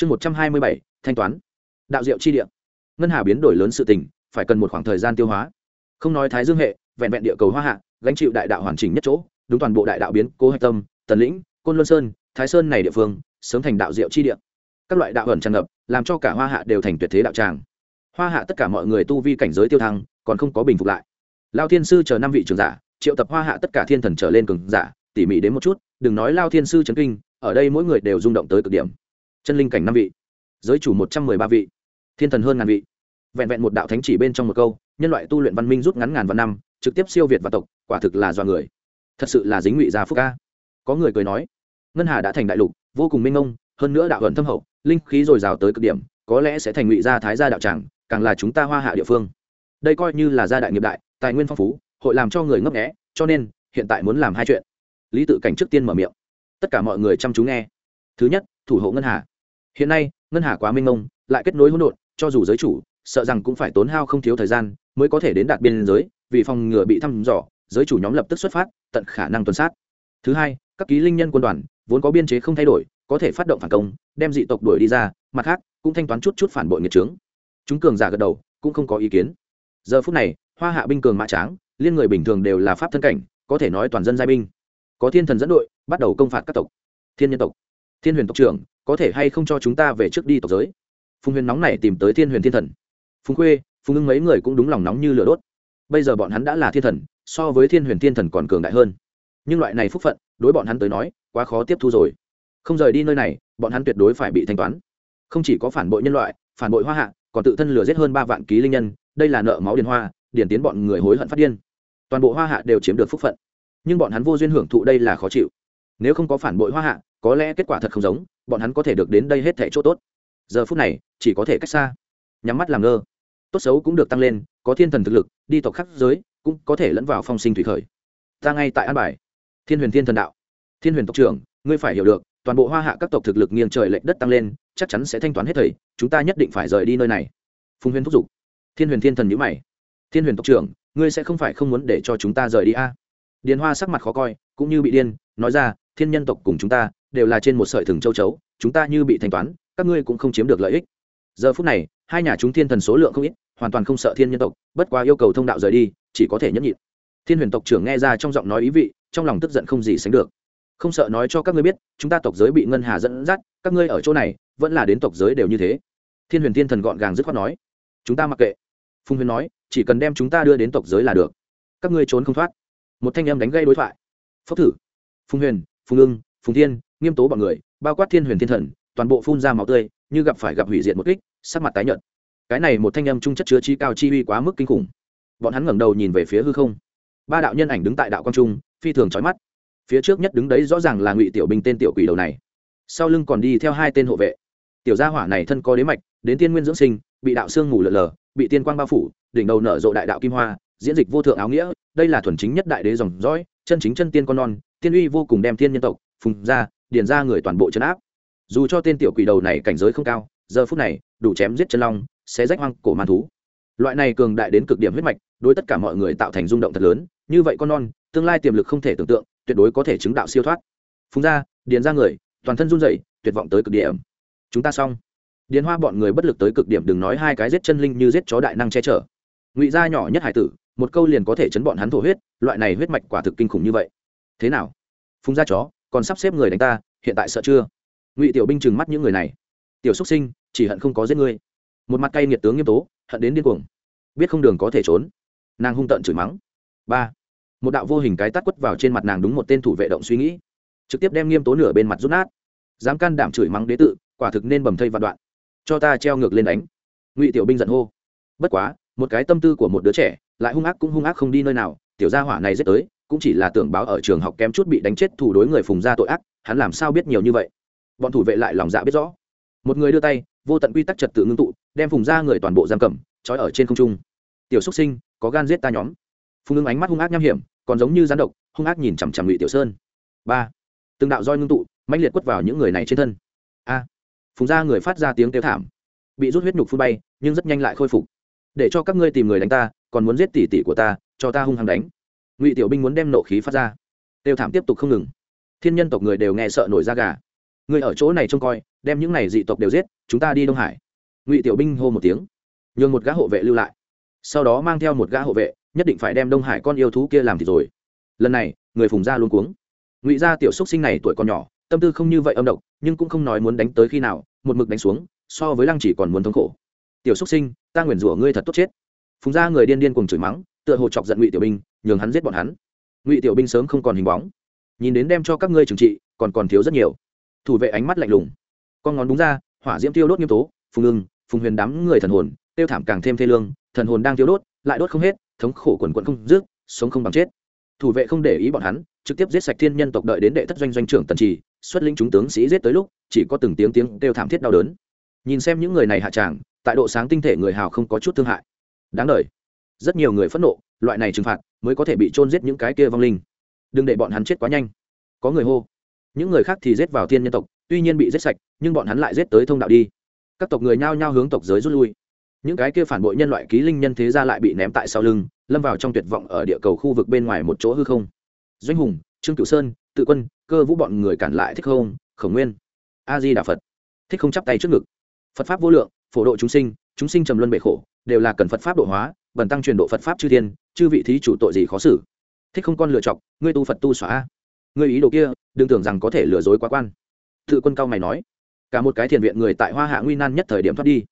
chương một trăm hai mươi bảy, thanh toán. Đạo diệu chi địa. Ngân hà biến đổi lớn sự tình, phải cần một khoảng thời gian tiêu hóa. Không nói thái dương hệ, vẹn vẹn địa cầu hoa hạ, gánh chịu đại đạo hoàn chỉnh nhất chỗ, đúng toàn bộ đại đạo biến, cố hạch tâm, tần lĩnh, côn luân sơn, thái sơn này địa phương, sớm thành đạo diệu chi địa. Các loại đạo ẩn tràn ngập, làm cho cả hoa hạ đều thành tuyệt thế đạo tràng. Hoa hạ tất cả mọi người tu vi cảnh giới tiêu thăng, còn không có bình phục lại. Lao thiên sư chờ năm vị trường giả, triệu tập hoa hạ tất cả thiên thần trở lên cường giả, tỉ mỉ đến một chút, đừng nói lao thiên sư trấn kinh, ở đây mỗi người đều rung động tới cực điểm chân linh cảnh năm vị, giới chủ một trăm mười ba vị, thiên thần hơn ngàn vị. Vẹn vẹn một đạo thánh chỉ bên trong một câu, nhân loại tu luyện văn minh rút ngắn ngàn vạn năm, trực tiếp siêu việt và tộc, quả thực là do người. Thật sự là dính ngụy gia phúc ca. Có người cười nói, ngân hà đã thành đại lục, vô cùng minh ông hơn nữa đạo hận thâm hậu, linh khí dồi dào tới cực điểm, có lẽ sẽ thành ngụy gia thái gia đạo tràng, càng là chúng ta hoa hạ địa phương. Đây coi như là gia đại nghiệp đại, tài nguyên phong phú, hội làm cho người ngấp nghẽ cho nên, hiện tại muốn làm hai chuyện. Lý tự cảnh trước tiên mở miệng. Tất cả mọi người chăm chú nghe. Thứ nhất, thủ hộ ngân hà hiện nay, ngân hà quá minh mông, lại kết nối hỗn độn, cho dù giới chủ, sợ rằng cũng phải tốn hao không thiếu thời gian mới có thể đến đạt biên giới, vì phòng ngừa bị thăm dò, giới chủ nhóm lập tức xuất phát, tận khả năng tuần sát. Thứ hai, các ký linh nhân quân đoàn, vốn có biên chế không thay đổi, có thể phát động phản công, đem dị tộc đuổi đi ra, mặt khác, cũng thanh toán chút chút phản bội nghiệt trướng. Chúng cường giả gật đầu, cũng không có ý kiến. Giờ phút này, hoa hạ binh cường mã tráng, liên người bình thường đều là pháp thân cảnh, có thể nói toàn dân giai binh. Có thiên thần dẫn đội, bắt đầu công phạt các tộc. Thiên nhân tộc. Thiên huyền tộc trưởng có thể hay không cho chúng ta về trước đi tộc giới? Phùng huyền nóng này tìm tới thiên huyền thiên thần. Phùng khuê, phùng ưng mấy người cũng đúng lòng nóng như lửa đốt. Bây giờ bọn hắn đã là thiên thần, so với thiên huyền thiên thần còn cường đại hơn. Nhưng loại này phúc phận, đối bọn hắn tới nói, quá khó tiếp thu rồi. Không rời đi nơi này, bọn hắn tuyệt đối phải bị thanh toán. Không chỉ có phản bội nhân loại, phản bội hoa hạ, còn tự thân lừa giết hơn ba vạn ký linh nhân, đây là nợ máu điền hoa điển tiến bọn người hối hận phát điên. Toàn bộ hoa hạ đều chiếm được phúc phận. Nhưng bọn hắn vô duyên hưởng thụ đây là khó chịu. Nếu không có phản bội hoa hạ, có lẽ kết quả thật không giống bọn hắn có thể được đến đây hết thẻ chỗ tốt. Giờ phút này, chỉ có thể cách xa. Nhắm mắt làm ngơ. Tốt xấu cũng được tăng lên, có thiên thần thực lực, đi tộc khắc giới, cũng có thể lẫn vào phong sinh thủy khởi. Ta ngay tại an bài. Thiên huyền thiên thần đạo. Thiên huyền tộc trưởng, ngươi phải hiểu được, toàn bộ hoa hạ các tộc thực lực nghiêng trời lệch đất tăng lên, chắc chắn sẽ thanh toán hết thầy, chúng ta nhất định phải rời đi nơi này. Phùng huyền thúc giục. Thiên huyền thiên thần nhữ mày. Thiên huyền tộc trưởng, ngươi sẽ không phải không muốn để cho chúng ta rời đi a? À? điền hoa sắc mặt khó coi, cũng như bị điên, nói ra thiên nhân tộc cùng chúng ta đều là trên một sợi thừng châu chấu, chúng ta như bị thanh toán, các ngươi cũng không chiếm được lợi ích. Giờ phút này, hai nhà chúng thiên thần số lượng không ít, hoàn toàn không sợ thiên nhân tộc, bất quá yêu cầu thông đạo rời đi, chỉ có thể nhẫn nhịn. Thiên huyền tộc trưởng nghe ra trong giọng nói ý vị, trong lòng tức giận không gì sánh được. Không sợ nói cho các ngươi biết, chúng ta tộc giới bị ngân hà dẫn dắt, các ngươi ở chỗ này, vẫn là đến tộc giới đều như thế. Thiên huyền thiên thần gọn gàng dứt khoát nói. Chúng ta mặc kệ. Phùng huyền nói, chỉ cần đem chúng ta đưa đến tộc giới là được. Các ngươi trốn không thoát. Một thanh em đánh gây đối thoại. Phốc thử. Phùng huyền phùng ưng, phùng thiên, nghiêm tố bọn người, bao quát thiên huyền thiên thần, toàn bộ phun ra máu tươi, như gặp phải gặp hủy diệt một kích, sắc mặt tái nhợt. Cái này một thanh âm trung chất chứa chi cao chi uy quá mức kinh khủng. Bọn hắn ngẩng đầu nhìn về phía hư không. Ba đạo nhân ảnh đứng tại đạo quang trung, phi thường trói mắt. Phía trước nhất đứng đấy rõ ràng là ngụy tiểu binh tên tiểu quỷ đầu này. Sau lưng còn đi theo hai tên hộ vệ. Tiểu gia hỏa này thân có đế mạch, đến tiên nguyên dưỡng sinh, bị đạo xương ngủ lờ lờ bị tiên quang bao phủ, đỉnh đầu nở rộ đại đạo kim hoa, diễn dịch vô thượng áo nghĩa, đây là thuần chính nhất đại đế dòng dõi, chân chính chân tiên con non tiên uy vô cùng đem thiên nhân tộc, phùng ra, điền ra người toàn bộ chấn áp. Dù cho tên tiểu quỷ đầu này cảnh giới không cao, giờ phút này, đủ chém giết chân long, xé rách hoang cổ man thú. Loại này cường đại đến cực điểm huyết mạch, đối tất cả mọi người tạo thành rung động thật lớn, như vậy con non, tương lai tiềm lực không thể tưởng tượng, tuyệt đối có thể chứng đạo siêu thoát. Phùng ra, điền ra người, toàn thân run rẩy, tuyệt vọng tới cực điểm. Chúng ta xong. Điền hoa bọn người bất lực tới cực điểm đừng nói hai cái giết chân linh như giết chó đại năng che chở. Ngụy gia nhỏ nhất hải tử, một câu liền có thể chấn bọn hắn thổ huyết, loại này huyết mạch quả thực kinh khủng như vậy thế nào? Phùng ra chó, còn sắp xếp người đánh ta, hiện tại sợ chưa? Ngụy tiểu binh trừng mắt những người này. Tiểu xúc sinh, chỉ hận không có giết ngươi. Một mặt cay nghiệt tướng nghiêm tố, hận đến điên cuồng. Biết không đường có thể trốn. Nàng hung tợn chửi mắng. Ba. Một đạo vô hình cái tắt quất vào trên mặt nàng đúng một tên thủ vệ động suy nghĩ. Trực tiếp đem nghiêm tố nửa bên mặt rút nát. Dám can đảm chửi mắng đế tự, quả thực nên bầm thây vạn đoạn. Cho ta treo ngược lên đánh. Ngụy tiểu binh giận hô. Bất quá, một cái tâm tư của một đứa trẻ, lại hung ác cũng hung ác không đi nơi nào, tiểu gia hỏa này giết tới cũng chỉ là tưởng báo ở trường học kém chút bị đánh chết thủ đối người phùng ra tội ác, hắn làm sao biết nhiều như vậy? Bọn thủ vệ lại lòng dạ biết rõ. Một người đưa tay, vô tận quy tắc trật tự ngưng tụ, đem phùng ra người toàn bộ giam cầm, trói ở trên không trung. Tiểu xúc sinh, có gan giết ta nhóm. Phùng ngưng ánh mắt hung ác nham hiểm, còn giống như rắn độc, hung ác nhìn chằm chằm ngụy tiểu sơn. Ba. Từng đạo roi ngưng tụ mạnh liệt quất vào những người này trên thân. A. Phùng ra người phát ra tiếng kêu thảm. Bị rút huyết nhục phun bay, nhưng rất nhanh lại khôi phục. Để cho các ngươi tìm người đánh ta, còn muốn giết tỷ tỷ của ta, cho ta hung hăng đánh ngụy tiểu binh muốn đem nộ khí phát ra tiêu thảm tiếp tục không ngừng thiên nhân tộc người đều nghe sợ nổi da gà người ở chỗ này trông coi đem những này dị tộc đều giết chúng ta đi đông hải ngụy tiểu binh hô một tiếng nhường một gã hộ vệ lưu lại sau đó mang theo một gã hộ vệ nhất định phải đem đông hải con yêu thú kia làm thì rồi lần này người phùng gia luôn cuống ngụy gia tiểu xúc sinh này tuổi còn nhỏ tâm tư không như vậy âm độc nhưng cũng không nói muốn đánh tới khi nào một mực đánh xuống so với lăng chỉ còn muốn thống khổ tiểu xúc sinh ta nguyền rủa ngươi thật tốt chết phùng gia người điên điên cùng chửi mắng tựa hồ chọc giận ngụy tiểu binh nhường hắn giết bọn hắn. Ngụy tiểu binh sớm không còn hình bóng. Nhìn đến đem cho các ngươi trừng trị, còn còn thiếu rất nhiều. Thủ vệ ánh mắt lạnh lùng. Con ngón đúng ra, hỏa diễm tiêu đốt nghiêm tố, phùng ngưng phùng huyền đám người thần hồn, tiêu thảm càng thêm thê lương, thần hồn đang tiêu đốt, lại đốt không hết, thống khổ quần quận không dứt, sống không bằng chết. Thủ vệ không để ý bọn hắn, trực tiếp giết sạch thiên nhân tộc đợi đến đệ thất doanh doanh trưởng tần trì, xuất lĩnh chúng tướng sĩ giết tới lúc, chỉ có từng tiếng tiếng kêu thảm thiết đau đớn. Nhìn xem những người này hạ tràng, tại độ sáng tinh thể người hào không có chút thương hại. Đáng đời. Rất nhiều người phẫn nộ loại này trừng phạt mới có thể bị trôn giết những cái kia vong linh. Đừng để bọn hắn chết quá nhanh. Có người hô. Những người khác thì giết vào thiên nhân tộc, tuy nhiên bị giết sạch, nhưng bọn hắn lại giết tới thông đạo đi. Các tộc người nhao nhao hướng tộc giới rút lui. Những cái kia phản bội nhân loại ký linh nhân thế ra lại bị ném tại sau lưng, lâm vào trong tuyệt vọng ở địa cầu khu vực bên ngoài một chỗ hư không. Doanh hùng, trương cửu sơn, tự quân, cơ vũ bọn người cản lại thích không, khổng nguyên a di đà phật. Thích không chắp tay trước ngực. Phật pháp vô lượng, phổ độ chúng sinh chúng sinh trầm luân bể khổ, đều là cần phật pháp độ hóa bần tăng truyền độ phật pháp chư thiên, chư vị thí chủ tội gì khó xử? Thích không con lựa chọc, ngươi tu phật tu xóa. Ngươi ý đồ kia, đừng tưởng rằng có thể lừa dối quá quan. Tự quân cao mày nói, cả một cái thiền viện người tại hoa hạ nguy nan nhất thời điểm thoát đi.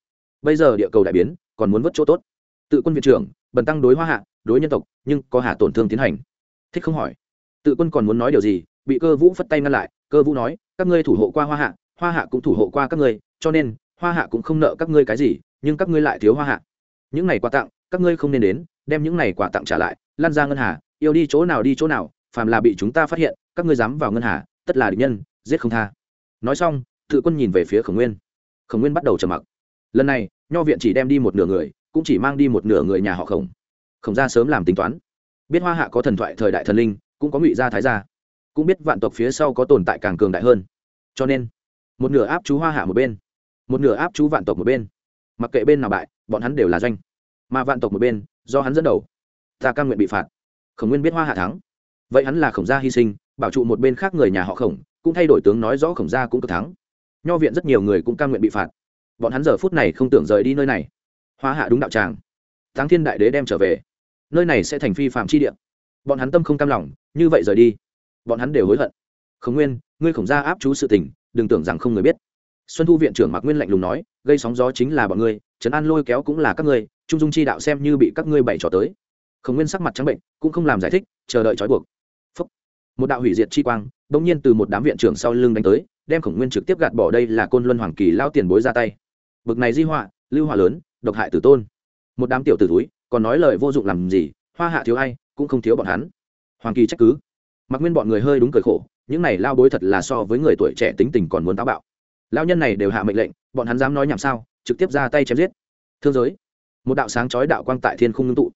Bây giờ địa cầu đại biến, còn muốn vớt chỗ tốt. Tự quân viện trưởng, bần tăng đối hoa hạ, đối nhân tộc, nhưng có hạ tổn thương tiến hành. Thích không hỏi, tự quân còn muốn nói điều gì? Bị cơ vũ phất tay ngăn lại, cơ vũ nói, các ngươi thủ hộ qua hoa hạ hoa hạ cũng thủ hộ qua các ngươi, cho nên, hoa hạ cũng không nợ các ngươi cái gì, nhưng các ngươi lại thiếu hoa hạ. Những này quà tặng các ngươi không nên đến, đem những này quà tặng trả lại, lan ra ngân hà, yêu đi chỗ nào đi chỗ nào, phàm là bị chúng ta phát hiện, các ngươi dám vào ngân hà, tất là địch nhân, giết không tha. Nói xong, tự quân nhìn về phía khổng nguyên. Khổng nguyên bắt đầu trầm mặc. Lần này, nho viện chỉ đem đi một nửa người, cũng chỉ mang đi một nửa người nhà họ khổng. Khổng gia sớm làm tính toán. Biết hoa hạ có thần thoại thời đại thần linh, cũng có ngụy gia thái gia. Cũng biết vạn tộc phía sau có tồn tại càng cường đại hơn. Cho nên, một nửa áp chú hoa hạ một bên, một nửa áp chú vạn tộc một bên. Mặc kệ bên nào bại, bọn hắn đều là doanh mà vạn tộc một bên, do hắn dẫn đầu. Ta cam nguyện bị phạt. Khổng nguyên biết hoa hạ thắng. Vậy hắn là khổng gia hy sinh, bảo trụ một bên khác người nhà họ khổng, cũng thay đổi tướng nói rõ khổng gia cũng cực thắng. Nho viện rất nhiều người cũng cam nguyện bị phạt. Bọn hắn giờ phút này không tưởng rời đi nơi này. Hoa hạ đúng đạo tràng. Thắng thiên đại đế đem trở về. Nơi này sẽ thành phi phạm chi địa. Bọn hắn tâm không cam lòng, như vậy rời đi. Bọn hắn đều hối hận. Khổng nguyên, ngươi khổng gia áp chú sự tình, đừng tưởng rằng không người biết. Xuân thu viện trưởng mạc nguyên lạnh lùng nói, gây sóng gió chính là bọn ngươi, trấn an lôi kéo cũng là các ngươi trung dung chi đạo xem như bị các ngươi bày trò tới. Khổng nguyên sắc mặt trắng bệnh, cũng không làm giải thích, chờ đợi trói buộc. Phúc. một đạo hủy diệt chi quang đ ỗ n g nhiên từ một đám viện trưởng sau lưng đánh tới, đem khổng nguyên trực tiếp gạt bỏ đây là côn luân hoàng kỳ lao tiền bối ra tay. Bực này di họa, lưu họa lớn, độc hại tử tôn. Một đám tiểu tử túi, còn nói lời vô dụng làm gì, hoa hạ thiếu ai, cũng không thiếu bọn hắn. Hoàng kỳ trách cứ. Mặc nguyên bọn người hơi đúng cười khổ, những này lao bối thật là so với người tuổi trẻ tính tình còn muốn táo bạo. Lao nhân này đều hạ mệnh lệnh, bọn hắn dám nói nhảm sao, trực tiếp ra tay chém giết. Thương giới một đạo sáng chói đạo quang tại thiên khung ngưng tụ.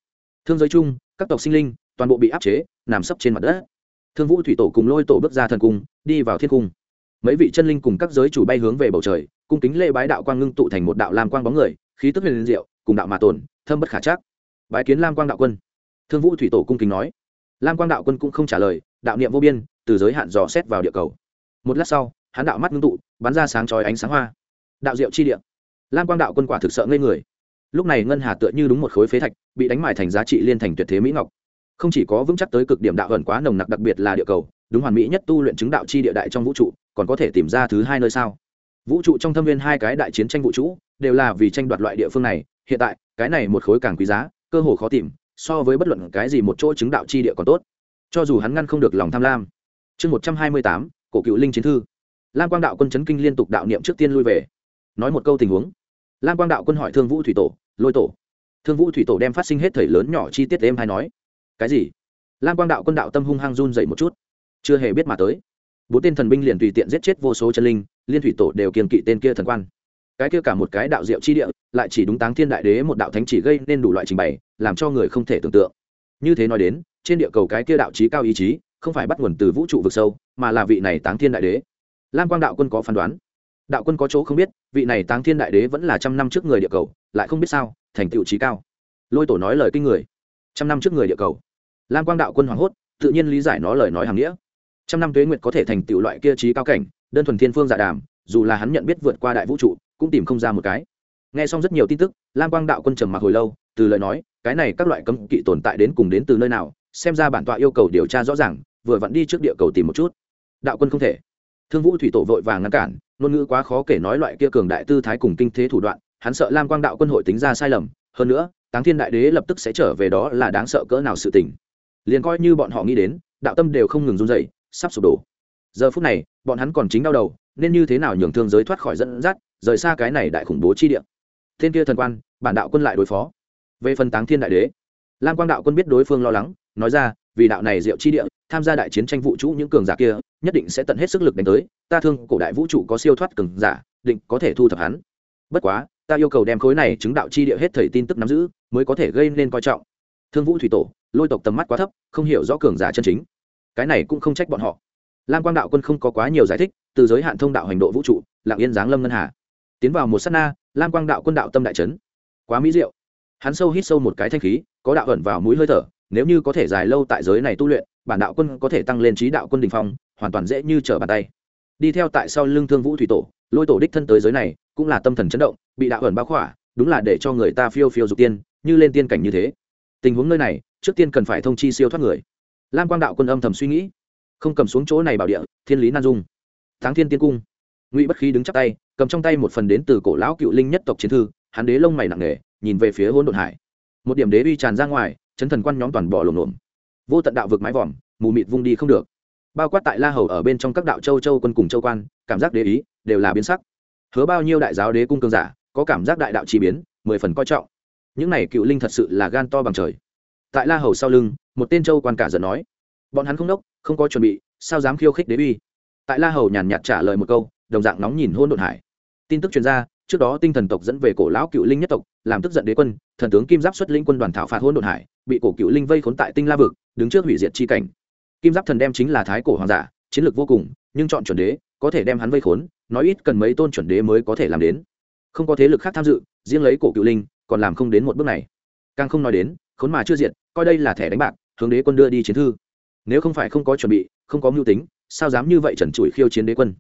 Thương giới chung các tộc sinh linh toàn bộ bị áp chế, nằm sấp trên mặt đất. Thương vũ thủy tổ cùng lôi tổ bước ra thần cung, đi vào thiên cung mấy vị chân linh cùng các giới chủ bay hướng về bầu trời, cung kính lễ bái đạo quang ngưng tụ thành một đạo lam quang bóng người, khí tức huyền diệu, cùng đạo mà tồn, thâm bất khả chắc bái kiến lam quang đạo quân. Thương vũ thủy tổ cung kính nói. Lam quang đạo quân cũng không trả lời, đạo niệm vô biên, từ giới hạn dò xét vào địa cầu. Một lát sau, hắn đạo mắt ngưng tụ, bắn ra sáng chói ánh sáng hoa. Đạo diệu chi địa. Lam quang đạo quân quả thực sợ ngây người lúc này ngân hà tựa như đúng một khối phế thạch, bị đánh mại thành giá trị liên thành tuyệt thế mỹ ngọc. Không chỉ có vững chắc tới cực điểm đạo ẩn quá nồng nặc đặc biệt là địa cầu, đúng hoàn mỹ nhất tu luyện chứng đạo chi địa đại trong vũ trụ, còn có thể tìm ra thứ hai nơi sao? Vũ trụ trong thâm viên hai cái đại chiến tranh vũ trụ, đều là vì tranh đoạt loại địa phương này, hiện tại, cái này một khối càng quý giá, cơ hồ khó tìm, so với bất luận cái gì một chỗ chứng đạo chi địa còn tốt. Cho dù hắn ngăn không được lòng tham lam. Chương một trăm hai mươi tám, cổ cựu linh chiến thư. Lam quang đạo quân chấn kinh liên tục đạo niệm trước tiên lui về. Nói một câu tình huống lam quang đạo quân hỏi thương vũ thủy tổ, lôi tổ. Thương vũ thủy tổ đem phát sinh hết thầy lớn nhỏ chi tiết em hay nói, cái gì? Lam quang đạo quân đạo tâm hung hăng run dậy một chút, chưa hề biết mà tới. Bốn tên thần binh liền tùy tiện giết chết vô số chân linh, liên thủy tổ đều kiềm kỵ tên kia thần quan. Cái kia cả một cái đạo diệu chi địa, lại chỉ đúng táng thiên đại đế một đạo thánh chỉ gây nên đủ loại trình bày, làm cho người không thể tưởng tượng. Như thế nói đến, trên địa cầu cái kia đạo trí cao ý chí, không phải bắt nguồn từ vũ trụ vực sâu, mà là vị này táng thiên đại đế. Lam quang đạo quân có phán đoán đạo quân có chỗ không biết, vị này táng thiên đại đế vẫn là trăm năm trước người địa cầu, lại không biết sao, thành tựu trí cao. Lôi tổ nói lời kinh người. Trăm năm trước người địa cầu. Lam quang đạo quân hoảng hốt, tự nhiên lý giải nó lời nói hàng nghĩa. Trăm năm tuế nguyệt có thể thành tựu loại kia trí cao cảnh, đơn thuần thiên phương dạ đàm, dù là hắn nhận biết vượt qua đại vũ trụ, cũng tìm không ra một cái. Nghe xong rất nhiều tin tức, lam quang đạo quân trầm mặc hồi lâu, từ lời nói, cái này các loại cấm kỵ tồn tại đến cùng đến từ nơi nào, xem ra bản tọa yêu cầu điều tra rõ ràng, vừa vặn đi trước địa cầu tìm một chút. Đạo quân không thể thương vũ thủy tổ vội vàng ngăn cản, ngôn ngữ quá khó kể nói loại kia cường đại tư thái cùng kinh thế thủ đoạn, hắn sợ lam quang đạo quân hội tính ra sai lầm, hơn nữa, táng thiên đại đế lập tức sẽ trở về đó là đáng sợ cỡ nào sự tình. Liền coi như bọn họ nghĩ đến, đạo tâm đều không ngừng run dậy sắp sụp đổ. Giờ phút này, bọn hắn còn chính đau đầu, nên như thế nào nhường thương giới thoát khỏi dẫn dắt, rời xa cái này đại khủng bố chi địa. Thiên kia thần quan, bản đạo quân lại đối phó. Về phần táng thiên đại đế, lam quang đạo quân biết đối phương lo lắng, nói ra, vì đạo này diệu chi địa tham gia đại chiến tranh vũ trụ những cường giả kia, nhất định sẽ tận hết sức lực đánh tới, ta thương cổ đại vũ trụ có siêu thoát cường giả, định có thể thu thập hắn. Bất quá, ta yêu cầu đem khối này chứng đạo chi địa hết thầy tin tức nắm giữ, mới có thể gây nên coi trọng. Thương vũ thủy tổ, lôi tộc tầm mắt quá thấp, không hiểu rõ cường giả chân chính. Cái này cũng không trách bọn họ. Lam quang đạo quân không có quá nhiều giải thích, từ giới hạn thông đạo hành độ vũ trụ, lạng yên giáng lâm ngân hà. Tiến vào một s á t na, lam quang đạo quân đạo tâm đại trấn quá mỹ diệu. Hắn sâu hít sâu một cái thanh khí, có đạo ẩn vào mũi hơi thở, nếu như có thể dài lâu tại giới này tu luyện bản đạo quân có thể tăng lên trí đạo quân đình phong, hoàn toàn dễ như trở bàn tay. Đi theo tại sau lưng thương vũ thủy tổ, lôi tổ đích thân tới giới này, cũng là tâm thần chấn động, bị đạo ẩn bao khỏa, đúng là để cho người ta phiêu phiêu dục tiên, như lên tiên cảnh như thế. Tình huống nơi này, trước tiên cần phải thông chi siêu thoát người. Lam quang đạo quân âm thầm suy nghĩ, không cầm xuống chỗ này bảo địa, thiên lý nan dung tháng thiên tiên cung. Ngụy bất khí đứng chắp tay, cầm trong tay một phần đến từ cổ lão cựu linh nhất tộc chiến thư, hắn đế lông mày nặng nề, nhìn về phía hôn đột hải. Một điểm đế uy tràn ra ngoài, chấn thần quan nhóm toàn bỏ lồm lộn vô tận đạo vực mái vòm, mù mịt vung đi không được. Bao quát tại la hầu ở bên trong các đạo châu châu quân cùng châu quan, cảm giác đế ý, đều là biến sắc. Hứa bao nhiêu đại giáo đế cung cường giả, có cảm giác đại đạo chi biến, mười phần coi trọng. Những này cựu linh thật sự là gan to bằng trời. Tại la hầu sau lưng, một tên châu quan cả giận nói, bọn hắn không đốc, không có chuẩn bị, sao dám khiêu khích đế uy? Tại la hầu nhàn nhạt trả lời một câu, đồng dạng nóng nhìn hôn đột hải tin tức chuyên gia trước đó tinh thần tộc dẫn về cổ lão cựu linh nhất tộc, làm tức giận đế quân, thần tướng kim giáp xuất linh quân đoàn thảo phạt hôn đột hải, bị cổ cựu linh vây khốn tại tinh la vực, đứng trước hủy diệt chi cảnh. Kim giáp thần đem chính là thái cổ hoàng giả, chiến lược vô cùng, nhưng chọn chuẩn đế, có thể đem hắn vây khốn, nói ít cần mấy tôn chuẩn đế mới có thể làm đến. Không có thế lực khác tham dự, riêng lấy cổ cựu linh, còn làm không đến một bước này. Càng không nói đến, khốn mà chưa diệt, coi đây là thẻ đánh bạc, hướng đế quân đưa đi chiến thư. Nếu không phải không có chuẩn bị, không có mưu tính, sao dám như vậy trần trụi khiêu chiến đế quân?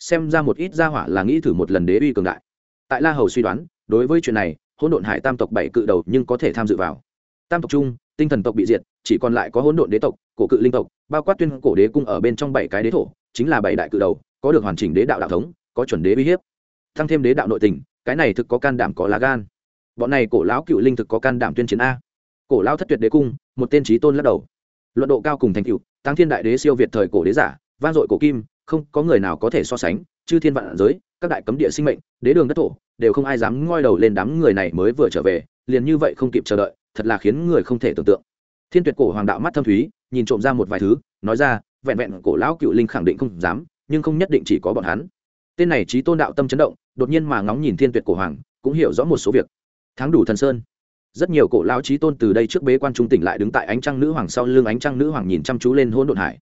Xem ra một ít gia hỏa là nghĩ thử một lần đế uy cường đại. Tại la hầu suy đoán, đối với chuyện này, hỗn độn hải tam tộc bảy cự đầu nhưng có thể tham dự vào. Tam tộc chung tinh thần tộc bị diệt, chỉ còn lại có hỗn độn đế tộc, cổ cự linh tộc, bao quát tuyên cổ đế cung ở bên trong bảy cái đế thổ, chính là bảy đại cự đầu, có được hoàn chỉnh đế đạo đạo thống, có chuẩn đế uy hiếp. Thăng thêm đế đạo nội tình, cái này thực có can đảm có lá gan. Bọn này cổ lão cựu linh thực có can đảm tuyên chiến a. Cổ lão thất tuyệt đế cung, một tên trí tôn lắc đầu. Luận độ cao cùng thành cựu tăng thiên đại đế siêu việt thời cổ đế giả, vang dội cổ kim không có người nào có thể so sánh, chư thiên vạn giới, các đại cấm địa sinh mệnh, đế đường đất thổ, đều không ai dám ngoi đầu lên đám người này mới vừa trở về, liền như vậy không kịp chờ đợi, thật là khiến người không thể tưởng tượng. Thiên tuyệt cổ hoàng đạo mắt thâm thúy, nhìn trộm ra một vài thứ, nói ra, vẹn vẹn cổ lão cựu linh khẳng định không dám, nhưng không nhất định chỉ có bọn hắn. Tên này trí tôn đạo tâm chấn động, đột nhiên mà ngóng nhìn thiên tuyệt cổ hoàng, cũng hiểu rõ một số việc. Tháng đủ thần sơn. Rất nhiều cổ lão trí tôn từ đây trước bế quan trung tỉnh lại đứng tại ánh trăng nữ hoàng sau lưng, ánh trăng nữ hoàng nhìn chăm chú lên hỗn độn hải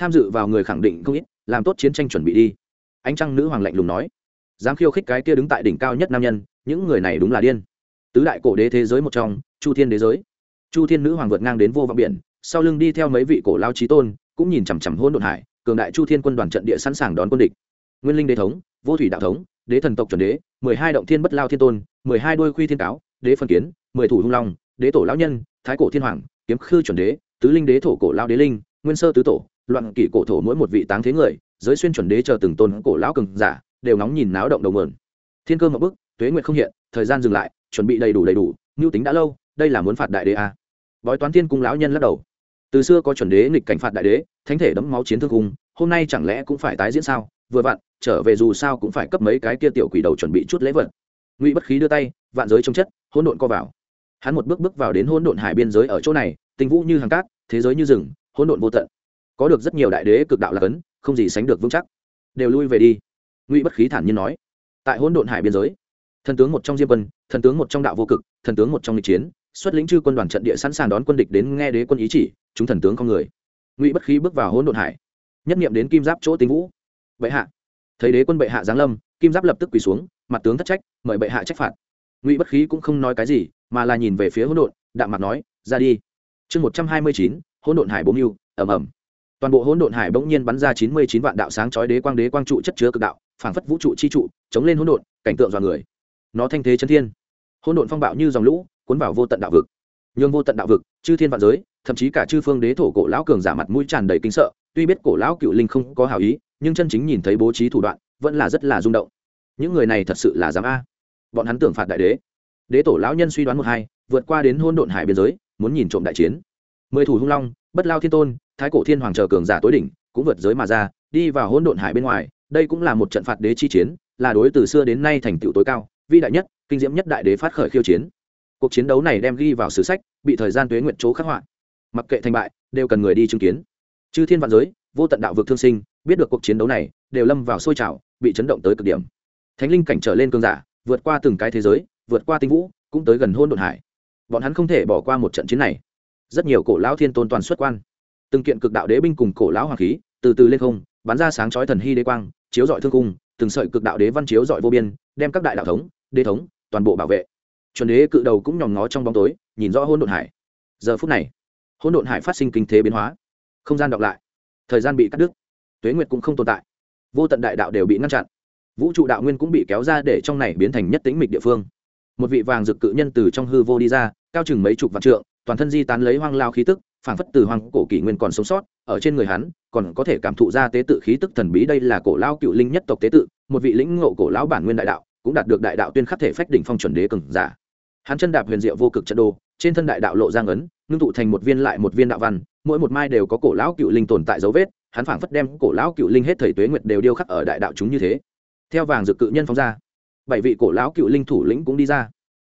tham dự vào người khẳng định không ít, làm tốt chiến tranh chuẩn bị đi. Ánh trăng nữ hoàng lạnh lùng nói. Dám khiêu khích cái kia đứng tại đỉnh cao nhất nam nhân, những người này đúng là điên. Tứ đại cổ đế thế giới một trong, chu thiên đế giới. Chu thiên nữ hoàng vượt ngang đến vô vọng biển, sau lưng đi theo mấy vị cổ lao trí tôn, cũng nhìn chằm chằm hôn đột hải, cường đại chu thiên quân đoàn trận địa sẵn sàng đón quân địch. Nguyên linh đế thống, vô thủy đạo thống, đế thần tộc chuẩn đế, mười hai động thiên bất lao thiên tôn, mười hai đôi khuy thiên cáo, đế phân kiến, mười thủ hung long, đế tổ lão nhân, thái cổ thiên hoàng, kiếm khư chuẩn đế, tứ linh đế thổ cổ lao đế linh, nguyên sơ tứ tổ loạn kỷ cổ thổ mỗi một vị táng thế người, giới xuyên chuẩn đế chờ từng tôn cổ lão cường giả, đều nóng nhìn náo động đầu mườn thiên cơ một bức, tuế nguyện không hiện, thời gian dừng lại, chuẩn bị đầy đủ đầy đủ, mưu tính đã lâu, đây là muốn phạt đại đế à. bói toán thiên cung lão nhân lắc đầu. Từ xưa có chuẩn đế nghịch cảnh phạt đại đế, thánh thể đấm máu chiến thương cung hôm nay chẳng lẽ cũng phải tái diễn sao? Vừa vặn, trở về dù sao cũng phải cấp mấy cái kia tiểu quỷ đầu chuẩn bị chút lễ vật. Ngụy bất khí đưa tay, vạn giới trông chất, hỗn độn co vào. Hắn một bước bước vào đến hỗn độn hải biên giới ở chỗ này, tình vũ như hàng cát, thế giới như rừng, hỗn độn vô tận có được rất nhiều đại đế cực đạo là cấn không gì sánh được vững chắc. Đều lui về đi. Ngụy bất khí thản nhiên nói. Tại hỗn độn hải biên giới, thần tướng một trong diêm quân, thần tướng một trong đạo vô cực, thần tướng một trong lịch chiến, xuất lĩnh chư quân đoàn trận địa sẵn sàng đón quân địch đến nghe đế quân ý chỉ, chúng thần tướng con người. Ngụy bất khí bước vào hỗn độn hải, nhất nghiệm đến kim giáp chỗ tinh vũ. Bệ hạ. Thấy đế quân bệ hạ giáng lâm, kim giáp lập tức quỳ xuống, mặt tướng thất trách, mời bệ hạ trách phạt. Ngụy bất khí cũng không nói cái gì, mà là nhìn về phía hỗn độn, đạm mặt nói, ra đi. Chương một trăm hai mươi chín, hỗn độn hải bốn mưu ẩm ẩm toàn bộ hỗn độn hải bỗng nhiên bắn ra chín mươi chín vạn đạo sáng chói đế quang đế quang trụ chất chứa cực đạo, phảng phất vũ trụ chi trụ, chống lên hỗn độn, cảnh tượng dọa người. Nó thanh thế chân thiên. Hỗn độn phong bạo như dòng lũ, cuốn vào vô tận đạo vực. Nhường vô tận đạo vực, chư thiên vạn giới, thậm chí cả chư phương đế thổ cổ lão cường giả mặt mũi tràn đầy kinh sợ, tuy biết cổ lão cựu linh không có hảo ý, nhưng chân chính nhìn thấy bố trí thủ đoạn, vẫn là rất là rung động. Những người này thật sự là dám a. Bọn hắn tưởng phạt đại đế. Đế tổ lão nhân suy đoán một hai, vượt qua đến hôn độn hải biên giới, muốn nhìn trộm đại chiến. Mười thủ hung long, bất lao thiên tôn thái cổ thiên hoàng chờ cường giả tối đỉnh, cũng vượt giới mà ra, đi vào hôn độn hải bên ngoài, đây cũng là một trận phạt đế chi chiến, là đối từ xưa đến nay thành tựu tối cao, vĩ đại nhất, kinh diễm nhất đại đế phát khởi khiêu chiến. Cuộc chiến đấu này đem ghi vào sử sách, bị thời gian tuế nguyện chỗ khắc họa. Mặc kệ thành bại, đều cần người đi chứng kiến. Chư thiên vạn giới, vô tận đạo vực thương sinh, biết được cuộc chiến đấu này, đều lâm vào sôi trào, bị chấn động tới cực điểm. Thánh linh cảnh trở lên cương giả, vượt qua từng cái thế giới, vượt qua tinh vũ, cũng tới gần hôn đột hải. Bọn hắn không thể bỏ qua một trận chiến này. Rất nhiều cổ lão thiên tôn toàn xuất quan từng kiện cực đạo đế binh cùng cổ lão hoàng khí, từ từ lên không, bắn ra sáng chói thần hy đế quang, chiếu dọi thương cung, từng sợi cực đạo đế văn chiếu dọi vô biên, đem các đại đạo thống, đế thống, toàn bộ bảo vệ. Chuẩn đế cự đầu cũng nhòm ngó trong bóng tối, nhìn rõ hôn độn hải. Giờ phút này hôn độn hải phát sinh kinh thế biến hóa. Không gian đọc lại. Thời gian bị cắt đứt. Tuế nguyệt cũng không tồn tại. Vô tận đại đạo đều bị ngăn chặn. Vũ trụ đạo nguyên cũng bị kéo ra để trong này biến thành nhất tính mịch địa phương. Một vị vàng dực cự nhân từ trong hư vô đi ra, cao chừng mấy chục vạn trượng, toàn thân di tán lấy hoang lao khí tức phảng phất từ hoàng cổ kỷ nguyên còn sống sót, ở trên người hắn, còn có thể cảm thụ ra tế tự khí tức thần bí đây là cổ lao cựu linh nhất tộc tế tự, một vị lĩnh ngộ cổ lão bản nguyên đại đạo, cũng đạt được đại đạo tuyên khắc thể phách đỉnh phong chuẩn đế cường giả. Hắn chân đạp huyền diệu vô cực trận đồ, trên thân đại đạo lộ giang ấn ngưng tụ thành một viên lại một viên đạo văn, mỗi một mai đều có cổ lão cựu linh tồn tại dấu vết, hắn phảng phất đem cổ lão cựu linh hết thời tuế nguyệt đều điêu khắc ở đại đạo chúng như thế. Theo vàng dự cự nhân phóng ra, bảy vị cổ lão cựu linh thủ lĩnh cũng đi ra.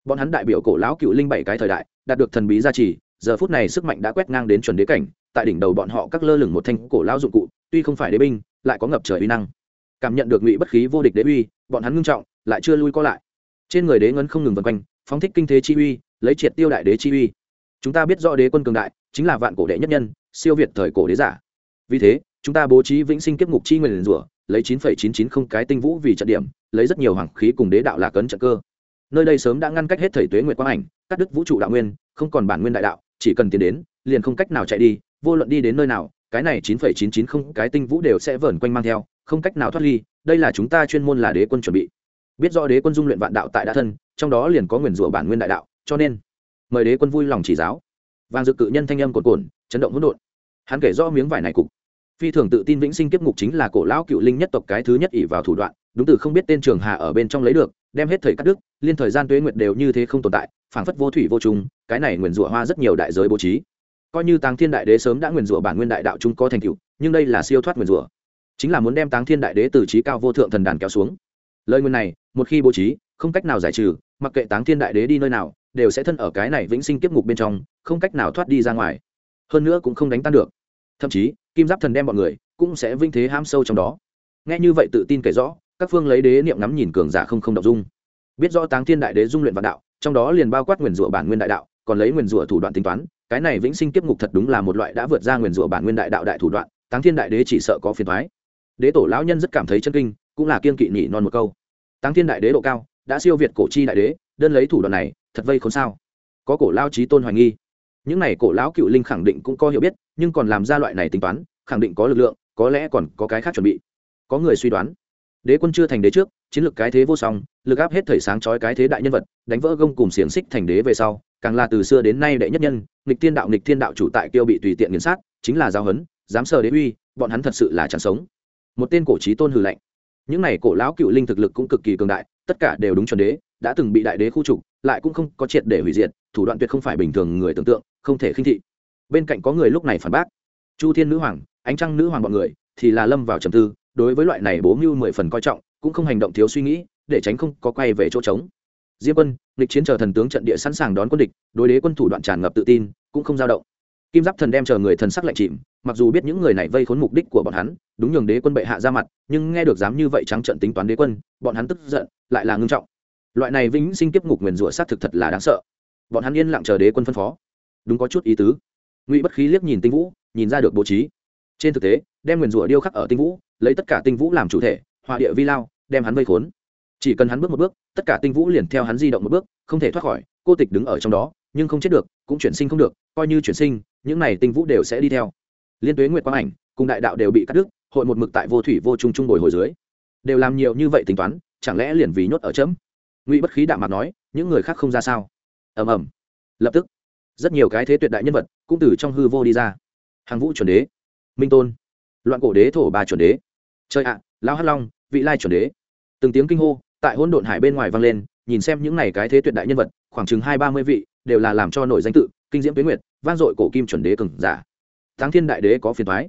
Bọn hắn đại biểu cổ lão cựu linh bảy cái thời đại, đạt được thần bí gia trì giờ phút này sức mạnh đã quét ngang đến chuẩn đế cảnh, tại đỉnh đầu bọn họ các lơ lửng một thanh cổ lao dụng cụ, tuy không phải đế binh, lại có ngập trời uy năng. Cảm nhận được ngụy bất khí vô địch đế uy, bọn hắn ngưng trọng, lại chưa lui co lại. Trên người đế ngấn không ngừng vần quanh, phóng thích kinh thế chi uy, lấy triệt tiêu đại đế chi uy. Chúng ta biết rõ đế quân cường đại, chính là vạn cổ đệ nhất nhân, siêu việt thời cổ đế giả. Vì thế, chúng ta bố trí vĩnh sinh kiếp ngục chi nguyền rủa, lấy chín phẩy chín chín không cái tinh vũ vì trận điểm, lấy rất nhiều hoàng khí cùng đế đạo là cấn trận cơ. Nơi đây sớm đã ngăn cách hết thầy tuế nguyệt quang ảnh, cắt đứt vũ trụ đạo nguyên, không còn bản nguyên đại đạo chỉ cần tiến đến, liền không cách nào chạy đi, vô luận đi đến nơi nào, cái này chín phẩy chín chín không, cái tinh vũ đều sẽ vờn quanh mang theo, không cách nào thoát ly, đây là chúng ta chuyên môn là đế quân chuẩn bị. Biết rõ đế quân dung luyện vạn đạo tại đã thân, trong đó liền có nguyền rủa bản nguyên đại đạo, cho nên, mời đế quân vui lòng chỉ giáo. Vàng dự cự nhân thanh âm cồn cồn chấn động hỗn độn. Hắn kể rõ miếng vải này cục. Phi thường tự tin vĩnh sinh kiếp ngục chính là cổ lão cựu linh nhất tộc cái thứ nhất ỷ vào thủ đoạn, đúng từ không biết tên trường hà ở bên trong lấy được, đem hết thời cắt đức liên thời gian tuế nguyệt đều như thế không tồn tại, phảng phất vô thủy vô trùng cái này nguyền rủa hoa rất nhiều đại giới bố trí. Coi như tàng thiên đại đế sớm đã nguyền rủa bản nguyên đại đạo chúng có thành tựu, nhưng đây là siêu thoát nguyền rủa. Chính là muốn đem táng thiên đại đế từ trí cao vô thượng thần đàn kéo xuống. Lời nguyên này, một khi bố trí, không cách nào giải trừ, mặc kệ táng thiên đại đế đi nơi nào, đều sẽ thân ở cái này vĩnh sinh kiếp ngục bên trong, không cách nào thoát đi ra ngoài. Hơn nữa cũng không đánh tan được. Thậm chí, kim giáp thần đem bọn người cũng sẽ vinh thế ham sâu trong đó. Nghe như vậy tự tin kể rõ, các phương lấy đế niệm ngắm nhìn cường giả không không đọc dung. Biết rõ táng thiên đại đế dung luyện vạn đạo, trong đó liền bao quát nguyền rủa bản nguyên đại đạo còn lấy nguyền rủa thủ đoạn tính toán, cái này vĩnh sinh kiếp ngục thật đúng là một loại đã vượt ra nguyền rủa bản nguyên đại đạo đại thủ đoạn, táng thiên đại đế chỉ sợ có phiền thoái đế tổ lão nhân rất cảm thấy chân kinh, cũng là kiên kỵ nhị non một câu. Táng thiên đại đế độ cao, đã siêu việt cổ chi đại đế, đơn lấy thủ đoạn này, thật vây không sao? Có cổ lao trí tôn hoài nghi. Những này cổ lão cựu linh khẳng định cũng có hiểu biết, nhưng còn làm ra loại này tính toán, khẳng định có lực lượng, có lẽ còn có cái khác chuẩn bị. Có người suy đoán, đế quân chưa thành đế trước, chiến lược cái thế vô song, lực áp hết thời sáng trói cái thế đại nhân vật, đánh vỡ gông cùng xiềng xích thành đế về sau càng là từ xưa đến nay đệ nhất nhân nghịch thiên đạo nghịch thiên đạo chủ tại kiêu bị tùy tiện nghiền sát chính là giao hấn, dám sờ đế uy bọn hắn thật sự là chẳng sống. Một tên cổ trí tôn hừ lạnh. Những này cổ lão cựu linh thực lực cũng cực kỳ cường đại tất cả đều đúng chuẩn đế đã từng bị đại đế khu trục lại cũng không có triệt để hủy diệt thủ đoạn tuyệt không phải bình thường người tưởng tượng không thể khinh thị. Bên cạnh có người lúc này phản bác. Chu thiên nữ hoàng ánh trăng nữ hoàng bọn người thì là lâm vào trầm tư đối với loại này bố mưu mười phần coi trọng cũng không hành động thiếu suy nghĩ để tránh không có quay về chỗ trống diêm quân lịch chiến chờ thần tướng trận địa sẵn sàng đón quân địch, đối đế quân thủ đoạn tràn ngập tự tin, cũng không dao động. Kim giáp thần đem chờ người thần sắc lạnh chìm, mặc dù biết những người này vây khốn mục đích của bọn hắn, đúng nhường đế quân bệ hạ ra mặt, nhưng nghe được dám như vậy trắng trận tính toán đế quân, bọn hắn tức giận, lại là ngưng trọng. Loại này vĩnh sinh kiếp ngục nguyền rủa sát thực thật là đáng sợ. Bọn hắn yên lặng chờ đế quân phân phó. Đúng có chút ý tứ. Ngụy bất khí liếc nhìn tinh vũ, nhìn ra được bố trí. Trên thực tế, đem nguyền rủa điêu khắc ở tinh vũ, lấy tất cả tinh vũ làm chủ thể hòa địa vi lao, đem hắn vây khốn chỉ cần hắn bước một bước, tất cả tinh vũ liền theo hắn di động một bước, không thể thoát khỏi, cô tịch đứng ở trong đó, nhưng không chết được, cũng chuyển sinh không được, coi như chuyển sinh, những này tinh vũ đều sẽ đi theo. Liên tuế nguyệt quang ảnh, cùng đại đạo đều bị cắt đứt, hội một mực tại vô thủy vô trung trung bồi hồi dưới. Đều làm nhiều như vậy tính toán, chẳng lẽ liền vì nhốt ở chấm? Ngụy bất khí đạm mặt nói, những người khác không ra sao? Ầm ầm. Lập tức, rất nhiều cái thế tuyệt đại nhân vật cũng từ trong hư vô đi ra. Hàng vũ chuẩn đế, minh tôn, loạn cổ đế, thổ bà chuẩn đế. Chơi ạ, lão hắc long, vị lai chuẩn đế. Từng tiếng kinh hô tại hỗn độn hải bên ngoài vang lên, nhìn xem những này cái thế tuyệt đại nhân vật, khoảng chừng hai ba mươi vị, đều là làm cho nổi danh tự, kinh diễm tuyến nguyệt, vang dội cổ kim chuẩn đế cường giả. Thắng thiên đại đế có phiền thoái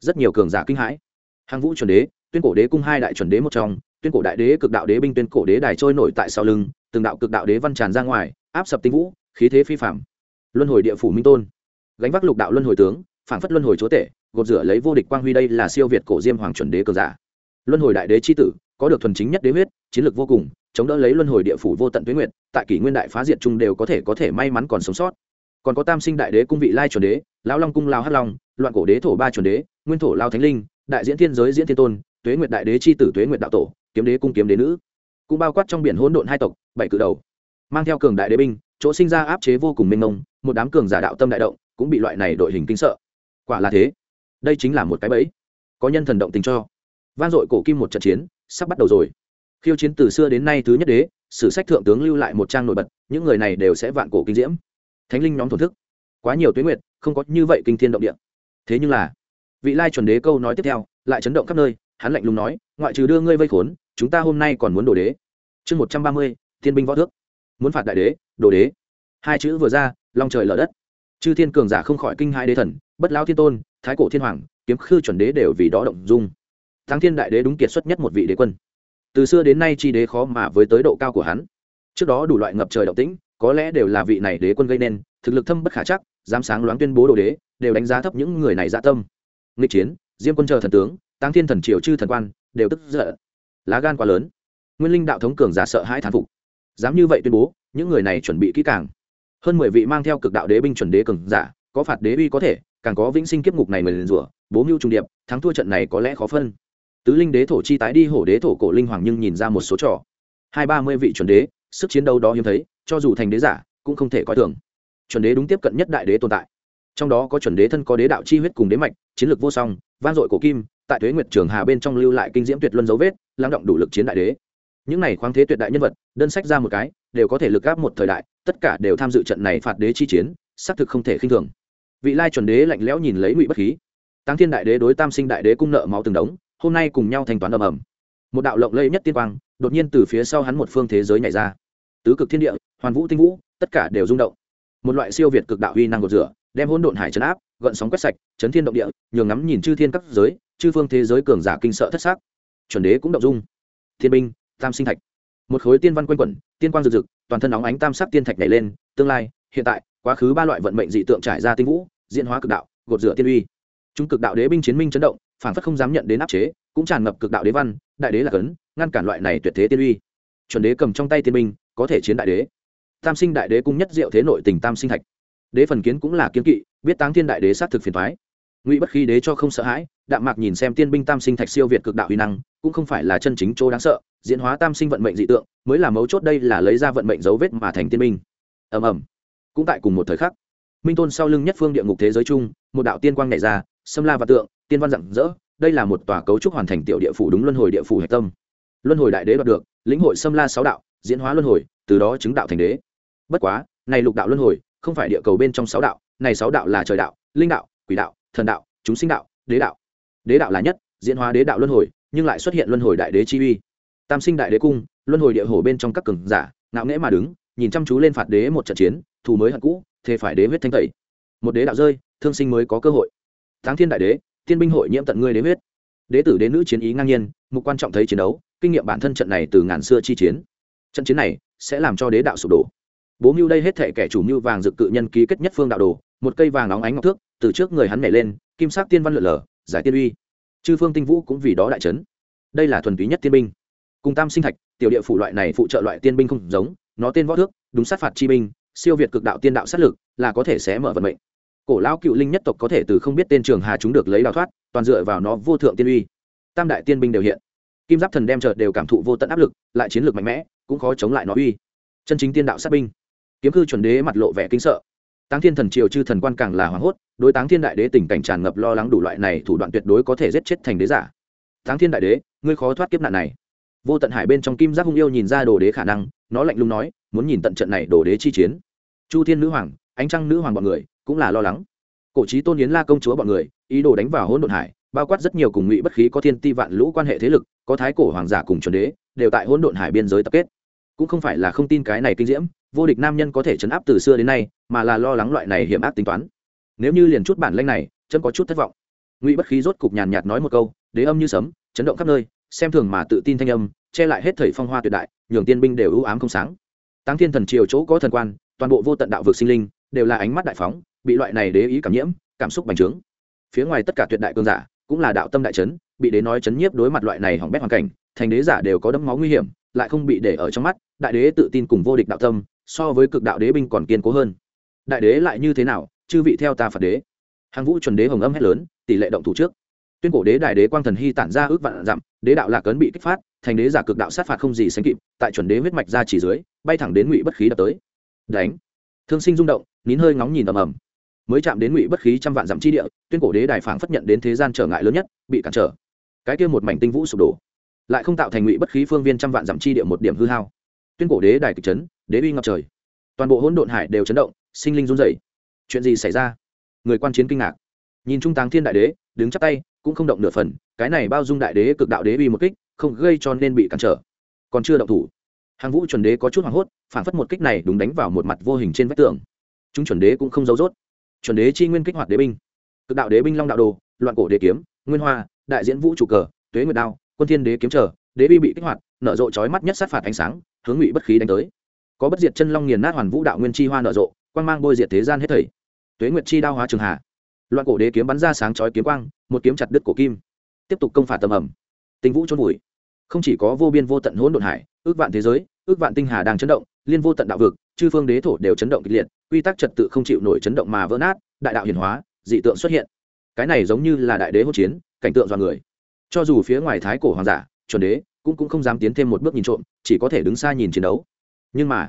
rất nhiều cường giả kinh hãi. Hàng vũ chuẩn đế, tuyên cổ đế cung hai đại chuẩn đế một trong, tuyên cổ đại đế, cực đạo đế, binh tuyên cổ đế đài trôi nổi tại sau lưng, từng đạo cực đạo đế văn tràn ra ngoài, áp sập tinh vũ, khí thế phi phạm luân hồi địa phủ minh tôn. Gánh vác lục đạo luân hồi tướng, phản phất luân hồi chúa tể, gột rửa lấy vô địch quang huy đây là siêu việt cổ diêm hoàng chuẩn đế cường giả. Luân hồi đại đế c tử có được thuần chính nhất đế huyết, chiến lược vô cùng, chống đỡ lấy luân hồi địa phủ vô tận tuyến nguyện tại kỷ nguyên đại phá diệt chung đều có thể có thể may mắn còn sống sót. Còn có tam sinh đại đế cung vị lai chuẩn đế, lão long cung lao hắc long, loạn cổ đế thổ ba chuẩn đế, nguyên thổ lao thánh linh, đại diễn thiên giới diễn thiên tôn, tuế nguyệt đại đế c h i tử tuế nguyệt đạo tổ, kiếm đế cung kiếm đế nữ. Cũng bao quát trong biển hỗn độn hai tộc, bảy cự đầu. Mang theo cường đại đế binh, chỗ sinh ra áp chế vô cùng mênh mông, một đám cường giả đạo tâm đại động, cũng bị loại này đội hình kinh sợ. Quả là thế. Đây chính là một cái bẫy. Có nhân thần động tình cho. Van dội cổ kim một trận chiến sắp bắt đầu rồi. Khiêu chiến từ xưa đến nay thứ nhất đế, sử sách thượng tướng lưu lại một trang nổi bật, những người này đều sẽ vạn cổ kinh diễm. Thánh linh nhóm thổn thức. Quá nhiều tuyến nguyệt, không có như vậy kinh thiên động địa. Thế nhưng là, vị lai chuẩn đế câu nói tiếp theo, lại chấn động khắp nơi, hắn lạnh lùng nói, ngoại trừ đưa ngươi vây khốn, chúng ta hôm nay còn muốn đổ đế. Chương một trăm ba mươi, thiên binh võ thước. Muốn phạt đại đế đồ đế. Hai chữ vừa ra, long trời lở đất. Chư thiên cường giả không khỏi kinh hai đế thần, bất lao thiên tôn, thái cổ thiên hoàng, kiếm khư chuẩn đế đều vì đó động dung thắng thiên đại đế đúng kiệt xuất nhất một vị đế quân. Từ xưa đến nay chi đế khó mà với tới độ cao của hắn. Trước đó đủ loại ngập trời động tĩnh, có lẽ đều là vị này đế quân gây nên, thực lực thâm bất khả chắc, dám sáng loáng tuyên bố đồ đế, đều đánh giá thấp những người này dạ tâm. Nghịch chiến, diêm quân chờ thần tướng tăng thiên thần triều chư thần quan, đều tức giận. Lá gan quá lớn. Nguyên linh đạo thống cường giả sợ hãi thán phục. Dám như vậy tuyên bố, những người này chuẩn bị kỹ càng. Hơn mười vị mang theo cực đạo đế binh chuẩn đế cường giả, có phạt đế uy có thể, càng có vĩnh sinh kiếp ngục này mười lần rủa bố mưu trung điệp, thắng thua trận này có lẽ khó phân tứ linh đế thổ chi tái đi, hổ đế thổ cổ linh hoàng nhưng nhìn ra một số trò. Hai ba mươi vị chuẩn đế, sức chiến đấu đó hiếm thấy, cho dù thành đế giả, cũng không thể coi thường. Chuẩn đế đúng tiếp cận nhất đại đế tồn tại. Trong đó có chuẩn đế thân có đế đạo chi huyết cùng đế mạch, chiến lược vô song van dội cổ kim, tại thuế nguyệt trường hà bên trong lưu lại kinh diễm tuyệt luân dấu vết, lắng động đủ lực chiến đại đế. Những này khoáng thế tuyệt đại nhân vật, đơn sách ra một cái, đều có thể lực gáp một thời đại, tất cả đều tham dự trận này phạt đế chi chiến, xác thực không thể khinh thường. Vị lai chuẩn đế lạnh lẽo nhìn lấy ngụy bất khí. Tăng thiên đại đế đối tam sinh đại đế cung nợ máu từng đống hôm nay cùng nhau thanh toán ầm ầm. Một đạo lộng lây nhất tiên quang, đột nhiên từ phía sau hắn một phương thế giới nhảy ra. Tứ cực thiên địa, hoàn vũ tinh vũ, tất cả đều rung động. Một loại siêu việt cực đạo uy năng gột rửa, đem hỗn độn hải chấn áp, gợn sóng quét sạch, chấn thiên động địa, nhường ngắm nhìn chư thiên các giới, chư phương thế giới cường giả kinh sợ thất xác chuẩn đế cũng động dung. Thiên binh, tam sinh thạch. Một khối tiên văn quanh quẩn, tiên quang rực rực, toàn thân nóng ánh tam sắc tiên thạch nhảy lên, tương lai, hiện tại, quá khứ ba loại vận mệnh dị tượng trải ra tinh vũ, diễn hóa cực đạo, gột rửa tiên uy. Chúng cực đạo đế binh chiến minh chấn động phản phất không dám nhận đến áp chế, cũng tràn ngập cực đạo đế văn, đại đế là cấn, ngăn cản loại này tuyệt thế tiên uy. Chuẩn đế cầm trong tay tiên binh, có thể chiến đại đế. Tam sinh đại đế cung nhất diệu thế nội tình tam sinh thạch. Đế phần kiến cũng là kiến kỵ, biết táng thiên đại đế sát thực phiền thoái ngụy bất khi đế cho không sợ hãi, đạm mạc nhìn xem tiên binh tam sinh thạch siêu việt cực đạo uy năng, cũng không phải là chân chính chỗ đáng sợ, diễn hóa tam sinh vận mệnh dị tượng, mới là mấu chốt đây là lấy ra vận mệnh dấu vết mà thành tiên binh. Ầm ầm. Cũng tại cùng một thời khắc, minh tôn sau lưng nhất phương địa ngục thế giới chung, một đạo tiên quang nhảy ra xâm la và tượng, tiên văn rạng rỡ, đây là một tòa cấu trúc hoàn thành tiểu địa phủ đúng luân hồi địa phủ hạch tâm. Luân hồi đại đế đoạt được, lĩnh hội xâm la sáu đạo, diễn hóa luân hồi, từ đó chứng đạo thành đế. Bất quá, này lục đạo luân hồi, không phải địa cầu bên trong sáu đạo, này sáu đạo là trời đạo, linh đạo, quỷ đạo, thần đạo, chúng sinh đạo, đế đạo. Đế đạo là nhất, diễn hóa đế đạo luân hồi, nhưng lại xuất hiện luân hồi đại đế chi uy. Tam sinh đại đế cung, luân hồi địa hồ bên trong các cường giả, ngạo nghễ mà đứng, nhìn chăm chú lên phạt đế một trận chiến, thù mới hận cũ thế phải đế huyết thanh tẩy. Một đế đạo rơi, thương sinh mới có cơ hội tháng thiên đại đế thiên binh hội nhiễm tận ngươi đế huyết. Đế tử đế nữ chiến ý ngang nhiên, mục quan trọng thấy chiến đấu, kinh nghiệm bản thân trận này từ ngàn xưa chi chiến. Trận chiến này sẽ làm cho đế đạo sụp đổ. Bố mưu đây hết thảy kẻ chủ mưu vàng dực cự nhân ký kết nhất phương đạo đồ, một cây vàng óng ánh ngọc thước, từ trước người hắn nhảy lên, kim sắc tiên văn lượn lờ, giải tiên uy. Chư phương tinh vũ cũng vì đó đại chấn. đây là thuần túy nhất tiên binh. Cùng tam sinh thạch, tiểu địa phủ loại này phụ trợ loại tiên binh không giống, nó tên võ thước, đúng sát phạt chi binh, siêu việt cực đạo tiên đạo sát lực, là có thể xé mở vận mệnh cổ lão cựu linh nhất tộc có thể từ không biết tên trường hà chúng được lấy đào thoát, toàn dựa vào nó vô thượng tiên uy. Tam đại tiên binh đều hiện. Kim giáp thần đem chợt đều cảm thụ vô tận áp lực, lại chiến lược mạnh mẽ, cũng khó chống lại nó uy. Chân chính tiên đạo sát binh. Kiếm cư chuẩn đế mặt lộ vẻ kinh sợ. Táng thiên thần triều chư thần quan càng là hoảng hốt, đối táng thiên đại đế tình cảnh tràn ngập lo lắng đủ loại này thủ đoạn tuyệt đối có thể giết chết thành đế giả. Táng thiên đại đế, ngươi khó thoát kiếp nạn này. Vô tận hải bên trong kim giác hung yêu nhìn ra đồ đế khả năng, nó lạnh lùng nói, muốn nhìn tận trận này đồ đế chi chiến. Chu thiên nữ hoàng ánh trăng nữ hoàng bọn người cũng là lo lắng. Cổ trí tôn yến la công chúa bọn người, ý đồ đánh vào hỗn độn hải, bao quát rất nhiều cùng ngụy bất khí có thiên ti vạn lũ quan hệ thế lực, có thái cổ hoàng giả cùng chuẩn đế, đều tại hỗn độn hải biên giới tập kết. Cũng không phải là không tin cái này kinh diễm, vô địch nam nhân có thể chấn áp từ xưa đến nay, mà là lo lắng loại này hiểm ác tính toán. Nếu như liền chút bản lanh này chân có chút thất vọng. Ngụy bất khí rốt cục nhàn nhạt nói một câu, đế âm như sấm, chấn động khắp nơi, xem thường mà tự tin thanh âm, che lại hết thời phong hoa tuyệt đại, nhường tiên binh đều ưu ám không sáng. Táng thiên thần triều chỗ có thần quan, toàn bộ vô tận đạo vực sinh linh đều là ánh mắt đại phóng bị loại này đế ý cảm nhiễm cảm xúc bành trướng. Phía ngoài tất cả tuyệt đại cương giả cũng là đạo tâm đại chấn, bị đế nói chấn nhiếp đối mặt loại này hỏng bét hoàn cảnh thành đế giả đều có đấm máu nguy hiểm lại không bị để ở trong mắt đại đế tự tin cùng vô địch đạo tâm so với cực đạo đế binh còn kiên cố hơn. Đại đế lại như thế nào chư vị theo ta phạt đế. Hàng vũ chuẩn đế hồng âm hét lớn tỷ lệ động thủ trước. Tuyên cổ đế đại đế quang thần hy tản ra ước vạn dặm đế đạo lạc cấn bị kích phát thành đế giả cực đạo sát phạt không gì sánh kịp tại chuẩn đế huyết mạch ra chỉ dưới bay thẳng đến ngụy bất khí đập tới. Đánh thương sinh rung động, nín hơi ngóng nhìn ầm ầm. Mới chạm đến ngụy bất khí trăm vạn dặm chi địa, tuyên cổ đế đài phảng phất nhận đến thế gian trở ngại lớn nhất, bị cản trở. Cái kia một mảnh tinh vũ sụp đổ, lại không tạo thành ngụy bất khí phương viên trăm vạn dặm chi địa một điểm hư hao. Tuyên cổ đế đài kịch chấn, đế uy ngập trời. Toàn bộ hỗn độn hải đều chấn động, sinh linh run rẩy. Chuyện gì xảy ra? Người quan chiến kinh ngạc. Nhìn trung táng thiên đại đế, đứng chắp tay, cũng không động nửa phần, cái này bao dung đại đế cực đạo đế uy một kích, không gây cho nên bị cản trở. Còn chưa động thủ hàng vũ chuẩn đế có chút hoảng hốt, phản phất một kích này đúng đánh vào một mặt vô hình trên vách tường. Chúng chuẩn đế cũng không giấu rốt. Chuẩn đế chi nguyên kích hoạt đế binh. Cực đạo đế binh long đạo đồ, loạn cổ đế kiếm, nguyên hoa, đại diễn vũ trụ cờ, tuế nguyệt đao, quân thiên đế kiếm trở, đế bi bị kích hoạt, nở rộ chói mắt nhất sát phạt ánh sáng, hướng ngụy bất khí đánh tới. Có bất diệt chân long nghiền nát hoàn vũ đạo nguyên chi hoa nở rộ, quang mang bôi diệt thế gian hết thảy. Tuế nguyệt chi đao hóa trường hạ. Loạn cổ đế kiếm bắn ra sáng chói kiếm quang, một kiếm chặt đứt cổ kim. Tiếp tục công phạt tầm ẩm. Tình vũ trôn vùi. Không chỉ có vô biên vô tận hỗn độn hải ước vạn thế giới, ước vạn tinh hà đang chấn động, liên vô tận đạo vực, chư phương đế thổ đều chấn động kịch liệt, quy tắc trật tự không chịu nổi chấn động mà vỡ nát, đại đạo hiển hóa, dị tượng xuất hiện. Cái này giống như là đại đế hỗn chiến, cảnh tượng do người. Cho dù phía ngoài thái cổ hoàng giả, chuẩn đế, cũng cũng không dám tiến thêm một bước nhìn trộm, chỉ có thể đứng xa nhìn chiến đấu. Nhưng mà,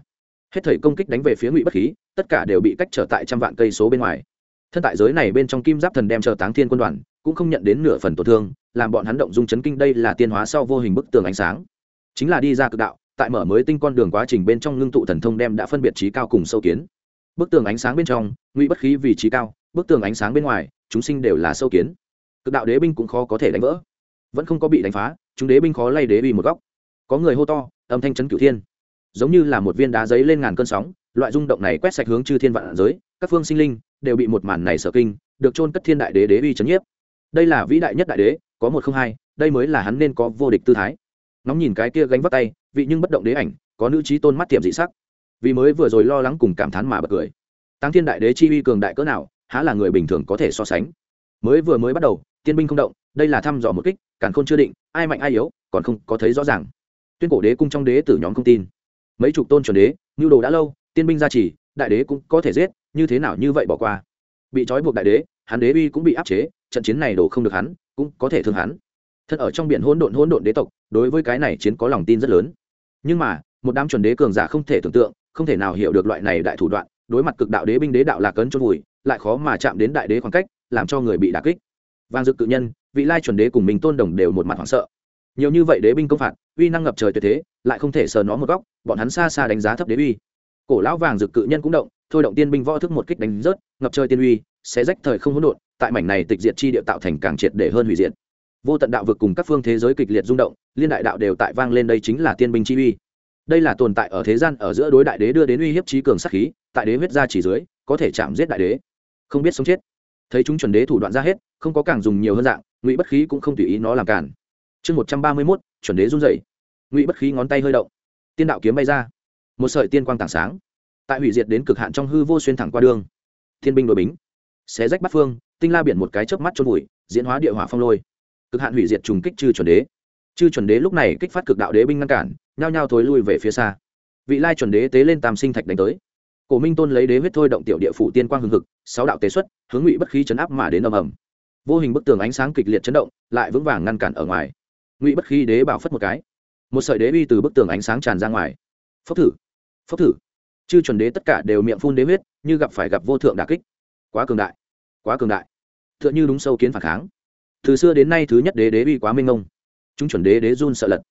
hết thời công kích đánh về phía ngụy bất khí, tất cả đều bị cách trở tại trăm vạn cây số bên ngoài. Thân tại giới này bên trong kim giáp thần đem chờ táng thiên quân đoàn, cũng không nhận đến nửa phần tổn thương, làm bọn hắn động dung chấn kinh đây là tiên hóa sau vô hình bức tường ánh sáng chính là đi ra cực đạo, tại mở mới tinh con đường quá trình bên trong ngưng tụ thần thông đem đã phân biệt trí cao cùng sâu kiến. Bức tường ánh sáng bên trong, ngụy bất khí vì trí cao, bức tường ánh sáng bên ngoài, chúng sinh đều là sâu kiến. Cực đạo đế binh cũng khó có thể đánh vỡ. Vẫn không có bị đánh phá, chúng đế binh khó lay đế uy một góc. Có người hô to, âm thanh chấn cửu thiên. Giống như là một viên đá giấy lên ngàn cơn sóng, loại rung động này quét sạch hướng chư thiên vạn giới, các phương sinh linh đều bị một màn này sở kinh, được trôn cất thiên đại đế đế uy chấn nhiếp. Đây là vĩ đại nhất đại đế, có một không hai, đây mới là hắn nên có vô địch tư thái nóng nhìn cái kia gánh vắt tay, vị nhưng bất động đế ảnh, có nữ trí tôn mắt tiệm dị sắc. Vì mới vừa rồi lo lắng cùng cảm thán mà bật cười. Tăng thiên đại đế chi uy cường đại cỡ nào, há là người bình thường có thể so sánh. Mới vừa mới bắt đầu, tiên binh không động, đây là thăm dò một kích, càn khôn chưa định, ai mạnh ai yếu, còn không có thấy rõ ràng. Tuyên cổ đế cung trong đế tử nhóm không tin. Mấy chục tôn chuẩn đế nhu đồ đã lâu, tiên binh gia trì, đại đế cũng có thể giết, như thế nào như vậy bỏ qua. Bị trói buộc đại đế, hắn đế uy cũng bị áp chế, trận chiến này đổ không được hắn, cũng có thể thương hắn thân ở trong biển hỗn độn hỗn độn đế tộc, đối với cái này chiến có lòng tin rất lớn. Nhưng mà, một đám chuẩn đế cường giả không thể tưởng tượng, không thể nào hiểu được loại này đại thủ đoạn, đối mặt cực đạo đế binh đế đạo lạc cấn chôn vùi, lại khó mà chạm đến đại đế khoảng cách, làm cho người bị đả kích. Vang dự cự nhân, vị lai chuẩn đế cùng mình tôn đồng đều một mặt hoảng sợ. Nhiều như vậy đế binh công phạt, uy năng ngập trời tuyệt thế, lại không thể sờ nó một góc, bọn hắn xa xa đánh giá thấp đế uy. Cổ lão vàng dực cự nhân cũng động, thôi động tiên binh võ thức một kích đánh rớt, ngập trời tiên uy sẽ rách thời không hỗn độn, tại mảnh này tịch diệt chi địa tạo thành càng triệt để hơn hủy diệt vô tận đạo vực cùng các phương thế giới kịch liệt rung động, liên đại đạo đều tại vang lên, đây chính là tiên binh chi uy. Đây là tồn tại ở thế gian, ở giữa đối đại đế đưa đến uy hiếp trí cường sát khí, tại đế huyết ra chỉ dưới, có thể chạm giết đại đế. Không biết sống chết. Thấy chúng chuẩn đế thủ đoạn ra hết, không có càng dùng nhiều hơn dạng, ngụy bất khí cũng không tùy ý nó làm cản. Chương một trăm ba mươi mốt, chuẩn đế run dậy ngụy bất khí ngón tay hơi động. Tiên đạo kiếm bay ra. Một sợi tiên quang tảng sáng. Tại hủy diệt đến cực hạn trong hư vô xuyên thẳng qua đường. Thiên binh đội bính. Xé rách bắt phương, tinh la biển một cái chớp mắt trôn vùi, diễn hóa địa hỏa phong lôi cực hạn hủy diệt trùng kích chư chuẩn đế. Chư chuẩn đế lúc này kích phát cực đạo đế binh ngăn cản, nhao nhao thối lui về phía xa. Vị lai chuẩn đế tế lên tam sinh thạch đánh tới. Cổ minh tôn lấy đế huyết thôi động tiểu địa phủ tiên quang hưng hực, sáu đạo tế xuất, hướng ngụy bất khí chấn áp mà đến ầm ầm. Vô hình bức tường ánh sáng kịch liệt chấn động, lại vững vàng ngăn cản ở ngoài. Ngụy bất khí đế bảo phất một cái. Một sợi đế uy từ bức tường ánh sáng tràn ra ngoài. Phốc thử phốc thử. Chư chuẩn đế tất cả đều miệng phun đế huyết, như gặp phải gặp vô thượng đà kích. Quá cường đại, quá cường đại. T h ư ợ n h ư đúng sâu kiến phản kháng từ xưa đến nay thứ nhất đế đế uy quá minh ông chúng chuẩn đế đế run sợ lật.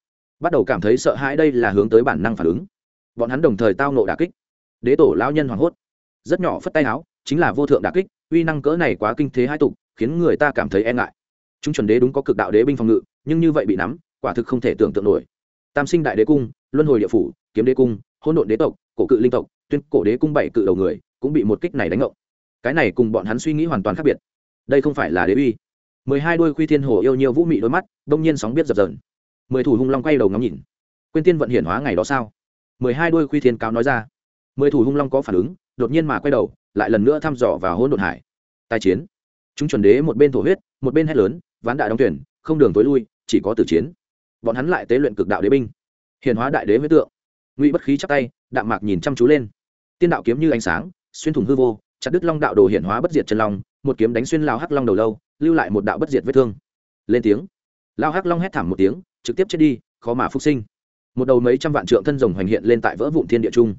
Bắt đầu cảm thấy sợ hãi đây là hướng tới bản năng phản ứng. Bọn hắn đồng thời tao nộ đà kích. Đế tổ lao nhân hoảng hốt. Rất nhỏ phất tay áo, chính là vô thượng đà kích, uy năng cỡ này quá kinh thế hai tục, khiến người ta cảm thấy e ngại. Chúng chuẩn đế đúng có cực đạo đế binh phòng ngự, nhưng như vậy bị nắm, quả thực không thể tưởng tượng nổi. Tam sinh đại đế cung, luân hồi địa phủ, kiếm đế cung hôn độn đế tộc, cổ cự linh tộc, tuyên cổ đế cung bảy cự đầu người, cũng bị một kích này đánh ngộng cái này cùng bọn hắn suy nghĩ hoàn toàn khác biệt. Đây không phải là đế uy mười hai đôi quy thiên hồ yêu nhiều vũ mị đôi mắt, đông nhiên sóng biết dập dờn. Mười thủ hung long quay đầu ngắm nhìn. Quên tiên vận hiển hóa ngày đó sao? Mười hai đôi quy thiên cáo nói ra. Mười thủ hung long có phản ứng, đột nhiên mà quay đầu, lại lần nữa thăm dò vào hôn đột hải. Tài chiến. Chúng chuẩn đế một bên thổ huyết, một bên hét lớn, ván đại đóng tuyển không đường tối lui, chỉ có tử chiến. Bọn hắn lại tế luyện cực đạo đế binh. Hiển hóa đại đế huyết tượng. Ngụy bất khí chắc tay, đạm mạc nhìn chăm chú lên. Tiên đạo kiếm như ánh sáng, xuyên thủng hư vô, chặt đứt long đạo đồ hiển hóa bất diệt chân long một kiếm đánh xuyên lao hắc long đầu lâu, lưu lại một đạo bất diệt vết thương. Lên tiếng. Lao hắc long hét thảm một tiếng, trực tiếp chết đi, khó mà phục sinh. Một đầu mấy trăm vạn trượng thân rồng hoành hiện lên tại vỡ vụn thiên địa trung.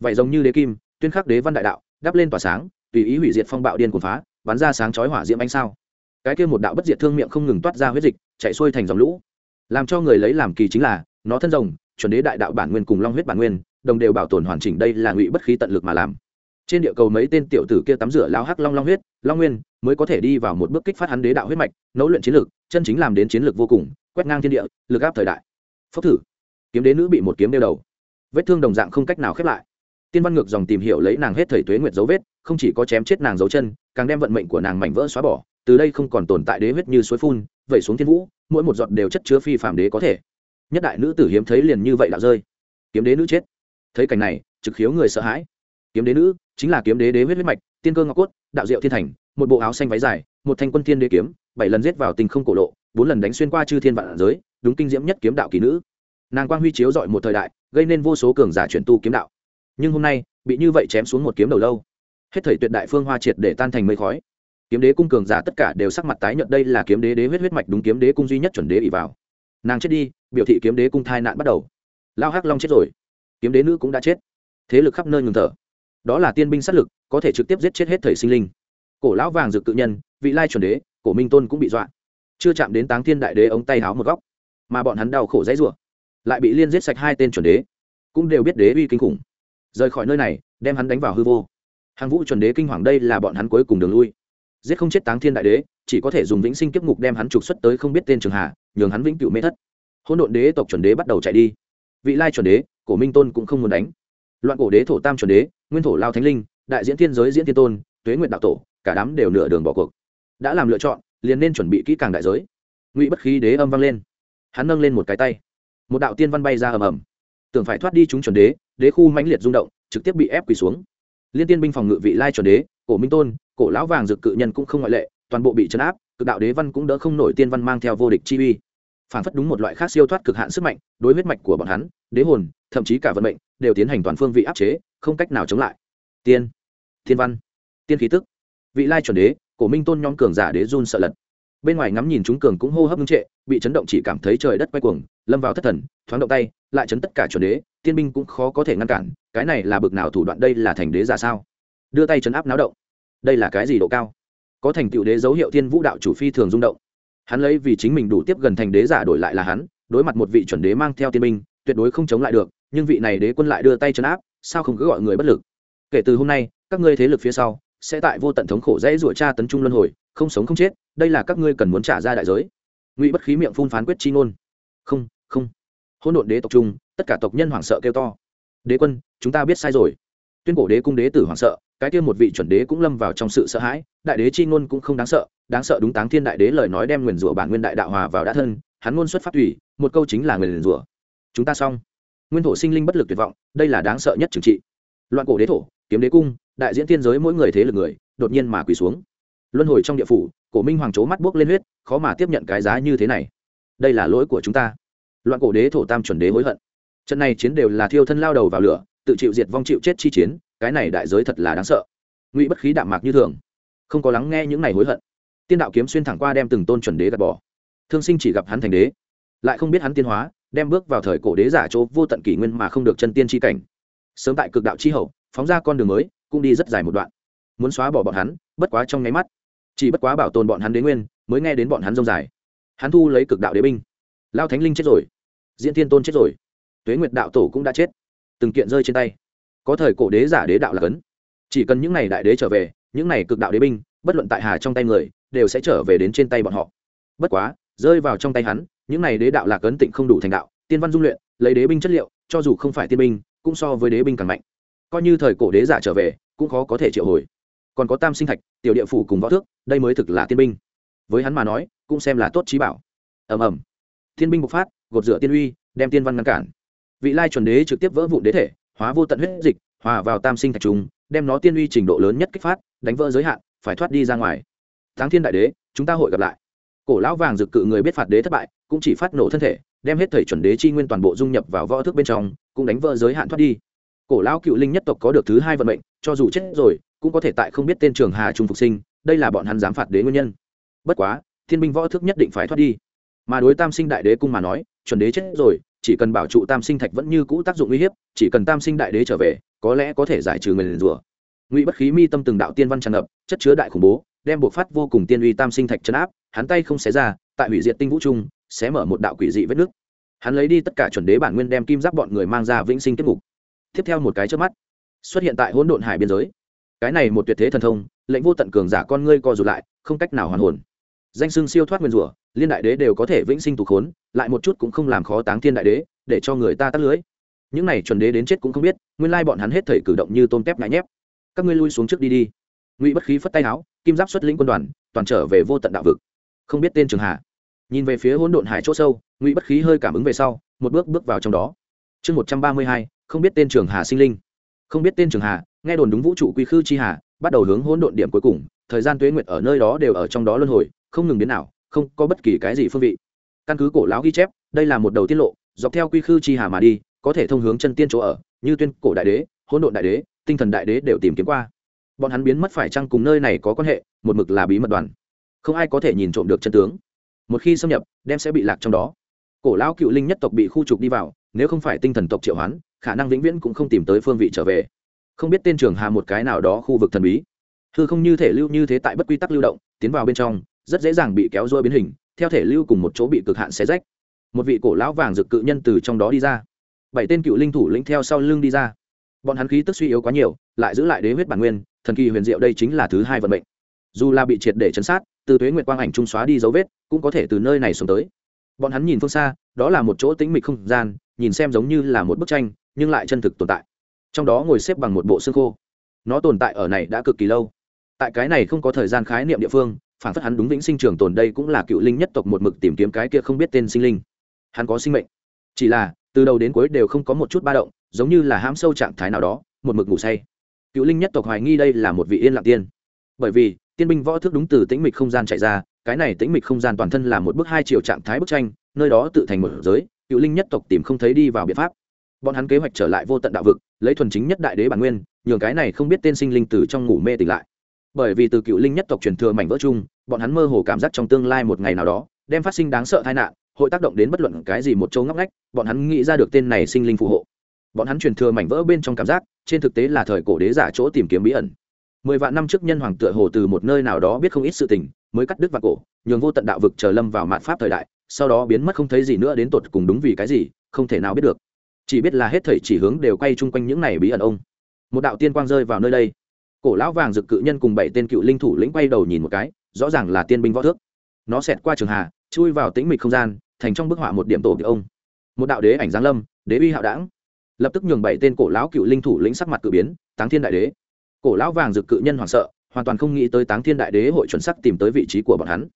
Vậy giống như đế kim, tuyên khắc đế văn đại đạo, đắp lên tỏa sáng, tùy ý hủy diệt phong bạo điên cuồng phá, bắn ra sáng chói hỏa diễm ánh sao. Cái kia một đạo bất diệt thương miệng không ngừng toát ra huyết dịch, chạy xuôi thành dòng lũ. Làm cho người lấy làm kỳ chính là, nó thân rồng, chuẩn đế đại đạo bản nguyên cùng long huyết bản nguyên, đồng đều bảo tồn hoàn chỉnh đây là ngụy bất khí tận lực mà làm trên địa cầu mấy tên tiểu tử kia tắm rửa lao hắc long long huyết, long nguyên, mới có thể đi vào một bước kích phát hắn đế đạo huyết mạch, nấu luyện chiến lược chân chính làm đến chiến lược vô cùng, quét ngang thiên địa, lực áp thời đại. Phốc thử. Kiếm đế nữ bị một kiếm đeo đầu. Vết thương đồng dạng không cách nào khép lại. Tiên văn ngược dòng tìm hiểu lấy nàng hết thời tuế nguyệt dấu vết, không chỉ có chém chết nàng dấu chân, càng đem vận mệnh của nàng mảnh vỡ xóa bỏ, từ đây không còn tồn tại đế huyết như suối phun, vẩy xuống thiên vũ, mỗi một giọt đều chất chứa phi phạm đế có thể. Nhất đại nữ tử hiếm thấy liền như vậy đạo rơi. Kiếm đế nữ chết. Thấy cảnh này, trực khiếu người sợ hãi. Kiếm đế nữ chính là kiếm đế đế huyết huyết mạch, tiên cơ ngọc cốt, đạo diệu thiên thành, một bộ áo xanh váy dài, một thanh quân thiên đế kiếm, bảy lần giết vào tình không cổ lộ, bốn lần đánh xuyên qua chư thiên vạn giới, đúng kinh diễm nhất kiếm đạo kỳ nữ. Nàng quang huy chiếu dọi một thời đại, gây nên vô số cường giả chuyển tu kiếm đạo. Nhưng hôm nay, bị như vậy chém xuống một kiếm đầu lâu, hết thời tuyệt đại phương hoa triệt để tan thành mây khói. Kiếm đế cung cường giả tất cả đều sắc mặt tái nhợt, đây là kiếm đế đế huyết huyết mạch, đúng kiếm đế cung duy nhất chuẩn đế ỉ vào. Nàng chết đi, biểu thị kiếm đế cung thai nạn bắt đầu. Lao hắc long chết rồi, kiếm đế nữ cũng đã chết. Thế lực khắp nơi ngừng thở đó là tiên binh sát lực, có thể trực tiếp giết chết hết thời sinh linh. Cổ lão vàng dược tự nhân, vị lai chuẩn đế, cổ minh tôn cũng bị dọa. Chưa chạm đến táng thiên đại đế ống tay háo một góc, mà bọn hắn đau khổ dãy rủa, lại bị liên giết sạch hai tên chuẩn đế, cũng đều biết đế uy kinh khủng. Rời khỏi nơi này, đem hắn đánh vào hư vô. Hàng vũ chuẩn đế kinh hoàng đây là bọn hắn cuối cùng đường lui. Giết không chết táng thiên đại đế, chỉ có thể dùng vĩnh sinh kiếp ngục đem hắn trục xuất tới không biết tên trường hạ nhường hắn vĩnh cựu mê thất. Hỗn độn đế tộc chuẩn đế bắt đầu chạy đi. Vị lai chuẩn đế, cổ minh tôn cũng không muốn đánh loạn cổ đế thổ tam chuẩn đế, nguyên thổ lao thánh linh, đại diễn thiên giới diễn thiên tôn, tuế nguyện đạo tổ, cả đám đều nửa đường bỏ cuộc. Đã làm lựa chọn, liền nên chuẩn bị kỹ càng đại giới. Ngụy bất khí đế âm vang lên. Hắn nâng lên một cái tay. Một đạo tiên văn bay ra ầm ầm. Tưởng phải thoát đi chúng chuẩn đế đế khu mãnh liệt rung động, trực tiếp bị ép quỳ xuống. Liên tiên binh phòng ngự vị lai chuẩn đế, cổ minh tôn, cổ lão vàng dực cự nhân cũng không ngoại lệ, toàn bộ bị chấn áp, cực đạo đế văn cũng đỡ không nổi tiên văn mang theo vô địch chi uy. Phản phất đúng một loại khác siêu thoát cực hạn sức mạnh, đối huyết mạch của bọn hắn, đế hồn, thậm chí cả vận mệnh đều tiến hành toàn phương vị áp chế, không cách nào chống lại. Tiên, thiên văn, tiên khí tức, vị lai chuẩn đế, cổ minh tôn nhóm cường giả đế run sợ lật. Bên ngoài ngắm nhìn chúng cường cũng hô hấp ngưng trệ, bị chấn động chỉ cảm thấy trời đất quay cuồng, lâm vào thất thần, thoáng động tay, lại chấn tất cả chuẩn đế, tiên binh cũng khó có thể ngăn cản, cái này là bực nào thủ đoạn đây là thành đế giả sao? Đưa tay chấn áp náo động. Đây là cái gì độ cao? Có thành tựu đế dấu hiệu thiên vũ đạo chủ phi thường rung động. Hắn lấy vì chính mình đủ tiếp gần thành đế giả đổi lại là hắn, đối mặt một vị chuẩn đế mang theo tiên binh, tuyệt đối không chống lại được nhưng vị này đế quân lại đưa tay chấn áp, sao không cứ gọi người bất lực? Kể từ hôm nay, các ngươi thế lực phía sau, sẽ tại vô tận thống khổ dễ rủa tra tấn trung luân hồi, không sống không chết, đây là các ngươi cần muốn trả ra đại giới. Ngụy bất khí miệng phun phán quyết chi ngôn. Không không. Hỗn độn đế tộc trung, tất cả tộc nhân hoảng sợ kêu to. Đế quân, chúng ta biết sai rồi. Tuyên cổ đế cung đế tử hoảng sợ, cái kia một vị chuẩn đế cũng lâm vào trong sự sợ hãi, đại đế chi ngôn cũng không đáng sợ đáng sợ đúng táng thiên đại đế lời nói đem nguyền rủa bản nguyên đại đạo hòa vào đã thân, hắn ngôn xuất phát thủy, một câu chính là nguyền rủa. Chúng ta xong nguyên thổ sinh linh bất lực tuyệt vọng, đây là đáng sợ nhất trừng trị. Loạn cổ đế thổ, kiếm đế cung, đại diễn tiên giới mỗi người thế lực người, đột nhiên mà quỳ xuống. Luân hồi trong địa phủ, cổ minh hoàng chố mắt buốc lên huyết, khó mà tiếp nhận cái giá như thế này. Đây là lỗi của chúng ta. Loạn cổ đế thổ tam chuẩn đế hối hận. Trận này chiến đều là thiêu thân lao đầu vào lửa, tự chịu diệt vong chịu chết chi chiến, cái này đại giới thật là đáng sợ. Ngụy bất khí đạm mạc như thường. Không có lắng nghe những này hối hận. Tiên đạo kiếm xuyên thẳng qua đem từng tôn chuẩn đế gạt bỏ. Thương sinh chỉ gặp hắn thành đế, lại không biết hắn tiên hóa đem bước vào thời cổ đế giả chỗ vô tận kỷ nguyên mà không được chân tiên tri cảnh. Sớm tại cực đạo chi hậu, phóng ra con đường mới, cũng đi rất dài một đoạn. Muốn xóa bỏ bọn hắn, bất quá trong nháy mắt. Chỉ bất quá bảo tồn bọn hắn đến nguyên, mới nghe đến bọn hắn rông dài. Hắn thu lấy cực đạo đế binh. Lao thánh linh chết rồi. Diễn thiên tôn chết rồi. Tuế nguyệt đạo tổ cũng đã chết. Từng kiện rơi trên tay. Có thời cổ đế giả đế đạo là cấn. Chỉ cần những n à y đại đế trở về, những n à y cực đạo đế binh, bất luận tại hà trong tay người, đều sẽ trở về đến trên tay bọn họ. Bất quá, rơi vào trong tay hắn những này đế đạo lạc ấn tịnh không đủ thành đạo, tiên văn dung luyện, lấy đế binh chất liệu, cho dù không phải tiên binh, cũng so với đế binh càng mạnh. Coi như thời cổ đế giả trở về, cũng khó có thể triệu hồi. Còn có tam sinh thạch, tiểu địa phủ cùng võ thước, đây mới thực là tiên binh. Với hắn mà nói, cũng xem là tốt trí bảo. Ầm ầm. Thiên binh bộc phát, gột rửa tiên uy, đem tiên văn ngăn cản. Vị lai chuẩn đế trực tiếp vỡ vụn đế thể, hóa vô tận huyết dịch, hòa vào tam sinh thạch trùng đem nó tiên uy trình độ lớn nhất kích phát, đánh vỡ giới hạn, phải thoát đi ra ngoài. Tháng thiên đại đế, chúng ta hội gặp lại. Cổ lão vàng dực cự người biết phạt đế thất bại cũng chỉ phát nổ thân thể, đem hết thầy chuẩn đế chi nguyên toàn bộ dung nhập vào võ thức bên trong, cũng đánh vỡ giới hạn thoát đi. Cổ lão cựu linh nhất tộc có được thứ hai vận mệnh, cho dù chết rồi, cũng có thể tại không biết tên trường hà trung phục sinh, đây là bọn hắn dám phạt đế nguyên nhân. Bất quá, thiên binh võ thức nhất định phải thoát đi. Mà đối tam sinh đại đế cung mà nói, chuẩn đế chết rồi, chỉ cần bảo trụ tam sinh thạch vẫn như cũ tác dụng uy hiếp, chỉ cần tam sinh đại đế trở về, có lẽ có thể giải trừ người liền rủa ngụy bất khí mi tâm từng đạo tiên văn tràn ngập, chất chứa đại khủng bố, đem buộc phát vô cùng tiên uy tam sinh thạch chấn áp, hắn tay không xé ra, tại hủy diệt tinh vũ trung xé mở một đạo quỷ dị vết nước. Hắn lấy đi tất cả chuẩn đế bản nguyên đem kim giáp bọn người mang ra vĩnh sinh kết mục tiếp theo một cái trước mắt, xuất hiện tại hỗn độn hải biên giới. Cái này một tuyệt thế thần thông, lệnh vô tận cường giả con ngươi co rụt lại, không cách nào hoàn hồn. Danh sưng siêu thoát nguyên rủa, liên đại đế đều có thể vĩnh sinh tục khốn, lại một chút cũng không làm khó táng thiên đại đế, để cho người ta tắt lưới. Những này chuẩn đế đến chết cũng không biết, nguyên lai bọn hắn hết thời cử động như tôm tép ngại nhép. Các ngươi lui xuống trước đi đi. Ngụy bất khí phất tay áo, kim giáp xuất lĩnh quân đoàn, toàn trở về vô tận đạo vực. Không biết tên trường hạ nhìn về phía hỗn độn hải chỗ sâu, ngụy bất khí hơi cảm ứng về sau, một bước bước vào trong đó. Chương một trăm ba mươi hai, không biết tên trường hà sinh linh. Không biết tên trường hà, nghe đồn đúng vũ trụ quy khư chi hà, bắt đầu hướng hỗn độn điểm cuối cùng, thời gian tuế nguyệt ở nơi đó đều ở trong đó luân hồi, không ngừng biến nào không có bất kỳ cái gì phương vị. Căn cứ cổ lão ghi chép, đây là một đầu tiết lộ, dọc theo quy khư chi hà mà đi, có thể thông hướng chân tiên chỗ ở, như tuyên cổ đại đế, hỗn độn đại đế, tinh thần đại đế đều tìm kiếm qua. Bọn hắn biến mất phải chăng cùng nơi này có quan hệ, một mực là bí mật đoàn. Không ai có thể nhìn trộm được chân tướng một khi xâm nhập, đem sẽ bị lạc trong đó. Cổ lão cựu linh nhất tộc bị khu trục đi vào, nếu không phải tinh thần tộc triệu hoán, khả năng vĩnh viễn cũng không tìm tới phương vị trở về. Không biết tên trường hà một cái nào đó khu vực thần bí. Hư không như thể lưu như thế tại bất quy tắc lưu động, tiến vào bên trong, rất dễ dàng bị kéo dôi biến hình, theo thể lưu cùng một chỗ bị cực hạn xé rách. Một vị cổ lão vàng rực cự nhân từ trong đó đi ra. Bảy tên cựu linh thủ lĩnh theo sau lưng đi ra. Bọn hắn khí tức suy yếu quá nhiều, lại giữ lại đế huyết bản nguyên, thần kỳ huyền diệu đây chính là thứ hai vận mệnh dù là bị triệt để chấn sát, từ thuế nguyệt quang ảnh trung xóa đi dấu vết, cũng có thể từ nơi này xuống tới. Bọn hắn nhìn phương xa, đó là một chỗ tĩnh mịch không gian, nhìn xem giống như là một bức tranh, nhưng lại chân thực tồn tại. Trong đó ngồi xếp bằng một bộ xương khô. Nó tồn tại ở này đã cực kỳ lâu. Tại cái này không có thời gian khái niệm địa phương, phản phất hắn đúng vĩnh sinh trường tồn đây cũng là cựu linh nhất tộc một mực tìm kiếm cái kia không biết tên sinh linh. Hắn có sinh mệnh. Chỉ là, từ đầu đến cuối đều không có một chút ba động, giống như là hãm sâu trạng thái nào đó, một mực ngủ say. Cựu linh nhất tộc hoài nghi đây là một vị yên lặng tiên. Bởi vì tiên binh võ thức đúng từ tĩnh mịch không gian chạy ra, cái này tĩnh mịch không gian toàn thân là một bức hai chiều trạng thái bức tranh, nơi đó tự thành một giới, cựu linh nhất tộc tìm không thấy đi vào biện pháp. Bọn hắn kế hoạch trở lại vô tận đạo vực, lấy thuần chính nhất đại đế bản nguyên, nhường cái này không biết tên sinh linh từ trong ngủ mê tỉnh lại. Bởi vì từ cựu linh nhất tộc truyền thừa mảnh vỡ chung, bọn hắn mơ hồ cảm giác trong tương lai một ngày nào đó, đem phát sinh đáng sợ tai nạn, hội tác động đến bất luận cái gì một chỗ ngóc ngách, bọn hắn nghĩ ra được tên này sinh linh phù hộ. Bọn hắn truyền thừa mảnh vỡ bên trong cảm giác, trên thực tế là thời cổ đế giả chỗ tìm kiếm bí ẩn mười vạn năm trước nhân hoàng tựa hồ từ một nơi nào đó biết không ít sự tình, mới cắt đứt vào cổ, nhường vô tận đạo vực chờ lâm vào mạn pháp thời đại, sau đó biến mất không thấy gì nữa đến tột cùng đúng vì cái gì, không thể nào biết được. Chỉ biết là hết thầy chỉ hướng đều quay chung quanh những này bí ẩn ông. Một đạo tiên quang rơi vào nơi đây. Cổ lão vàng dực cự nhân cùng bảy tên cựu linh thủ lĩnh quay đầu nhìn một cái, rõ ràng là tiên binh võ thước. Nó xẹt qua trường hà, chui vào tĩnh mịch không gian, thành trong bức họa một điểm tổ bị ông. Một đạo đế ảnh giáng lâm, đế uy hạo đảng lập tức nhường bảy tên cổ lão cựu linh thủ lĩnh sắc mặt cự biến, táng thiên đại đế cổ lão vàng dực cự nhân hoảng sợ, hoàn toàn không nghĩ tới táng thiên đại đế hội chuẩn sắc tìm tới vị trí của bọn hắn.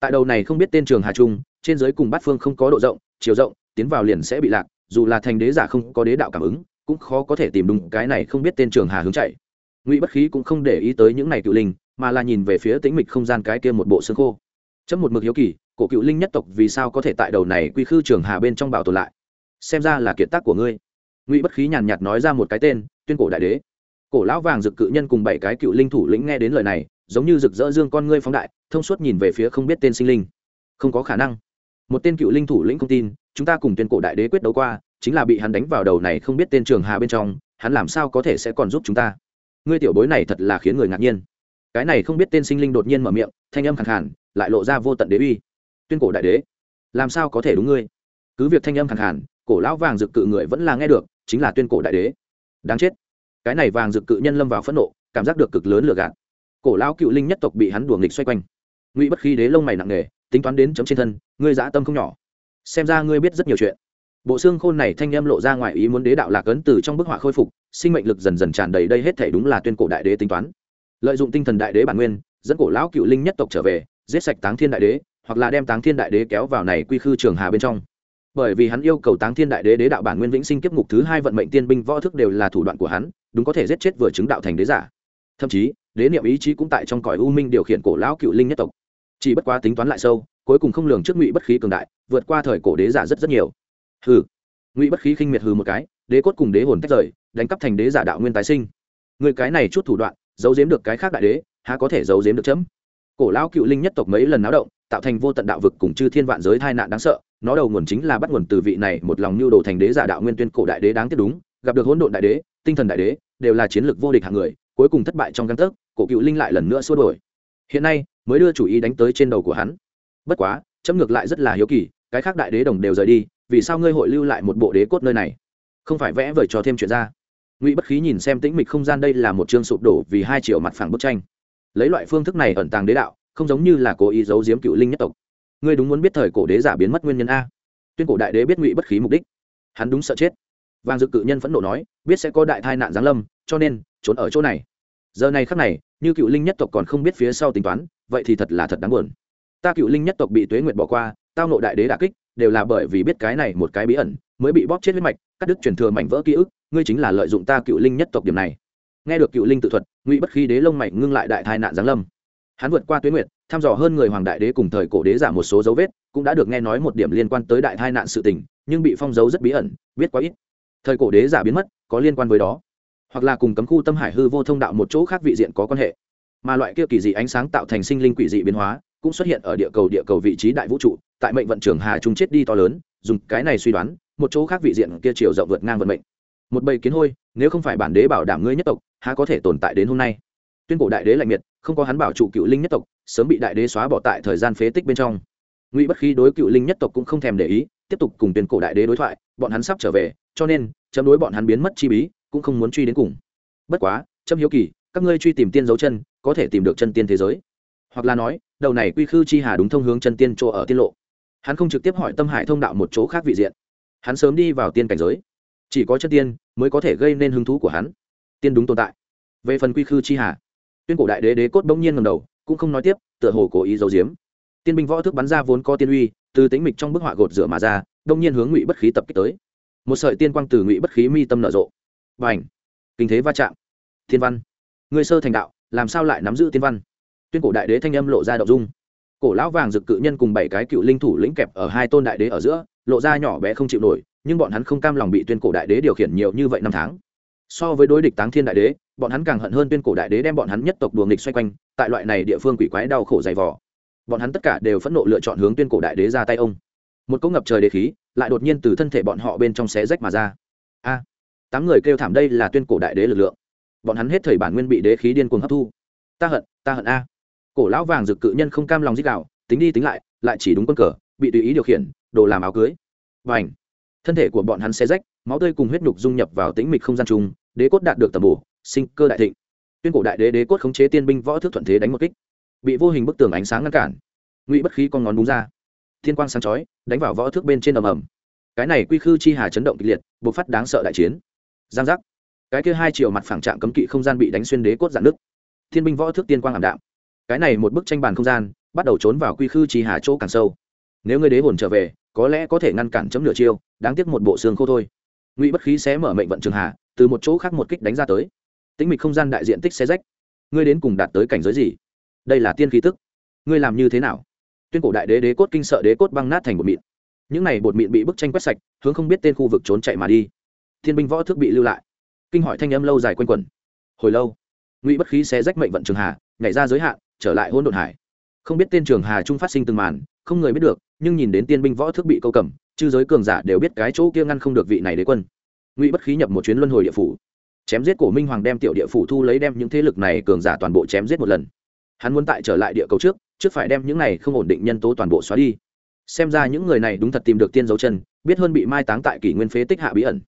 Tại đầu này không biết tên trường hà trung, trên giới cùng bát phương không có độ rộng, chiều rộng, tiến vào liền sẽ bị lạc, dù là thành đế giả không có đế đạo cảm ứng, cũng khó có thể tìm đúng cái này không biết tên trường hà hướng chạy. Ngụy bất khí cũng không để ý tới những này cựu linh, mà là nhìn về phía tĩnh mịch không gian cái kia một bộ xương khô. Chấm một mực hiếu kỳ, cổ cựu linh nhất tộc vì sao có thể tại đầu này quy khư trường hà bên trong bảo tồn lại? Xem ra là kiệt tác của ngươi. Ngụy bất khí nhàn nhạt nói ra một cái tên, tuyên cổ đại đế cổ lão vàng rực cự nhân cùng bảy cái cựu linh thủ lĩnh nghe đến lời này, giống như rực rỡ dương con ngươi phóng đại, thông suốt nhìn về phía không biết tên sinh linh. Không có khả năng. Một tên cựu linh thủ lĩnh không tin, chúng ta cùng tuyên cổ đại đế quyết đấu qua, chính là bị hắn đánh vào đầu này không biết tên trường hà bên trong, hắn làm sao có thể sẽ còn giúp chúng ta? Ngươi tiểu bối này thật là khiến người ngạc nhiên. Cái này không biết tên sinh linh đột nhiên mở miệng, thanh âm khẳng khản lại lộ ra vô tận đế uy. Tuyên cổ đại đế, làm sao có thể đúng ngươi? Cứ việc thanh âm khẳng khản cổ lão vàng dực cự người vẫn là nghe được, chính là tuyên cổ đại đế. Đáng chết cái này vàng dực cự nhân lâm vào phẫn nộ, cảm giác được cực lớn lừa gạt. Cổ lão cựu linh nhất tộc bị hắn đùa nghịch xoay quanh. Ngụy bất khí đế lông mày nặng nề, tính toán đến chấm trên thân, ngươi dã tâm không nhỏ. Xem ra ngươi biết rất nhiều chuyện. Bộ xương khôn này thanh em lộ ra ngoài ý muốn đế đạo lạc ấn từ trong bức họa khôi phục, sinh mệnh lực dần dần tràn đầy đây hết thể đúng là tuyên cổ đại đế tính toán. Lợi dụng tinh thần đại đế bản nguyên, dẫn cổ lão cựu linh nhất tộc trở về, giết sạch táng thiên đại đế, hoặc là đem táng thiên đại đế kéo vào này quy khư trường hà bên trong bởi vì hắn yêu cầu táng thiên đại đế đế đạo bản nguyên vĩnh sinh kiếp ngục thứ hai vận mệnh tiên binh võ thức đều là thủ đoạn của hắn, đúng có thể giết chết vừa chứng đạo thành đế giả. Thậm chí, đế niệm ý chí cũng tại trong cõi u minh điều khiển cổ lão cựu linh nhất tộc. Chỉ bất quá tính toán lại sâu, cuối cùng không lường trước ngụy bất khí cường đại, vượt qua thời cổ đế giả rất rất nhiều. Hừ. Ngụy bất khí khinh miệt hừ một cái, đế cốt cùng đế hồn tách rời, đánh cắp thành đế giả đạo nguyên tái sinh. Người cái này chút thủ đoạn, giấu giếm được cái khác đại đế, há có thể giấu giếm được chấm? Cổ lão cựu linh nhất tộc mấy lần náo động, tạo thành vô tận đạo vực cùng chư thiên vạn giới tai nạn đáng sợ. Nó đầu nguồn chính là bắt nguồn từ vị này một lòng nhu đồ thành đế giả đạo nguyên tuyên cổ đại đế đáng tiếc đúng, gặp được hỗn độn đại đế, tinh thần đại đế, đều là chiến lược vô địch hạng người, cuối cùng thất bại trong căn tấc, cổ cựu linh lại lần nữa xua đổi hiện nay, mới đưa chủ ý đánh tới trên đầu của hắn. Bất quá, chấm ngược lại rất là hiếu kỳ, cái khác đại đế đồng đều rời đi, vì sao ngươi hội lưu lại một bộ đế cốt nơi này? Không phải vẽ vời cho thêm chuyện ra. Ngụy bất khí nhìn xem tĩnh mịch không gian, đây là một chương sụp đổ vì hai triệu mặt phẳng bức tranh lấy loại phương thức này ẩn tàng đế đạo, không giống như là cố ý giấu giếm cựu linh nhất tộc. Ngươi đúng muốn biết thời cổ đế giả biến mất nguyên nhân a? Tuyên cổ đại đế biết ngụy bất khí mục đích. Hắn đúng sợ chết. Vàng dự cự nhân phẫn nộ nói, biết sẽ có đại tai nạn giáng lâm, cho nên trốn ở chỗ này. Giờ này khắc này, như cựu linh nhất tộc còn không biết phía sau tính toán, vậy thì thật là thật đáng buồn. Ta cựu linh nhất tộc bị tuế nguyệt bỏ qua, tao nộ đại đế đà kích, đều là bởi vì biết cái này một cái bí ẩn, mới bị bóp chết huyết mạch, cắt đứt truyền thừa mảnh vỡ ký ức, ngươi chính là lợi dụng ta cựu linh nhất tộc điểm này nghe được cựu linh tự thuật, ngụy bất khí đế lông mảnh ngưng lại đại tai nạn giáng lâm. Hắn vượt qua tuyến nguyệt, thăm dò hơn người hoàng đại đế cùng thời cổ đế giả một số dấu vết, cũng đã được nghe nói một điểm liên quan tới đại tai nạn sự tình, nhưng bị phong dấu rất bí ẩn, biết quá ít. Thời cổ đế giả biến mất, có liên quan với đó. Hoặc là cùng cấm khu tâm hải hư vô thông đạo một chỗ khác vị diện có quan hệ. Mà loại kia kỳ dị ánh sáng tạo thành sinh linh quỷ dị biến hóa, cũng xuất hiện ở địa cầu địa cầu vị trí đại vũ trụ, tại mệnh vận trưởng hà trung chết đi to lớn, dùng cái này suy đoán, một chỗ khác vị diện kia chiều rộng vượt ngang vận mệnh. Một bầy kiến hôi nếu không phải bản đế bảo đảm ngươi nhất tộc, há có thể tồn tại đến hôm nay? Tuyên cổ đại đế lạnh miệt, không có hắn bảo trụ cựu linh nhất tộc, sớm bị đại đế xóa bỏ tại thời gian phế tích bên trong. Ngụy bất khí đối cựu linh nhất tộc cũng không thèm để ý, tiếp tục cùng tuyên cổ đại đế đối thoại, bọn hắn sắp trở về, cho nên, chấm đối bọn hắn biến mất chi bí, cũng không muốn truy đến cùng. Bất quá, chấm hiếu kỳ, các ngươi truy tìm tiên dấu chân, có thể tìm được chân tiên thế giới. Hoặc là nói, đầu này quy khư chi hà đúng thông hướng chân tiên chỗ ở tiên lộ. Hắn không trực tiếp hỏi tâm hải thông đạo một chỗ khác vị diện. Hắn sớm đi vào tiên cảnh giới chỉ có chân tiên mới có thể gây nên hứng thú của hắn. Tiên đúng tồn tại. Về phần quy khư chi hà, tuyên cổ đại đế đế cốt bỗng nhiên ngầm đầu, cũng không nói tiếp, tựa hồ cố ý giấu giếm. Tiên binh võ thức bắn ra vốn có tiên uy, từ tính mịch trong bức họa gột rửa mà ra đông nhiên hướng ngụy bất khí tập kích tới. Một sợi tiên quang từ ngụy bất khí mi tâm nở rộ. Và ảnh kinh thế va chạm. Thiên văn. Người sơ thành đạo, làm sao lại nắm giữ tiên văn? Tuyên cổ đại đế thanh âm lộ ra đậu dung. Cổ lão vàng dực cự nhân cùng bảy cái cựu linh thủ lĩnh kẹp ở hai tôn đại đế ở giữa, lộ ra nhỏ bé không chịu nổi nhưng bọn hắn không cam lòng bị tuyên cổ đại đế điều khiển nhiều như vậy năm tháng. So với đối địch táng thiên đại đế, bọn hắn càng hận hơn tuyên cổ đại đế đem bọn hắn nhất tộc đùa nghịch xoay quanh, tại loại này địa phương quỷ quái đau khổ dày vò. Bọn hắn tất cả đều phẫn nộ lựa chọn hướng tuyên cổ đại đế ra tay ông. Một cỗ ngập trời đế khí lại đột nhiên từ thân thể bọn họ bên trong xé rách mà ra. A, tám người kêu thảm đây là tuyên cổ đại đế lực lượng. Bọn hắn hết thời bản nguyên bị đế khí điên cuồng hấp thu. Ta hận ta hận a. Cổ lão vàng dực cự nhân không cam lòng dích đạo, tính đi tính lại lại chỉ đúng quân cờ, bị tùy ý điều khiển, đồ làm áo cưới. Và ảnh thân thể của bọn hắn xe rách, máu tươi cùng huyết nhục dung nhập vào tĩnh mịch không gian chung, đế cốt đạt được tầm bổ, sinh cơ đại thịnh. Tuyên cổ đại đế đế cốt khống chế tiên binh võ thước thuận thế đánh một kích. Bị vô hình bức tường ánh sáng ngăn cản. Ngụy bất khí con ngón đúng ra. Thiên quang sáng chói, đánh vào võ thước bên trên ầm ầm. Cái này quy khư chi hà chấn động kịch liệt, bộc phát đáng sợ đại chiến. Giang giác. Cái kia hai triệu mặt phẳng trạng cấm kỵ không gian bị đánh xuyên đế cốt dạn nước thiên binh võ thước tiên quang ảm đạm. Cái này một bức tranh bàn không gian, bắt đầu trốn vào quy khư chi hà chỗ càng sâu nếu ngươi đế hồn trở về, có lẽ có thể ngăn cản chấm nửa chiêu, đáng tiếc một bộ xương khô thôi. Ngụy bất khí sẽ mở mệnh vận trường hà, từ một chỗ khác một kích đánh ra tới. Tĩnh mịch không gian đại diện tích xe rách. Ngươi đến cùng đạt tới cảnh giới gì? Đây là tiên khí tức. Ngươi làm như thế nào? Tuyên cổ đại đế đế cốt kinh sợ đế cốt băng nát thành bột mịn. Những này bột mịn bị bức tranh quét sạch, hướng không biết tên khu vực trốn chạy mà đi. Thiên binh võ thức bị lưu lại. Kinh hỏi thanh âm lâu dài quanh quẩn. Hồi lâu, ngụy bất khí xé rách mệnh vận trường hà, nhảy ra giới hạn, trở lại hôn đột hải. Không biết tên trường hà trung phát sinh từng màn, không người biết được nhưng nhìn đến tiên binh võ thức bị câu cầm, chư giới cường giả đều biết cái chỗ kia ngăn không được vị này đế quân. Ngụy bất khí nhập một chuyến luân hồi địa phủ, chém giết cổ minh hoàng đem tiểu địa phủ thu lấy đem những thế lực này cường giả toàn bộ chém giết một lần. Hắn muốn tại trở lại địa cầu trước trước phải đem những này không ổn định nhân tố toàn bộ xóa đi. Xem ra những người này đúng thật tìm được tiên dấu chân, biết hơn bị mai táng tại kỷ nguyên phế tích hạ bí ẩn.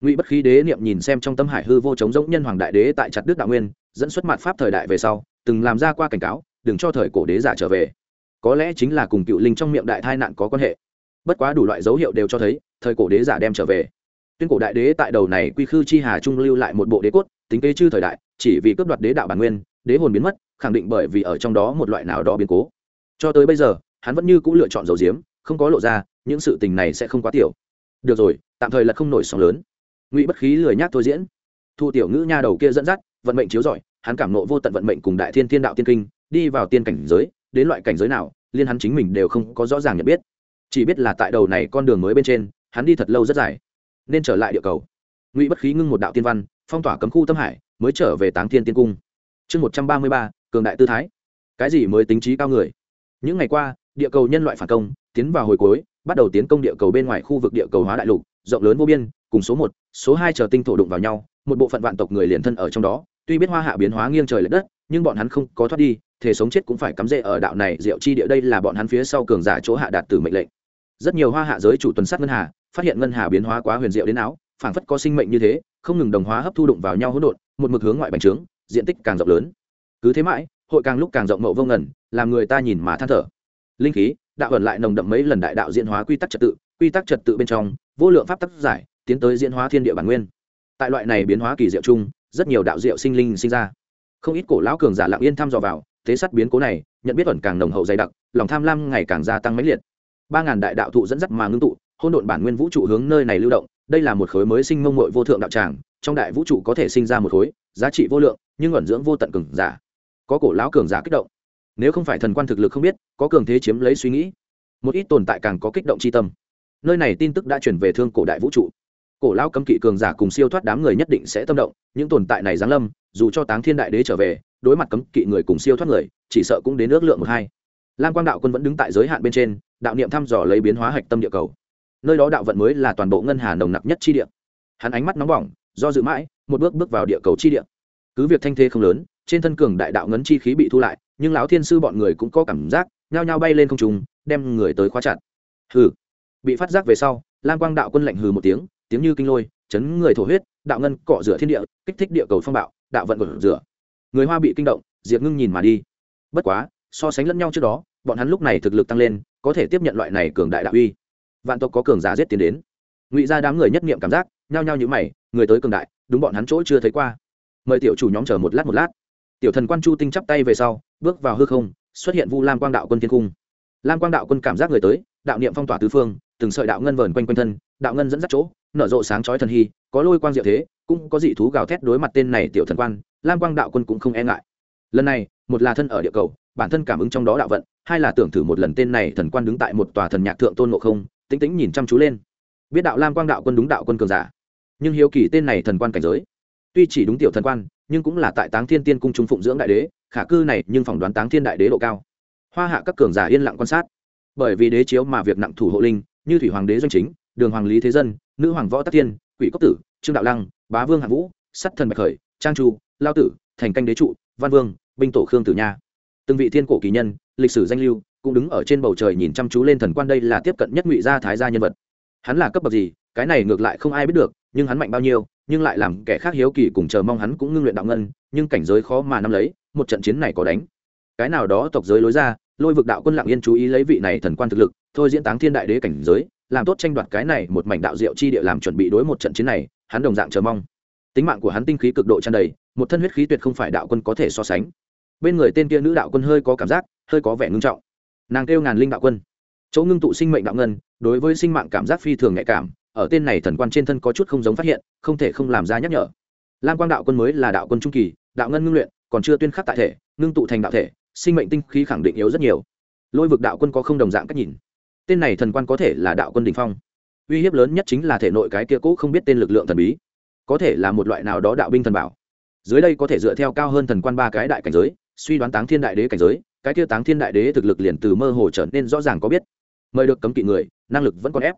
Ngụy bất khí đế niệm nhìn xem trong tâm hải hư vô chống giống nhân hoàng đại đế tại chặt đức đạo nguyên, dẫn xuất mặt pháp thời đại về sau, từng làm ra qua cảnh cáo, đừng cho thời cổ đế giả trở về có lẽ chính là cùng cựu linh trong miệng đại tai nạn có quan hệ. Bất quá đủ loại dấu hiệu đều cho thấy, thời cổ đế giả đem trở về. Tuyên cổ đại đế tại đầu này quy khư chi hà trung lưu lại một bộ đế cốt, tính kế chư thời đại, chỉ vì cướp đoạt đế đạo bản nguyên, đế hồn biến mất, khẳng định bởi vì ở trong đó một loại nào đó biến cố. Cho tới bây giờ, hắn vẫn như c ũ lựa chọn dầu diếm, không có lộ ra, những sự tình này sẽ không quá tiểu. Được rồi, tạm thời là không nổi sóng lớn. Ngụy bất khí lười nhác thôi diễn. Thu tiểu ngữ nha đầu kia dẫn dắt, vận mệnh chiếu giỏi hắn cảm nộ vô tận vận mệnh cùng đại thiên thiên đạo tiên kinh, đi vào tiên cảnh giới đến loại cảnh giới nào, liên hắn chính mình đều không có rõ ràng nhận biết. Chỉ biết là tại đầu này con đường mới bên trên, hắn đi thật lâu rất dài. Nên trở lại địa cầu. Ngụy bất khí ngưng một đạo tiên văn, phong tỏa cấm khu tâm hải, mới trở về táng thiên tiên cung. Chương một trăm ba mươi ba, cường đại tư thái. Cái gì mới tính trí cao người? Những ngày qua, địa cầu nhân loại phản công, tiến vào hồi cuối, bắt đầu tiến công địa cầu bên ngoài khu vực địa cầu hóa đại lục, rộng lớn vô biên, cùng số một, số hai chờ tinh thổ đụng vào nhau, một bộ phận vạn tộc người liền thân ở trong đó, tuy biết hoa hạ biến hóa nghiêng trời l ệ đất, nhưng bọn hắn không có thoát đi thể sống chết cũng phải cắm rễ ở đạo này, diệu chi địa đây là bọn hắn phía sau cường giả chỗ hạ đạt từ mệnh lệnh. Rất nhiều hoa hạ giới chủ tuần sát ngân hà, phát hiện ngân hà biến hóa quá huyền diệu đến áo, phảng phất có sinh mệnh như thế, không ngừng đồng hóa hấp thu đụng vào nhau hỗn độn, một mực hướng ngoại bành trướng, diện tích càng rộng lớn. Cứ thế mãi, hội càng lúc càng rộng mậu vô ngần, làm người ta nhìn mà than thở. Linh khí, đạo ẩn lại nồng đậm mấy lần đại đạo diễn hóa quy tắc trật tự, quy tắc trật tự bên trong, vô lượng pháp tắc giải, tiến tới diễn hóa thiên địa bản nguyên. Tại loại này biến hóa kỳ diệu chung, rất nhiều đạo diệu sinh linh sinh ra. Không ít cổ lão cường giả lặng yên thăm dò vào thế sát biến cố này, nhận biết ẩn càng nồng hậu dày đặc, lòng tham lam ngày càng gia tăng mãnh liệt. Ba ngàn đại đạo thụ dẫn dắt mà ngưng tụ hôn độn bản nguyên vũ trụ hướng nơi này lưu động, đây là một khối mới sinh mông mội vô thượng đạo tràng, trong đại vũ trụ có thể sinh ra một khối, giá trị vô lượng, nhưng ẩn dưỡng vô tận cường giả. Có cổ lão cường giả kích động. Nếu không phải thần quan thực lực không biết, có cường thế chiếm lấy suy nghĩ. Một ít tồn tại càng có kích động c h i tâm. Nơi này tin tức đã chuyển về thương cổ đại vũ trụ. Cổ lão cấm kỵ cường giả cùng siêu thoát đám người nhất định sẽ tâm động, những tồn tại này giáng lâm, dù cho táng thiên đại đế trở về đối mặt cấm kỵ người cùng siêu thoát người, chỉ sợ cũng đến ước lượng một hai. Lam quang đạo quân vẫn đứng tại giới hạn bên trên, đạo niệm thăm dò lấy biến hóa hạch tâm địa cầu. Nơi đó đạo vận mới là toàn bộ ngân hà nồng nặc nhất chi địa. Hắn ánh mắt nóng bỏng, do dự mãi, một bước bước vào địa cầu chi địa. Cứ việc thanh thế không lớn, trên thân cường đại đạo ngấn chi khí bị thu lại, nhưng lão thiên sư bọn người cũng có cảm giác, nhao nhao bay lên không trùng đem người tới khóa chặt. Hừ. Bị phát giác về sau, lam quang đạo quân lạnh hừ một tiếng tiếng như kinh lôi, chấn người thổ huyết, đạo ngân cọ rửa thiên địa, kích thích địa cầu phong bạo, đạo vận của rửa người hoa bị kinh động, diệp ngưng nhìn mà đi. Bất quá, so sánh lẫn nhau trước đó, bọn hắn lúc này thực lực tăng lên, có thể tiếp nhận loại này cường đại đạo uy. Vạn tộc có cường giả giết tiến đến. Ngụy ra đám người nhất nghiệm cảm giác, nhao nhao như mày, người tới cường đại, đúng bọn hắn chỗ chưa thấy qua. Mời tiểu chủ nhóm chờ một lát một lát. Tiểu thần quan chu tinh chắp tay về sau, bước vào hư không, xuất hiện vu lam quang đạo quân thiên cung. Lam quang đạo quân cảm giác người tới, đạo niệm phong tỏa tứ phương, từng sợi đạo ngân vờn quanh quanh thân, đạo ngân dẫn dắt chỗ, nở rộ sáng chói thần hy, có lôi quang diệu thế cũng có dị thú gào thét đối mặt tên này tiểu thần quan, lam quang đạo quân cũng không e ngại. Lần này, một là thân ở địa cầu, bản thân cảm ứng trong đó đạo vận, hai là tưởng thử một lần tên này thần quan đứng tại một tòa thần nhạc thượng tôn ngộ không, tĩnh tĩnh nhìn chăm chú lên. Biết đạo lam quang đạo quân đúng đạo quân cường giả, nhưng hiếu kỳ tên này thần quan cảnh giới. Tuy chỉ đúng tiểu thần quan, nhưng cũng là tại táng thiên tiên cung trung phụng dưỡng đại đế, khả cư này nhưng phỏng đoán táng thiên đại đế độ cao. Hoa hạ các cường giả yên lặng quan sát. Bởi vì đế chiếu mà việc nặng thủ hộ linh, như thủy hoàng đế doanh chính, đường hoàng lý thế dân, nữ hoàng võ tắc thiên, quỷ cốc tử, trương đạo lăng bá vương hạng vũ, sắt thần bạch khởi, trang chu, lao tử, thành canh đế trụ, văn vương, binh tổ khương tử nha. Từng vị thiên cổ kỳ nhân, lịch sử danh lưu, cũng đứng ở trên bầu trời nhìn chăm chú lên thần quan đây là tiếp cận nhất ngụy gia thái gia nhân vật. Hắn là cấp bậc gì, cái này ngược lại không ai biết được, nhưng hắn mạnh bao nhiêu, nhưng lại làm kẻ khác hiếu kỳ cùng chờ mong hắn cũng ngưng luyện đạo ngân, nhưng cảnh giới khó mà nắm lấy, một trận chiến này có đánh. Cái nào đó tộc giới lối ra, lôi vực đạo quân lặng yên chú ý lấy vị này thần quan thực lực, thôi diễn táng thiên đại đế cảnh giới, làm tốt tranh đoạt cái này một mảnh đạo diệu chi địa làm chuẩn bị đối một trận chiến này hắn đồng dạng chờ mong. Tính mạng của hắn tinh khí cực độ tràn đầy, một thân huyết khí tuyệt không phải đạo quân có thể so sánh. Bên người tên kia nữ đạo quân hơi có cảm giác, hơi có vẻ ngưng trọng. Nàng kêu ngàn linh đạo quân. Chỗ ngưng tụ sinh mệnh đạo ngân, đối với sinh mạng cảm giác phi thường nhạy cảm, ở tên này thần quan trên thân có chút không giống phát hiện, không thể không làm ra nhắc nhở. Lam quang đạo quân mới là đạo quân trung kỳ, đạo ngân ngưng luyện, còn chưa tuyên khắc tại thể, ngưng tụ thành đạo thể, sinh mệnh tinh khí khẳng định yếu rất nhiều. Lôi vực đạo quân có không đồng dạng cách nhìn. Tên này thần quan có thể là đạo quân đình phong uy hiếp lớn nhất chính là thể nội cái kia cũ không biết tên lực lượng thần bí. Có thể là một loại nào đó đạo binh thần bảo. Dưới đây có thể dựa theo cao hơn thần quan ba cái đại cảnh giới, suy đoán táng thiên đại đế cảnh giới, cái kia táng thiên đại đế thực lực liền từ mơ hồ trở nên rõ ràng có biết. Mời được cấm kỵ người, năng lực vẫn còn ép.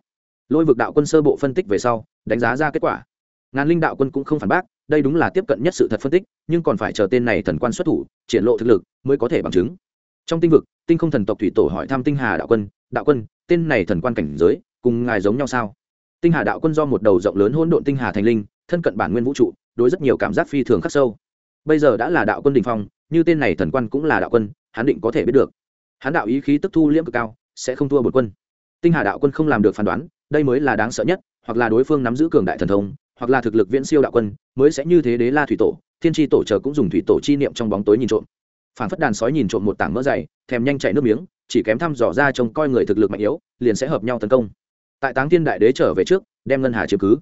Lôi vực đạo quân sơ bộ phân tích về sau, đánh giá ra kết quả. Ngàn linh đạo quân cũng không phản bác, đây đúng là tiếp cận nhất sự thật phân tích, nhưng còn phải chờ tên này thần quan xuất thủ, triển lộ thực lực mới có thể bằng chứng. Trong tinh vực, tinh không thần tộc thủy tổ hỏi thăm tinh hà đạo quân đạo quân, tên này thần quan cảnh giới cùng ngài giống nhau sao? Tinh hà đạo quân do một đầu rộng lớn hỗn độn tinh hà thành linh, thân cận bản nguyên vũ trụ, đối rất nhiều cảm giác phi thường khắc sâu. Bây giờ đã là đạo quân đình phong, như tên này thần quan cũng là đạo quân, hắn định có thể biết được. Hắn đạo ý khí tức thu liễm cực cao, sẽ không thua bột quân. Tinh hà đạo quân không làm được phán đoán, đây mới là đáng sợ nhất, hoặc là đối phương nắm giữ cường đại thần thông, hoặc là thực lực viễn siêu đạo quân, mới sẽ như thế đế la thủy tổ, thiên tri tổ chờ cũng dùng thủy tổ chi niệm trong bóng tối nhìn trộm. Phản phất đàn sói nhìn trộm một tảng mỡ dày, thèm nhanh chạy nước miếng, chỉ kém thăm dò ra trông coi người thực lực mạnh yếu, liền sẽ hợp nhau tấn công tại táng thiên đại đế trở về trước, đem ngân hà chiếm cứ.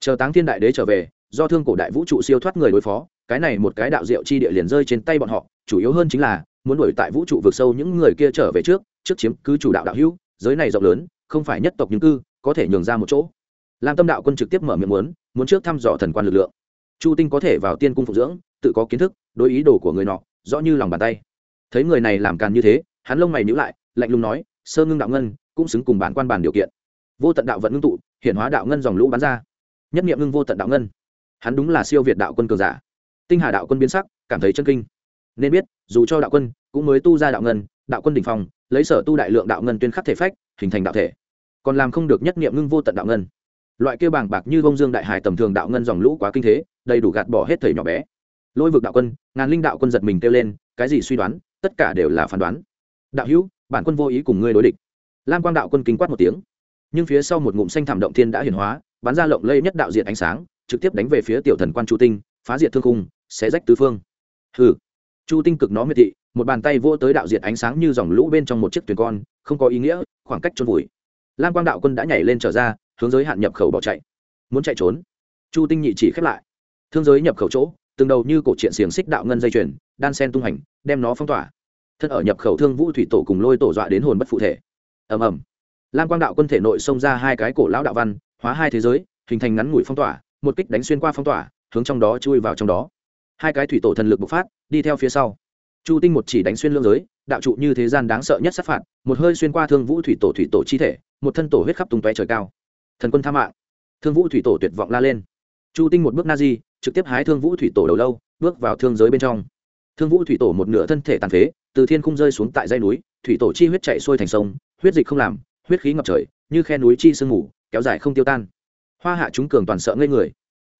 Chờ táng thiên đại đế trở về, do thương cổ đại vũ trụ siêu thoát người đối phó, cái này một cái đạo diệu chi địa liền rơi trên tay bọn họ, chủ yếu hơn chính là, muốn đuổi tại vũ trụ vực sâu những người kia trở về trước trước chiếm cứ chủ đạo đạo hữu, giới này rộng lớn, không phải nhất tộc những cư, có thể nhường ra một chỗ. Lam tâm đạo quân trực tiếp mở miệng muốn muốn trước thăm dò thần quan lực lượng. Chu tinh có thể vào tiên cung phục dưỡng, tự có kiến thức, đối ý đồ của người nọ, rõ như lòng bàn tay. Thấy người này làm càn như thế, hắn lông mày nhíu lại, lạnh lùng nói, sơ ngưng đạo ngân, cũng xứng cùng bản quan bản điều kiện vô tận đạo vận ngưng tụ hiện hóa đạo ngân dòng lũ bắn ra. Nhất niệm ngưng vô tận đạo ngân. Hắn đúng là siêu việt đạo quân cường giả. Tinh hà đạo quân biến sắc, cảm thấy chân kinh. Nên biết, dù cho đạo quân cũng mới tu ra đạo ngân, đạo quân đỉnh phong, lấy sở tu đại lượng đạo ngân tuyên khắc thể phách, hình thành đạo thể. Còn làm không được nhất niệm ngưng vô tận đạo ngân. Loại kia bàng bạc như bông dương đại hải tầm thường đạo ngân dòng lũ quá kinh thế, đầy đủ gạt bỏ hết thầy nhỏ bé. Lôi vực đạo quân, ngàn linh đạo quân giật mình kêu lên, cái gì suy đoán, tất cả đều là phán đoán. Đạo hữu, bản quân vô ý cùng ngươi đối địch. Lam quang đạo quân kinh quát một tiếng nhưng phía sau một ngụm xanh thảm động thiên đã hiển hóa, bắn ra lộng lây nhất đạo diện ánh sáng, trực tiếp đánh về phía tiểu thần quan chu tinh, phá diệt thương khung, xé rách tứ phương. Hừ. Chu tinh cực nó miệt thị, một bàn tay vô tới đạo diện ánh sáng như dòng lũ bên trong một chiếc thuyền con, không có ý nghĩa, khoảng cách trôn vùi. Lam quang đạo quân đã nhảy lên trở ra, hướng giới hạn nhập khẩu bỏ chạy. Muốn chạy trốn. Chu tinh nhị chỉ khép lại. Thương giới nhập khẩu chỗ, từng đầu như cổ truyện xiềng xích đạo ngân dây chuyền, đan sen tung hành, đem nó phong tỏa. Thân ở nhập khẩu thương vũ thủy tổ cùng lôi tổ dọa đến hồn bất phụ thể. Ầm ầm lam quang đạo quân thể nội xông ra hai cái cổ lão đạo văn, hóa hai thế giới, hình thành ngắn ngủi phong tỏa, một kích đánh xuyên qua phong tỏa, hướng trong đó chui vào trong đó. Hai cái thủy tổ thần lực bộc phát, đi theo phía sau. Chu tinh một chỉ đánh xuyên lương giới, đạo trụ như thế gian đáng sợ nhất sát phạt, một hơi xuyên qua thương vũ thủy tổ thủy tổ chi thể, một thân tổ huyết khắp tung tóe trời cao. Thần quân tha mạng. Thương vũ thủy tổ tuyệt vọng la lên. Chu tinh một bước na di, trực tiếp hái thương vũ thủy tổ đầu lâu, bước vào thương giới bên trong. Thương vũ thủy tổ một nửa thân thể tàn phế, từ thiên khung rơi xuống tại dây núi, thủy tổ chi huyết chạy xuôi thành sông, huyết dịch không làm huyết khí ngập trời, như khe núi chi sương mù, kéo dài không tiêu tan. Hoa hạ chúng cường toàn sợ ngây người.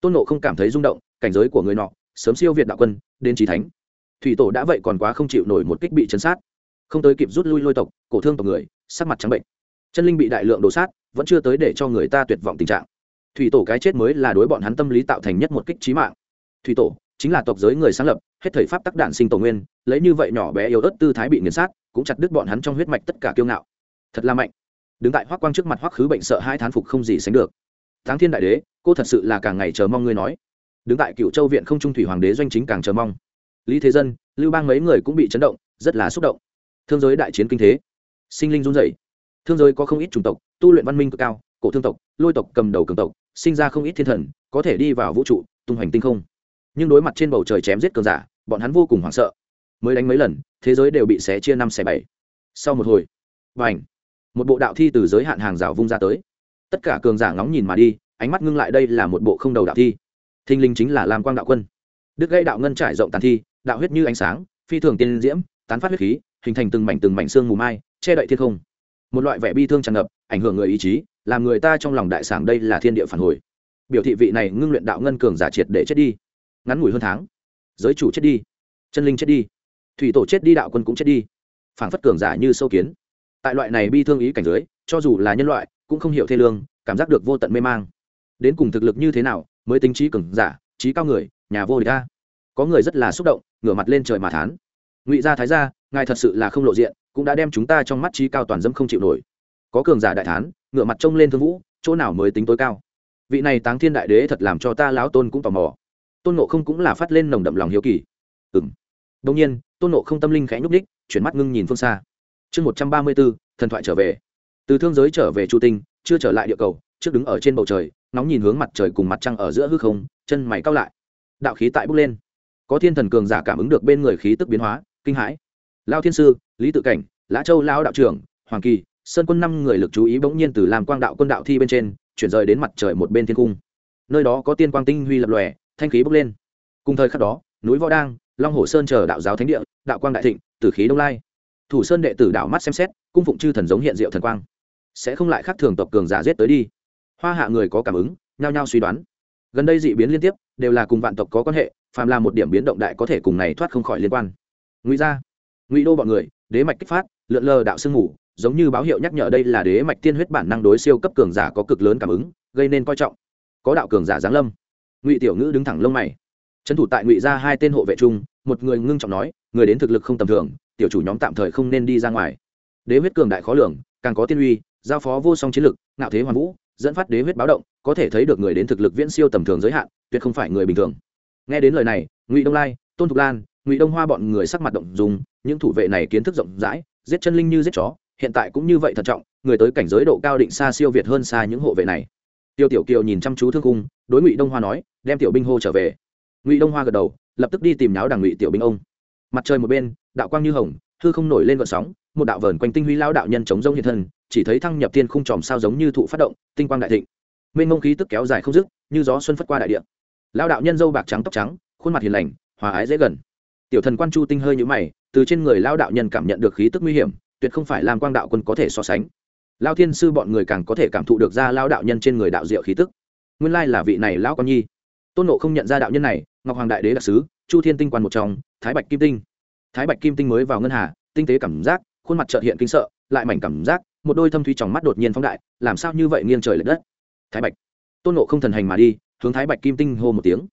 Tôn nộ không cảm thấy rung động, cảnh giới của người nọ, sớm siêu việt đạo quân, đến trí thánh. Thủy tổ đã vậy còn quá không chịu nổi một kích bị chấn sát. Không tới kịp rút lui lôi tộc, cổ thương tộc người, sắc mặt trắng bệnh. Chân linh bị đại lượng đổ sát, vẫn chưa tới để cho người ta tuyệt vọng tình trạng. Thủy tổ cái chết mới là đối bọn hắn tâm lý tạo thành nhất một kích trí mạng. Thủy tổ, chính là tộc giới người sáng lập, hết thời pháp tắc đản sinh tổ nguyên, lấy như vậy nhỏ bé yếu ớt tư thái bị nghiền sát, cũng chặt đứt bọn hắn trong huyết mạch tất cả kiêu ngạo. Thật là mạnh đứng tại hoắc quang trước mặt hoắc khứ bệnh sợ hai thán phục không gì sánh được. Tháng thiên đại đế, cô thật sự là càng ngày chờ mong ngươi nói. Đứng tại cựu châu viện không trung thủy hoàng đế doanh chính càng chờ mong. Lý thế dân, lưu bang mấy người cũng bị chấn động, rất là xúc động. Thương giới đại chiến kinh thế, sinh linh run rẩy. Thương giới có không ít chủng tộc, tu luyện văn minh cực cao, cổ thương tộc, lôi tộc, cầm đầu cường tộc, sinh ra không ít thiên thần, có thể đi vào vũ trụ, tung hoành tinh không. Nhưng đối mặt trên bầu trời chém giết cường giả, bọn hắn vô cùng hoảng sợ. Mới đánh mấy lần, thế giới đều bị xé chia năm xẻ bảy. Sau một hồi và ảnh một bộ đạo thi từ giới hạn hàng rào vung ra tới. Tất cả cường giả ngóng nhìn mà đi, ánh mắt ngưng lại đây là một bộ không đầu đạo thi. Thinh linh chính là lam quang đạo quân. Đức gây đạo ngân trải rộng tàn thi, đạo huyết như ánh sáng, phi thường tiên diễm, tán phát huyết khí, hình thành từng mảnh từng mảnh xương mù mai, che đậy thiên không. Một loại vẻ bi thương tràn ngập, ảnh hưởng người ý chí, làm người ta trong lòng đại sảng đây là thiên địa phản hồi. Biểu thị vị này ngưng luyện đạo ngân cường giả triệt để chết đi. Ngắn ngủi hơn tháng, giới chủ chết đi, chân linh chết đi, thủy tổ chết đi, đạo quân cũng chết đi. Phảng phất cường giả như sâu kiến tại loại này bi thương ý cảnh giới cho dù là nhân loại, cũng không hiểu thê lương, cảm giác được vô tận mê mang. Đến cùng thực lực như thế nào, mới tính trí cường giả, trí cao người, nhà vô địch ta có người rất là xúc động, ngửa mặt lên trời mà thán. Ngụy gia thái gia, ngài thật sự là không lộ diện, cũng đã đem chúng ta trong mắt trí cao toàn dâm không chịu nổi. Có cường giả đại thán, ngửa mặt trông lên thương vũ, chỗ nào mới tính tối cao? Vị này táng thiên đại đế thật làm cho ta lão tôn cũng tò mò. Tôn nộ không cũng là phát lên nồng đậm lòng hiếu kỳ. Ừng đông nhiên, tôn nộ không tâm linh khẽ nhúc ních chuyển mắt ngưng nhìn phương xa chương một trăm ba mươi bốn thần thoại trở về. Từ thương giới trở về chu tinh, chưa trở lại địa cầu, trước đứng ở trên bầu trời nóng nhìn hướng mặt trời cùng mặt trăng ở giữa hư không, chân mày cao lại. Đạo khí tại bước lên. Có thiên thần cường giả cảm ứng được bên người khí tức biến hóa, kinh hãi. Lao thiên sư, lý tự cảnh, lã châu lao đạo trưởng, hoàng kỳ, sơn quân năm người lực chú ý bỗng nhiên từ làm quang đạo quân đạo thi bên trên, chuyển rời đến mặt trời một bên thiên cung. Nơi đó có tiên quang tinh huy lập lòe, thanh khí bốc lên. Cùng thời khắc đó, núi võ đang, long hồ sơn chờ đạo giáo thánh địa, đạo quang đại thịnh, tử khí đông lai thủ sơn đệ tử đảo mắt xem xét, cung phụng chư thần giống hiện diệu thần quang. Sẽ không lại khác thường tộc cường giả giết tới đi. Hoa hạ người có cảm ứng, nhao nhao suy đoán. Gần đây dị biến liên tiếp, đều là cùng vạn tộc có quan hệ, phàm là một điểm biến động đại có thể cùng này thoát không khỏi liên quan. Ngụy gia, ngụy đô bọn người, đế mạch kích phát, lượn lờ đạo sương ngủ giống như báo hiệu nhắc nhở đây là đế mạch tiên huyết bản năng đối siêu cấp cường giả có cực lớn cảm ứng, gây nên coi trọng. Có đạo cường giả giáng lâm. Ngụy tiểu ngữ đứng thẳng lông mày. Trấn thủ tại ngụy gia hai tên hộ vệ trung một người ngưng trọng nói, người đến thực lực không tầm thường tiểu chủ nhóm tạm thời không nên đi ra ngoài. Đế huyết cường đại khó lường, càng có tiên uy, giao phó vô song chiến lực, ngạo thế hoàn vũ, dẫn phát đế huyết báo động, có thể thấy được người đến thực lực viễn siêu tầm thường giới hạn, tuyệt không phải người bình thường. Nghe đến lời này, ngụy đông lai, tôn thục lan, ngụy đông hoa bọn người sắc mặt động dùng những thủ vệ này kiến thức rộng rãi, giết chân linh như giết chó, hiện tại cũng như vậy thận trọng, người tới cảnh giới độ cao định xa siêu việt hơn xa những hộ vệ này. Tiêu tiểu kiều nhìn chăm chú thương cung, đối ngụy đông hoa nói, đem tiểu binh hô trở về. Ngụy đông hoa gật đầu, lập tức đi tìm náo đảng ngụy tiểu binh ông. Mặt trời một bên đạo quang như hồng, hư không nổi lên gợn sóng, một đạo vờn quanh tinh huy lao đạo nhân chống rông hiện thân, chỉ thấy thăng nhập thiên khung tròm sao giống như thụ phát động, tinh quang đại thịnh. Mênh mông khí tức kéo dài không dứt, như gió xuân phất qua đại địa. Lao đạo nhân dâu bạc trắng tóc trắng, khuôn mặt hiền lành, hòa ái dễ gần. Tiểu thần quan chu tinh hơi nhũ mày, từ trên người lao đạo nhân cảm nhận được khí tức nguy hiểm, tuyệt không phải làm quang đạo quân có thể so sánh. Lao thiên sư bọn người càng có thể cảm thụ được ra lao đạo nhân trên người đạo diệu khí tức. Nguyên lai là vị này lão con nhi. Tôn nộ không nhận ra đạo nhân này, ngọc hoàng đại đế đặc sứ, chu thiên tinh quan một trong, thái bạch kim tinh thái bạch kim tinh mới vào ngân hà, tinh tế cảm giác, khuôn mặt trợt hiện kinh sợ, lại mảnh cảm giác, một đôi thâm thủy trong mắt đột nhiên phóng đại, làm sao như vậy nghiêng trời lệch đất? Thái bạch, tôn nộ không thần hành mà đi, hướng thái bạch kim tinh hô một tiếng.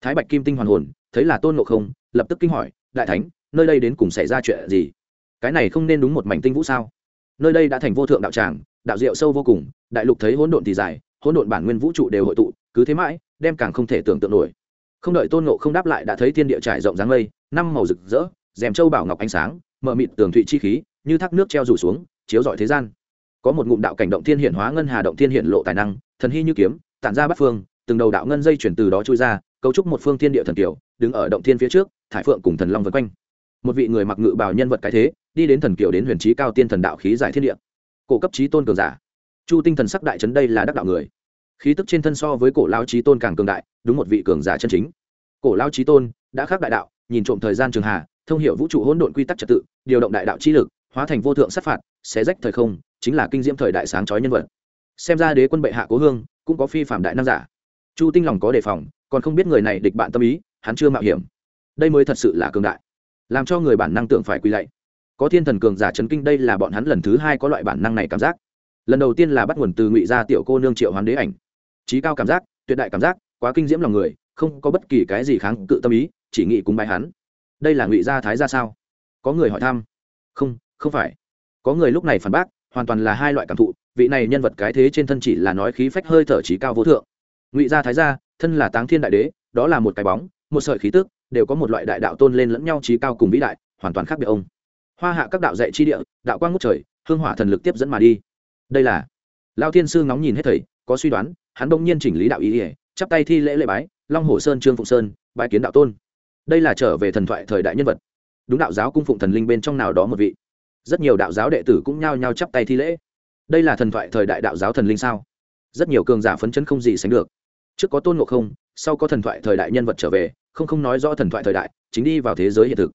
Thái bạch kim tinh hoàn hồn, thấy là tôn nộ không, lập tức kinh hỏi, đại thánh, nơi đây đến cùng xảy ra chuyện gì? Cái này không nên đúng một mảnh tinh vũ sao? Nơi đây đã thành vô thượng đạo tràng, đạo diệu sâu vô cùng, đại lục thấy hỗn độn thì dài, hỗn độn bản nguyên vũ trụ đều hội tụ, cứ thế mãi, đem càng không thể tưởng tượng nổi. Không đợi tôn nộ không đáp lại đã thấy thiên địa trải rộng dáng mây, năm màu rực rỡ rèm châu bảo ngọc ánh sáng mờ mịt tường thụy chi khí, như thác nước treo rủ xuống, chiếu rọi thế gian. Có một ngụm đạo cảnh động thiên hiển hóa ngân hà động thiên hiển lộ tài năng, thần hy như kiếm, tản ra bắt phương, từng đầu đạo ngân dây chuyển từ đó trôi ra, cấu trúc một phương thiên địa thần kiều đứng ở động thiên phía trước, thải phượng cùng thần long vân quanh. Một vị người mặc ngự bào nhân vật cái thế, đi đến thần kiều đến huyền trí cao tiên thần đạo khí giải thiên địa. Cổ cấp trí tôn cường giả. Chu tinh thần sắc đại trấn đây là đắc đạo người. Khí tức trên thân so với cổ lao trí tôn càng cường đại, đúng một vị cường giả chân chính. Cổ lao trí tôn, đã khắc đại đạo, nhìn trộm thời gian trường hà thông hiểu vũ trụ hỗn độn quy tắc trật tự, điều động đại đạo chi lực, hóa thành vô thượng sát phạt, xé rách thời không, chính là kinh diễm thời đại sáng chói nhân vật. Xem ra đế quân bệ hạ cố hương, cũng có phi phạm đại nam giả. Chu tinh lòng có đề phòng, còn không biết người này địch bạn tâm ý, hắn chưa mạo hiểm. Đây mới thật sự là cường đại, làm cho người bản năng tưởng phải quy lạy. Có thiên thần cường giả chấn kinh, đây là bọn hắn lần thứ hai có loại bản năng này cảm giác. Lần đầu tiên là bắt nguồn từ ngụy gia tiểu cô nương triệu hoán đế ảnh. Trí cao cảm giác, tuyệt đại cảm giác, quá kinh diễm lòng người, không có bất kỳ cái gì kháng cự tâm ý, chỉ nghĩ cúng bái hắn đây là ngụy gia thái gia sao? Có người hỏi thăm. Không không phải. Có người lúc này phản bác, hoàn toàn là hai loại cảm thụ, vị này nhân vật cái thế trên thân chỉ là nói khí phách hơi thở trí cao vô thượng. Ngụy gia thái gia, thân là táng thiên đại đế, đó là một cái bóng, một sợi khí tức, đều có một loại đại đạo tôn lên lẫn nhau trí cao cùng vĩ đại, hoàn toàn khác biệt ông. Hoa hạ các đạo dạy chi địa, đạo quang ngút trời, hương hỏa thần lực tiếp dẫn mà đi. Đây là lao thiên sư ngóng nhìn hết thầy, có suy đoán, hắn bỗng nhiên chỉnh lý đạo ý ỉa chắp tay thi lễ lễ bái, long hồ sơn, trương phụng sơn, bái kiến đạo tôn đây là trở về thần thoại thời đại nhân vật. Đúng đạo giáo cung phụng thần linh bên trong nào đó một vị. Rất nhiều đạo giáo đệ tử cũng nhao nhao chắp tay thi lễ. Đây là thần thoại thời đại đạo giáo thần linh sao? Rất nhiều cường giả phấn chấn không gì sánh được. Trước có tôn ngộ không, sau có thần thoại thời đại nhân vật trở về, không không nói rõ thần thoại thời đại, chính đi vào thế giới hiện thực.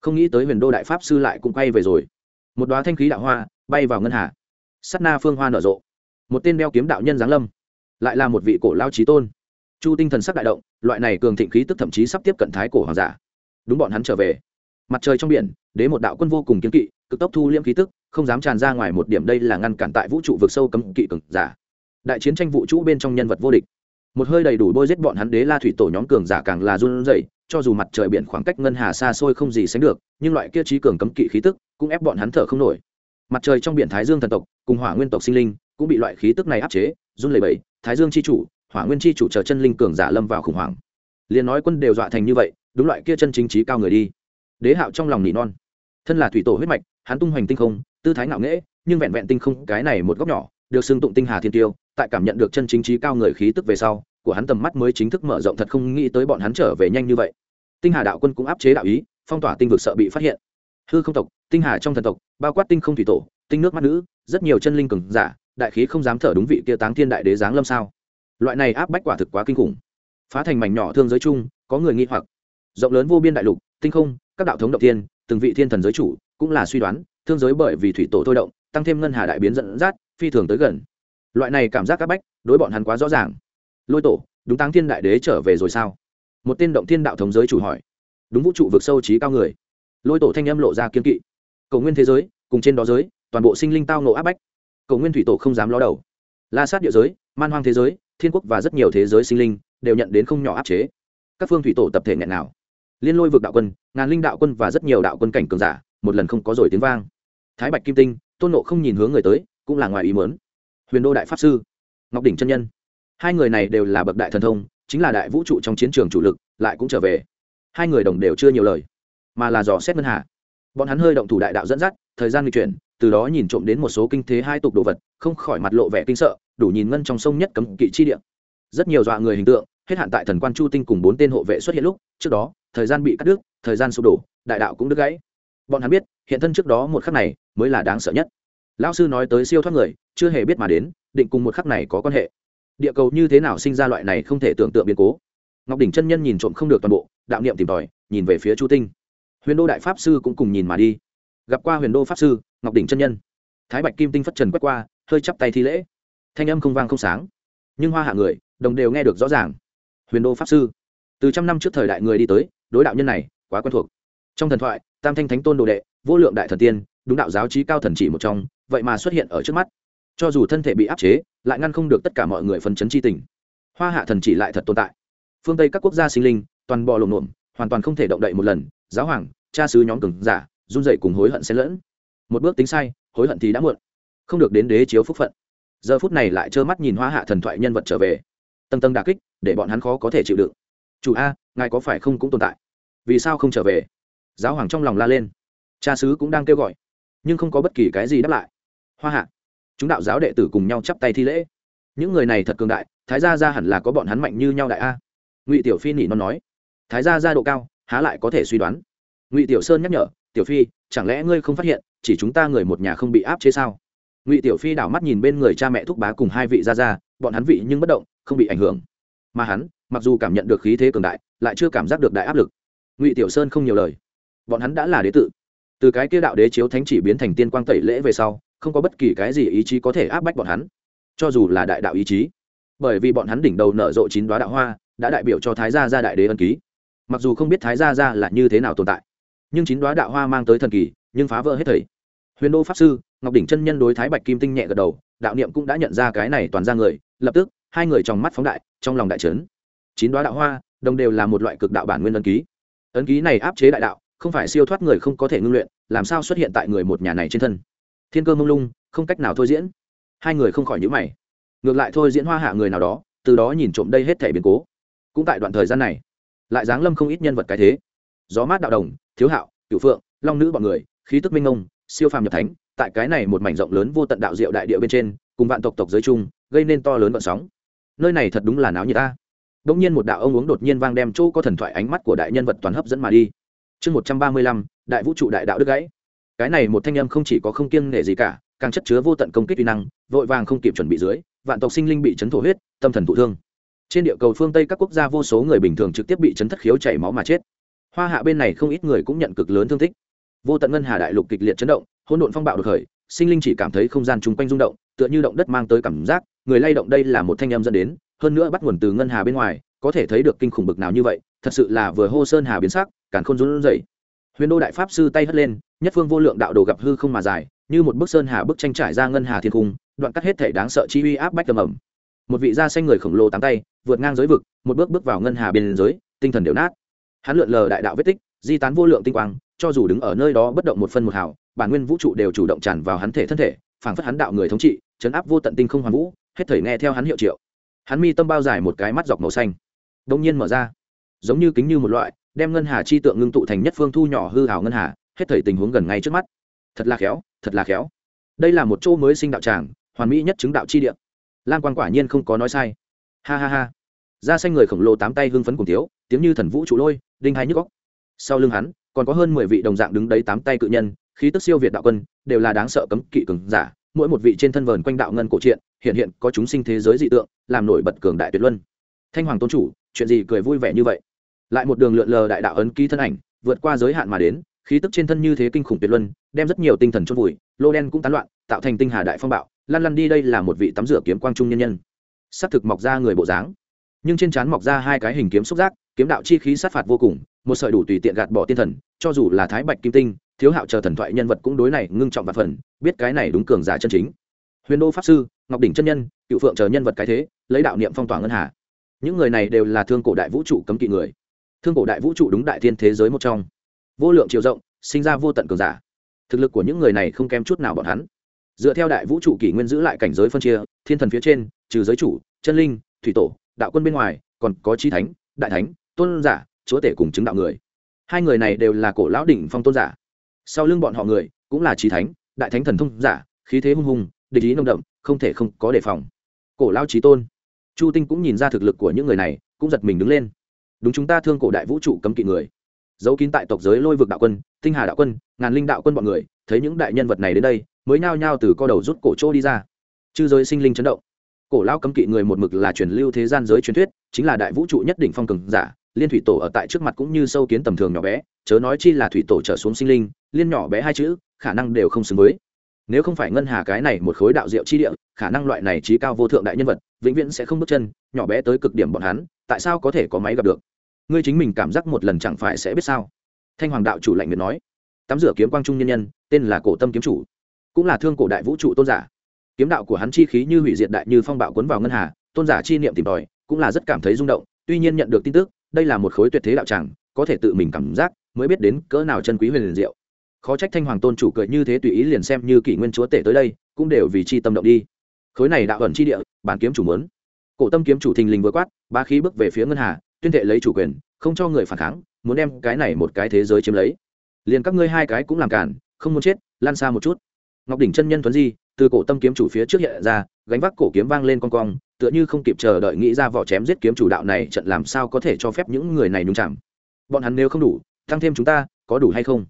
Không nghĩ tới huyền đô đại pháp sư lại cũng quay về rồi. Một đoá thanh khí đạo hoa bay vào ngân hà. Sắt na phương hoa nở rộ. Một tên đeo kiếm đạo nhân giáng lâm. Lại là một vị cổ lao trí tôn chu tinh thần sắc đại động, loại này cường thịnh khí tức thậm chí sắp tiếp cận thái cổ hoàng giả. Đúng bọn hắn trở về. Mặt trời trong biển, đế một đạo quân vô cùng kiếm kỵ, cực tốc thu liễm khí tức, không dám tràn ra ngoài một điểm đây là ngăn cản tại vũ trụ vực sâu cấm kỵ cực giả. Đại chiến tranh vũ trụ bên trong nhân vật vô địch. Một hơi đầy đủ bôi giết bọn hắn đế la thủy tổ nhóm cường giả càng là run rẩy, cho dù mặt trời biển khoảng cách ngân hà xa xôi không gì sánh được, nhưng loại kia trí cường cấm kỵ khí tức cũng ép bọn hắn thở không nổi. Mặt trời trong biển thái dương thần tộc, cùng hỏa nguyên tộc sinh linh cũng bị loại khí tức này áp chế, run lẩy bẩy, thái dương chi chủ hỏa nguyên Chi chủ chờ chân linh cường giả lâm vào khủng hoảng. Liền nói quân đều dọa thành như vậy, đúng loại kia chân chính trí cao người đi. Đế hạo trong lòng nỉ non. Thân là thủy tổ huyết mạch, hắn tung hoành tinh không, tư thái ngạo nghễ, nhưng vẹn vẹn tinh không cái này một góc nhỏ, được xưng tụng tinh hà thiên tiêu, tại cảm nhận được chân chính trí cao người khí tức về sau, của hắn tầm mắt mới chính thức mở rộng thật không nghĩ tới bọn hắn trở về nhanh như vậy. Tinh hà đạo quân cũng áp chế đạo ý, phong tỏa tinh vực sợ bị phát hiện. Hư không tộc, tinh hà trong thần tộc, bao quát tinh không thủy tổ, tinh nước mắt nữ, rất nhiều chân linh cường giả, đại khí không dám thở đúng vị kia táng thiên đại đế giáng lâm sao? Loại này áp bách quả thực quá kinh khủng. Phá thành mảnh nhỏ thương giới chung, có người nghi hoặc. Rộng lớn vô biên đại lục, tinh không, các đạo thống động tiên từng vị thiên thần giới chủ cũng là suy đoán, thương giới bởi vì thủy tổ thôi động, tăng thêm ngân hà đại biến dẫn dắt, phi thường tới gần. Loại này cảm giác áp bách, đối bọn hắn quá rõ ràng. Lôi tổ, đúng tăng thiên đại đế trở về rồi sao? Một tên động thiên đạo thống giới chủ hỏi. Đúng vũ trụ vực sâu trí cao người. Lôi tổ thanh âm lộ ra kiên kỵ. Cầu nguyên thế giới, cùng trên đó giới, toàn bộ sinh linh tao nộ áp bách. Cầu nguyên thủy tổ không dám ló đầu. La sát địa giới, man hoang thế giới thiên quốc và rất nhiều thế giới sinh linh đều nhận đến không nhỏ áp chế. Các phương thủy tổ tập thể nghẹn nào liên lôi vực đạo quân, ngàn linh đạo quân và rất nhiều đạo quân cảnh cường giả, một lần không có rồi tiếng vang. Thái bạch kim tinh, tôn nộ không nhìn hướng người tới, cũng là ngoài ý mớn huyền đô đại pháp sư, ngọc đỉnh chân nhân. Hai người này đều là bậc đại thần thông, chính là đại vũ trụ trong chiến trường chủ lực, lại cũng trở về. Hai người đồng đều chưa nhiều lời, mà là dò xét ngân hà. Bọn hắn hơi động thủ đại đạo dẫn dắt, thời gian di chuyển từ đó nhìn trộm đến một số kinh thế hai tục đồ vật, không khỏi mặt lộ vẻ kinh sợ, đủ nhìn ngân trong sông nhất cấm kỵ chi địa. Rất nhiều dọa người hình tượng, hết hạn tại thần quan chu tinh cùng bốn tên hộ vệ xuất hiện lúc, trước đó, thời gian bị cắt đứt, thời gian sụp đổ, đại đạo cũng đứt gãy. Bọn hắn biết, hiện thân trước đó một khắc này mới là đáng sợ nhất. Lão sư nói tới siêu thoát người, chưa hề biết mà đến, định cùng một khắc này có quan hệ. Địa cầu như thế nào sinh ra loại này không thể tưởng tượng biến cố? Ngọc đỉnh chân nhân nhìn trộm không được toàn bộ, đạo niệm tìm tòi, nhìn về phía chu tinh. Huyền đô đại pháp sư cũng cùng nhìn mà đi. Gặp qua huyền đô pháp sư ngọc đỉnh chân nhân. Thái bạch kim tinh phất trần quét qua, hơi chắp tay thi lễ. Thanh âm không vang không sáng. Nhưng hoa hạ người, đồng đều nghe được rõ ràng. Huyền đô pháp sư. Từ trăm năm trước thời đại người đi tới, đối đạo nhân này, quá quen thuộc. Trong thần thoại, tam thanh thánh tôn đồ đệ, vô lượng đại thần tiên, đúng đạo giáo trí cao thần chỉ một trong, vậy mà xuất hiện ở trước mắt. Cho dù thân thể bị áp chế, lại ngăn không được tất cả mọi người phấn chấn chi tình. Hoa hạ thần chỉ lại thật tồn tại. Phương tây các quốc gia sinh linh, toàn bò lồm nộm hoàn toàn không thể động đậy một lần. Giáo hoàng, cha sứ nhóm cường giả, run dậy cùng hối hận xen lẫn một bước tính sai, hối hận thì đã muộn. Không được đến đế chiếu phúc phận. Giờ phút này lại trơ mắt nhìn hoa hạ thần thoại nhân vật trở về. Tầng tầng đà kích, để bọn hắn khó có thể chịu đựng. Chủ a, ngài có phải không cũng tồn tại? Vì sao không trở về? Giáo hoàng trong lòng la lên. Cha sứ cũng đang kêu gọi, nhưng không có bất kỳ cái gì đáp lại. Hoa hạ, chúng đạo giáo đệ tử cùng nhau chắp tay thi lễ. Những người này thật cường đại, thái gia ra hẳn là có bọn hắn mạnh như nhau đại a. Ngụy tiểu phi nỉ non nói, thái gia ra độ cao, há lại có thể suy đoán. Ngụy tiểu sơn nhắc nhở tiểu phi, chẳng lẽ ngươi không phát hiện, chỉ chúng ta người một nhà không bị áp chế sao? Ngụy tiểu phi đảo mắt nhìn bên người cha mẹ thúc bá cùng hai vị gia gia, bọn hắn vị nhưng bất động, không bị ảnh hưởng. Mà hắn, mặc dù cảm nhận được khí thế cường đại, lại chưa cảm giác được đại áp lực. Ngụy tiểu sơn không nhiều lời. Bọn hắn đã là đế tự. Từ cái kia đạo đế chiếu thánh chỉ biến thành tiên quang tẩy lễ về sau, không có bất kỳ cái gì ý chí có thể áp bách bọn hắn. Cho dù là đại đạo ý chí. Bởi vì bọn hắn đỉnh đầu nở rộ chín đoá đạo hoa, đã đại biểu cho thái gia gia đại đế ân ký. Mặc dù không biết thái gia gia là như thế nào tồn tại nhưng chín đoá đạo hoa mang tới thần kỳ, nhưng phá vỡ hết thầy. Huyền đô pháp sư, ngọc đỉnh chân nhân đối thái bạch kim tinh nhẹ gật đầu, đạo niệm cũng đã nhận ra cái này toàn ra người, lập tức, hai người trong mắt phóng đại, trong lòng đại trấn chín đoá đạo hoa, đồng đều là một loại cực đạo bản nguyên ấn ký. Ấn ký này áp chế đại đạo, không phải siêu thoát người không có thể ngưng luyện, làm sao xuất hiện tại người một nhà này trên thân? Thiên cơ mông lung, không cách nào thôi diễn. Hai người không khỏi nhữ mày. Ngược lại thôi diễn hoa hạ người nào đó, từ đó nhìn trộm đây hết thể biến cố. Cũng tại đoạn thời gian này, lại giáng lâm không ít nhân vật cái thế. Gió mát đạo đồng thiếu hạo Cựu phượng, long nữ bọn người, khí tức minh ông siêu phàm nhập thánh, tại cái này một mảnh rộng lớn vô tận đạo diệu đại địa bên trên, cùng vạn tộc tộc giới chung, gây nên to lớn vận sóng. Nơi này thật đúng là náo như ta đông nhiên một đạo ông uống đột nhiên vang đem chỗ có thần thoại ánh mắt của đại nhân vật toàn hấp dẫn mà đi. Chương một trăm ba mươi lăm, đại vũ trụ đại đạo đức gãy. Cái này một thanh âm không chỉ có không kiêng nể gì cả, càng chất chứa vô tận công kích uy năng, vội vàng không kịp chuẩn bị dưới, vạn tộc sinh linh bị chấn thổ huyết, tâm thần thụ thương. Trên địa cầu phương tây các quốc gia vô số người bình thường trực tiếp bị chấn thất khiếu chảy máu mà chết hoa hạ bên này không ít người cũng nhận cực lớn thương tích. Vô tận ngân hà đại lục kịch liệt chấn động, hỗn độn phong bạo được khởi, sinh linh chỉ cảm thấy không gian chung quanh rung động, tựa như động đất mang tới cảm giác, người lay động đây là một thanh âm dẫn đến, hơn nữa bắt nguồn từ ngân hà bên ngoài, có thể thấy được kinh khủng bực nào như vậy, thật sự là vừa hô sơn hà biến sắc, càn khôn run rẩy. Huyền đô đại pháp sư tay hất lên, nhất phương vô lượng đạo đồ gặp hư không mà dài, như một bức sơn hà bức tranh trải ra ngân hà thiên cung, đoạn cắt hết thể đáng sợ chi uy áp bách tầm ẩm. Một vị da xanh người khổng lồ tám tay, vượt ngang giới vực, một bước bước vào ngân hà biên giới, tinh thần đều nát hắn lượn lờ đại đạo vết tích, di tán vô lượng tinh quang, cho dù đứng ở nơi đó bất động một phân một hào, bản nguyên vũ trụ đều chủ động tràn vào hắn thể thân thể, phảng phất hắn đạo người thống trị, chấn áp vô tận tinh không hoàn vũ, hết thể nghe theo hắn hiệu triệu. Hắn mi tâm bao dài một cái mắt dọc màu xanh đông nhiên mở ra, giống như kính như một loại, đem ngân hà chi tượng ngưng tụ thành nhất phương thu nhỏ hư hào ngân hà, hết thảy tình huống gần ngay trước mắt. Thật là khéo, thật là khéo. Đây là một chỗ mới sinh đạo tràng, hoàn mỹ nhất chứng đạo chi địa. Lan quan quả nhiên không có nói sai. Ha ha ha da xanh người khổng lồ tám tay hưng phấn cùng tiếu tiếng như thần vũ trụ lôi, đinh hai nhức góc sau lưng hắn, còn có hơn mười vị đồng dạng đứng đấy tám tay cự nhân, khí tức siêu việt đạo quân, đều là đáng sợ cấm kỵ cường giả, mỗi một vị trên thân vờn quanh đạo ngân cổ truyện, hiện hiện có chúng sinh thế giới dị tượng, làm nổi bật cường đại tuyệt luân. Thanh hoàng tôn chủ, chuyện gì cười vui vẻ như vậy? Lại một đường lượn lờ đại đạo ấn ký thân ảnh, vượt qua giới hạn mà đến, khí tức trên thân như thế kinh khủng tuyệt luân, đem rất nhiều tinh thần chôn vùi, lô đen cũng tán loạn, tạo thành tinh hà đại phong bạo, lăn lăn đi đây là một vị tắm rửa kiếm quang trung nhân nhân. Xác thực mọc ra người bộ dáng nhưng trên trán mọc ra hai cái hình kiếm xúc giác, kiếm đạo chi khí sát phạt vô cùng, một sợi đủ tùy tiện gạt bỏ tiên thần, cho dù là thái bạch kim tinh, thiếu hạo chờ thần thoại nhân vật cũng đối này ngưng trọng và phần, biết cái này đúng cường giả chân chính. Huyền đô pháp sư, ngọc đỉnh chân nhân, cựu phượng chờ nhân vật cái thế, lấy đạo niệm phong tỏa ngân hà. Những người này đều là thương cổ đại vũ trụ cấm kỵ người. Thương cổ đại vũ trụ đúng đại thiên thế giới một trong. Vô lượng chiều rộng, sinh ra vô tận cường giả. Thực lực của những người này không kém chút nào bọn hắn. Dựa theo đại vũ trụ kỷ nguyên giữ lại cảnh giới phân chia, thiên thần phía trên, trừ giới chủ, chân linh, thủy tổ đạo quân bên ngoài, còn có trí thánh, đại thánh, tôn giả, chúa tể cùng chứng đạo người. Hai người này đều là cổ lão đỉnh phong tôn giả. Sau lưng bọn họ người cũng là trí thánh, đại thánh thần thông giả, khí thế hung hùng, địch ý nông đậm, không thể không có đề phòng. Cổ lão trí tôn. Chu tinh cũng nhìn ra thực lực của những người này, cũng giật mình đứng lên. Đúng chúng ta thương cổ đại vũ trụ cấm kỵ người. Giấu kín tại tộc giới lôi vực đạo quân, tinh hà đạo quân, ngàn linh đạo quân bọn người, thấy những đại nhân vật này đến đây, mới nhao nhao từ co đầu rút cổ trô đi ra. Chư giới sinh linh chấn động cổ lao cấm kỵ người một mực là truyền lưu thế gian giới truyền thuyết, chính là đại vũ trụ nhất định phong cường giả, liên thủy tổ ở tại trước mặt cũng như sâu kiến tầm thường nhỏ bé, chớ nói chi là thủy tổ trở xuống sinh linh, liên nhỏ bé hai chữ, khả năng đều không xứng với. Nếu không phải ngân hà cái này một khối đạo diệu chi địa, khả năng loại này trí cao vô thượng đại nhân vật, vĩnh viễn sẽ không bước chân, nhỏ bé tới cực điểm bọn hắn, tại sao có thể có máy gặp được? Ngươi chính mình cảm giác một lần chẳng phải sẽ biết sao? Thanh hoàng đạo chủ lạnh miệt nói. Tắm rửa kiếm quang trung nhân nhân, tên là cổ tâm kiếm chủ, cũng là thương cổ đại vũ trụ tôn giả kiếm đạo của hắn chi khí như hủy diệt đại như phong bạo cuốn vào ngân hà, tôn giả chi niệm tìm tòi, cũng là rất cảm thấy rung động, tuy nhiên nhận được tin tức, đây là một khối tuyệt thế đạo tràng, có thể tự mình cảm giác, mới biết đến cỡ nào chân quý huyền liền diệu. Khó trách thanh hoàng tôn chủ cười như thế tùy ý liền xem như kỷ nguyên chúa tể tới đây, cũng đều vì chi tâm động đi. Khối này đạo ẩn chi địa, bản kiếm chủ muốn. Cổ tâm kiếm chủ thình lình vừa quát ba khí bước về phía ngân hà, tuyên thệ lấy chủ quyền, không cho người phản kháng, muốn đem cái này một cái thế giới chiếm lấy. Liền các ngươi hai cái cũng làm cản không muốn chết, lan xa một chút. Ngọc đỉnh chân nhân tuấn di từ cổ tâm kiếm chủ phía trước hiện ra, gánh vác cổ kiếm vang lên con cong, tựa như không kịp chờ đợi nghĩ ra vỏ chém giết kiếm chủ đạo này trận làm sao có thể cho phép những người này nhúng chạm bọn hắn nếu không đủ, tăng thêm chúng ta, có đủ hay không?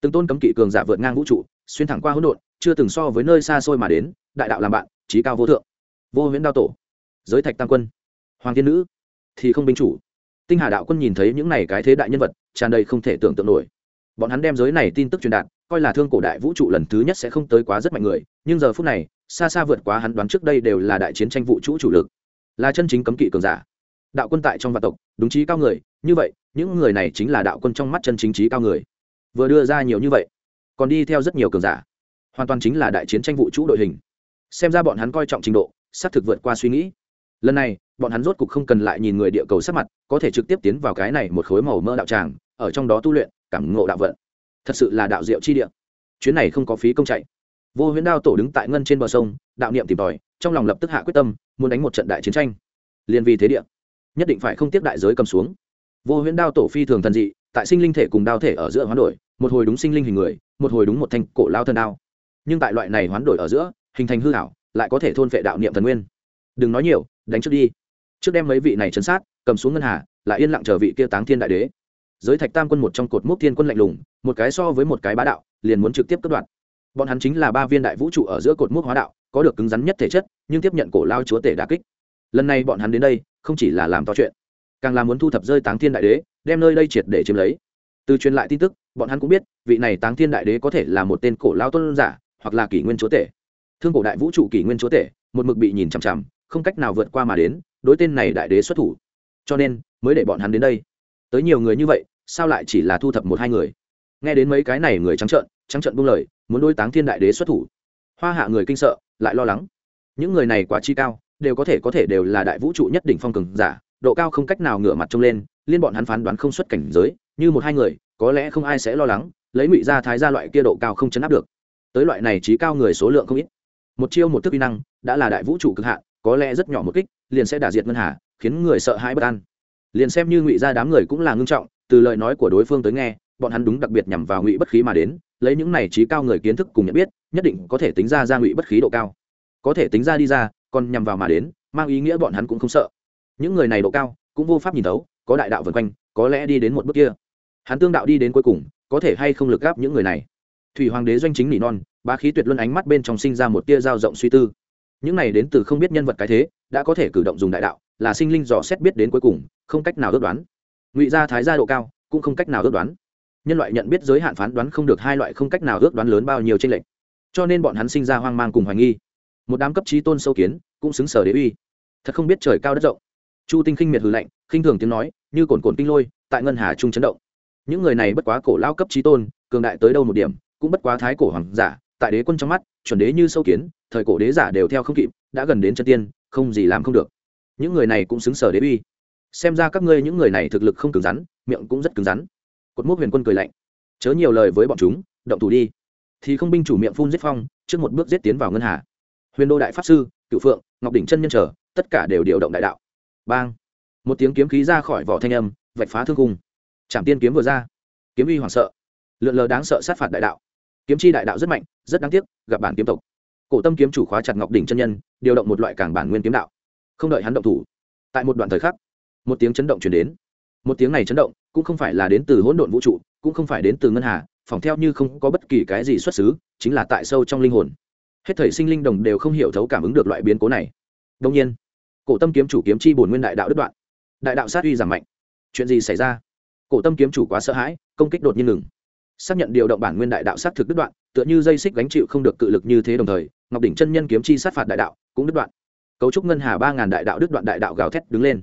Từng tôn cấm kỵ cường giả vượt ngang vũ trụ, xuyên thẳng qua hỗn độn, chưa từng so với nơi xa xôi mà đến, đại đạo làm bạn, trí cao vô thượng. Vô huyễn đao tổ, giới thạch tam quân, hoàng thiên nữ, thì không binh chủ. Tinh hà đạo quân nhìn thấy những này cái thế đại nhân vật, tràn đầy không thể tưởng tượng nổi. Bọn hắn đem giới này tin tức truyền đạt coi là thương cổ đại vũ trụ lần thứ nhất sẽ không tới quá rất mạnh người, nhưng giờ phút này, xa xa vượt quá hắn đoán trước đây đều là đại chiến tranh vũ trụ chủ lực. Là chân chính cấm kỵ cường giả. Đạo quân tại trong vạn tộc, đúng trí cao người, như vậy, những người này chính là đạo quân trong mắt chân chính trí cao người. Vừa đưa ra nhiều như vậy, còn đi theo rất nhiều cường giả. Hoàn toàn chính là đại chiến tranh vũ trụ đội hình. Xem ra bọn hắn coi trọng trình độ, xác thực vượt qua suy nghĩ. Lần này, bọn hắn rốt cục không cần lại nhìn người địa cầu sắc mặt, có thể trực tiếp tiến vào cái này một khối màu mơ đạo tràng, ở trong đó tu luyện, cảm ngộ đạo vận thật sự là đạo diệu chi địa. Chuyến này không có phí công chạy. Vô huyễn đao tổ đứng tại ngân trên bờ sông, đạo niệm tìm tòi, trong lòng lập tức hạ quyết tâm, muốn đánh một trận đại chiến tranh. Liên vì thế địa, nhất định phải không tiếp đại giới cầm xuống. Vô huyễn đao tổ phi thường thần dị, tại sinh linh thể cùng đao thể ở giữa hoán đổi, một hồi đúng sinh linh hình người, một hồi đúng một thanh cổ lao thần đao. Nhưng tại loại này hoán đổi ở giữa, hình thành hư hảo lại có thể thôn vệ đạo niệm thần nguyên. Đừng nói nhiều, đánh trước đi. Trước đem mấy vị này chấn sát, cầm xuống ngân hà, lại yên lặng chờ vị kia táng thiên đại đế giới thạch tam quân một trong cột mốc thiên quân lạnh lùng, một cái so với một cái bá đạo, liền muốn trực tiếp cất đoạn bọn hắn chính là ba viên đại vũ trụ ở giữa cột mốc hóa đạo, có được cứng rắn nhất thể chất, nhưng tiếp nhận cổ lao chúa tể đà kích. Lần này bọn hắn đến đây, không chỉ là làm to chuyện, càng là muốn thu thập rơi táng thiên đại đế, đem nơi đây triệt để chiếm lấy. Từ truyền lại tin tức, bọn hắn cũng biết, vị này táng thiên đại đế có thể là một tên cổ lao tôn giả, hoặc là kỷ nguyên chúa tể. Thương cổ đại vũ trụ kỷ nguyên chúa tể, một mực bị nhìn chằm chằm, không cách nào vượt qua mà đến, đối tên này đại đế xuất thủ. Cho nên, mới để bọn hắn đến đây tới nhiều người như vậy, sao lại chỉ là thu thập một hai người? Nghe đến mấy cái này người trắng trợn trắng trợn buông lời, muốn đôi táng thiên đại đế xuất thủ. Hoa hạ người kinh sợ, lại lo lắng. Những người này quá chi cao, đều có thể có thể đều là đại vũ trụ nhất đỉnh phong cường giả, độ cao không cách nào ngửa mặt trông lên, liên bọn hắn phán đoán không xuất cảnh giới, như một hai người, có lẽ không ai sẽ lo lắng, lấy ngụy ra thái ra loại kia độ cao không chấn áp được. Tới loại này trí cao người số lượng không ít. Một chiêu một thức kỹ năng, đã là đại vũ trụ cực hạn, có lẽ rất nhỏ một kích, liền sẽ đả diệt ngân hà, khiến người sợ hãi bất an liền xem như ngụy ra đám người cũng là ngưng trọng, từ lời nói của đối phương tới nghe, bọn hắn đúng đặc biệt nhằm vào ngụy bất khí mà đến, lấy những này trí cao người kiến thức cùng nhận biết, nhất định có thể tính ra ra ngụy bất khí độ cao. Có thể tính ra đi ra, còn nhằm vào mà đến, mang ý nghĩa bọn hắn cũng không sợ. Những người này độ cao, cũng vô pháp nhìn thấu, có đại đạo vần quanh, có lẽ đi đến một bước kia. Hắn tương đạo đi đến cuối cùng, có thể hay không lực gáp những người này. Thủy hoàng đế doanh chính nỉ non ba khí tuyệt luân ánh mắt bên trong sinh ra một tia dao rộng suy tư. Những này đến từ không biết nhân vật cái thế, đã có thể cử động dùng đại đạo, là sinh linh dò xét biết đến cuối cùng không cách nào ước đoán. Ngụy gia thái gia độ cao, cũng không cách nào ước đoán. Nhân loại nhận biết giới hạn phán đoán không được hai loại không cách nào ước đoán lớn bao nhiêu tranh lệch. Cho nên bọn hắn sinh ra hoang mang cùng hoài nghi. Một đám cấp trí tôn sâu kiến, cũng xứng sở đế uy. Thật không biết trời cao đất rộng. Chu tinh khinh miệt hừ lạnh, khinh thường tiếng nói, như cồn cồn kinh lôi, tại ngân hà trung chấn động. Những người này bất quá cổ lao cấp trí tôn, cường đại tới đâu một điểm, cũng bất quá thái cổ hoàng giả, tại đế quân trong mắt, chuẩn đế như sâu kiến, thời cổ đế giả đều theo không kịp, đã gần đến chân tiên, không gì làm không được. Những người này cũng xứng sở đế uy xem ra các ngươi những người này thực lực không cứng rắn, miệng cũng rất cứng rắn. Cột mốc huyền quân cười lạnh. Chớ nhiều lời với bọn chúng, động thủ đi. Thì không binh chủ miệng phun giết phong, trước một bước giết tiến vào ngân hà. Huyền đô đại pháp sư, cựu phượng, ngọc đỉnh chân nhân trở, tất cả đều điều động đại đạo. Bang. Một tiếng kiếm khí ra khỏi vỏ thanh âm, vạch phá thương cung. Trảm tiên kiếm vừa ra. Kiếm uy hoảng sợ. Lượn lờ đáng sợ sát phạt đại đạo. Kiếm chi đại đạo rất mạnh, rất đáng tiếc, gặp bản kiếm tộc. Cổ tâm kiếm chủ khóa chặt ngọc đỉnh chân nhân, điều động một loại cảng bản nguyên kiếm đạo. Không đợi hắn động thủ, tại một đoạn thời khắc một tiếng chấn động chuyển đến. Một tiếng này chấn động, cũng không phải là đến từ hỗn độn vũ trụ, cũng không phải đến từ ngân hà, phỏng theo như không có bất kỳ cái gì xuất xứ, chính là tại sâu trong linh hồn. Hết thảy sinh linh đồng đều không hiểu thấu cảm ứng được loại biến cố này. Đông nhiên, cổ tâm kiếm chủ kiếm chi bổn nguyên đại đạo đứt đoạn. Đại đạo sát uy giảm mạnh. Chuyện gì xảy ra? Cổ tâm kiếm chủ quá sợ hãi, công kích đột nhiên ngừng. Xác nhận điều động bản nguyên đại đạo sát thực đứt đoạn, tựa như dây xích gánh chịu không được cự lực như thế đồng thời, ngọc đỉnh chân nhân kiếm chi sát phạt đại đạo cũng đứt đoạn. Cấu trúc ngân hà ba ngàn đại đạo đứt đoạn đại đạo gào thét đứng lên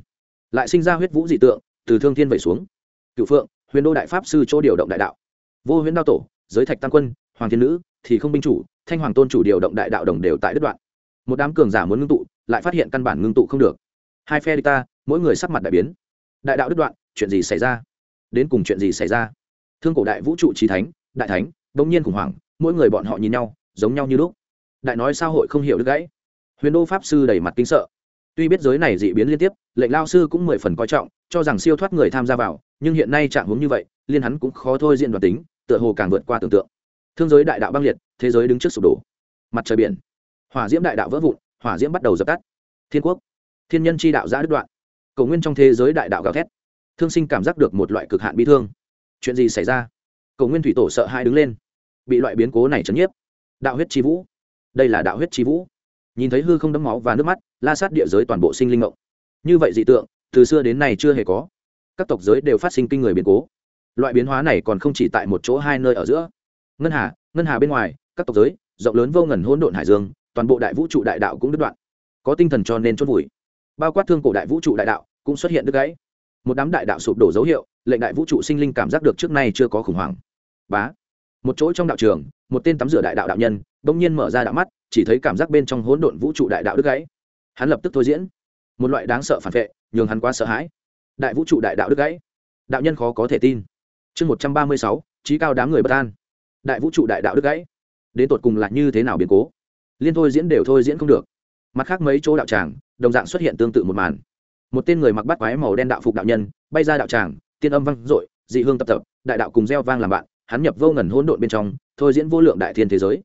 lại sinh ra huyết vũ dị tượng, từ thương thiên vẩy xuống. Cựu phượng, huyền đô đại pháp sư chỗ điều động đại đạo. Vô huyễn đao tổ, giới thạch tăng quân, hoàng thiên nữ, thì không binh chủ, thanh hoàng tôn chủ điều động đại đạo đồng đều tại đứt đoạn. Một đám cường giả muốn ngưng tụ, lại phát hiện căn bản ngưng tụ không được. Hai phe đi ta, mỗi người sắc mặt đại biến. Đại đạo đứt đoạn, chuyện gì xảy ra? Đến cùng chuyện gì xảy ra? Thương cổ đại vũ trụ trí thánh, đại thánh, bỗng nhiên khủng hoảng, mỗi người bọn họ nhìn nhau, giống nhau như lúc. Đại nói sao hội không hiểu được gãy? Huyền đô pháp sư đầy mặt kinh sợ tuy biết giới này dị biến liên tiếp, lệnh lao sư cũng mười phần coi trọng, cho rằng siêu thoát người tham gia vào, nhưng hiện nay trạng hướng như vậy, liên hắn cũng khó thôi diện đoạt tính, tựa hồ càng vượt qua tưởng tượng. Thương giới đại đạo băng liệt, thế giới đứng trước sụp đổ. Mặt trời biển. Hỏa diễm đại đạo vỡ vụn, hỏa diễm bắt đầu dập tắt. Thiên quốc. Thiên nhân chi đạo giã đứt đoạn. Cầu nguyên trong thế giới đại đạo gào thét. Thương sinh cảm giác được một loại cực hạn bi thương. Chuyện gì xảy ra? Cầu nguyên thủy tổ sợ hai đứng lên. Bị loại biến cố này chấn nhiếp. Đạo huyết chi vũ. Đây là đạo huyết chi vũ nhìn thấy hư không đấm máu và nước mắt, la sát địa giới toàn bộ sinh linh mộng như vậy dị tượng, từ xưa đến nay chưa hề có. Các tộc giới đều phát sinh kinh người biến cố. Loại biến hóa này còn không chỉ tại một chỗ hai nơi ở giữa. Ngân hà ngân hà bên ngoài, các tộc giới, rộng lớn vô ngần hỗn độn hải dương, toàn bộ đại vũ trụ đại đạo cũng đứt đoạn. Có tinh thần cho nên chốt vùi. Bao quát thương cổ đại vũ trụ đại đạo cũng xuất hiện đứt gãy. Một đám đại đạo sụp đổ dấu hiệu, lệnh đại vũ trụ sinh linh cảm giác được trước nay chưa có khủng hoảng. Bá. Một chỗ trong đạo trường, một tên tắm rửa đại đạo đạo nhân, bỗng nhiên mở ra đạo mắt chỉ thấy cảm giác bên trong hỗn độn vũ trụ đại đạo đứt gãy. Hắn lập tức thôi diễn. Một loại đáng sợ phản vệ, nhường hắn quá sợ hãi. Đại vũ trụ đại đạo đứt gãy. Đạo nhân khó có thể tin. Chương một trăm ba mươi sáu, trí cao đám người bất an. Đại vũ trụ đại đạo đứt gãy. Đến tột cùng là như thế nào biến cố? Liên thôi diễn đều thôi diễn không được. Mặt khác mấy chỗ đạo tràng, đồng dạng xuất hiện tương tự một màn. Một tên người mặc bắt quái màu đen đạo phục đạo nhân, bay ra đạo tràng, tiên âm vang dội, dị hương tập tập, đại đạo cùng gieo vang làm bạn, hắn nhập vô ngần hỗn độn bên trong, thôi diễn vô lượng đại thiên thế giới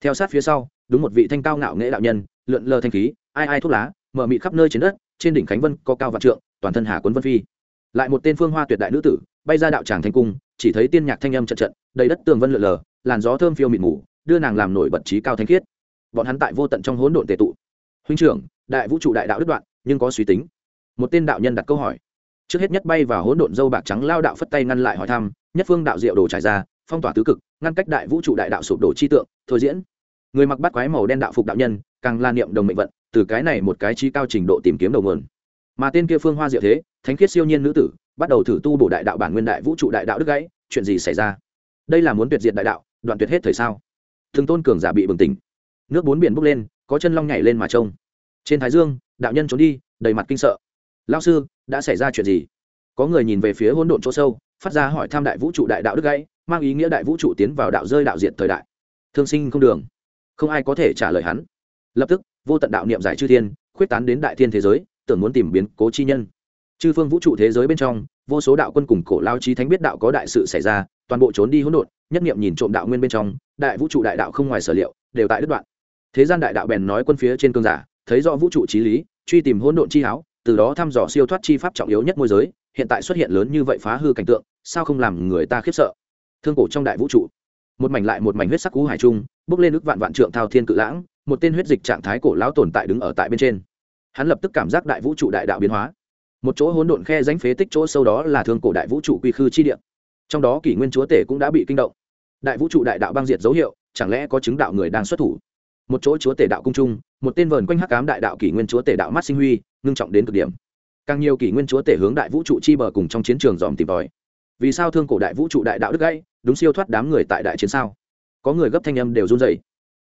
theo sát phía sau, đúng một vị thanh cao ngạo nghệ đạo nhân, lượn lờ thanh khí, ai ai thuốc lá, mở mị khắp nơi trên đất, trên đỉnh khánh vân có cao vạn trượng, toàn thân hà quấn vân phi. Lại một tên phương hoa tuyệt đại nữ tử, bay ra đạo tràng thanh cung, chỉ thấy tiên nhạc thanh âm trận trận, đầy đất tường vân lượn lờ, làn gió thơm phiêu mịt mù, đưa nàng làm nổi bật trí cao thanh khiết. Bọn hắn tại vô tận trong hỗn độn tề tụ. Huynh trưởng, đại vũ trụ đại đạo đứt đoạn, nhưng có suy tính. Một tên đạo nhân đặt câu hỏi. Trước hết nhất bay vào hỗn độn dâu bạc trắng lao đạo phất tay ngăn lại hỏi thăm, nhất phương đạo diệu đồ trải ra phong tỏa tứ cực, ngăn cách đại vũ trụ đại đạo sụp đổ chi tượng, thôi diễn. Người mặc bắt quái màu đen đạo phục đạo nhân, càng la niệm đồng mệnh vận, từ cái này một cái chi cao trình độ tìm kiếm đầu nguồn. Mà tên kia phương hoa diệu thế, thánh khiết siêu nhiên nữ tử, bắt đầu thử tu bổ đại đạo bản nguyên đại vũ trụ đại đạo đức gãy, chuyện gì xảy ra? Đây là muốn tuyệt diệt đại đạo, đoạn tuyệt hết thời sao? Thường tôn cường giả bị bừng tỉnh. Nước bốn biển bốc lên, có chân long nhảy lên mà trông. Trên thái dương, đạo nhân trốn đi, đầy mặt kinh sợ. Lao sư, đã xảy ra chuyện gì? Có người nhìn về phía hỗn độn chỗ sâu, phát ra hỏi thăm đại vũ trụ đại đạo đức gãy mang ý nghĩa đại vũ trụ tiến vào đạo rơi đạo diện thời đại. Thương sinh không đường. Không ai có thể trả lời hắn. Lập tức, vô tận đạo niệm giải chư thiên, khuyết tán đến đại thiên thế giới, tưởng muốn tìm biến cố chi nhân. Chư phương vũ trụ thế giới bên trong, vô số đạo quân cùng cổ lao trí thánh biết đạo có đại sự xảy ra, toàn bộ trốn đi hỗn độn, nhất niệm nhìn trộm đạo nguyên bên trong, đại vũ trụ đại đạo không ngoài sở liệu, đều tại đứt đoạn. Thế gian đại đạo bèn nói quân phía trên cương giả, thấy rõ vũ trụ trí lý, truy tìm hỗn độn chi háo từ đó thăm dò siêu thoát chi pháp trọng yếu nhất môi giới, hiện tại xuất hiện lớn như vậy phá hư cảnh tượng, sao không làm người ta khiếp sợ? Thương cổ trong đại vũ trụ. Một mảnh lại một mảnh huyết sắc cú hải trung, bước lên ức vạn vạn trượng thao thiên cự lãng, một tên huyết dịch trạng thái cổ lão tồn tại đứng ở tại bên trên. Hắn lập tức cảm giác đại vũ trụ đại đạo biến hóa. Một chỗ hỗn độn khe rãnh phế tích chỗ sâu đó là thương cổ đại vũ trụ quy khư chi địa. Trong đó kỷ nguyên chúa tể cũng đã bị kinh động. Đại vũ trụ đại đạo băng diệt dấu hiệu, chẳng lẽ có chứng đạo người đang xuất thủ? Một chỗ chúa tể đạo cung trung, một tên vờn quanh hắc cám đại đạo kỷ nguyên chúa tể đạo mắt sinh huy, ngưng trọng đến cực điểm. Càng nhiều kỷ nguyên chúa tể hướng đại vũ trụ chi bờ cùng trong chiến trường dòm tìm tòi vì sao thương cổ đại vũ trụ đại đạo đức gãy, đúng siêu thoát đám người tại đại chiến sao? Có người gấp thanh âm đều run dày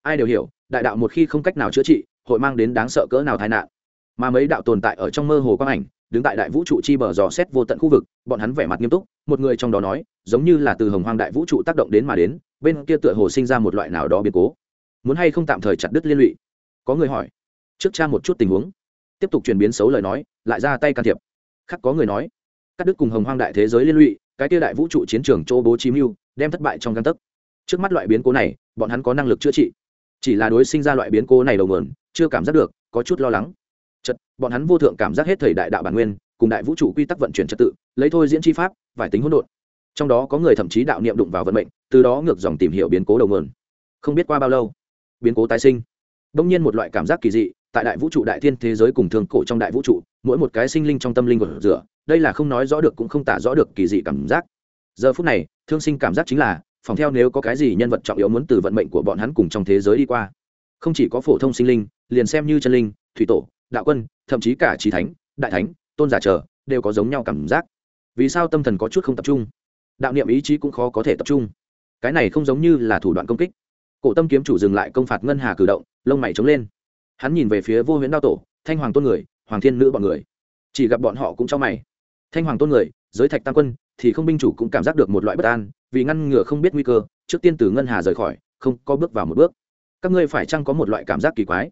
ai đều hiểu, đại đạo một khi không cách nào chữa trị, hội mang đến đáng sợ cỡ nào tai nạn. Mà mấy đạo tồn tại ở trong mơ hồ quang ảnh, đứng tại đại vũ trụ chi bờ dò xét vô tận khu vực, bọn hắn vẻ mặt nghiêm túc, một người trong đó nói, giống như là từ hồng hoang đại vũ trụ tác động đến mà đến, bên kia tựa hồ sinh ra một loại nào đó biến cố. Muốn hay không tạm thời chặt đứt liên lụy? Có người hỏi. Trước cha một chút tình huống. Tiếp tục chuyển biến xấu lời nói, lại ra tay can thiệp. Khắc có người nói, cắt đứt cùng hồng hoang đại thế giới liên lụy cái kia đại vũ trụ chiến trường châu bố trí mưu, đem thất bại trong căn tấc. Trước mắt loại biến cố này, bọn hắn có năng lực chữa trị. Chỉ là đối sinh ra loại biến cố này đầu nguồn, chưa cảm giác được, có chút lo lắng. Chật, bọn hắn vô thượng cảm giác hết thời đại đạo bản nguyên, cùng đại vũ trụ quy tắc vận chuyển trật tự, lấy thôi diễn chi pháp, vài tính hỗn độn. Trong đó có người thậm chí đạo niệm đụng vào vận mệnh, từ đó ngược dòng tìm hiểu biến cố đầu nguồn. Không biết qua bao lâu, biến cố tái sinh. Đông nhiên một loại cảm giác kỳ dị, tại đại vũ trụ đại thiên thế giới cùng thường cổ trong đại vũ trụ, mỗi một cái sinh linh trong tâm linh của rửa đây là không nói rõ được cũng không tả rõ được kỳ dị cảm giác. Giờ phút này, thương sinh cảm giác chính là, phòng theo nếu có cái gì nhân vật trọng yếu muốn từ vận mệnh của bọn hắn cùng trong thế giới đi qua. Không chỉ có phổ thông sinh linh, liền xem như chân linh, thủy tổ, đạo quân, thậm chí cả trí thánh, đại thánh, tôn giả trở đều có giống nhau cảm giác. Vì sao tâm thần có chút không tập trung? Đạo niệm ý chí cũng khó có thể tập trung. Cái này không giống như là thủ đoạn công kích. Cổ tâm kiếm chủ dừng lại công phạt ngân hà cử động, lông mày trống lên. Hắn nhìn về phía vô huyễn đao tổ, thanh hoàng tôn người, hoàng thiên nữ bọn người. Chỉ gặp bọn họ cũng cho mày thanh hoàng tôn người, giới thạch tam quân, thì không binh chủ cũng cảm giác được một loại bất an, vì ngăn ngừa không biết nguy cơ, trước tiên từ ngân hà rời khỏi, không có bước vào một bước. Các ngươi phải chăng có một loại cảm giác kỳ quái?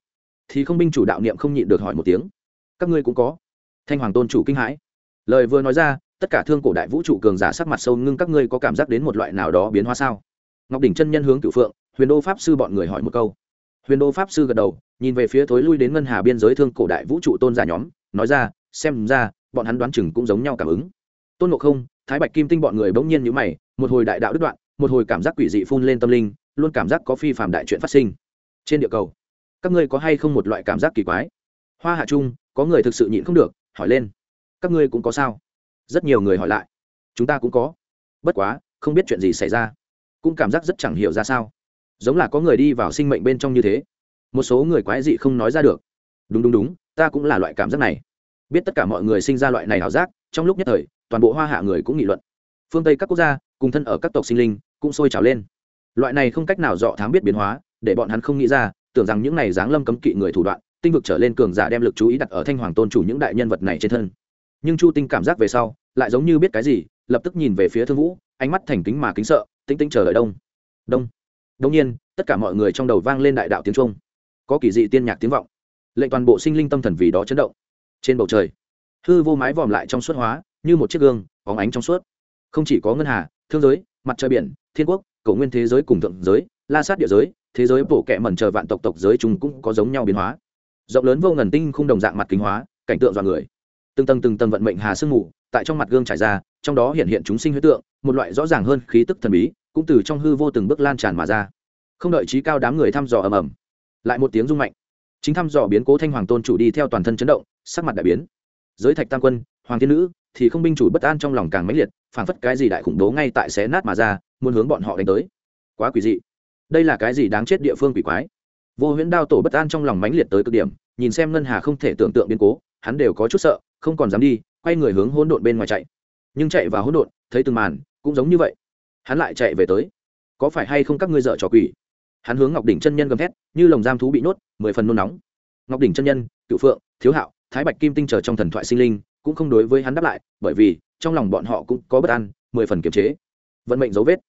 Thì không binh chủ đạo niệm không nhịn được hỏi một tiếng. Các ngươi cũng có. Thanh hoàng tôn chủ kinh hãi. Lời vừa nói ra, tất cả thương cổ đại vũ trụ cường giả sắc mặt sâu ngưng, các ngươi có cảm giác đến một loại nào đó biến hóa sao? Ngọc đỉnh chân nhân hướng cửu phượng, huyền đô pháp sư bọn người hỏi một câu. Huyền đô pháp sư gật đầu, nhìn về phía thối lui đến ngân hà biên giới thương cổ đại vũ trụ tôn giả nhóm, nói ra, xem ra bọn hắn đoán chừng cũng giống nhau cảm ứng. Tôn ngộ không, thái bạch kim tinh bọn người bỗng nhiên nhữ mày, một hồi đại đạo đứt đoạn, một hồi cảm giác quỷ dị phun lên tâm linh, luôn cảm giác có phi phạm đại chuyện phát sinh. Trên địa cầu, các ngươi có hay không một loại cảm giác kỳ quái? Hoa hạ trung, có người thực sự nhịn không được, hỏi lên. Các ngươi cũng có sao? Rất nhiều người hỏi lại. Chúng ta cũng có. Bất quá, không biết chuyện gì xảy ra. Cũng cảm giác rất chẳng hiểu ra sao. Giống là có người đi vào sinh mệnh bên trong như thế. Một số người quái dị không nói ra được. Đúng đúng đúng, ta cũng là loại cảm giác này biết tất cả mọi người sinh ra loại này ảo giác, trong lúc nhất thời, toàn bộ hoa hạ người cũng nghị luận. Phương tây các quốc gia, cùng thân ở các tộc sinh linh, cũng sôi trào lên. Loại này không cách nào dọ thám biết biến hóa, để bọn hắn không nghĩ ra, tưởng rằng những này giáng lâm cấm kỵ người thủ đoạn, tinh vực trở lên cường giả đem lực chú ý đặt ở thanh hoàng tôn chủ những đại nhân vật này trên thân. Nhưng chu tinh cảm giác về sau, lại giống như biết cái gì, lập tức nhìn về phía thương vũ, ánh mắt thành kính mà kính sợ tinh tinh chờ đợi đông. Đông. Đông nhiên, tất cả mọi người trong đầu vang lên đại đạo tiếng trung có kỳ dị tiên nhạc tiếng vọng. Lệnh toàn bộ sinh linh tâm thần vì đó chấn động trên bầu trời, hư vô mái vòm lại trong suốt hóa, như một chiếc gương óng ánh trong suốt. Không chỉ có ngân hà, thương giới, mặt trời biển, thiên quốc cầu nguyên thế giới cùng thượng giới, la sát địa giới, thế giới bổ kẹ mẩn chờ vạn tộc tộc giới chúng cũng có giống nhau biến hóa. Rộng lớn vô ngần tinh không đồng dạng mặt kính hóa, cảnh tượng dọa người. Từng tầng từng tầng vận mệnh hà sương mù, tại trong mặt gương trải ra, trong đó hiện hiện chúng sinh huyết tượng, một loại rõ ràng hơn khí tức thần bí, cũng từ trong hư vô từng bước lan tràn mà ra. Không đợi trí cao đám người thăm dò ầm ầm, lại một tiếng rung mạnh. Chính thăm dò biến cố thanh hoàng tôn chủ đi theo toàn thân chấn động sắc mặt đại biến. Giới thạch tam quân, hoàng thiên nữ thì không binh chủ bất an trong lòng càng mãnh liệt, phảng phất cái gì đại khủng bố ngay tại xé nát mà ra, muốn hướng bọn họ đánh tới. Quá quỷ dị. Đây là cái gì đáng chết địa phương quỷ quái? Vô huyễn đao tổ bất an trong lòng mãnh liệt tới cực điểm, nhìn xem ngân hà không thể tưởng tượng biến cố, hắn đều có chút sợ, không còn dám đi, quay người hướng hỗn độn bên ngoài chạy. Nhưng chạy vào hỗn độn, thấy từng màn, cũng giống như vậy. Hắn lại chạy về tới. Có phải hay không các ngươi dợ trò quỷ? Hắn hướng ngọc đỉnh chân nhân gầm thét, như lồng giam thú bị nhốt, mười phần nôn nóng. Ngọc đỉnh chân nhân cựu phượng, thiếu hạo thái bạch kim tinh chờ trong thần thoại sinh linh, cũng không đối với hắn đáp lại, bởi vì trong lòng bọn họ cũng có bất an, mười phần kiềm chế. Vận mệnh dấu vết.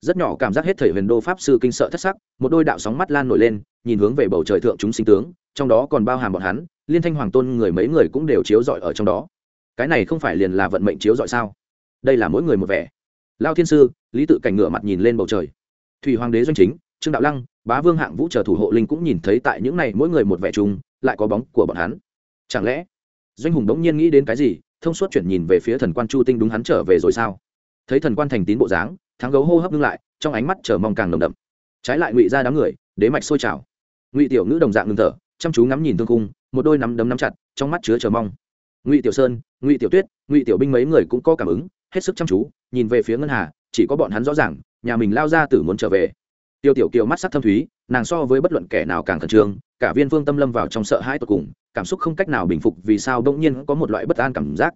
Rất nhỏ cảm giác hết thể huyền đô pháp sư kinh sợ thất sắc, một đôi đạo sóng mắt lan nổi lên, nhìn hướng về bầu trời thượng chúng sinh tướng, trong đó còn bao hàm bọn hắn, liên thanh hoàng tôn người mấy người cũng đều chiếu rọi ở trong đó. Cái này không phải liền là vận mệnh chiếu rọi sao? Đây là mỗi người một vẻ. Lao thiên sư, lý tự cảnh ngửa mặt nhìn lên bầu trời. Thủy hoàng đế doanh chính, trương đạo lăng, bá vương hạng vũ chờ thủ hộ linh cũng nhìn thấy tại những này mỗi người một vẻ chung, lại có bóng của bọn hắn chẳng lẽ? Doanh hùng đống nhiên nghĩ đến cái gì, thông suốt chuyển nhìn về phía thần quan chu tinh đúng hắn trở về rồi sao? Thấy thần quan thành tín bộ dáng, thắng gấu hô hấp ngưng lại, trong ánh mắt chờ mong càng nồng đậm. Trái lại ngụy ra đám người, đế mạch sôi trào. Ngụy tiểu ngữ đồng dạng ngừng thở, chăm chú ngắm nhìn thương cung một đôi nắm đấm nắm chặt, trong mắt chứa chờ mong. Ngụy tiểu sơn, ngụy tiểu tuyết, ngụy tiểu binh mấy người cũng có cảm ứng, hết sức chăm chú, nhìn về phía ngân hà, chỉ có bọn hắn rõ ràng, nhà mình lao ra tử muốn trở về. Tiêu tiểu kiều mắt sắc thâm thúy, nàng so với bất luận kẻ nào càng khẩn trương cả viên phương tâm lâm vào trong sợ hãi tột cùng, cảm xúc không cách nào bình phục vì sao bỗng nhiên có một loại bất an cảm giác.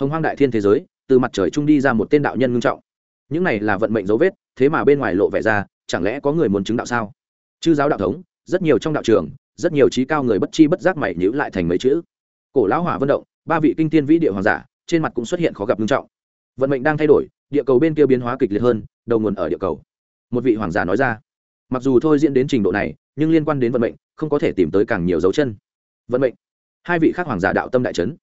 Hồng hoang đại thiên thế giới, từ mặt trời trung đi ra một tên đạo nhân ngưng trọng. Những này là vận mệnh dấu vết, thế mà bên ngoài lộ vẻ ra, chẳng lẽ có người muốn chứng đạo sao? Chư giáo đạo thống, rất nhiều trong đạo trường, rất nhiều trí cao người bất chi bất giác mày nhữ lại thành mấy chữ. Cổ lão hỏa vận động, ba vị kinh tiên vĩ địa hoàng giả, trên mặt cũng xuất hiện khó gặp nghiêm trọng. Vận mệnh đang thay đổi, địa cầu bên kia biến hóa kịch liệt hơn, đầu nguồn ở địa cầu. Một vị hoàng giả nói ra, mặc dù thôi diễn đến trình độ này, nhưng liên quan đến vận mệnh không có thể tìm tới càng nhiều dấu chân. Vận mệnh. Hai vị khác hoàng giả đạo tâm đại trấn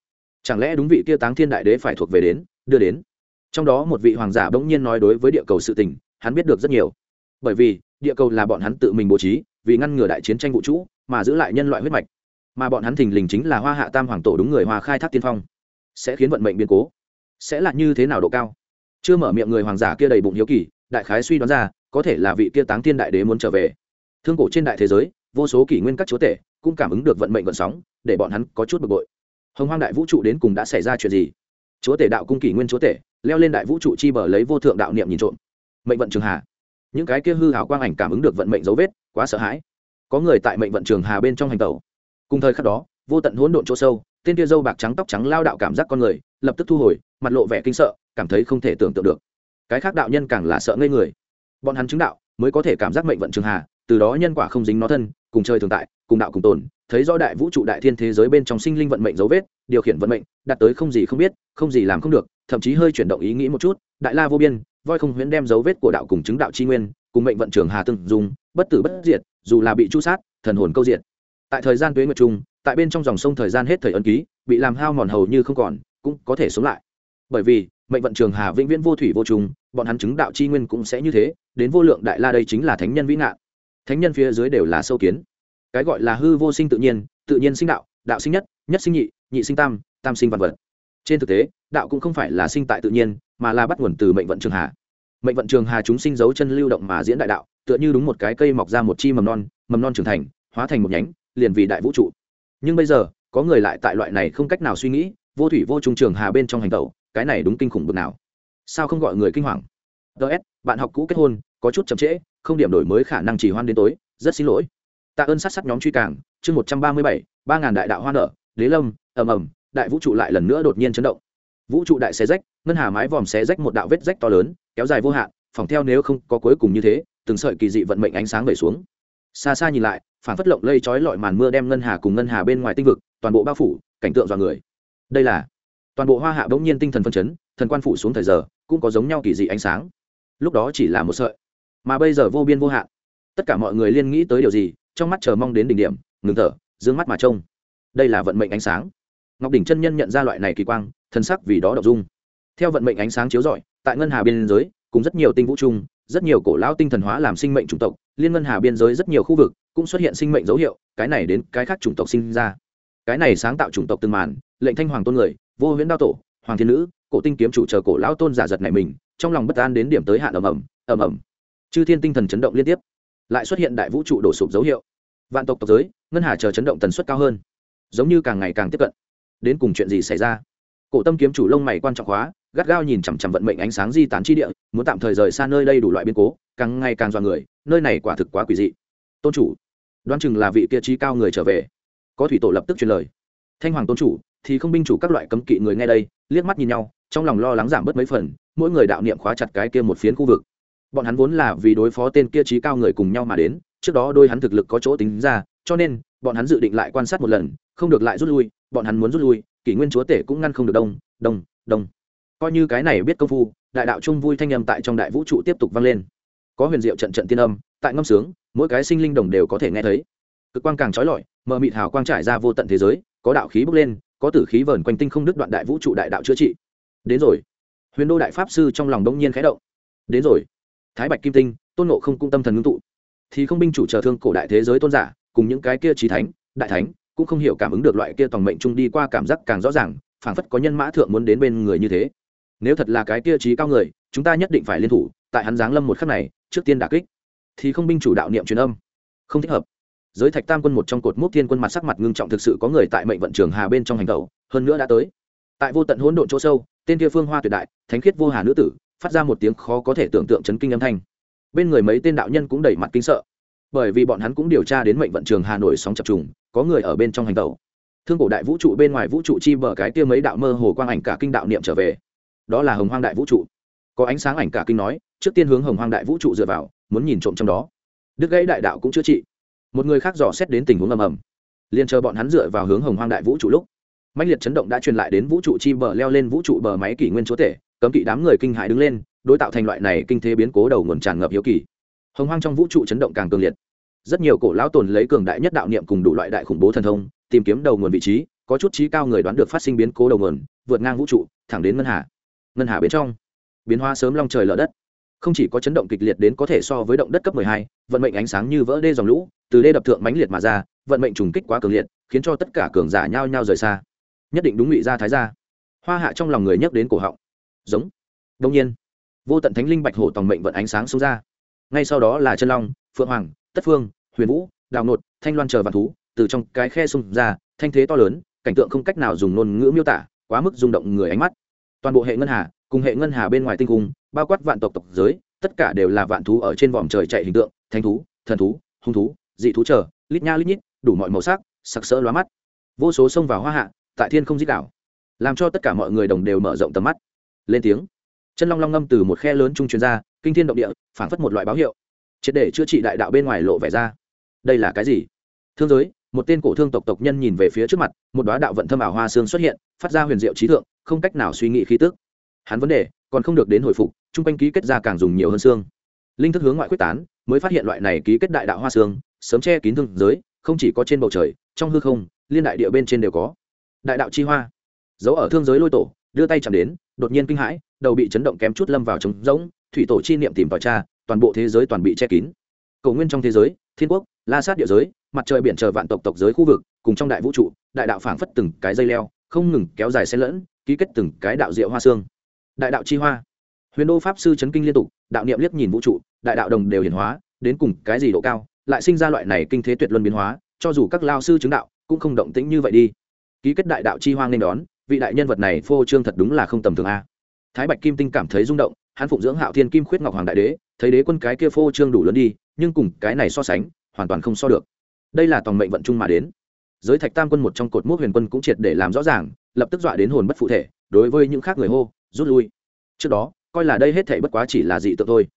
chẳng lẽ đúng vị kia táng thiên đại đế phải thuộc về đến, đưa đến? Trong đó một vị hoàng giả bỗng nhiên nói đối với địa cầu sự tình, hắn biết được rất nhiều. Bởi vì, địa cầu là bọn hắn tự mình bố trí, vì ngăn ngừa đại chiến tranh vũ trụ, mà giữ lại nhân loại huyết mạch. Mà bọn hắn thình lình chính là hoa hạ tam hoàng tổ đúng người hoa khai thác tiên phong. Sẽ khiến vận mệnh biến cố. Sẽ là như thế nào độ cao? Chưa mở miệng người hoàng giả kia đầy bụng hiếu kỳ, đại khái suy đoán ra, có thể là vị kia táng thiên đại đế muốn trở về. Thương cổ trên đại thế giới vô số kỷ nguyên các chúa tể cũng cảm ứng được vận mệnh vận sóng, để bọn hắn có chút bực bội. Hồng hoang đại vũ trụ đến cùng đã xảy ra chuyện gì? Chúa tể đạo cung kỷ nguyên chúa tể, leo lên đại vũ trụ chi bờ lấy vô thượng đạo niệm nhìn trộm. Mệnh vận trường hà. Những cái kia hư hào quang ảnh cảm ứng được vận mệnh dấu vết, quá sợ hãi. Có người tại mệnh vận trường hà bên trong hành tàu cùng thời khắc đó, vô tận hỗn độn chỗ sâu, tên kia dâu bạc trắng tóc trắng lao đạo cảm giác con người, lập tức thu hồi, mặt lộ vẻ kinh sợ, cảm thấy không thể tưởng tượng được. Cái khác đạo nhân càng là sợ ngây người. Bọn hắn chứng đạo, mới có thể cảm giác mệnh vận trường hà từ đó nhân quả không dính nó thân, cùng chơi thường tại, cùng đạo cùng tồn, thấy rõ đại vũ trụ đại thiên thế giới bên trong sinh linh vận mệnh dấu vết, điều khiển vận mệnh đạt tới không gì không biết, không gì làm không được, thậm chí hơi chuyển động ý nghĩ một chút, đại la vô biên, voi không huyễn đem dấu vết của đạo cùng chứng đạo chi nguyên, cùng mệnh vận trường hà từng dùng bất tử bất diệt, dù là bị chu sát, thần hồn câu diệt. Tại thời gian tuế nguyệt trung, tại bên trong dòng sông thời gian hết thời ấn ký, bị làm hao mòn hầu như không còn, cũng có thể sống lại. Bởi vì, mệnh vận trường hà vĩnh viễn vô thủy vô trùng, bọn hắn chứng đạo chi nguyên cũng sẽ như thế, đến vô lượng đại la đây chính là thánh nhân vĩ ngạn thánh nhân phía dưới đều là sâu kiến. Cái gọi là hư vô sinh tự nhiên tự nhiên sinh đạo đạo sinh nhất nhất sinh nhị nhị sinh tam tam sinh vạn vật. Trên thực tế, đạo cũng không phải là sinh tại tự nhiên, mà là bắt nguồn từ mệnh vận trường hà. Mệnh vận trường hà chúng sinh dấu chân lưu động mà diễn đại đạo, tựa như đúng một cái cây mọc ra một chi mầm non mầm non trưởng thành, hóa thành một nhánh, liền vì đại vũ trụ. Nhưng bây giờ, có người lại tại loại này không cách nào suy nghĩ, vô thủy vô trung trường hà bên trong hành tẩu, cái này đúng kinh khủng bực nào. Sao không gọi người kinh hoàng? Ts bạn học cũ kết hôn, có chút chậm trễ không điểm đổi mới khả năng chỉ hoan đến tối, rất xin lỗi. Tạ ơn sát sát nhóm truy càng, chương một trăm ba mươi bảy, ba ngàn đại đạo hoa nở, đế lâm, ầm ầm, đại vũ trụ lại lần nữa đột nhiên chấn động. Vũ trụ đại xé rách, ngân hà mái vòm xé rách một đạo vết rách to lớn, kéo dài vô hạn phòng theo nếu không có cuối cùng như thế, từng sợi kỳ dị vận mệnh ánh sáng về xuống. Xa xa nhìn lại, phản phất lộng lây trói lọi màn mưa đem ngân hà cùng ngân hà bên ngoài tinh vực, toàn bộ bao phủ, cảnh tượng dọa người. Đây là toàn bộ hoa hạ bỗng nhiên tinh thần phân chấn, thần quan phủ xuống thời giờ, cũng có giống nhau kỳ dị ánh sáng. Lúc đó chỉ là một sợi mà bây giờ vô biên vô hạn. Tất cả mọi người liên nghĩ tới điều gì, trong mắt chờ mong đến đỉnh điểm, ngừng thở d ư ơ n g mắt mà trông. Đây là vận mệnh ánh sáng. Ngọc đỉnh chân nhân nhận ra loại này kỳ quang, thân sắc vì đó đọc dung. Theo vận mệnh ánh sáng chiếu rọi, tại ngân hà biên giới, cùng rất nhiều tinh vũ chung rất nhiều cổ lão tinh thần hóa làm sinh mệnh chủng tộc, liên ngân hà biên giới rất nhiều khu vực cũng xuất hiện sinh mệnh dấu hiệu, cái này đến cái khác chủng tộc sinh ra. Cái này sáng tạo chủng tộc từng màn, lệnh thanh hoàng tôn người, vô huyễn đao tổ, hoàng thiên nữ, cổ tinh kiếm chủ chờ cổ lão tôn giả giật này mình, trong lòng bất an đến điểm tới hạn ầm ầm ầm ầm chư thiên tinh thần chấn động liên tiếp, lại xuất hiện đại vũ trụ đổ sụp dấu hiệu. Vạn tộc tộc giới, ngân hà chờ chấn động tần suất cao hơn, giống như càng ngày càng tiếp cận. Đến cùng chuyện gì xảy ra? Cổ tâm kiếm chủ lông mày quan trọng hóa, gắt gao nhìn chằm chằm vận mệnh ánh sáng di tán chi địa, muốn tạm thời rời xa nơi đây đủ loại biến cố, càng ngày càng dọa người, nơi này quả thực quá quỷ dị. Tôn chủ, đoán chừng là vị kia trí cao người trở về. Có thủy tổ lập tức truyền lời. Thanh hoàng tôn chủ, thì không binh chủ các loại cấm kỵ người nghe đây, liếc mắt nhìn nhau, trong lòng lo lắng giảm bớt mấy phần, mỗi người đạo niệm khóa chặt cái kia một phiến khu vực bọn hắn vốn là vì đối phó tên kia trí cao người cùng nhau mà đến, trước đó đôi hắn thực lực có chỗ tính ra, cho nên, bọn hắn dự định lại quan sát một lần, không được lại rút lui, bọn hắn muốn rút lui, kỷ nguyên chúa tể cũng ngăn không được đông đông đông. Coi như cái này biết công phu, đại đạo trung vui thanh âm tại trong đại vũ trụ tiếp tục vang lên. Có huyền diệu trận trận tiên âm, tại ngâm sướng, mỗi cái sinh linh đồng đều có thể nghe thấy. Cực quang càng trói lọi, mờ mịt hào quang trải ra vô tận thế giới, có đạo khí bốc lên, có tử khí vờn quanh tinh không đứt đoạn đại vũ trụ đại đạo chữa trị. Đến rồi. Huyền đô đại pháp sư trong lòng đông nhiên khẽ động. Đến rồi thái bạch kim tinh, tôn nộ không cung tâm thần ngưng tụ. Thì không binh chủ chờ thương cổ đại thế giới tôn giả, cùng những cái kia trí thánh, đại thánh, cũng không hiểu cảm ứng được loại kia tòng mệnh chung đi qua cảm giác càng rõ ràng, phảng phất có nhân mã thượng muốn đến bên người như thế. Nếu thật là cái kia trí cao người, chúng ta nhất định phải liên thủ, tại hắn giáng lâm một khắc này, trước tiên đà kích. Thì không binh chủ đạo niệm truyền âm. Không thích hợp. Giới thạch tam quân một trong cột mốc thiên quân mặt sắc mặt ngưng trọng thực sự có người tại mệnh vận trường hà bên trong hành tẩu, hơn nữa đã tới. Tại vô tận hỗn độn chỗ sâu, tên kia phương hoa tuyệt đại, thánh khiết vô hà nữ tử phát ra một tiếng khó có thể tưởng tượng chấn kinh âm thanh. Bên người mấy tên đạo nhân cũng đẩy mặt kinh sợ. Bởi vì bọn hắn cũng điều tra đến mệnh vận trường hà nội sóng chập trùng, có người ở bên trong hành tàu thương cổ đại vũ trụ bên ngoài vũ trụ chi bờ cái kia mấy đạo mơ hồ quang ảnh cả kinh đạo niệm trở về. Đó là hồng hoang đại vũ trụ. Có ánh sáng ảnh cả kinh nói, trước tiên hướng hồng hoang đại vũ trụ dựa vào, muốn nhìn trộm trong đó. Đức gãy đại đạo cũng chữa trị. Một người khác dò xét đến tình huống ầm ầm. Liền chờ bọn hắn dựa vào hướng hồng hoang đại vũ trụ lúc mạnh liệt chấn động đã truyền lại đến vũ trụ chi bờ leo lên vũ trụ bờ máy kỷ nguyên chúa tể cấm kỵ đám người kinh hãi đứng lên đối tạo thành loại này kinh thế biến cố đầu nguồn tràn ngập hiếu kỳ. Hồng hoang trong vũ trụ chấn động càng cường liệt. Rất nhiều cổ lão tồn lấy cường đại nhất đạo niệm cùng đủ loại đại khủng bố thần thông tìm kiếm đầu nguồn vị trí có chút trí cao người đoán được phát sinh biến cố đầu nguồn vượt ngang vũ trụ thẳng đến ngân hà. Ngân hà bên trong biến hóa sớm long trời lở đất. Không chỉ có chấn động kịch liệt đến có thể so với động đất cấp 12, vận mệnh ánh sáng như vỡ đê dòng lũ từ đê đập thượng mãnh liệt mà ra vận mệnh trùng kích quá cường liệt khiến cho tất cả cường giả nhao nhao rời xa. Nhất định đúng ngụy gia thái gia. Hoa hạ trong lòng người nhắc đến cổ họng giống. Đông nhiên, vô tận thánh linh bạch hổ tòng mệnh vận ánh sáng xuống ra. Ngay sau đó là chân long, phượng hoàng, tất phương, huyền vũ, đào nột, thanh loan chờ vạn thú, từ trong cái khe xung ra, thanh thế to lớn, cảnh tượng không cách nào dùng ngôn ngữ miêu tả, quá mức rung động người ánh mắt. Toàn bộ hệ ngân hà, cùng hệ ngân hà bên ngoài tinh cung, bao quát vạn tộc tộc giới, tất cả đều là vạn thú ở trên vòm trời chạy hình tượng thanh thú, thần thú, hung thú, dị thú chờ, lít nha lít nhít, đủ mọi màu sắc, sặc sỡ lóa mắt. Vô số sông vào hoa hạ, tại thiên không dít đảo, làm cho tất cả mọi người đồng đều mở rộng tầm mắt lên tiếng. Chân long long ngâm từ một khe lớn trung chuyên ra, kinh thiên động địa phảng phất một loại báo hiệu. Triệt để chữa trị đại đạo bên ngoài lộ vẻ ra. Đây là cái gì? Thương giới một tên cổ thương tộc tộc nhân nhìn về phía trước mặt một đoá đạo vận thâm ảo hoa xương xuất hiện phát ra huyền diệu trí thượng không cách nào suy nghĩ khí tức. Hắn vấn đề còn không được đến hồi phục chung quanh ký kết ra càng dùng nhiều hơn xương. Linh thức hướng ngoại quyết tán mới phát hiện loại này ký kết đại đạo hoa xương sớm che kín thương giới không chỉ có trên bầu trời trong hư không liên đại địa bên trên đều có. Đại đạo chi hoa. Giấu ở thương giới lôi tổ đưa tay chạm đến đột nhiên kinh hãi, đầu bị chấn động kém chút lâm vào trống rỗng, thủy tổ chi niệm tìm tòi cha toàn bộ thế giới toàn bị che kín. Cầu nguyên trong thế giới, thiên quốc, la sát địa giới, mặt trời biển chờ vạn tộc tộc giới khu vực, cùng trong đại vũ trụ, đại đạo phảng phất từng cái dây leo, không ngừng kéo dài xen lẫn, ký kết từng cái đạo diệu hoa xương. Đại đạo chi hoa. Huyền đô pháp sư chấn kinh liên tục, đạo niệm liếc nhìn vũ trụ, đại đạo đồng đều hiển hóa, đến cùng cái gì độ cao, lại sinh ra loại này kinh thế tuyệt luân biến hóa, cho dù các lao sư chứng đạo, cũng không động tĩnh như vậy đi. Ký kết đại đạo chi hoang nên đón vị đại nhân vật này phô trương thật đúng là không tầm thường a. Thái bạch kim tinh cảm thấy rung động, hắn phụng dưỡng hạo thiên kim khuyết ngọc hoàng đại đế, thấy đế quân cái kia phô trương đủ lớn đi, nhưng cùng cái này so sánh, hoàn toàn không so được. Đây là toàn mệnh vận chung mà đến. Giới thạch tam quân một trong cột mốc huyền quân cũng triệt để làm rõ ràng, lập tức dọa đến hồn bất phụ thể, đối với những khác người hô, rút lui. Trước đó, coi là đây hết thể bất quá chỉ là dị tượng thôi.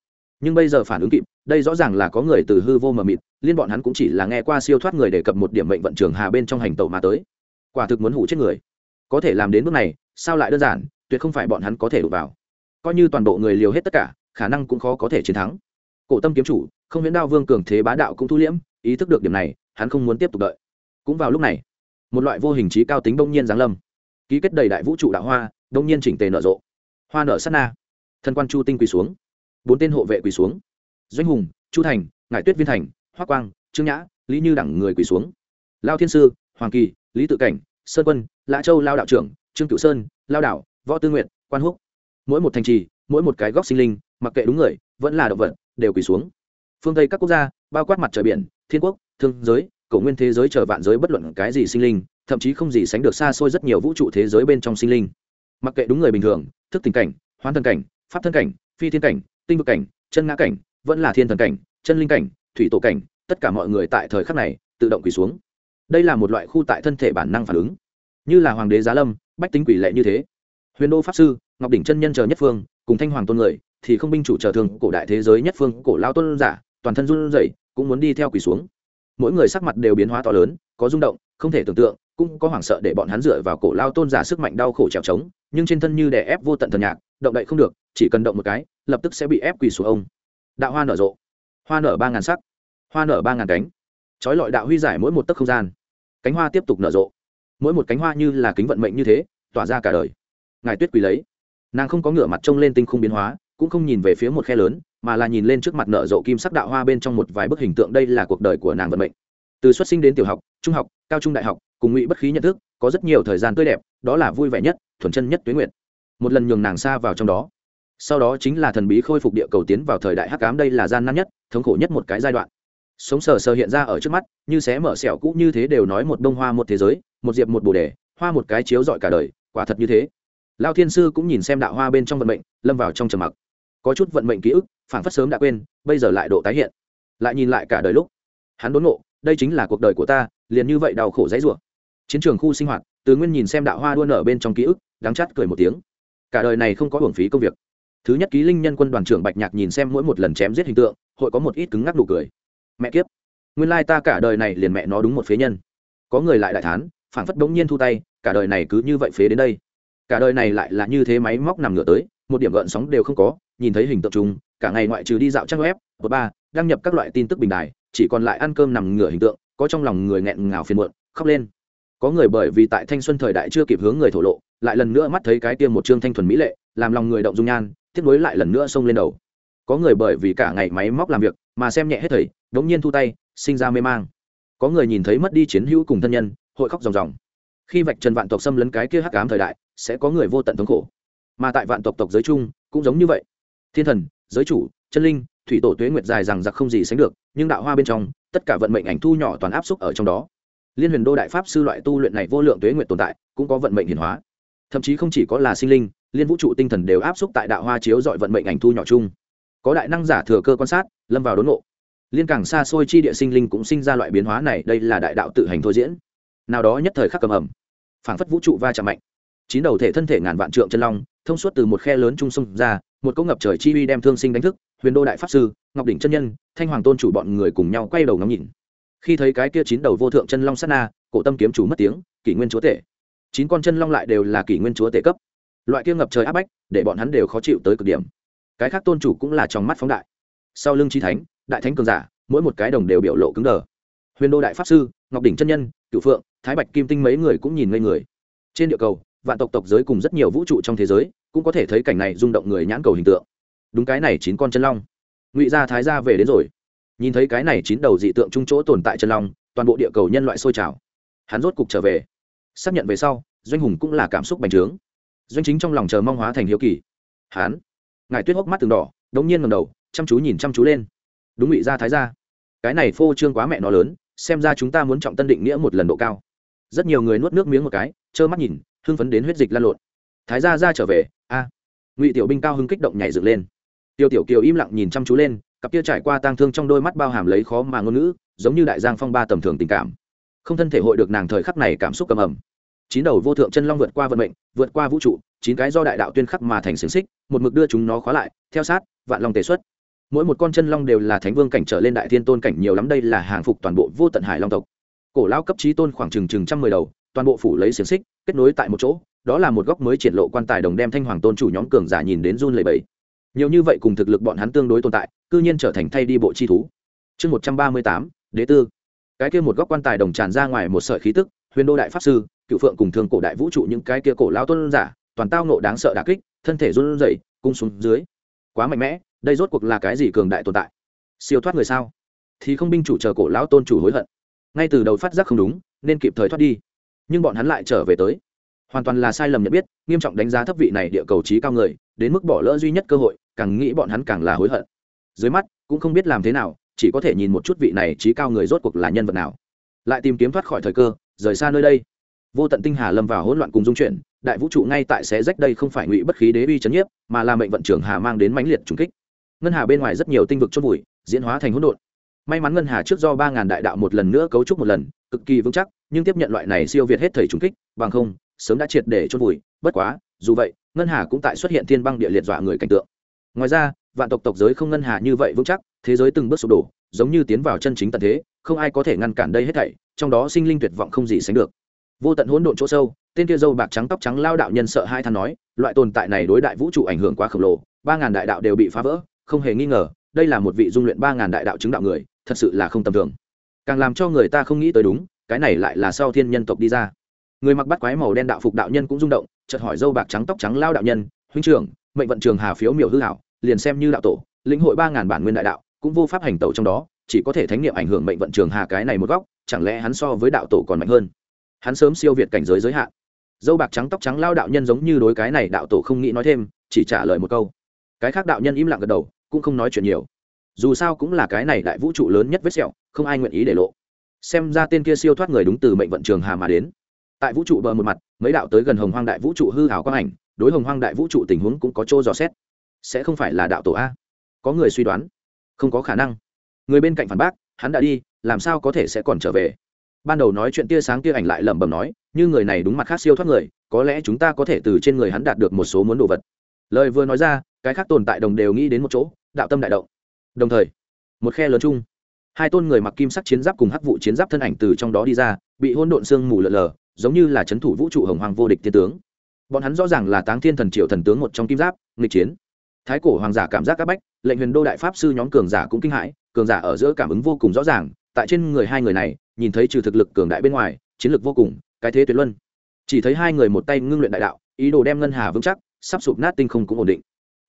Nhưng bây giờ phản ứng kịp, đây rõ ràng là có người từ hư vô mờ mịt, liên bọn hắn cũng chỉ là nghe qua siêu thoát người đề cập một điểm mệnh vận trường hà bên trong hành tàu mà tới. Quả thực muốn hủ chết người có thể làm đến bước này, sao lại đơn giản, tuyệt không phải bọn hắn có thể đụng vào. Coi như toàn bộ người liều hết tất cả, khả năng cũng khó có thể chiến thắng. Cổ tâm kiếm chủ, không viễn đao vương cường thế bá đạo cũng thu liễm, ý thức được điểm này, hắn không muốn tiếp tục đợi. Cũng vào lúc này, một loại vô hình trí cao tính đông nhiên giáng lâm. Ký kết đầy đại vũ trụ đạo hoa đông nhiên chỉnh tề nở rộ. Hoa nở sát na. Thân quan chu tinh quỳ xuống. Bốn tên hộ vệ quỳ xuống. Doanh hùng, chu thành, ngải tuyết viên thành hoa quang, trương nhã, lý như đẳng người quỳ xuống. Lao thiên sư, hoàng kỳ, lý tự cảnh sơn quân, lã châu lao đạo trưởng, trương cựu sơn, lao đạo, võ tư nguyện quan húc. Mỗi một thành trì, mỗi một cái góc sinh linh, mặc kệ đúng người, vẫn là động vật, đều quỳ xuống. Phương tây các quốc gia, bao quát mặt trời biển, thiên quốc, thương giới, cổ nguyên thế giới chờ vạn giới bất luận cái gì sinh linh, thậm chí không gì sánh được xa xôi rất nhiều vũ trụ thế giới bên trong sinh linh. Mặc kệ đúng người bình thường, thức tình cảnh, hoán thân cảnh, pháp thân cảnh, phi thiên cảnh, tinh vực cảnh, chân ngã cảnh, vẫn là thiên thần cảnh, chân linh cảnh, thủy tổ cảnh, tất cả mọi người tại thời khắc này, tự động quỳ xuống. Đây là một loại khu tại thân thể bản năng phản ứng như là hoàng đế giá lâm, bách tính quỷ lệ như thế. Huyền đô pháp sư, ngọc đỉnh chân nhân chờ nhất phương, cùng thanh hoàng tôn người, thì không binh chủ chờ thường, cổ đại thế giới nhất phương, cổ lao tôn giả, toàn thân run rẩy, cũng muốn đi theo quỷ xuống. Mỗi người sắc mặt đều biến hóa to lớn, có rung động, không thể tưởng tượng, cũng có hoảng sợ để bọn hắn dựa vào cổ lao tôn giả sức mạnh đau khổ trèo trống, nhưng trên thân như đè ép vô tận thần nhạc, động đậy không được, chỉ cần động một cái, lập tức sẽ bị ép quỳ xuống ông. Đạo hoa nở rộ. Hoa nở ba ngàn sắc. Hoa nở ba ngàn cánh. Trói lọi đạo huy giải mỗi một tấc không gian. Cánh hoa tiếp tục nở rộ mỗi một cánh hoa như là kính vận mệnh như thế, tỏa ra cả đời. Ngài tuyết quỳ lấy. Nàng không có ngửa mặt trông lên tinh không biến hóa, cũng không nhìn về phía một khe lớn, mà là nhìn lên trước mặt nở rộ kim sắc đạo hoa bên trong một vài bức hình tượng đây là cuộc đời của nàng vận mệnh. Từ xuất sinh đến tiểu học, trung học, cao trung đại học, cùng ngụy bất khí nhận thức, có rất nhiều thời gian tươi đẹp, đó là vui vẻ nhất, thuần chân nhất tuyến nguyện một lần nhường nàng xa vào trong đó. Sau đó chính là thần bí khôi phục địa cầu tiến vào thời đại hắc ám, đây là gian nan nhất, thống khổ nhất một cái giai đoạn. Sống sờ sờ hiện ra ở trước mắt, như xé mở sẹo cũ như thế đều nói một bông hoa một thế giới một diệp một bồ đề, hoa một cái chiếu dọi cả đời, quả thật như thế. Lao thiên sư cũng nhìn xem đạo hoa bên trong vận mệnh, lâm vào trong trầm mặc. Có chút vận mệnh ký ức, phảng phất sớm đã quên, bây giờ lại độ tái hiện. Lại nhìn lại cả đời lúc, hắn đốn ngộ, đây chính là cuộc đời của ta, liền như vậy đau khổ dãy rủa. Chiến trường khu sinh hoạt, từ nguyên nhìn xem đạo hoa đua nở bên trong ký ức đắng chắt cười một tiếng. Cả đời này không có hưởng phí công việc. Thứ nhất ký linh nhân quân đoàn trưởng bạch nhạc nhìn xem mỗi một lần chém giết hình tượng, hội có một ít cứng ngắc đủ cười. Mẹ kiếp. Nguyên lai ta cả đời này liền mẹ nó đúng một phế nhân. Có người lại đại thán phảng phất đống nhiên thu tay, cả đời này cứ như vậy phế đến đây. Cả đời này lại là như thế máy móc nằm ngửa tới, một điểm gợn sóng đều không có, nhìn thấy hình tượng chung, cả ngày ngoại trừ đi dạo trang web một ba, đăng nhập các loại tin tức bình đài, chỉ còn lại ăn cơm nằm ngửa hình tượng, có trong lòng người nghẹn ngào phiền muộn, khóc lên. Có người bởi vì tại thanh xuân thời đại chưa kịp hướng người thổ lộ, lại lần nữa mắt thấy cái tiêm một trương thanh thuần mỹ lệ, làm lòng người động dung nhan tiếp nối lại lần nữa xông lên đầu. Có người bởi vì cả ngày máy móc làm việc, mà xem nhẹ hết thầy, đống nhiên thu tay, sinh ra mê mang. Có người nhìn thấy mất đi chiến hữu cùng thân nhân hội khóc ròng ròng. Khi vạch trần vạn tộc xâm lấn cái kia hắc ám thời đại, sẽ có người vô tận thống khổ. Mà tại vạn tộc tộc giới chung, cũng giống như vậy. Thiên thần, giới chủ, chân linh, thủy tổ tuế nguyệt dài rằng giặc không gì sánh được, nhưng đạo hoa bên trong, tất cả vận mệnh ảnh thu nhỏ toàn áp xúc ở trong đó. Liên huyền đô đại pháp sư loại tu luyện này vô lượng tuế nguyệt tồn tại, cũng có vận mệnh hiển hóa. Thậm chí không chỉ có là sinh linh, liên vũ trụ tinh thần đều áp xúc tại đạo hoa chiếu dọi vận mệnh ảnh thu nhỏ chung. Có đại năng giả thừa cơ quan sát, lâm vào đốn ngộ. Liên càng xa xôi chi địa sinh linh cũng sinh ra loại biến hóa này, đây là đại đạo tự hành thôi diễn nào đó nhất thời khắc cầm ẩm phảng phất vũ trụ va chạm mạnh. Chín đầu thể thân thể ngàn vạn trượng chân long, thông suốt từ một khe lớn trung sông ra, một cỗ ngập trời chi uy đem thương sinh đánh thức, huyền đô đại pháp sư, ngọc đỉnh chân nhân, thanh hoàng tôn chủ bọn người cùng nhau quay đầu ngắm nhìn. Khi thấy cái kia chín đầu vô thượng chân long sát na, cổ tâm kiếm chủ mất tiếng, kỷ nguyên chúa tể. Chín con chân long lại đều là kỷ nguyên chúa tể cấp. Loại kia ngập trời áp bách, để bọn hắn đều khó chịu tới cực điểm. Cái khác tôn chủ cũng là trong mắt phóng đại. Sau lưng chi thánh, đại thánh cường giả, mỗi một cái đồng đều biểu lộ cứng đờ. Huyền đô đại pháp sư, ngọc đỉnh chân nhân cựu phượng thái bạch kim tinh mấy người cũng nhìn ngây người. Trên địa cầu, vạn tộc tộc giới cùng rất nhiều vũ trụ trong thế giới cũng có thể thấy cảnh này rung động người nhãn cầu hình tượng. Đúng cái này chín con chân long. Ngụy gia thái gia về đến rồi. Nhìn thấy cái này chín đầu dị tượng trung chỗ tồn tại chân long, toàn bộ địa cầu nhân loại sôi trào. Hắn rốt cục trở về. Xác nhận về sau, doanh hùng cũng là cảm xúc bành trướng. Doanh chính trong lòng chờ mong hóa thành hiếu kỳ. Hắn, ngài tuyết hốc mắt từng đỏ, đống nhiên ngầm đầu, chăm chú nhìn chăm chú lên. Đúng ngụy gia thái gia. Cái này phô trương quá mẹ nó lớn, xem ra chúng ta muốn trọng tân định nghĩa một lần độ cao rất nhiều người nuốt nước miếng một cái, trơ mắt nhìn, hưng phấn đến huyết dịch lan lộn. Thái gia ra trở về, a. Ngụy tiểu binh cao hưng kích động nhảy dựng lên. Tiêu tiểu kiều im lặng nhìn chăm chú lên, cặp kia trải qua tang thương trong đôi mắt bao hàm lấy khó mà ngôn ngữ, giống như đại giang phong ba tầm thường tình cảm. Không thân thể hội được nàng thời khắc này cảm xúc cầm ẩm. Chín đầu vô thượng chân long vượt qua vận mệnh, vượt qua vũ trụ, chín cái do đại đạo tuyên khắc mà thành xiềng xích, một mực đưa chúng nó khóa lại, theo sát, vạn long tề xuất. Mỗi một con chân long đều là thánh vương cảnh trở lên đại thiên tôn cảnh nhiều lắm, đây là hàng phục toàn bộ vô tận hải long tộc cổ lao cấp trí tôn khoảng chừng chừng trăm mười đầu, toàn bộ phủ lấy xiềng xích, kết nối tại một chỗ, đó là một góc mới triển lộ quan tài đồng đem thanh hoàng tôn chủ nhóm cường giả nhìn đến run lầy bẫy nhiều như vậy cùng thực lực bọn hắn tương đối tồn tại, cư nhiên trở thành thay đi bộ chi thú. Chương một trăm ba mươi tám, đế tư. Cái kia một góc quan tài đồng tràn ra ngoài một sợi khí tức, huyền đô đại pháp sư, cựu phượng cùng thương cổ đại vũ trụ những cái kia cổ lao tôn giả, toàn tao nộ đáng sợ đà kích, thân thể run rẩy, cung xuống dưới. Quá mạnh mẽ, đây rốt cuộc là cái gì cường đại tồn tại? Siêu thoát người sao? Thì không binh chủ chờ cổ lão tôn chủ hối hận ngay từ đầu phát giác không đúng, nên kịp thời thoát đi. Nhưng bọn hắn lại trở về tới. Hoàn toàn là sai lầm nhận biết, nghiêm trọng đánh giá thấp vị này địa cầu trí cao người, đến mức bỏ lỡ duy nhất cơ hội, càng nghĩ bọn hắn càng là hối hận. Dưới mắt, cũng không biết làm thế nào, chỉ có thể nhìn một chút vị này trí cao người rốt cuộc là nhân vật nào. Lại tìm kiếm thoát khỏi thời cơ, rời xa nơi đây. Vô tận tinh hà lâm vào hỗn loạn cùng dung chuyển, đại vũ trụ ngay tại xé rách đây không phải ngụy bất khí đế uy chấn nhiếp, mà là mệnh vận trưởng hà mang đến mãnh liệt trùng kích. Ngân hà bên ngoài rất nhiều tinh vực chốt bụi diễn hóa thành hỗn độn may mắn ngân hà trước do ba ngàn đại đạo một lần nữa cấu trúc một lần, cực kỳ vững chắc, nhưng tiếp nhận loại này siêu việt hết thời trùng kích, bằng không, sớm đã triệt để chôn vùi. bất quá, dù vậy, ngân hà cũng tại xuất hiện thiên băng địa liệt dọa người cảnh tượng ngoài ra, vạn tộc tộc giới không ngân hà như vậy vững chắc, thế giới từng bước sụp đổ, giống như tiến vào chân chính tận thế, không ai có thể ngăn cản đây hết thảy, trong đó sinh linh tuyệt vọng không gì sánh được vô tận hỗn độn chỗ sâu, tên kia dâu bạc trắng tóc trắng lao đạo nhân sợ hai than nói, loại tồn tại này đối đại vũ trụ ảnh hưởng quá khổng lồ, ba ngàn đại đạo đều bị phá vỡ, không hề nghi ngờ đây là một vị dung luyện ba ngàn đại đạo chứng đạo người, thật sự là không tầm thường. Càng làm cho người ta không nghĩ tới đúng, cái này lại là sau thiên nhân tộc đi ra. Người mặc bắt quái màu đen đạo phục đạo nhân cũng rung động, chợt hỏi dâu bạc trắng tóc trắng lao đạo nhân, huynh trưởng, mệnh vận trường hà phiếu miểu hư hảo, liền xem như đạo tổ, lĩnh hội ba ngàn bản nguyên đại đạo, cũng vô pháp hành tẩu trong đó, chỉ có thể thánh niệm ảnh hưởng mệnh vận trường hà cái này một góc, chẳng lẽ hắn so với đạo tổ còn mạnh hơn? Hắn sớm siêu việt cảnh giới giới hạn. Dâu bạc trắng tóc trắng lao đạo nhân giống như đối cái này đạo tổ không nghĩ nói thêm, chỉ trả lời một câu. Cái khác đạo nhân im lặng gật đầu cũng không nói chuyện nhiều. Dù sao cũng là cái này đại vũ trụ lớn nhất vết sẹo, không ai nguyện ý để lộ. Xem ra tên kia siêu thoát người đúng từ mệnh vận trường hà mà đến. Tại vũ trụ bờ một mặt, mấy đạo tới gần hồng hoang đại vũ trụ hư hảo quang ảnh, đối hồng hoang đại vũ trụ tình huống cũng có chỗ dò xét. Sẽ không phải là đạo tổ a? Có người suy đoán. Không có khả năng. Người bên cạnh phản bác, hắn đã đi, làm sao có thể sẽ còn trở về? Ban đầu nói chuyện tia sáng tia ảnh lại lẩm bẩm nói, như người này đúng mặt khác siêu thoát người, có lẽ chúng ta có thể từ trên người hắn đạt được một số muốn đồ vật. Lời vừa nói ra, cái khác tồn tại đồng đều nghĩ đến một chỗ đạo tâm đại động. Đồng thời, một khe lớn chung, hai tôn người mặc kim sắc chiến giáp cùng hắc vụ chiến giáp thân ảnh từ trong đó đi ra, bị hôn độn sương mù lờ lờ, giống như là c h ấ n thủ vũ trụ hồng hoàng vô địch tiên tướng. Bọn hắn rõ ràng là táng thiên thần triệu thần tướng một trong kim giáp, nghịch chiến. Thái cổ hoàng giả cảm giác các bách, lệnh huyền đô đại pháp sư nhóm cường giả cũng kinh hãi, cường giả ở giữa cảm ứng vô cùng rõ ràng, tại trên người hai người này, nhìn thấy trừ thực lực cường đại bên ngoài, chiến lược vô cùng, cái thế tuyệt luân. Chỉ thấy hai người một tay ngưng luyện đại đạo, ý đồ đem ngân hà vững chắc, sắp sụp nát tinh không cũng ổn định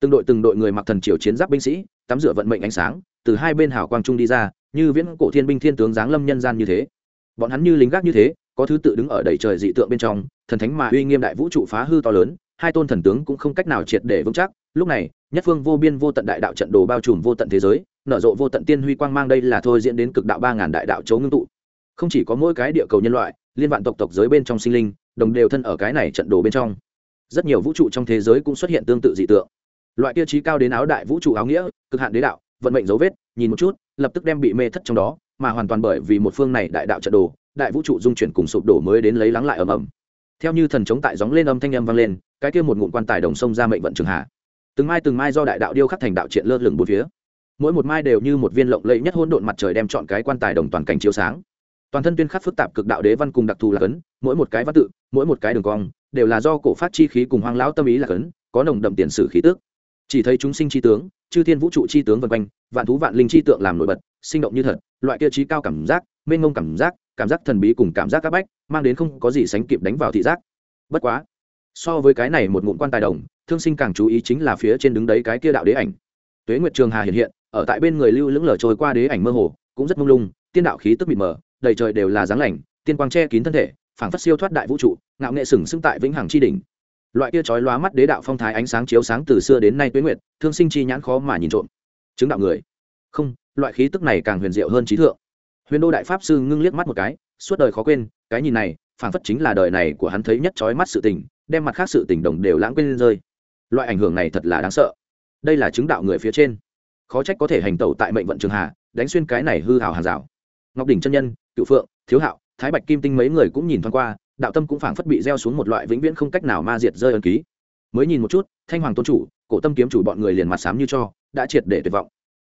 từng đội từng đội người mặc thần triều chiến giáp binh sĩ, tắm rửa vận mệnh ánh sáng, từ hai bên hào quang trung đi ra, như viễn cổ thiên binh thiên tướng giáng lâm nhân gian như thế. Bọn hắn như lính gác như thế, có thứ tự đứng ở đầy trời dị tượng bên trong, thần thánh mà uy nghiêm đại vũ trụ phá hư to lớn, hai tôn thần tướng cũng không cách nào triệt để vững chắc. Lúc này, nhất phương vô biên vô tận đại đạo trận đồ bao trùm vô tận thế giới, nở rộ vô tận tiên huy quang mang đây là thôi diễn đến cực đạo ba ngàn đại đạo chấu ngưng tụ. Không chỉ có mỗi cái địa cầu nhân loại, liên vạn tộc tộc giới bên trong sinh linh, đồng đều thân ở cái này trận đồ bên trong. Rất nhiều vũ trụ trong thế giới cũng xuất hiện tương tự dị tượng loại tiêu chí cao đến áo đại vũ trụ áo nghĩa, cực hạn đế đạo, vận mệnh dấu vết, nhìn một chút, lập tức đem bị mê thất trong đó, mà hoàn toàn bởi vì một phương này đại đạo trận đồ, đại vũ trụ dung chuyển cùng sụp đổ mới đến lấy lắng lại ầm ầm. Theo như thần chống tại gióng lên âm thanh âm vang lên, cái kia một ngụm quan tài đồng sông ra mệnh vận trường hạ. Từng mai từng mai do đại đạo điêu khắc thành đạo triện lơ lửng bốn phía. Mỗi một mai đều như một viên lộng lẫy nhất hỗn độn mặt trời đem chọn cái quan tài đồng toàn cảnh chiếu sáng. Toàn thân tuyên khắc phức tạp cực đạo đế văn cùng đặc thù là cấn, mỗi một cái văn tự, mỗi một cái đường cong, đều là do cổ phát chi khí cùng hoang lão tâm ý là cấn, có nồng đậm tiền sử khí tước chỉ thấy chúng sinh chi tướng, chư thiên vũ trụ chi tướng vân quanh, vạn thú vạn linh chi tượng làm nổi bật, sinh động như thật, loại kia trí cao cảm giác, mênh ngông cảm giác cảm giác thần bí cùng cảm giác các bách, mang đến không có gì sánh kịp đánh vào thị giác. Bất quá, so với cái này một ngụm quan tài đồng, thương sinh càng chú ý chính là phía trên đứng đấy cái kia đạo đế ảnh. Tuế nguyệt trường hà hiện hiện, ở tại bên người lưu lững lờ trôi qua đế ảnh mơ hồ, cũng rất mông lung, tiên đạo khí tức mịt mờ, đầy trời đều là dáng lành, tiên quang che kín thân thể, phảng phất siêu thoát đại vũ trụ, ngạo nghệ sừng sững tại vĩnh hằng chi đỉnh loại kia chói lóa mắt đế đạo phong thái ánh sáng chiếu sáng từ xưa đến nay tuế nguyệt, thương sinh chi nhãn khó mà nhìn trộm. Chứng đạo người. Không, loại khí tức này càng huyền diệu hơn trí thượng. Huyền đô đại pháp sư ngưng liếc mắt một cái, suốt đời khó quên, cái nhìn này, phảng phất chính là đời này của hắn thấy nhất chói mắt sự tình, đem mặt khác sự tình đồng đều lãng quên lên rơi. Loại ảnh hưởng này thật là đáng sợ. Đây là chứng đạo người phía trên. Khó trách có thể hành tẩu tại mệnh vận trường hà, đánh xuyên cái này hư hào hàng rào. Ngọc đỉnh chân nhân cựu phượng, thiếu hạo, thái bạch kim tinh mấy người cũng nhìn thoáng qua đạo tâm cũng phảng phất bị gieo xuống một loại vĩnh viễn không cách nào ma diệt rơi ân ký. Mới nhìn một chút, thanh hoàng tôn chủ, cổ tâm kiếm chủ bọn người liền mặt sám như cho, đã triệt để tuyệt vọng.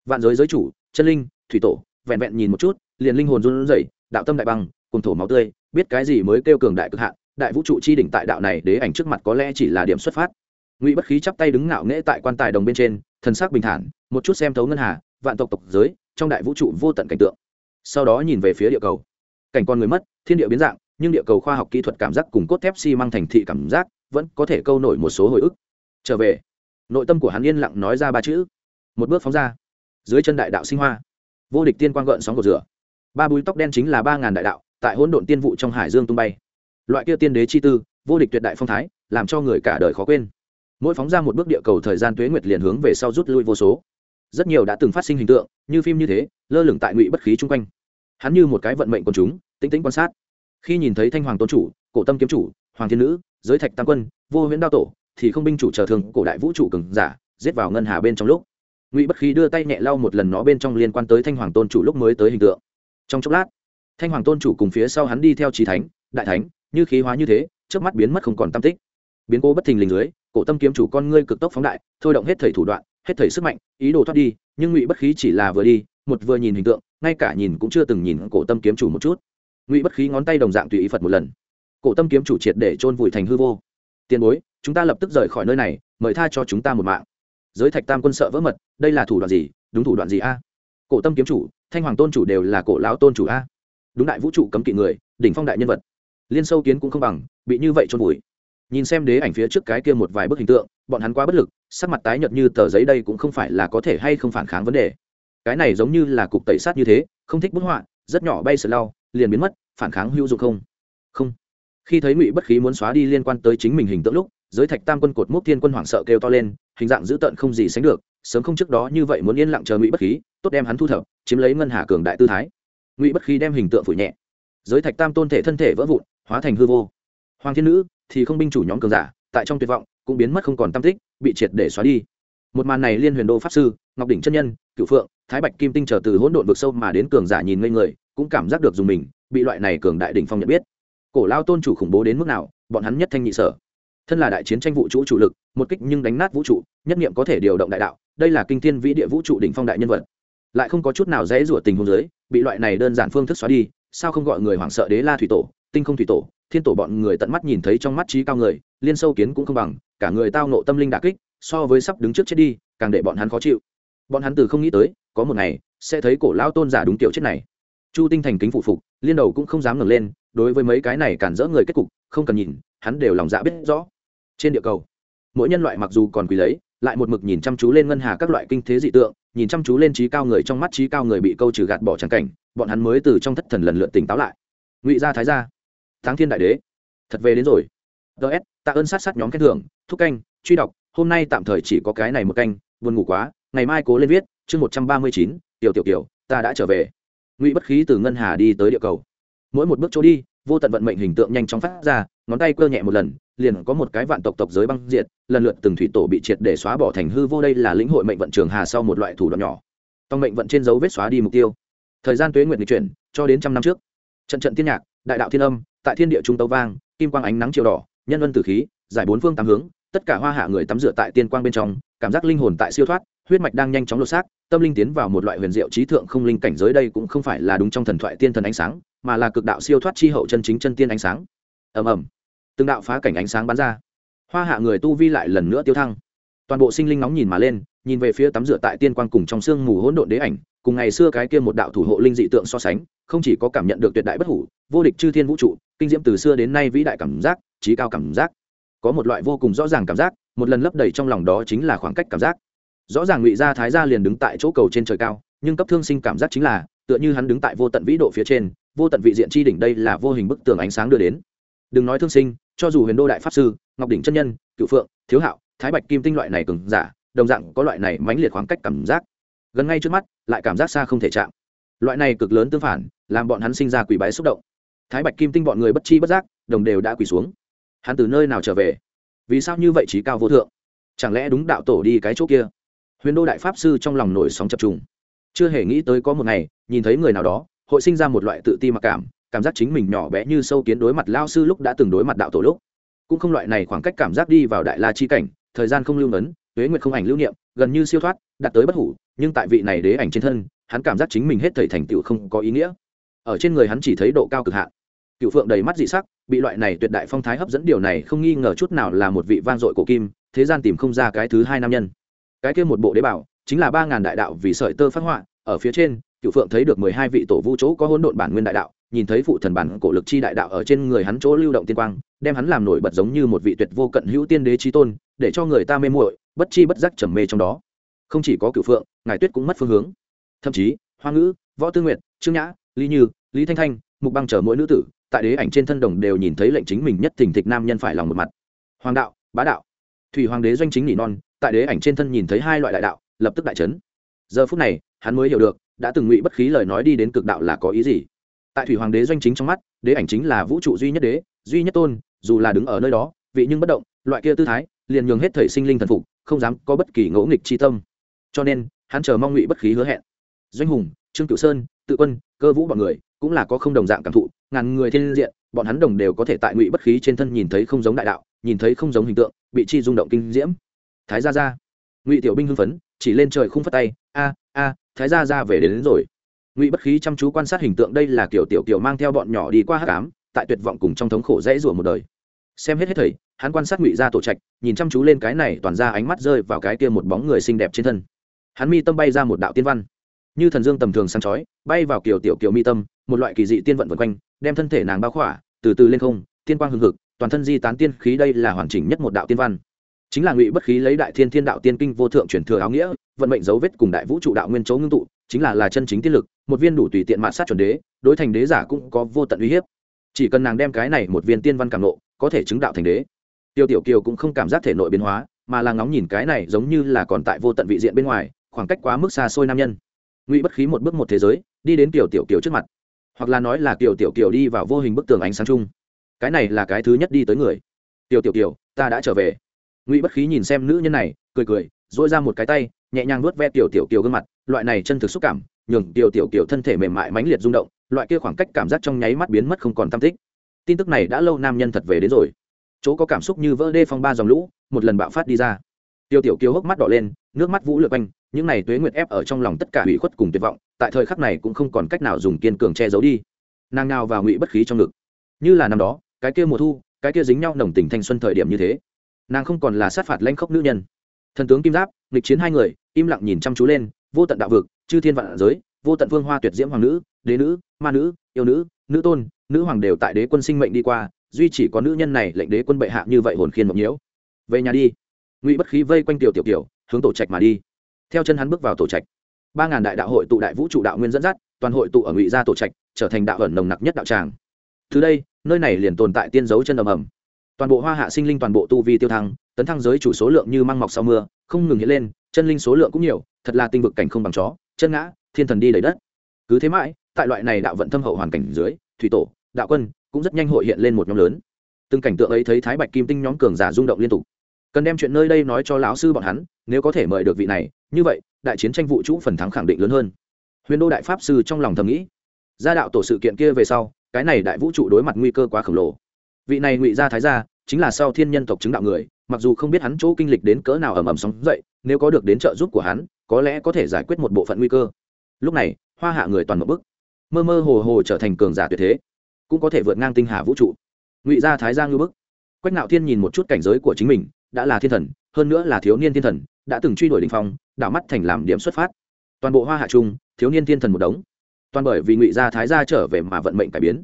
Vạn giới giới chủ, chân linh, thủy tổ, vẹn vẹn nhìn một chút, liền linh hồn run rẩy, đạo tâm đại băng, cùng thổ máu tươi, biết cái gì mới kêu cường đại cực hạn, đại vũ trụ chi đỉnh tại đạo này đế ảnh trước mặt có lẽ chỉ là điểm xuất phát. Ngụy bất khí chắp tay đứng ngạo nghễ tại quan tài đồng bên trên, thần sắc bình thản, một chút xem thấu ngân hà, vạn tộc tộc giới, trong đại vũ trụ vô tận cảnh tượng. Sau đó nhìn về phía địa cầu. Cảnh con người mất, thiên địa biến dạng nhưng địa cầu khoa học kỹ thuật cảm giác cùng cốt thép xi mang thành thị cảm giác vẫn có thể câu nổi một số hồi ức. Trở về, nội tâm của hắn yên lặng nói ra ba chữ. Một bước phóng ra. Dưới chân đại đạo sinh hoa. Vô địch tiên quang gợn sóng cột rửa. Ba búi tóc đen chính là ba ngàn đại đạo, tại hỗn độn tiên vụ trong hải dương tung bay. Loại kia tiên đế chi tư, vô địch tuyệt đại phong thái, làm cho người cả đời khó quên. Mỗi phóng ra một bước địa cầu thời gian tuế nguyệt liền hướng về sau rút lui vô số. Rất nhiều đã từng phát sinh hình tượng, như phim như thế, lơ lửng tại ngụy bất khí chung quanh. Hắn như một cái vận mệnh quần chúng tính tính quan sát khi nhìn thấy thanh hoàng tôn chủ, cổ tâm kiếm chủ, hoàng thiên nữ, giới thạch tam quân, vô huyễn đao tổ, thì không binh chủ chờ thường cổ đại vũ trụ cường giả, giết vào ngân hà bên trong lúc. Ngụy bất khí đưa tay nhẹ lau một lần nó bên trong liên quan tới thanh hoàng tôn chủ lúc mới tới hình tượng. Trong chốc lát, thanh hoàng tôn chủ cùng phía sau hắn đi theo trí thánh, đại thánh, như khí hóa như thế trước mắt biến mất không còn tam tích. Biến cố bất thình lình dưới, cổ tâm kiếm chủ con ngươi cực tốc phóng đại, thôi động hết thầy thủ đoạn, hết thầy sức mạnh, ý đồ thoát đi, nhưng ngụy bất khí chỉ là vừa đi, một vừa nhìn hình tượng, ngay cả nhìn cũng chưa từng nhìn cổ tâm kiếm chủ một chút ngụy bất khí ngón tay đồng dạng tùy ý phật một lần cổ tâm kiếm chủ triệt để chôn vùi thành hư vô tiền bối chúng ta lập tức rời khỏi nơi này mời tha cho chúng ta một mạng giới thạch tam quân sợ vỡ mật đây là thủ đoạn gì đúng thủ đoạn gì a cổ tâm kiếm chủ thanh hoàng tôn chủ đều là cổ lão tôn chủ a đúng đại vũ trụ cấm kỵ người đỉnh phong đại nhân vật liên sâu kiến cũng không bằng bị như vậy chôn vùi nhìn xem đế ảnh phía trước cái kia một vài bức hình tượng bọn hắn quá bất lực sắc mặt tái nhợt như tờ giấy đây cũng không phải là có thể hay không phản kháng vấn đề cái này giống như là cục tẩy sát như thế không thích bút họa rất nhỏ bay sờ lau liền biến mất, phản kháng hữu dụng không? Không. Khi thấy ngụy bất khí muốn xóa đi liên quan tới chính mình hình tượng lúc, giới thạch tam quân cột mốc thiên quân hoảng sợ kêu to lên, hình dạng dữ tợn không gì sánh được, sớm không trước đó như vậy muốn yên lặng chờ ngụy bất khí, tốt đem hắn thu thập, chiếm lấy ngân hà cường đại tư thái. Ngụy bất khí đem hình tượng phủ nhẹ. Giới thạch tam tôn thể thân thể vỡ vụn, hóa thành hư vô. Hoàng thiên nữ, thì không binh chủ nhóm cường giả, tại trong tuyệt vọng, cũng biến mất không còn tâm tích, bị triệt để xóa đi. Một màn này liên huyền đô pháp sư, ngọc đỉnh chân nhân cựu phượng, thái bạch kim tinh trở từ hỗn độn vực sâu mà đến cường giả nhìn ngây người cũng cảm giác được dùng mình, bị loại này cường đại đỉnh phong nhận biết. Cổ lao tôn chủ khủng bố đến mức nào, bọn hắn nhất thanh nhị sở. Thân là đại chiến tranh vũ trụ chủ lực, một kích nhưng đánh nát vũ trụ, nhất nghiệm có thể điều động đại đạo, đây là kinh thiên vĩ địa vũ trụ đỉnh phong đại nhân vật. Lại không có chút nào dễ rủa tình huống giới bị loại này đơn giản phương thức xóa đi, sao không gọi người hoảng sợ đế la thủy tổ, tinh không thủy tổ, thiên tổ bọn người tận mắt nhìn thấy trong mắt trí cao người, liên sâu kiến cũng không bằng, cả người tao nộ tâm linh đà kích, so với sắp đứng trước chết đi, càng để bọn hắn khó chịu. Bọn hắn từ không nghĩ tới, có một ngày, sẽ thấy cổ lao tôn giả đúng kiểu chết này chu tinh thành kính phụ phục, liên đầu cũng không dám ngẩng lên, đối với mấy cái này cản rỡ người kết cục, không cần nhìn, hắn đều lòng dạ biết rõ. Trên địa cầu, mỗi nhân loại mặc dù còn quý lấy, lại một mực nhìn chăm chú lên ngân hà các loại kinh thế dị tượng, nhìn chăm chú lên trí cao người trong mắt trí cao người bị câu trừ gạt bỏ trắng cảnh, bọn hắn mới từ trong thất thần lần lượt tỉnh táo lại. Ngụy gia thái gia tháng thiên đại đế, thật về đến rồi. Ts tạ ơn sát sát nhóm khen thưởng, thúc canh, truy đọc, hôm nay tạm thời chỉ có cái này một canh, buồn ngủ quá, ngày mai cố lên viết, chương một trăm ba mươi chín, tiểu tiểu tiểu, ta đã trở về ngụy bất khí từ ngân hà đi tới địa cầu. Mỗi một bước chỗ đi, vô tận vận mệnh hình tượng nhanh chóng phát ra, ngón tay cơ nhẹ một lần, liền có một cái vạn tộc tộc giới băng diệt, lần lượt từng thủy tổ bị triệt để xóa bỏ thành hư vô đây là lĩnh hội mệnh vận trường hà sau một loại thủ đoạn nhỏ. Tòng mệnh vận trên dấu vết xóa đi mục tiêu. Thời gian tuế nguyện lịch chuyển, cho đến trăm năm trước. Trận trận thiên nhạc, đại đạo thiên âm, tại thiên địa trung tấu vang, kim quang ánh nắng chiều đỏ, nhân vân tử khí, giải bốn phương tám hướng, tất cả hoa hạ người tắm rửa tại tiên quang bên trong, cảm giác linh hồn tại siêu thoát huyết mạch đang nhanh chóng lột xác, tâm linh tiến vào một loại huyền diệu trí thượng không linh cảnh giới đây cũng không phải là đúng trong thần thoại tiên thần ánh sáng, mà là cực đạo siêu thoát chi hậu chân chính chân tiên ánh sáng. Ầm ầm. Từng đạo phá cảnh ánh sáng bắn ra. Hoa hạ người tu vi lại lần nữa tiêu thăng. Toàn bộ sinh linh nóng nhìn mà lên, nhìn về phía tắm rửa tại tiên quang cùng trong sương mù hỗn độn đế ảnh, cùng ngày xưa cái kia một đạo thủ hộ linh dị tượng so sánh, không chỉ có cảm nhận được tuyệt đại bất hủ, vô địch chư thiên vũ trụ, kinh diễm từ xưa đến nay vĩ đại cảm giác, trí cao cảm giác. Có một loại vô cùng rõ ràng cảm giác, một lần lấp đầy trong lòng đó chính là khoảng cách cảm giác rõ ràng ngụy gia thái gia liền đứng tại chỗ cầu trên trời cao, nhưng cấp thương sinh cảm giác chính là, tựa như hắn đứng tại vô tận vĩ độ phía trên, vô tận vị diện chi đỉnh đây là vô hình bức tường ánh sáng đưa đến. Đừng nói thương sinh, cho dù huyền đô đại pháp sư, ngọc đỉnh chân nhân, cựu phượng, thiếu hạo, thái bạch kim tinh loại này cường giả, đồng dạng có loại này mãnh liệt khoảng cách cảm giác. Gần ngay trước mắt, lại cảm giác xa không thể chạm. Loại này cực lớn tương phản, làm bọn hắn sinh ra quỷ bái xúc động. Thái bạch kim tinh bọn người bất chi bất giác, đồng đều đã quỳ xuống. Hắn từ nơi nào trở về? Vì sao như vậy trí cao vô thượng? Chẳng lẽ đúng đạo tổ đi cái chỗ kia? Huyền đô đại pháp sư trong lòng nổi sóng chập trùng. Chưa hề nghĩ tới có một ngày, nhìn thấy người nào đó, hội sinh ra một loại tự ti mặc cảm cảm giác chính mình nhỏ bé như sâu kiến đối mặt lao sư lúc đã từng đối mặt đạo tổ lúc. Cũng không loại này khoảng cách cảm giác đi vào đại la chi cảnh, thời gian không lưu ngấn, tuế nguyệt không ảnh lưu niệm, gần như siêu thoát, đạt tới bất hủ, nhưng tại vị này đế ảnh trên thân, hắn cảm giác chính mình hết thảy thành tựu không có ý nghĩa. Ở trên người hắn chỉ thấy độ cao cực hạn. Cựu phượng đầy mắt dị sắc, bị loại này tuyệt đại phong thái hấp dẫn điều này không nghi ngờ chút nào là một vị vang dội cổ kim, thế gian tìm không ra cái thứ hai nam nhân cái kia một bộ đế bảo, chính là ba ngàn đại đạo vì sợi tơ phát họa, ở phía trên cựu phượng thấy được mười hai vị tổ vu chỗ có hỗn độn bản nguyên đại đạo, nhìn thấy phụ thần bản cổ lực chi đại đạo ở trên người hắn chỗ lưu động tiên quang, đem hắn làm nổi bật giống như một vị tuyệt vô cận hữu tiên đế trí tôn, để cho người ta mê muội, bất chi bất giác trầm mê trong đó. Không chỉ có cựu phượng, ngài tuyết cũng mất phương hướng. Thậm chí, hoa ngữ, võ tư nguyệt, trương nhã, lý như, lý thanh thanh, mục băng chờ mỗi nữ tử, tại đế ảnh trên thân đồng đều nhìn thấy lệnh chính mình nhất thình thịch nam nhân phải lòng một mặt. Hoàng đạo, bá đạo. Thủy hoàng đế doanh chính nỉ non tại đế ảnh trên thân nhìn thấy hai loại đại đạo, lập tức đại trấn giờ phút này, hắn mới hiểu được, đã từng ngụy bất khí lời nói đi đến cực đạo là có ý gì. Tại thủy hoàng đế doanh chính trong mắt, đế ảnh chính là vũ trụ duy nhất đế, duy nhất tôn, dù là đứng ở nơi đó, vị nhưng bất động, loại kia tư thái, liền nhường hết thời sinh linh thần phục, không dám có bất kỳ ngỗ nghịch chi tâm. Cho nên, hắn chờ mong ngụy bất khí hứa hẹn. Doanh hùng, trương cửu sơn, tự quân, cơ vũ bọn người, cũng là có không đồng dạng cảm thụ, ngàn người thiên diện, bọn hắn đồng đều có thể tại ngụy bất khí trên thân nhìn thấy không giống đại đạo, nhìn thấy không giống hình tượng, bị chi rung động kinh diễm thái gia gia. Ngụy tiểu binh hưng phấn chỉ lên trời không phát tay a a thái gia gia về đến, đến rồi. Ngụy bất khí chăm chú quan sát hình tượng đây là kiểu tiểu kiểu mang theo bọn nhỏ đi qua hát cám tại tuyệt vọng cùng trong thống khổ dễ rủa một đời. Xem hết hết thầy hắn quan sát ngụy gia tổ trạch nhìn chăm chú lên cái này toàn ra ánh mắt rơi vào cái kia một bóng người xinh đẹp trên thân. Hắn mi tâm bay ra một đạo tiên văn. Như thần dương tầm thường sáng chói bay vào kiểu tiểu kiểu mi tâm một loại kỳ dị tiên vận vân quanh đem thân thể nàng bao khỏa từ từ lên không tiên quang hừng hực toàn thân di tán tiên khí đây là hoàn chỉnh nhất một đạo tiên văn chính là ngụy bất khí lấy đại thiên thiên đạo tiên kinh vô thượng truyền thừa áo nghĩa, vận mệnh dấu vết cùng đại vũ trụ đạo nguyên chấu ngưng tụ, chính là là chân chính tiên lực, một viên đủ tùy tiện mạn sát chuẩn đế, đối thành đế giả cũng có vô tận uy hiếp. Chỉ cần nàng đem cái này một viên tiên văn cảm nộ có thể chứng đạo thành đế. Tiêu tiểu kiều cũng không cảm giác thể nội biến hóa, mà là ngóng nhìn cái này giống như là còn tại vô tận vị diện bên ngoài, khoảng cách quá mức xa xôi nam nhân. Ngụy bất khí một bước một thế giới, đi đến tiểu tiểu kiều trước mặt. Hoặc là nói là tiểu tiểu kiều đi vào vô hình bức tường ánh sáng chung. Cái này là cái thứ nhất đi tới người. Tiểu tiểu tiểu ta đã trở về ngụy bất khí nhìn xem nữ nhân này, cười cười, dỗi ra một cái tay, nhẹ nhàng nuốt ve tiểu tiểu kiều gương mặt, loại này chân thực xúc cảm, nhường tiểu tiểu kiều thân thể mềm mại mãnh liệt rung động, loại kia khoảng cách cảm giác trong nháy mắt biến mất không còn tam tích. Tin tức này đã lâu nam nhân thật về đến rồi. Chỗ có cảm xúc như vỡ đê phong ba dòng lũ, một lần bạo phát đi ra. Tiểu tiểu kiều hốc mắt đỏ lên, nước mắt vũ lượt quanh, những này tuế nguyệt ép ở trong lòng tất cả hủy khuất cùng tuyệt vọng, tại thời khắc này cũng không còn cách nào dùng kiên cường che giấu đi. Nàng nào vào ngụy bất khí trong ngực. Như là năm đó, cái kia mùa thu, cái kia dính nhau nồng tình thanh xuân thời điểm như thế nàng không còn là sát phạt lanh khốc nữ nhân. Thần tướng kim giáp, nghịch chiến hai người, im lặng nhìn chăm chú lên, vô tận đạo vực, chư thiên vạn giới, vô tận vương hoa tuyệt diễm hoàng nữ, đế nữ, ma nữ, yêu nữ nữ tôn, nữ hoàng đều tại đế quân sinh mệnh đi qua, duy chỉ có nữ nhân này lệnh đế quân bệ hạ như vậy hồn khiên mộng nhiễu. Về nhà đi. Ngụy bất khí vây quanh tiểu tiểu tiểu, hướng tổ trạch mà đi. Theo chân hắn bước vào tổ trạch. Ba ngàn đại đạo hội tụ đại vũ trụ đạo nguyên dẫn dắt, toàn hội tụ ở ngụy gia tổ trạch, trở thành đạo ẩn nồng nặc nhất đạo tràng. Từ đây, nơi này liền tồn tại tiên dấu chân ầm ầm toàn bộ hoa hạ sinh linh toàn bộ tu vi tiêu thăng, tấn thăng giới chủ số lượng như măng mọc sau mưa, không ngừng hiện lên, chân linh số lượng cũng nhiều, thật là tinh vực cảnh không bằng chó, chân ngã, thiên thần đi đầy đất. Cứ thế mãi, tại loại này đạo vận thâm hậu hoàn cảnh dưới, thủy tổ, đạo quân cũng rất nhanh hội hiện lên một nhóm lớn. Từng cảnh tượng ấy thấy thái bạch kim tinh nhóm cường giả rung động liên tục. Cần đem chuyện nơi đây nói cho lão sư bọn hắn, nếu có thể mời được vị này, như vậy, đại chiến tranh vũ trụ phần thắng khẳng định lớn hơn. Huyền đô đại pháp sư trong lòng thầm nghĩ gia đạo tổ sự kiện kia về sau, cái này đại vũ trụ đối mặt nguy cơ quá khổng lồ vị này ngụy gia thái gia chính là sau thiên nhân tộc chứng đạo người, mặc dù không biết hắn chỗ kinh lịch đến cỡ nào ầm ầm sóng dậy, nếu có được đến trợ giúp của hắn, có lẽ có thể giải quyết một bộ phận nguy cơ. Lúc này, hoa hạ người toàn một bức, mơ mơ hồ hồ trở thành cường giả tuyệt thế, cũng có thể vượt ngang tinh hà vũ trụ. Ngụy gia thái gia ngư bức. Quách nạo thiên nhìn một chút cảnh giới của chính mình, đã là thiên thần, hơn nữa là thiếu niên thiên thần, đã từng truy đuổi đình phong, đảo mắt thành làm điểm xuất phát. Toàn bộ hoa hạ trung, thiếu niên thiên thần một đống. Toàn bởi vì ngụy gia thái gia trở về mà vận mệnh cải biến.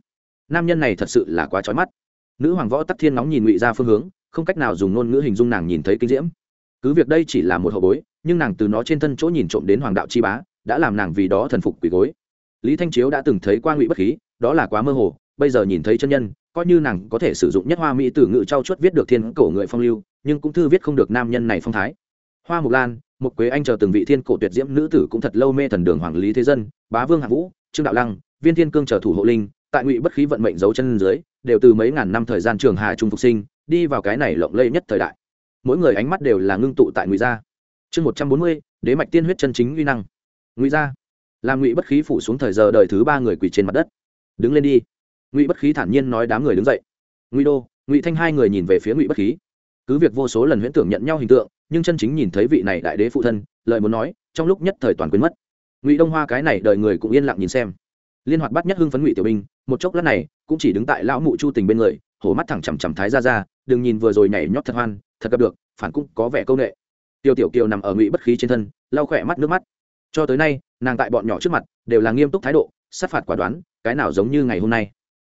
Nam nhân này thật sự là quá trói mắt nữ hoàng võ tắc thiên nóng nhìn ngụy ra phương hướng, không cách nào dùng ngôn ngữ hình dung nàng nhìn thấy kinh diễm. Cứ việc đây chỉ là một hậu bối, nhưng nàng từ nó trên thân chỗ nhìn trộm đến hoàng đạo chi bá, đã làm nàng vì đó thần phục quỳ gối. Lý thanh chiếu đã từng thấy qua ngụy bất khí, đó là quá mơ hồ, bây giờ nhìn thấy chân nhân, coi như nàng có thể sử dụng nhất hoa mỹ từ ngự trau chuốt viết được thiên cổ người phong lưu, nhưng cũng thư viết không được nam nhân này phong thái. Hoa mục lan một quế anh chờ từng vị thiên cổ tuyệt diễm nữ tử cũng thật lâu mê thần đường hoàng lý thế dân, bá vương hạ vũ, trương đạo lăng, viên thiên cương chờ thủ hộ linh, tại ngụy bất khí vận mệnh dấu chân dưới đều từ mấy ngàn năm thời gian trường hà trung phục sinh, đi vào cái này lộng lây nhất thời đại. Mỗi người ánh mắt đều là ngưng tụ tại ngụy gia. Chương một trăm bốn mươi, đế mạch tiên huyết chân chính uy năng. Ngụy gia. Là ngụy bất khí phủ xuống thời giờ đời thứ ba người quỳ trên mặt đất. Đứng lên đi. Ngụy bất khí thản nhiên nói đám người đứng dậy. Ngụy đô, ngụy thanh hai người nhìn về phía ngụy bất khí. Cứ việc vô số lần huyễn tưởng nhận nhau hình tượng, nhưng chân chính nhìn thấy vị này đại đế phụ thân, lời muốn nói, trong lúc nhất thời toàn quên mất. Ngụy đông hoa cái này đời người cũng yên lặng nhìn xem. Liên hoạt bắt nhất hưng phấn ngụy tiểu binh một chốc lát này cũng chỉ đứng tại lão mụ chu tình bên người, hổ mắt thẳng chằm chằm thái ra ra đừng nhìn vừa rồi nhảy nhót thật hoan, thật gặp được, phản cũng có vẻ công nghệ tiêu tiểu kiều nằm ở ngụy bất khí trên thân, lau khỏe mắt nước mắt. Cho tới nay, nàng tại bọn nhỏ trước mặt, đều là nghiêm túc thái độ, sát phạt quả đoán, cái nào giống như ngày hôm nay.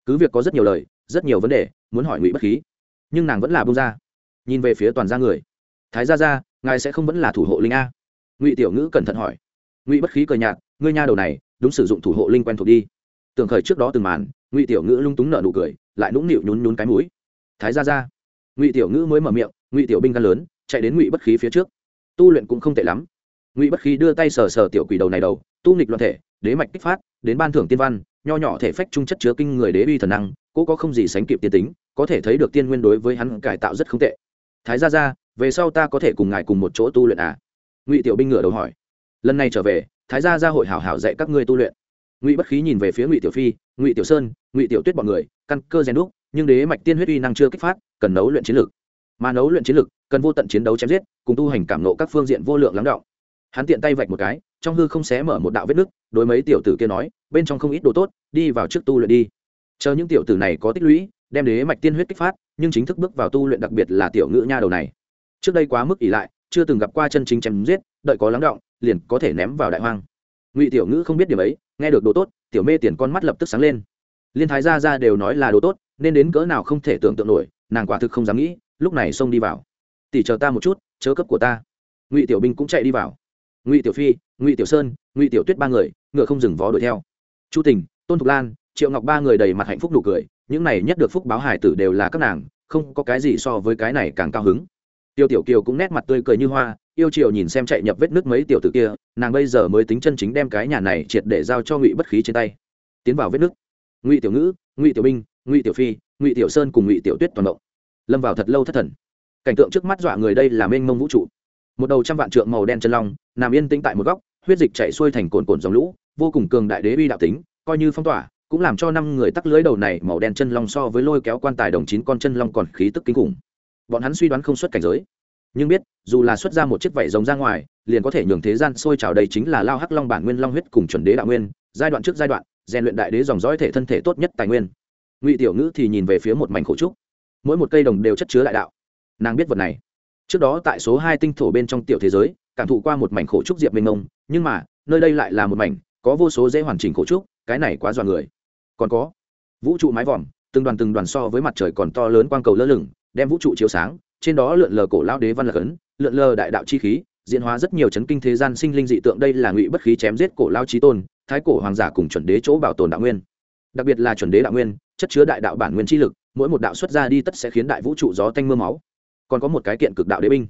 Cứ việc có rất nhiều lời, rất nhiều vấn đề, muốn hỏi ngụy bất khí, nhưng nàng vẫn là bông ra. Nhìn về phía toàn gia người. Thái gia gia, ngài sẽ không vẫn là thủ hộ linh a? Ngụy tiểu ngữ cẩn thận hỏi. Ngụy bất khí cười nhạt, ngươi nha đầu này, đúng sử dụng thủ hộ linh quen thuộc đi. Tưởng khởi trước đó từng màn ngụy tiểu ngữ lung túng nợ nụ cười, lại nũng nịu nhún nhún cái mũi. Thái gia gia. Ngụy tiểu ngữ mới mở miệng, ngụy tiểu binh gan lớn, chạy đến ngụy bất khí phía trước. Tu luyện cũng không tệ lắm. Ngụy bất khí đưa tay sờ sờ tiểu quỷ đầu này đầu, tu nghịch loạn thể, đế mạch kích phát, đến ban thưởng tiên văn, nho nhỏ thể phách trung chất chứa kinh người đế uy thần năng cũng có không gì sánh kịp tiên tính, có thể thấy được tiên nguyên đối với hắn cải tạo rất không tệ. Thái gia gia, về sau ta có thể cùng ngài cùng một chỗ tu luyện à? Ngụy tiểu binh ngửa đầu hỏi. Lần này trở về, thái gia gia hội hảo hảo dạy các ngươi tu luyện ngụy bất khí nhìn về phía ngụy tiểu phi ngụy tiểu sơn ngụy tiểu tuyết b ọ n người căn cơ rèn đúc nhưng đế mạch tiên huyết uy năng chưa kích phát cần nấu luyện chiến lược mà nấu luyện chiến lược cần vô tận chiến đấu chém giết cùng tu hành cảm nộ các phương diện vô lượng lắng động hắn tiện tay vạch một cái trong hư không xé mở một đạo vết nứt đối mấy tiểu tử kia nói bên trong không ít đồ tốt đi vào trước tu luyện đi chờ những tiểu tử này có tích lũy đem đế mạch tiên huyết kích phát nhưng chính thức bước vào tu luyện đặc biệt là tiểu ngữ nha đầu này trước đây quá mức ỷ lại chưa từng gặp qua chân chính chém giết đợi có lắng động liền có thể ném vào đại hoang ngụy tiểu ngữ không biết điểm ấy nghe được đồ tốt, tiểu mê tiền con mắt lập tức sáng lên. Liên thái gia ra đều nói là đồ tốt, nên đến cỡ nào không thể tưởng tượng nổi, nàng quả thực không dám nghĩ, lúc này xông đi vào. Tỷ chờ ta một chút, chớ cấp của ta. Ngụy tiểu binh cũng chạy đi vào. Ngụy tiểu phi, ngụy tiểu sơn, ngụy tiểu tuyết ba người, ngựa không dừng vó đuổi theo. Chu tình, tôn thục lan, triệu ngọc ba người đầy mặt hạnh phúc nụ cười, những này nhất được phúc báo hải tử đều là các nàng, không có cái gì so với cái này càng cao hứng. Tiêu tiểu kiều cũng nét mặt tươi cười như hoa yêu triều nhìn xem chạy nhập vết nước mấy tiểu tử kia, nàng bây giờ mới tính chân chính đem cái nhà này triệt để giao cho ngụy bất khí trên tay. Tiến vào vết nước ngụy tiểu ngữ, ngụy tiểu binh, ngụy tiểu phi, ngụy tiểu sơn cùng ngụy tiểu tuyết toàn động. Lâm vào thật lâu thất thần. Cảnh tượng trước mắt dọa người đây là mênh mông vũ trụ. Một đầu trăm vạn trượng màu đen chân long, nằm yên tĩnh tại một góc, huyết dịch chạy xuôi thành cồn cồn dòng lũ, vô cùng cường đại đế uy đạo tính, coi như phong tỏa, cũng làm cho năm người tắc lưới đầu này màu đen chân long so với lôi kéo quan tài đồng chín con chân long còn khí tức kinh khủng. Bọn hắn suy đoán không xuất cảnh giới nhưng biết, dù là xuất ra một chiếc vảy rồng ra ngoài, liền có thể nhường thế gian sôi trào đây chính là lao hắc long bản nguyên long huyết cùng chuẩn đế đạo nguyên, giai đoạn trước giai đoạn, rèn luyện đại đế dòng dõi thể thân thể tốt nhất tài nguyên. Ngụy tiểu ngữ thì nhìn về phía một mảnh khổ trúc. Mỗi một cây đồng đều chất chứa đại đạo. Nàng biết vật này. Trước đó tại số hai tinh thổ bên trong tiểu thế giới, cảm thụ qua một mảnh khổ trúc diệp mênh mông, nhưng mà, nơi đây lại là một mảnh, có vô số dễ hoàn chỉnh khổ trúc, cái này quá dọa người. Còn có, vũ trụ mái vòm, từng đoàn từng đoàn so với mặt trời còn to lớn quang cầu lơ lửng, đem vũ trụ chiếu sáng trên đó lượn lờ cổ lao đế văn lạc ấn, lượn lờ đại đạo chi khí, diễn hóa rất nhiều chấn kinh thế gian sinh linh dị tượng. Đây là ngụy bất khí chém giết cổ lao trí tôn, thái cổ hoàng giả cùng chuẩn đế chỗ bảo tồn đạo nguyên. Đặc biệt là chuẩn đế đạo nguyên, chất chứa đại đạo bản nguyên chi lực, mỗi một đạo xuất ra đi tất sẽ khiến đại vũ trụ gió tanh mưa máu. Còn có một cái kiện cực đạo đế binh.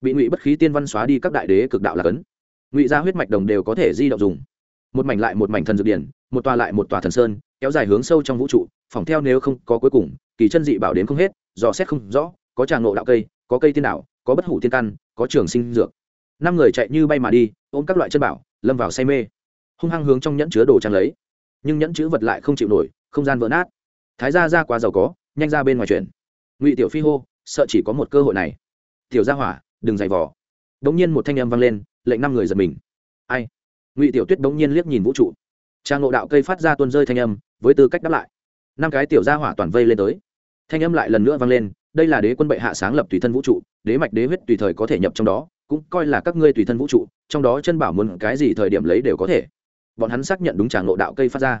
Bị ngụy bất khí tiên văn xóa đi các đại đế cực đạo là cấn ngụy ra huyết mạch đồng đều có thể di động dùng. Một mảnh lại một mảnh thần dược điển, một tòa lại một tòa thần sơn, kéo dài hướng sâu trong vũ trụ phỏng theo nếu không có cuối cùng, kỳ chân dị bảo đến không hết, dò xét không rõ có tràng ngộ đạo cây, có cây tiên đạo có bất hủ tiên căn, có trường sinh dược. Năm người chạy như bay mà đi, ôm các loại chân bảo, lâm vào say mê. Hung hăng hướng trong nhẫn chứa đồ trang lấy. Nhưng nhẫn chứa vật lại không chịu nổi, không gian vỡ nát. Thái gia ra quá giàu có, nhanh ra bên ngoài chuyện ngụy tiểu phi hô, sợ chỉ có một cơ hội này. Tiểu gia hỏa, đừng giày vò. Đống nhiên một thanh âm vang lên, lệnh năm người giật mình. Ai? Ngụy tiểu tuyết đống nhiên liếc nhìn vũ trụ. Trang ngộ đạo cây phát ra tuôn rơi thanh âm, với tư cách đáp lại. Năm cái tiểu gia hỏa toàn vây lên tới. Thanh âm lại lần nữa vang lên đây là đế quân bệ hạ sáng lập tùy thân vũ trụ, đế mạch đế huyết tùy thời có thể nhập trong đó, cũng coi là các ngươi tùy thân vũ trụ, trong đó chân bảo muốn cái gì thời điểm lấy đều có thể. Bọn hắn xác nhận đúng tràng ngộ đạo cây phát ra.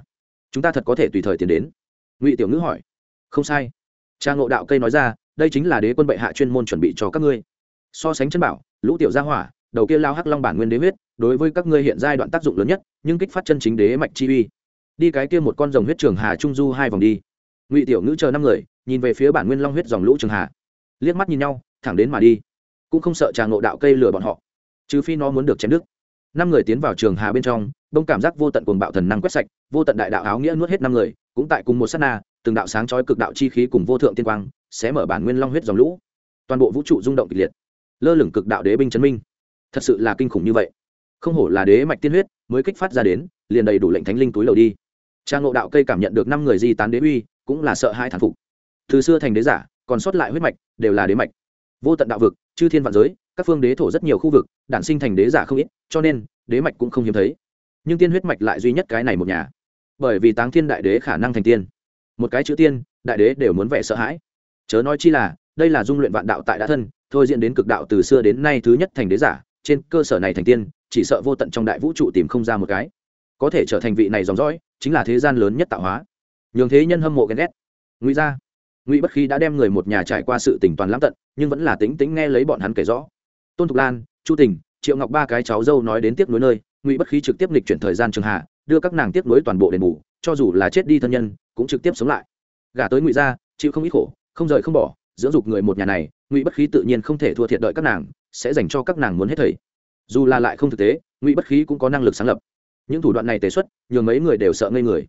Chúng ta thật có thể tùy thời tiến đến. Ngụy tiểu ngữ hỏi. Không sai. Trang ngộ đạo cây nói ra, đây chính là đế quân bệ hạ chuyên môn chuẩn bị cho các ngươi. So sánh chân bảo, lũ tiểu gia hỏa, đầu kia lao hắc long bản nguyên đế huyết, đối với các ngươi hiện giai đoạn tác dụng lớn nhất, nhưng kích phát chân chính đế mạch chi uy. Đi cái kia một con rồng huyết trường hà trung du hai vòng đi ngụy tiểu ngữ chờ năm người, nhìn về phía bản nguyên long huyết dòng lũ trường hà. Liếc mắt nhìn nhau, thẳng đến mà đi. Cũng không sợ trà ngộ đạo cây lừa bọn họ. Trừ phi nó muốn được chém đứt. Năm người tiến vào trường hà bên trong, đông cảm giác vô tận cuồng bạo thần năng quét sạch, vô tận đại đạo áo nghĩa nuốt hết năm người, cũng tại cùng một sát na, từng đạo sáng chói cực đạo chi khí cùng vô thượng tiên quang, sẽ mở bản nguyên long huyết dòng lũ. Toàn bộ vũ trụ rung động kịch liệt. Lơ lửng cực đạo đế binh chấn minh. Thật sự là kinh khủng như vậy. Không hổ là đế mạch tiên huyết, mới kích phát ra đến, liền đầy đủ lệnh thánh linh túi lầu đi. Trang ngộ đạo cây cảm nhận được năm người di tán đế uy cũng là sợ hai thản phục. Từ xưa thành đế giả, còn sót lại huyết mạch, đều là đế mạch. Vô tận đạo vực, chư thiên vạn giới, các phương đế thổ rất nhiều khu vực, đản sinh thành đế giả không ít, cho nên, đế mạch cũng không hiếm thấy. Nhưng tiên huyết mạch lại duy nhất cái này một nhà. Bởi vì táng thiên đại đế khả năng thành tiên. Một cái chữ tiên, đại đế đều muốn vẻ sợ hãi. Chớ nói chi là, đây là dung luyện vạn đạo tại đã thân, thôi diễn đến cực đạo từ xưa đến nay thứ nhất thành đế giả, trên cơ sở này thành tiên, chỉ sợ vô tận trong đại vũ trụ tìm không ra một cái. Có thể trở thành vị này dòng dõi, chính là thế gian lớn nhất tạo hóa nhường thế nhân hâm mộ ghen ghét. Ngụy gia, ngụy bất khí đã đem người một nhà trải qua sự tỉnh toàn lãm tận, nhưng vẫn là tính tính nghe lấy bọn hắn kể rõ. Tôn thục lan, chu tình, triệu ngọc ba cái cháu dâu nói đến tiếp nối nơi, ngụy bất khí trực tiếp lịch chuyển thời gian trường hạ, đưa các nàng tiếp nối toàn bộ đền bù, cho dù là chết đi thân nhân, cũng trực tiếp sống lại. Gả tới ngụy gia, chịu không ít khổ, không rời không bỏ, dưỡng dục người một nhà này, ngụy bất khí tự nhiên không thể thua thiệt đợi các nàng, sẽ dành cho các nàng muốn hết thầy. Dù là lại không thực tế, ngụy bất khí cũng có năng lực sáng lập. Những thủ đoạn này tế xuất, nhường mấy người đều sợ ngây người.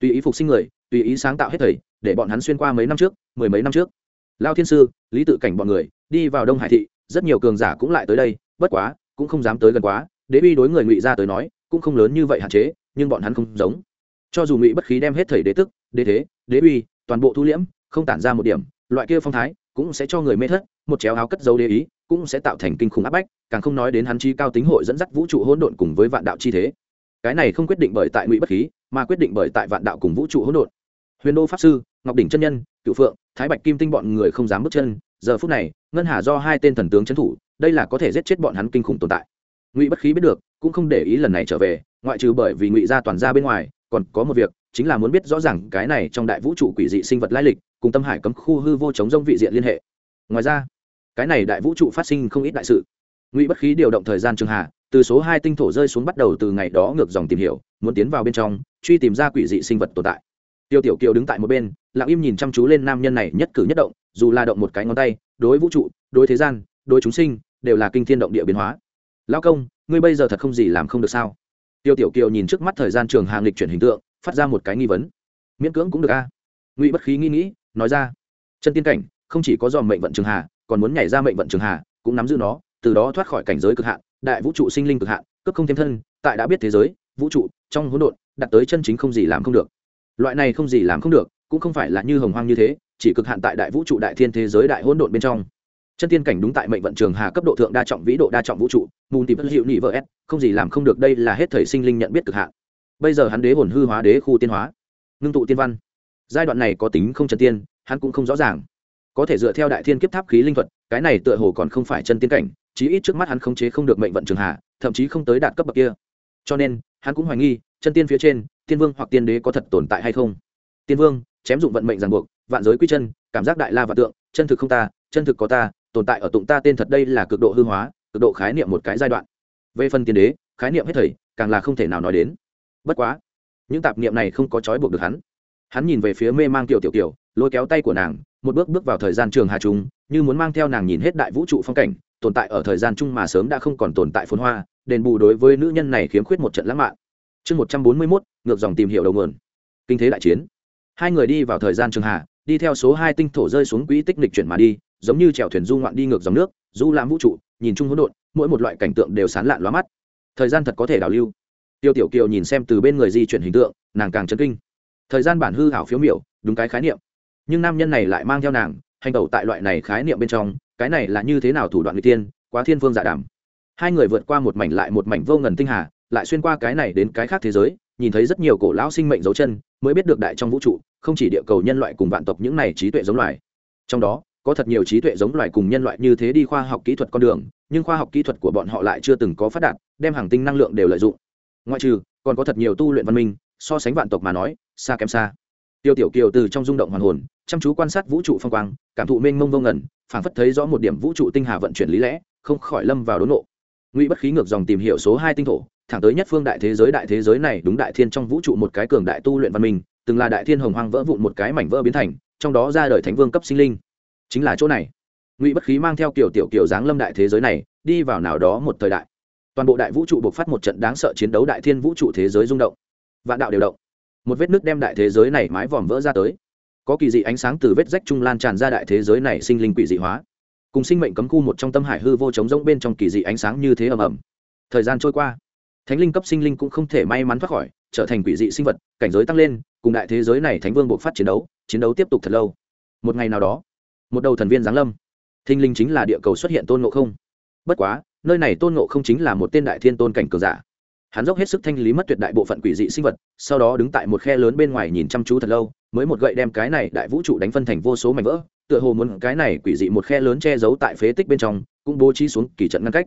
Tùy ý phục sinh người tùy ý sáng tạo hết thầy, để bọn hắn xuyên qua mấy năm trước, mười mấy năm trước. Lao thiên sư, lý tự cảnh bọn người, đi vào đông hải thị, rất nhiều cường giả cũng lại tới đây, bất quá, cũng không dám tới gần quá. Đế uy đối người ngụy ra tới nói, cũng không lớn như vậy hạn chế, nhưng bọn hắn không giống. Cho dù ngụy bất khí đem hết thầy đế tức, đế thế, đế uy, toàn bộ thu liễm, không tản ra một điểm, loại kia phong thái cũng sẽ cho người mê thất, một chéo áo cất dấu đế ý cũng sẽ tạo thành kinh khủng áp bách, càng không nói đến hắn chi cao tính hội dẫn dắt vũ trụ hỗn độn cùng với vạn đạo chi thế. Cái này không quyết định bởi tại ngụy bất khí, mà quyết định bởi tại vạn đạo cùng vũ trụ hỗn độn huyền đô pháp sư, ngọc đỉnh chân nhân cựu phượng, thái bạch kim tinh bọn người không dám bước chân, giờ phút này, ngân hà do hai tên thần tướng trấn thủ, đây là có thể giết chết bọn hắn kinh khủng tồn tại. Ngụy bất khí biết được, cũng không để ý lần này trở về, ngoại trừ bởi vì ngụy gia toàn ra bên ngoài, còn có một việc, chính là muốn biết rõ ràng cái này trong đại vũ trụ quỷ dị sinh vật lai lịch, cùng tâm hải cấm khu hư vô chống rông vị diện liên hệ. Ngoài ra, cái này đại vũ trụ phát sinh không ít đại sự. Ngụy bất khí điều động thời gian trường hạ, từ số hai tinh thổ rơi xuống bắt đầu từ ngày đó ngược dòng tìm hiểu, muốn tiến vào bên trong, truy tìm ra quỷ dị sinh vật tồn tại tiêu tiểu kiều đứng tại một bên, lặng im nhìn chăm chú lên nam nhân này nhất cử nhất động, dù là động một cái ngón tay, đối vũ trụ, đối thế gian, đối chúng sinh, đều là kinh thiên động địa biến hóa. Lao công, ngươi bây giờ thật không gì làm không được sao? Tiêu tiểu kiều nhìn trước mắt thời gian trường hàng lịch chuyển hình tượng, phát ra một cái nghi vấn. Miễn cưỡng cũng được a. Ngụy bất khí nghĩ nghĩ, nói ra. Chân tiên cảnh, không chỉ có dòm mệnh vận trường hà còn muốn nhảy ra mệnh vận trường hà cũng nắm giữ nó, từ đó thoát khỏi cảnh giới cực hạn, đại vũ trụ sinh linh cực hạn cấp không thêm thân, tại đã biết thế giới, vũ trụ, trong hỗn độn đặt tới chân chính không gì làm không được loại này không gì làm không được, cũng không phải là như hồng hoang như thế, chỉ cực hạn tại đại vũ trụ đại thiên thế giới đại hỗn độn bên trong. Chân tiên cảnh đúng tại mệnh vận trường hà cấp độ thượng đa trọng vĩ độ đa trọng vũ trụ mùn tìm hiệu nhị vợ s không gì làm không được, đây là hết thời sinh linh nhận biết cực hạn. Bây giờ hắn đế hồn hư hóa đế khu tiên hóa, ngưng tụ tiên văn. Giai đoạn này có tính không chân tiên, hắn cũng không rõ ràng. Có thể dựa theo đại thiên kiếp tháp khí linh thuật, cái này tựa hồ còn không phải chân tiên cảnh, chí ít trước mắt hắn khống chế không được mệnh vận trường hà, thậm chí không tới đạt cấp bậc kia. Cho nên, hắn cũng hoài nghi chân tiên phía trên, tiên vương hoặc tiên đế có thật tồn tại hay không? Tiên vương, chém dụng vận mệnh ràng buộc, vạn giới quy chân, cảm giác đại la và tượng, chân thực không ta, chân thực có ta, tồn tại ở tụng ta tên thật đây là cực độ hư hóa, cực độ khái niệm một cái giai đoạn. Về phần tiên đế, khái niệm hết thầy, càng là không thể nào nói đến. Bất quá, những tạp niệm này không có trói buộc được hắn. Hắn nhìn về phía mê mang tiểu tiểu tiểu, lôi kéo tay của nàng, một bước bước vào thời gian trường hà trung, như muốn mang theo nàng nhìn hết đại vũ trụ phong cảnh, tồn tại ở thời gian chung mà sớm đã không còn tồn tại phồn hoa, đền bù đối với nữ nhân này khiếm khuyết một trận lãng mạn chương một trăm bốn mươi mốt, ngược dòng tìm hiểu đầu nguồn. Kinh thế đại chiến. Hai người đi vào thời gian trường hạ, đi theo số hai tinh thổ rơi xuống quỹ tích lịch chuyển mà đi, giống như chèo thuyền du ngoạn đi ngược dòng nước, du lãm vũ trụ, nhìn chung hỗn độn, mỗi một loại cảnh tượng đều sán lạn lóa mắt. Thời gian thật có thể đảo lưu. Tiêu tiểu kiều nhìn xem từ bên người di chuyển hình tượng, nàng càng chấn kinh. Thời gian bản hư hảo phiếu miểu, đúng cái khái niệm. Nhưng nam nhân này lại mang theo nàng, hành tẩu tại loại này khái niệm bên trong, cái này là như thế nào thủ đoạn người tiên, quá thiên phương giả dạ đàm. Hai người vượt qua một mảnh lại một mảnh vô ngần tinh hà lại xuyên qua cái này đến cái khác thế giới, nhìn thấy rất nhiều cổ lão sinh mệnh dấu chân, mới biết được đại trong vũ trụ, không chỉ địa cầu nhân loại cùng vạn tộc những này trí tuệ giống loài. Trong đó, có thật nhiều trí tuệ giống loài cùng nhân loại như thế đi khoa học kỹ thuật con đường, nhưng khoa học kỹ thuật của bọn họ lại chưa từng có phát đạt, đem hàng tinh năng lượng đều lợi dụng. Ngoại trừ, còn có thật nhiều tu luyện văn minh, so sánh vạn tộc mà nói, xa kém xa. Tiêu tiểu kiều từ trong rung động hoàn hồn, chăm chú quan sát vũ trụ phong quang, cảm thụ mênh mông vô ngẩn phảng phất thấy rõ một điểm vũ trụ tinh hà vận chuyển lý lẽ, không khỏi lâm vào đốn nộ. Ngụy bất khí ngược dòng tìm hiểu số hai tinh thổ thẳng tới nhất phương đại thế giới, đại thế giới này, đúng đại thiên trong vũ trụ một cái cường đại tu luyện văn minh, từng là đại thiên hồng hoang vỡ vụn một cái mảnh vỡ biến thành, trong đó ra đời thánh vương cấp sinh linh. Chính là chỗ này, ngụy bất khí mang theo kiểu tiểu kiểu dáng lâm đại thế giới này, đi vào nào đó một thời đại. Toàn bộ đại vũ trụ buộc phát một trận đáng sợ chiến đấu, đại thiên vũ trụ thế giới rung động, vạn đạo đều động. Một vết nước đem đại thế giới này mái vòm vỡ ra tới. Có kỳ dị ánh sáng từ vết rách trung lan tràn ra đại thế giới này sinh linh quỷ dị hóa. Cùng sinh mệnh cấm khu một trong tâm hải hư vô trống rỗng bên trong kỳ dị ánh sáng như thế ầm ầm. Thời gian trôi qua thánh linh cấp sinh linh cũng không thể may mắn thoát khỏi, trở thành quỷ dị sinh vật, cảnh giới tăng lên, cùng đại thế giới này thánh vương buộc phát chiến đấu chiến đấu tiếp tục thật lâu. Một ngày nào đó, một đầu thần viên giáng lâm. Thinh linh chính là địa cầu xuất hiện tôn ngộ không. Bất quá, nơi này tôn ngộ không chính là một tên đại thiên tôn cảnh cường giả. Hắn dốc hết sức thanh lý mất tuyệt đại bộ phận quỷ dị sinh vật, sau đó đứng tại một khe lớn bên ngoài nhìn chăm chú thật lâu, mới một gậy đem cái này đại vũ trụ đánh phân thành vô số mảnh vỡ, tựa hồ muốn cái này quỷ dị một khe lớn che giấu tại phế tích bên trong, cũng bố trí xuống kỳ trận ngăn cách.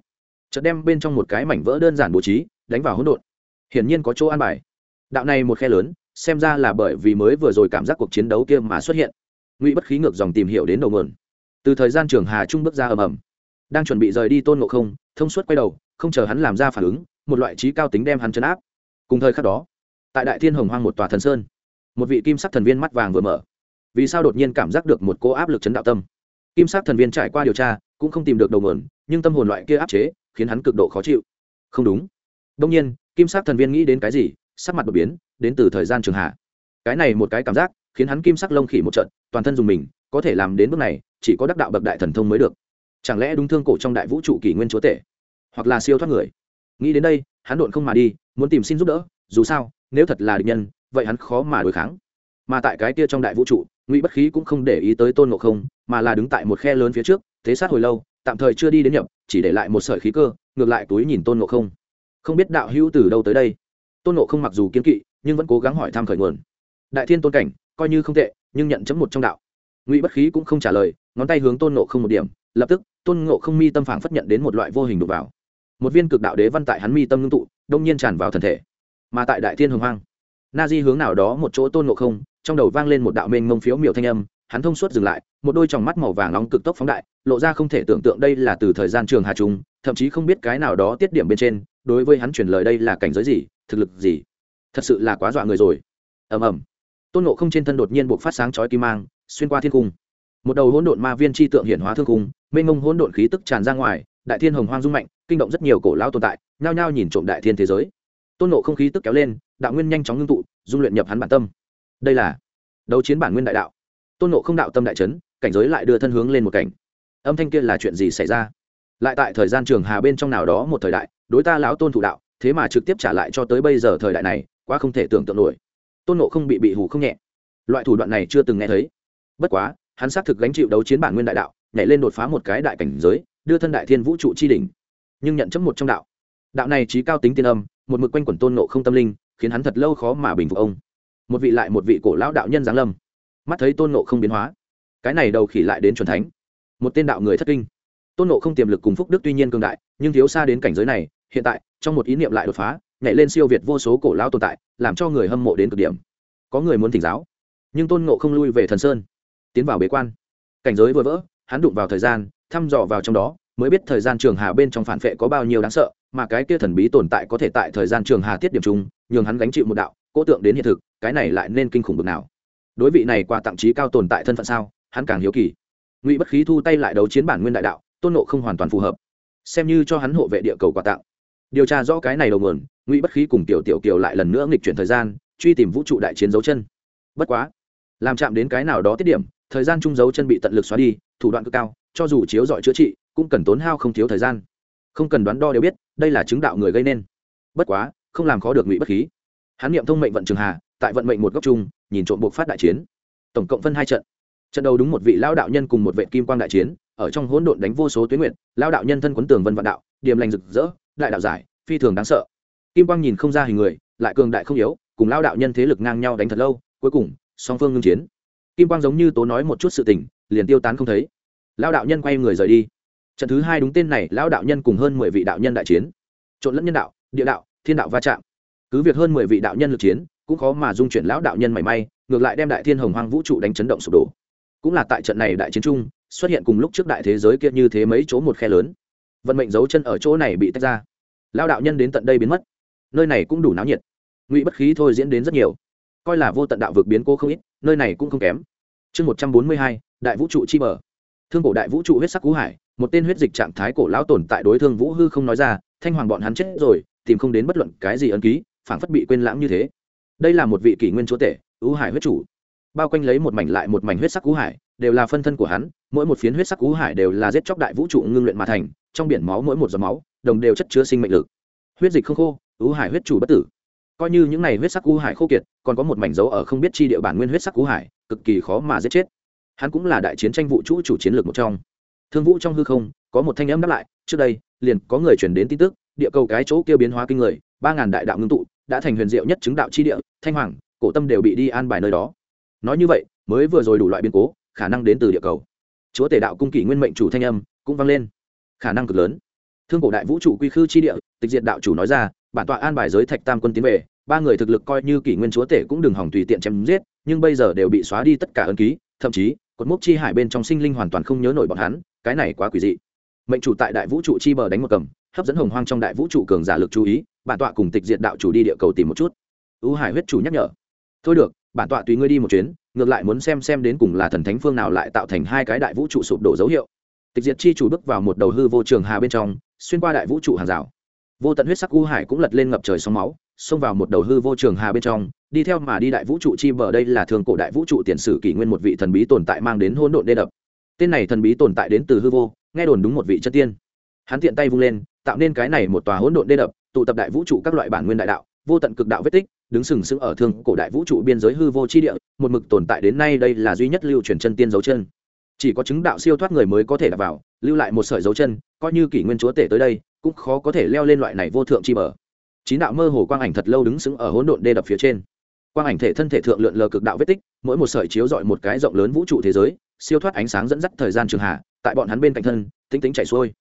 Trận đem bên trong một cái mảnh vỡ đơn giản bố trí đánh vào hỗn độn. Hiển nhiên có chỗ an bài. Đạo này một khe lớn, xem ra là bởi vì mới vừa rồi cảm giác cuộc chiến đấu kia mà xuất hiện. Ngụy bất khí ngược dòng tìm hiểu đến đầu nguồn. Từ thời gian trường hà trung bước ra ầm ầm. Đang chuẩn bị rời đi tôn ngộ không, thông suốt quay đầu, không chờ hắn làm ra phản ứng, một loại trí cao tính đem hắn chấn áp. Cùng thời khắc đó, tại đại thiên hồng hoang một tòa thần sơn, một vị kim sắc thần viên mắt vàng vừa mở. Vì sao đột nhiên cảm giác được một cô áp lực chấn đạo tâm? Kim sắc thần viên trải qua điều tra, cũng không tìm được đầu nguồn, nhưng tâm hồn loại kia áp chế, khiến hắn cực độ khó chịu. Không đúng đông nhiên, kim sắc thần viên nghĩ đến cái gì, sắc mặt đột biến, đến từ thời gian trường hạ. Cái này một cái cảm giác, khiến hắn kim sắc lông khỉ một trận, toàn thân dùng mình, có thể làm đến bước này, chỉ có đắc đạo bậc đại thần thông mới được. Chẳng lẽ đúng thương cổ trong đại vũ trụ kỷ nguyên chúa tể? Hoặc là siêu thoát người? Nghĩ đến đây, hắn độn không mà đi, muốn tìm xin giúp đỡ, dù sao, nếu thật là địch nhân, vậy hắn khó mà đối kháng. Mà tại cái kia trong đại vũ trụ, ngụy bất khí cũng không để ý tới tôn ngộ không, mà là đứng tại một khe lớn phía trước, thế sát hồi lâu, tạm thời chưa đi đến nhập, chỉ để lại một sợi khí cơ, ngược lại túi nhìn tôn ngộ không không biết đạo hữu từ đâu tới đây. Tôn ngộ không mặc dù kiên kỵ, nhưng vẫn cố gắng hỏi thăm khởi nguồn. Đại thiên tôn cảnh, coi như không tệ, nhưng nhận chấm một trong đạo. Ngụy bất khí cũng không trả lời, ngón tay hướng tôn ngộ không một điểm, lập tức, tôn ngộ không mi tâm phản phất nhận đến một loại vô hình đục vào. Một viên cực đạo đế văn tại hắn mi tâm ngưng tụ, đông nhiên tràn vào thân thể. Mà tại đại thiên hồng hoang, na di hướng nào đó một chỗ tôn ngộ không, trong đầu vang lên một đạo mênh mông phiếu miểu thanh âm, hắn thông suốt dừng lại, một đôi tròng mắt màu vàng nóng cực tốc phóng đại, lộ ra không thể tưởng tượng đây là từ thời gian trường hà trung, thậm chí không biết cái nào đó tiết điểm bên trên đối với hắn truyền lời đây là cảnh giới gì, thực lực gì? Thật sự là quá dọa người rồi. Ầm ầm. Tôn nộ không trên thân đột nhiên buộc phát sáng chói kim mang, xuyên qua thiên cung. Một đầu hỗn độn ma viên chi tượng hiển hóa thương cung, mênh mông hỗn độn khí tức tràn ra ngoài, đại thiên hồng hoang dung mạnh, kinh động rất nhiều cổ lao tồn tại, nhao nhao nhìn trộm đại thiên thế giới. Tôn nộ không khí tức kéo lên, đạo nguyên nhanh chóng ngưng tụ, dung luyện nhập hắn bản tâm. Đây là đấu chiến bản nguyên đại đạo. Tôn nộ không đạo tâm đại trấn cảnh giới lại đưa thân hướng lên một cảnh. Âm thanh kia là chuyện gì xảy ra? Lại tại thời gian trường hà bên trong nào đó một thời đại đối ta lão tôn thủ đạo, thế mà trực tiếp trả lại cho tới bây giờ thời đại này, quá không thể tưởng tượng nổi. Tôn nộ không bị bị hủ không nhẹ. Loại thủ đoạn này chưa từng nghe thấy. Bất quá, hắn xác thực gánh chịu đấu chiến bản nguyên đại đạo, nhảy lên đột phá một cái đại cảnh giới, đưa thân đại thiên vũ trụ chi đỉnh. Nhưng nhận chấm một trong đạo. Đạo này trí cao tính tiên âm, một mực quanh quẩn tôn nộ không tâm linh, khiến hắn thật lâu khó mà bình phục ông. Một vị lại một vị cổ lão đạo nhân giáng lâm. Mắt thấy tôn nộ không biến hóa, cái này đầu khỉ lại đến c thánh. Một tên đạo người thất kinh. Tôn nộ không tiềm lực cùng phúc đức tuy nhiên cương đại, nhưng thiếu xa đến cảnh giới này hiện tại, trong một ý niệm lại đột phá, nhảy lên siêu việt vô số cổ lão tồn tại, làm cho người hâm mộ đến cực điểm. Có người muốn thỉnh giáo, nhưng tôn ngộ không lui về thần sơn, tiến vào bế quan. Cảnh giới vừa vỡ, hắn đụng vào thời gian, thăm dò vào trong đó, mới biết thời gian trường hà bên trong phản vệ có bao nhiêu đáng sợ, mà cái kia thần bí tồn tại có thể tại thời gian trường hà tiết điểm chung, nhường hắn gánh chịu một đạo, cố tượng đến hiện thực, cái này lại nên kinh khủng bực nào. Đối vị này qua tặng trí cao tồn tại thân phận sao, hắn càng hiếu kỳ. Ngụy bất khí thu tay lại đấu chiến bản nguyên đại đạo, tôn nộ không hoàn toàn phù hợp. Xem như cho hắn hộ vệ địa cầu quà tặng điều tra rõ cái này đầu nguồn, ngụy bất khí cùng tiểu tiểu kiều lại lần nữa nghịch chuyển thời gian, truy tìm vũ trụ đại chiến dấu chân. Bất quá, làm chạm đến cái nào đó tiết điểm, thời gian chung dấu chân bị tận lực xóa đi, thủ đoạn cực cao, cho dù chiếu giỏi chữa trị, cũng cần tốn hao không thiếu thời gian. Không cần đoán đo đều biết, đây là chứng đạo người gây nên. Bất quá, không làm khó được ngụy bất khí. Hắn niệm thông mệnh vận trường hà, tại vận mệnh một góc chung, nhìn trộm buộc phát đại chiến. Tổng cộng phân hai trận. Trận đầu đúng một vị lao đạo nhân cùng một vệ kim quang đại chiến, ở trong hỗn độn đánh vô số tuyến nguyện lao đạo nhân thân quấn tường vân vạn đạo điềm lành rực rỡ đại đạo giải, phi thường đáng sợ. Kim quang nhìn không ra hình người, lại cường đại không yếu, cùng lao đạo nhân thế lực ngang nhau đánh thật lâu, cuối cùng, song phương ngưng chiến. Kim quang giống như tố nói một chút sự tình, liền tiêu tán không thấy. Lao đạo nhân quay người rời đi. Trận thứ hai đúng tên này lao đạo nhân cùng hơn mười vị đạo nhân đại chiến. Trộn lẫn nhân đạo, địa đạo, thiên đạo va chạm. Cứ việc hơn mười vị đạo nhân lực chiến, cũng khó mà dung chuyển lão đạo nhân mảy may, ngược lại đem đại thiên hồng hoang vũ trụ đánh chấn động sụp đổ. Cũng là tại trận này đại chiến trung xuất hiện cùng lúc trước đại thế giới kia như thế mấy chỗ một khe lớn vận mệnh dấu chân ở chỗ này bị tách ra. Lao đạo nhân đến tận đây biến mất. Nơi này cũng đủ náo nhiệt. Ngụy bất khí thôi diễn đến rất nhiều. Coi là vô tận đạo vực biến cố không ít, nơi này cũng không kém. Chương một trăm bốn mươi hai, đại vũ trụ chi mở thương cổ đại vũ trụ huyết sắc cú hải, một tên huyết dịch trạng thái cổ lão tồn tại đối thương vũ hư không nói ra, thanh hoàng bọn hắn chết rồi, tìm không đến bất luận cái gì ấn ký, phảng phất bị quên lãng như thế. Đây là một vị kỷ nguyên chúa tể, ưu hải huyết chủ. Bao quanh lấy một mảnh lại một mảnh huyết sắc cú hải, đều là phân thân của hắn, mỗi một phiến huyết sắc cú hải đều là giết chóc đại vũ trụ ngưng luyện mà thành trong biển máu mỗi một giọt máu, đồng đều chất chứa sinh mệnh lực. Huyết dịch không khô u hải huyết chủ bất tử. Coi như những này huyết sắc u hải khô kiệt, còn có một mảnh dấu ở không biết chi địa bản nguyên huyết sắc u hải, cực kỳ khó mà giết chết. Hắn cũng là đại chiến tranh vũ trụ chủ chiến lược một trong. Thương vũ trong hư không, có một thanh âm đáp lại, trước đây, liền có người chuyển đến tin tức, địa cầu cái chỗ kia biến hóa kinh người, ba ngàn đại đạo ngưng tụ, đã thành huyền diệu nhất chứng đạo chi địa, thanh hoàng, cổ tâm đều bị đi an bài nơi đó. Nói như vậy, mới vừa rồi đủ loại biến cố, khả năng đến từ địa cầu. Chúa tể đạo cung kỷ nguyên mệnh chủ thanh âm cũng vang lên khả năng cực lớn. Thương cổ đại vũ trụ quy khư chi địa, tịch diệt đạo chủ nói ra, bản tọa an bài giới thạch tam quân tiến về, ba người thực lực coi như kỷ nguyên chúa tể cũng đừng hỏng tùy tiện chém giết, nhưng bây giờ đều bị xóa đi tất cả ân ký, thậm chí, cột mốc chi hải bên trong sinh linh hoàn toàn không nhớ nổi bọn hắn, cái này quá quỷ dị. Mệnh chủ tại đại vũ trụ chi bờ đánh một cầm, hấp dẫn hồng hoang trong đại vũ trụ cường giả lực chú ý, bản tọa cùng tịch diệt đạo chủ đi địa cầu tìm một chút. Ưu hải huyết chủ nhắc nhở. Thôi được, bản tọa tùy ngươi đi một chuyến, ngược lại muốn xem xem đến cùng là thần thánh phương nào lại tạo thành hai cái đại vũ trụ sụp đổ dấu hiệu tịch diệt chi chủ bước vào một đầu hư vô trường hà bên trong, xuyên qua đại vũ trụ hàng rào. Vô tận huyết sắc u hải cũng lật lên ngập trời sóng máu, xông vào một đầu hư vô trường hà bên trong, đi theo mà đi đại vũ trụ chi bờ đây là thường cổ đại vũ trụ tiền sử kỷ nguyên một vị thần bí tồn tại mang đến hỗn độn đê đập. Tên này thần bí tồn tại đến từ hư vô, nghe đồn đúng một vị chất tiên. Hắn tiện tay vung lên, tạo nên cái này một tòa hỗn độn đê đập, tụ tập đại vũ trụ các loại bản nguyên đại đạo, vô tận cực đạo vết tích, đứng sừng sững ở thương cổ đại vũ trụ biên giới hư vô chi địa, một mực tồn tại đến nay đây là duy nhất lưu truyền chân tiên dấu chân chỉ có chứng đạo siêu thoát người mới có thể đặt vào, lưu lại một sợi dấu chân, coi như kỷ nguyên chúa tể tới đây, cũng khó có thể leo lên loại này vô thượng chi bờ. Chín đạo mơ hồ quang ảnh thật lâu đứng sững ở hỗn độn đê đập phía trên. Quang ảnh thể thân thể thượng lượn lờ cực đạo vết tích, mỗi một sợi chiếu dọi một cái rộng lớn vũ trụ thế giới, siêu thoát ánh sáng dẫn dắt thời gian trường hạ, tại bọn hắn bên cạnh thân tính tính chảy xuôi.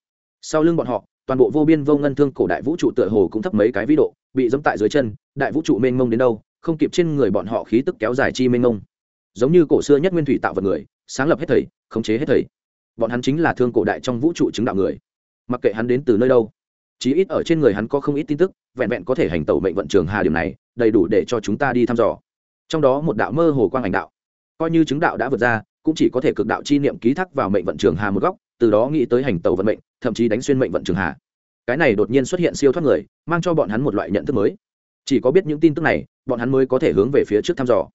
Sau lưng bọn họ, toàn bộ vô biên vô ngân thương cổ đại vũ trụ tựa hồ cũng thấp mấy cái vĩ độ, bị dẫm tại dưới chân, đại vũ trụ mênh mông đến đâu, không kịp trên người bọn họ khí tức kéo dài chi mênh mông. Giống như cổ xưa nhất nguyên thủy tạo vật người sáng lập hết thầy, khống chế hết thầy. Bọn hắn chính là thương cổ đại trong vũ trụ chứng đạo người. Mặc kệ hắn đến từ nơi đâu, chí ít ở trên người hắn có không ít tin tức, vẹn vẹn có thể hành tẩu mệnh vận trường hà điểm này, đầy đủ để cho chúng ta đi thăm dò. Trong đó một đạo mơ hồ quang hành đạo, coi như chứng đạo đã vượt ra, cũng chỉ có thể cực đạo chi niệm ký thác vào mệnh vận trường hà một góc, từ đó nghĩ tới hành tẩu vận mệnh, thậm chí đánh xuyên mệnh vận trường hà. Cái này đột nhiên xuất hiện siêu thoát người, mang cho bọn hắn một loại nhận thức mới. Chỉ có biết những tin tức này, bọn hắn mới có thể hướng về phía trước thăm dò.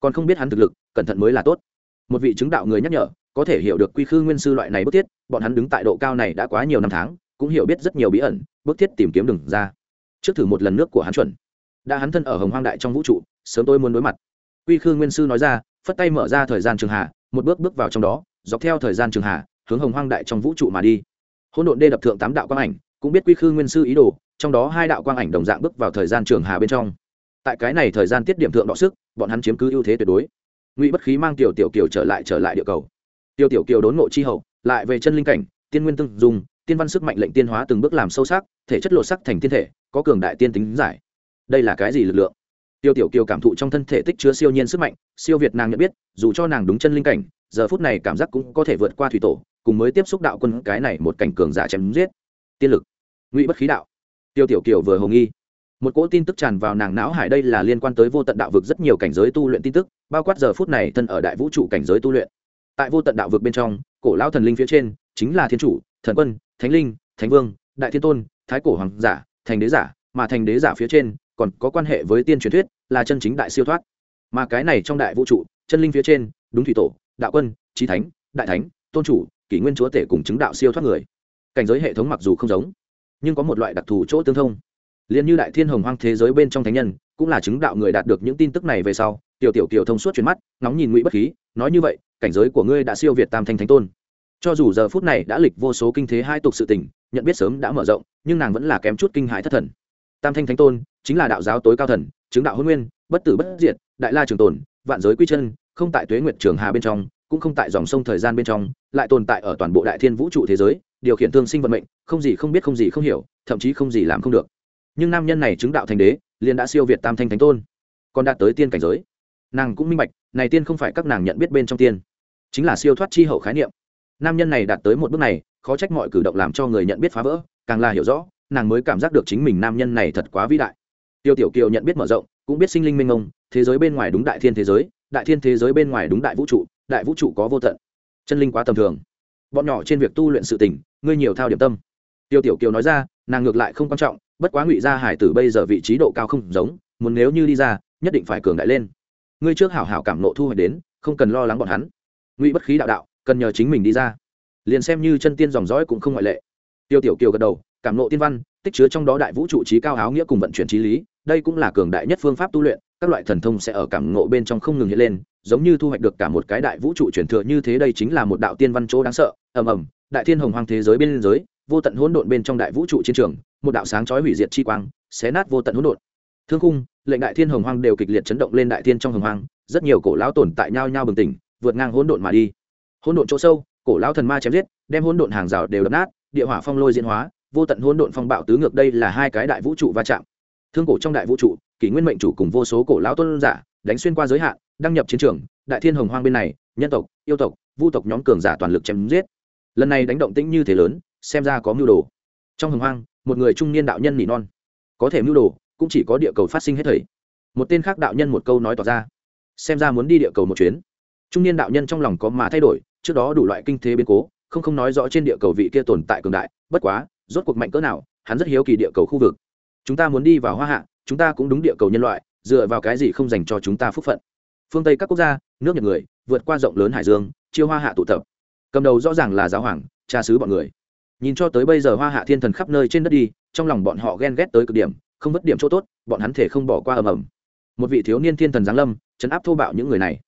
Còn không biết hắn thực lực, cẩn thận mới là tốt một vị chứng đạo người nhắc nhở, có thể hiểu được quy khư nguyên sư loại này bức thiết, bọn hắn đứng tại độ cao này đã quá nhiều năm tháng, cũng hiểu biết rất nhiều bí ẩn, bức thiết tìm kiếm đường ra. Trước thử một lần nước của hắn chuẩn. Đã hắn thân ở hồng hoang đại trong vũ trụ, sớm tôi muốn đối mặt. Quy khư nguyên sư nói ra, phất tay mở ra thời gian trường hạ, một bước bước vào trong đó, dọc theo thời gian trường hạ, hướng hồng hoang đại trong vũ trụ mà đi. Hỗn độn đê đập thượng tám đạo quang ảnh, cũng biết quy khư nguyên sư ý đồ, trong đó hai đạo quang ảnh đồng dạng bước vào thời gian trường hà bên trong. Tại cái này thời gian tiết điểm thượng đọ sức, bọn hắn chiếm cứ ưu thế tuyệt đối ngụy bất khí mang tiểu tiểu kiều trở lại trở lại địa cầu. Tiêu tiểu kiều đốn ngộ chi hậu, lại về chân linh cảnh, tiên nguyên tương dùng tiên văn sức mạnh lệnh tiên hóa từng bước làm sâu sắc, thể chất lộ sắc thành tiên thể, có cường đại tiên tính giải. Đây là cái gì lực lượng? Tiêu tiểu kiều cảm thụ trong thân thể tích chứa siêu nhiên sức mạnh, siêu việt nàng nhận biết, dù cho nàng đúng chân linh cảnh, giờ phút này cảm giác cũng có thể vượt qua thủy tổ, cùng mới tiếp xúc đạo quân cái này một cảnh cường giả chém giết. Tiên lực, ngụy bất khí đạo. Tiêu tiểu kiều vừa hồng nghi một cỗ tin tức tràn vào nàng não hải đây là liên quan tới vô tận đạo vực rất nhiều cảnh giới tu luyện tin tức, bao quát giờ phút này thân ở đại vũ trụ cảnh giới tu luyện. Tại vô tận đạo vực bên trong, cổ lão thần linh phía trên chính là thiên chủ, thần quân, thánh linh, thánh vương, đại thiên tôn, thái cổ hoàng giả, thành đế giả, mà thành đế giả phía trên còn có quan hệ với tiên truyền thuyết là chân chính đại siêu thoát. Mà cái này trong đại vũ trụ, chân linh phía trên, đúng thủy tổ, đạo quân trí thánh, đại thánh, tôn chủ, kỷ nguyên chúa tể cùng chứng đạo siêu thoát người. Cảnh giới hệ thống mặc dù không giống, nhưng có một loại đặc thù chỗ tương thông liền như đại thiên hồng hoang thế giới bên trong thánh nhân, cũng là chứng đạo người đạt được những tin tức này về sau, tiểu tiểu tiểu thông suốt chuyển mắt, ngóng nhìn ngụy bất khí, nói như vậy, cảnh giới của ngươi đã siêu việt tam thanh thánh tôn. Cho dù giờ phút này đã lịch vô số kinh thế hai tục sự tình, nhận biết sớm đã mở rộng, nhưng nàng vẫn là kém chút kinh hãi thất thần. Tam thanh thánh tôn chính là đạo giáo tối cao thần, chứng đạo hôn nguyên, bất tử bất diệt, đại la trường tồn, vạn giới quy chân, không tại tuế nguyệt trường hà bên trong, cũng không tại dòng sông thời gian bên trong, lại tồn tại ở toàn bộ đại thiên vũ trụ thế giới, điều khiển thương sinh vận mệnh, không gì không biết không gì không hiểu, thậm chí không gì làm không được nhưng nam nhân này chứng đạo thành đế, liền đã siêu việt tam thanh thánh tôn. Còn đạt tới tiên cảnh giới. Nàng cũng minh bạch, này tiên không phải các nàng nhận biết bên trong tiên, chính là siêu thoát chi hậu khái niệm. Nam nhân này đạt tới một bước này, khó trách mọi cử động làm cho người nhận biết phá vỡ, càng là hiểu rõ, nàng mới cảm giác được chính mình nam nhân này thật quá vĩ đại. Tiêu tiểu kiều nhận biết mở rộng, cũng biết sinh linh minh ông, thế giới bên ngoài đúng đại thiên thế giới, đại thiên thế giới bên ngoài đúng đại vũ trụ, đại vũ trụ có vô tận. Chân linh quá tầm thường. Bọn nhỏ trên việc tu luyện sự tình, ngươi nhiều thao điểm tâm. Tiêu tiểu kiều nói ra, nàng ngược lại không quan trọng bất quá ngụy gia hải tử bây giờ vị trí độ cao không giống, muốn nếu như đi ra, nhất định phải cường đại lên. Ngươi trước hảo hảo cảm nộ thu hoạch đến, không cần lo lắng bọn hắn. Ngụy bất khí đạo đạo, cần nhờ chính mình đi ra. Liền xem như chân tiên dòng dõi cũng không ngoại lệ. Tiêu tiểu kiều gật đầu, cảm nộ tiên văn, tích chứa trong đó đại vũ trụ trí cao áo nghĩa cùng vận chuyển trí lý, đây cũng là cường đại nhất phương pháp tu luyện, các loại thần thông sẽ ở cảm ngộ bên trong không ngừng hiện lên, giống như thu hoạch được cả một cái đại vũ trụ truyền thừa như thế đây chính là một đạo tiên văn chỗ đáng sợ, ầm ầm, đại thiên hồng hoang thế giới bên giới vô tận hỗn độn bên trong đại vũ trụ chiến trường một đạo sáng chói hủy diệt chi quang, xé nát vô tận hỗn độn. Thương khung, lệnh đại thiên hồng hoang đều kịch liệt chấn động lên đại thiên trong hồng hoang, rất nhiều cổ lão tồn tại nhau nhau bừng tỉnh, vượt ngang hỗn độn mà đi. Hỗn độn chỗ sâu, cổ lão thần ma chém giết, đem hỗn độn hàng rào đều đập nát, địa hỏa phong lôi diễn hóa, vô tận hỗn độn phong bạo tứ ngược đây là hai cái đại vũ trụ va chạm. Thương cổ trong đại vũ trụ, kỷ nguyên mệnh chủ cùng vô số cổ lão tôn giả, đánh xuyên qua giới hạn, đăng nhập chiến trường, đại thiên hồng hoang bên này, nhân tộc, yêu tộc, vu tộc nhóm cường giả toàn lực chém giết. Lần này đánh động tĩnh như thế lớn, xem ra có mưu đồ. Trong hồng hoang một người trung niên đạo nhân nỉ non. Có thể mưu đồ, cũng chỉ có địa cầu phát sinh hết thầy một tên khác đạo nhân một câu nói tỏ ra. Xem ra muốn đi địa cầu một chuyến. Trung niên đạo nhân trong lòng có mà thay đổi, trước đó đủ loại kinh thế biến cố, không không nói rõ trên địa cầu vị kia tồn tại cường đại, bất quá, rốt cuộc mạnh cỡ nào, hắn rất hiếu kỳ địa cầu khu vực. Chúng ta muốn đi vào hoa hạ, chúng ta cũng đúng địa cầu nhân loại, dựa vào cái gì không dành cho chúng ta phúc phận? Phương tây các quốc gia, nước nhật người, vượt qua rộng lớn hải dương chiêu hoa hạ tụ tập. Cầm đầu rõ ràng là giáo hoàng, cha sứ bọn người nhìn cho tới bây giờ hoa hạ thiên thần khắp nơi trên đất đi, trong lòng bọn họ ghen ghét tới cực điểm, không vất điểm chỗ tốt, bọn hắn thể không bỏ qua ầm ầm. Một vị thiếu niên thiên thần giáng lâm chấn áp thô bạo những người này.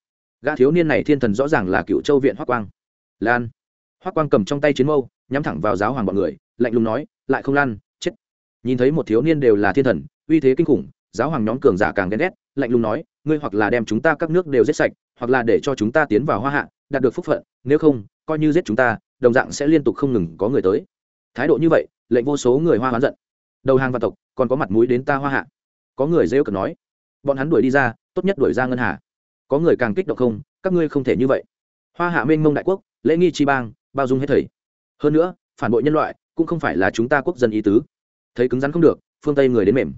Gã thiếu niên này thiên thần rõ ràng là cựu châu viện hoa quang. Lan. Hoa quang cầm trong tay chiến mâu, nhắm thẳng vào giáo hoàng bọn người, lạnh lùng nói, lại không lan, chết. Nhìn thấy một thiếu niên đều là thiên thần, uy thế kinh khủng, giáo hoàng nhóm cường giả càng ghen ghét, lạnh lùng nói, ngươi hoặc là đem chúng ta các nước đều giết sạch, hoặc là để cho chúng ta tiến vào hoa hạ, đạt được phúc phận, nếu không, coi như giết chúng ta đồng dạng sẽ liên tục không ngừng có người tới. Thái độ như vậy, lệnh vô số người hoa hoán giận. Đầu hàng và tộc, còn có mặt mũi đến ta hoa hạ. Có người rêu cần nói, bọn hắn đuổi đi ra, tốt nhất đuổi ra ngân hà. Có người càng kích động không, các ngươi không thể như vậy. Hoa hạ mênh mông đại quốc, lễ nghi chi bang, bao dung hết thầy. Hơn nữa, phản bội nhân loại cũng không phải là chúng ta quốc dân ý tứ. Thấy cứng rắn không được, phương tây người đến mềm.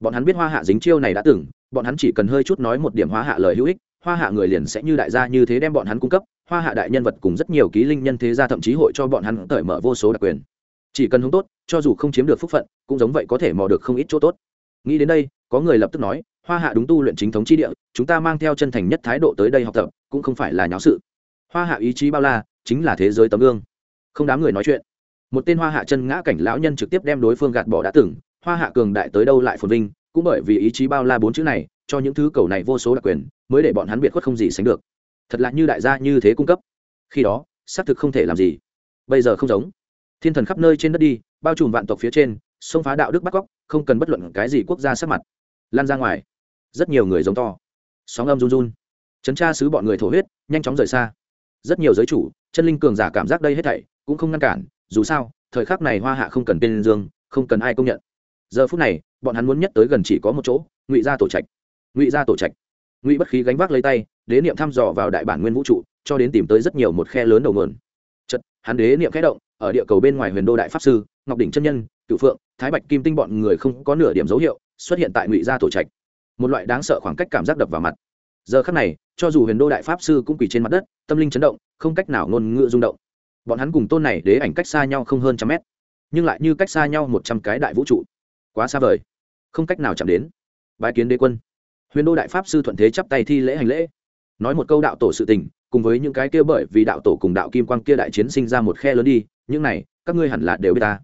Bọn hắn biết hoa hạ dính chiêu này đã từng, bọn hắn chỉ cần hơi chút nói một điểm hoa hạ lời hữu ích, hoa hạ người liền sẽ như đại gia như thế đem bọn hắn cung cấp hoa hạ đại nhân vật cùng rất nhiều ký linh nhân thế gia thậm chí hội cho bọn hắn cởi mở vô số đặc quyền. Chỉ cần hướng tốt, cho dù không chiếm được phúc phận, cũng giống vậy có thể mò được không ít chỗ tốt. Nghĩ đến đây, có người lập tức nói, hoa hạ đúng tu luyện chính thống chi địa, chúng ta mang theo chân thành nhất thái độ tới đây học tập, cũng không phải là nháo sự. Hoa hạ ý chí bao la, chính là thế giới tấm gương. Không đám người nói chuyện. Một tên hoa hạ chân ngã cảnh lão nhân trực tiếp đem đối phương gạt bỏ đã từng, hoa hạ cường đại tới đâu lại phồn vinh? Cũng bởi vì ý chí bao la bốn chữ này, cho những thứ cầu này vô số đặc quyền, mới để bọn hắn biệt khuất không gì sánh được thật lạ như đại gia như thế cung cấp. Khi đó, xác thực không thể làm gì. Bây giờ không giống. Thiên thần khắp nơi trên đất đi, bao trùm vạn tộc phía trên, xông phá đạo đức bắt cóc, không cần bất luận cái gì quốc gia sắc mặt. Lan ra ngoài. Rất nhiều người giống to. Sóng âm run run. Chấn tra sứ bọn người thổ huyết, nhanh chóng rời xa. Rất nhiều giới chủ, chân linh cường giả cảm giác đây hết thảy, cũng không ngăn cản, dù sao, thời khắc này hoa hạ không cần tên dương, không cần ai công nhận. Giờ phút này, bọn hắn muốn nhất tới gần chỉ có một chỗ, ngụy gia tổ trạch. Ngụy gia tổ trạch. Ngụy bất khí gánh vác lấy tay đế niệm thăm dò vào đại bản nguyên vũ trụ, cho đến tìm tới rất nhiều một khe lớn đầu nguồn. Chật hắn đế niệm khẽ động, ở địa cầu bên ngoài huyền đô đại pháp sư, ngọc đỉnh chân nhân cựu phượng, thái bạch kim tinh bọn người không có nửa điểm dấu hiệu, xuất hiện tại ngụy gia tổ trạch. Một loại đáng sợ khoảng cách cảm giác đập vào mặt. Giờ khắc này, cho dù huyền đô đại pháp sư cũng quỳ trên mặt đất, tâm linh chấn động, không cách nào ngôn ngữ rung động. Bọn hắn cùng tôn này đế ảnh cách xa nhau không hơn trăm mét, nhưng lại như cách xa nhau một trăm cái đại vũ trụ. Quá xa vời. Không cách nào chạm đến. Bái kiến đế quân. Huyền đô đại pháp sư thuận thế chắp tay thi lễ hành lễ nói một câu đạo tổ sự tình, cùng với những cái kia bởi vì đạo tổ cùng đạo kim quang kia đại chiến sinh ra một khe lớn đi, những này, các ngươi hẳn là đều biết ta.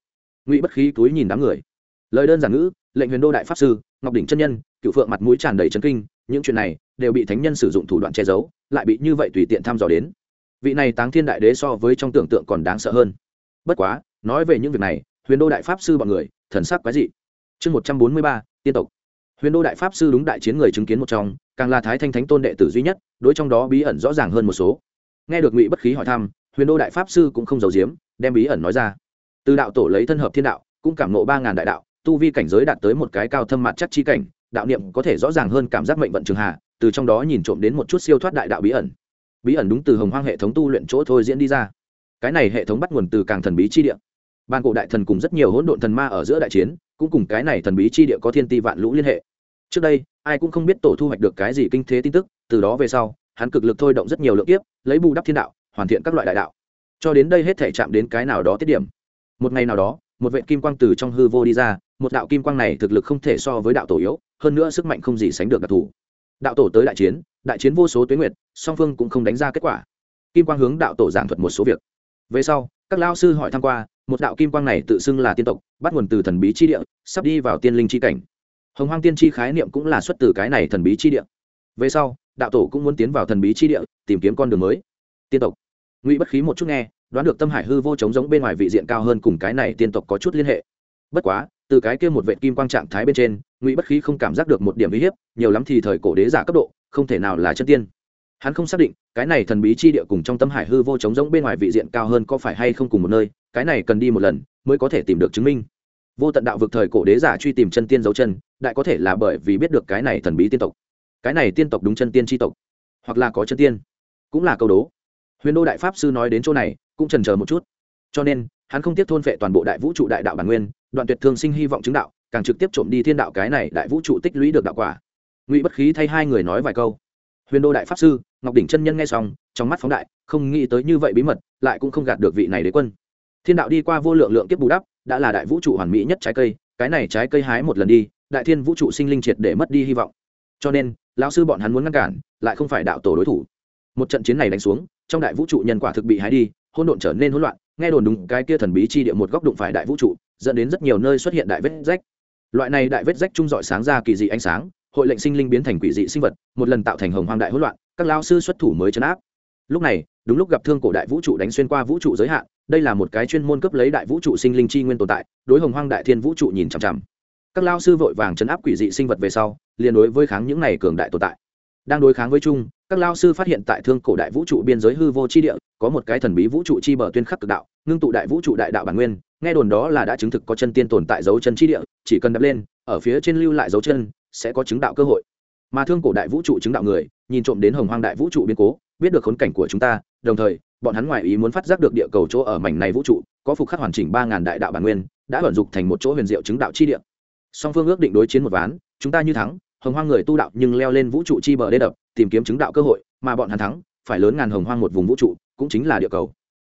Ngụy bất khí túi nhìn đám người. Lời đơn giản ngữ, lệnh huyền đô đại pháp sư, ngọc đỉnh chân nhân, cựu phượng mặt mũi tràn đầy trấn kinh, những chuyện này đều bị thánh nhân sử dụng thủ đoạn che giấu, lại bị như vậy tùy tiện thăm dò đến. Vị này táng thiên đại đế so với trong tưởng tượng còn đáng sợ hơn. Bất quá, nói về những việc này, huyền đô đại pháp sư bọn người, thần sắc quái dị. Chương một trăm bốn mươi ba, tiên tộc huyền đô đại pháp sư đúng đại chiến người chứng kiến một trong, càng là thái thanh thánh tôn đệ tử duy nhất, đối trong đó bí ẩn rõ ràng hơn một số. Nghe được ngụy bất khí hỏi thăm, huyền đô đại pháp sư cũng không giấu giếm, đem bí ẩn nói ra. Từ đạo tổ lấy thân hợp thiên đạo, cũng cảm nộ ba ngàn đại đạo, tu vi cảnh giới đạt tới một cái cao thâm mặt chắc chi cảnh, đạo niệm có thể rõ ràng hơn cảm giác mệnh vận trường hạ, từ trong đó nhìn trộm đến một chút siêu thoát đại đạo bí ẩn. Bí ẩn đúng từ hồng hoang hệ thống tu luyện chỗ thôi diễn đi ra. Cái này hệ thống bắt nguồn từ càng thần bí chi địa. Ban cổ đại thần cùng rất nhiều hỗn độn thần ma ở giữa đại chiến, cũng cùng cái này thần bí chi địa có thiên ti vạn lũ liên hệ trước đây, ai cũng không biết tổ thu hoạch được cái gì kinh thế tin tức, từ đó về sau, hắn cực lực thôi động rất nhiều lượng kiếp, lấy bù đắp thiên đạo, hoàn thiện các loại đại đạo. Cho đến đây hết thể chạm đến cái nào đó tiết điểm. Một ngày nào đó, một vệ kim quang từ trong hư vô đi ra, một đạo kim quang này thực lực không thể so với đạo tổ yếu, hơn nữa sức mạnh không gì sánh được đặc thù. Đạo tổ tới đại chiến đại chiến vô số tuyến nguyệt, song phương cũng không đánh ra kết quả. Kim quang hướng đạo tổ giảng thuật một số việc. Về sau, các lao sư hỏi tham q u a một đạo kim quang này tự xưng là tiên tộc, bắt nguồn từ thần bí chi địa, sắp đi vào tiên linh chi cảnh hồng hoang tiên Tri khái niệm cũng là xuất từ cái này thần bí chi địa. Về sau, đạo tổ cũng muốn tiến vào thần bí chi địa, tìm kiếm con đường mới. Tiên tộc. Ngụy bất khí một chút nghe, đoán được tâm hải hư vô trống giống bên ngoài vị diện cao hơn cùng cái này tiên tộc có chút liên hệ. Bất quá, từ cái kia một vệ kim quang trạng thái bên trên, ngụy bất khí không cảm giác được một điểm uy hiếp, nhiều lắm thì thời cổ đế giả cấp độ, không thể nào là chân tiên. Hắn không xác định, cái này thần bí chi địa cùng trong tâm hải hư vô trống giống bên ngoài vị diện cao hơn có phải hay không cùng một nơi, cái này cần đi một lần, mới có thể tìm được chứng minh. Vô tận đạo vực thời cổ đế giả truy tìm chân tiên dấu chân đại có thể là bởi vì biết được cái này thần bí tiên tộc. Cái này tiên tộc đúng chân tiên tri tộc. Hoặc là có chân tiên. Cũng là câu đố. Huyền đô đại pháp sư nói đến chỗ này, cũng trần chờ một chút. Cho nên, hắn không tiếp thôn vệ toàn bộ đại vũ trụ đại đạo bản nguyên, đoạn tuyệt thương sinh hy vọng chứng đạo, càng trực tiếp trộm đi thiên đạo cái này đại vũ trụ tích lũy được đạo quả. Ngụy bất khí thay hai người nói vài câu. Huyền đô đại pháp sư, ngọc đỉnh chân nhân nghe xong, trong mắt phóng đại, không nghĩ tới như vậy bí mật, lại cũng không gạt được vị này đế quân. Thiên đạo đi qua vô lượng lượng kiếp bù đắp, đã là đại vũ trụ hoàn mỹ nhất trái cây, cái này trái cây hái một lần đi đại thiên vũ trụ sinh linh triệt để mất đi hy vọng. Cho nên, lão sư bọn hắn muốn ngăn cản, lại không phải đạo tổ đối thủ. Một trận chiến này đánh xuống, trong đại vũ trụ nhân quả thực bị hái đi, hỗn độn trở nên hỗn loạn, nghe đồn đúng cái kia thần bí chi địa một góc đụng phải đại vũ trụ, dẫn đến rất nhiều nơi xuất hiện đại vết rách. Loại này đại vết rách trung dọi sáng ra kỳ dị ánh sáng, hội lệnh sinh linh biến thành quỷ dị sinh vật, một lần tạo thành hồng hoang đại hỗn loạn, các lao sư xuất thủ mới chấn áp. Lúc này, đúng lúc gặp thương cổ đại vũ trụ đánh xuyên qua vũ trụ giới hạn, đây là một cái chuyên môn cấp lấy đại vũ trụ sinh linh chi nguyên tồn tại, đối hồng hoang đại thiên vũ trụ nhìn chằm chằm các lao sư vội vàng chấn áp quỷ dị sinh vật về sau, liền đối với kháng những này cường đại tồn tại. Đang đối kháng với chung, các lao sư phát hiện tại thương cổ đại vũ trụ biên giới hư vô chi địa, có một cái thần bí vũ trụ chi bờ tuyên khắc cực đạo, ngưng tụ đại vũ trụ đại đạo bản nguyên, nghe đồn đó là đã chứng thực có chân tiên tồn tại dấu chân chi địa, chỉ cần đập lên, ở phía trên lưu lại dấu chân, sẽ có chứng đạo cơ hội. Mà thương cổ đại vũ trụ chứng đạo người, nhìn trộm đến hồng hoang đại vũ trụ biến cố, biết được khốn cảnh của chúng ta, đồng thời, bọn hắn ngoại ý muốn phát giác được địa cầu chỗ ở mảnh này vũ trụ, có phục khắc hoàn chỉnh ba ngàn đại đạo bản nguyên, đã vận dụng thành một chỗ huyền diệu chứng đạo chi địa song phương ước định đối chiến một ván, chúng ta như thắng, hồng hoang người tu đạo nhưng leo lên vũ trụ chi bờ đê đập, tìm kiếm chứng đạo cơ hội, mà bọn hắn thắng, phải lớn ngàn hồng hoang một vùng vũ trụ, cũng chính là địa cầu.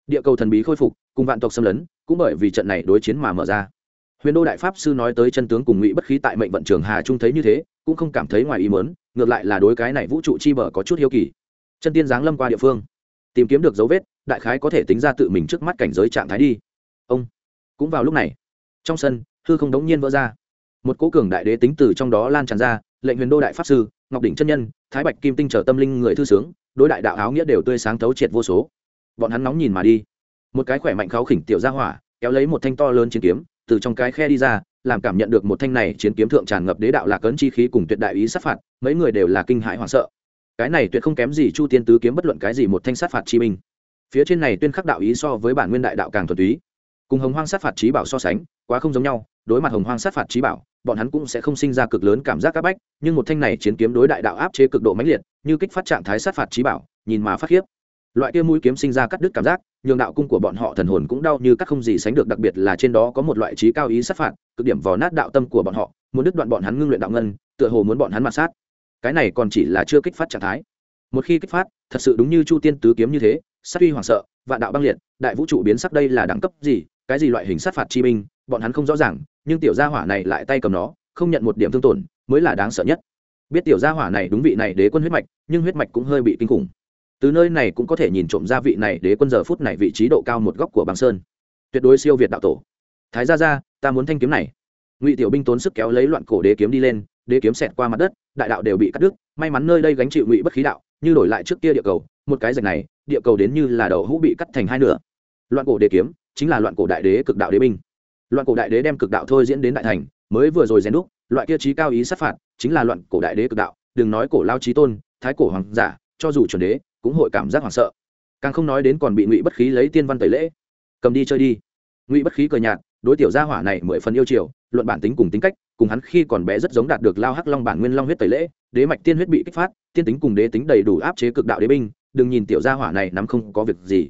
Địa cầu thần bí khôi phục, cùng vạn tộc xâm lấn, cũng bởi vì trận này đối chiến mà mở ra. Huyền đô đại pháp sư nói tới chân tướng cùng ngụy bất khí tại mệnh vận trường hà trung thấy như thế, cũng không cảm thấy ngoài ý mớn ngược lại là đối cái này vũ trụ chi bờ có chút hiếu kỳ. Chân tiên giáng lâm qua địa phương, tìm kiếm được dấu vết, đại khái có thể tính ra tự mình trước mắt cảnh giới trạng thái đi. Ông, cũng vào lúc này, trong sân, hư không đống nhiên vỡ ra một cố cường đại đế tính từ trong đó lan tràn ra, lệnh huyền đô đại pháp sư, ngọc đỉnh chân nhân, thái bạch kim tinh trở tâm linh người thư sướng, đối đại đạo áo nghĩa đều tươi sáng thấu triệt vô số. Bọn hắn nóng nhìn mà đi. Một cái khỏe mạnh kháo khỉnh tiểu ra hỏa, kéo lấy một thanh to lớn chiến kiếm, từ trong cái khe đi ra, làm cảm nhận được một thanh này chiến kiếm thượng tràn ngập đế đạo lạc ấn chi khí cùng tuyệt đại ý sát phạt, mấy người đều là kinh hãi hoảng sợ. Cái này tuyệt không kém gì chu tiên tứ kiếm bất luận cái gì một thanh sát phạt chi minh phía trên này tuyên khắc đạo ý so với bản nguyên đại đạo càng thuần túy cùng hồng hoang sát phạt trí bảo so sánh, quá không giống nhau, đối mặt hồng hoang sát phạt trí bảo, bọn hắn cũng sẽ không sinh ra cực lớn cảm giác áp bách, nhưng một thanh này chiến kiếm đối đại đạo áp chế cực độ mãnh liệt, như kích phát trạng thái sát phạt trí bảo, nhìn mà phát khiếp. Loại kia mũi kiếm sinh ra cắt đứt cảm giác, nhường đạo cung của bọn họ thần hồn cũng đau như các không gì sánh được, đặc biệt là trên đó có một loại trí cao ý sát phạt, cực điểm vò nát đạo tâm của bọn họ, muốn đứt đoạn bọn hắn ngưng luyện đạo ngân, tựa hồ muốn bọn hắn mặt sát. Cái này còn chỉ là chưa kích phát trạng thái. Một khi kích phát, thật sự đúng như chu tiên tứ kiếm như thế, sát uy hoảng sợ, vạn đạo băng liệt, đại vũ trụ biến sắc đây là đẳng cấp gì cái gì loại hình sát phạt chi minh bọn hắn không rõ ràng, nhưng tiểu gia hỏa này lại tay cầm nó, không nhận một điểm thương tổn, mới là đáng sợ nhất. Biết tiểu gia hỏa này đúng vị này đế quân huyết mạch, nhưng huyết mạch cũng hơi bị kinh khủng. Từ nơi này cũng có thể nhìn trộm ra vị này đế quân giờ phút này vị trí độ cao một góc của băng sơn. Tuyệt đối siêu việt đạo tổ. Thái gia gia, ta muốn thanh kiếm này. Ngụy tiểu binh tốn sức kéo lấy loạn cổ đế kiếm đi lên, đế kiếm xẹt qua mặt đất, đại đạo đều bị cắt đứt, may mắn nơi đây gánh chịu ngụy bất khí đạo, như đổi lại trước kia địa cầu, một cái rạch này, địa cầu đến như là đầu hũ bị cắt thành hai nửa. Loạn cổ đế kiếm chính là loạn cổ đại đế cực đạo đế binh. Loạn cổ đại đế đem cực đạo thôi diễn đến đại thành, mới vừa rồi rèn đúc, loại kia trí cao ý sát phạt chính là loạn cổ đại đế cực đạo, đừng nói cổ lao trí tôn, thái cổ hoàng giả, cho dù chuẩn đế, cũng hội cảm giác hoảng sợ. Càng không nói đến còn bị ngụy bất khí lấy tiên văn tẩy lễ. Cầm đi chơi đi. Ngụy bất khí cờ nhạt, đối tiểu gia hỏa này mười phần yêu chiều, luận bản tính cùng tính cách, cùng hắn khi còn bé rất giống đạt được lao hắc long bản nguyên long huyết tẩy lễ, đế mạch tiên huyết bị kích phát, tiên tính cùng đế tính đầy đủ áp chế cực đạo đế binh, đừng nhìn tiểu gia hỏa này nắm không có việc gì.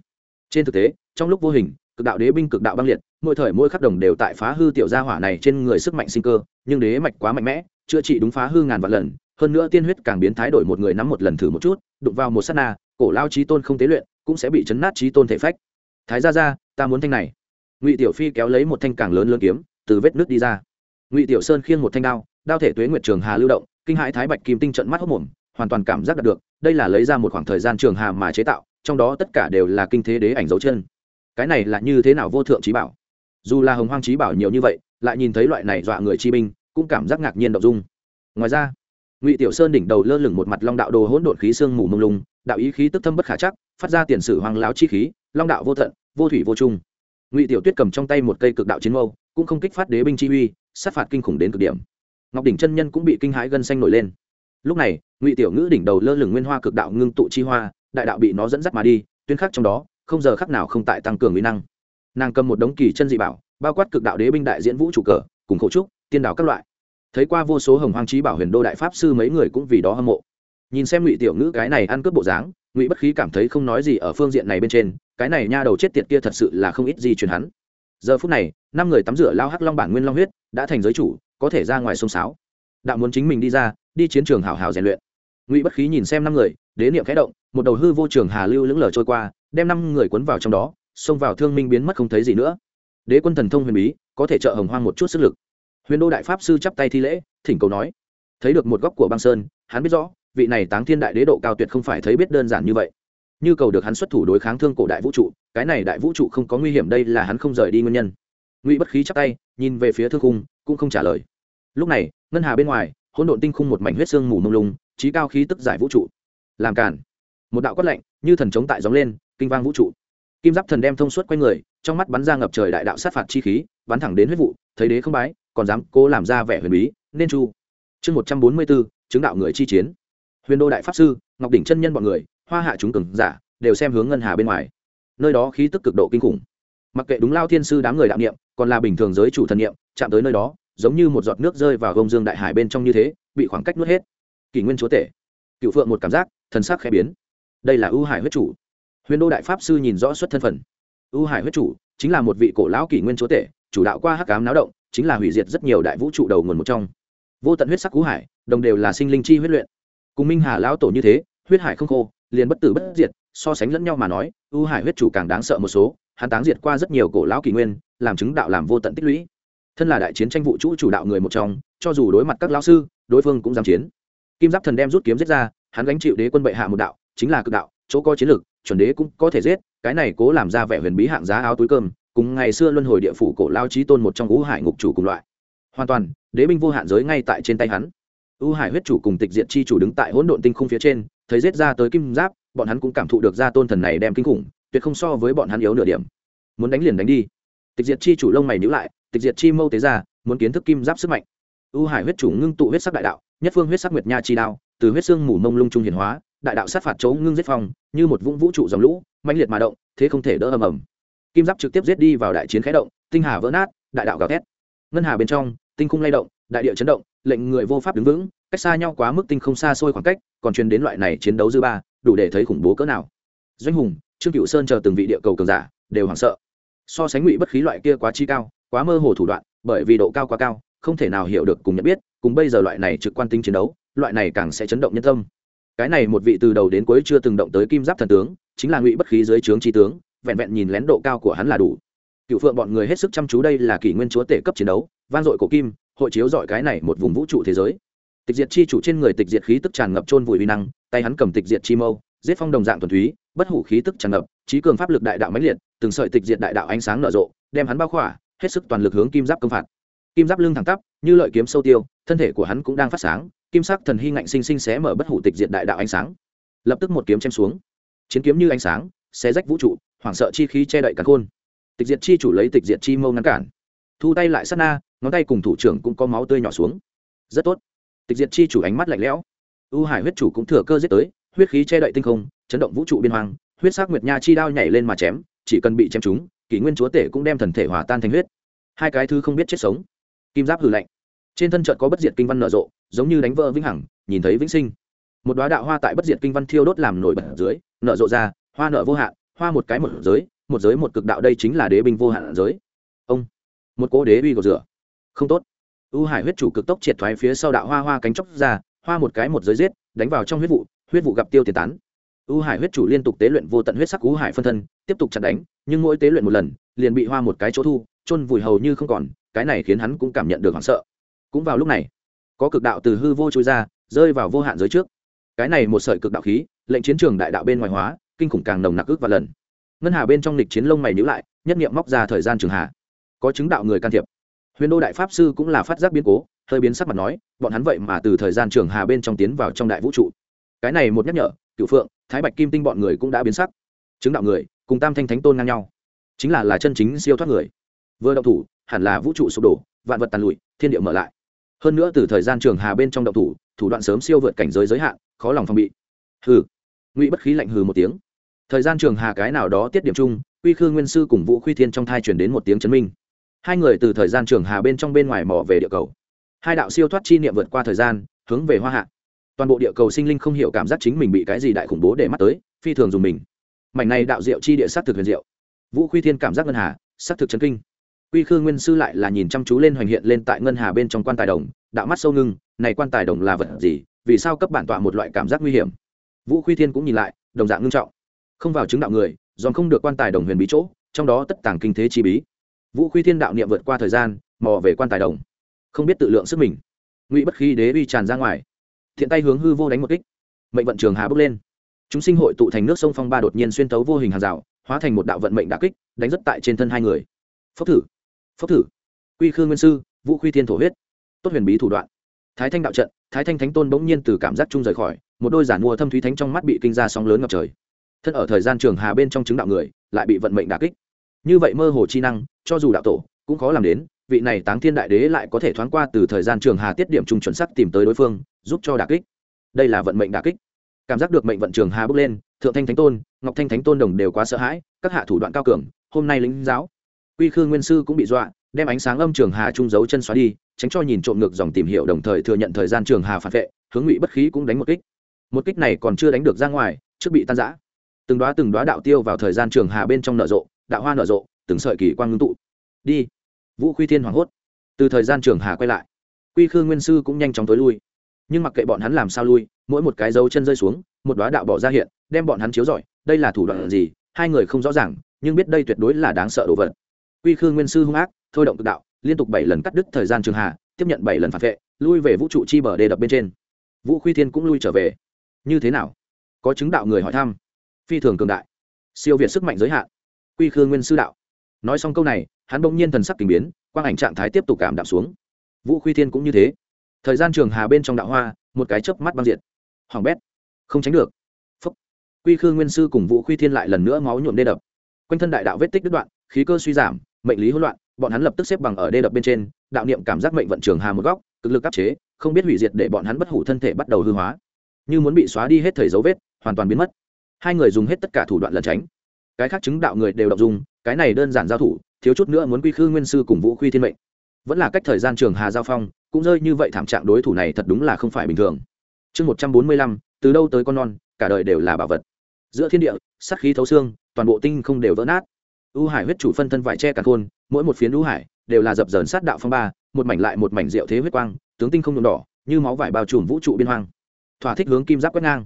Trên thực tế, trong lúc vô hình cực đạo đế binh cực đạo băng liệt, mỗi thời mỗi khắc đồng đều tại phá hư tiểu gia hỏa này trên người sức mạnh sinh cơ, nhưng đế mạch quá mạnh mẽ, chữa trị đúng phá hư ngàn vạn lần, hơn nữa tiên huyết càng biến thái đổi một người nắm một lần thử một chút, đụng vào một sát na, cổ lao trí tôn không tế luyện, cũng sẽ bị chấn nát trí tôn thể phách. Thái ra ra ta muốn thanh này. Ngụy tiểu phi kéo lấy một thanh càng lớn lớn kiếm, từ vết nước đi ra. Ngụy tiểu sơn khiêng một thanh đao đao thể tuế nguyệt trường hà lưu động, kinh hãi thái bạch kim tinh trận mắt hốc mồm, hoàn toàn cảm giác đạt được, đây là lấy ra một khoảng thời gian trường hà mà chế tạo, trong đó tất cả đều là kinh thế đế ảnh dấu chân cái này là như thế nào vô thượng trí bảo? Dù là hồng hoang trí bảo nhiều như vậy, lại nhìn thấy loại này dọa người chi binh, cũng cảm giác ngạc nhiên động dung. Ngoài ra, ngụy tiểu sơn đỉnh đầu lơ lửng một mặt long đạo đồ hỗn độn khí sương mù mông lung, đạo ý khí tức thâm bất khả chắc, phát ra tiền sử hoàng láo chi khí, long đạo vô tận, vô thủy vô trung. Ngụy tiểu tuyết cầm trong tay một cây cực đạo chiến mâu, cũng không kích phát đế binh chi uy, sát phạt kinh khủng đến cực điểm. Ngọc đỉnh chân nhân cũng bị kinh hãi gân xanh nổi lên. Lúc này, ngụy tiểu ngữ đỉnh đầu lơ lửng nguyên hoa cực đạo ngưng tụ chi hoa, đại đạo bị nó dẫn dắt mà đi, tuyên khắc trong đó không giờ khắc nào không tại tăng cường uy năng. Nàng cầm một đống kỳ chân dị bảo, bao quát cực đạo đế binh đại diễn vũ trụ cờ, cùng khẩu trúc, tiên đạo các loại. Thấy qua vô số hồng hoang trí bảo huyền đô đại pháp sư mấy người cũng vì đó hâm mộ. Nhìn xem ngụy tiểu ngữ cái này ăn cướp bộ dáng, ngụy bất khí cảm thấy không nói gì ở phương diện này bên trên, cái này nha đầu chết tiệt kia thật sự là không ít gì truyền hắn. Giờ phút này, năm người tắm rửa lao hắc long bản nguyên long huyết, đã thành giới chủ, có thể ra ngoài sông sáo. Đạo muốn chính mình đi ra, đi chiến trường hào hào rèn luyện. Ngụy bất khí nhìn xem năm người, đế niệm khẽ động, một đầu hư vô trường hà lưu lững lờ trôi qua đem năm người cuốn vào trong đó, xông vào thương minh biến mất không thấy gì nữa. Đế quân thần thông huyền bí, có thể trợ hồng hoang một chút sức lực. Huyền đô đại pháp sư chắp tay thi lễ, thỉnh cầu nói. Thấy được một góc của băng sơn, hắn biết rõ, vị này táng thiên đại đế độ cao tuyệt không phải thấy biết đơn giản như vậy. Như cầu được hắn xuất thủ đối kháng thương cổ đại vũ trụ, cái này đại vũ trụ không có nguy hiểm đây là hắn không rời đi nguyên nhân. Ngụy bất khí chắp tay, nhìn về phía thương khung, cũng không trả lời. Lúc này, ngân hà bên ngoài, hỗn độn tinh khung một mảnh huyết sương mù mông lung trí cao khí tức giải vũ trụ. Làm cản một đạo quát lạnh, như thần chống tại gióng lên kinh vang vũ trụ. Kim giáp thần đem thông suốt quanh người, trong mắt bắn ra ngập trời đại đạo sát phạt chi khí, bắn thẳng đến huyết vụ, thấy đế không bái, còn dám cố làm ra vẻ huyền bí, nên chu. Chương một trăm bốn mươi bốn, chứng đạo người chi chiến. Huyền đô đại pháp sư, ngọc đỉnh chân nhân b ọ n người, hoa hạ chúng cường giả, đều xem hướng ngân hà bên ngoài. Nơi đó khí tức cực độ kinh khủng. Mặc kệ đúng lao thiên sư đám người đạo niệm, còn là bình thường giới chủ thần niệm, chạm tới nơi đó, giống như một giọt nước rơi vào gông dương đại hải bên trong như thế, bị khoảng cách nuốt hết. Kỷ nguyên chúa tể. Cựu phượng một cảm giác, thần sắc khẽ biến. Đây là ưu hải huyết chủ huyền đô đại pháp sư nhìn rõ xuất thân phận. Ưu hải huyết chủ chính là một vị cổ lão kỷ nguyên chúa tể, chủ đạo qua hắc cám náo động, chính là hủy diệt rất nhiều đại vũ trụ đầu nguồn một trong. Vô tận huyết sắc cú hải, đồng đều là sinh linh chi huyết luyện. Cùng minh hà lão tổ như thế, huyết hải không khô, liền bất tử bất diệt, so sánh lẫn nhau mà nói ưu hải huyết chủ càng đáng sợ một số, hắn táng diệt qua rất nhiều cổ lão kỷ nguyên, làm chứng đạo làm vô tận tích lũy. Thân là đại chiến tranh vũ trụ chủ đạo người một trong, cho dù đối mặt các lão sư, đối phương cũng dám chiến. Kim giáp thần đem rút kiếm giết ra, hắn gánh chịu đế quân bệ hạ một đạo, chính là cực đạo, chỗ có chiến lược chuẩn đế cũng có thể giết, cái này cố làm ra vẻ huyền bí hạng giá áo túi cơm, cùng ngày xưa luân hồi địa phủ cổ lao trí tôn một trong ngũ hải ngục chủ cùng loại. Hoàn toàn, đế binh vô hạn giới ngay tại trên tay hắn. U hải huyết chủ cùng tịch diện chi chủ đứng tại hỗn độn tinh không phía trên, thấy giết ra tới kim giáp, bọn hắn cũng cảm thụ được ra tôn thần này đem kinh khủng, tuyệt không so với bọn hắn yếu nửa điểm. Muốn đánh liền đánh đi. Tịch diệt chi chủ lông mày nhữ lại, tịch diệt chi mâu tế ra, muốn kiến thức kim giáp sức mạnh. U hải huyết chủ ngưng tụ huyết sắc đại đạo, nhất phương huyết sắc nguyệt nha chi đao, từ huyết xương mù mông lung trung hiển hóa đại đạo sát phạt chấu ngưng giết phong, như một vũng vũ trụ dòng lũ, mãnh liệt mà động, thế không thể đỡ ầm ầm. Kim giáp trực tiếp giết đi vào đại chiến khẽ động, tinh hà vỡ nát, đại đạo gào thét. Ngân hà bên trong, tinh khung lay động, đại địa chấn động, lệnh người vô pháp đứng vững, cách xa nhau quá mức tinh không xa xôi khoảng cách, còn truyền đến loại này chiến đấu dư ba, đủ để thấy khủng bố cỡ nào. Doanh hùng, trương cựu sơn chờ từng vị địa cầu cường giả, đều hoảng sợ. So sánh ngụy bất khí loại kia quá chi cao, quá mơ hồ thủ đoạn, bởi vì độ cao quá cao, không thể nào hiểu được cùng nhận biết, cùng bây giờ loại này trực quan tinh chiến đấu, loại này càng sẽ chấn động nhân tâm cái này một vị từ đầu đến cuối chưa từng động tới kim giáp thần tướng, chính là ngụy bất khí dưới trướng tri tướng, vẹn vẹn nhìn lén độ cao của hắn là đủ. Cựu phượng bọn người hết sức chăm chú đây là kỷ nguyên chúa tể cấp chiến đấu van dội cổ kim, hội chiếu dọi cái này một vùng vũ trụ thế giới. Tịch diệt chi chủ trên người tịch diệt khí tức tràn ngập trôn vùi uy năng, tay hắn cầm tịch diệt chi mâu, giết phong đồng dạng thuần túy, bất hủ khí tức tràn ngập trí cường pháp lực đại đạo mãnh liệt, từng sợi tịch diệt đại đạo ánh sáng nở rộ, đem hắn bao khỏa, hết sức toàn lực hướng kim giáp công phạt kim giáp lưng thẳng tắp, như lợi kiếm sâu tiêu, thân thể của hắn cũng đang phát sáng, kim sắc thần hy ngạnh sinh sinh xé mở bất hủ tịch diệt đại đạo ánh sáng. Lập tức một kiếm chém xuống. Chiến kiếm như ánh sáng, xé rách vũ trụ, hoảng sợ chi khí che đậy cả khôn. Tịch diệt chi chủ lấy tịch diệt chi mâu ngăn cản. Thu tay lại sát na, ngón tay cùng thủ trưởng cũng có máu tươi nhỏ xuống. Rất tốt. Tịch diệt chi chủ ánh mắt lạnh lẽo. U hải huyết chủ cũng thừa cơ giết tới, huyết khí che đậy tinh không, chấn động vũ trụ biên hoàng huyết sắc nguyệt nha chi đao nhảy lên mà chém, chỉ cần bị chém trúng, kỷ nguyên chúa tể cũng đem thần thể hòa tan thành huyết. Hai cái thứ không biết chết sống kim giáp hừ lạnh. Trên thân trận có bất diệt kinh văn nở rộ, giống như đánh vỡ vĩnh hằng, nhìn thấy vĩnh sinh. Một đoá đạo hoa tại bất diệt kinh văn thiêu đốt làm nổi bật dưới, nở rộ ra, hoa nở vô hạn, hoa một cái một giới một giới một cực đạo đây chính là đế binh vô hạn giới. Ông, một cố đế uy của rửa. Không tốt. U hải huyết chủ cực tốc triệt thoái phía sau đạo hoa hoa cánh chóc ra, hoa một cái một giới giết, đánh vào trong huyết vụ huyết vụ gặp tiêu tiền tán. U hải huyết chủ liên tục tế luyện vô tận huyết sắc u hải phân thân, tiếp tục chặt đánh, nhưng mỗi tế luyện một lần, liền bị hoa một cái chỗ thu, chôn vùi hầu như không còn cái này khiến hắn cũng cảm nhận được hoảng sợ. Cũng vào lúc này, có cực đạo từ hư vô trôi ra, rơi vào vô hạn giới trước. Cái này một sợi cực đạo khí, lệnh chiến trường đại đạo bên ngoài hóa, kinh khủng càng nồng nặc ước và lần. Ngân hà bên trong lịch chiến lông mày nhữ lại, nhất nghiệm móc ra thời gian trường hà. Có chứng đạo người can thiệp. Huyền đô đại pháp sư cũng là phát giác biến cố, hơi biến sắc mặt nói, bọn hắn vậy mà từ thời gian trường hà bên trong tiến vào trong đại vũ trụ. Cái này một nhắc nhở cựu phượng, thái bạch kim tinh bọn người cũng đã biến sắc. Chứng đạo người, cùng tam thanh thánh tôn ngang nhau. Chính là là chân chính siêu thoát người. Vừa động thủ hẳn là vũ trụ sụp đổ, vạn vật tàn lụi, thiên địa mở lại. Hơn nữa từ thời gian trường hà bên trong động thủ thủ đoạn sớm siêu vượt cảnh giới giới hạn, khó lòng phòng bị. Hừ. Ngụy bất khí lạnh hừ một tiếng. Thời gian trường hà cái nào đó tiết điểm chung uy khư nguyên sư cùng vũ khuy thiên trong thai chuyển đến một tiếng chấn minh. Hai người từ thời gian trường hà bên trong bên ngoài mò về địa cầu. Hai đạo siêu thoát chi niệm vượt qua thời gian, hướng về hoa hạ. Toàn bộ địa cầu sinh linh không hiểu cảm giác chính mình bị cái gì đại khủng bố để mắt tới, phi thường dùng mình. Mảnh này đạo diệu chi địa s á t thực huyền diệu. Vũ khuy thiên cảm giác ngân hà s á t thực chấn kinh quy khư nguyên sư lại là nhìn chăm chú lên hoành hiện lên tại ngân hà bên trong quan tài đồng, đạo mắt sâu ngưng, này quan tài đồng là vật gì, vì sao cấp bản tọa một loại cảm giác nguy hiểm? Vũ khuy thiên cũng nhìn lại, đồng dạng ngưng trọng. Không vào chứng đạo người dòm không được quan tài đồng huyền bí chỗ, trong đó tất tàng kinh thế chi bí. Vũ khuy thiên đạo niệm vượt qua thời gian, mò về quan tài đồng. Không biết tự lượng sức mình. Ngụy bất khí đế uy tràn ra ngoài. Thiện tay hướng hư vô đánh một kích. Mệnh vận trường hà bước lên. Chúng sinh hội tụ thành nước sông phong ba đột nhiên xuyên tấu vô hình hàng rào, hóa thành một đạo vận mệnh đả kích, đánh rất tại trên thân hai người. Phốc thử phốc thử. Quy khương nguyên sư, vũ khuy thiên thổ huyết. Tốt huyền bí thủ đoạn. Thái thanh đạo trận, thái thanh thánh tôn bỗng nhiên từ cảm giác chung rời khỏi, một đôi giản mua thâm thúy thánh trong mắt bị kinh ra sóng lớn ngập trời. Thân ở thời gian trường hà bên trong chứng đạo người, lại bị vận mệnh đà kích. Như vậy mơ hồ chi năng, cho dù đạo tổ, cũng khó làm đến, vị này táng thiên đại đế lại có thể thoáng qua từ thời gian trường hà tiết điểm trung chuẩn sắc tìm tới đối phương, giúp cho đà kích. Đây là vận mệnh đà kích. Cảm giác được mệnh vận trường hà bước lên, thượng thanh thánh tôn, ngọc thanh thánh tôn đồng đều quá sợ hãi, các hạ thủ đoạn cao cường, hôm nay lính giáo quy khư nguyên sư cũng bị dọa, đem ánh sáng âm trường hà trung giấu chân xóa đi, tránh cho nhìn trộm ngược dòng tìm hiểu đồng thời thừa nhận thời gian trường hà phản vệ, hướng ngụy bất khí cũng đánh một kích. Một kích này còn chưa đánh được ra ngoài, trước bị tan giã từng đoá từng đoá đạo tiêu vào thời gian trường hà bên trong nở rộ, đạo hoa nở rộ, từng sợi kỳ quang ngưng tụ. Đi! Vũ khuy thiên hoảng hốt. Từ thời gian trường hà quay lại, quy khư nguyên sư cũng nhanh chóng tối lui. Nhưng mặc kệ bọn hắn làm sao lui, mỗi một cái dấu chân rơi xuống, một đoá đạo bỏ ra hiện, đem bọn hắn chiếu rọi, đây là thủ đoạn gì, hai người không rõ ràng, nhưng biết đây tuyệt đối là đáng sợ đồ vật quy Khương nguyên sư hung ác, thôi động tự đạo, liên tục bảy lần cắt đứt thời gian trường hà tiếp nhận bảy lần phản vệ, lui về vũ trụ chi bờ đê đập bên trên. Vũ khuy thiên cũng lui trở về. Như thế nào? Có chứng đạo người hỏi thăm. Phi thường cường đại. Siêu việt sức mạnh giới hạn. Quy Khương nguyên sư đạo. Nói xong câu này, hắn bỗng nhiên thần sắc kình biến, quang ảnh trạng thái tiếp tục cảm đạm xuống. Vũ khuy thiên cũng như thế. Thời gian trường hà bên trong đạo hoa, một cái chớp mắt băng diệt. Hoàng bét. Không tránh được. Phúc. Quy Khương nguyên sư cùng vũ khuy thiên lại lần nữa máu nhuộm đê đập. Quanh thân đại đạo vết tích đứt đoạn, khí cơ suy giảm mệnh lý hỗn loạn, bọn hắn lập tức xếp bằng ở đê đập bên trên, đạo niệm cảm giác mệnh vận trường hà một góc, cực lực áp chế, không biết hủy diệt để bọn hắn bất hủ thân thể bắt đầu hư hóa. Như muốn bị xóa đi hết thời dấu vết, hoàn toàn biến mất. Hai người dùng hết tất cả thủ đoạn lẩn tránh. Cái khác chứng đạo người đều đọc dùng cái này đơn giản giao thủ, thiếu chút nữa muốn quy khư nguyên sư cùng vũ khuy thiên mệnh. Vẫn là cách thời gian trường hà giao phong, cũng rơi như vậy thảm trạng đối thủ này thật đúng là không phải bình thường. Chương một trăm bốn mươi lăm, từ đâu tới con non, cả đời đều là bảo vật. Giữa thiên địa sắc khí thấu xương, toàn bộ tinh không đều vỡ nát u hải huyết chủ phân thân vải che cả khôn, mỗi một phiến u hải đều là dập dờn sát đạo phong ba, một mảnh lại một mảnh rượu thế huyết quang, tướng tinh không nhuộm đỏ, như máu vải bao trùm vũ trụ biên hoang. Thỏa thích hướng kim giáp quét ngang.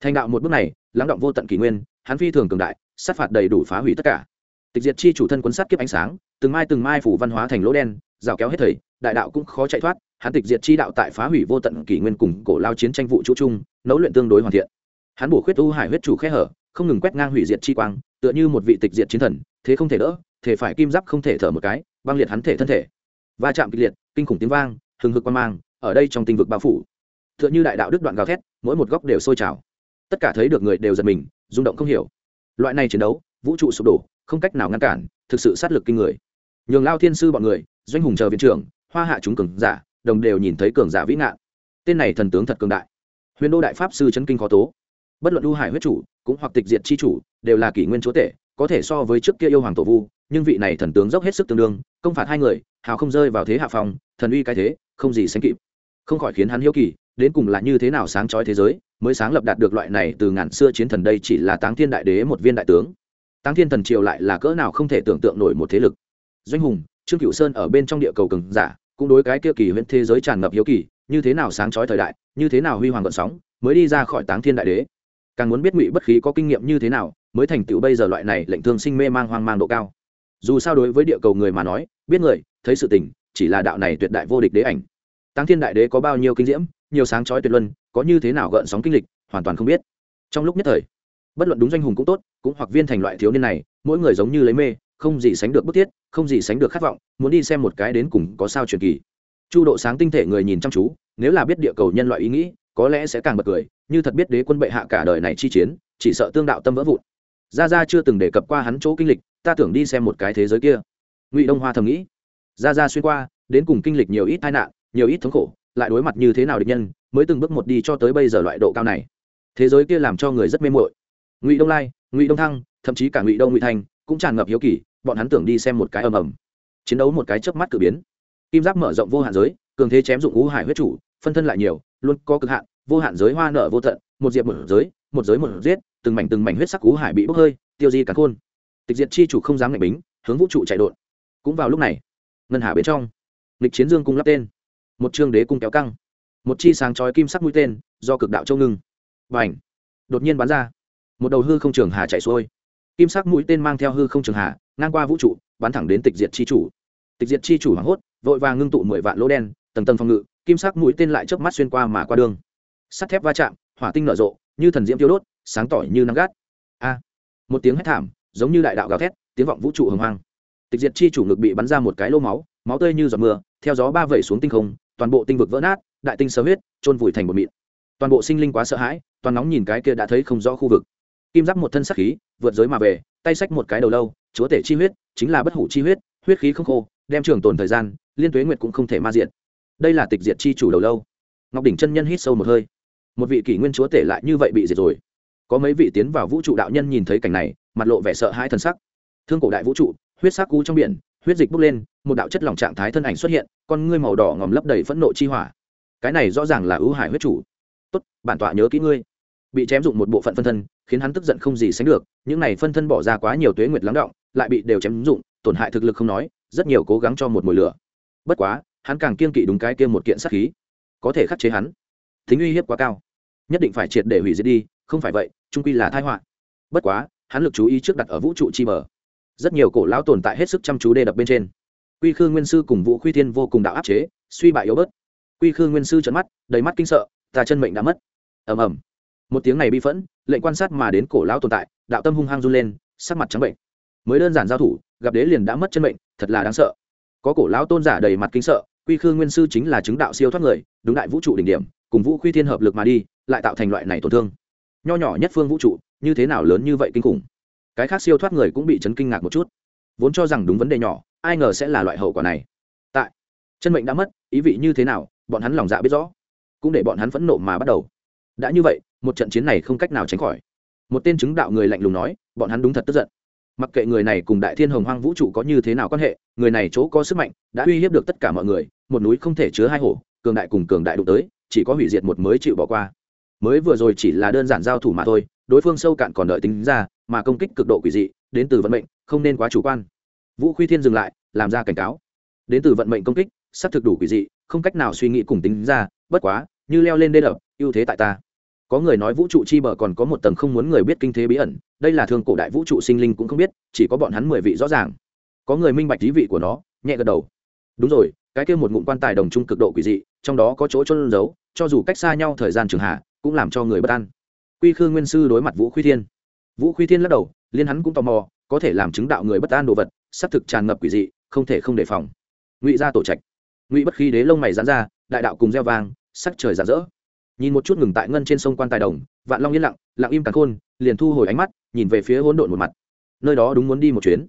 Thành đạo một bước này, lắng động vô tận kỷ nguyên, hắn phi thường cường đại, sát phạt đầy đủ phá hủy tất cả. Tịch diệt chi chủ thân quấn sát kiếp ánh sáng, từng mai từng mai phủ văn hóa thành lỗ đen, rào kéo hết thầy, đại đạo cũng khó chạy thoát, hắn tịch diệt chi đạo tại phá hủy vô tận kỷ nguyên cùng cổ lao chiến tranh vụ chỗ chung, nấu luyện tương đối hoàn thiện. Hắn bổ khuyết u hải huyết chủ khe hở, không ngừng quét ngang hủy diệt chi quang tựa như một vị tịch diệt chiến thần, thế không thể đỡ, thể phải kim giáp không thể thở một cái, băng liệt hắn thể thân thể. Va chạm kịch liệt, kinh khủng tiếng vang, hừng hực quan mang, ở đây trong tinh vực bao phủ. Tựa như đại đạo đức đoạn gào thét, mỗi một góc đều sôi trào. Tất cả thấy được người đều giật mình, rung động không hiểu. Loại này chiến đấu, vũ trụ sụp đổ, không cách nào ngăn cản, thực sự sát lực kinh người. Nhường lao thiên sư bọn người, doanh hùng chờ viện trưởng, hoa hạ chúng cường giả, đồng đều nhìn thấy cường giả vĩ ngạn. Tên này thần tướng thật cường đại. Huyền đô đại pháp sư chấn kinh khó tố. Bất luận lưu hải huyết chủ, cũng hoặc tịch diệt chi chủ đều là kỷ nguyên chúa tể, có thể so với trước kia yêu hoàng tổ vu, nhưng vị này thần tướng dốc hết sức tương đương, công phạt hai người, hào không rơi vào thế hạ phòng thần uy cái thế, không gì sánh kịp. Không khỏi khiến hắn hiếu kỳ, đến cùng là như thế nào sáng trói thế giới mới sáng lập đạt được loại này từ ngàn xưa chiến thần đây chỉ là táng thiên đại đế một viên đại tướng. Táng thiên thần triều lại là cỡ nào không thể tưởng tượng nổi một thế lực. Doanh hùng, trương Cửu sơn ở bên trong địa cầu cường giả, cũng đối cái kia kỳ huyễn thế giới tràn ngập hiếu kỳ, như thế nào sáng trói thời đại, như thế nào huy hoàng gợn sóng, mới đi ra khỏi táng thiên đại đế. Càng muốn biết ngụy bất khí có kinh nghiệm như thế nào mới thành tựu bây giờ loại này lệnh thương sinh mê mang hoang mang độ cao. Dù sao đối với địa cầu người mà nói, biết người, thấy sự tình, chỉ là đạo này tuyệt đại vô địch đế ảnh. Tăng thiên đại đế có bao nhiêu kinh diễm, nhiều sáng chói tuyệt luân, có như thế nào gợn sóng kinh lịch, hoàn toàn không biết. Trong lúc nhất thời, bất luận đúng doanh hùng cũng tốt, cũng hoặc viên thành loại thiếu niên này, mỗi người giống như lấy mê, không gì sánh được bức thiết, không gì sánh được khát vọng, muốn đi xem một cái đến cùng có sao truyền kỳ. Chu độ sáng tinh thể người nhìn chăm chú, nếu là biết địa cầu nhân loại ý nghĩ, có lẽ sẽ càng bật cười, như thật biết đế quân bệ hạ cả đời này chi chiến, chỉ sợ tương đạo tâm vỡ vụn gia gia chưa từng đề cập qua hắn chỗ kinh lịch, ta tưởng đi xem một cái thế giới kia. Ngụy đông hoa thầm nghĩ. Gia gia xuyên qua, đến cùng kinh lịch nhiều ít tai nạn, nhiều ít thống khổ, lại đối mặt như thế nào địch nhân, mới từng bước một đi cho tới bây giờ loại độ cao này. Thế giới kia làm cho người rất mê mội ngụy đông lai, ngụy đông thăng, thậm chí cả ngụy đông ngụy thành cũng tràn ngập hiếu kỳ, bọn hắn tưởng đi xem một cái ầm ầm. Chiến đấu một cái chớp mắt cử biến. Kim giáp mở rộng vô hạn giới, cường thế chém dụng ngũ hải huyết chủ, phân thân lại nhiều, luôn có cực hạn, vô hạn giới hoa nở vô tận, một diệp một giới một giới một giết, từng mảnh từng mảnh huyết sắc cú hải bị bốc hơi, tiêu di cả khôn. Tịch diệt chi chủ không dám ngạch bính, hướng vũ trụ chạy đột. Cũng vào lúc này, ngân hà bên trong lịch chiến dương cung lắp tên. Một trương đế cung kéo căng. Một chi sáng chói kim sắc mũi tên, do cực đạo châu ngưng. Và ảnh đột nhiên bắn ra. Một đầu hư không trường hà chạy xuôi. Kim sắc mũi tên mang theo hư không trường hà, ngang qua vũ trụ, bắn thẳng đến tịch diệt chi chủ. Tịch diệt chi chủ hoảng hốt, vội vàng ngưng tụ mười vạn lỗ đen, tầng tầng phòng ngự, kim sắc mũi tên lại chớp mắt xuyên qua mà qua đường. Sắt thép va chạm, hỏa tinh nở rộ như thần diễm tiêu đốt, sáng tỏi như nắng gắt. A, một tiếng hét thảm, giống như đại đạo gào thét, tiếng vọng vũ trụ hồng hoang. Tịch diệt chi chủ ngực bị bắn ra một cái lô máu máu tươi như giọt mưa, theo gió ba vẩy xuống tinh không, toàn bộ tinh vực vỡ nát, đại tinh sơ huyết trôn vùi thành một mịn. Toàn bộ sinh linh quá sợ hãi, toàn nóng nhìn cái kia đã thấy không rõ khu vực. Kim giáp một thân sắc khí, vượt giới mà về, tay xách một cái đầu lâu, chúa tể chi huyết, chính là bất hủ chi huyết huyết khí không khô, đem trường tồn thời gian, liên tuế nguyệt cũng không thể ma diện đây là tịch diệt chi chủ đầu lâu. Ngọc đỉnh chân nhân hít sâu một hơi một vị kỷ nguyên chúa tể lại như vậy bị diệt rồi. Có mấy vị tiến vào vũ trụ đạo nhân nhìn thấy cảnh này, mặt lộ vẻ sợ hãi thân sắc. Thương cổ đại vũ trụ, huyết sắc cú trong biển, huyết dịch bốc lên, một đạo chất lỏng trạng thái thân ảnh xuất hiện, con ngươi màu đỏ ngòm lấp đầy phẫn nộ chi hỏa. Cái này rõ ràng là ưu hải huyết chủ. Tốt, bản tọa nhớ kỹ ngươi. Bị chém dụng một bộ phận phân thân, khiến hắn tức giận không gì sánh được, những này phân thân bỏ ra quá nhiều tuế nguyệt lắng động, lại bị đều chém dụng, tổn hại thực lực không nói, rất nhiều cố gắng cho một mùi lửa. Bất quá, hắn càng kiên kỵ đúng cái kia một kiện sát khí, có thể khắc chế hắn. Thính uy hiếp quá cao nhất định phải triệt để hủy diệt đi không phải vậy trung quy là thái họa. Bất quá hắn lực chú ý trước đặt ở vũ trụ chi mở, rất nhiều cổ lão tồn tại hết sức chăm chú đê đập bên trên. Quy khư nguyên sư cùng vũ khuy thiên vô cùng đạo áp chế suy bại yếu bớt. Quy khư nguyên sư trận mắt đầy mắt kinh sợ ta chân mệnh đã mất. Ầm ầm. Một tiếng này bi phẫn lệnh quan sát mà đến cổ lão tồn tại đạo tâm hung hăng run lên sắc mặt trắng bệnh. Mới đơn giản giao thủ gặp đế liền đã mất chân mệnh thật là đáng sợ. Có cổ lão tôn giả đầy mặt kinh sợ quy khư nguyên sư chính là chứng đạo siêu thoát người đúng đại vũ trụ đỉnh điểm cùng vũ khuy thiên hợp lực mà đi lại tạo thành loại này tổn thương. Nho nhỏ nhất phương vũ trụ, như thế nào lớn như vậy kinh khủng? Cái khác siêu thoát người cũng bị chấn kinh ngạc một chút. Vốn cho rằng đúng vấn đề nhỏ, ai ngờ sẽ là loại hậu quả này. Tại, chân mệnh đã mất, ý vị như thế nào, bọn hắn lòng dạ biết rõ. Cũng để bọn hắn phẫn nộ mà bắt đầu. Đã như vậy, một trận chiến này không cách nào tránh khỏi. Một tên chứng đạo người lạnh lùng nói, bọn hắn đúng thật tức giận. Mặc kệ người này cùng đại thiên hồng hoang vũ trụ có như thế nào quan hệ, người này chỗ có sức mạnh, đã uy hiếp được tất cả mọi người, một núi không thể chứa hai hổ, cường đại cùng cường đại đụng tới, chỉ có hủy diệt một mới chịu bỏ qua mới vừa rồi chỉ là đơn giản giao thủ mà thôi, đối phương sâu cạn còn đợi tính ra, mà công kích cực độ quỷ dị, đến từ vận mệnh, không nên quá chủ quan. Vũ khuy thiên dừng lại, làm ra cảnh cáo. Đến từ vận mệnh công kích sắp thực đủ quỷ dị, không cách nào suy nghĩ cùng tính ra, bất quá, như leo lên đê đập, ưu thế tại ta. Có người nói vũ trụ chi bờ còn có một tầng không muốn người biết kinh thế bí ẩn, đây là thường cổ đại vũ trụ sinh linh cũng không biết, chỉ có bọn hắn mười vị rõ ràng. Có người minh bạch lý vị của nó, nhẹ gật đầu. Đúng rồi, cái kia một ngụm quan tài đồng trung cực độ quỷ dị, trong đó có chỗ trôn giấu, cho dù cách xa nhau thời gian trường hạ cũng làm cho người bất an. Quy khư nguyên sư đối mặt vũ khuy thiên. Vũ khuy thiên lắc đầu, liên hắn cũng tò mò, có thể làm chứng đạo người bất an đồ vật, xác thực tràn ngập quỷ dị, không thể không đề phòng. Ngụy ra tổ trạch. Ngụy bất khí đế lông mày dán ra, đại đạo cùng gieo vang, sắc trời rạng rỡ. Nhìn một chút ngừng tại ngân trên sông quan tài đồng, vạn long yên lặng lặng im càng khôn, liền thu hồi ánh mắt, nhìn về phía hỗn độn một mặt. Nơi đó đúng muốn đi một chuyến.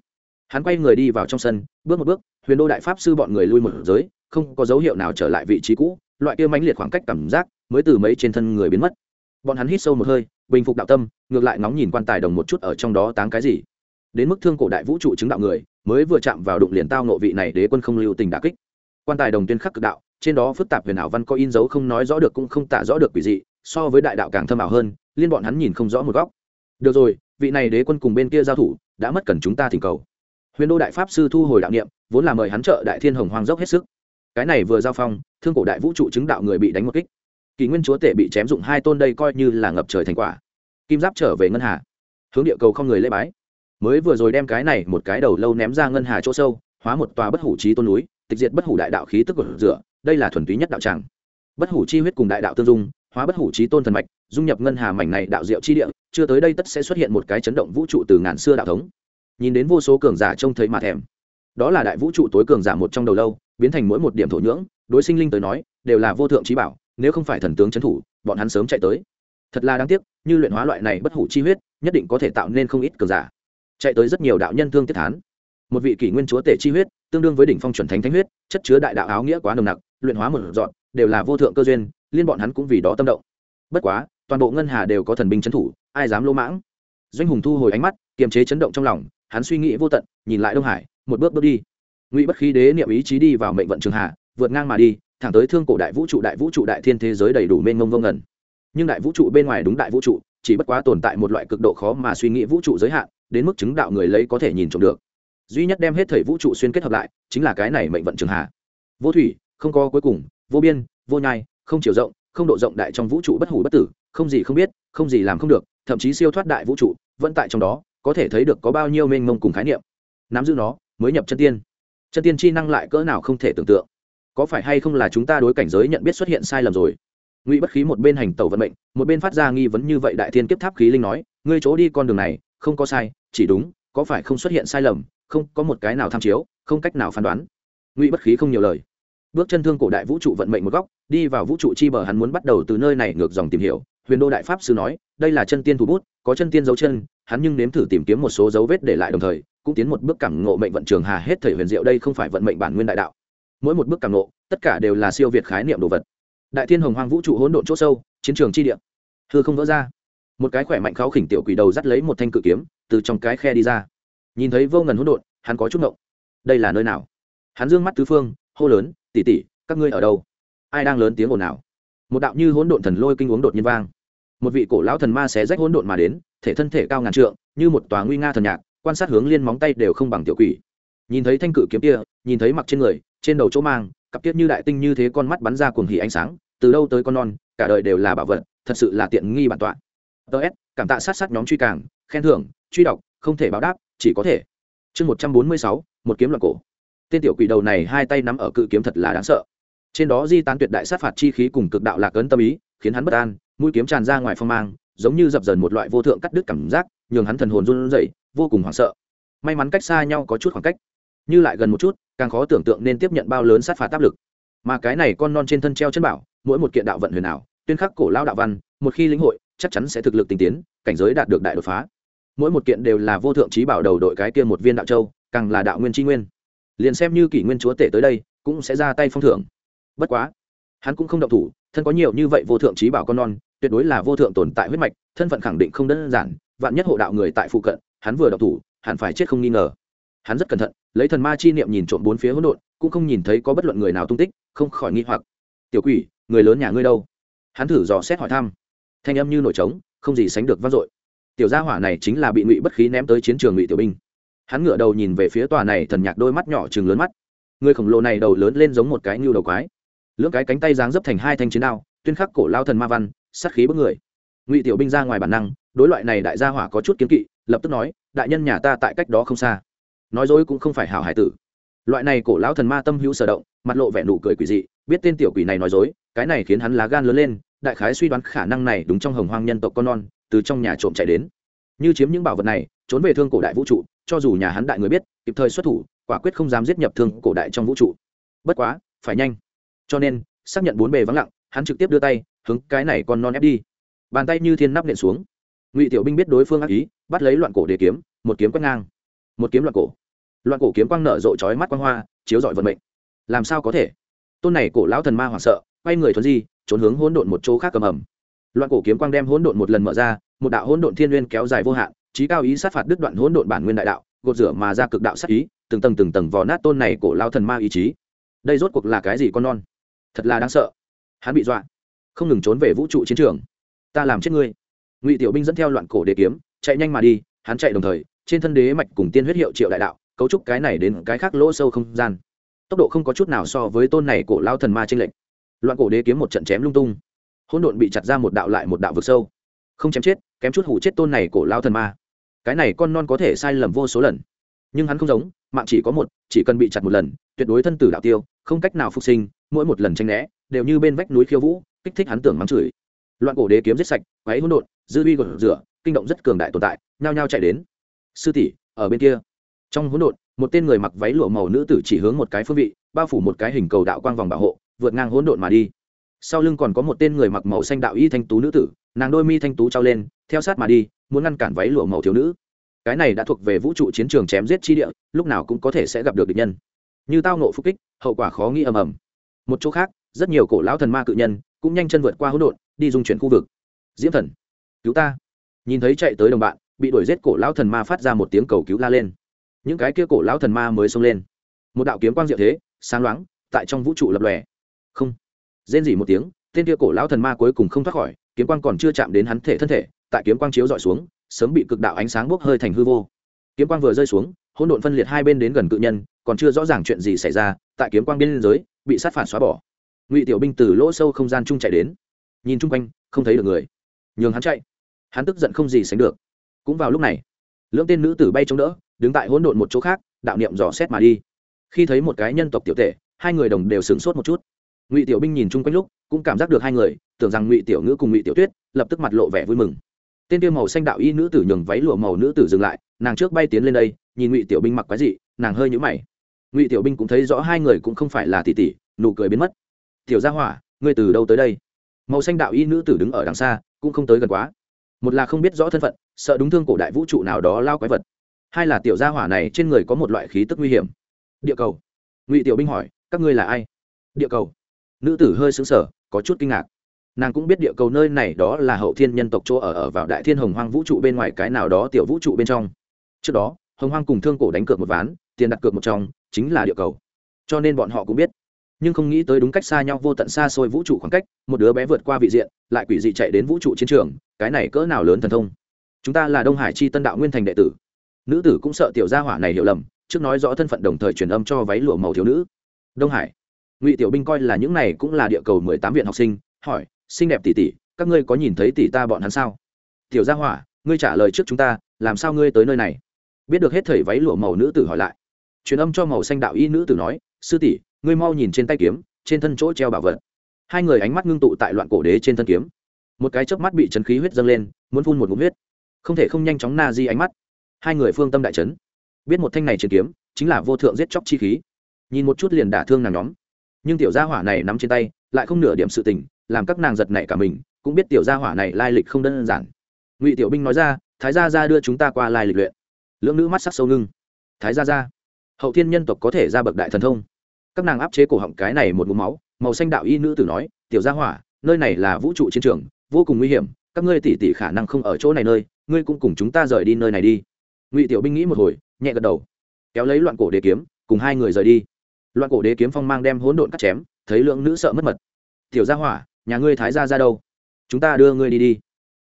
Hắn quay người đi vào trong sân, bước một bước, huyền đô đại pháp sư bọn người lui một giới, không có dấu hiệu nào trở lại vị trí cũ loại kia mãnh liệt khoảng cách cảm giác mới từ mấy trên thân người biến mất. Bọn hắn hít sâu một hơi, bình phục đạo tâm, ngược lại ngóng nhìn quan tài đồng một chút ở trong đó táng cái gì. Đến mức thương cổ đại vũ trụ chứng đạo người, mới vừa chạm vào đụng liền tao nộ vị này đế quân không lưu tình đà kích. Quan tài đồng tuyên khắc cực đạo, trên đó phức tạp huyền ảo văn có in dấu không nói rõ được cũng không tả rõ được quỷ dị, so với đại đạo càng thâm ảo hơn, liên bọn hắn nhìn không rõ một góc. Được rồi, vị này đế quân cùng bên kia giao thủ, đã mất cần chúng ta thỉnh cầu. Huyền đô đại pháp sư thu hồi đạo niệm, vốn là mời hắn trợ đại thiên hồng hoang dốc hết sức cái này vừa giao phong, thương cổ đại vũ trụ chứng đạo người bị đánh một kích. Kỳ nguyên chúa tể bị chém dụng hai tôn đây coi như là ngập trời thành quả. Kim giáp trở về ngân hà. Hướng địa cầu không người lễ bái. Mới vừa rồi đem cái này một cái đầu lâu ném ra ngân hà chỗ sâu, hóa một tòa bất hủ trí tôn núi, tịch diệt bất hủ đại đạo khí tức của rửa, đây là thuần túy nhất đạo tràng. Bất hủ chi huyết cùng đại đạo tương dung, hóa bất hủ trí tôn thần mạch, dung nhập ngân hà mảnh này đạo diệu chi địa, chưa tới đây tất sẽ xuất hiện một cái chấn động vũ trụ từ ngàn xưa đạo thống. Nhìn đến vô số cường giả trông thấy mà thèm. Đó là đại vũ trụ tối cường giả một trong đầu lâu biến thành mỗi một điểm thổ nhưỡng, đối sinh linh tới nói, đều là vô thượng trí bảo, nếu không phải thần tướng trấn thủ, bọn hắn sớm chạy tới. Thật là đáng tiếc, như luyện hóa loại này bất hủ chi huyết, nhất định có thể tạo nên không ít cường giả. Chạy tới rất nhiều đạo nhân thương tiết thán. Một vị kỷ nguyên chúa tể chi huyết, tương đương với đỉnh phong chuẩn thánh thánh huyết, chất chứa đại đạo áo nghĩa quá nồng nặc, luyện hóa một dọn, đều là vô thượng cơ duyên, liên bọn hắn cũng vì đó tâm động. Bất quá, toàn bộ ngân hà đều có thần binh trấn thủ, ai dám lỗ mãng? Doanh hùng thu hồi ánh mắt, kiềm chế chấn động trong lòng, hắn suy nghĩ vô tận, nhìn lại đông hải, một bước bước đi ngụy bất khí đế niệm ý chí đi vào mệnh vận trường hạ, vượt ngang mà đi thẳng tới thương cổ đại vũ trụ đại vũ trụ đại thiên thế giới đầy đủ mênh mông vô ngẩn nhưng đại vũ trụ bên ngoài đúng đại vũ trụ chỉ bất quá tồn tại một loại cực độ khó mà suy nghĩ vũ trụ giới hạn đến mức chứng đạo người lấy có thể nhìn trộm được. Duy nhất đem hết thầy vũ trụ xuyên kết hợp lại chính là cái này mệnh vận trường hạ. vô thủy không có cuối cùng vô biên vô nhai không chiều rộng không độ rộng đại trong vũ trụ bất hủ bất tử không gì không biết không gì làm không được thậm chí siêu thoát đại vũ trụ vẫn tại trong đó có thể thấy được có bao nhiêu mênh mông cùng khái niệm. Nắm giữ nó mới nhập chân tiên chân tiên chi năng lại cỡ nào không thể tưởng tượng. Có phải hay không là chúng ta đối cảnh giới nhận biết xuất hiện sai lầm rồi? Ngụy bất khí một bên hành tàu vận mệnh, một bên phát ra nghi vấn như vậy đại thiên kiếp tháp khí linh nói, ngươi chỗ đi con đường này, không có sai, chỉ đúng, có phải không xuất hiện sai lầm, không, có một cái nào tham chiếu, không cách nào phán đoán. Ngụy bất khí không nhiều lời. Bước chân thương cổ đại vũ trụ vận mệnh một góc, đi vào vũ trụ chi bờ hắn muốn bắt đầu từ nơi này ngược dòng tìm hiểu. Huyền đô đại pháp sư nói, đây là chân tiên thủ bút, có chân tiên dấu chân hắn nhưng nếm thử tìm kiếm một số dấu vết để lại đồng thời, cũng tiến một bước cảm ngộ mệnh vận trường hà hết thời huyền diệu đây không phải vận mệnh bản nguyên đại đạo. Mỗi một bước cảm ngộ, tất cả đều là siêu việt khái niệm đồ vật. Đại thiên hồng hoang vũ trụ hỗn độn chỗ sâu, chiến trường chi địa. Thưa không vỡ ra. Một cái khỏe mạnh kháo khỉnh tiểu quỷ đầu dắt lấy một thanh cự kiếm, từ trong cái khe đi ra. Nhìn thấy vô ngần hỗn độn, hắn có chút ngộng. Đây là nơi nào? Hắn dương mắt tứ phương, hô lớn tỉ tỉ các ngươi ở đâu? Ai đang lớn tiếng ồn nào một đạo như hỗn độn thần lôi kinh uống đột nhiên vang. Một vị cổ lão thần ma xé rách hỗn độn mà đến thể thân thể cao ngàn trượng, như một tòa nguy nga thần nhạc, quan sát hướng liên móng tay đều không bằng tiểu quỷ. Nhìn thấy thanh cự kiếm kia, nhìn thấy mặc trên người, trên đầu chỗ mang, cặp tiết như đại tinh như thế con mắt bắn ra cuồng hỉ ánh sáng, từ đâu tới con non, cả đời đều là bảo vật, thật sự là tiện nghi bản tọa. Ts cảm tạ sát sát nhóm truy càng, khen thưởng, truy đọc, không thể báo đáp, chỉ có thể. Chương một trăm bốn mươi sáu, một kiếm loạn cổ. Tên tiểu quỷ đầu này hai tay nắm ở cự kiếm thật là đáng sợ. Trên đó di tán tuyệt đại sát phạt chi khí cùng cực đạo lạc ấn tâm ý, khiến hắn bất an, mũi kiếm tràn ra ngoài phong mang giống như dập dần một loại vô thượng cắt đứt cảm giác, nhường hắn thần hồn run rẩy, vô cùng hoảng sợ. May mắn cách xa nhau có chút khoảng cách. Như lại gần một chút, càng khó tưởng tượng nên tiếp nhận bao lớn sát phạt áp lực. Mà cái này con non trên thân treo chân bảo, mỗi một kiện đạo vận huyền ảo, tuyên khắc cổ lao đạo văn, một khi lĩnh hội, chắc chắn sẽ thực lực tinh tiến, cảnh giới đạt được đại đột phá. Mỗi một kiện đều là vô thượng trí bảo đầu đội cái kia một viên đạo châu, càng là đạo nguyên tri nguyên. Liền xem như kỷ nguyên chúa tể tới đây, cũng sẽ ra tay phong thưởng. Bất quá, hắn cũng không động thủ, thân có nhiều như vậy vô thượng trí bảo con non tuyệt đối là vô thượng tồn tại huyết mạch, thân phận khẳng định không đơn giản, vạn nhất hộ đạo người tại phụ cận, hắn vừa động thủ, hẳn phải chết không nghi ngờ. Hắn rất cẩn thận, lấy thần ma chi niệm nhìn trộm bốn phía hỗn độn, cũng không nhìn thấy có bất luận người nào tung tích, không khỏi nghi hoặc. Tiểu quỷ, người lớn nhà ngươi đâu? Hắn thử dò xét hỏi thăm. Thanh âm như nổi trống, không gì sánh được vang dội. Tiểu gia hỏa này chính là bị ngụy bất khí ném tới chiến trường ngụy tiểu binh. Hắn ngửa đầu nhìn về phía tòa này thần nhạc đôi mắt nhỏ chừng lớn mắt. Người khổng lồ này đầu lớn lên giống một cái như đầu quái. Lưỡng cái cánh tay dáng dấp thành hai thanh chiến đao, tuyên khắc cổ lao thần ma văn sát khí bức người. Ngụy tiểu binh ra ngoài bản năng, đối loại này đại gia hỏa có chút kiếm kỵ, lập tức nói, đại nhân nhà ta tại cách đó không xa. Nói dối cũng không phải hảo hải tử. Loại này cổ lão thần ma tâm hữu sở động, mặt lộ vẻ nụ cười quỷ dị, biết tên tiểu quỷ này nói dối, cái này khiến hắn lá gan lớn lên, đại khái suy đoán khả năng này đúng trong hồng hoang nhân tộc con non, từ trong nhà trộm chạy đến. Như chiếm những bảo vật này, trốn về thương cổ đại vũ trụ, cho dù nhà hắn đại người biết, kịp thời xuất thủ, quả quyết không dám giết nhập thương cổ đại trong vũ trụ. Bất quá, phải nhanh. Cho nên, xác nhận bốn bề vắng lặng, hắn trực tiếp đưa tay hướng cái này còn non ép đi. Bàn tay như thiên nắp nện xuống. Ngụy tiểu binh biết đối phương ác ý, bắt lấy loạn cổ để kiếm, một kiếm quét ngang. Một kiếm loạn cổ. Loạn cổ kiếm quang nở rộ trói mắt quang hoa, chiếu rọi vận mệnh. Làm sao có thể? Tôn này cổ lão thần ma hoảng sợ, quay người thuần di, trốn hướng hỗn độn một chỗ khác cầm ẩm loạn cổ kiếm quang đem hỗn độn một lần mở ra, một đạo hỗn độn thiên nguyên kéo dài vô hạn trí cao ý sát phạt đứt đoạn hỗn độn bản nguyên đại đạo, gột rửa mà ra cực đạo sát ý, từng tầng từng tầng vò nát tôn này cổ lao thần ma ý chí. Đây rốt cuộc là cái gì con non? Thật là đáng sợ. Hắn bị dọa không ngừng trốn về vũ trụ chiến trường. Ta làm chết ngươi. Ngụy tiểu binh dẫn theo loạn cổ đế kiếm, chạy nhanh mà đi, hắn chạy đồng thời, trên thân đế mạch cùng tiên huyết hiệu triệu đại đạo, cấu trúc cái này đến cái khác lỗ sâu không gian. Tốc độ không có chút nào so với tôn này cổ lao thần ma trên lệnh loạn cổ đế kiếm một trận chém lung tung. Hỗn độn bị chặt ra một đạo lại một đạo vực sâu. Không chém chết, kém chút hủ chết tôn này cổ lao thần ma. Cái này con non có thể sai lầm vô số lần. Nhưng hắn không giống, mạng chỉ có một, chỉ cần bị chặt một lần, tuyệt đối thân tử đạo tiêu, không cách nào phục sinh, mỗi một lần tranh né, đều như bên vách núi khiêu vũ kích thích hắn tưởng mắng chửi. Loạn cổ đế kiếm giết sạch váy hỗn độn, dư uy gột rửa, kinh động rất cường đại tồn tại, nhao nhao chạy đến. Sư tỷ, ở bên kia. Trong hỗn độn, một tên người mặc váy lụa màu nữ tử chỉ hướng một cái phương vị, bao phủ một cái hình cầu đạo quang vòng bảo hộ, vượt ngang hỗn độn mà đi. Sau lưng còn có một tên người mặc màu xanh đạo y thanh tú nữ tử, nàng đôi mi thanh tú trao lên, theo sát mà đi, muốn ngăn cản váy lụa màu thiếu nữ. Cái này đã thuộc về vũ trụ chiến trường chém giết chi địa, lúc nào cũng có thể sẽ gặp được địch nhân. Như tao nộ phúc kích, hậu quả khó nghĩ ầm ầm. Một chỗ khác rất nhiều cổ lão thần ma cự nhân cũng nhanh chân vượt qua hỗn độn, đi dung chuyển khu vực. Diễm thần, cứu ta. Nhìn thấy chạy tới đồng bạn, bị đuổi giết cổ lão thần ma phát ra một tiếng cầu cứu la lên. Những cái kia cổ lão thần ma mới xông lên. Một đạo kiếm quang diệu thế, sáng loáng, tại trong vũ trụ lập lòe. Không. Rên dỉ một tiếng, tên kia cổ lão thần ma cuối cùng không thoát khỏi, kiếm quang còn chưa chạm đến hắn thể thân thể, tại kiếm quang chiếu dọi xuống, sớm bị cực đạo ánh sáng bốc hơi thành hư vô. Kiếm quang vừa rơi xuống, hỗn độn phân liệt hai bên đến gần cự nhân, còn chưa rõ ràng chuyện gì xảy ra, tại kiếm quang biên giới, bị sát phản xóa bỏ ngụy tiểu binh từ lỗ sâu không gian chung chạy đến nhìn chung quanh không thấy được người nhường hắn chạy hắn tức giận không gì sánh được cũng vào lúc này lưỡng tên nữ tử bay chống đỡ đứng tại hỗn độn một chỗ khác đạo niệm dò xét mà đi khi thấy một cái nhân tộc tiểu tể hai người đồng đều sửng sốt một chút ngụy tiểu binh nhìn chung quanh lúc cũng cảm giác được hai người tưởng rằng ngụy tiểu ngữ cùng ngụy tiểu tuyết lập tức mặt lộ vẻ vui mừng tên tiêu màu xanh đạo y nữ tử nhường váy lụa màu nữ tử dừng lại nàng trước bay tiến lên đây nhìn ngụy tiểu binh mặc quái dị nàng hơi nhũ mày ngụy tiểu binh cũng thấy rõ hai người cũng không phải là tỷ tỷ nụ cười biến mất tiểu gia hỏa, ngươi từ đâu tới đây? Màu xanh đạo y nữ tử đứng ở đằng xa, cũng không tới gần quá. Một là không biết rõ thân phận, sợ đúng thương cổ đại vũ trụ nào đó lao quái vật. Hai là tiểu gia hỏa này trên người có một loại khí tức nguy hiểm. Địa cầu. Ngụy tiểu binh hỏi, các ngươi là ai? Địa cầu. Nữ tử hơi xứng sở có chút kinh ngạc. Nàng cũng biết địa cầu nơi này đó là hậu thiên nhân tộc chỗ ở ở vào đại thiên hồng hoang vũ trụ bên ngoài cái nào đó tiểu vũ trụ bên trong. Trước đó, hồng hoang cùng thương cổ đánh cược một ván, tiền đặt cược một trong, chính là địa cầu. Cho nên bọn họ cũng biết nhưng không nghĩ tới đúng cách xa nhau vô tận xa xôi vũ trụ khoảng cách, một đứa bé vượt qua vị diện, lại quỷ dị chạy đến vũ trụ chiến trường, cái này cỡ nào lớn thần thông. Chúng ta là đông hải chi tân đạo nguyên thành đệ tử. Nữ tử cũng sợ tiểu gia hỏa này hiểu lầm, trước nói rõ thân phận đồng thời truyền âm cho váy lụa màu thiếu nữ. Đông hải. Ngụy tiểu binh coi là những này cũng là địa cầu mười tám viện học sinh, hỏi, xinh đẹp tỷ tỷ, các ngươi có nhìn thấy tỷ ta bọn hắn sao? Tiểu gia hỏa, ngươi trả lời trước chúng ta, làm sao ngươi tới nơi này? Biết được hết thầy váy lụa màu nữ tử hỏi lại. Truyền âm cho màu xanh đạo y nữ tử nói, sư tỷ ngươi mau nhìn trên tay kiếm, trên thân chỗ treo bảo vật. Hai người ánh mắt ngưng tụ tại loạn cổ đế trên thân kiếm. Một cái chớp mắt bị chấn khí huyết dâng lên, muốn phun một ngụm huyết. Không thể không nhanh chóng na di ánh mắt. Hai người phương tâm đại chấn. biết một thanh này trên kiếm, chính là vô thượng giết chóc chi khí. Nhìn một chút liền đả thương nàng nhóm. Nhưng tiểu gia hỏa này nắm trên tay, lại không nửa điểm sự tình, làm các nàng giật nảy cả mình, cũng biết tiểu gia hỏa này lai lịch không đơn giản. Ngụy tiểu binh nói ra, thái gia gia đưa chúng ta qua lai lịch luyện. Lưỡng nữ mắt sắc sâu ngưng. Thái gia gia, hậu thiên nhân tộc có thể ra bậc đại thần thông các nàng áp chế cổ họng cái này một mũ máu, màu xanh đạo y nữ tử nói, tiểu gia hỏa, nơi này là vũ trụ chiến trường, vô cùng nguy hiểm, các ngươi tỉ tỉ khả năng không ở chỗ này nơi, ngươi cũng cùng chúng ta rời đi nơi này đi. Ngụy tiểu binh nghĩ một hồi, nhẹ gật đầu. Kéo lấy loạn cổ đế kiếm, cùng hai người rời đi. Loạn cổ đế kiếm phong mang đem hỗn độn cắt chém, thấy lượng nữ sợ mất mật. Tiểu gia hỏa, nhà ngươi thái gia ra đâu? Chúng ta đưa ngươi đi đi.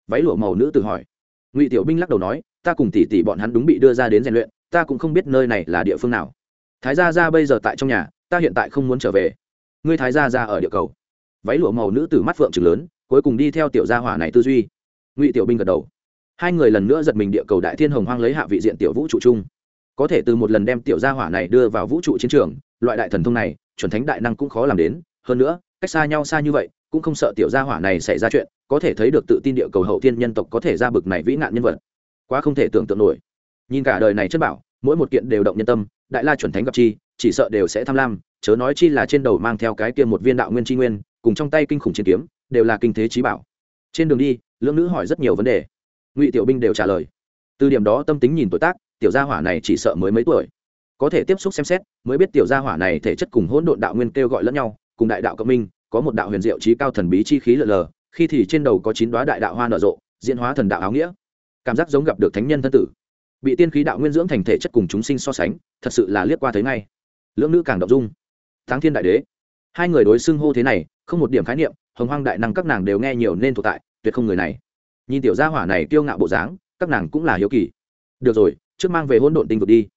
Váy lụa màu nữ tự hỏi. Ngụy tiểu binh lắc đầu nói, ta cùng tỷ tỷ bọn hắn đúng bị đưa ra đến rèn luyện, ta cũng không biết nơi này là địa phương nào. Thái gia ra bây giờ tại trong nhà ta hiện tại không muốn trở về. Ngươi thái gia ra ở địa cầu. Váy lụa màu nữ từ mắt phượng trừng lớn, cuối cùng đi theo tiểu gia hỏa này tư duy. Ngụy tiểu binh gật đầu. Hai người lần nữa giật mình địa cầu đại thiên hồng hoang lấy hạ vị diện tiểu vũ trụ chung. Có thể từ một lần đem tiểu gia hỏa này đưa vào vũ trụ chiến trường, loại đại thần thông này, chuẩn thánh đại năng cũng khó làm đến. Hơn nữa, cách xa nhau xa như vậy, cũng không sợ tiểu gia hỏa này xảy ra chuyện, có thể thấy được tự tin địa cầu hậu thiên nhân tộc có thể ra bực này vĩ nạn nhân vật. Quá không thể tưởng tượng nổi. Nhìn cả đời này chất bảo, mỗi một kiện đều động nhân tâm, đại la chuẩn thánh gặp chi chỉ sợ đều sẽ tham lam, chớ nói chi là trên đầu mang theo cái kia một viên đạo nguyên tri nguyên, cùng trong tay kinh khủng chiến kiếm, đều là kinh thế trí bảo. Trên đường đi, lưỡng nữ hỏi rất nhiều vấn đề. Ngụy tiểu binh đều trả lời. Từ điểm đó tâm tính nhìn tuổi tác, tiểu gia hỏa này chỉ sợ mới mấy tuổi. Có thể tiếp xúc xem xét, mới biết tiểu gia hỏa này thể chất cùng hỗn độn đạo nguyên kêu gọi lẫn nhau, cùng đại đạo cộng minh, có một đạo huyền diệu trí cao thần bí chi khí lờ lờ, khi thì trên đầu có chín đoá đại đạo hoa nở rộ, diễn hóa thần đạo áo nghĩa. Cảm giác giống gặp được thánh nhân thân tử. Bị tiên khí đạo nguyên dưỡng thành thể chất cùng chúng sinh so sánh, thật sự là liếc qua thấy ngay lưỡng nữ càng động dung. Thắng thiên đại đế. Hai người đối xưng hô thế này, không một điểm khái niệm, hồng hoang đại năng các nàng đều nghe nhiều nên thuộc tại, tuyệt không người này. Nhìn tiểu gia hỏa này kiêu ngạo bộ dáng, các nàng cũng là hiếu kỳ. Được rồi, trước mang về hỗn độn tinh vực đi.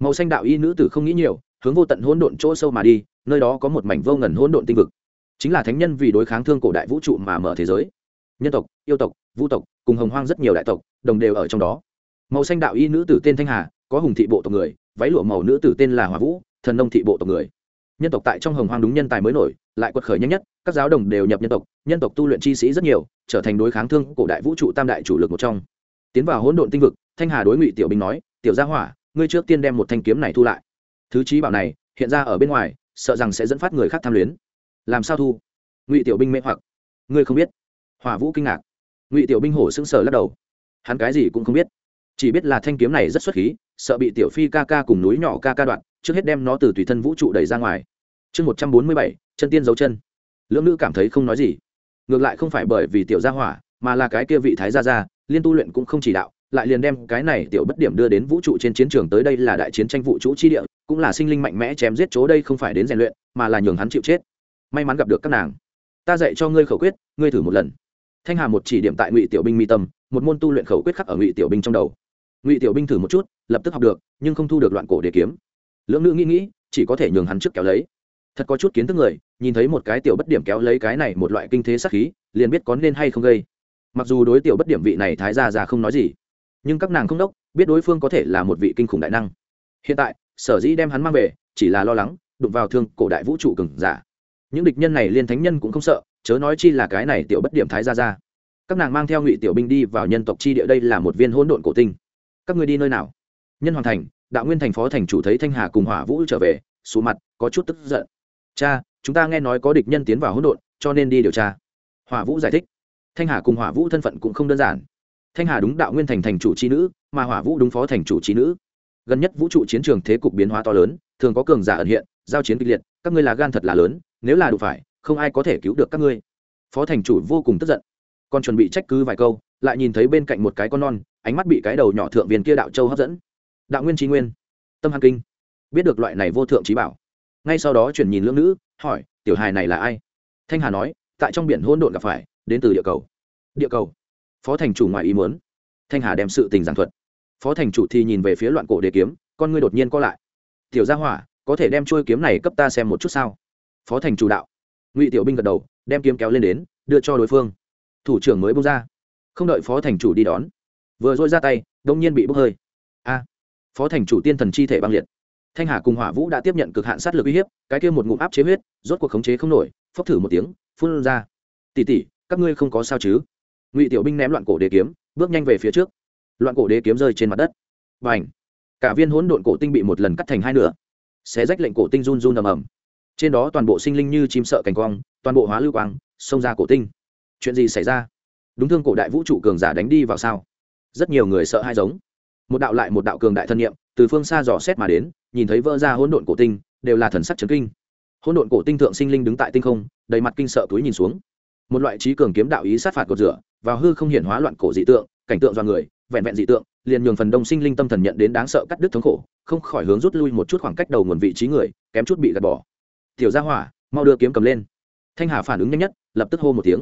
Màu xanh đạo y nữ tử không nghĩ nhiều, hướng vô tận hỗn độn chỗ sâu mà đi, nơi đó có một mảnh vô ngần hỗn độn tinh vực. Chính là thánh nhân vì đối kháng thương cổ đại vũ trụ mà mở thế giới. Nhân tộc, yêu tộc, vũ tộc, cùng hồng hoang rất nhiều đại tộc, đồng đều ở trong đó. Màu xanh đạo y nữ tử tên thanh hà, có hùng thị bộ tộc người, váy lụa màu nữ tử tên là hòa vũ thần nông thị bộ tộc người. Nhân tộc tại trong hồng hoang đúng nhân tài mới nổi, lại quật khởi nhanh nhất, các giáo đồng đều nhập nhân tộc nhân tộc tu luyện chi sĩ rất nhiều, trở thành đối kháng thương cổ đại vũ trụ tam đại chủ lực một trong. Tiến vào hỗn độn tinh vực, thanh hà đối ngụy tiểu binh nói, tiểu gia hỏa, ngươi trước tiên đem một thanh kiếm này thu lại. Thứ trí bảo này, hiện ra ở bên ngoài, sợ rằng sẽ dẫn phát người khác tham luyến. Làm sao thu? Ngụy tiểu binh mê hoặc. Ngươi không biết. Hỏa vũ kinh ngạc. Ngụy tiểu binh hổ sững sờ lắc đầu. Hắn cái gì cũng không biết. Chỉ biết là thanh kiếm này rất xuất khí, sợ bị tiểu phi ca ca cùng núi nhỏ ca ca đoạn trước hết đem nó từ tùy thân vũ trụ đẩy ra ngoài. Chương một trăm bốn mươi bảy, chân tiên dấu chân. Lưỡng nữ cảm thấy không nói gì. Ngược lại không phải bởi vì tiểu gia hỏa, mà là cái kia vị thái gia gia, liên tu luyện cũng không chỉ đạo, lại liền đem cái này tiểu bất điểm đưa đến vũ trụ trên chiến trường tới đây là đại chiến tranh vũ trụ chi địa, cũng là sinh linh mạnh mẽ chém giết chỗ đây không phải đến rèn luyện, mà là nhường hắn chịu chết. May mắn gặp được các nàng. Ta dạy cho ngươi khẩu quyết, ngươi thử một lần. Thanh hà một chỉ điểm tại ngụy tiểu binh mi tâm, một môn tu luyện khẩu quyết khắc ở ngụy tiểu binh trong đầu. Ngụy tiểu binh thử một chút, lập tức học được, nhưng không thu được loạn cổ để kiếm lưỡng nữ nghĩ nghĩ, chỉ có thể nhường hắn trước kéo lấy. Thật có chút kiến thức người, nhìn thấy một cái tiểu bất điểm kéo lấy cái này một loại kinh thế sắc khí, liền biết có nên hay không gây. Mặc dù đối tiểu bất điểm vị này thái gia ra không nói gì, nhưng các nàng không đốc, biết đối phương có thể là một vị kinh khủng đại năng. Hiện tại, sở dĩ đem hắn mang về, chỉ là lo lắng, đụng vào thương cổ đại vũ trụ cừng giả. Những địch nhân này liên thánh nhân cũng không sợ, chớ nói chi là cái này tiểu bất điểm thái gia ra các nàng mang theo ngụy tiểu binh đi vào nhân tộc chi địa, đây là một viên hỗn độn cổ tinh. Các người đi nơi nào? Nhân hoàng thành đạo nguyên thành phó thành chủ thấy thanh hà cùng hỏa vũ trở về, sụ mặt, có chút tức giận. Cha, chúng ta nghe nói có địch nhân tiến vào hỗn độn, cho nên đi điều tra. Hỏa vũ giải thích. Thanh hà cùng hỏa vũ thân phận cũng không đơn giản. Thanh hà đúng đạo nguyên thành thành chủ c h i nữ, mà hỏa vũ đúng phó thành chủ c h i nữ. Gần nhất vũ trụ chiến trường thế cục biến hóa to lớn, thường có cường giả ẩn hiện, giao chiến kịch liệt, các ngươi là gan thật là lớn, nếu là đủ phải, không ai có thể cứu được các ngươi. Phó thành chủ vô cùng tức giận. Còn chuẩn bị trách cứ vài câu, lại nhìn thấy bên cạnh một cái con non, ánh mắt bị cái đầu nhỏ thượng viên kia đạo châu hấp dẫn đạo nguyên trí nguyên. Tâm hàn kinh. Biết được loại này vô thượng trí bảo. Ngay sau đó chuyển nhìn lưỡng nữ, hỏi, tiểu hài này là ai? Thanh hà nói, tại trong biển hôn độn gặp phải, đến từ địa cầu. Địa cầu? Phó thành chủ ngoài ý muốn. Thanh hà đem sự tình giảng thuật. Phó thành chủ thì nhìn về phía loạn cổ đế kiếm, con ngươi đột nhiên co lại. Tiểu gia hỏa, có thể đem trôi kiếm này cấp ta xem một chút sao? Phó thành chủ đạo. Ngụy tiểu binh gật đầu, đem kiếm kéo lên đến, đưa cho đối phương. Thủ trưởng mới bung ra. Không đợi phó thành chủ đi đón, vừa dội ra tay đông nhiên bị bốc hơi. A phó thành chủ tiên thần chi thể băng liệt. Thanh hà cùng hỏa vũ đã tiếp nhận cực hạn sát lực uy hiếp, cái kia một ngụm áp chế huyết, rốt cuộc khống chế không nổi, phốc thử một tiếng, phun ra. Tỉ tỉ các ngươi không có sao chứ? Ngụy tiểu binh ném loạn cổ đế kiếm, bước nhanh về phía trước. Loạn cổ đế kiếm rơi trên mặt đất. Và ảnh cả viên hỗn độn cổ tinh bị một lần cắt thành hai nửa. Xé rách lệnh cổ tinh run run ầm ầm. Trên đó toàn bộ sinh linh như chim sợ cảnh quang, toàn bộ hóa lưu quang, xông ra cổ tinh. Chuyện gì xảy ra? Đúng thương cổ đại vũ trụ cường giả đánh đi vào sao? Rất nhiều người sợ hai giống một đạo lại một đạo cường đại thân nhiệm, từ phương xa dò xét mà đến, nhìn thấy vỡ ra hỗn độn cổ tinh, đều là thần sắc chấn kinh. Hỗn độn cổ tinh thượng sinh linh đứng tại tinh không, đầy mặt kinh sợ túi nhìn xuống. Một loại trí cường kiếm đạo ý sát phạt cột rửa, vào hư không hiển hóa loạn cổ dị tượng, cảnh tượng do người, vẹn vẹn dị tượng, liền nhường phần đông sinh linh tâm thần nhận đến đáng sợ cắt đứt thống khổ, không khỏi hướng rút lui một chút khoảng cách đầu nguồn vị trí người, kém chút bị gạt bỏ. Tiểu gia hỏa, mau đưa kiếm cầm lên. Thanh hà phản ứng nhanh nhất, lập tức hô một tiếng.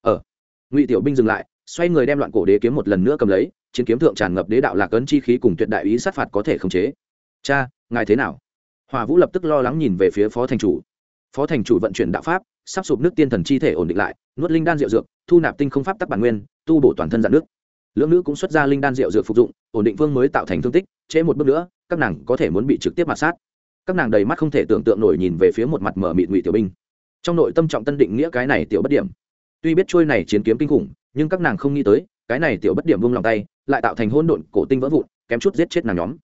Ở ờ. ngụy tiểu binh dừng lại, xoay người đem loạn cổ đế kiếm một lần nữa cầm lấy chiến kiếm thượng tràn ngập đế đạo lạc ấn chi khí cùng tuyệt đại ý sát phạt có thể khống chế. Cha, ngài thế nào? Hòa vũ lập tức lo lắng nhìn về phía phó thành chủ. Phó thành chủ vận chuyển đạo pháp, sắp sụp nước tiên thần chi thể ổn định lại, nuốt linh đan rượu dược, thu nạp tinh không pháp tắc bản nguyên, tu bổ toàn thân dạng nước. Lưỡng nữ cũng xuất ra linh đan rượu dược phục dụng, ổn định vương mới tạo thành thương tích, trễ một bước nữa, các nàng có thể muốn bị trực tiếp mặt sát. Các nàng đầy mắt không thể tưởng tượng nổi nhìn về phía một mặt mở mịt ngụy tiểu binh. Trong nội tâm trọng tân định nghĩa cái này tiểu bất điểm. Tuy biết trôi này chiến kiếm kinh khủng, nhưng các nàng không nghĩ tới, cái này tiểu bất điểm vung lòng tay lại tạo thành hỗn độn cổ tinh vỡ vụn, kém chút giết chết nàng nhóm.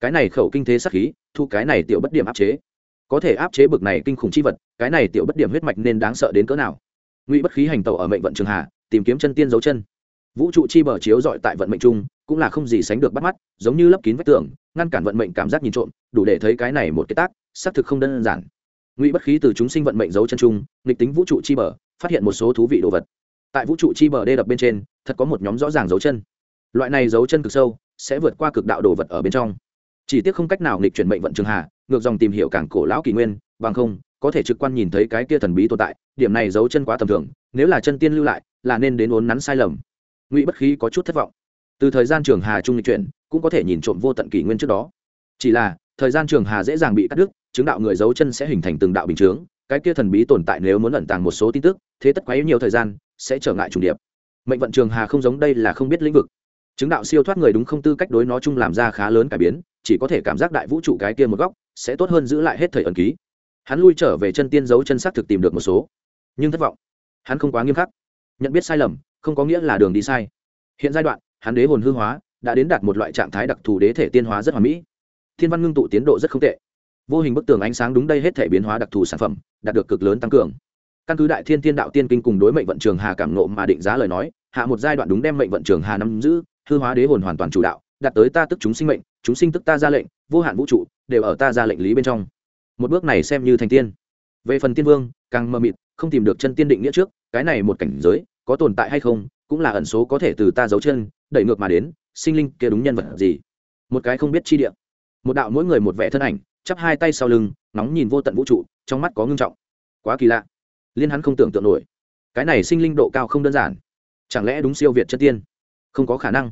Cái này khẩu kinh thế sắc khí, thu cái này tiểu bất điểm áp chế. Có thể áp chế bực này kinh khủng chi vật, cái này tiểu bất điểm huyết mạch nên đáng sợ đến cỡ nào? Ngụy bất khí hành tẩu ở mệnh vận trường hà tìm kiếm chân tiên dấu chân. Vũ trụ chi bờ chiếu dọi tại vận mệnh chung, cũng là không gì sánh được bắt mắt, giống như lấp kín vách tường, ngăn cản vận mệnh cảm giác nhìn trộm, đủ để thấy cái này một cái tác, xác thực không đơn giản. Ngụy bất khí từ chúng sinh vận mệnh dấu chân chung, nghịch tính vũ trụ chi bờ, phát hiện một số thú vị đồ vật. Tại vũ trụ chi bờ đê đập bên trên, thật có một nhóm rõ ràng dấu chân loại này dấu chân cực sâu, sẽ vượt qua cực đạo đồ vật ở bên trong. Chỉ tiếc không cách nào nghịch chuyển mệnh vận trường hà, ngược dòng tìm hiểu cảng cổ lão kỷ nguyên, bằng không, có thể trực quan nhìn thấy cái kia thần bí tồn tại, điểm này dấu chân quá tầm thường, nếu là chân tiên lưu lại, là nên đến uốn nắn sai lầm. Ngụy bất khí có chút thất vọng. Từ thời gian trường hà trung lịch chuyển, cũng có thể nhìn trộm vô tận kỷ nguyên trước đó. Chỉ là, thời gian trường hà dễ dàng bị cắt đứt, chứng đạo người dấu chân sẽ hình thành từng đạo bình chướng, cái kia thần bí tồn tại nếu muốn ẩn tàng một số tin tức, thế tất quá yếu nhiều thời gian, sẽ trở ngại trùng điệp. Mệnh vận trường hà không giống đây là không biết lĩnh vực chứng đạo siêu thoát người đúng không tư cách đối nó chung làm ra khá lớn cải biến, chỉ có thể cảm giác đại vũ trụ cái kia một góc, sẽ tốt hơn giữ lại hết thời ẩn ký. Hắn lui trở về chân tiên dấu chân xác thực tìm được một số, nhưng thất vọng. Hắn không quá nghiêm khắc. Nhận biết sai lầm, không có nghĩa là đường đi sai. Hiện giai đoạn, hắn đế hồn hư hóa, đã đến đạt một loại trạng thái đặc thù đế thể tiên hóa rất hoàn mỹ. Thiên văn ngưng tụ tiến độ rất không tệ. Vô hình bức tường ánh sáng đúng đây hết thể biến hóa đặc thù sản phẩm, đạt được cực lớn tăng cường. Căn cứ đại thiên tiên đạo tiên kinh cùng đối mệnh vận trường hà cảm nộ mà định giá lời nói, hạ một giai đoạn đúng đem mệnh vận trường hà nắm giữ hư hóa đế hồn hoàn toàn chủ đạo, đạt tới ta tức chúng sinh mệnh, chúng sinh tức ta ra lệnh, vô hạn vũ trụ, đều ở ta ra lệnh lý bên trong. Một bước này xem như thành tiên. Về phần tiên vương, càng mơ mịt, không tìm được chân tiên định nghĩa trước, cái này một cảnh giới, có tồn tại hay không, cũng là ẩn số có thể từ ta giấu chân, đẩy ngược mà đến, sinh linh kia đúng nhân vật gì? Một cái không biết chi địa. Một đạo mỗi người một vẻ thân ảnh, chắp hai tay sau lưng, nóng nhìn vô tận vũ trụ, trong mắt có ngưng trọng. Quá kỳ lạ. Liên hắn không tưởng tượng nổi. Cái này sinh linh độ cao không đơn giản. Chẳng lẽ đúng siêu việt chân tiên? Không có khả năng.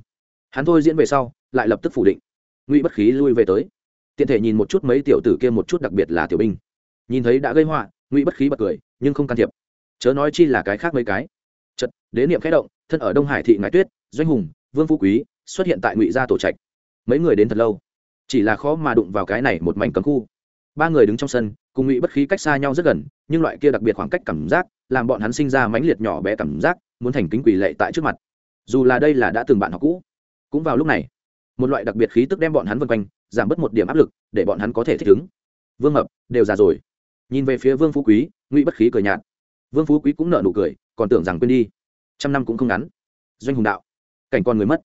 Hắn thôi diễn về sau, lại lập tức phủ định. Ngụy bất khí lui về tới. Tiện thể nhìn một chút mấy tiểu tử kia một chút đặc biệt là tiểu binh. Nhìn thấy đã gây họa, ngụy bất khí bật cười, nhưng không can thiệp. Chớ nói chi là cái khác mấy cái. Chật đế niệm khẽ động, thân ở đông hải thị ngãi tuyết, doanh hùng, vương phú quý, xuất hiện tại ngụy gia tổ trạch. Mấy người đến thật lâu. Chỉ là khó mà đụng vào cái này một mảnh cấm khu. Ba người đứng trong sân, cùng ngụy bất khí cách xa nhau rất gần, nhưng loại kia đặc biệt khoảng cách cảm giác, làm bọn hắn sinh ra mãnh liệt nhỏ bé cảm giác, muốn thành kính quỷ lệ tại trước mặt dù là đây là đã từng bạn học cũ, cũng vào lúc này, một loại đặc biệt khí tức đem bọn hắn vân quanh, giảm bớt một điểm áp lực để bọn hắn có thể thích ứng. Vương mập, đều già rồi. Nhìn về phía vương phú quý, ngụy bất khí cười nhạt. Vương phú quý cũng nợ nụ cười, còn tưởng rằng quên đi. Trăm năm cũng không ngắn. Doanh hùng đạo, cảnh con người mất.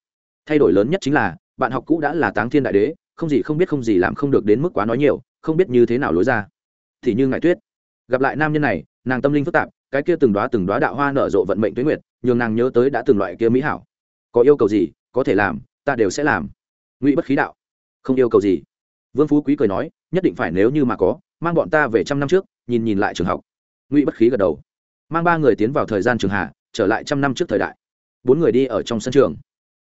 Thay đổi lớn nhất chính là, bạn học cũ đã là táng thiên đại đế, không gì không biết không gì làm không được đến mức quá nói nhiều, không biết như thế nào lối ra. Thì như ngại tuyết gặp lại nam nhân này, nàng tâm linh phức tạp, cái kia từng đoá từng đoá đạo hoa nở rộ vận mệnh tuyến nguyệt, nhường nàng nhớ tới đã từng loại kia mỹ hảo. Có yêu cầu gì, có thể làm, ta đều sẽ làm. Ngụy bất khí đạo, không yêu cầu gì. Vương phú quý cười nói, nhất định phải nếu như mà có, mang bọn ta về trăm năm trước, nhìn nhìn lại trường học. Ngụy bất khí gật đầu. Mang ba người tiến vào thời gian trường hạ, trở lại trăm năm trước thời đại. Bốn người đi ở trong sân trường.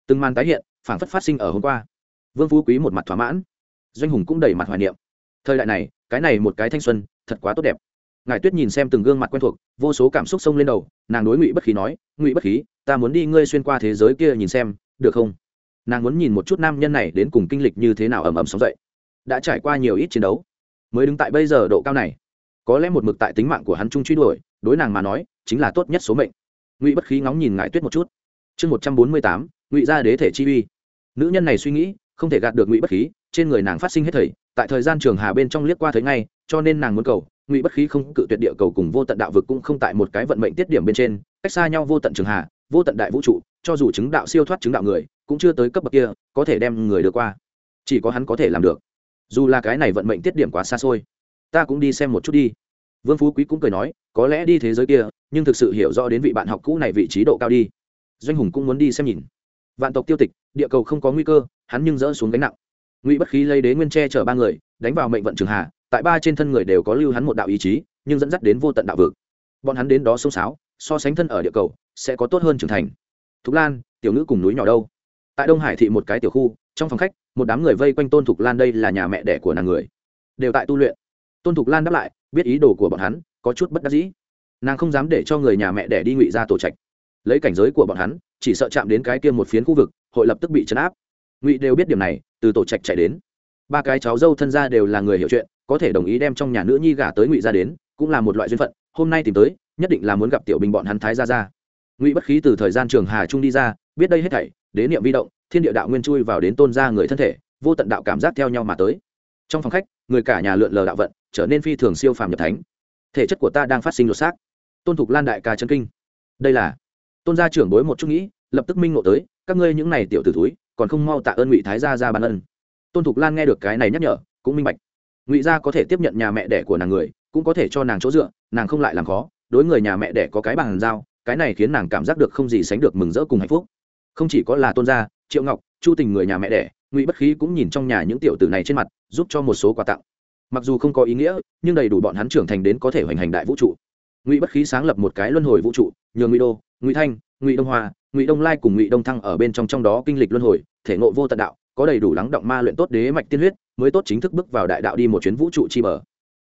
Từng màn tái hiện, phảng phất phát sinh ở hôm qua. Vương phú quý một mặt thỏa mãn. Doanh hùng cũng đầy mặt hoài niệm. Thời đại này, cái này một cái thanh xuân, thật quá tốt đẹp ngài tuyết nhìn xem từng gương mặt quen thuộc, vô số cảm xúc sông lên đầu, nàng đối ngụy bất khí nói, ngụy bất khí, ta muốn đi ngươi xuyên qua thế giới kia nhìn xem, được không? Nàng muốn nhìn một chút nam nhân này đến cùng kinh lịch như thế nào ầm ầm sóng dậy. Đã trải qua nhiều ít chiến đấu, mới đứng tại bây giờ độ cao này. Có lẽ một mực tại tính mạng của hắn trung truy đuổi, đối nàng mà nói, chính là tốt nhất số mệnh. Ngụy bất khí ngóng nhìn ngại tuyết một chút. Chương một trăm bốn mươi tám, ngụy gia đế thể chi uy. Nữ nhân này suy nghĩ, không thể gạt được ngụy bất khí, trên người nàng phát sinh hết thảy, tại thời gian trường hà bên trong liếc qua thấy ngay, cho nên nàng muốn cầu ngụy bất khí không cự tuyệt địa cầu cùng vô tận đạo vực cũng không tại một cái vận mệnh tiết điểm bên trên, cách xa nhau vô tận trường hà, vô tận đại vũ trụ, cho dù chứng đạo siêu thoát chứng đạo người, cũng chưa tới cấp bậc kia, có thể đem người đưa qua. Chỉ có hắn có thể làm được. Dù là cái này vận mệnh tiết điểm quá xa xôi, ta cũng đi xem một chút đi. Vương phú quý cũng cười nói, có lẽ đi thế giới kia, nhưng thực sự hiểu rõ đến vị bạn học cũ này vị trí độ cao đi. Doanh hùng cũng muốn đi xem nhìn. Vạn tộc tiêu tịch, địa cầu không có nguy cơ, hắn nhưng dỡ xuống gánh nặng. Ngụy bất khí lấy đế nguyên tre chở ba người, đánh vào mệnh vận trường hà tại ba trên thân người đều có lưu hắn một đạo ý chí, nhưng dẫn dắt đến vô tận đạo vực. Bọn hắn đến đó xông sáo so sánh thân ở địa cầu, sẽ có tốt hơn trưởng thành. Thục lan, tiểu nữ cùng núi nhỏ đâu? Tại đông hải thị một cái tiểu khu, trong phòng khách, một đám người vây quanh tôn thục lan đây là nhà mẹ đẻ của nàng người. Đều tại tu luyện. Tôn thục lan đáp lại, biết ý đồ của bọn hắn, có chút bất đắc dĩ. Nàng không dám để cho người nhà mẹ đẻ đi ngụy ra tổ trạch. Lấy cảnh giới của bọn hắn, chỉ sợ chạm đến cái kia một phiến khu vực, hội lập tức bị chấn áp. Ngụy đều biết điểm này, từ tổ trạch chạy đến. Ba cái cháu dâu thân gia đều là người hiểu chuyện có thể đồng ý đem trong nhà nữ nhi gả tới ngụy ra đến, cũng là một loại duyên phận, hôm nay tìm tới, nhất định là muốn gặp tiểu bình bọn hắn thái ra ra ngụy bất khí từ thời gian trường hà trung đi ra, biết đây hết thảy đế niệm vi động, thiên địa đạo nguyên chui vào đến tôn ra người thân thể, vô tận đạo cảm giác theo nhau mà tới. Trong phòng khách, người cả nhà lượn lờ đạo vận, trở nên phi thường siêu phàm nhập thánh. Thể chất của ta đang phát sinh lột xác. Tôn thục lan đại ca chân kinh. Đây là, tôn gia trưởng bối một chút nghĩ, lập tức minh ngộ tới, các ngươi những này tiểu tử thúi, còn không mau tạ ơn ngụy thái gia ra ban ân. Tôn thục lan nghe được cái này nhắc nhở, cũng minh bạch ngụy gia có thể tiếp nhận nhà mẹ đẻ của nàng người, cũng có thể cho nàng chỗ dựa, nàng không lại làm khó, đối người nhà mẹ đẻ có cái bàn giao, cái này khiến nàng cảm giác được không gì sánh được mừng rỡ cùng hạnh phúc. Không chỉ có là tôn gia, triệu ngọc, chu tình người nhà mẹ đẻ, ngụy bất khí cũng nhìn trong nhà những tiểu tử này trên mặt, giúp cho một số quà tặng. Mặc dù không có ý nghĩa, nhưng đầy đủ bọn hắn trưởng thành đến có thể hoành hành đại vũ trụ. Ngụy bất khí sáng lập một cái luân hồi vũ trụ, nhờ ngụy đô, ngụy thanh, ngụy đông hoa, ngụy đông lai cùng ngụy đông thăng ở bên trong trong đó kinh lịch luân hồi, thể ngộ vô tận đạo, có đầy đủ lắng động ma luyện tốt đế mạch tiên huyết mới tốt chính thức bước vào đại đạo đi một chuyến vũ trụ chi bờ.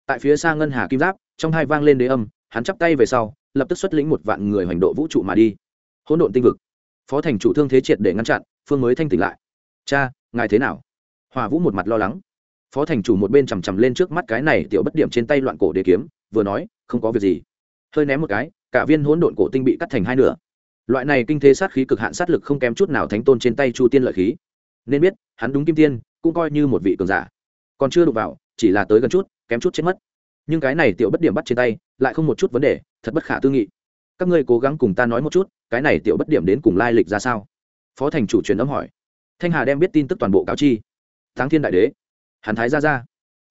Tại phía xa ngân hà kim giáp, trong hai vang lên đế âm, hắn chắp tay về sau, lập tức xuất lĩnh một vạn người hoành độ vũ trụ mà đi. Hỗn độn tinh vực. Phó thành chủ thương thế triệt để ngăn chặn, phương mới thanh tỉnh lại. Cha, ngài thế nào? Hòa vũ một mặt lo lắng. Phó thành chủ một bên chằm chằm lên trước mắt cái này tiểu bất điểm trên tay loạn cổ đế kiếm, vừa nói, không có việc gì. Hơi ném một cái, cả viên hỗn độn cổ tinh bị cắt thành hai nửa. Loại này kinh thế sát khí cực hạn sát lực không kém chút nào thánh tôn trên tay chu tiên lợi khí. Nên biết, hắn đúng kim tiên cũng coi như một vị cường giả. Còn chưa đụng vào, chỉ là tới gần chút, kém chút chết mất. Nhưng cái này tiểu bất điểm bắt trên tay, lại không một chút vấn đề, thật bất khả tư nghị. Các ngươi cố gắng cùng ta nói một chút, cái này tiểu bất điểm đến cùng lai lịch ra sao? Phó thành chủ truyền âm hỏi. Thanh hà đem biết tin tức toàn bộ cáo chi. Thắng thiên đại đế. Hàn thái ra ra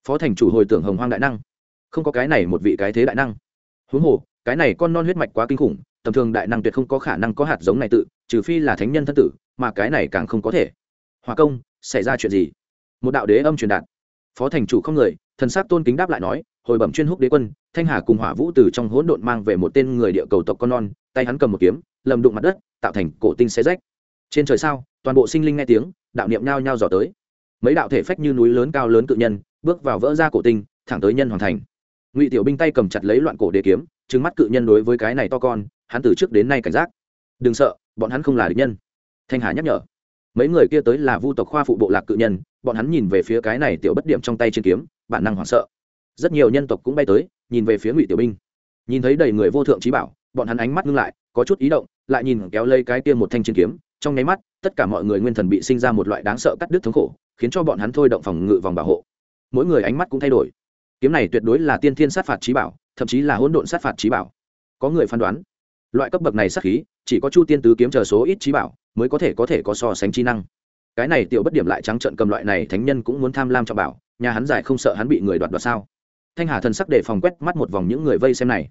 phó thành chủ hồi tưởng hồng hoang đại năng. Không có cái này một vị cái thế đại năng. Huống hồ, cái này con non huyết mạch quá kinh khủng, tầm thường đại năng tuyệt không có khả năng có hạt giống này tự, trừ phi là thánh nhân thân tử, mà cái này càng không có thể. Hòa công xảy ra chuyện gì? Một đạo đế âm truyền đạt. Phó thành chủ không người, thần s á c tôn kính đáp lại nói, hồi bẩm chuyên húc đế quân, thanh hà cùng hỏa vũ từ trong hỗn độn mang về một tên người địa cầu tộc con non, tay hắn cầm một kiếm, lầm đụng mặt đất, tạo thành cổ tinh xé rách. Trên trời sao, toàn bộ sinh linh nghe tiếng, đạo niệm nhao nhao dò tới. Mấy đạo thể phách như núi lớn cao lớn cự nhân, bước vào vỡ ra cổ tinh, thẳng tới nhân hoàn thành. Ngụy tiểu binh tay cầm chặt lấy loạn cổ đế kiếm trứng mắt cự nhân đối với cái này to con, hắn từ trước đến nay cảnh giác. Đừng sợ, bọn hắn không là địch nhân. Thanh hà nhắc nhở mấy người kia tới là vu tộc khoa phụ bộ lạc cự nhân, bọn hắn nhìn về phía cái này tiểu bất điểm trong tay trên kiếm, bản năng hoảng sợ. Rất nhiều nhân tộc cũng bay tới, nhìn về phía ngụy tiểu binh. Nhìn thấy đầy người vô thượng trí bảo, bọn hắn ánh mắt ngưng lại, có chút ý động, lại nhìn kéo lây cái kia một thanh trên kiếm, trong nháy mắt, tất cả mọi người nguyên thần bị sinh ra một loại đáng sợ cắt đứt thống khổ, khiến cho bọn hắn thôi động phòng ngự vòng bảo hộ. Mỗi người ánh mắt cũng thay đổi. Kiếm này tuyệt đối là tiên thiên sát phạt trí bảo, thậm chí là hỗn độn sát phạt trí bảo. Có người phán đoán, loại cấp bậc này sát khí, chỉ có chu tiên tứ kiếm chờ số ít trí bảo mới có thể có thể có so sánh trí năng. Cái này tiểu bất điểm lại trắng trận cầm loại này, thánh nhân cũng muốn tham lam cho bảo, nhà hắn giải không sợ hắn bị người đoạt đoạt sao? Thanh hà thần sắc để phòng quét mắt một vòng những người vây xem này.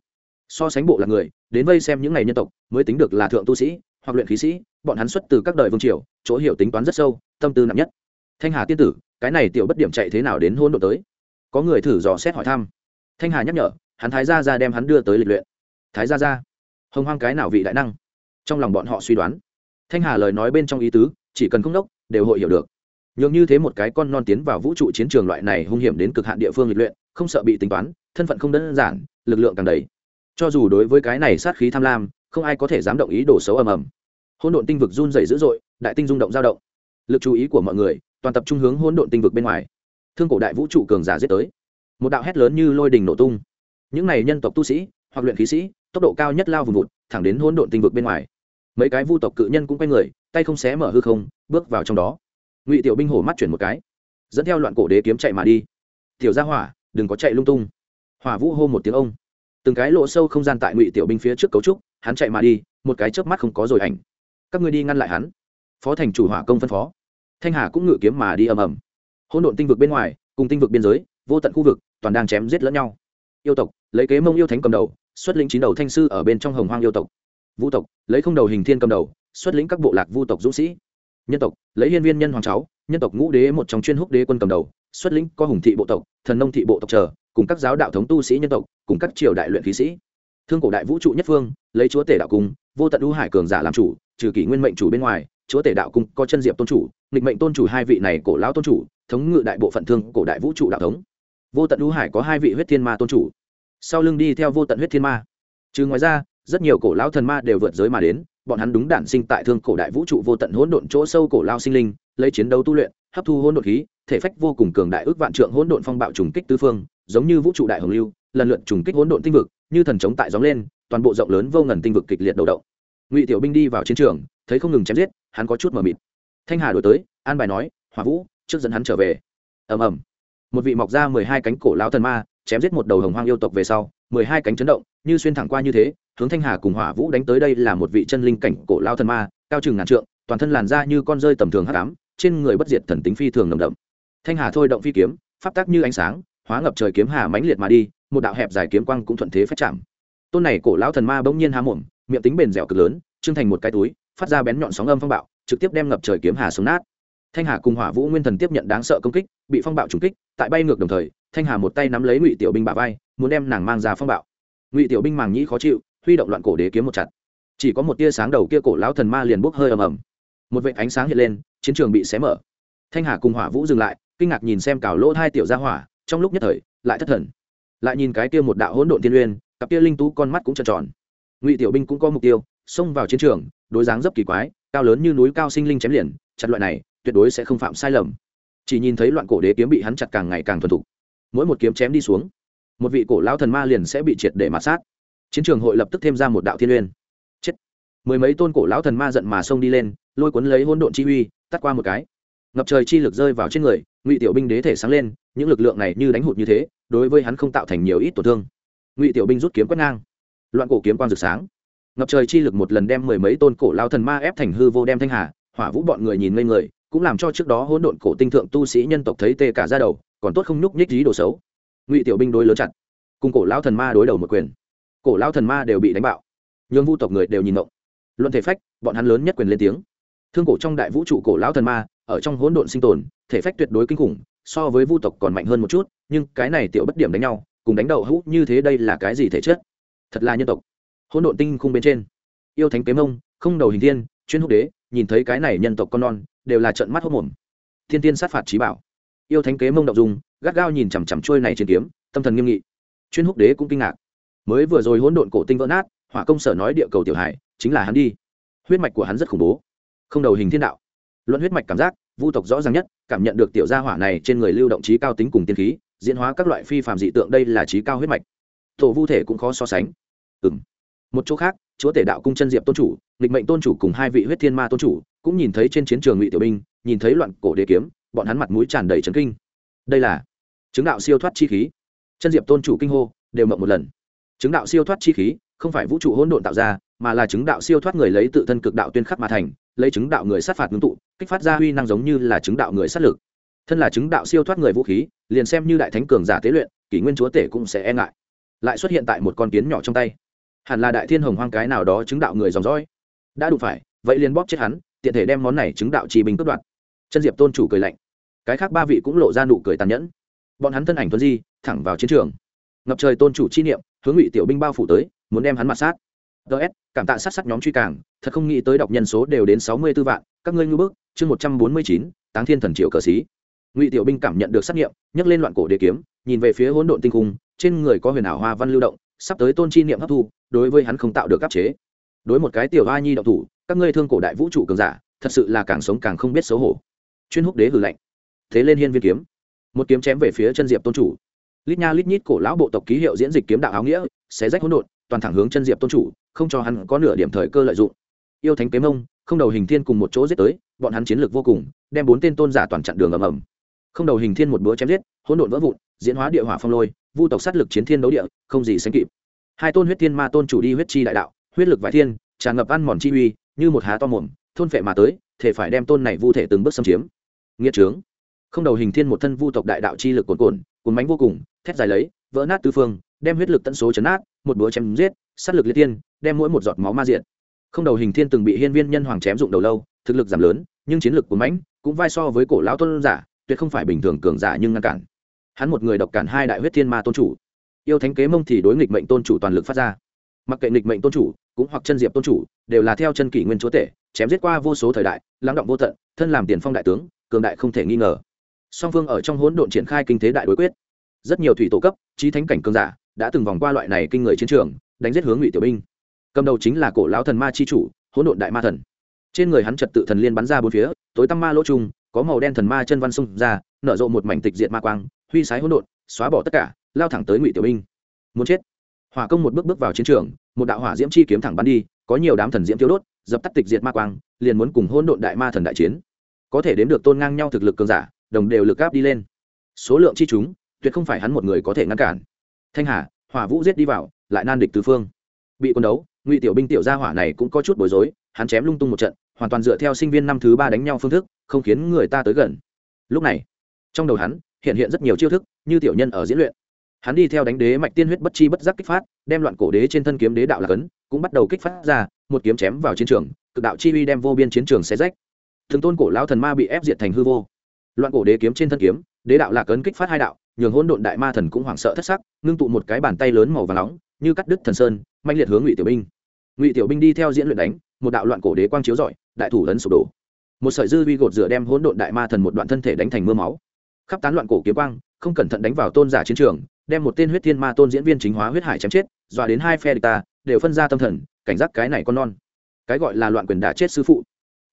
So sánh bộ là người, đến vây xem những ngày nhân tộc, mới tính được là thượng tu sĩ, hoặc luyện khí sĩ, bọn hắn xuất từ các đời vương triều, chỗ hiểu tính toán rất sâu, tâm tư nặng nhất. Thanh hà tiên tử, cái này tiểu bất điểm chạy thế nào đến hôn độ tới? Có người thử dò xét hỏi thăm. Thanh hà nhắc nhở, hắn thái gia ra đem hắn đưa tới lịch luyện. Thái gia ra hồng hoang cái nào vị đại năng? Trong lòng bọn họ suy đoán thanh hà lời nói bên trong ý tứ, chỉ cần không đốc, đều hội hiểu được. Nhường như thế một cái con non tiến vào vũ trụ chiến trường loại này hung hiểm đến cực hạn địa phương lịch luyện, không sợ bị tính toán, thân phận không đơn giản, lực lượng càng đầy. Cho dù đối với cái này sát khí tham lam, không ai có thể dám động ý đổ xấu ầm ầm. Hỗn độn tinh vực run rẩy dữ dội, đại tinh rung động dao động. Lực chú ý của mọi người, toàn tập trung hướng hỗn độn tinh vực bên ngoài. Thương cổ đại vũ trụ cường giả giết tới. Một đạo hét lớn như lôi đình nổ tung. Những này nhân tộc tu sĩ, hoặc luyện khí sĩ, tốc độ cao nhất lao vùng vụt, thẳng đến hỗn độn tinh vực bên ngoài mấy cái vu tộc cự nhân cũng quay người, tay không xé mở hư không, bước vào trong đó. Ngụy tiểu binh hổ mắt chuyển một cái, dẫn theo loạn cổ đế kiếm chạy mà đi. Tiểu gia hỏa, đừng có chạy lung tung. Hỏa vũ hô một tiếng ông. Từng cái lộ sâu không gian tại ngụy tiểu binh phía trước cấu trúc, hắn chạy mà đi, một cái chớp mắt không có rồi ảnh. Các ngươi đi ngăn lại hắn. Phó thành chủ hỏa công phân phó. Thanh hà cũng ngự kiếm mà đi ầm ầm. Hỗn độn tinh vực bên ngoài, cùng tinh vực biên giới, vô tận khu vực, toàn đang chém giết lẫn nhau. Yêu tộc, lấy kế mông yêu thánh cầm đầu, xuất lĩnh chín đầu thanh sư ở bên trong hồng hoang yêu tộc vũ tộc, lấy không đầu hình thiên cầm đầu, xuất lĩnh các bộ lạc vu tộc dũng sĩ. Nhân tộc, lấy hiên viên nhân hoàng cháu, nhân tộc ngũ đế một trong chuyên húc đế quân cầm đầu, xuất lĩnh có hùng thị bộ tộc, thần nông thị bộ tộc chờ, cùng các giáo đạo thống tu sĩ nhân tộc, cùng các triều đại luyện khí sĩ. Thương cổ đại vũ trụ nhất phương, lấy chúa tể đạo cung, vô tận u hải cường giả làm chủ, trừ kỷ nguyên mệnh chủ bên ngoài, chúa tể đạo cung có chân diệp tôn chủ, nghịch mệnh tôn chủ hai vị này cổ lão tôn chủ, thống ngự đại bộ phận thương cổ đại vũ trụ đạo thống. Vô tận u hải có hai vị huyết thiên ma tôn chủ. Sau lưng đi theo vô tận huyết thiên ma. Trừ ngoài ra rất nhiều cổ lão thần ma đều vượt giới mà đến, bọn hắn đúng đản sinh tại thương cổ đại vũ trụ vô tận hỗn độn chỗ sâu cổ lao sinh linh, lấy chiến đấu tu luyện, hấp thu hỗn độn khí, thể phách vô cùng cường đại ước vạn trượng hỗn độn phong bạo trùng kích tứ phương, giống như vũ trụ đại hồng lưu, lần lượt trùng kích hỗn độn tinh vực, như thần chống tại gióng lên, toàn bộ rộng lớn vô ngần tinh vực kịch liệt đầu động. Ngụy tiểu binh đi vào chiến trường, thấy không ngừng chém giết, hắn có chút mờ mịt. Thanh hà đổi tới, an bài nói, hỏa vũ, trước dẫn hắn trở về. Ầm ầm. Một vị mọc ra mười hai cánh cổ lão thần ma, chém giết một đầu hồng hoang yêu tộc về sau, mười hai cánh chấn động, như xuyên thẳng qua như thế hướng thanh hà cùng hỏa vũ đánh tới đây là một vị chân linh cảnh cổ lão thần ma, cao chừng ngàn trượng, toàn thân làn da như con rơi tầm thường hắc ám, trên người bất diệt thần tính phi thường nồng đậm. Thanh hà thôi động phi kiếm, pháp tác như ánh sáng, hóa ngập trời kiếm hà mãnh liệt mà đi, một đạo hẹp dài kiếm quang cũng thuận thế phép chạm. Tôn này cổ lão thần ma bỗng nhiên há mồm, miệng tính bền dẻo cực lớn trưng thành một cái túi, phát ra bén nhọn sóng âm phong bạo, trực tiếp đem ngập trời kiếm hà xuống nát. Thanh hà cùng hỏa vũ nguyên thần tiếp nhận đáng sợ công kích, bị phong bạo trúng kích, tại bay ngược đồng thời, thanh hà một tay nắm lấy ngụy tiểu binh bả vai, muốn đem nàng mang ra phong bạo. Ngụy tiểu binh màng nhĩ khó chịu huy động loạn cổ đế kiếm một chặt. Chỉ có một tia sáng đầu kia cổ lão thần ma liền bốc hơi ầm ầm. Một vệt ánh sáng hiện lên, chiến trường bị xé mở. Thanh hà cùng hỏa vũ dừng lại, kinh ngạc nhìn xem cào lỗ hai tiểu gia hỏa, trong lúc nhất thời, lại thất thần. Lại nhìn cái kia một đạo hỗn độn thiên uyên cặp kia linh tú con mắt cũng tròn tròn. Ngụy tiểu binh cũng có mục tiêu, xông vào chiến trường, đối dáng dấp kỳ quái, cao lớn như núi cao sinh linh chém liền, chặt loại này, tuyệt đối sẽ không phạm sai lầm. Chỉ nhìn thấy loạn cổ đế kiếm bị hắn chặt càng ngày càng thuần thục. Mỗi một kiếm chém đi xuống, một vị cổ lão thần ma liền sẽ bị triệt để mạt sát chiến trường hội lập tức thêm ra một đạo thiên uyên chết. Mười mấy tôn cổ lão thần ma giận mà xông đi lên, lôi cuốn lấy hỗn độn chi uy, tắt qua một cái. Ngập trời chi lực rơi vào trên người, ngụy tiểu binh đế thể sáng lên, những lực lượng này như đánh hụt như thế, đối với hắn không tạo thành nhiều ít tổn thương. Ngụy tiểu binh rút kiếm quét ngang. Loạn cổ kiếm quang rực sáng. Ngập trời chi lực một lần đem mười mấy tôn cổ lao thần ma ép thành hư vô đem thanh hà, hỏa vũ bọn người nhìn ngây người, cũng làm cho trước đó hỗn độn cổ tinh thượng tu sĩ nhân tộc thấy tê cả ra đầu, còn tốt không nhúc nhích dí đồ xấu. Ngụy tiểu binh đối lớn chặt. Cùng cổ lao thần ma đối đầu một quyền cổ lao thần ma đều bị đánh bạo. Nhường vu tộc người đều nhìn ngộng. Luận thể phách, bọn hắn lớn nhất quyền lên tiếng. Thương cổ trong đại vũ trụ cổ lão thần ma, ở trong hỗn độn sinh tồn, thể phách tuyệt đối kinh khủng, so với vu tộc còn mạnh hơn một chút, nhưng cái này tiểu bất điểm đánh nhau, cùng đánh đầu hũ như thế đây là cái gì thể chất? Thật là nhân tộc. Hỗn độn tinh khung bên trên. Yêu thánh kế mông, không đầu hình thiên, chuyên húc đế, nhìn thấy cái này nhân tộc con non, đều là trận mắt hốc mồm. Thiên tiên sát phạt trí bảo. Yêu thánh kế mông động dùng gắt gao nhìn chằm chằm trôi này trên kiếm, tâm thần nghiêm nghị. Chuyên húc đế cũng kinh ngạc mới vừa rồi hỗn độn cổ tinh vỡ nát, hỏa công sở nói địa cầu tiểu hải, chính là hắn đi. Huyết mạch của hắn rất khủng bố. Không đầu hình thiên đạo. Luận huyết mạch cảm giác, vu tộc rõ ràng nhất, cảm nhận được tiểu gia hỏa này trên người lưu động trí cao tính cùng tiên khí, diễn hóa các loại phi phàm dị tượng đây là trí cao huyết mạch. Tổ vu thể cũng khó so sánh. Ừ một chỗ khác, chúa tể đạo cung chân diệp tôn chủ lịch mệnh tôn chủ cùng hai vị huyết thiên ma tôn chủ, cũng nhìn thấy trên chiến trường ngụy tiểu binh, nhìn thấy loạn cổ đế kiếm, bọn hắn mặt mũi tràn đầy trấn kinh. Đây là chứng đạo siêu thoát chi khí. Chân diệp tôn chủ kinh hô, đều mộng một lần chứng đạo siêu thoát chi khí, không phải vũ trụ hỗn độn tạo ra, mà là chứng đạo siêu thoát người lấy tự thân cực đạo tuyên khắc mà thành, lấy chứng đạo người sát phạt ngưng tụ, kích phát ra huy năng giống như là chứng đạo người sát lực. Thân là chứng đạo siêu thoát người vũ khí, liền xem như đại thánh cường giả tế luyện, kỷ nguyên chúa tể cũng sẽ e ngại. Lại xuất hiện tại một con kiến nhỏ trong tay. Hẳn là đại thiên hồng hoang cái nào đó chứng đạo người dòng dõi. Đã đủ phải, vậy liền bóp chết hắn, tiện thể đem món này chứng đạo trì bình cướp đoạt. Chân diệp tôn chủ cười lạnh. Cái khác ba vị cũng lộ ra nụ cười tàn nhẫn. Bọn hắn thân ảnh thuận di, thẳng vào chiến trường ngập trời tôn chủ chi niệm, hướng ngụy tiểu binh bao phủ tới, muốn đem hắn mặt sát. Ts cảm tạ sát sát nhóm truy càng, thật không nghĩ tới đọc nhân số đều đến sáu mươi b ố vạn, các ngươi ngư bước chương một trăm bốn mươi chín, táng thiên thần triệu cờ xí. Ngụy tiểu binh cảm nhận được xác nghiệm, nhấc lên loạn cổ đế kiếm, nhìn về phía hỗn độn tinh cung, trên người có huyền ảo hoa văn lưu động, sắp tới tôn chi niệm hấp thu, đối với hắn không tạo được áp chế. Đối một cái tiểu hoa nhi động thủ, các ngươi thương cổ đại vũ trụ cường giả, thật sự là càng sống càng không biết xấu hổ. Chuyên húc đế hử lạnh. Thế lên hiên viên kiếm. Một kiếm chém về phía chân diệp tôn chủ lít nha lít nhít cổ lão bộ tộc ký hiệu diễn dịch kiếm đạo áo nghĩa, xé rách hỗn độn, toàn thẳng hướng chân diệp tôn chủ, không cho hắn có nửa điểm thời cơ lợi dụng. Yêu thánh kế mông không đầu hình thiên cùng một chỗ giết tới, bọn hắn chiến lược vô cùng, đem bốn tên tôn giả toàn chặn đường ầm ầm. Không đầu hình thiên một bữa chém giết, hỗn độn vỡ vụn, diễn hóa địa hỏa phong lôi, vu tộc sát lực chiến thiên đấu địa, không gì sánh kịp. Hai tôn huyết thiên ma tôn chủ đi huyết chi đại đạo, huyết lực vải thiên, tràn ngập ăn mòn chi uy, như một há to mồm, thôn phệ mà tới, thể phải đem tôn này vu thể từng bước xâm chiếm. Nghĩa trướng. Không đầu hình thiên một thân vu tộc đại đạo chi lực cồn cồn cồn mánh vô cùng thét dài lấy, vỡ nát tư phương, đem huyết lực tận số chấn át một búa chém giết, sát lực liệt tiên đem mỗi một giọt máu ma diện không đầu hình thiên từng bị hiên viên nhân hoàng chém dụng đầu lâu, thực lực giảm lớn, nhưng chiến lực của mãnh, cũng vai so với cổ lão tôn giả, tuyệt không phải bình thường cường giả nhưng ngăn cản. Hắn một người độc cản hai đại huyết thiên ma tôn chủ. Yêu thánh kế mông thì đối nghịch mệnh tôn chủ toàn lực phát ra. Mặc kệ nghịch mệnh tôn chủ, cũng hoặc chân diệp tôn chủ, đều là theo chân kỷ nguyên chúa tể, chém giết qua vô số thời đại, lắng động vô tận, thân làm tiền phong đại tướng, cường đại không thể nghi ngờ. Song phương ở trong hỗn độn triển khai kinh tế đại đối quyết rất nhiều thủy tổ cấp trí thánh cảnh cường giả đã từng vòng qua loại này kinh người chiến trường, đánh giết hướng ngụy tiểu binh. Cầm đầu chính là cổ lão thần ma chi chủ, hỗn độn đại ma thần. Trên người hắn trật tự thần liên bắn ra bốn phía, tối tăm ma lỗ trùng, có màu đen thần ma chân văn xung ra, nở rộ một mảnh tịch diệt ma quang, huy sái hỗn độn, xóa bỏ tất cả, lao thẳng tới ngụy tiểu binh. Muốn chết. Hỏa công một bước bước vào chiến trường, một đạo hỏa diễm chi kiếm thẳng bắn đi, có nhiều đám thần diễm tiêu đốt, dập tắt tịch diệt ma quang, liền muốn cùng hỗn độn đại ma thần đại chiến. Có thể đến được tôn ngang nhau thực lực cường giả, đồng đều lực áp đi lên. Số lượng chi chúng tuyệt không phải hắn một người có thể ngăn cản. Thanh hà, hỏa vũ giết đi vào, lại nan địch tứ phương. Bị quân đấu, ngụy tiểu binh tiểu gia hỏa này cũng có chút bối rối, hắn chém lung tung một trận, hoàn toàn dựa theo sinh viên năm thứ ba đánh nhau phương thức, không khiến người ta tới gần. Lúc này, trong đầu hắn hiện hiện rất nhiều chiêu thức, như tiểu nhân ở diễn luyện. Hắn đi theo đánh đế mạch tiên huyết bất chi bất giác kích phát, đem loạn cổ đế trên thân kiếm đế đạo là cấn, cũng bắt đầu kích phát ra, một kiếm chém vào chiến trường, cực đạo chi uy đem vô biên chiến trường xé rách. Thường tôn cổ lão thần ma bị ép diệt thành hư vô. Loạn cổ đế kiếm trên thân kiếm đế đạo lạc ấn kích phát hai đạo, nhường hỗn độn đại ma thần cũng hoảng sợ thất sắc, ngưng tụ một cái bàn tay lớn màu và nóng, như cắt đứt thần sơn manh liệt hướng ngụy tiểu binh. Ngụy tiểu binh đi theo diễn luyện đánh, một đạo loạn cổ đế quang chiếu rọi, đại thủ lớn sụp đổ. Một sợi dư vi gột rửa đem hỗn độn đại ma thần một đoạn thân thể đánh thành mưa máu. Khắp tán loạn cổ kiếm quang, không cẩn thận đánh vào tôn giả chiến trường, đem một tên huyết thiên ma tôn diễn viên chính hóa huyết hải chém chết, dọa đến hai phe địch ta, đều phân ra tâm thần, cảnh giác cái này con non. Cái gọi là loạn quyền đã chết sư phụ.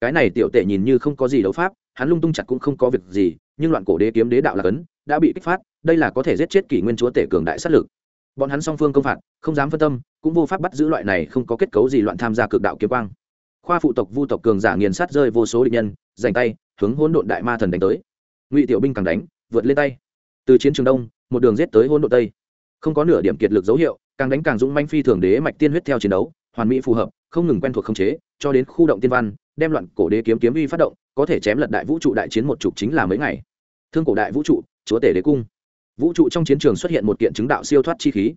Cái này tiểu tệ nhìn như không có gì đấu pháp hắn lung tung chặt cũng không có việc gì, nhưng loạn cổ đế kiếm đế đạo là cấn, đã bị kích phát, đây là có thể giết chết kỷ nguyên chúa tể cường đại sát lực. Bọn hắn song phương công phạt, không dám phân tâm, cũng vô pháp bắt giữ loại này không có kết cấu gì loạn tham gia cực đạo kiếm quang. Khoa phụ tộc vu tộc cường giả nghiền sát rơi vô số địch nhân dành tay, hướng hỗn độn đại ma thần đánh tới. Ngụy tiểu binh càng đánh, vượt lên tay. Từ chiến trường đông, một đường giết tới hỗn độn tây. Không có nửa điểm kiệt lực dấu hiệu, càng đánh càng dũng manh phi thường đế mạch tiên huyết theo chiến đấu, hoàn mỹ phù hợp, không ngừng quen thuộc khống chế, cho đến khu động tiên văn đem loạn cổ đế kiếm kiếm uy phát động, có thể chém lật đại vũ trụ đại chiến một chục chính là mấy ngày. Thương cổ đại vũ trụ, chúa tể đế cung. Vũ trụ trong chiến trường xuất hiện một kiện chứng đạo siêu thoát chi khí.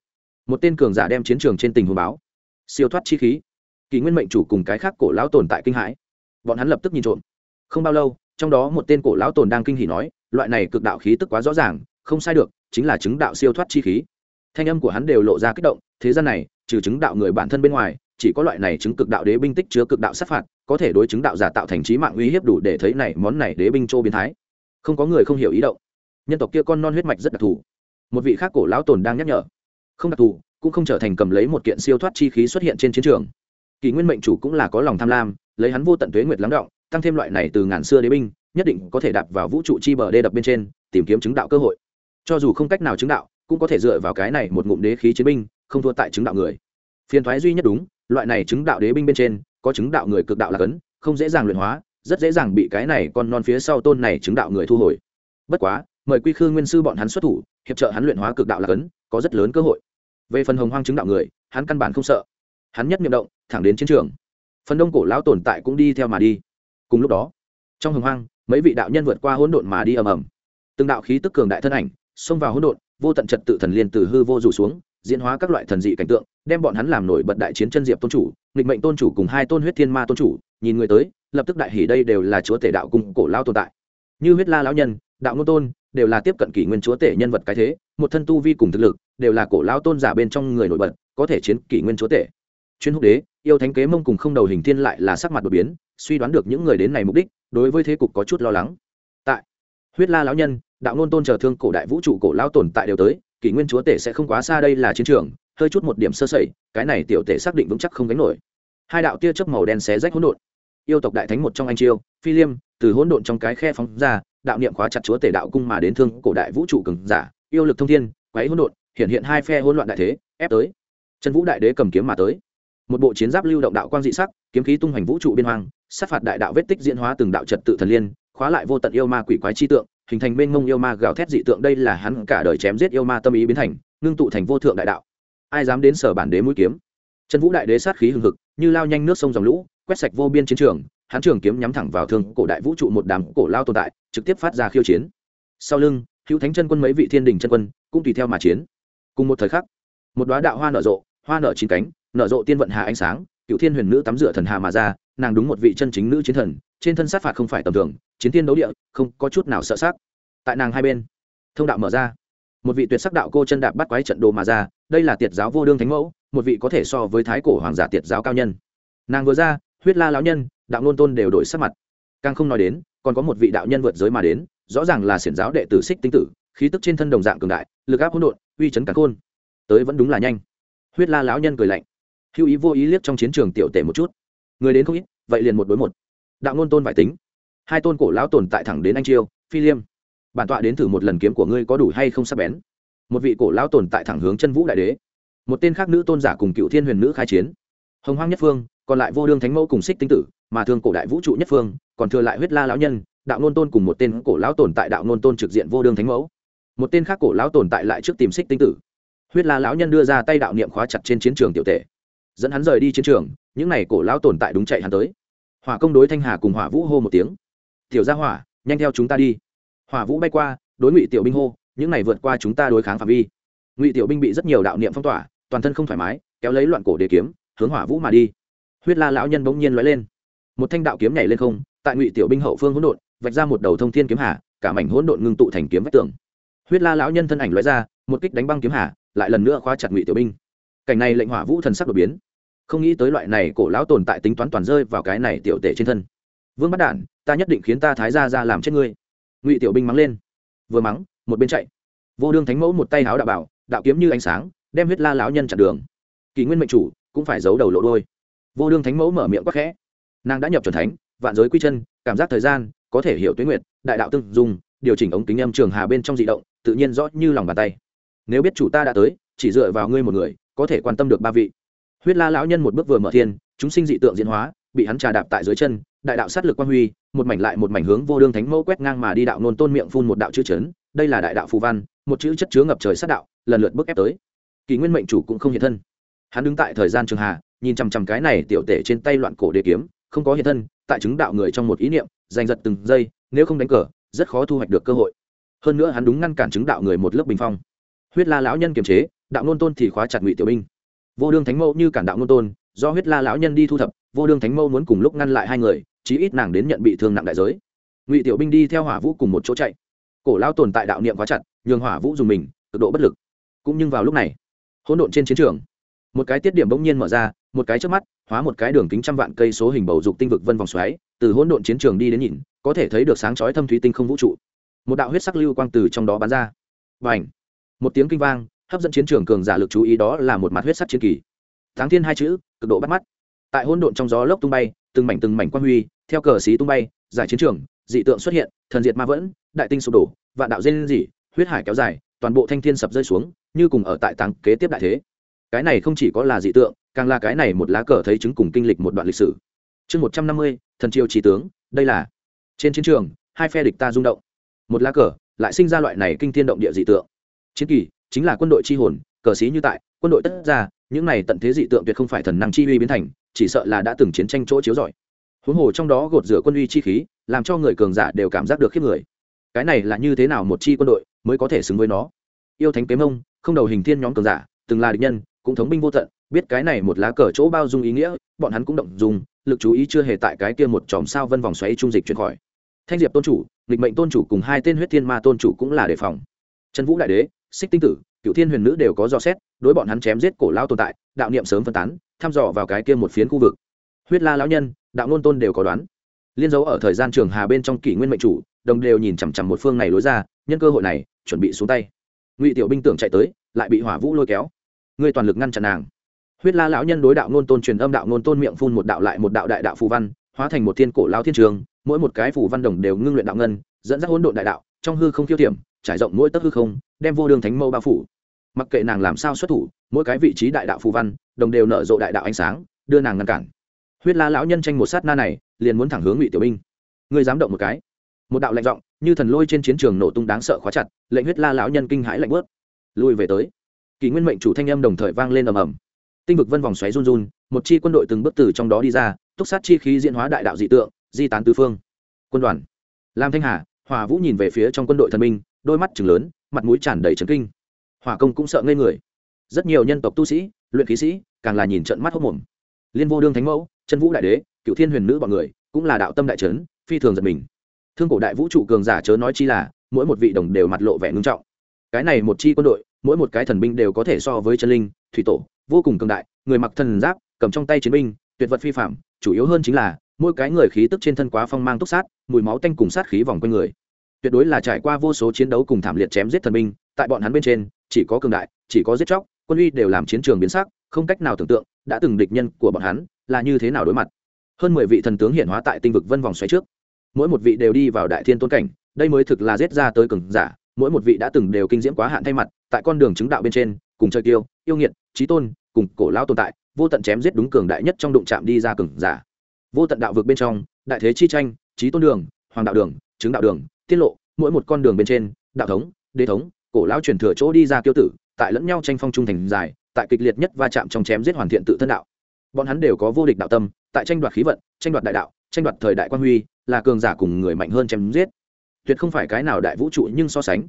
Một tên cường giả đem chiến trường trên tình huống báo. Siêu thoát chi khí. Kỳ nguyên mệnh chủ cùng cái khác cổ lão tồn tại kinh hãi. Bọn hắn lập tức nhìn trộm. Không bao lâu, trong đó một tên cổ lão tồn đang kinh hỉ nói, loại này cực đạo khí tức quá rõ ràng, không sai được, chính là chứng đạo siêu thoát chi khí. Thanh âm của hắn đều lộ ra kích động, thế gian này, trừ chứng đạo người bản thân bên ngoài chỉ có loại này chứng cực đạo đế binh tích chứa cực đạo sát phạt, có thể đối chứng đạo giả tạo thành trí mạng uy hiếp đủ để thấy này món này đế binh châu biến thái. Không có người không hiểu ý động. Nhân tộc kia con non huyết mạch rất đặc thù. Một vị khác cổ lão tồn đang nhắc nhở. Không đặc thù, cũng không trở thành cầm lấy một kiện siêu thoát chi khí xuất hiện trên chiến trường. Kỳ nguyên mệnh chủ cũng là có lòng tham lam, lấy hắn vô tận tuế nguyệt lắng động, tăng thêm loại này từ ngàn xưa đế binh, nhất định có thể đạp vào vũ trụ chi bờ đê đập bên trên, tìm kiếm chứng đạo cơ hội. Cho dù không cách nào chứng đạo, cũng có thể dựa vào cái này một ngụm đế khí chiến binh, không thua tại chứng đạo người. Phiền thoái duy nhất đúng loại này chứng đạo đế binh bên trên, có chứng đạo người cực đạo là cấn, không dễ dàng luyện hóa, rất dễ dàng bị cái này con non phía sau tôn này chứng đạo người thu hồi. Bất quá, mời quy khư nguyên sư bọn hắn xuất thủ, hiệp trợ hắn luyện hóa cực đạo là cấn, có rất lớn cơ hội. Về phần hồng hoang chứng đạo người, hắn căn bản không sợ. Hắn nhất miệng động, thẳng đến chiến trường. Phần đông cổ lão tồn tại cũng đi theo mà đi. Cùng lúc đó, trong hồng hoang, mấy vị đạo nhân vượt qua hỗn độn mà đi ầm ầm. Từng đạo khí tức cường đại thân ảnh, xông vào hỗn độn, vô tận trật tự thần liên từ hư vô rủ xuống, diễn hóa các loại thần dị cảnh tượng đem bọn hắn làm nổi bật đại chiến chân diệp tôn chủ, nghịch mệnh tôn chủ cùng hai tôn huyết thiên ma tôn chủ, nhìn người tới, lập tức đại hỉ đây đều là chúa tể đạo cung cổ lao tồn tại. Như huyết la lão nhân, đạo ngôn tôn, đều là tiếp cận kỷ nguyên chúa tể nhân vật cái thế, một thân tu vi cùng thực lực, đều là cổ lao tôn giả bên trong người nổi bật, có thể chiến kỷ nguyên chúa tể. Chuyên húc đế, yêu thánh kế mông cùng không đầu hình thiên lại là sắc mặt đột biến, suy đoán được những người đến này mục đích, đối với thế cục có chút lo lắng. Tại huyết la lão nhân, đạo ngôn tôn chờ thương cổ đại vũ trụ cổ lao tồn tại đều tới, kỷ nguyên chúa tể sẽ không quá xa đây là chiến trường hơi chút một điểm sơ sẩy, cái này tiểu tể xác định vững chắc không gánh nổi. Hai đạo tia chớp màu đen xé rách hỗn độn. Yêu tộc đại thánh một trong anh chiêu, phi liêm, từ hỗn độn trong cái khe phóng ra, đạo niệm khóa chặt chúa tể đạo cung mà đến thương cổ đại vũ trụ cường giả, yêu lực thông thiên, quấy hỗn độn, hiện hiện hai phe hỗn loạn đại thế, ép tới. Chân vũ đại đế cầm kiếm mà tới. Một bộ chiến giáp lưu động đạo quang dị sắc, kiếm khí tung hoành vũ trụ biên hoang, sát phạt đại đạo vết tích diễn hóa từng đạo trật tự thần liên, khóa lại vô tận yêu ma quỷ quái chi tượng, hình thành mênh mông yêu ma gào thét dị tượng, đây là hắn cả đời chém giết yêu ma tâm ý biến thành, ngưng tụ thành vô thượng đại đạo ai dám đến sở bản đế mũi kiếm. Trần vũ đại đế sát khí hừng hực, như lao nhanh nước sông dòng lũ, quét sạch vô biên chiến trường Hán trường kiếm nhắm thẳng vào thương cổ đại vũ trụ một đám cổ lao tồn tại, trực tiếp phát ra khiêu chiến. Sau lưng, hữu thánh chân quân mấy vị thiên đình chân quân cũng tùy theo mà chiến. Cùng một thời khắc, một đoá đạo hoa nở rộ, hoa nở chín cánh, nở rộ tiên vận hà ánh sáng, cựu thiên huyền nữ tắm rửa thần hà mà ra, nàng đúng một vị chân chính nữ chiến thần, trên thân sát phạt không phải tầm thường, chiến thiên đấu địa, không có chút nào sợ sắc. Tại nàng hai bên, thông đạo mở ra. Một vị tuyệt sắc đạo cô chân đạp bắt quái trận đồ mà ra đây là tiệt giáo vô đương thánh mẫu, một vị có thể so với thái cổ hoàng giả tiệt giáo cao nhân. Nàng vừa ra, huyết la lão nhân, đạo nôn tôn đều đổi sắc mặt. Càng không nói đến, còn có một vị đạo nhân vượt giới mà đến, rõ ràng là xiển giáo đệ tử xích tinh tử, khí tức trên thân đồng dạng cường đại, lực áp hỗn độn, uy chấn cả khôn. Tới vẫn đúng là nhanh. Huyết la lão nhân cười lạnh. Hữu ý vô ý liếc trong chiến trường tiểu tể một chút. Người đến không ít, vậy liền một đối một. Đạo ngôn tôn vải tính. Hai tôn cổ lão tồn tại thẳng đến anh chiêu, phi liêm. Bản tọa đến thử một lần kiếm của ngươi có đủ hay không sắp bén một vị cổ lão tồn tại thẳng hướng chân vũ đại đế. Một tên khác nữ tôn giả cùng cựu thiên huyền nữ khai chiến. Hồng hoang nhất phương còn lại vô đương thánh mẫu cùng xích tinh tử mà thương cổ đại vũ trụ nhất phương còn thừa lại huyết la lão nhân đạo nôn tôn cùng một tên cổ lão tồn tại đạo nôn tôn trực diện vô đương thánh mẫu. Một tên khác cổ lão tồn tại lại trước tìm xích tinh tử. Huyết la lão nhân đưa ra tay đạo niệm khóa chặt trên chiến trường tiểu tệ, dẫn hắn rời đi chiến trường những n à y cổ lão tồn tại đúng chạy hắn tới. Hỏa công đối thanh hà cùng hỏa vũ hô một tiếng. Tiểu ra hỏa nhanh theo chúng ta đi. Hỏa vũ bay qua đối ngụy tiểu binh hô những này vượt qua chúng ta đối kháng phạm vi. Ngụy tiểu binh bị rất nhiều đạo niệm phong tỏa, toàn thân không thoải mái, kéo lấy loạn cổ để kiếm, hướng hỏa vũ mà đi. Huyết la lão nhân bỗng nhiên lóe lên. Một thanh đạo kiếm nhảy lên không, tại ngụy tiểu binh hậu phương hỗn độn, vạch ra một đầu thông thiên kiếm hà, cả mảnh hỗn độn ngưng tụ thành kiếm vách tường. Huyết la lão nhân thân ảnh lóe ra, một kích đánh băng kiếm hà, lại lần nữa khóa chặt ngụy tiểu binh. Cảnh này lệnh hỏa vũ thần sắc đột biến. Không nghĩ tới loại này cổ lão tồn tại tính toán toàn rơi vào cái này tiểu tể trên thân. Vương bắt đản, ta nhất định khiến ta thái ra ra làm chết ngươi. Ngụy tiểu binh mắng lên. Vừa mắng một bên chạy. Vô đương thánh mẫu một tay háo đạo bảo, đạo kiếm như ánh sáng, đem huyết la lão nhân chặn đường. Kỳ nguyên mệnh chủ, cũng phải giấu đầu lộ đôi. Vô đương thánh mẫu mở miệng quắc khẽ. Nàng đã nhập c thánh, vạn giới quy chân, cảm giác thời gian, có thể hiểu tuyến nguyệt, đại đạo tương dùng điều chỉnh ống kính âm trường hà bên trong dị động, tự nhiên rõ như lòng bàn tay. Nếu biết chủ ta đã tới, chỉ dựa vào ngươi một người, có thể quan tâm được ba vị. Huyết la lão nhân một bước vừa mở thiên, chúng sinh dị tượng diễn hóa, bị hắn trà đạp tại dưới chân, đại đạo sát lực quan huy, một mảnh lại một mảnh hướng vô đương thánh mẫu quét ngang mà đi đạo nôn tôn miệng phun một đạo chữ chấn đây là đại đạo phù văn, một chữ chất chứa ngập trời sát đạo, lần lượt bước ép tới. Kỳ nguyên mệnh chủ cũng không hiện thân. Hắn đứng tại thời gian trường hà, nhìn chằm chằm cái này tiểu tể trên tay loạn cổ đế kiếm, không có hiện thân, tại chứng đạo người trong một ý niệm, giành giật từng giây, nếu không đánh cờ, rất khó thu hoạch được cơ hội. Hơn nữa hắn đúng ngăn cản chứng đạo người một lớp bình phong. Huyết la lão nhân kiềm chế, đạo nôn tôn thì khóa chặt ngụy tiểu binh. Vô đương thánh mẫu như cản đạo nôn tôn, do huyết la lão nhân đi thu thập, vô đương thánh mẫu muốn cùng lúc ngăn lại hai người, chí ít nàng đến nhận bị thương nặng đại giới. Ngụy tiểu binh đi theo hỏa vũ cùng một chỗ chạy cổ lao tồn tại đạo niệm quá chặt, nhường hỏa vũ dùng mình, cực độ bất lực. Cũng nhưng vào lúc này, hỗn độn trên chiến trường, một cái tiết điểm bỗng nhiên mở ra, một cái trước mắt, hóa một cái đường kính trăm vạn cây số hình bầu dục tinh vực vân vòng xoáy, từ hỗn độn chiến trường đi đến nhìn, có thể thấy được sáng chói thâm thúy tinh không vũ trụ. Một đạo huyết sắc lưu quang từ trong đó bắn ra. Và ảnh một tiếng kinh vang, hấp dẫn chiến trường cường giả lực chú ý đó là một mặt huyết sắc chiến kỳ. Tháng thiên hai chữ, cực độ bắt mắt. Tại hỗn độn trong gió lốc tung bay, từng mảnh từng mảnh quang huy, theo cờ xí tung bay, giải chiến trường dị tượng xuất hiện, thần diệt ma vẫn, đại tinh sụp đổ, vạn đạo dên dị huyết hải kéo dài, toàn bộ thanh thiên sập rơi xuống, như cùng ở tại tàng kế tiếp đại thế. Cái này không chỉ có là dị tượng, càng là cái này một lá cờ thấy chứng cùng kinh lịch một đoạn lịch sử. Chương một trăm năm mươi, thần triều trí tướng, đây là trên chiến trường, hai phe địch ta rung động. Một lá cờ, lại sinh ra loại này kinh thiên động địa dị tượng. Chiến kỳ, chính là quân đội chi hồn, cờ sĩ như tại, quân đội tất ra những này tận thế dị tượng tuyệt không phải thần năng chi uy biến thành, chỉ sợ là đã từng chiến tranh chỗ chiếu giỏi huống hồ trong đó gột rửa quân uy chi khí làm cho người cường giả đều cảm giác được khiếp người. Cái này là như thế nào một chi quân đội mới có thể xứng với nó? Yêu thánh kế mông, không đầu hình thiên nhóm cường giả, từng là địch nhân, cũng thống binh vô tận, biết cái này một lá cờ chỗ bao dung ý nghĩa, bọn hắn cũng động dùng lực chú ý chưa hề tại cái kia một chòm sao vân vòng xoáy trung dịch chuyển khỏi. Thanh diệp tôn chủ, nghịch mệnh tôn chủ cùng hai tên huyết thiên ma tôn chủ cũng là đề phòng. Trần vũ đại đế, xích tinh tử, cựu thiên huyền nữ đều có dò xét, đối bọn hắn chém giết cổ lao tồn tại, đạo niệm sớm phân tán, thăm dò vào cái kia một phiến khu vực. Huyết la lão nhân, đạo nôn tôn đều có đoán liên dấu ở thời gian trường hà bên trong kỷ nguyên mệnh chủ đồng đều nhìn chằm chằm một phương này lối ra nhân cơ hội này chuẩn bị xuống tay. Ngụy tiểu binh tưởng chạy tới lại bị hỏa vũ lôi kéo. Ngươi toàn lực ngăn chặn nàng. Huyết la lão nhân đối đạo ngôn tôn truyền âm đạo ngôn tôn miệng phun một đạo lại một đạo đại đạo phù văn hóa thành một thiên cổ lao thiên trường mỗi một cái phù văn đồng đều ngưng luyện đạo ngân dẫn dắt hỗn độn đại đạo trong hư không tiêu tiềm, trải rộng mỗi tấc hư không đem vô đường thánh mâu bao phủ. Mặc kệ nàng làm sao xuất thủ mỗi cái vị trí đại đạo phù văn đồng đều nở rộ đại đạo ánh sáng đưa nàng ngăn cản huyết la lão nhân tranh một sát na này, liền muốn thẳng hướng ngụy tiểu binh. Ngươi dám động một cái. Một đạo lạnh giọng, như thần lôi trên chiến trường nổ tung đáng sợ khóa chặt, lệnh huyết la lão nhân kinh hãi lạnh bớt lui về tới. Kỳ nguyên mệnh chủ thanh âm đồng thời vang lên ầm ầm. Tinh vực vân vòng xoáy run run, một chi quân đội từng bước từ trong đó đi ra, túc sát chi khí diễn hóa đại đạo dị tượng, di tán tứ phương. Quân đoàn. Lam thanh hà hòa vũ nhìn về phía trong quân đội thần minh, đôi mắt chừng lớn, mặt mũi tràn đầy trấn kinh. Hòa công cũng sợ ngây người. Rất nhiều nhân tộc tu sĩ, luyện khí sĩ, càng là nhìn trận mắt hốc mồm liên vô đương thánh mẫu, chân vũ đại đế, cựu thiên huyền nữ bọn người, cũng là đạo tâm đại trấn phi thường giật mình. Thương cổ đại vũ trụ cường giả chớ nói chi là, mỗi một vị đồng đều mặt lộ vẻ ngưng trọng. Cái này một chi quân đội, mỗi một cái thần binh đều có thể so với chân linh, thủy tổ, vô cùng cường đại, người mặc thần giáp, cầm trong tay chiến binh, tuyệt vật phi phạm, chủ yếu hơn chính là, mỗi cái người khí tức trên thân quá phong mang túc sát, mùi máu tanh cùng sát khí vòng quanh người. Tuyệt đối là trải qua vô số chiến đấu cùng thảm liệt chém giết thần binh, tại bọn hắn bên trên, chỉ có cường đại, chỉ có giết chóc, quân uy đều làm chiến trường biến sắc, không cách nào tưởng tượng đã từng địch nhân của bọn hắn là như thế nào đối mặt. Hơn mười vị thần tướng hiện hóa tại tinh vực vân vòng xoáy trước. Mỗi một vị đều đi vào đại thiên tôn cảnh, đây mới thực là giết ra tới cường giả. Mỗi một vị đã từng đều kinh diễm quá hạn thay mặt, tại con đường chứng đạo bên trên, cùng chơi kiêu, yêu nghiệt trí tôn, cùng cổ lao tồn tại, vô tận chém giết đúng cường đại nhất trong đụng chạm đi ra cường giả. Vô tận đạo vực bên trong, đại thế chi tranh trí tôn đường, hoàng đạo đường, chứng đạo đường, tiết lộ, mỗi một con đường bên trên, đạo thống, đế thống, cổ lão truyền thừa chỗ đi ra kiêu tử, tại lẫn nhau tranh phong trung thành dài tại kịch liệt nhất va chạm trong chém giết hoàn thiện tự thân đạo. Bọn hắn đều có vô địch đạo tâm, tại tranh đoạt khí vận, tranh đoạt đại đạo, tranh đoạt thời đại quan huy, là cường giả cùng người mạnh hơn chém giết. Tuyệt không phải cái nào đại vũ trụ nhưng so sánh.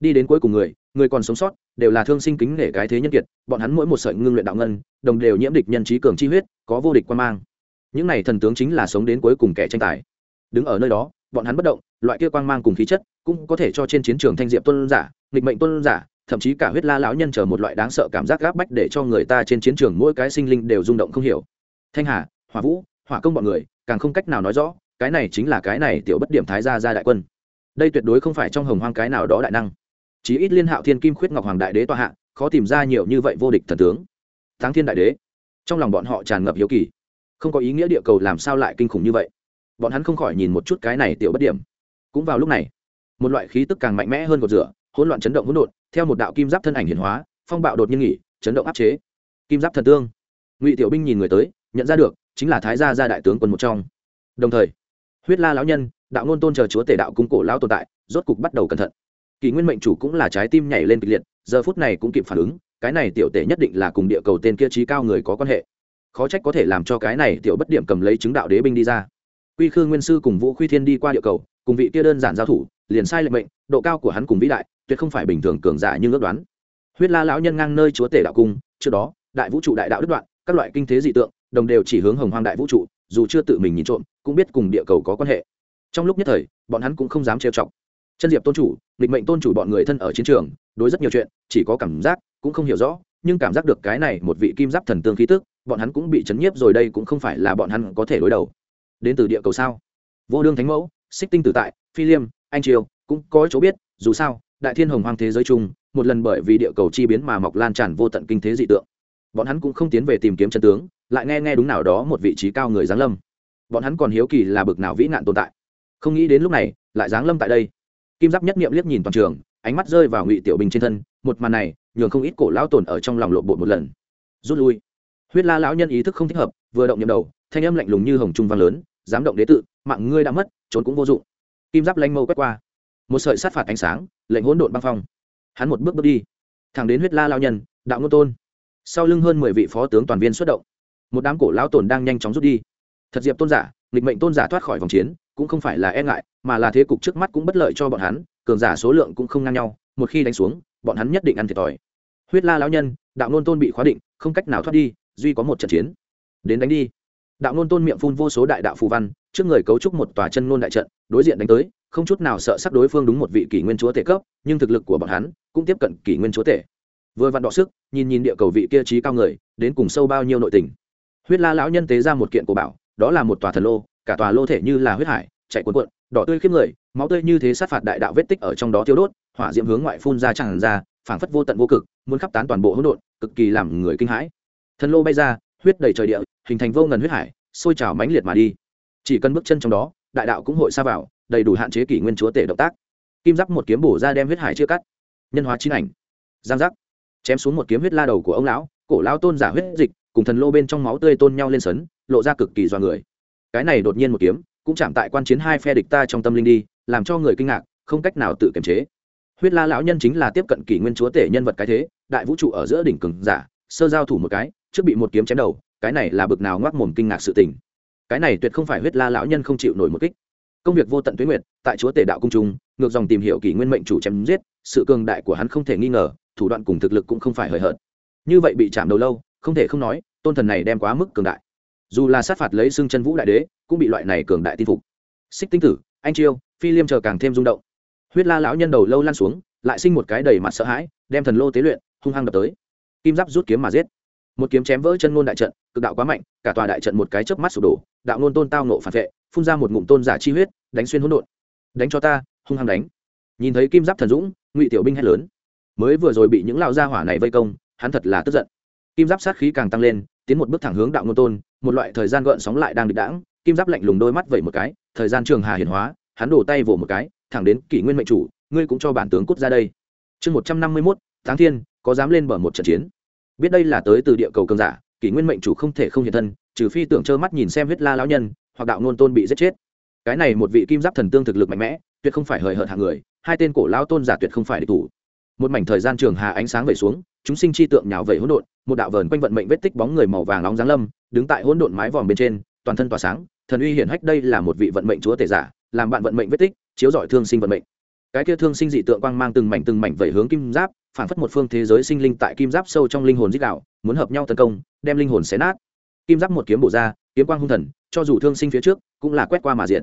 Đi đến cuối cùng người người còn sống sót, đều là thương sinh kính nể cái thế nhân kiệt, bọn hắn mỗi một sợi ngưng luyện đạo ngân, đồng đều nhiễm địch nhân trí cường chi huyết, có vô địch quan mang. Những này thần tướng chính là sống đến cuối cùng kẻ tranh tài. Đứng ở nơi đó, bọn hắn bất động, loại kia quang mang cùng khí chất, cũng có thể cho trên chiến trường thanh diệp tuân giả, nghịch mệnh tuân giả thậm chí cả huyết la lão nhân chờ một loại đáng sợ cảm giác gáp bách để cho người ta trên chiến trường mỗi cái sinh linh đều rung động không hiểu. Thanh hà, hỏa vũ, hỏa công bọn người, càng không cách nào nói rõ, cái này chính là cái này tiểu bất điểm thái gia gia đại quân. Đây tuyệt đối không phải trong hồng hoang cái nào đó đại năng. Chí ít liên hạo thiên kim khuyết ngọc hoàng đại đế tọa hạ, khó tìm ra nhiều như vậy vô địch thần tướng. Thắng thiên đại đế. Trong lòng bọn họ tràn ngập hiếu kỳ. Không có ý nghĩa địa cầu làm sao lại kinh khủng như vậy. Bọn hắn không khỏi nhìn một chút cái này tiểu bất điểm. Cũng vào lúc này, một loại khí tức càng mạnh mẽ hơn cột rửa, hỗn loạn chấn động hỗn độn theo một đạo kim giáp thân ảnh hiển hóa, phong bạo đột nhiên nghỉ, chấn động áp chế. Kim giáp thần tương. Ngụy tiểu binh nhìn người tới, nhận ra được, chính là thái gia gia đại tướng quân một trong. Đồng thời, huyết la lão nhân, đạo ngôn tôn chờ chúa tể đạo cung cổ lão tồn tại, rốt cục bắt đầu cẩn thận. Kỳ nguyên mệnh chủ cũng là trái tim nhảy lên kịch liệt, giờ phút này cũng kịp phản ứng, cái này tiểu tể nhất định là cùng địa cầu tên kia trí cao người có quan hệ. Khó trách có thể làm cho cái này tiểu bất điểm cầm lấy chứng đạo đế binh đi ra. Quy khư nguyên sư cùng vũ khuy thiên đi qua địa cầu, cùng vị kia đơn giản giao thủ, liền sai lệnh mệnh, độ cao của hắn cùng vĩ đại tuyệt không phải bình thường cường giả như ước đoán. Huyết la lão nhân ngang nơi chúa tể đạo cung, trước đó, đại vũ trụ đại đạo đứt đoạn, các loại kinh thế dị tượng, đồng đều chỉ hướng hồng hoang đại vũ trụ, dù chưa tự mình nhìn trộm, cũng biết cùng địa cầu có quan hệ. Trong lúc nhất thời, bọn hắn cũng không dám trêu chọc. Chân diệp tôn chủ định mệnh tôn chủ bọn người thân ở chiến trường, đối rất nhiều chuyện, chỉ có cảm giác, cũng không hiểu rõ, nhưng cảm giác được cái này một vị kim giáp thần tương khí tức, bọn hắn cũng bị chấn nhiếp rồi đây cũng không phải là bọn hắn có thể đối đầu. Đến từ địa cầu sao? Vô đương thánh mẫu, xích tinh tử tại, phi liêm, anh triều, cũng có chỗ biết, dù sao đại thiên hồng hoang thế giới chung, một lần bởi vì địa cầu chi biến mà mọc lan tràn vô tận kinh thế dị tượng. Bọn hắn cũng không tiến về tìm kiếm chân tướng, lại nghe nghe đúng nào đó một vị trí cao người giáng lâm. Bọn hắn còn hiếu kỳ là bực nào vĩ nạn tồn tại. Không nghĩ đến lúc này, lại giáng lâm tại đây. Kim giáp nhất niệm liếc nhìn toàn trường, ánh mắt rơi vào ngụy tiểu bình trên thân, một màn này, nhường không ít cổ lão tồn ở trong lòng lộn bộ một lần. Rút lui. Huyết la lão nhân ý thức không thích hợp, vừa động nhầm đầu, thanh âm lạnh lùng như hồng trung văn lớn, dám động đế tự, mạng ngươi đã mất, trốn cũng vô dụng. Kim giáp lanh mâu quét qua một sợi sát phạt ánh sáng, lệnh hỗn độn băng phong. Hắn một bước bước đi, thẳng đến huyết la lao nhân, đạo ngôn tôn. Sau lưng hơn mười vị phó tướng toàn viên xuất động. Một đám cổ lão tồn đang nhanh chóng rút đi. Thật diệp tôn giả, nghịch mệnh tôn giả thoát khỏi vòng chiến, cũng không phải là e ngại, mà là thế cục trước mắt cũng bất lợi cho bọn hắn, cường giả số lượng cũng không ngang nhau, một khi đánh xuống, bọn hắn nhất định ăn thiệt thòi. Huyết la lão nhân, đạo nôn tôn bị khóa định, không cách nào thoát đi, duy có một trận chiến. Đến đánh đi. Đạo nôn tôn miệng phun vô số đại đạo phù văn, trước người cấu trúc một tòa chân nôn đại trận, đối diện đánh tới không chút nào sợ sắc đối phương đúng một vị kỷ nguyên chúa tể cấp, nhưng thực lực của bọn hắn cũng tiếp cận kỷ nguyên chúa tể. Vừa vặn đọ sức, nhìn nhìn địa cầu vị kia trí cao người, đến cùng sâu bao nhiêu nội tình. Huyết la lão nhân tế ra một kiện của bảo, đó là một tòa thần lô, cả tòa lô thể như là huyết hải, chạy cuộn cuộn, đỏ tươi khiếp người, máu tươi như thế sát phạt đại đạo vết tích ở trong đó tiêu đốt, hỏa diễm hướng ngoại phun ra tràn ra, phảng phất vô tận vô cực, muốn khắp tán toàn bộ hỗn độn, cực kỳ làm người kinh hãi. Thần lô bay ra, huyết đầy trời địa, hình thành vô ngần huyết hải, sôi trào mãnh liệt mà đi. Chỉ cần bước chân trong đó, đại đạo cũng hội xa vào đầy đủ hạn chế kỷ nguyên chúa tể động tác. Kim giáp một kiếm bổ ra đem huyết hải chưa cắt. Nhân hóa chín ảnh. Giang giác. Chém xuống một kiếm huyết la đầu của ông lão, cổ lão tôn giả huyết dịch, cùng thần lô bên trong máu tươi tôn nhau lên sấn, lộ ra cực kỳ do người. Cái này đột nhiên một kiếm, cũng chạm tại quan chiến hai phe địch ta trong tâm linh đi, làm cho người kinh ngạc, không cách nào tự kiềm chế. Huyết la lão nhân chính là tiếp cận kỷ nguyên chúa tể nhân vật cái thế, đại vũ trụ ở giữa đỉnh cường giả, sơ giao thủ một cái, trước bị một kiếm chém đầu, cái này là bực nào ngoác mồm kinh ngạc sự tình. Cái này tuyệt không phải huyết la lão nhân không chịu nổi một kích công việc vô tận tuyến nguyệt, tại chúa tể đạo cung trung, ngược dòng tìm hiểu kỷ nguyên mệnh chủ chém giết, sự cường đại của hắn không thể nghi ngờ, thủ đoạn cùng thực lực cũng không phải hời hợt. Như vậy bị chạm đầu lâu, không thể không nói, tôn thần này đem quá mức cường đại. Dù là sát phạt lấy xương chân vũ đại đế, cũng bị loại này cường đại tin phục. Xích tinh tử, anh chiêu, phi liêm chờ càng thêm rung động. Huyết la lão nhân đầu lâu lan xuống, lại sinh một cái đầy mặt sợ hãi, đem thần lô tế luyện, hung hăng đập tới. Kim giáp rút kiếm mà giết. Một kiếm chém vỡ chân ngôn đại trận, cực đạo quá mạnh, cả tòa đại trận một cái chớp mắt sụp đổ, đạo ngôn tôn tao nộ phản vệ phun ra một ngụm tôn giả chi huyết, đánh xuyên hỗn độn. Đánh cho ta, hung hăng đánh. Nhìn thấy kim giáp thần dũng, ngụy tiểu binh hét lớn. Mới vừa rồi bị những lão gia hỏa này vây công, hắn thật là tức giận. Kim giáp sát khí càng tăng lên, tiến một bước thẳng hướng đạo ngôn tôn, một loại thời gian gợn sóng lại đang địch đãng, kim giáp lạnh lùng đôi mắt vẩy một cái, thời gian trường hà hiển hóa, hắn đổ tay vỗ một cái, thẳng đến kỷ nguyên mệnh chủ, ngươi cũng cho bản tướng cút ra đây. Chương một trăm năm mươi mốt tháng thiên, có dám lên bờ một trận chiến? Biết đây là tới từ địa cầu cường giả, kỷ nguyên mệnh chủ không thể không hiện thân, trừ phi tưởng trơ mắt nhìn xem huyết la lão nhân hoặc đạo nôn tôn bị giết chết. Cái này một vị kim giáp thần tương thực lực mạnh mẽ, tuyệt không phải hời hợt hạng người, hai tên cổ lao tôn giả tuyệt không phải địch thủ. Một mảnh thời gian trường hà ánh sáng về xuống, chúng sinh chi tượng nhào vẩy hỗn độn, một đạo vờn quanh vận mệnh vết tích bóng người màu vàng nóng giáng lâm, đứng tại hỗn độn mái vòm bên trên, toàn thân tỏa sáng, thần uy hiển hách đây là một vị vận mệnh chúa tể giả, làm bạn vận mệnh vết tích, chiếu giỏi thương sinh vận mệnh. Cái kia thương sinh dị tượng quang mang từng mảnh từng mảnh vẩy hướng kim giáp, phản phất một phương thế giới sinh linh tại kim giáp sâu trong linh hồn dích đạo, muốn hợp nhau tấn công, đem linh hồn xé nát. Kim giáp một kiếm bổ ra kiếm quang hung thần, cho dù thương sinh phía trước, cũng là quét qua mà diện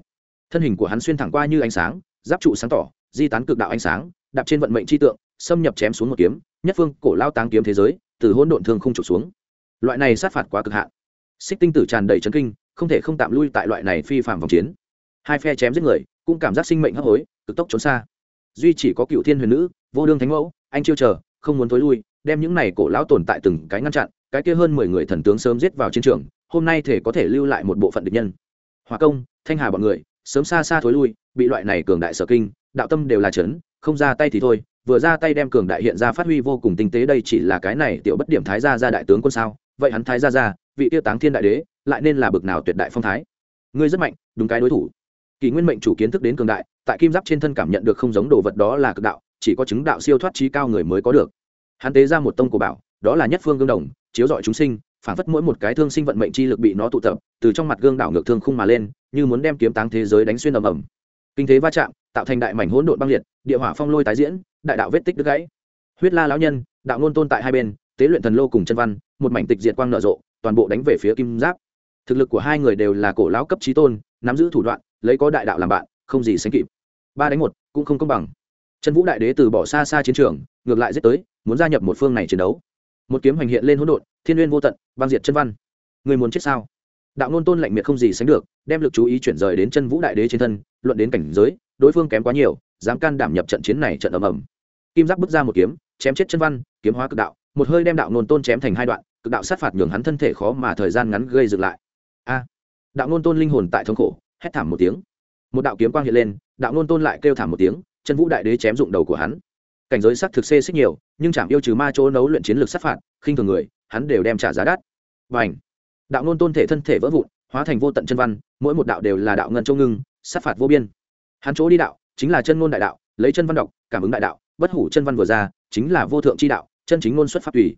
thân hình của hắn xuyên thẳng qua như ánh sáng, giáp trụ sáng tỏ, di tán cực đạo ánh sáng, đạp trên vận mệnh chi tượng, xâm nhập chém xuống một kiếm, nhất phương cổ lao táng kiếm thế giới, từ hỗn độn thương không trục xuống. Loại này sát phạt quá cực hạn. Xích tinh tử tràn đầy chấn kinh, không thể không tạm lui tại loại này phi phạm vòng chiến. Hai phe chém giết người, cũng cảm giác sinh mệnh hấp hối, cực tốc trốn xa. Duy chỉ có cựu thiên huyền nữ, vô đương thánh mẫu, anh chiêu chờ, không muốn t lui, đem những này cổ lão tồn tại từng cái ngăn chặn, cái kia hơn mười người thần tướng sớm giết vào chiến trường hôm nay thể có thể lưu lại một bộ phận địch nhân. Hòa công, thanh hà bọn người, sớm xa xa thối lui, bị loại này cường đại sở kinh, đạo tâm đều là chấn, không ra tay thì thôi, vừa ra tay đem cường đại hiện ra phát huy vô cùng tinh tế đây chỉ là cái này tiểu bất điểm thái gia ra đại tướng quân sao? Vậy hắn thái gia ra vị tiêu táng thiên đại đế, lại nên là bực nào tuyệt đại phong thái? Ngươi rất mạnh, đúng cái đối thủ. Kỳ nguyên mệnh chủ kiến thức đến cường đại, tại kim giáp trên thân cảm nhận được không giống đồ vật đó là cực đạo, chỉ có chứng đạo siêu thoát trí cao người mới có được. Hắn tế ra một tông cổ bảo, đó là nhất phương gương đồng, chiếu dọi chúng sinh phản phất mỗi một cái thương sinh vận mệnh chi lực bị nó tụ tập, từ trong mặt gương đảo ngược thương khung mà lên, như muốn đem kiếm táng thế giới đánh xuyên ầm ầm. Kinh thế va chạm, tạo thành đại mảnh hỗn độn băng liệt, địa hỏa phong lôi tái diễn, đại đạo vết tích đứt gãy. Huyết la lão nhân, đạo ngôn tôn tại hai bên, tế luyện thần lô cùng chân văn, một mảnh tịch diệt quang nở rộ, toàn bộ đánh về phía kim giáp. Thực lực của hai người đều là cổ lão cấp trí tôn, nắm giữ thủ đoạn, lấy có đại đạo làm bạn, không gì sánh kịp. Ba đánh một, cũng không công bằng. Chân vũ đại đế từ bỏ xa xa chiến trường, ngược lại giết tới, muốn gia nhập một phương này chiến đấu một kiếm hành hiện lên hỗn độn, thiên uyên vô tận, băng diệt chân văn. Người muốn chết sao? Đạo nôn tôn lạnh miệt không gì sánh được, đem lực chú ý chuyển rời đến chân vũ đại đế trên thân, luận đến cảnh giới, đối phương kém quá nhiều, dám can đảm nhập trận chiến này trận ầm ầm. Kim giác bước ra một kiếm, chém chết chân văn, kiếm hóa cực đạo, một hơi đem đạo nôn tôn chém thành hai đoạn, cực đạo sát phạt nhường hắn thân thể khó mà thời gian ngắn gây dựng lại. A! Đạo nôn tôn linh hồn tại thống khổ, hét thảm một tiếng. Một đạo kiếm quang hiện lên, đạo nôn tôn lại kêu thảm một tiếng, chân vũ đại đế chém dụng đầu của hắn cảnh giới sắc thực xê xích nhiều, nhưng chẳng yêu trừ ma chỗ nấu luyện chiến lược sát phạt, khinh thường người, hắn đều đem trả giá đắt. Và ảnh đạo nôn tôn thể thân thể vỡ vụn, hóa thành vô tận chân văn, mỗi một đạo đều là đạo ngân châu ngưng, sát phạt vô biên. Hắn chỗ đi đạo, chính là chân ngôn đại đạo, lấy chân văn đọc, cảm ứng đại đạo, bất hủ chân văn vừa ra, chính là vô thượng chi đạo, chân chính ngôn xuất pháp tùy.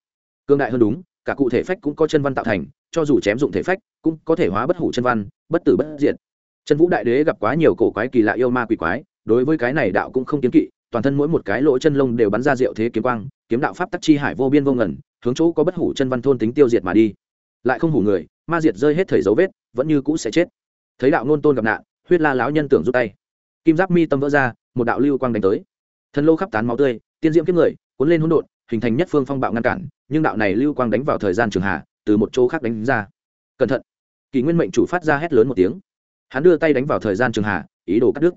Cương đại hơn đúng, cả cụ thể phách cũng có chân văn tạo thành, cho dù chém dụng thể phách, cũng có thể hóa bất hủ chân văn, bất tử bất diệt. Chân vũ đại đế gặp quá nhiều cổ quái kỳ lạ yêu ma quỷ quái, đối với cái này đạo cũng không kiến kỵ toàn thân mỗi một cái lỗ chân lông đều bắn ra rượu thế kiếm quang, kiếm đạo pháp tắc chi hải vô biên vô ngẩn hướng chỗ có bất hủ chân văn thôn tính tiêu diệt mà đi. Lại không hủ người, ma diệt rơi hết thời dấu vết, vẫn như cũ sẽ chết. Thấy đạo ngôn tôn gặp nạn, huyết la lão nhân tưởng rút tay. Kim giáp mi tâm vỡ ra, một đạo lưu quang đánh tới. Thân lô khắp tán máu tươi, tiên diễm kiếp người, cuốn lên hỗn độn, hình thành nhất phương phong bạo ngăn cản, nhưng đạo này lưu quang đánh vào thời gian trường hạ, từ một chỗ khác đánh ra. Cẩn thận. Kỳ nguyên mệnh chủ phát ra hét lớn một tiếng. Hắn đưa tay đánh vào thời gian trường hạ, ý đồ cắt đứt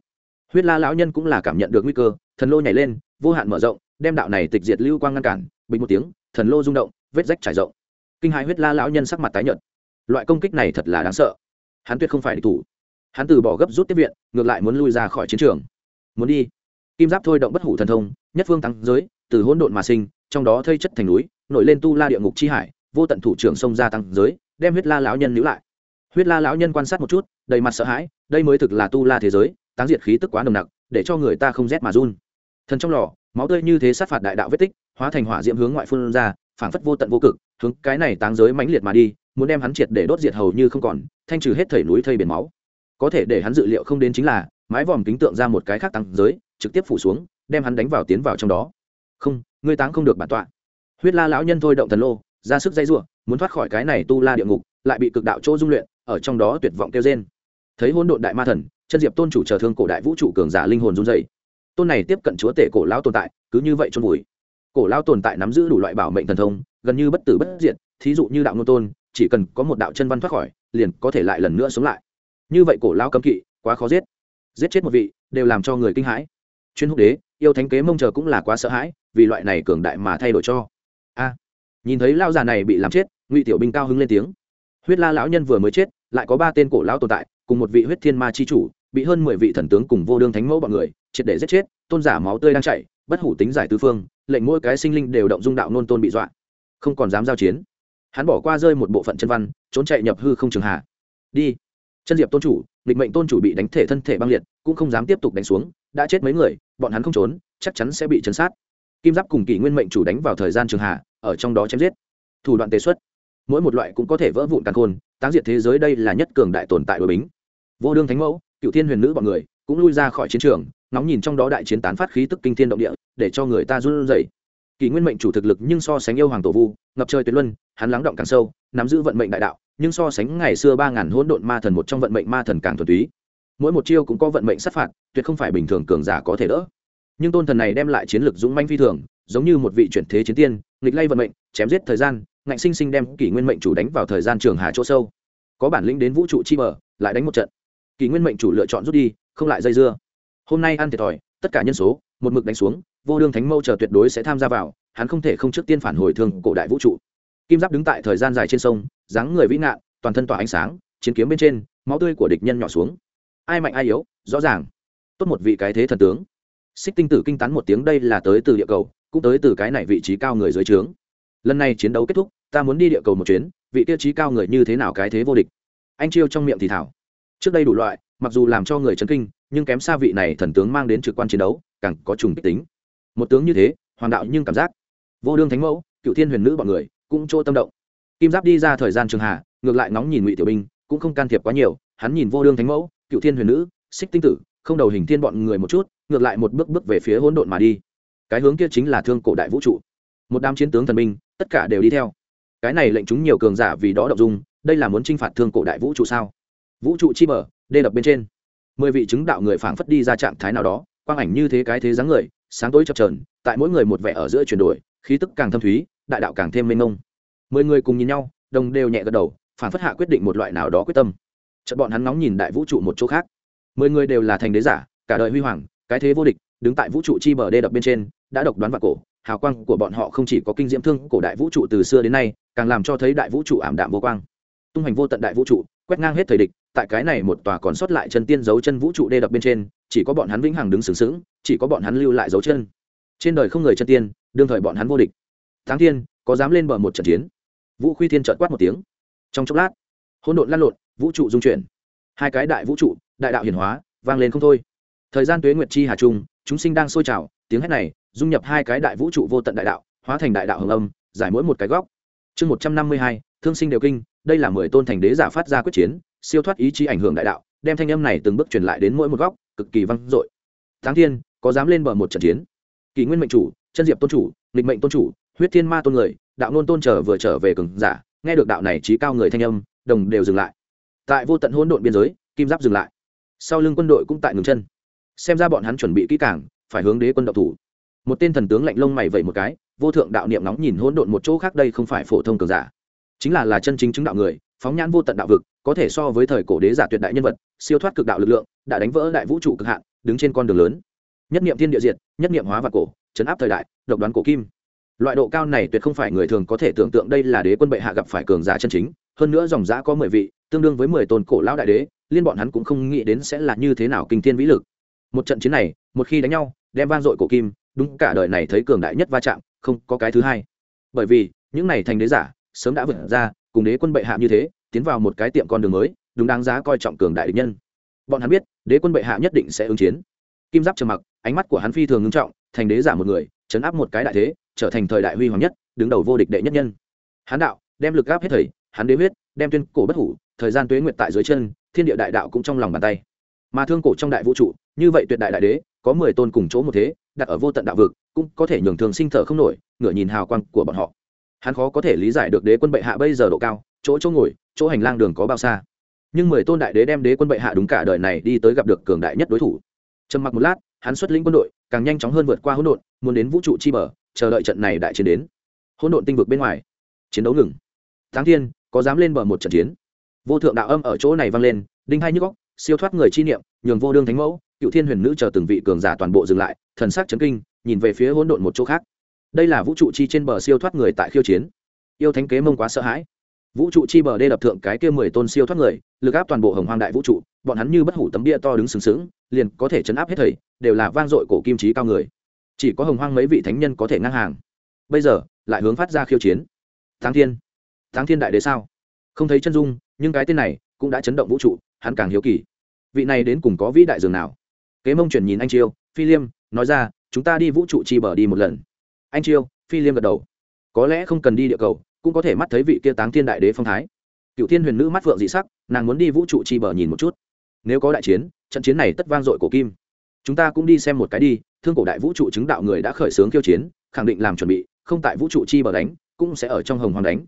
huyết la lão nhân cũng là cảm nhận được nguy cơ, thần lô nhảy lên, vô hạn mở rộng, đem đạo này tịch diệt lưu quang ngăn cản, bình một tiếng, thần lô rung động, vết rách trải rộng. Kinh hãi huyết la lão nhân sắc mặt tái nhợt. Loại công kích này thật là đáng sợ. Hắn tuyệt không phải địch thủ. Hắn từ bỏ gấp rút tiếp viện, ngược lại muốn lui ra khỏi chiến trường. Muốn đi. Kim giáp thôi động bất hủ thần thông, nhất phương tăng giới, từ hỗn độn mà sinh, trong đó thây chất thành núi, nổi lên tu la địa ngục chi hải, vô tận thủ trưởng sông ra tăng giới, đem huyết la lão nhân níu lại. Huyết la lão nhân quan sát một chút, đầy mặt sợ hãi, đây mới thực là tu la thế giới táng diệt khí tức quá nồng nặc, để cho người ta không rét mà run. Thần trong lò, máu tươi như thế sát phạt đại đạo vết tích, hóa thành hỏa diễm hướng ngoại phun ra, phảng phất vô tận vô cực, hướng cái này táng giới mãnh liệt mà đi, muốn đem hắn triệt để đốt diệt hầu như không còn, thanh trừ hết thảy núi thây biển máu. Có thể để hắn dự liệu không đến chính là, mái vòm kính tượng ra một cái khác tăng giới, trực tiếp phủ xuống, đem hắn đánh vào tiến vào trong đó. Không, ngươi táng không được bản tọa. Huyết la lão nhân thôi động thần lô, ra sức dây rủa, muốn thoát khỏi cái này tu la địa ngục, lại bị cực đạo chỗ dung luyện, ở trong đó tuyệt vọng kêu trên thấy hỗn độn đại ma thần, chân diệp tôn chủ chờ thương cổ đại vũ trụ cường giả linh hồn run dày tôn này tiếp cận chúa tể cổ lão tồn tại, cứ như vậy trôn vùi. Cổ lão tồn tại nắm giữ đủ loại bảo mệnh thần thông, gần như bất tử bất diệt, thí dụ như đạo ngô tôn, chỉ cần có một đạo chân văn thoát khỏi, liền có thể lại lần nữa sống lại. Như vậy cổ lão cấm kỵ, quá khó giết. Giết chết một vị, đều làm cho người kinh hãi. Chuyên húc đế, yêu thánh kế mông chờ cũng là quá sợ hãi, vì loại này cường đại mà thay đổi cho. A, nhìn thấy lao già này bị làm chết, ngụy tiểu binh cao hứng lên tiếng. Huyết la lão nhân vừa mới chết, lại có ba tên cổ lão tồn tại cùng một vị huyết thiên ma chi chủ, bị hơn mười vị thần tướng cùng vô đương thánh mẫu bọn người, triệt để giết chết, tôn giả máu tươi đang chảy, bất hủ tính giải tứ phương, lệnh mỗi cái sinh linh đều động dung đạo nôn tôn bị dọa. Không còn dám giao chiến. Hắn bỏ qua rơi một bộ phận chân văn, trốn chạy nhập hư không trường hạ. Đi. Chân diệp tôn chủ, nghịch mệnh tôn chủ bị đánh thể thân thể băng liệt, cũng không dám tiếp tục đánh xuống, đã chết mấy người, bọn hắn không trốn, chắc chắn sẽ bị chấn sát. Kim giáp cùng kỷ nguyên mệnh chủ đánh vào thời gian trường hạ, ở trong đó chém giết. Thủ đoạn tế xuất. Mỗi một loại cũng có thể vỡ vụn căn khôn, táng diệt thế giới đây là nhất cường đại tồn tại đội bính vô đương thánh mẫu, cựu thiên huyền nữ bọn người cũng lui ra khỏi chiến trường nóng nhìn trong đó đại chiến tán phát khí tức kinh thiên động địa, để cho người ta run rẩy. Kỷ nguyên mệnh chủ thực lực nhưng so sánh yêu hoàng tổ vu, ngập trời tuyệt luân, hắn lắng động càng sâu, nắm giữ vận mệnh đại đạo, nhưng so sánh ngày xưa ba ngàn hỗn độn ma thần một trong vận mệnh ma thần càng thuần túy. Mỗi một chiêu cũng có vận mệnh sát phạt, tuyệt không phải bình thường cường giả có thể đỡ. Nhưng tôn thần này đem lại chiến lược dũng manh phi thường, giống như một vị chuyển thế chiến tiên, nghịch lay vận mệnh, chém giết thời gian, ngạnh sinh sinh đem kỷ nguyên mệnh chủ đánh vào thời gian trường hà chỗ sâu. Có bản lĩnh đến vũ trụ chi bờ, lại đánh một trận kỳ nguyên mệnh chủ lựa chọn rút đi, không lại dây dưa. Hôm nay ăn thiệt thòi, tất cả nhân số, một mực đánh xuống, vô đương thánh mâu chờ tuyệt đối sẽ tham gia vào, hắn không thể không trước tiên phản hồi thương cổ đại vũ trụ. Kim giáp đứng tại thời gian dài trên sông, dáng người vĩ ngạn, toàn thân tỏa ánh sáng, chiến kiếm bên trên, máu tươi của địch nhân nhỏ xuống. Ai mạnh ai yếu, rõ ràng. Tốt một vị cái thế thần tướng. Xích tinh tử kinh tán một tiếng, đây là tới từ địa cầu, cũng tới từ cái này vị trí cao người dưới trướng. Lần này chiến đấu kết thúc, ta muốn đi địa cầu một chuyến, vị tiêu chí cao người như thế nào cái thế vô địch. Anh chiêu trong miệng thì thảo trước đây đủ loại, mặc dù làm cho người chấn kinh, nhưng kém xa vị này thần tướng mang đến trực quan chiến đấu, càng có trùng kích tính. Một tướng như thế, hoàng đạo nhưng cảm giác. Vô đương thánh mẫu, cựu thiên huyền nữ bọn người, cũng chỗ tâm động. Kim giáp đi ra thời gian trường hạ, ngược lại nóng nhìn ngụy tiểu binh cũng không can thiệp quá nhiều, hắn nhìn vô đương thánh mẫu, cựu thiên huyền nữ, xích tinh tử, không đầu hình thiên bọn người một chút, ngược lại một bước bước về phía hỗn độn mà đi. Cái hướng kia chính là thương cổ đại vũ trụ. Một đám chiến tướng thần binh tất cả đều đi theo. Cái này lệnh chúng nhiều cường giả vì đó động dung, đây là muốn chinh phạt thương cổ đại vũ trụ sao? Vũ trụ chi mở đê đập bên trên. Mười vị chứng đạo người phảng phất đi ra trạng thái nào đó, quang ảnh như thế cái thế dáng người, sáng tối chập trờn tại mỗi người một vẻ ở giữa chuyển đổi, khí tức càng thâm thúy, đại đạo càng thêm mênh mông. Mười người cùng nhìn nhau, đồng đều nhẹ gật đầu, phảng phất hạ quyết định một loại nào đó quyết tâm. Chợt bọn hắn nóng nhìn đại vũ trụ một chỗ khác. Mười người đều là thành đế giả, cả đời huy hoàng, cái thế vô địch, đứng tại vũ trụ chi bờ đê đập bên trên, đã độc đoán vào cổ, hào quang của bọn họ không chỉ có kinh diễm thương cổ đại vũ trụ từ xưa đến nay, càng làm cho thấy đại vũ trụ ảm đạm vô quang tung hành vô tận đại vũ trụ, quét ngang hết thời địch, tại cái này một tòa còn sót lại chân tiên dấu chân vũ trụ đê đập bên trên, chỉ có bọn hắn vĩnh hằng đứng sừng sững, chỉ có bọn hắn lưu lại dấu chân. Trên đời không người chân tiên, đương thời bọn hắn vô địch. Tháng thiên, có dám lên bờ một trận chiến? Vũ khuy thiên trợt quát một tiếng. Trong chốc lát, hỗn độn lăn lộn, vũ trụ dung chuyển. Hai cái đại vũ trụ, đại đạo hiển hóa, vang lên không thôi. Thời gian tuế nguyệt chi hà trung, chúng sinh đang sôi trào, tiếng hét này, dung nhập hai cái đại vũ trụ vô tận đại đạo, hóa thành đại đạo hồng âm, giải mỗi một cái góc. Chương một trăm năm mươi hai, thương sinh đều kinh đây là mười tôn thành đế giả phát ra quyết chiến, siêu thoát ý chí ảnh hưởng đại đạo, đem thanh âm này từng bước truyền lại đến mỗi một góc, cực kỳ vang dội. Tháng thiên, có dám lên bờ một trận chiến? Kỷ nguyên mệnh chủ, chân diệp tôn chủ nghịch mệnh tôn chủ, huyết thiên ma tôn người, đạo nôn tôn trở vừa trở về cường giả, nghe được đạo này trí cao người thanh âm, đồng đều dừng lại. Tại vô tận hỗn độn biên giới, kim giáp dừng lại. Sau lưng quân đội cũng tại ngừng chân. Xem ra bọn hắn chuẩn bị kỹ càng, phải hướng đế quân đậu thủ. Một tên thần tướng lạnh lông mày vẩy một cái, vô thượng đạo niệm nóng nhìn hỗn độn một chỗ khác, đây không phải phổ thông cường giả chính là là chân chính chứng đạo người, phóng nhãn vô tận đạo vực, có thể so với thời cổ đế giả tuyệt đại nhân vật, siêu thoát cực đạo lực lượng, đã đánh vỡ đại vũ trụ cực hạn, đứng trên con đường lớn. Nhất niệm thiên địa diệt, nhất niệm hóa và cổ, chấn áp thời đại, độc đoán cổ kim. Loại độ cao này tuyệt không phải người thường có thể tưởng tượng đây là đế quân bệ hạ gặp phải cường giả chân chính, hơn nữa dòng giã có mười vị, tương đương với mười tôn cổ lão đại đế, liên bọn hắn cũng không nghĩ đến sẽ là như thế nào kinh thiên vĩ lực. Một trận chiến này, một khi đánh nhau, đem vang dội cổ kim, đúng cả đời này thấy cường đại nhất va chạm, không có cái thứ hai. Bởi vì, những này thành đế giả sớm đã vượt ra, cùng đế quân bệ hạ như thế, tiến vào một cái tiệm con đường mới, đúng đáng giá coi trọng cường đại địch nhân. Bọn hắn biết, đế quân bệ hạ nhất định sẽ ứng chiến. Kim giáp trầm mặc, ánh mắt của hắn phi thường ngưng trọng, thành đế giả một người, chấn áp một cái đại thế, trở thành thời đại huy hoàng nhất, đứng đầu vô địch đệ nhất nhân. Hắn đạo, đem lực gáp hết thầy hắn đế huyết, đem tuyên cổ bất hủ, thời gian tuế nguyệt tại dưới chân, thiên địa đại đạo cũng trong lòng bàn tay. Mà thương cổ trong đại vũ trụ, như vậy tuyệt đại đại đế, có mười tôn cùng chỗ một thế, đặt ở vô tận đạo vực, cũng có thể nhường thường sinh thở không nổi, ngửa nhìn hào quang của bọn họ hắn khó có thể lý giải được đế quân bệ hạ bây giờ độ cao, chỗ chỗ ngồi, chỗ hành lang đường có bao xa. Nhưng mười tôn đại đế đem đế quân bệ hạ đúng cả đời này đi tới gặp được cường đại nhất đối thủ. Trầm mặc một lát, hắn xuất lĩnh quân đội, càng nhanh chóng hơn vượt qua hỗn độn, muốn đến vũ trụ chi bờ, chờ đợi trận này đại chiến đến. Hỗn độn tinh vực bên ngoài, chiến đấu ngừng. Tháng thiên, có dám lên bờ một trận chiến? Vô thượng đạo âm ở chỗ này vang lên, đinh hai nhức góc siêu thoát người chi niệm, nhường vô đương thánh mẫu, cựu thiên huyền nữ chờ từng vị cường giả toàn bộ dừng lại, thần sắc chấn kinh, nhìn về phía hỗn độn một chỗ khác đây là vũ trụ chi trên bờ siêu thoát người tại khiêu chiến. Yêu thánh kế mông quá sợ hãi. Vũ trụ chi bờ đê đập thượng cái kia mười tôn siêu thoát người, lực áp toàn bộ hồng hoang đại vũ trụ, bọn hắn như bất hủ tấm bia to đứng sừng sững, liền có thể chấn áp hết thầy, đều là vang dội cổ kim trí cao người. Chỉ có hồng hoang mấy vị thánh nhân có thể ngang hàng. Bây giờ, lại hướng phát ra khiêu chiến. Tháng thiên. Tháng thiên đại đế sao? Không thấy chân dung, nhưng cái tên này cũng đã chấn động vũ trụ, hắn càng hiếu kỳ. Vị này đến cùng có vĩ đại dường nào? Kế mông chuyển nhìn anh chiêu, phi liêm, nói ra, chúng ta đi vũ trụ chi bờ đi một lần anh chiêu, phi liêm gật đầu. Có lẽ không cần đi địa cầu, cũng có thể mắt thấy vị kia táng thiên đại đế phong thái. Cựu thiên huyền nữ mắt phượng dị sắc, nàng muốn đi vũ trụ chi bờ nhìn một chút. Nếu có đại chiến, trận chiến này tất vang dội của kim. Chúng ta cũng đi xem một cái đi, thương cổ đại vũ trụ chứng đạo người đã khởi xướng khiêu chiến, khẳng định làm chuẩn bị, không tại vũ trụ chi bờ đánh, cũng sẽ ở trong hồng hoàng đánh.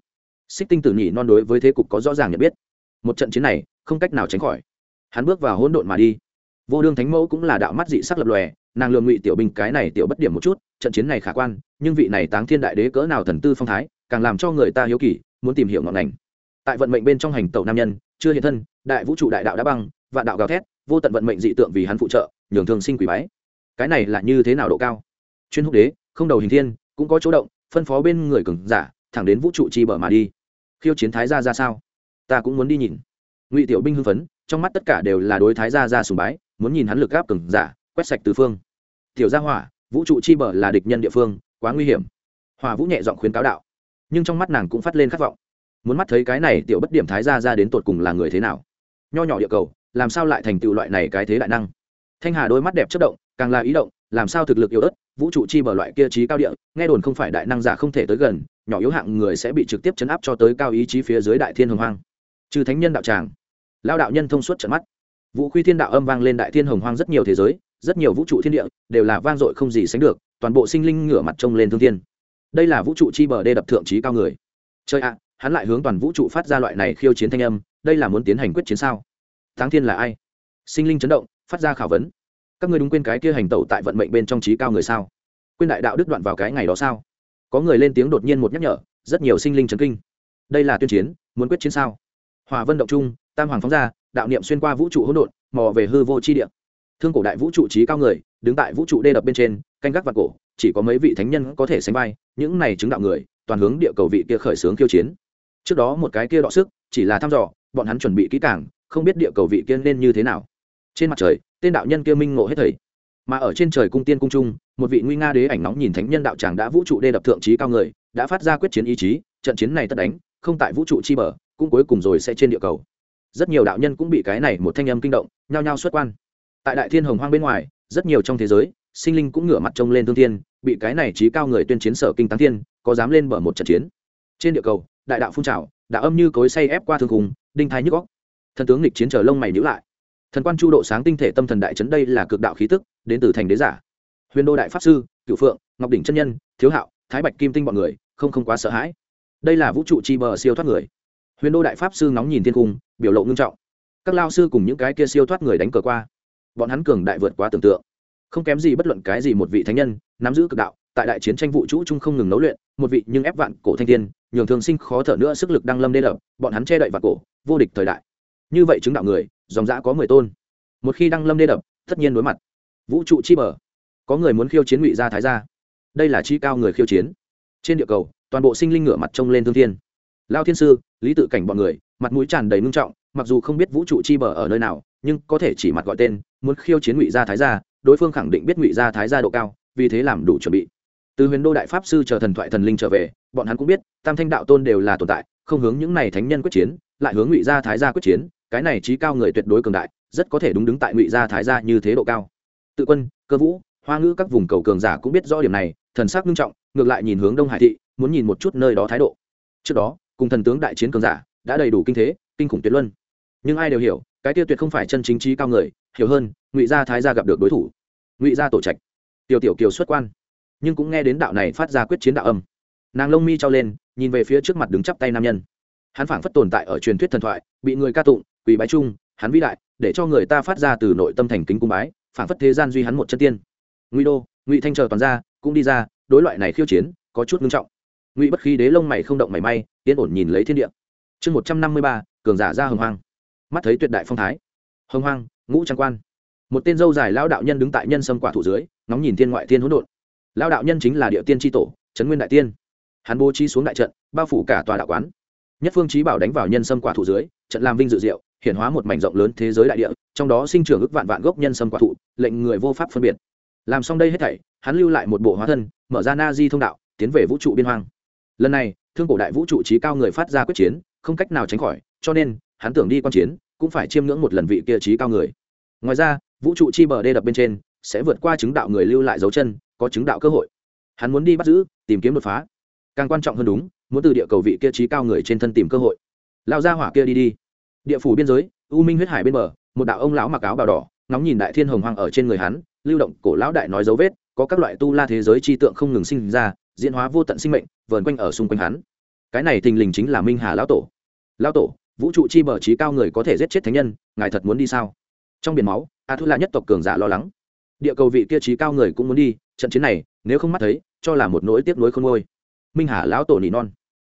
Xích tinh tử nhỉ non đối với thế cục có rõ ràng nhận biết. Một trận chiến này, không cách nào tránh khỏi. Hắn bước vào hỗn độn mà đi. Vô đương thánh mẫu cũng là đạo mắt dị sắc lập lòe nàng lường ngụy tiểu binh cái này tiểu bất điểm một chút, trận chiến này khả quan, nhưng vị này táng thiên đại đế cỡ nào thần tư phong thái, càng làm cho người ta hiếu kỳ, muốn tìm hiểu ngọn ngành. Tại vận mệnh bên trong hành tẩu nam nhân, chưa hiện thân, đại vũ trụ đại đạo đã băng, vạn đạo gào thét, vô tận vận mệnh dị tượng vì hắn phụ trợ, nhường thường sinh quỷ bái. Cái này là như thế nào độ cao? Chuyên húc đế, không đầu hình thiên, cũng có chỗ động, phân phó bên người cường giả, thẳng đến vũ trụ chi bờ mà đi. Khiêu chiến thái gia ra sao? Ta cũng muốn đi nhìn. Ngụy tiểu binh hưng phấn, trong mắt tất cả đều là đối thái gia ra sùng bái, muốn nhìn hắn lực gáp cường giả quét sạch từ phương. Tiểu gia hỏa, vũ trụ chi bờ là địch nhân địa phương, quá nguy hiểm. Hòa vũ nhẹ giọng khuyến cáo đạo. Nhưng trong mắt nàng cũng phát lên khát vọng. Muốn mắt thấy cái này tiểu bất điểm thái gia ra đến tột cùng là người thế nào? Nho nhỏ địa cầu, làm sao lại thành tựu loại này cái thế đại năng? Thanh hà đôi mắt đẹp chất động, càng là ý động, làm sao thực lực yếu ớt, vũ trụ chi bờ loại kia trí cao địa, nghe đồn không phải đại năng giả không thể tới gần, nhỏ yếu hạng người sẽ bị trực tiếp chấn áp cho tới cao ý chí phía dưới đại thiên hồng hoang. Trừ thánh nhân đạo tràng lao đạo nhân thông suốt trận mắt. Vũ khuy thiên đạo âm vang lên đại thiên hồng hoang rất nhiều thế giới rất nhiều vũ trụ thiên địa đều là vang dội không gì sánh được, toàn bộ sinh linh ngửa mặt trông lên thương thiên. Đây là vũ trụ chi bờ đê đập thượng trí cao người. Chơi ạ, hắn lại hướng toàn vũ trụ phát ra loại này khiêu chiến thanh âm, đây là muốn tiến hành quyết chiến sao? Táng thiên là ai? Sinh linh chấn động, phát ra khảo vấn. Các ngươi đúng quên cái kia hành tẩu tại vận mệnh bên trong trí cao người sao? Quên đại đạo đức đoạn vào cái ngày đó sao? Có người lên tiếng đột nhiên một nhắc nhở, rất nhiều sinh linh chấn kinh. Đây là tuyên chiến, muốn quyết chiến sao? Hòa vân động trung, tam hoàng phóng ra, đạo niệm xuyên qua vũ trụ hỗn độn, mò về hư vô chi địa thương cổ đại vũ trụ trí cao người, đứng tại vũ trụ đê đập bên trên, canh gác vạn cổ, chỉ có mấy vị thánh nhân có thể sánh vai, những này chứng đạo người, toàn hướng địa cầu vị kia khởi xướng khiêu chiến. Trước đó một cái kia đọ sức, chỉ là thăm dò, bọn hắn chuẩn bị kỹ càng, không biết địa cầu vị kia nên như thế nào. Trên mặt trời, tên đạo nhân kia minh ngộ hết thầy. Mà ở trên trời cung tiên cung trung, một vị nguy nga đế ảnh nóng nhìn thánh nhân đạo tràng đã vũ trụ đê đập thượng trí cao người, đã phát ra quyết chiến ý chí, trận chiến này tất đánh, không tại vũ trụ chi bờ, cũng cuối cùng rồi sẽ trên địa cầu. Rất nhiều đạo nhân cũng bị cái này một thanh âm kinh động, nhao nhao xuất quan tại đại thiên hồng hoang bên ngoài, rất nhiều trong thế giới, sinh linh cũng ngửa mặt trông lên thương thiên, bị cái này trí cao người tuyên chiến sở kinh táng thiên, có dám lên bờ một trận chiến. Trên địa cầu, đại đạo phun trào đạo âm như cối say ép qua thương cùng đinh thái nhức góc thần tướng lịch chiến chờ lông mày nhữ lại. Thần quan chu độ sáng tinh thể tâm thần đại trấn đây là cực đạo khí tức, đến từ thành đế giả. Huyền đô đại pháp sư cựu phượng, ngọc đỉnh chân nhân, thiếu hạo, thái bạch kim tinh bọn người, không không quá sợ hãi. Đây là vũ trụ chi bờ siêu thoát người. Huyền đô đại pháp sư ngóng nhìn thiên cung biểu lộ ngưng trọng. Các lao sư cùng những cái kia siêu thoát người đánh cờ qua bọn hắn cường đại vượt quá tưởng tượng. Không kém gì bất luận cái gì một vị thánh nhân, nắm giữ cực đạo, tại đại chiến tranh vũ trụ chung không ngừng nấu luyện, một vị nhưng ép vạn cổ thanh thiên, nhường thường sinh khó thở nữa sức lực đang lâm đê lập bọn hắn che đậy vạn cổ, vô địch thời đại. Như vậy chứng đạo người, dòng dã có mười tôn. Một khi đăng lâm đê đập, tất nhiên đối mặt. Vũ trụ chi bờ. Có người muốn khiêu chiến ngụy gia thái gia. Đây là chi cao người khiêu chiến. Trên địa cầu, toàn bộ sinh linh ngửa mặt trông lên thương thiên. Lao thiên sư, lý tự cảnh bọn người, mặt mũi tràn đầy ngưng trọng, mặc dù không biết vũ trụ chi bờ ở nơi nào nhưng có thể chỉ mặt gọi tên, muốn khiêu chiến ngụy gia thái gia, đối phương khẳng định biết ngụy gia thái gia độ cao, vì thế làm đủ chuẩn bị. Từ huyền đô đại pháp sư chờ thần thoại thần linh trở về, bọn hắn cũng biết, tam thanh đạo tôn đều là tồn tại, không hướng những này thánh nhân quyết chiến, lại hướng ngụy gia thái gia quyết chiến, cái này trí cao người tuyệt đối cường đại, rất có thể đúng đứng tại ngụy gia thái gia như thế độ cao. Tự quân, cơ vũ, hoa ngữ các vùng cầu cường giả cũng biết rõ điểm này, thần sắc nghiêm trọng, ngược lại nhìn hướng đông hải thị, muốn nhìn một chút nơi đó thái độ. Trước đó, cùng thần tướng đại chiến cường giả, đã đầy đủ kinh thế, kinh khủng tuyệt luân nhưng ai đều hiểu, cái tiêu tuyệt không phải chân chính trí cao người, hiểu hơn, ngụy gia thái gia gặp được đối thủ. Ngụy gia tổ trạch. Tiểu tiểu kiều xuất quan. Nhưng cũng nghe đến đạo này phát ra quyết chiến đạo âm. Nàng lông mi trao lên, nhìn về phía trước mặt đứng chắp tay nam nhân. Hắn phảng phất tồn tại ở truyền thuyết thần thoại, bị người ca tụng, quỳ bái chung, hắn vĩ đại, để cho người ta phát ra từ nội tâm thành kính cung bái, phảng phất thế gian duy hắn một chân tiên. Ngụy đô, ngụy thanh chờ toàn ra, cũng đi ra, đối loại này khiêu chiến, có chút ngưng trọng. Ngụy bất khí đế lông mày không động mảy may, yên ổn nhìn lấy thiên địa. Chương một trăm năm mươi ba, cường giả ra hồng hoang mắt thấy tuyệt đại phong thái. Hồng hoang, ngũ trang quan. Một tên dâu dài lao đạo nhân đứng tại nhân sâm quả thủ dưới, ngóng nhìn thiên ngoại thiên hỗn độn. Lao đạo nhân chính là địa tiên tri tổ, trấn nguyên đại tiên. Hắn bố trí xuống đại trận, bao phủ cả tòa đạo quán. Nhất phương trí bảo đánh vào nhân sâm quả thụ dưới, trận làm vinh dự diệu hiện hóa một mảnh rộng lớn thế giới đại địa, trong đó sinh trưởng ước vạn vạn gốc nhân sâm quả thụ, lệnh người vô pháp phân biệt. Làm xong đây hết thảy, hắn lưu lại một bộ hóa thân, mở ra na di thông đạo, tiến về vũ trụ biên hoang. Lần này, thương cổ đại vũ trụ trí cao người phát ra quyết chiến, không cách nào tránh khỏi, cho nên hắn tưởng đi quan chiến, cũng phải chiêm ngưỡng một lần vị kia trí cao người. Ngoài ra, vũ trụ chi bờ đê đập bên trên, sẽ vượt qua chứng đạo người lưu lại dấu chân, có chứng đạo cơ hội. Hắn muốn đi bắt giữ, tìm kiếm đột phá. Càng quan trọng hơn đúng, muốn từ địa cầu vị kia trí cao người trên thân tìm cơ hội. Lao ra hỏa kia đi đi. Địa phủ biên giới, u minh huyết hải bên bờ, một đạo ông lão mặc áo bào đỏ, ngóng nhìn đại thiên hồng hoàng ở trên người hắn, lưu động cổ lão đại nói dấu vết, có các loại tu la thế giới chi tượng không ngừng sinh ra, diễn hóa vô tận sinh mệnh, vờn quanh ở xung quanh hắn. Cái này thình lình chính là minh hà lão tổ. Lão tổ vũ trụ chi bờ trí cao người có thể giết chết thánh nhân, ngài thật muốn đi sao? Trong biển máu a thu là nhất tộc cường giả lo lắng. Địa cầu vị kia trí cao người cũng muốn đi, trận chiến này, nếu không mắt thấy, cho là một nỗi tiếc nuối không ngôi minh hà lão tổ nỉ non.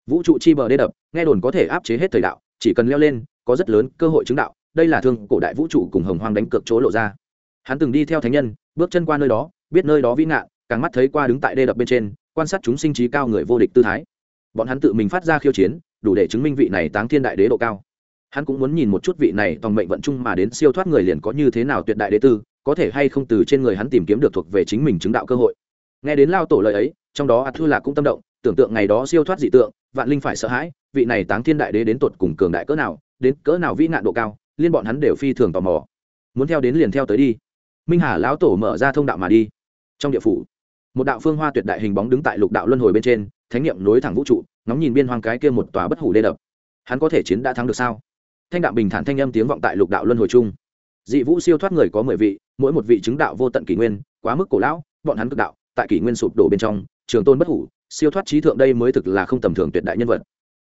Vũ trụ chi bờ đê đập, nghe đồn có thể áp chế hết thời đạo, chỉ cần leo lên, có rất lớn cơ hội chứng đạo. Đây là thương cổ đại vũ trụ cùng hồng hoang đánh cược chỗ lộ ra. Hắn từng đi theo thánh nhân, bước chân qua nơi đó, biết nơi đó vĩ ngạn, càng mắt thấy qua đứng tại đê đập bên trên, quan sát chúng sinh trí cao người vô địch tư thái. Bọn hắn tự mình phát ra khiêu chiến đủ để chứng minh vị này táng thiên đại đế độ cao. Hắn cũng muốn nhìn một chút vị này toàn mệnh vận chung mà đến siêu thoát người liền có như thế nào tuyệt đại đế tư, có thể hay không từ trên người hắn tìm kiếm được thuộc về chính mình chứng đạo cơ hội. Nghe đến lao tổ lời ấy, trong đó a thư là cũng tâm động, tưởng tượng ngày đó siêu thoát dị tượng, vạn linh phải sợ hãi, vị này táng thiên đại đế đến tột cùng cường đại cỡ nào, đến cỡ nào vĩ nạn độ cao, liên bọn hắn đều phi thường tò mò. Muốn theo đến liền theo tới đi. Minh hà lão tổ mở ra thông đạo mà đi. Trong địa phủ, một đạo phương hoa tuyệt đại hình bóng đứng tại lục đạo luân hồi bên trên, thánh niệm nối thẳng vũ trụ ngóng nhìn biên hoang cái kia một tòa bất hủ lê đập. Hắn có thể chiến đã thắng được sao? Thanh đạo bình thản thanh âm tiếng vọng tại lục đạo luân hồi chung. Dị vũ siêu thoát người có mười vị, mỗi một vị chứng đạo vô tận kỷ nguyên, quá mức cổ lão, bọn hắn cực đạo, tại kỷ nguyên sụp đổ bên trong, trường tôn bất hủ, siêu thoát trí thượng đây mới thực là không tầm thường tuyệt đại nhân vật.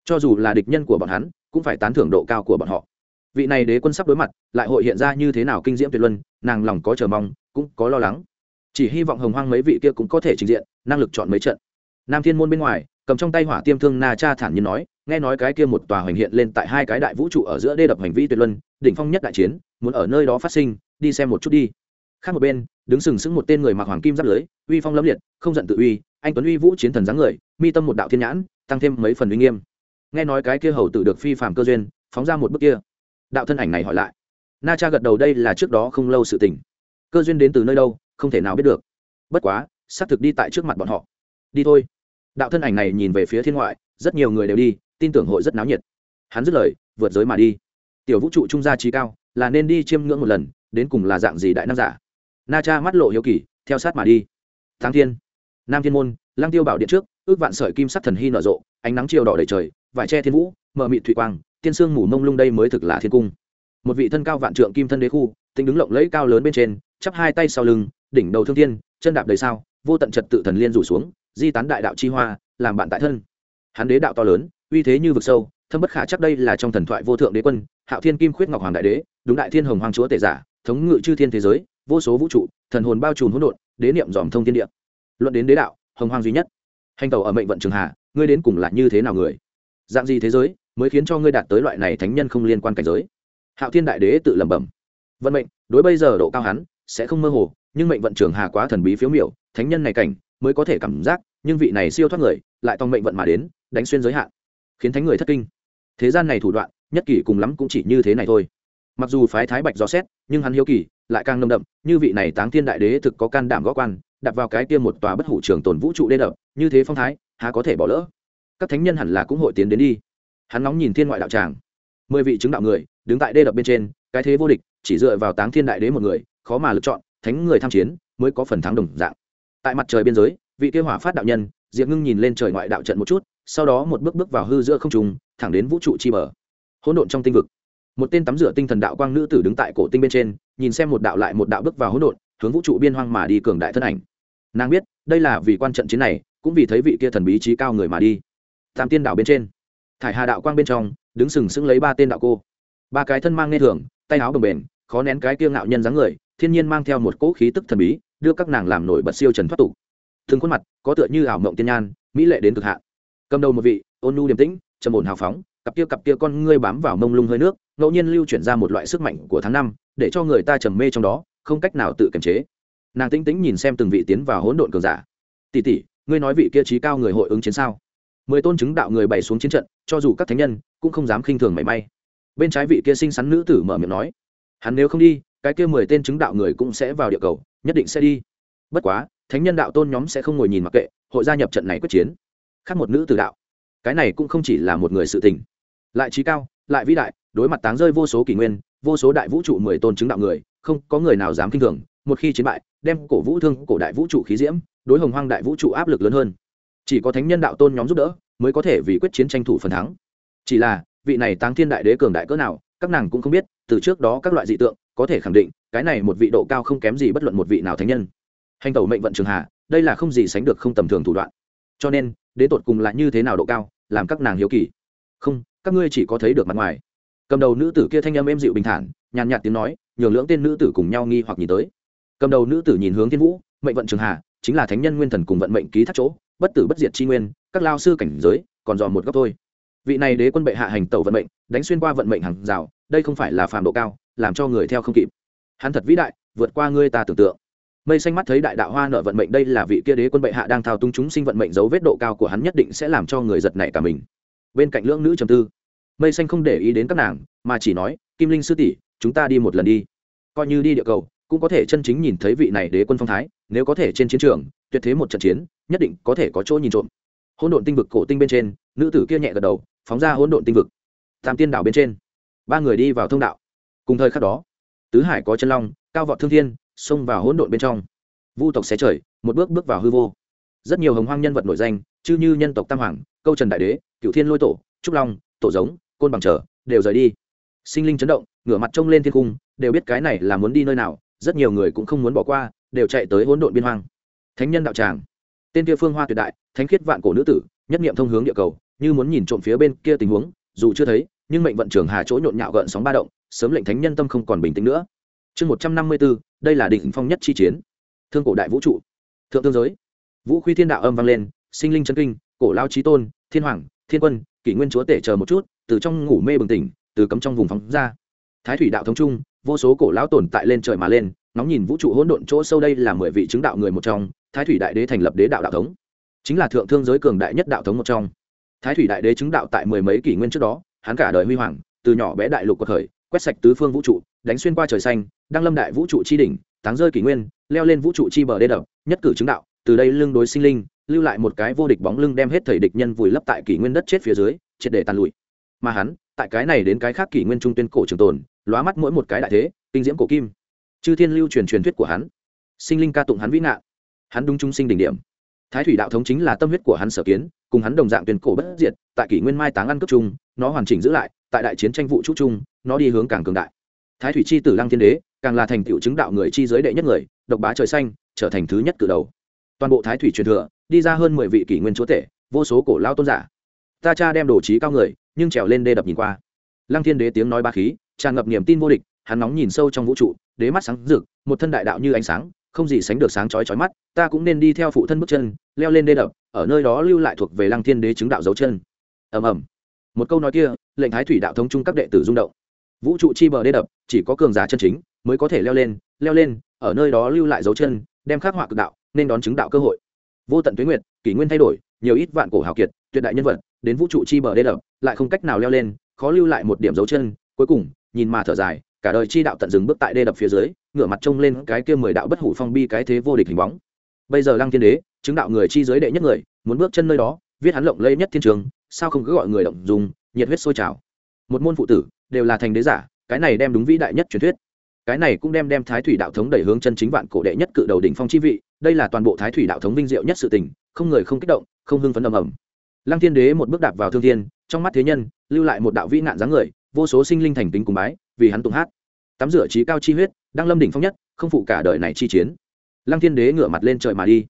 Cho dù là địch nhân của bọn hắn, cũng phải tán thưởng độ cao của bọn họ. Vị này đế quân sắp đối mặt, lại hội hiện ra như thế nào kinh diễm tuyệt luân, nàng lòng có chờ mong, cũng có lo lắng. Chỉ hy vọng hồng hoang mấy vị kia cũng có thể trình diện, năng lực chọn mấy trận. Nam thiên môn bên ngoài cầm trong tay hỏa tiêm thương na cha thản nhiên nói, nghe nói cái kia một tòa hoành hiện lên tại hai cái đại vũ trụ ở giữa đê đập hành vi tuyệt luân, đỉnh phong nhất đại chiến, muốn ở nơi đó phát sinh, đi xem một chút đi. Khác một bên, đứng sừng sững một tên người mặc hoàng kim giáp lưới, uy phong lâm liệt, không giận tự uy, anh tuấn uy vũ chiến thần dáng người, mi tâm một đạo thiên nhãn, tăng thêm mấy phần uy nghiêm. Nghe nói cái kia hầu tự được phi phạm cơ duyên, phóng ra một bước kia. Đạo thân ảnh này hỏi lại. Na cha gật đầu đây là trước đó không lâu sự tình. Cơ duyên đến từ nơi đâu, không thể nào biết được. Bất quá, xác thực đi tại trước mặt bọn họ. Đi thôi đạo thân ảnh này nhìn về phía thiên ngoại, rất nhiều người đều đi, tin tưởng hội rất náo nhiệt. Hắn dứt lời, vượt giới mà đi. Tiểu vũ trụ trung gia trí cao, là nên đi chiêm ngưỡng một lần, đến cùng là dạng gì đại nam giả? Na cha mắt lộ hiếu kỳ, theo sát mà đi. Tháng thiên, nam thiên môn lang tiêu bảo điện trước, ước vạn sợi kim sắc thần hy nở rộ, ánh nắng chiều đỏ đầy trời, vải che thiên vũ, mờ mịt thủy quang, tiên sương mù mông lung đây mới thực là thiên cung. Một vị thân cao vạn trượng kim thân đế khu, tính đứng lộng lẫy cao lớn bên trên, chắp hai tay sau lưng, đỉnh đầu thương thiên, chân đạp đầy sao, vô tận trật tự thần liên rủ xuống di tán đại đạo chi hoa làm bạn tại thân. Hắn đế đạo to lớn uy thế như vực sâu thâm bất khả chắc đây là trong thần thoại vô thượng đế quân hạo thiên kim khuyết ngọc hoàng đại đế đúng đại thiên hồng hoàng chúa tể giả thống ngự chư thiên thế giới vô số vũ trụ thần hồn bao trùm hỗn độn đế niệm dòm thông thiên địa. Luận đến đế đạo hồng hoàng duy nhất. Hành tàu ở mệnh vận trường hà, ngươi đến cùng là như thế nào người? Dạng gì thế giới mới khiến cho ngươi đạt tới loại này thánh nhân không liên quan cảnh giới? Hạo thiên đại đế tự lẩm bẩm. Vận mệnh đối bây giờ độ cao hắn sẽ không mơ hồ nhưng mệnh vận trường hà quá thần bí phiếu miểu thánh nhân này cảnh mới có thể cảm giác, nhưng vị này siêu thoát người lại tòng mệnh vận mà đến, đánh xuyên giới hạn, khiến thánh người thất kinh. Thế gian này thủ đoạn, nhất kỷ cùng lắm cũng chỉ như thế này thôi. Mặc dù phái thái bạch rõ xét, nhưng hắn hiếu kỳ lại càng nông đậm, như vị này táng thiên đại đế thực có can đảm gó quan đặt vào cái tiêm một tòa bất hủ trường tồn vũ trụ đê đập, như thế phong thái, há có thể bỏ lỡ? Các thánh nhân hẳn là cũng hội tiến đến đi. Hắn nóng nhìn thiên ngoại đạo tràng. Mười vị chứng đạo người đứng tại đê đập bên trên, cái thế vô địch, chỉ dựa vào táng thiên đại đế một người, khó mà lựa chọn, thánh người tham chiến mới có phần thắng đồng dạng tại mặt trời biên giới, vị kia hỏa phát đạo nhân, diệp ngưng nhìn lên trời ngoại đạo trận một chút, sau đó một bước bước vào hư giữa không trùng thẳng đến vũ trụ chi bờ. Hỗn độn trong tinh vực. Một tên tắm rửa tinh thần đạo quang nữ tử đứng tại cổ tinh bên trên, nhìn xem một đạo lại một đạo bước vào hỗn độn, hướng vũ trụ biên hoang mà đi cường đại thân ảnh. Nàng biết, đây là vì quan trận chiến này, cũng vì thấy vị kia thần bí trí cao người mà đi. Tam tiên đạo bên trên. Thải hà đạo quang bên trong, đứng sừng sững lấy ba tên đạo cô. Ba cái thân mang nghe thường, tay áo đồng bền khó nén cái kiêng ngạo nhân dáng người thiên nhiên mang theo một cỗ khí tức thần bí, đưa các nàng làm nổi bật siêu trần thoát tục. Thường khuôn mặt có tựa như ảo mộng tiên nhan, mỹ lệ đến cực hạ. cầm đầu một vị, ôn nhu điềm tĩnh, trầm ổn hào phóng, cặp kia cặp kia con ngươi bám vào mông lung hơi nước, ngẫu nhiên lưu chuyển ra một loại sức mạnh của tháng năm, để cho người ta trầm mê trong đó, không cách nào tự kiềm chế. Nàng tĩnh tĩnh nhìn xem từng vị tiến vào hỗn độn cường giả. Tỷ tỷ, ngươi nói vị kia trí cao người hội ứng chiến sao? Mười tôn chứng đạo người bày xuống chiến trận, cho dù các thánh nhân cũng không dám khinh thường mảy may. Bên trái vị kia xinh xắn nữ tử mở miệng nói, hắn nếu không đi cái kia mười tên chứng đạo người cũng sẽ vào địa cầu, nhất định sẽ đi. Bất quá, thánh nhân đạo tôn nhóm sẽ không ngồi nhìn mặc kệ, hội gia nhập trận này quyết chiến. Khác một nữ tử đạo. Cái này cũng không chỉ là một người sự tình. Lại trí cao, lại vĩ đại, đối mặt táng rơi vô số kỷ nguyên, vô số đại vũ trụ mười tôn chứng đạo người, không có người nào dám kinh thường, một khi chiến bại, đem cổ vũ thương, cổ đại vũ trụ khí diễm, đối hồng hoang đại vũ trụ áp lực lớn hơn. Chỉ có thánh nhân đạo tôn nhóm giúp đỡ, mới có thể vì quyết chiến tranh thủ phần thắng. Chỉ là, vị này táng thiên đại đế cường đại cỡ nào, các nàng cũng không biết, từ trước đó các loại dị tượng có thể khẳng định, cái này một vị độ cao không kém gì bất luận một vị nào thánh nhân. Hành tẩu mệnh vận trường hạ, đây là không gì sánh được không tầm thường thủ đoạn. Cho nên đến tột cùng là như thế nào độ cao, làm các nàng hiếu kỳ. Không, các ngươi chỉ có thấy được mặt ngoài. Cầm đầu nữ tử kia thanh âm êm dịu bình thản, nhàn nhạt tiếng nói, nhường lưỡng tên nữ tử cùng nhau nghi hoặc nhìn tới. Cầm đầu nữ tử nhìn hướng thiên vũ, mệnh vận trường hạ, chính là thánh nhân nguyên thần cùng vận mệnh ký thác chỗ, bất tử bất diệt chi nguyên, các lao sư cảnh giới, còn dò một góc thôi. Vị này đế quân bệ hạ hành tẩu vận mệnh, đánh xuyên qua vận mệnh hàng rào, đây không phải là phạm độ cao làm cho người theo không kịp. Hắn thật vĩ đại, vượt qua ngươi ta tưởng tượng. Mây xanh mắt thấy đại đạo hoa nợ vận mệnh, đây là vị kia đế quân bệ hạ đang thao túng chúng sinh vận mệnh dấu vết độ cao của hắn nhất định sẽ làm cho người giật nảy cả mình. Bên cạnh lưỡng nữ trầm tư, mây xanh không để ý đến các nàng, mà chỉ nói, kim linh sư tỷ, chúng ta đi một lần đi. Coi như đi địa cầu, cũng có thể chân chính nhìn thấy vị này đế quân phong thái, nếu có thể trên chiến trường, tuyệt thế một trận chiến, nhất định có thể có chỗ nhìn trộm. Hỗn độn tinh vực cổ tinh bên trên, nữ tử kia nhẹ gật đầu, phóng ra hỗn độn tinh vực. Tam tiên đảo bên trên, ba người đi vào thông đạo cùng thời khắc đó, tứ hải có chân long, cao vọt thương thiên, xông vào hỗn độn bên trong. Vu tộc xé trời, một bước bước vào hư vô. Rất nhiều hồng hoang nhân vật nổi danh, chư như nhân tộc tam hoàng, câu trần đại đế cựu thiên lôi tổ, trúc long, tổ giống, côn bằng trở, đều rời đi. Sinh linh chấn động, ngửa mặt trông lên thiên cung, đều biết cái này là muốn đi nơi nào, rất nhiều người cũng không muốn bỏ qua, đều chạy tới hỗn độn biên hoang. Thánh nhân đạo tràng. Tên kia phương hoa tuyệt đại, thánh khiết vạn cổ nữ tử, nhất nghiệm thông hướng địa cầu, như muốn nhìn trộm phía bên kia tình huống, dù chưa thấy, nhưng mệnh vận trường hà chỗ nhộn nhạo gợn sóng ba động sớm lệnh thánh nhân tâm không còn bình tĩnh nữa. Chương một trăm năm mươi bốn, đây là đỉnh phong nhất chi chiến. Thương cổ đại vũ trụ. Thượng tương giới. Vũ khuy thiên đạo âm vang lên, sinh linh chân kinh, cổ lao trí tôn, thiên hoàng, thiên quân, kỷ nguyên chúa tể chờ một chút, từ trong ngủ mê bừng tỉnh, từ cấm trong vùng phóng ra. Thái thủy đạo thống trung, vô số cổ lão tồn tại lên trời mà lên nóng nhìn vũ trụ hỗn độn chỗ sâu đây là mười vị chứng đạo người một trong, thái thủy đại đế thành lập đế đạo đạo thống. Chính là thượng thương giới cường đại nhất đạo thống một trong. Thái thủy đại đế chứng đạo tại mười mấy kỷ nguyên trước đó, hắn cả đời huy hoàng, từ nhỏ bé đại lục cuộc khởi quét sạch tứ phương vũ trụ, đánh xuyên qua trời xanh, đăng lâm đại vũ trụ chi đỉnh, táng rơi kỷ nguyên, leo lên vũ trụ chi bờ đê đập, nhất cử chứng đạo, từ đây lưng đối sinh linh, lưu lại một cái vô địch bóng lưng đem hết thời địch nhân vùi lấp tại kỷ nguyên đất chết phía dưới, triệt để tàn lụi. Mà hắn, tại cái này đến cái khác kỷ nguyên trung tuyên cổ trường tồn, lóa mắt mỗi một cái đại thế, kinh diễm cổ kim. Chư thiên lưu truyền truyền thuyết của hắn. Sinh linh ca tụng hắn vĩ ngạn hắn đúng trung sinh đỉnh điểm. Thái thủy đạo thống chính là tâm huyết của hắn sở kiến, cùng hắn đồng dạng tuyên cổ bất diệt, tại kỷ nguyên mai táng ăn cấp trung nó hoàn chỉnh giữ lại, tại đại chiến tranh vụ trúc trung nó đi hướng càng cường đại. Thái thủy chi tử lăng thiên đế, càng là thành tựu chứng đạo người chi giới đệ nhất người, độc bá trời xanh, trở thành thứ nhất cử đầu. Toàn bộ thái thủy truyền thừa, đi ra hơn mười vị kỷ nguyên chúa tể, vô số cổ lao tôn giả. Ta cha đem đồ trí cao người, nhưng trèo lên đê đập nhìn qua. Lăng thiên đế tiếng nói ba khí, tràn ngập niềm tin vô địch, hắn nóng nhìn sâu trong vũ trụ, đế mắt sáng rực, một thân đại đạo như ánh sáng, không gì sánh được sáng chói chói mắt, ta cũng nên đi theo phụ thân bước chân, leo lên đê đập, ở nơi đó lưu lại thuộc về lăng thiên đế chứng đạo dấu chân. Ầm ầm. Một câu nói kia, lệnh thái thủy đạo thống chung các đệ tử rung động vũ trụ chi bờ đê đập, chỉ có cường giả chân chính mới có thể leo lên leo lên, ở nơi đó lưu lại dấu chân, đem khắc họa cực đạo, nên đón chứng đạo cơ hội. Vô tận tuyến nguyệt, kỷ nguyên thay đổi, nhiều ít vạn cổ hào kiệt, tuyệt đại nhân vật, đến vũ trụ chi bờ đê đập, lại không cách nào leo lên, khó lưu lại một điểm dấu chân, cuối cùng, nhìn mà thở dài, cả đời chi đạo tận dừng bước tại đê đập phía dưới, ngửa mặt trông lên cái kia mười đạo bất hủ phong bi cái thế vô địch hình bóng. Bây giờ lăng thiên đế, chứng đạo người chi giới đệ nhất người, muốn bước chân nơi đó, viết hắn lộng lẫy nhất thiên trường, sao không cứ gọi người động dùng, nhiệt huyết sôi trào. Một môn phụ tử đều là thành đế giả, cái này đem đúng vĩ đại nhất truyền thuyết. Cái này cũng đem đem thái thủy đạo thống đẩy hướng chân chính vạn cổ đệ nhất cự đầu đỉnh phong chi vị, đây là toàn bộ thái thủy đạo thống vinh diệu nhất sự tình, không người không kích động, không hưng phấn ầm ầm. Lăng thiên đế một bước đạp vào thương thiên, trong mắt thế nhân, lưu lại một đạo vĩ nạn dáng người, vô số sinh linh thành tính cùng bái, vì hắn tụng hát. Tắm rửa trí cao chi huyết, đang lâm đỉnh phong nhất, không phụ cả đời này chi chiến. Lăng thiên đế ngửa mặt lên trời mà đi.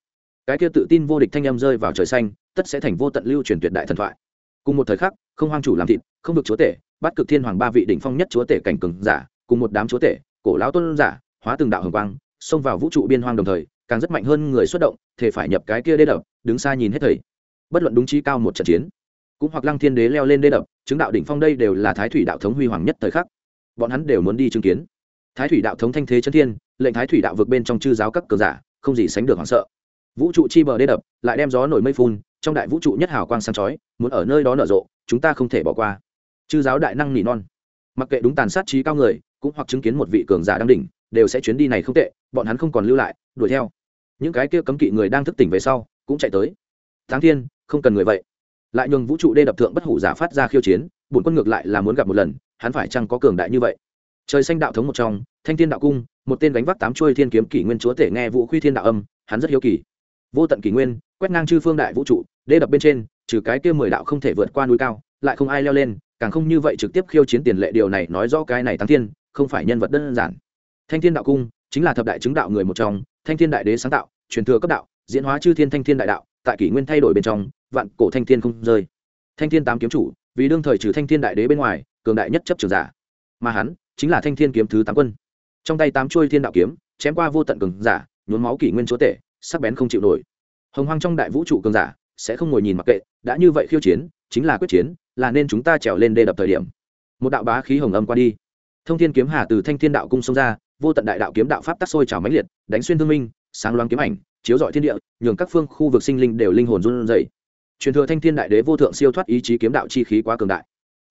Cái kia tự tin vô địch thanh âm rơi vào trời xanh, tất sẽ thành vô tận lưu truyền tuyệt đại thần thoại. Cùng một thời khắc, không hoang chủ làm thịt, không được chúa tể bắt cực thiên hoàng ba vị đỉnh phong nhất chúa tể cảnh cường giả, cùng một đám chúa tể, cổ lão tôn giả, hóa từng đạo hồng quang, xông vào vũ trụ biên hoang đồng thời, càng rất mạnh hơn người xuất động, thể phải nhập cái kia đê đập, đứng xa nhìn hết thầy. Bất luận đúng trí cao một trận chiến, cũng hoặc lăng thiên đế leo lên đê đập, chứng đạo đỉnh phong đây đều là thái thủy đạo thống huy hoàng nhất thời khắc. Bọn hắn đều muốn đi chứng kiến. Thái thủy đạo thống thanh thế chân thiên, lệnh thái thủy đạo vượt bên trong chư giáo các cường giả, không gì sánh được hoảng sợ. Vũ trụ chi bờ đê đập, lại đem gió nổi mây phun, trong đại vũ trụ nhất hào quang sáng chói, muốn ở nơi đó nở rộ, chúng ta không thể bỏ qua chư giáo đại năng nỉ non. Mặc kệ đúng tàn sát trí cao người, cũng hoặc chứng kiến một vị cường giả đang đỉnh, đều sẽ chuyến đi này không tệ, bọn hắn không còn lưu lại, đuổi theo. Những cái kia cấm kỵ người đang thức tỉnh về sau, cũng chạy tới. Tháng thiên, không cần người vậy. Lại nhường vũ trụ đê đập thượng bất hủ giả phát ra khiêu chiến, bổn quân ngược lại là muốn gặp một lần, hắn phải chăng có cường đại như vậy? Trời xanh đạo thống một trong, thanh thiên đạo cung, một tên gánh vác tám chuôi thiên kiếm kỷ nguyên chúa tể nghe vũ khuy thiên đạo âm, hắn rất hiếu kỳ. Vô tận kỷ nguyên, quét ngang chư phương đại vũ trụ, đê đập bên trên, trừ cái kia mười đạo không thể vượt qua núi cao, lại không ai leo lên càng không như vậy trực tiếp khiêu chiến tiền lệ điều này nói rõ cái này tăng thiên, không phải nhân vật đơn giản. Thanh thiên đạo cung chính là thập đại chứng đạo người một trong, thanh thiên đại đế sáng tạo, truyền thừa cấp đạo, diễn hóa chư thiên thanh thiên đại đạo, tại kỷ nguyên thay đổi bên trong, vạn cổ thanh thiên không rơi. Thanh thiên tám kiếm chủ, vì đương thời trừ thanh thiên đại đế bên ngoài, cường đại nhất chấp trường giả. Mà hắn chính là thanh thiên kiếm thứ tám quân. Trong tay tám chuôi thiên đạo kiếm, chém qua vô tận cường giả, nhuốm máu kỷ nguyên chúa tể, sắc bén không chịu nổi. Hồng hoang trong đại vũ trụ cường giả sẽ không ngồi nhìn mặc kệ, đã như vậy khiêu chiến, chính là quyết chiến là nên chúng ta trèo lên đê đập thời điểm. Một đạo bá khí hồng âm qua đi. Thông thiên kiếm hà từ thanh thiên đạo cung xông ra, vô tận đại đạo kiếm đạo pháp tắc sôi trào mãnh liệt, đánh xuyên thương minh, sáng loáng kiếm ảnh, chiếu rọi thiên địa, nhường các phương khu vực sinh linh đều linh hồn run rẩy. Truyền thừa thanh thiên đại đế vô thượng siêu thoát ý chí kiếm đạo chi khí quá cường đại.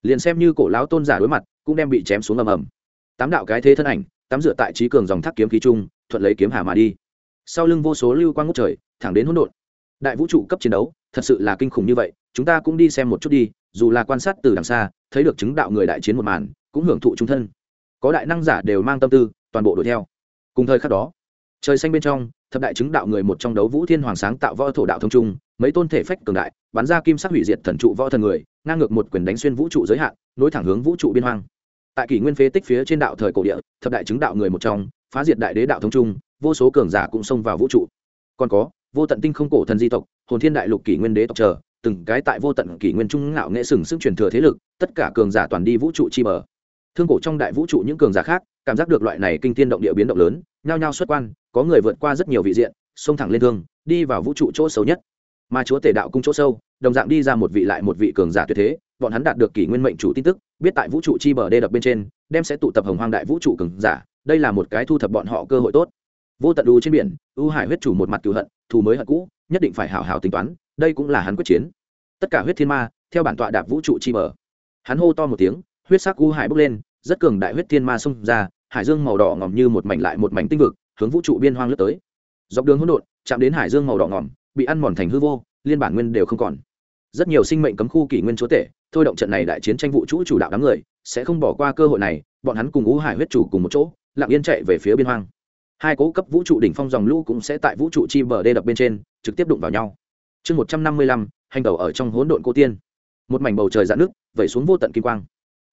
Liền xem như cổ lão tôn giả đối mặt, cũng đem bị chém xuống ầm ầm. Tám đạo cái thế thân ảnh, tắm dựa tại trí cường dòng thác kiếm khí trung, thuận lấy kiếm hà mà đi. Sau lưng vô số lưu quang ngút trời, thẳng đến hỗn độn. Đại vũ trụ cấp chiến đấu, thật sự là kinh khủng như vậy, chúng ta cũng đi xem một chút đi dù là quan sát từ đằng xa, thấy được chứng đạo người đại chiến một màn, cũng hưởng thụ trung thân. Có đại năng giả đều mang tâm tư, toàn bộ đuổi theo. Cùng thời khắc đó, trời xanh bên trong, thập đại chứng đạo người một trong đấu vũ thiên hoàng sáng tạo võ thổ đạo thông trung, mấy tôn thể phách cường đại, bắn ra kim sắc hủy diệt thần trụ võ thần người, ngang ngược một quyền đánh xuyên vũ trụ giới hạn, nối thẳng hướng vũ trụ biên hoang. Tại kỷ nguyên phế tích phía trên đạo thời cổ địa, thập đại chứng đạo người một trong, phá diệt đại đế đạo thông trung, vô số cường giả cũng xông vào vũ trụ. Còn có, vô tận tinh không cổ thần di tộc, hồn thiên đại lục kỷ nguyên đế tộc chờ từng cái tại vô tận kỷ nguyên trung ngạo nghệ sừng sức truyền thừa thế lực, tất cả cường giả toàn đi vũ trụ chi bờ. Thương cổ trong đại vũ trụ những cường giả khác, cảm giác được loại này kinh thiên động địa biến động lớn, nhao nhao xuất quan, có người vượt qua rất nhiều vị diện, xông thẳng lên thương, đi vào vũ trụ chỗ sâu nhất. Mà chúa tể đạo cung chỗ sâu, đồng dạng đi ra một vị lại một vị cường giả tuyệt thế, bọn hắn đạt được kỷ nguyên mệnh chủ tin tức, biết tại vũ trụ chi bờ đê đập bên trên, đem sẽ tụ tập hồng hoang đại vũ trụ cường giả, đây là một cái thu thập bọn họ cơ hội tốt. Vô tận u trên biển, u hải huyết chủ một mặt cựu hận, thù mới hận cũ, nhất định phải hảo hảo tính toán đây cũng là hắn quyết chiến. Tất cả huyết thiên ma, theo bản tọa đạp vũ trụ chi bờ. Hắn hô to một tiếng, huyết sắc u hải bốc lên, rất cường đại huyết thiên ma xông ra, hải dương màu đỏ ngòm như một mảnh lại một mảnh tinh vực, hướng vũ trụ biên hoang lướt tới. Dọc đường hỗn độn, chạm đến hải dương màu đỏ ngòm bị ăn mòn thành hư vô, liên bản nguyên đều không còn. Rất nhiều sinh mệnh cấm khu kỷ nguyên chúa tể, thôi động trận này đại chiến tranh vũ trụ chủ đạo đám người, sẽ không bỏ qua cơ hội này, bọn hắn cùng u hải huyết chủ cùng một chỗ, lặng yên chạy về phía biên hoang. Hai cố cấp vũ trụ đỉnh phong dòng lũ cũng sẽ tại vũ trụ chi bờ đê đập bên trên, trực tiếp đụng vào nhau chương một trăm năm mươi lăm, hành đầu ở trong hỗn độn cô tiên. Một mảnh bầu trời dạn nước, vẩy xuống vô tận kim quang.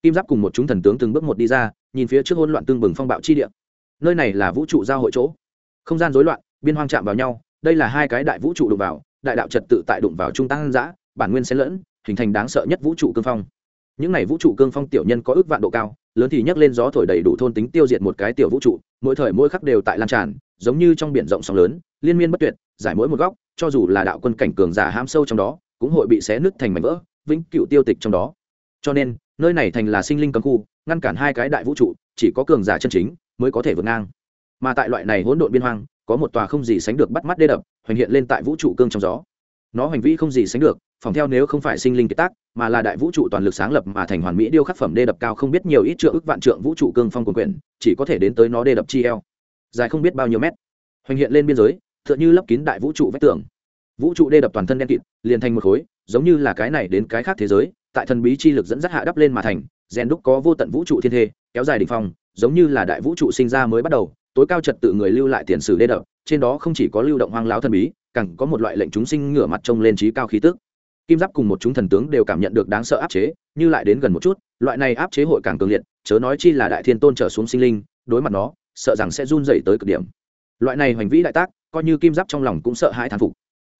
Kim giáp cùng một chúng thần tướng từng bước một đi ra, nhìn phía trước hỗn loạn tương bừng phong bạo chi địa. Nơi này là vũ trụ giao hội chỗ. Không gian rối loạn, biên hoang chạm vào nhau, đây là hai cái đại vũ trụ đụng vào, đại đạo trật tự tại đụng vào trung tăng giã, bản nguyên xen lẫn, hình thành đáng sợ nhất vũ trụ cương phong. Những này vũ trụ cương phong tiểu nhân có ước vạn độ cao, lớn thì nhấc lên gió thổi đầy đủ thôn tính tiêu diệt một cái tiểu vũ trụ, mỗi thời mỗi khắc đều tại lan tràn, giống như trong biển rộng sóng lớn liên miên bất tuyệt, giải mỗi một góc, cho dù là đạo quân cảnh cường giả ham sâu trong đó, cũng hội bị xé nứt thành mảnh vỡ, vĩnh cựu tiêu tịch trong đó. Cho nên, nơi này thành là sinh linh cấm khu, ngăn cản hai cái đại vũ trụ, chỉ có cường giả chân chính mới có thể vượt ngang. Mà tại loại này hỗn độn biên hoang, có một tòa không gì sánh được bắt mắt đê đập, hoành hiện lên tại vũ trụ cương trong gió. Nó hoành vĩ không gì sánh được, phòng theo nếu không phải sinh linh kiệt tác, mà là đại vũ trụ toàn lực sáng lập mà thành hoàn mỹ điêu khắc phẩm đê đập cao không biết nhiều ít trượng ức vạn trượng vũ trụ cương phong quần quyển, chỉ có thể đến tới nó đê đập chi eo. Dài không biết bao nhiêu mét. Hoành hiện lên biên giới tựa như lấp kín đại vũ trụ vách tường. Vũ trụ đê đập toàn thân đen kịt, liền thành một khối, giống như là cái này đến cái khác thế giới, tại thần bí chi lực dẫn dắt hạ đắp lên mà thành, rèn đúc có vô tận vũ trụ thiên thê, kéo dài đ ỉ n h phong, giống như là đại vũ trụ sinh ra mới bắt đầu, tối cao trật tự người lưu lại tiền sử đê đập, trên đó không chỉ có lưu động hoang láo thần bí, càng có một loại lệnh chúng sinh ngửa mặt trông lên trí cao khí tức. Kim giáp cùng một chúng thần tướng đều cảm nhận được đáng sợ áp chế, như lại đến gần một chút, loại này áp chế hội càng cường liệt, chớ nói chi là đại thiên tôn trở xuống sinh linh, đối mặt nó, sợ rằng sẽ run dày tới cực điểm. Loại này hoành vĩ đại tác coi như kim giáp trong lòng cũng sợ hãi thán phục.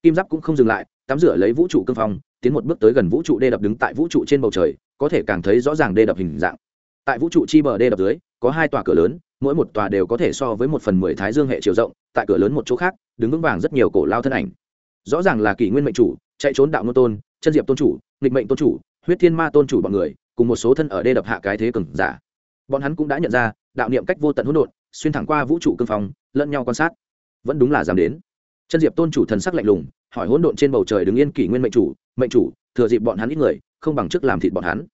Kim giáp cũng không dừng lại, tắm rửa lấy vũ trụ cương phong, tiến một bước tới gần vũ trụ đê đập đứng tại vũ trụ trên bầu trời, có thể càng thấy rõ ràng đê đập hình dạng. Tại vũ trụ chi bờ đê đập dưới, có hai tòa cửa lớn, mỗi một tòa đều có thể so với một phần mười thái dương hệ chiều rộng, tại cửa lớn một chỗ khác, đứng vững vàng rất nhiều cổ lao thân ảnh. Rõ ràng là kỷ nguyên mệnh chủ, chạy trốn đạo ngôn tôn, chân diệp tôn chủ, nghịch mệnh tôn chủ, huyết thiên ma tôn chủ bọn người, cùng một số thân ở đê đập hạ cái thế cường giả. Bọn hắn cũng đã nhận ra, đạo niệm cách vô tận hỗn độn, xuyên thẳng qua vũ trụ cương phong, lẫn nhau quan sát vẫn đúng là dám đến. Chân diệp tôn chủ thần sắc lạnh lùng, hỏi hỗn độn trên bầu trời đứng yên kỷ nguyên mệnh chủ mệnh chủ, thừa dịp bọn hắn ít người, không bằng chức làm thịt bọn hắn.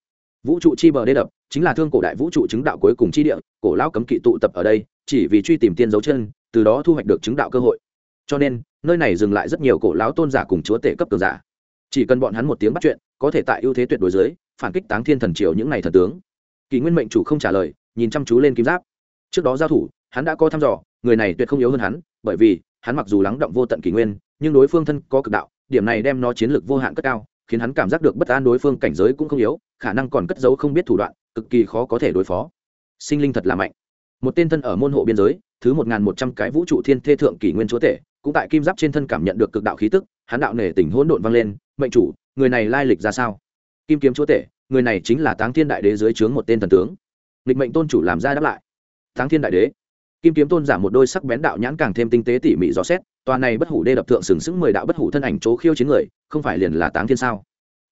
Vũ trụ chi bờ đê đập, chính là thương cổ đại vũ trụ chứng đạo cuối cùng chi địa, cổ lao cấm kỵ tụ tập ở đây, chỉ vì truy tìm tiên dấu chân, từ đó thu hoạch được chứng đạo cơ hội. Cho nên, nơi này dừng lại rất nhiều cổ lão tôn giả cùng chúa tể cấp cường giả. Chỉ cần bọn hắn một tiếng bắt chuyện, có thể tại ưu thế tuyệt đối dưới, phản kích táng thiên thần triều những ngày thần tướng. Kỳ nguyên mệnh chủ không trả lời, nhìn chăm chú lên kim giáp. Trước đó giao thủ, hắn đã có thăm dò người này tuyệt không yếu hơn hắn, bởi vì hắn mặc dù lắng động vô tận kỷ nguyên, nhưng đối phương thân có cực đạo, điểm này đem nó chiến lược vô hạn cất cao, khiến hắn cảm giác được bất an đối phương cảnh giới cũng không yếu, khả năng còn cất giấu không biết thủ đoạn, cực kỳ khó có thể đối phó. Sinh linh thật là mạnh. Một tên thân ở môn hộ biên giới, thứ một nghìn một trăm cái vũ trụ thiên thê thượng kỷ nguyên chúa tể, cũng tại kim giáp trên thân cảm nhận được cực đạo khí tức, hắn đạo nể tình hỗn độn vang lên, mệnh chủ, người này lai lịch ra sao? Kim kiếm chúa tể, người này chính là táng thiên đại đế dưới trướng một tên thần tướng. Nghịch mệnh tôn chủ làm ra đáp lại. Táng thiên đại đế kim kiếm tôn giả một đôi sắc bén đạo nhãn càng thêm tinh tế tỉ mỉ rõ xét, tòa này bất hủ đê đập thượng sừng sững mười đạo bất hủ thân ảnh chỗ khiêu chiến người, không phải liền là táng thiên sao?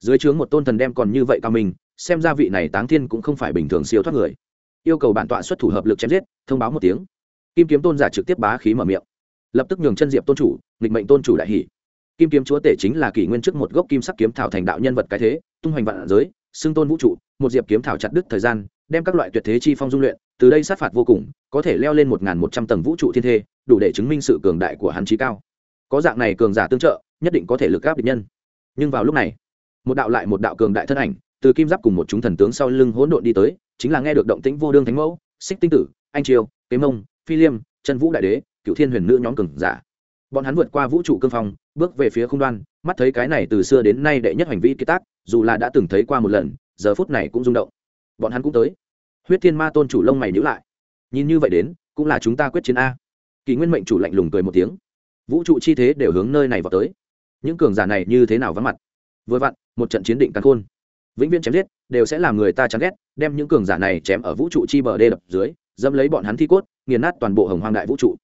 Dưới trướng một tôn thần đem còn như vậy cao mình xem ra vị này táng thiên cũng không phải bình thường siêu thoát người. Yêu cầu bản tọa xuất thủ hợp lực chém giết, thông báo một tiếng. Kim kiếm tôn giả trực tiếp bá khí mở miệng. Lập tức nhường chân diệp tôn chủ, nghịch mệnh tôn chủ đại hỷ kim kiếm chúa tể chính là kỷ nguyên trước một gốc kim sắc kiếm thảo thành đạo nhân vật cái thế, tung hoành vạn giới, xưng tôn vũ trụ, một diệp kiếm thảo chặt đứt thời gian, đem các loại tuyệt thế chi phong dung luyện từ đây sát phạt vô cùng, có thể leo lên một một trăm tầng vũ trụ thiên thê, đủ để chứng minh sự cường đại của hắn trí cao. Có dạng này cường giả tương trợ, nhất định có thể lực gáp địch nhân. Nhưng vào lúc này, một đạo lại một đạo cường đại thân ảnh, từ kim giáp cùng một chúng thần tướng sau lưng hỗn độn đi tới, chính là nghe được động tĩnh vô đương thánh mẫu, xích tinh tử, anh triều, kế mông, phi liêm, chân vũ đại đế cựu thiên huyền nữ nhóm cường giả. Bọn hắn vượt qua vũ trụ cương phong, bước về phía không đoan, mắt thấy cái này từ xưa đến nay đệ nhất hành vi kiệt tác, dù là đã từng thấy qua một lần, giờ phút này cũng rung động. Bọn hắn cũng tới huyết thiên ma tôn chủ lông mày nhữ lại. Nhìn như vậy đến, cũng là chúng ta quyết chiến a. Kỳ nguyên mệnh chủ lạnh lùng cười một tiếng. Vũ trụ chi thế đều hướng nơi này vào tới. Những cường giả này như thế nào vắng mặt? Vừa vặn, một trận chiến định căn khôn. Vĩnh viễn chém giết, đều sẽ làm người ta chán ghét, đem những cường giả này chém ở vũ trụ chi bờ đê đập dưới, dẫm lấy bọn hắn thi cốt, nghiền nát toàn bộ hồng hoang đại vũ trụ.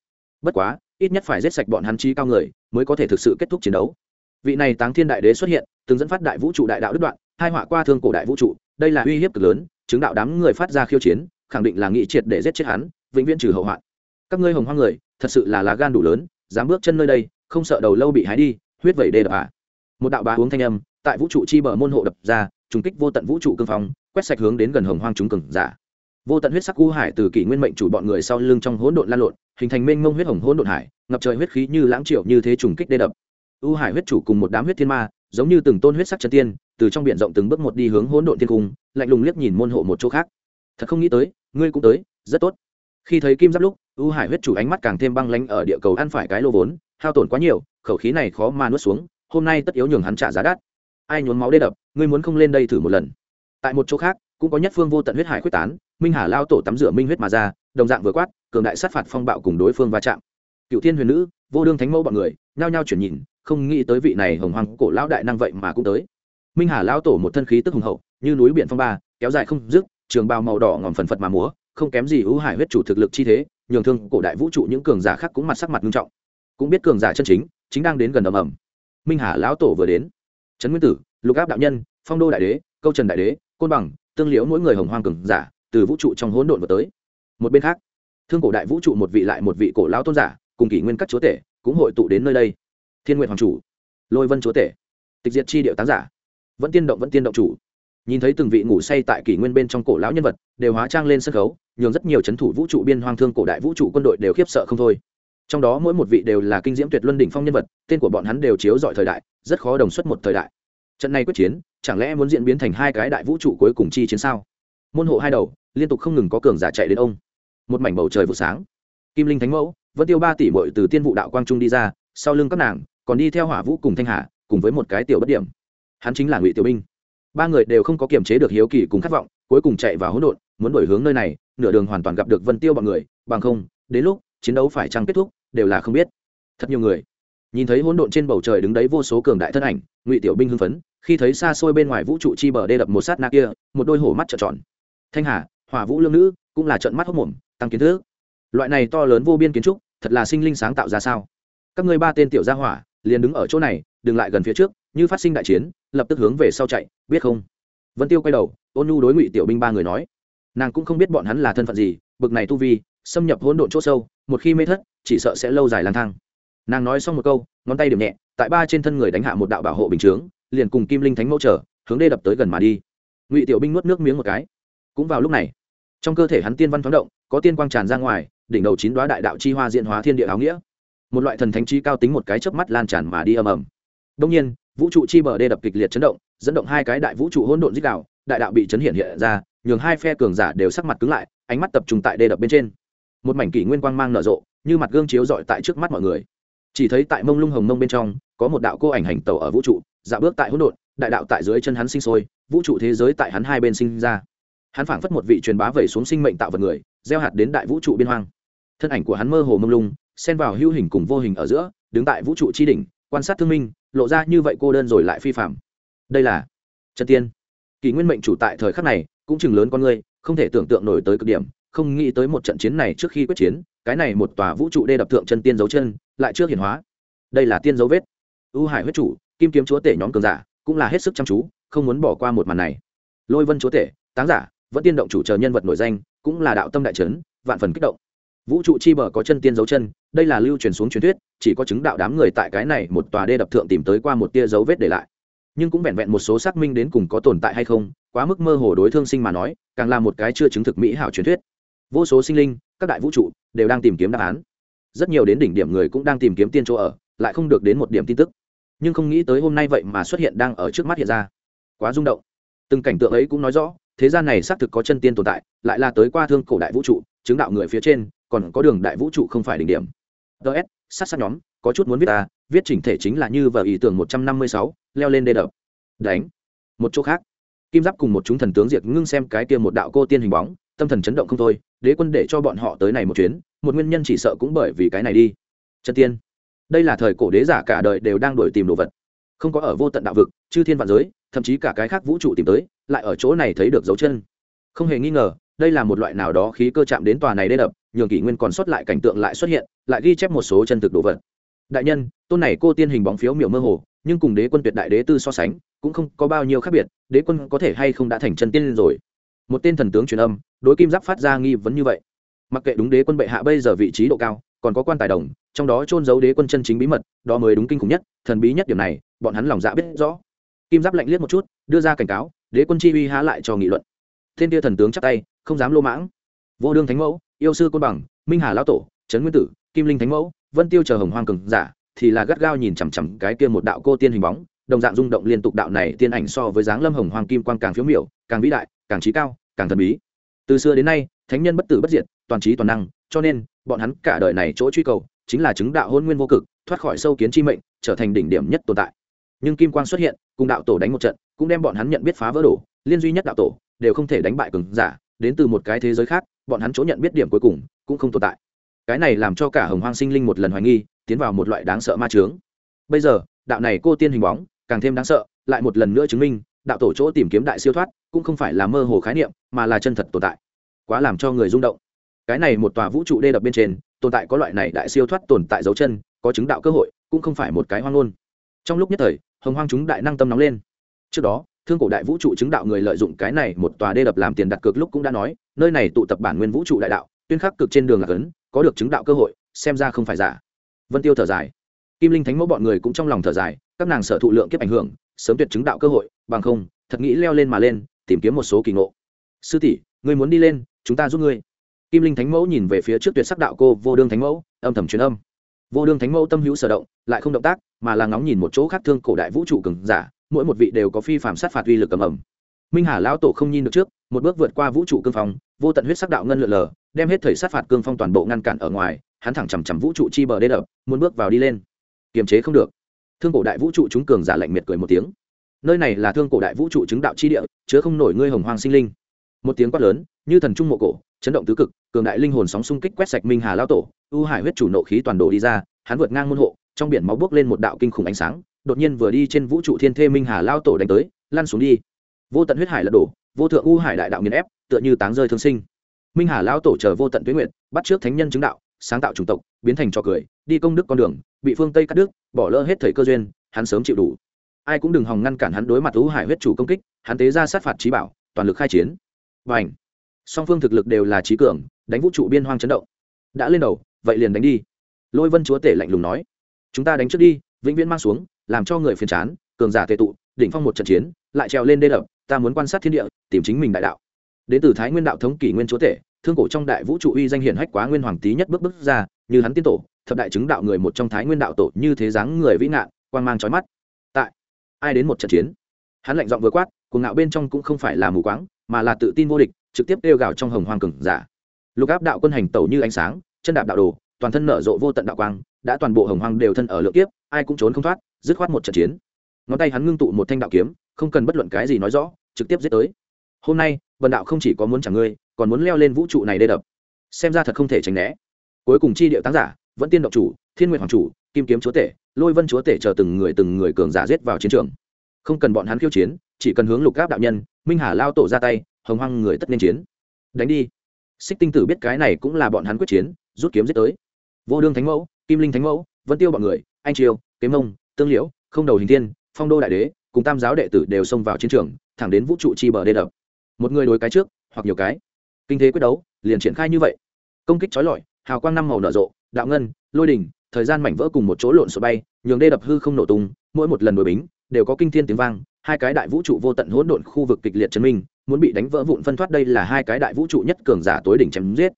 Bất quá, ít nhất phải giết sạch bọn hắn chi cao người, mới có thể thực sự kết thúc chiến đấu. Vị này táng thiên đại đế xuất hiện, từng dẫn phát đại vũ trụ đại đạo đứt đoạn, hai họa qua thương cổ đại vũ trụ, đây là uy hiếp cực lớn chứng đạo đám người phát ra khiêu chiến, khẳng định là nghị triệt để giết chết hắn, vĩnh viễn trừ hậu hoạn. Các ngươi hồng hoang người, thật sự là lá gan đủ lớn, dám bước chân nơi đây, không sợ đầu lâu bị hái đi, huyết vẩy đê đập à. một đạo bá uống thanh âm, tại vũ trụ chi bờ môn hộ đập ra, trùng kích vô tận vũ trụ cương phong, quét sạch hướng đến gần hồng hoang chúng cường giả. Vô tận huyết sắc u hải từ kỷ nguyên mệnh chủ bọn người sau lưng trong hỗn độn lan lộn, hình thành mênh mông huyết hồng hỗn độn hải, ngập trời huyết khí như lãng triệu như thế trùng kích đê đập. U hải huyết chủ cùng một đám huyết thiên ma giống như từng tôn huyết sắc chân tiên, từ trong biển rộng từng bước một đi hướng hỗn độn thiên cung, lạnh lùng liếc nhìn môn hộ một chỗ khác. Thật không nghĩ tới, ngươi cũng tới, rất tốt. Khi thấy kim giáp lúc, u hải huyết chủ ánh mắt càng thêm băng lánh ở địa cầu ăn phải cái lô vốn, hao tổn quá nhiều, khẩu khí này khó mà nuốt xuống, hôm nay tất yếu nhường hắn trả giá đắt. Ai nhốn máu đê đập, ngươi muốn không lên đây thử một lần. Tại một chỗ khác, cũng có nhất phương vô tận huyết hải quyết tán, minh hà lao tổ tắm rửa minh huyết mà ra, đồng dạng vừa quát, cường đại sát phạt phong bạo cùng đối phương va chạm. Cựu thiên huyền nữ, vô đương thánh mẫu bọn người, nhao nhao chuyển nhìn không nghĩ tới vị này hồng hoàng cổ lão đại năng vậy mà cũng tới. Minh hà lão tổ một thân khí tức hùng hậu, như núi biển phong ba, kéo dài không dứt, trường bào màu đỏ ngòm phần phật mà múa, không kém gì ưu hải huyết chủ thực lực chi thế, nhường thương cổ đại vũ trụ những cường giả khác cũng mặt sắc mặt nghiêm trọng. Cũng biết cường giả chân chính chính đang đến gần ầm ầm. Minh hà lão tổ vừa đến. Trấn nguyên tử, lục áp đạo nhân, phong đô đại đế, câu trần đại đế, côn bằng, tương liễu mỗi người hồng hoang cường giả, từ vũ trụ trong hỗn độn vừa tới. Một bên khác, thương cổ đại vũ trụ một vị lại một vị cổ lão tôn giả, cùng kỷ nguyên các chúa tể, cũng hội tụ đến nơi đây thiên nguyện hoàng chủ, lôi vân chúa tể, tịch diệt chi điệu tán giả, vẫn tiên động, vẫn tiên động chủ. Nhìn thấy từng vị ngủ say tại kỷ nguyên bên trong cổ lão nhân vật, đều hóa trang lên sân khấu, nhường rất nhiều c h ấ n thủ vũ trụ biên hoang thương cổ đại vũ trụ quân đội đều khiếp sợ không thôi. Trong đó mỗi một vị đều là kinh diễm tuyệt luân đỉnh phong nhân vật, tên của bọn hắn đều chiếu dọi thời đại, rất khó đồng xuất một thời đại. Trận này quyết chiến, chẳng lẽ muốn diễn biến thành hai cái đại vũ trụ cuối cùng chi chiến sao? Môn hộ hai đầu, liên tục không ngừng có cường giả chạy đến ông. Một mảnh bầu trời vụ sáng. Kim linh thánh mẫu vẫn tiêu ba tỷ bội từ tiên vụ đạo quang trung đi ra, sau lưng các nàng còn đi theo hỏa vũ cùng thanh hà, cùng với một cái tiểu bất điểm. Hắn chính là ngụy tiểu binh. Ba người đều không có kiềm chế được hiếu kỳ cùng khát vọng, cuối cùng chạy vào hỗn độn, muốn đổi hướng nơi này, nửa đường hoàn toàn gặp được vân tiêu bọn người, bằng không, đến lúc chiến đấu phải chăng kết thúc, đều là không biết. Thật nhiều người nhìn thấy hỗn độn trên bầu trời đứng đấy vô số cường đại thân ảnh, ngụy tiểu binh hưng phấn, khi thấy xa xôi bên ngoài vũ trụ chi bờ đê đập một sát na kia, một đôi hổ mắt trợn tròn. Thanh hà, hỏa vũ lương nữ cũng là trận mắt hốc mồm, tăng kiến thức. Loại này to lớn vô biên kiến trúc, thật là sinh linh sáng tạo ra sao? Các ngươi ba tên tiểu gia hỏa liền đứng ở chỗ này, đừng lại gần phía trước, như phát sinh đại chiến, lập tức hướng về sau chạy, biết không? Vân tiêu quay đầu, ôn nhu đối ngụy tiểu binh ba người nói. Nàng cũng không biết bọn hắn là thân phận gì, bực này tu vi, xâm nhập hỗn độn chỗ sâu, một khi mê thất, chỉ sợ sẽ lâu dài lang thang. Nàng nói xong một câu, ngón tay điểm nhẹ, tại ba trên thân người đánh hạ một đạo bảo hộ bình chướng, liền cùng kim linh thánh mẫu trở, hướng đê đập tới gần mà đi. Ngụy tiểu binh nuốt nước miếng một cái. Cũng vào lúc này, trong cơ thể hắn tiên văn thoáng động, có tiên quang tràn ra ngoài, đỉnh đầu chín đoá đại đạo chi hoa diện hóa thiên địa áo nghĩa một loại thần thánh chi cao tính một cái chớp mắt lan tràn mà đi ầm ầm. Đông nhiên, vũ trụ chi bờ đê đập kịch liệt chấn động, dẫn động hai cái đại vũ trụ hỗn độn dích đạo đại đạo bị chấn hiện hiện ra, nhường hai phe cường giả đều sắc mặt cứng lại, ánh mắt tập trung tại đê đập bên trên. Một mảnh kỷ nguyên quang mang nở rộ, như mặt gương chiếu rọi tại trước mắt mọi người. Chỉ thấy tại mông lung hồng mông bên trong, có một đạo cô ảnh hành tàu ở vũ trụ dạ bước tại hỗn độn, đại đạo tại dưới chân hắn sinh sôi, vũ trụ thế giới tại hắn hai bên sinh ra. Hắn phảng phất một vị truyền bá vẩy xuống sinh mệnh tạo vật người, gieo hạt đến đại vũ trụ biên hoang. Thân ảnh của hắn mơ hồ mông lung xen vào hữu hình cùng vô hình ở giữa, đứng tại vũ trụ tri đỉnh, quan sát thương minh, lộ ra như vậy cô đơn rồi lại phi phạm. Đây là trần tiên. Kỳ nguyên mệnh chủ tại thời khắc này, cũng chừng lớn con người, không thể tưởng tượng nổi tới cực điểm, không nghĩ tới một trận chiến này trước khi quyết chiến, cái này một tòa vũ trụ đê đập tượng chân tiên dấu chân, lại chưa hiển hóa. Đây là tiên dấu vết. Ưu hải huyết chủ, kim kiếm chúa tể nhóm cường giả, cũng là hết sức chăm chú, không muốn bỏ qua một màn này. Lôi vân chúa tể, táng giả, vẫn tiên động chủ chờ nhân vật nổi danh, cũng là đạo tâm đại trấn vạn phần kích động vũ trụ chi bờ có chân tiên dấu chân, đây là lưu truyền xuống truyền thuyết, chỉ có chứng đạo đám người tại cái này một tòa đê đập thượng tìm tới qua một tia dấu vết để lại. Nhưng cũng vẹn vẹn một số xác minh đến cùng có tồn tại hay không, quá mức mơ hồ đối thương sinh mà nói, càng là một cái chưa chứng thực mỹ hảo truyền thuyết. Vô số sinh linh, các đại vũ trụ, đều đang tìm kiếm đáp án. Rất nhiều đến đỉnh điểm người cũng đang tìm kiếm tiên chỗ ở, lại không được đến một điểm tin tức. Nhưng không nghĩ tới hôm nay vậy mà xuất hiện đang ở trước mắt hiện ra. Quá rung động. Từng cảnh tượng ấy cũng nói rõ, thế gian này xác thực có chân tiên tồn tại, lại là tới qua thương cổ đại vũ trụ, chứng đạo người phía trên còn có đường đại vũ trụ không phải đỉnh điểm. Ts sát sát nhóm, có chút muốn viết ta, viết chỉnh thể chính là như vở ý tưởng một trăm năm mươi sáu, leo lên đê đập. Đánh. Một chỗ khác. Kim giáp cùng một chúng thần tướng diệt ngưng xem cái kia một đạo cô tiên hình bóng, tâm thần chấn động không thôi, đế quân để cho bọn họ tới này một chuyến, một nguyên nhân chỉ sợ cũng bởi vì cái này đi. Chân tiên. Đây là thời cổ đế giả cả đời đều đang đổi tìm đồ vật. Không có ở vô tận đạo vực, chư thiên vạn giới, thậm chí cả cái khác vũ trụ tìm tới, lại ở chỗ này thấy được dấu chân. Không hề nghi ngờ đây là một loại nào đó khí cơ chạm đến tòa này đê đập, nhường kỷ nguyên còn sót lại cảnh tượng lại xuất hiện, lại ghi chép một số chân thực đồ vật. Đại nhân, tôn này cô tiên hình bóng phiếu miểu mơ hồ, nhưng cùng đế quân tuyệt đại đế tư so sánh, cũng không có bao nhiêu khác biệt, đế quân có thể hay không đã thành chân tiên rồi. Một tên thần tướng truyền âm, đối kim giáp phát ra nghi vấn như vậy. Mặc kệ đúng đế quân bệ hạ bây giờ vị trí độ cao, còn có quan tài đồng, trong đó trôn giấu đế quân chân chính bí mật, đó mới đúng kinh khủng nhất, thần bí nhất điểm này, bọn hắn lòng dạ biết rõ. Kim giáp lạnh liếc một chút, đưa ra cảnh cáo, đế quân chi uy há lại cho nghị luận thiên tia thần tướng chắc tay, không dám lô mãng. Vô đương thánh mẫu, yêu sư côn bằng, minh hà lão tổ, trấn nguyên tử, kim linh thánh mẫu, vân tiêu chờ hồng hoang cường giả, thì là gắt gao nhìn chằm chằm cái kia một đạo cô tiên hình bóng, đồng dạng rung động liên tục đạo này tiên ảnh so với dáng lâm hồng hoàng kim quang càng phiếu miểu, càng vĩ đại, càng trí cao, càng thần bí. Từ xưa đến nay, thánh nhân bất tử bất diệt, toàn trí toàn năng, cho nên, bọn hắn cả đời này chỗ truy cầu, chính là chứng đạo hôn nguyên vô cực, thoát khỏi sâu kiến chi mệnh, trở thành đỉnh điểm nhất tồn tại. Nhưng kim quang xuất hiện, cùng đạo tổ đánh một trận, cũng đem bọn hắn nhận biết phá vỡ đổ, liên duy nhất đạo tổ đều không thể đánh bại cường giả, đến từ một cái thế giới khác, bọn hắn chỗ nhận biết điểm cuối cùng cũng không tồn tại. Cái này làm cho cả hồng hoang sinh linh một lần hoài nghi, tiến vào một loại đáng sợ ma trướng bây giờ, đạo này cô tiên hình bóng, càng thêm đáng sợ, lại một lần nữa chứng minh, đạo tổ chỗ tìm kiếm đại siêu thoát cũng không phải là mơ hồ khái niệm, mà là chân thật tồn tại. Quá làm cho người rung động. Cái này một tòa vũ trụ đê đập bên trên, tồn tại có loại này đại siêu thoát tồn tại dấu chân, có chứng đạo cơ hội, cũng không phải một cái hoang ngôn. Trong lúc nhất thời, hồng hoang chúng đại năng tâm nóng lên. Trước đó thương cổ đại vũ trụ chứng đạo người lợi dụng cái này một tòa đê đập làm tiền đặt cược lúc cũng đã nói, nơi này tụ tập bản nguyên vũ trụ đại đạo, tuyên khắc cực trên đường là cấn, có được chứng đạo cơ hội, xem ra không phải giả. Vân tiêu thở dài. Kim linh thánh mẫu bọn người cũng trong lòng thở dài, các nàng sở thụ lượng kiếp ảnh hưởng, sớm tuyệt chứng đạo cơ hội, bằng không, thật nghĩ leo lên mà lên, tìm kiếm một số kỳ ngộ. Sư tỷ người muốn đi lên, chúng ta giúp ngươi. Kim linh thánh mẫu nhìn về phía trước tuyệt sắc đạo cô vô đương thánh mẫu, âm thầm truyền âm. Vô đương thánh mẫu tâm hữu sở động, lại không động tác, mà là ngóng nhìn một chỗ khác thương cổ đại vũ trụ cường giả mỗi một vị đều có phi phạm sát phạt uy lực cầm ẩm. Minh hà lão tổ không nhìn được trước, một bước vượt qua vũ trụ cương phong, vô tận huyết sắc đạo ngân lượn lờ, đem hết thời sát phạt cương phong toàn bộ ngăn cản ở ngoài, hắn thẳng chằm chằm vũ trụ chi bờ đê đập, muốn bước vào đi lên. Kiềm chế không được. Thương cổ đại vũ trụ chúng cường giả lạnh miệt cười một tiếng. Nơi này là thương cổ đại vũ trụ chứng đạo chi địa, chứa không nổi ngươi hồng hoàng sinh linh. Một tiếng quát lớn, như thần trung mộ cổ, chấn động tứ cực, cường đại linh hồn sóng xung kích quét sạch minh hà lao tổ, u hải huyết chủ nộ khí toàn đồ đi ra, hắn vượt ngang môn hộ, trong biển máu bước lên một đạo kinh khủng ánh sáng đột nhiên vừa đi trên vũ trụ thiên thê minh hà lao tổ đánh tới, lăn xuống đi. Vô tận huyết hải lật đổ, vô thượng u hải đại đạo nghiền ép, tựa như táng rơi thương sinh. Minh hà lao tổ chờ vô tận tuyến nguyện bắt trước thánh nhân chứng đạo, sáng tạo chủng tộc, biến thành trò cười, đi công đức con đường, bị phương tây cắt đứt, bỏ lỡ hết thời cơ duyên, hắn sớm chịu đủ. Ai cũng đừng hòng ngăn cản hắn đối mặt u hải huyết chủ công kích, hắn tế ra sát phạt trí bảo, toàn lực khai chiến. Và ảnh song phương thực lực đều là trí cường, đánh vũ trụ biên hoang chấn động. Đã lên đầu, vậy liền đánh đi. Lôi vân chúa tể lạnh lùng nói, chúng ta đánh trước đi, vĩnh viễn mang xuống làm cho người phiền chán, cường giả tệ tụ, đỉnh phong một trận chiến, lại trèo lên đê đập, ta muốn quan sát thiên địa, tìm chính mình đại đạo. Đến từ thái nguyên đạo thống kỷ nguyên chúa tể, thương cổ trong đại vũ trụ uy danh hiển hách quá nguyên hoàng tý nhất bước bước ra, như hắn tiên tổ, thập đại chứng đạo người một trong thái nguyên đạo tổ như thế dáng người vĩ ngạn quan mang trói mắt. Tại, ai đến một trận chiến? Hắn lạnh giọng vừa quát, cuồng ngạo bên trong cũng không phải là mù quáng, mà là tự tin vô địch, trực tiếp đeo gào trong hồng hoàng cường giả. Lục áp đạo quân hành tẩu như ánh sáng, chân đạp đạo đồ, toàn thân nở rộ vô tận đạo quang, đã toàn bộ hồng hoàng đều thân ở lượng kiếp, ai cũng trốn không thoát dứt khoát một trận chiến. Ngón tay hắn ngưng tụ một thanh đạo kiếm, không cần bất luận cái gì nói rõ, trực tiếp giết tới. Hôm nay vần đạo không chỉ có muốn chẳng ngươi, còn muốn leo lên vũ trụ này đê đập. Xem ra thật không thể tránh né. Cuối cùng chi điệu tán giả, vẫn tiên độc chủ, thiên nguyện hoàng chủ, kim kiếm chúa tể, lôi vân chúa tể chờ từng người từng người cường giả giết vào chiến trường. Không cần bọn hắn khiêu chiến, chỉ cần hướng lục gáp đạo nhân, minh hà lao tổ ra tay, hồng hoang người tất nên chiến. Đánh đi. Xích tinh tử biết cái này cũng là bọn hắn quyết chiến, rút kiếm giết tới. Vô đương thánh mẫu, kim linh thánh mẫu vẫn tiêu bọn người, anh triều kế mông tương liễu, không đầu hình thiên, phong đô đại đế, cùng tam giáo đệ tử đều xông vào chiến trường, thẳng đến vũ trụ chi bờ đê đập. Một người đối cái trước, hoặc nhiều cái. Kinh thế quyết đấu, liền triển khai như vậy. Công kích trói lọi, hào quang năm màu nở rộ, đạo ngân, lôi đình thời gian mảnh vỡ cùng một chỗ lộn xộn bay, nhường đê đập hư không nổ tung, mỗi một lần đổi bính, đều có kinh thiên tiếng vang, hai cái đại vũ trụ vô tận hỗn độn khu vực kịch liệt chấn minh, muốn bị đánh vỡ vụn phân thoát đây là hai cái đại vũ trụ nhất cường giả tối đỉnh chém giết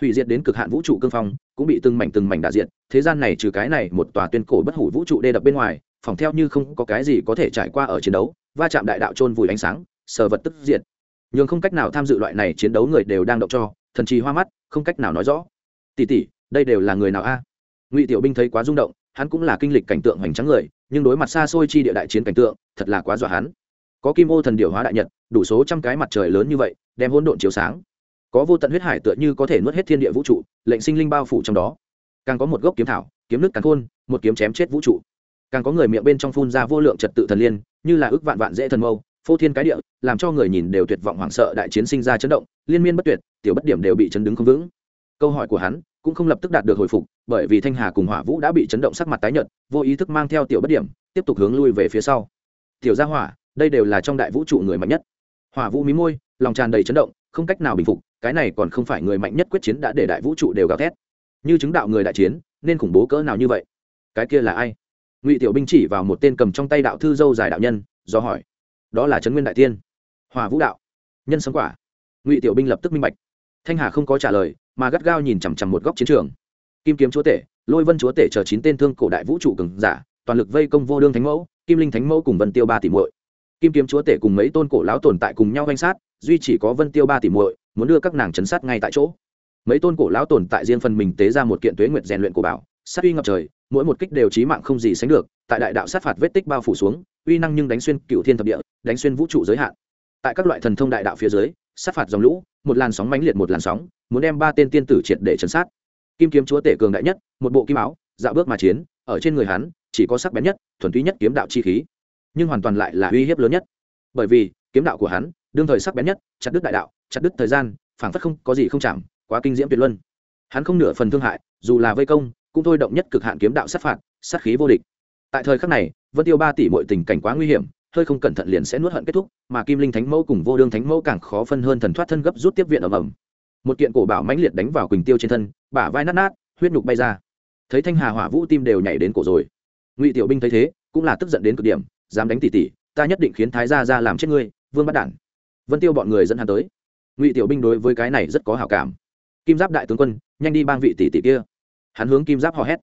hủy diệt đến cực hạn vũ trụ cương phong, cũng bị từng mảnh từng mảnh đả diện thế gian này trừ cái này một tòa tuyên cổ bất hủ vũ trụ đê đập bên ngoài, phòng theo như không có cái gì có thể trải qua ở chiến đấu, va chạm đại đạo trôn vùi ánh sáng, sờ vật tức diệt. Nhưng không cách nào tham dự loại này chiến đấu người đều đang động cho, thần trì hoa mắt, không cách nào nói rõ. Tỷ tỷ, đây đều là người nào a? Ngụy tiểu binh thấy quá rung động, hắn cũng là kinh lịch cảnh tượng hoành trắng người, nhưng đối mặt xa xôi chi địa đại chiến cảnh tượng, thật là quá dọa hắn. Có kim ô thần điều hóa đại nhật, đủ số trăm cái mặt trời lớn như vậy, đem hỗn độn chiếu sáng có vô tận huyết hải tựa như có thể nuốt hết thiên địa vũ trụ, lệnh sinh linh bao phủ trong đó. Càng có một gốc kiếm thảo, kiếm nước càng khôn, một kiếm chém chết vũ trụ. Càng có người miệng bên trong phun ra vô lượng trật tự thần liên, như là ước vạn vạn dễ thần mâu, phô thiên cái địa, làm cho người nhìn đều tuyệt vọng hoảng sợ đại chiến sinh ra chấn động, liên miên bất tuyệt, tiểu bất điểm đều bị chấn đứng không vững. Câu hỏi của hắn cũng không lập tức đạt được hồi phục, bởi vì thanh hà cùng hỏa vũ đã bị chấn động sắc mặt tái nhợt, vô ý thức mang theo tiểu bất điểm, tiếp tục hướng lui về phía sau. Tiểu gia hỏa, đây đều là trong đại vũ trụ người mạnh nhất. Hỏa vũ mí môi, lòng tràn đầy chấn động không cách nào bình phục, cái này còn không phải người mạnh nhất quyết chiến đã để đại vũ trụ đều gào thét. Như chứng đạo người đại chiến, nên khủng bố cỡ nào như vậy? Cái kia là ai? Ngụy tiểu binh chỉ vào một tên cầm trong tay đạo thư dâu dài đạo nhân, do hỏi. Đó là trấn nguyên đại tiên. Hòa vũ đạo. Nhân sống quả. Ngụy tiểu binh lập tức minh bạch. Thanh hà không có trả lời, mà gắt gao nhìn chằm chằm một góc chiến trường. Kim kiếm chúa tể, lôi vân chúa tể chờ chín tên thương cổ đại vũ trụ cường giả, toàn lực vây công vô đương thánh mẫu, kim linh thánh mẫu cùng vân tiêu ba tỷ muội kim kiếm chúa tể cùng mấy tôn cổ lão tồn tại cùng nhau danh sát, duy chỉ có vân tiêu ba tỷ muội muốn đưa các nàng chấn sát ngay tại chỗ. Mấy tôn cổ lão tồn tại riêng phần mình tế ra một kiện tuế nguyệt rèn luyện của bảo, sát uy ngập trời, mỗi một kích đều chí mạng không gì sánh được, tại đại đạo sát phạt vết tích bao phủ xuống, uy năng nhưng đánh xuyên cựu thiên thập địa, đánh xuyên vũ trụ giới hạn. Tại các loại thần thông đại đạo phía dưới, sát phạt dòng lũ, một làn sóng mãnh liệt một làn sóng, muốn đem ba tên tiên tử triệt để chấn sát. Kim kiếm chúa tể cường đại nhất, một bộ kim áo dạo bước mà chiến, ở trên người hắn, chỉ có sắc bén nhất, thuần túy nhất kiếm đạo chi khí nhưng hoàn toàn lại là uy hiếp lớn nhất. Bởi vì, kiếm đạo của hắn, đương thời sắc bén nhất, chặt đứt đại đạo, chặt đứt thời gian, phảng phất không có gì không chạm, quá kinh diễm tuyệt luân. Hắn không nửa phần thương hại, dù là vây công, cũng thôi động nhất cực hạn kiếm đạo sát phạt, sát khí vô địch. Tại thời khắc này, vân tiêu ba tỷ mọi tình cảnh quá nguy hiểm, hơi không cẩn thận liền sẽ nuốt hận kết thúc, mà kim linh thánh mẫu cùng vô đương thánh mẫu càng khó phân hơn thần thoát thân gấp rút tiếp viện ầm ầm. Một kiện cổ bảo mãnh liệt đánh vào quỳnh tiêu trên thân, bả vai nát nát, huyết nhục bay ra. Thấy thanh hà hỏa vũ tim đều nhảy đến cổ rồi. Ngụy tiểu binh thấy thế, cũng là tức giận đến cực điểm dám đánh tỷ tỷ ta nhất định khiến thái gia ra làm chết ngươi, vương bắt đản. Vân tiêu bọn người dẫn hắn tới. Ngụy tiểu binh đối với cái này rất có hảo cảm. Kim giáp đại tướng quân, nhanh đi bang vị tỷ tỷ kia. Hắn hướng kim giáp hò hét.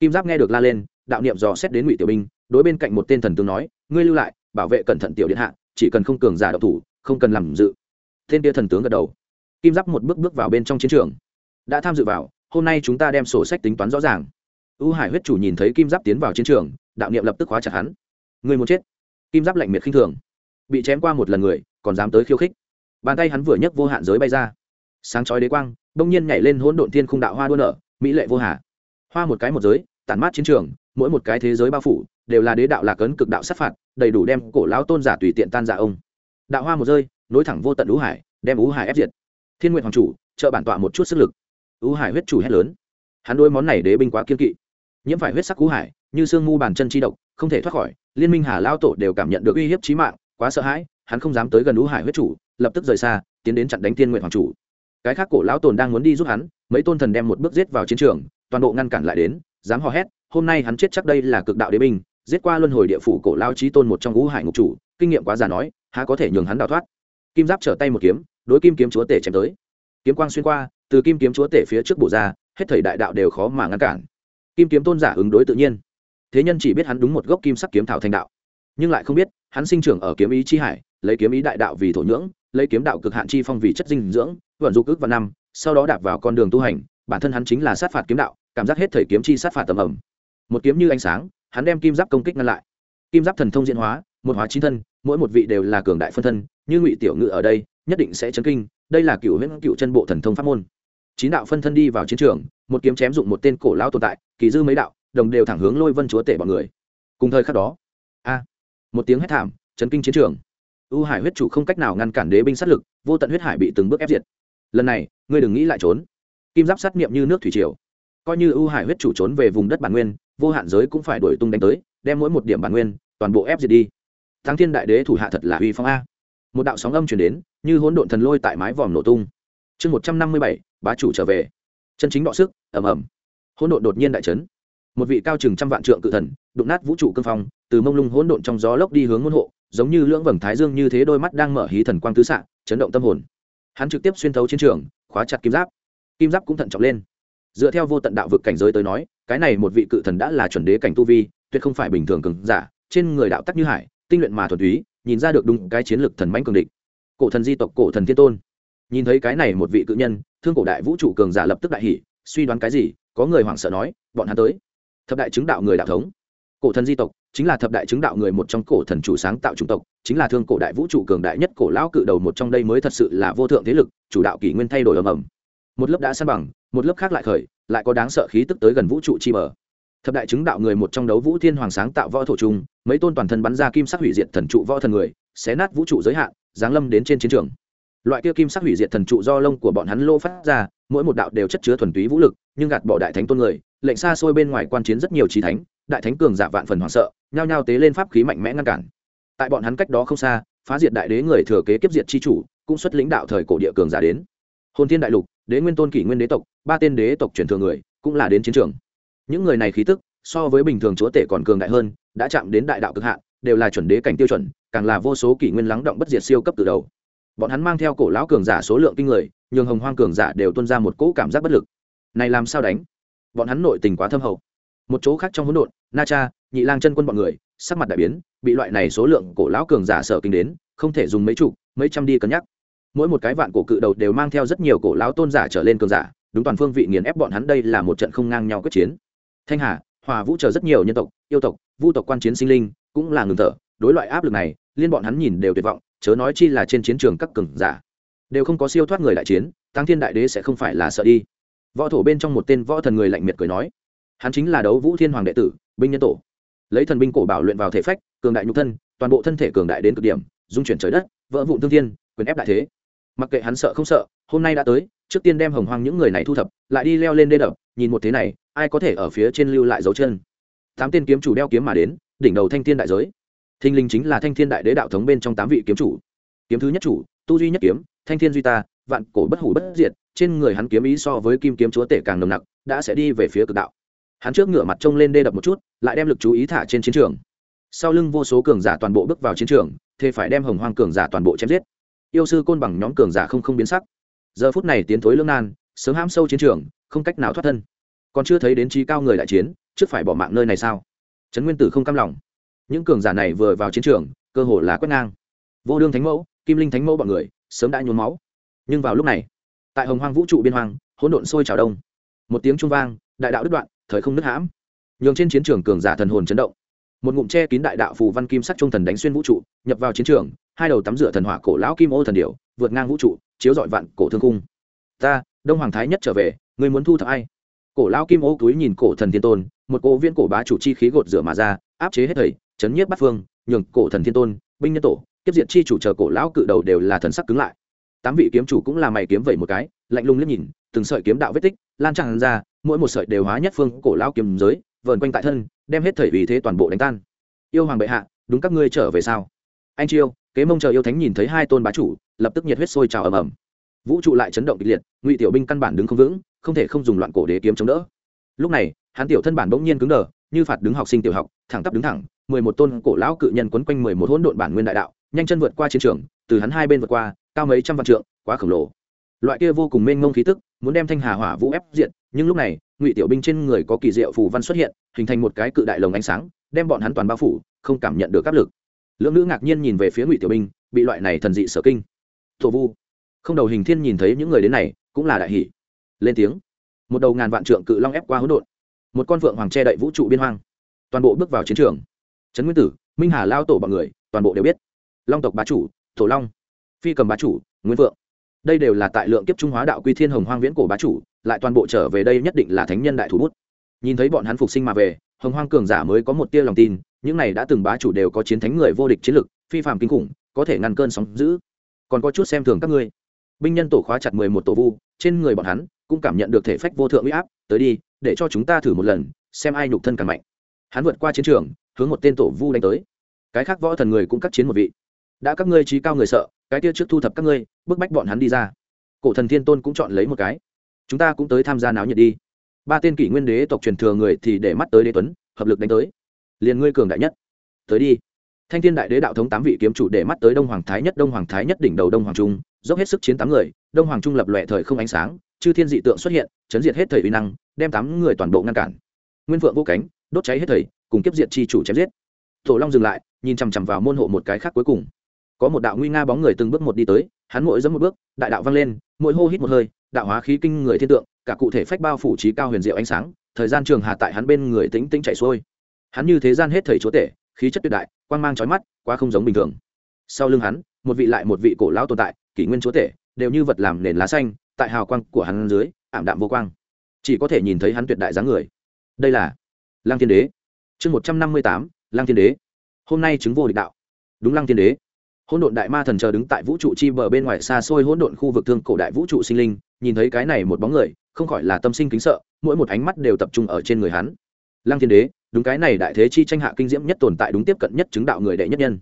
Kim giáp nghe được la lên, đạo niệm dò xét đến ngụy tiểu binh, đối bên cạnh một tên thần tướng nói, ngươi lưu lại, bảo vệ cẩn thận tiểu điện hạ, chỉ cần không cường giả độc thủ, không cần làm dự. Tên kia thần tướng gật đầu. Kim giáp một bước bước vào bên trong chiến trường. Đã tham dự vào, hôm nay chúng ta đem sổ sách tính toán rõ ràng. U hải huyết chủ nhìn thấy kim giáp tiến vào chiến trường, đạo niệm lập tức khóa chặt hắn. Ngươi muốn chết. Kim giáp lạnh miệt khinh thường. Bị chém qua một lần người, còn dám tới khiêu khích. Bàn tay hắn vừa nhấc vô hạn giới bay ra. Sáng chói đế quang, bỗng nhiên nhảy lên hỗn độn thiên khung đạo hoa đua nở, mỹ lệ vô hà. Hoa một cái một giới, tản mát chiến trường, mỗi một cái thế giới bao phủ, đều là đế đạo lạc ấn cực đạo sát phạt, đầy đủ đem cổ lão tôn giả tùy tiện tan giả ông. Đạo hoa một rơi, nối thẳng vô tận ú hải, đem ú hải ép diệt. Thiên nguyện hoàng chủ, trợ bản tọa một chút sức lực. Ú hải huyết chủ hét lớn. Hắn đôi món này đế binh quá kiên kỵ. Nhiễm phải huyết sắc ú hải như sương mu bàn chân chi độc, không thể thoát khỏi, liên minh hà lao tổ đều cảm nhận được uy hiếp chí mạng, quá sợ hãi, hắn không dám tới gần ú hải huyết chủ, lập tức rời xa, tiến đến chặn đánh tiên nguyện hoàng chủ. Cái khác cổ lão tồn đang muốn đi giúp hắn, mấy tôn thần đem một bước giết vào chiến trường, toàn bộ ngăn cản lại đến, dám hò hét, hôm nay hắn chết chắc đây là cực đạo đế binh, giết qua luân hồi địa phủ cổ lao trí tôn một trong ngũ hải ngục chủ, kinh nghiệm quá già nói, há có thể nhường hắn đào thoát. Kim giáp trở tay một kiếm, đối kim kiếm chúa tể chém tới. Kiếm quang xuyên qua, từ kim kiếm chúa tể phía trước bổ ra, hết thầy đại đạo đều khó mà ngăn cản. Kim kiếm tôn giả ứng đối tự nhiên thế nhân chỉ biết hắn đúng một gốc kim sắc kiếm thảo thành đạo, nhưng lại không biết hắn sinh trưởng ở kiếm ý chi hải, lấy kiếm ý đại đạo vì thổ nhưỡng, lấy kiếm đạo cực hạn chi phong vì chất dinh dưỡng, vận dụng ước vào năm, sau đó đạp vào con đường tu hành, bản thân hắn chính là sát phạt kiếm đạo, cảm giác hết thời kiếm chi sát phạt tầm ẩm. Một kiếm như ánh sáng, hắn đem kim giáp công kích ngăn lại. Kim giáp thần thông diễn hóa, một hóa chín thân, mỗi một vị đều là cường đại phân thân, như ngụy tiểu ngự ở đây, nhất định sẽ chấn kinh, đây là cựu huyễn cựu chân bộ thần thông pháp môn. Chín đạo phân thân đi vào chiến trường, một kiếm chém dụng một tên cổ lao tồn tại, kỳ dư mấy đạo đồng đều thẳng hướng lôi vân chúa tể bọn người. Cùng thời khắc đó, a, một tiếng hét thảm, chấn kinh chiến trường. U hải huyết chủ không cách nào ngăn cản đế binh sát lực, vô tận huyết hải bị từng bước ép diệt. Lần này, ngươi đừng nghĩ lại trốn. Kim giáp sát niệm như nước thủy triều. Coi như ưu hải huyết chủ trốn về vùng đất bản nguyên, vô hạn giới cũng phải đổi tung đánh tới, đem mỗi một điểm bản nguyên, toàn bộ ép diệt đi. Thắng thiên đại đế thủ hạ thật là uy phong a. Một đạo sóng âm chuyển đến, như hỗn độn thần lôi tại mái vòm nổ tung. Chương một trăm năm mươi bảy, bá chủ trở về. Chân chính đọ sức ẩm ẩm hỗn độn đột nhiên đại trấn một vị cao chừng trăm vạn trượng cự thần, đụng nát vũ trụ cương phong, từ mông lung hỗn độn trong gió lốc đi hướng môn hộ, giống như lưỡng vầng thái dương như thế đôi mắt đang mở hí thần quang tứ xạ, chấn động tâm hồn. Hắn trực tiếp xuyên thấu chiến trường, khóa chặt kim giáp. Kim giáp cũng thận trọng lên. Dựa theo vô tận đạo vực cảnh giới tới nói, cái này một vị cự thần đã là chuẩn đế cảnh tu vi, tuyệt không phải bình thường cường giả, trên người đạo tắc như hải, tinh luyện mà thuần túy, nhìn ra được đúng cái chiến lược thần mãnh cường địch. Cổ thần di tộc, cổ thần thiên tôn. Nhìn thấy cái này một vị cự nhân, thương cổ đại vũ trụ cường giả lập tức đại hỉ, suy đoán cái gì, có người hoảng sợ nói, bọn hắn tới thập đại chứng đạo người đạo thống. Cổ thần di tộc chính là thập đại chứng đạo người một trong cổ thần chủ sáng tạo chủng tộc, chính là thương cổ đại vũ trụ cường đại nhất cổ lão cự đầu một trong đây mới thật sự là vô thượng thế lực, chủ đạo kỷ nguyên thay đổi ầm ầm. Một lớp đã san bằng, một lớp khác lại khởi, lại có đáng sợ khí tức tới gần vũ trụ chi bờ. Thập đại chứng đạo người một trong đấu vũ thiên hoàng sáng tạo võ thổ trung, mấy tôn toàn thân bắn ra kim sắc hủy diệt thần trụ võ thần người, xé nát vũ trụ giới hạn, giáng lâm đến trên chiến trường. Loại kia kim sắc hủy diệt thần trụ do lông của bọn hắn lô phát ra, mỗi một đạo đều chất chứa thuần túy vũ lực, nhưng gạt bỏ đại thánh tôn người lệnh xa xôi bên ngoài quan chiến rất nhiều trí thánh, đại thánh cường giả vạn phần hoảng sợ, nhao nhao tế lên pháp khí mạnh mẽ ngăn cản. Tại bọn hắn cách đó không xa, phá diệt đại đế người thừa kế kiếp diệt chi chủ, cũng xuất lĩnh đạo thời cổ địa cường giả đến. Hồn thiên đại lục, đế nguyên tôn kỷ nguyên đế tộc, ba tên đế tộc truyền thừa người, cũng là đến chiến trường. Những người này khí tức, so với bình thường chúa tể còn cường đại hơn, đã chạm đến đại đạo cực hạn, đều là chuẩn đế cảnh tiêu chuẩn, càng là vô số kỷ nguyên lắng động bất diệt siêu cấp từ đầu. Bọn hắn mang theo cổ lão cường giả số lượng kinh người, nhường hồng hoang cường giả đều tuân ra một cỗ cảm giác bất lực. Này làm sao đánh? Bọn hắn nội tình quá thâm hậu. Một chỗ khác trong hỗn độn, na cha, nhị lang chân quân bọn người, sắc mặt đại biến, bị loại này số lượng cổ lão cường giả sợ kinh đến, không thể dùng mấy chục, mấy trăm đi cân nhắc. Mỗi một cái vạn cổ cự đầu đều mang theo rất nhiều cổ lão tôn giả trở lên cường giả, đúng toàn phương vị nghiền ép bọn hắn đây là một trận không ngang nhau quyết chiến. Thanh hà, hòa vũ chờ rất nhiều nhân tộc, yêu tộc, vu tộc quan chiến sinh linh, cũng là ngừng thở, đối loại áp lực này, liên bọn hắn nhìn đều tuyệt vọng, chớ nói chi là trên chiến trường các cường giả. Đều không có siêu thoát người đại chiến tăng thiên đại đế sẽ không phải là sợ đi võ thổ bên trong một tên võ thần người lạnh miệt cười nói. Hắn chính là đấu vũ thiên hoàng đệ tử, binh nhân tổ. Lấy thần binh cổ bảo luyện vào thể phách, cường đại nhục thân, toàn bộ thân thể cường đại đến cực điểm, dung chuyển trời đất, vỡ vụn thương thiên, quyền ép đại thế. Mặc kệ hắn sợ không sợ, hôm nay đã tới, trước tiên đem hồng hoang những người này thu thập, lại đi leo lên đê đập, nhìn một thế này, ai có thể ở phía trên lưu lại dấu chân. Tám tên kiếm chủ đeo kiếm mà đến, đỉnh đầu thanh thiên đại giới. Thinh linh chính là thanh thiên đại đế đạo thống bên trong tám vị kiếm chủ. Kiếm thứ nhất chủ, tu duy nhất kiếm thanh thiên duy ta, vạn cổ bất hủ bất diệt, trên người hắn kiếm ý so với kim kiếm chúa tể càng nồng nặc, đã sẽ đi về phía cực đạo. Hắn trước ngửa mặt trông lên đê đập một chút, lại đem lực chú ý thả trên chiến trường. Sau lưng vô số cường giả toàn bộ bước vào chiến trường thì phải đem hồng hoang cường giả toàn bộ chém giết. Yêu sư côn bằng nhóm cường giả không không biến sắc. Giờ phút này tiến thối lương nan, sớm hãm sâu chiến trường, không cách nào thoát thân. Còn chưa thấy đến trí cao người đại chiến, trước phải bỏ mạng nơi này sao? Trấn nguyên tử không cam lòng. Những cường giả này vừa vào chiến trường, cơ hồ là quét ngang. Vô đương thánh mẫu kim linh thánh mẫu bọn người sớm đã nhuốm máu. Nhưng vào lúc này, tại hồng hoang vũ trụ biên hoang, hỗn độn sôi trào đông. Một tiếng trung vang, đại đạo đứt đoạn, thời không nứt hãm. Nhường trên chiến trường cường giả thần hồn chấn động. Một ngụm che kín đại đạo phù văn kim sắc trung thần đánh xuyên vũ trụ, nhập vào chiến trường, hai đầu tắm rửa thần hỏa cổ lão kim ô thần điểu, vượt ngang vũ trụ, chiếu dọi vạn cổ thương cung ta, đông hoàng thái nhất trở về người muốn thu thập ai? Cổ lão kim ô túi nhìn cổ thần thiên tôn, một cổ viên cổ bá chủ chi khí gột rửa mà ra, áp chế hết thầy, chấn nhiếp bắt phương, nhường cổ thần thiên tôn, binh nhân tổ kiếp diện chi chủ chờ cổ lão cự đầu đều là thần sắc cứng lại. Tám vị kiếm chủ cũng là mày kiếm vẩy một cái, lạnh lùng liếc nhìn, từng sợi kiếm đạo vết tích, lan tràn ra, mỗi một sợi đều hóa nhất phương cổ lão kiếm giới, vờn quanh tại thân, đem hết thời vì thế toàn bộ đánh tan. Yêu hoàng bệ hạ, đúng các ngươi trở về sao? Anh chiêu, kế mông chờ yêu thánh nhìn thấy hai tôn bá chủ, lập tức nhiệt huyết sôi trào ầm ầm. Vũ trụ lại chấn động kịch liệt, ngụy tiểu binh căn bản đứng không vững, không thể không dùng loạn cổ đế kiếm chống đỡ. Lúc này, hắn tiểu thân bản bỗng nhiên cứng đờ, như phạt đứng học sinh tiểu học, thẳng tắp đứng thẳng, mười một tôn cổ lão cự nhân quấn quanh mười một hỗn độn bản nguyên đại đạo nhanh chân vượt qua chiến trường, từ hắn hai bên vượt qua, cao mấy trăm vạn trượng, quá khổng lồ. Loại kia vô cùng mênh mông khí tức, muốn đem thanh hà hỏa vũ ép diện nhưng lúc này, ngụy tiểu binh trên người có kỳ diệu phù văn xuất hiện, hình thành một cái cự đại lồng ánh sáng, đem bọn hắn toàn bao phủ, không cảm nhận được áp lực. Lưỡng nữ ngạc nhiên nhìn về phía ngụy tiểu binh, bị loại này thần dị sở kinh. Thổ vu. Không đầu hình thiên nhìn thấy những người đến này, cũng là đại hỷ lên tiếng. Một đầu ngàn vạn trượng cự long ép qua hỗn độn. Một con vượng hoàng che đậy vũ trụ biên hoang. Toàn bộ bước vào chiến trường. Trấn nguyên tử, minh hà lao tổ bọn người, toàn bộ đều biết long tộc bá chủ, thổ long, phi cầm bá chủ, nguyên vượng. Đây đều là tại lượng kiếp trung hóa đạo quy thiên hồng hoang viễn cổ bá chủ, lại toàn bộ trở về đây nhất định là thánh nhân đại thủ bút. Nhìn thấy bọn hắn phục sinh mà về, hồng hoang cường giả mới có một tia lòng tin, những này đã từng bá chủ đều có chiến thánh người vô địch chiến lực, phi phạm kinh khủng, có thể ngăn cơn sóng giữ còn có chút xem thường các ngươi. Binh nhân tổ khóa chặt mười một tổ vu, trên người bọn hắn cũng cảm nhận được thể phách vô thượng uy áp, tới đi, để cho chúng ta thử một lần, xem ai nhục thân càng mạnh. Hắn vượt qua chiến trường, hướng một tên tổ vu đánh tới. Cái khác võ thần người cũng cắt chiến một vị đã các ngươi trí cao người sợ, cái kia trước thu thập các ngươi, bức bách bọn hắn đi ra. Cổ thần thiên tôn cũng chọn lấy một cái. Chúng ta cũng tới tham gia náo nhiệt đi. Ba tên kỷ nguyên đế tộc truyền thừa người thì để mắt tới đế tuấn, hợp lực đánh tới. Liền ngươi cường đại nhất. Tới đi. Thanh thiên đại đế đạo thống tám vị kiếm chủ để mắt tới đông hoàng thái nhất, đông hoàng thái nhất đỉnh đầu đông hoàng trung, dốc hết sức chiến tám người, đông hoàng trung lập lòe thời không ánh sáng, chư thiên dị tượng xuất hiện, chấn diệt hết thời uy năng, đem tám người toàn bộ ngăn cản. Nguyên vượng vô cánh, đốt cháy hết thời cùng kiếp diệt chi chủ chém giết. Tổ long dừng lại, nhìn chằm chằm vào môn hộ một cái khác cuối cùng có một đạo nguy nga bóng người từng bước một đi tới, hắn mỗi dẫm một bước, đại đạo vang lên, mỗi hô hít một hơi, đạo hóa khí kinh người thiên tượng, cả cụ thể phách bao phủ trí cao huyền diệu ánh sáng, thời gian trường hà tại hắn bên người tĩnh tĩnh chạy xuôi. Hắn như thế gian hết thầy chúa tể, khí chất tuyệt đại, quang mang trói mắt, quá không giống bình thường. Sau lưng hắn, một vị lại một vị cổ lão tồn tại, kỷ nguyên chúa tể, đều như vật làm nền lá xanh, tại hào quang của hắn dưới, ảm đạm vô quang. Chỉ có thể nhìn thấy hắn tuyệt đại dáng người. Đây là lang thiên đế. Chương một trăm năm mươi tám lang thiên đế. Hôm nay chứng vô địch đạo. Đúng lang thiên đế hỗn độn đại ma thần chờ đứng tại vũ trụ chi bờ bên ngoài xa xôi hỗn độn khu vực thương cổ đại vũ trụ sinh linh, nhìn thấy cái này một bóng người, không khỏi là tâm sinh kính sợ, mỗi một ánh mắt đều tập trung ở trên người hắn. Lăng thiên đế, đúng cái này đại thế chi tranh hạ kinh diễm nhất tồn tại đúng tiếp cận nhất chứng đạo người đệ nhất nhân.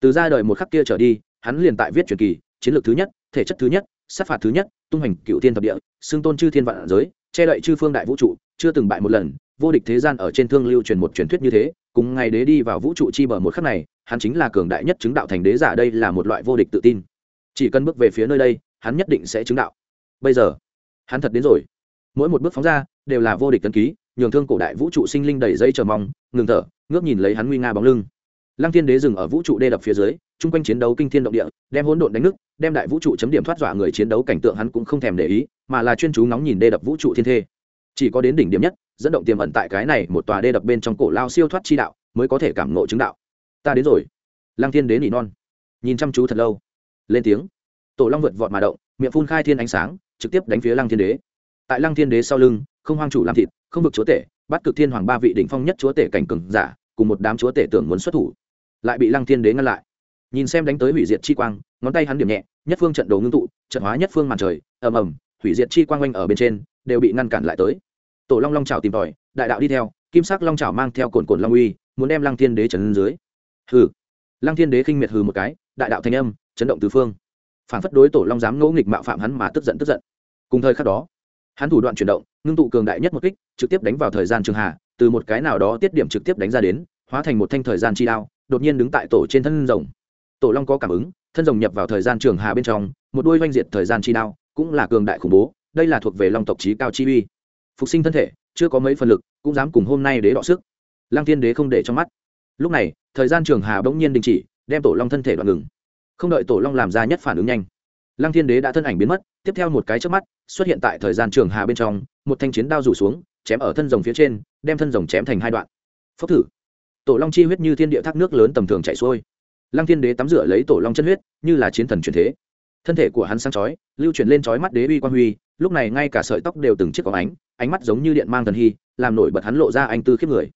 Từ ra đời một khắc kia trở đi, hắn liền tại viết truyền kỳ, chiến lược thứ nhất, thể chất thứ nhất, sát phạt thứ nhất, tung hành cựu thiên thập địa, xưng tôn chư thiên vạn giới, che đậy chư phương đại vũ trụ, chưa từng bại một lần, vô địch thế gian ở trên thương lưu truyền một truyền thuyết như thế cùng ngày đế đi vào vũ trụ chi bờ một khắc này, hắn chính là cường đại nhất chứng đạo thành đế giả, đây là một loại vô địch tự tin. Chỉ cần bước về phía nơi đây, hắn nhất định sẽ chứng đạo. Bây giờ, hắn thật đến rồi. Mỗi một bước phóng ra, đều là vô địch tân ký, nhường thương cổ đại vũ trụ sinh linh đầy dây chờ mong, ngừng thở, ngước nhìn lấy hắn nguy nga bóng lưng. Lăng thiên đế dừng ở vũ trụ đê đập phía dưới, chung quanh chiến đấu kinh thiên động địa, đem hỗn độn đánh nước đem đại vũ trụ chấm điểm thoát dọa người chiến đấu cảnh tượng hắn cũng không thèm để ý, mà là chuyên chú ngóng nhìn đê đập vũ trụ thiên thê chỉ có đến đỉnh điểm nhất, dẫn động tiềm ẩn tại cái này một tòa đê đập bên trong cổ lao siêu thoát chi đạo mới có thể cảm ngộ chứng đạo. Ta đến rồi. Lăng thiên đế nỉ non. Nhìn chăm chú thật lâu. Lên tiếng. Tổ long vượt vọt mà động, miệng phun khai thiên ánh sáng, trực tiếp đánh phía lăng thiên đế. Tại lăng thiên đế sau lưng, không hoang chủ làm thịt, không vực chúa tể, bắt cực thiên hoàng ba vị đỉnh phong nhất chúa tể cảnh cường giả, cùng một đám chúa tể tưởng muốn xuất thủ. Lại bị lăng thiên đế ngăn lại. Nhìn xem đánh tới hủy diệt chi quang, ngón tay hắn điểm nhẹ, nhất phương trận đồ ngưng tụ, trận hóa nhất phương màn trời, ầm ầm, hủy diệt chi quang oanh ở bên trên, đều bị ngăn cản lại tới tổ long long trào tìm tòi, đại đạo đi theo, kim sắc long trào mang theo cồn cồn long uy, muốn đem lăng thiên đế trấn dưới. Hừ. Lăng thiên đế khinh miệt hừ một cái, đại đạo thanh âm, chấn động tứ phương. Phản phất đối tổ long dám ngỗ nghịch mạo phạm hắn mà tức giận tức giận. Cùng thời khắc đó, hắn thủ đoạn chuyển động, ngưng tụ cường đại nhất một kích, trực tiếp đánh vào thời gian trường hạ, từ một cái nào đó tiết điểm trực tiếp đánh ra đến, hóa thành một thanh thời gian chi đao, đột nhiên đứng tại tổ trên thân rồng. Tổ long có cảm ứng, thân rồng nhập vào thời gian trường hạ bên trong, một đôi oanh diệt thời gian chi đao, cũng là cường đại khủng bố, đây là thuộc về long tộc trí cao chi uy phục sinh thân thể, chưa có mấy phần lực, cũng dám cùng hôm nay đế đọ sức. Lăng thiên đế không để trong mắt. Lúc này, thời gian trường hà bỗng nhiên đình chỉ, đem tổ long thân thể đoạn ngừng. Không đợi tổ long làm ra nhất phản ứng nhanh, lăng thiên đế đã thân ảnh biến mất, tiếp theo một cái trước mắt, xuất hiện tại thời gian trường hà bên trong, một thanh chiến đao rủ xuống, chém ở thân rồng phía trên, đem thân rồng chém thành hai đoạn. Phốc thử. Tổ long chi huyết như thiên địa thác nước lớn tầm thường chảy xuôi. Lăng thiên đế tắm rửa lấy tổ long chân huyết, như là chiến thần truyền thế thân thể của hắn sáng chói, lưu chuyển lên chói mắt đế uy quan huy, lúc này ngay cả sợi tóc đều từng chiếc có ánh ánh mắt giống như điện mang thần hy, làm nổi bật hắn lộ ra anh tư khiếp người.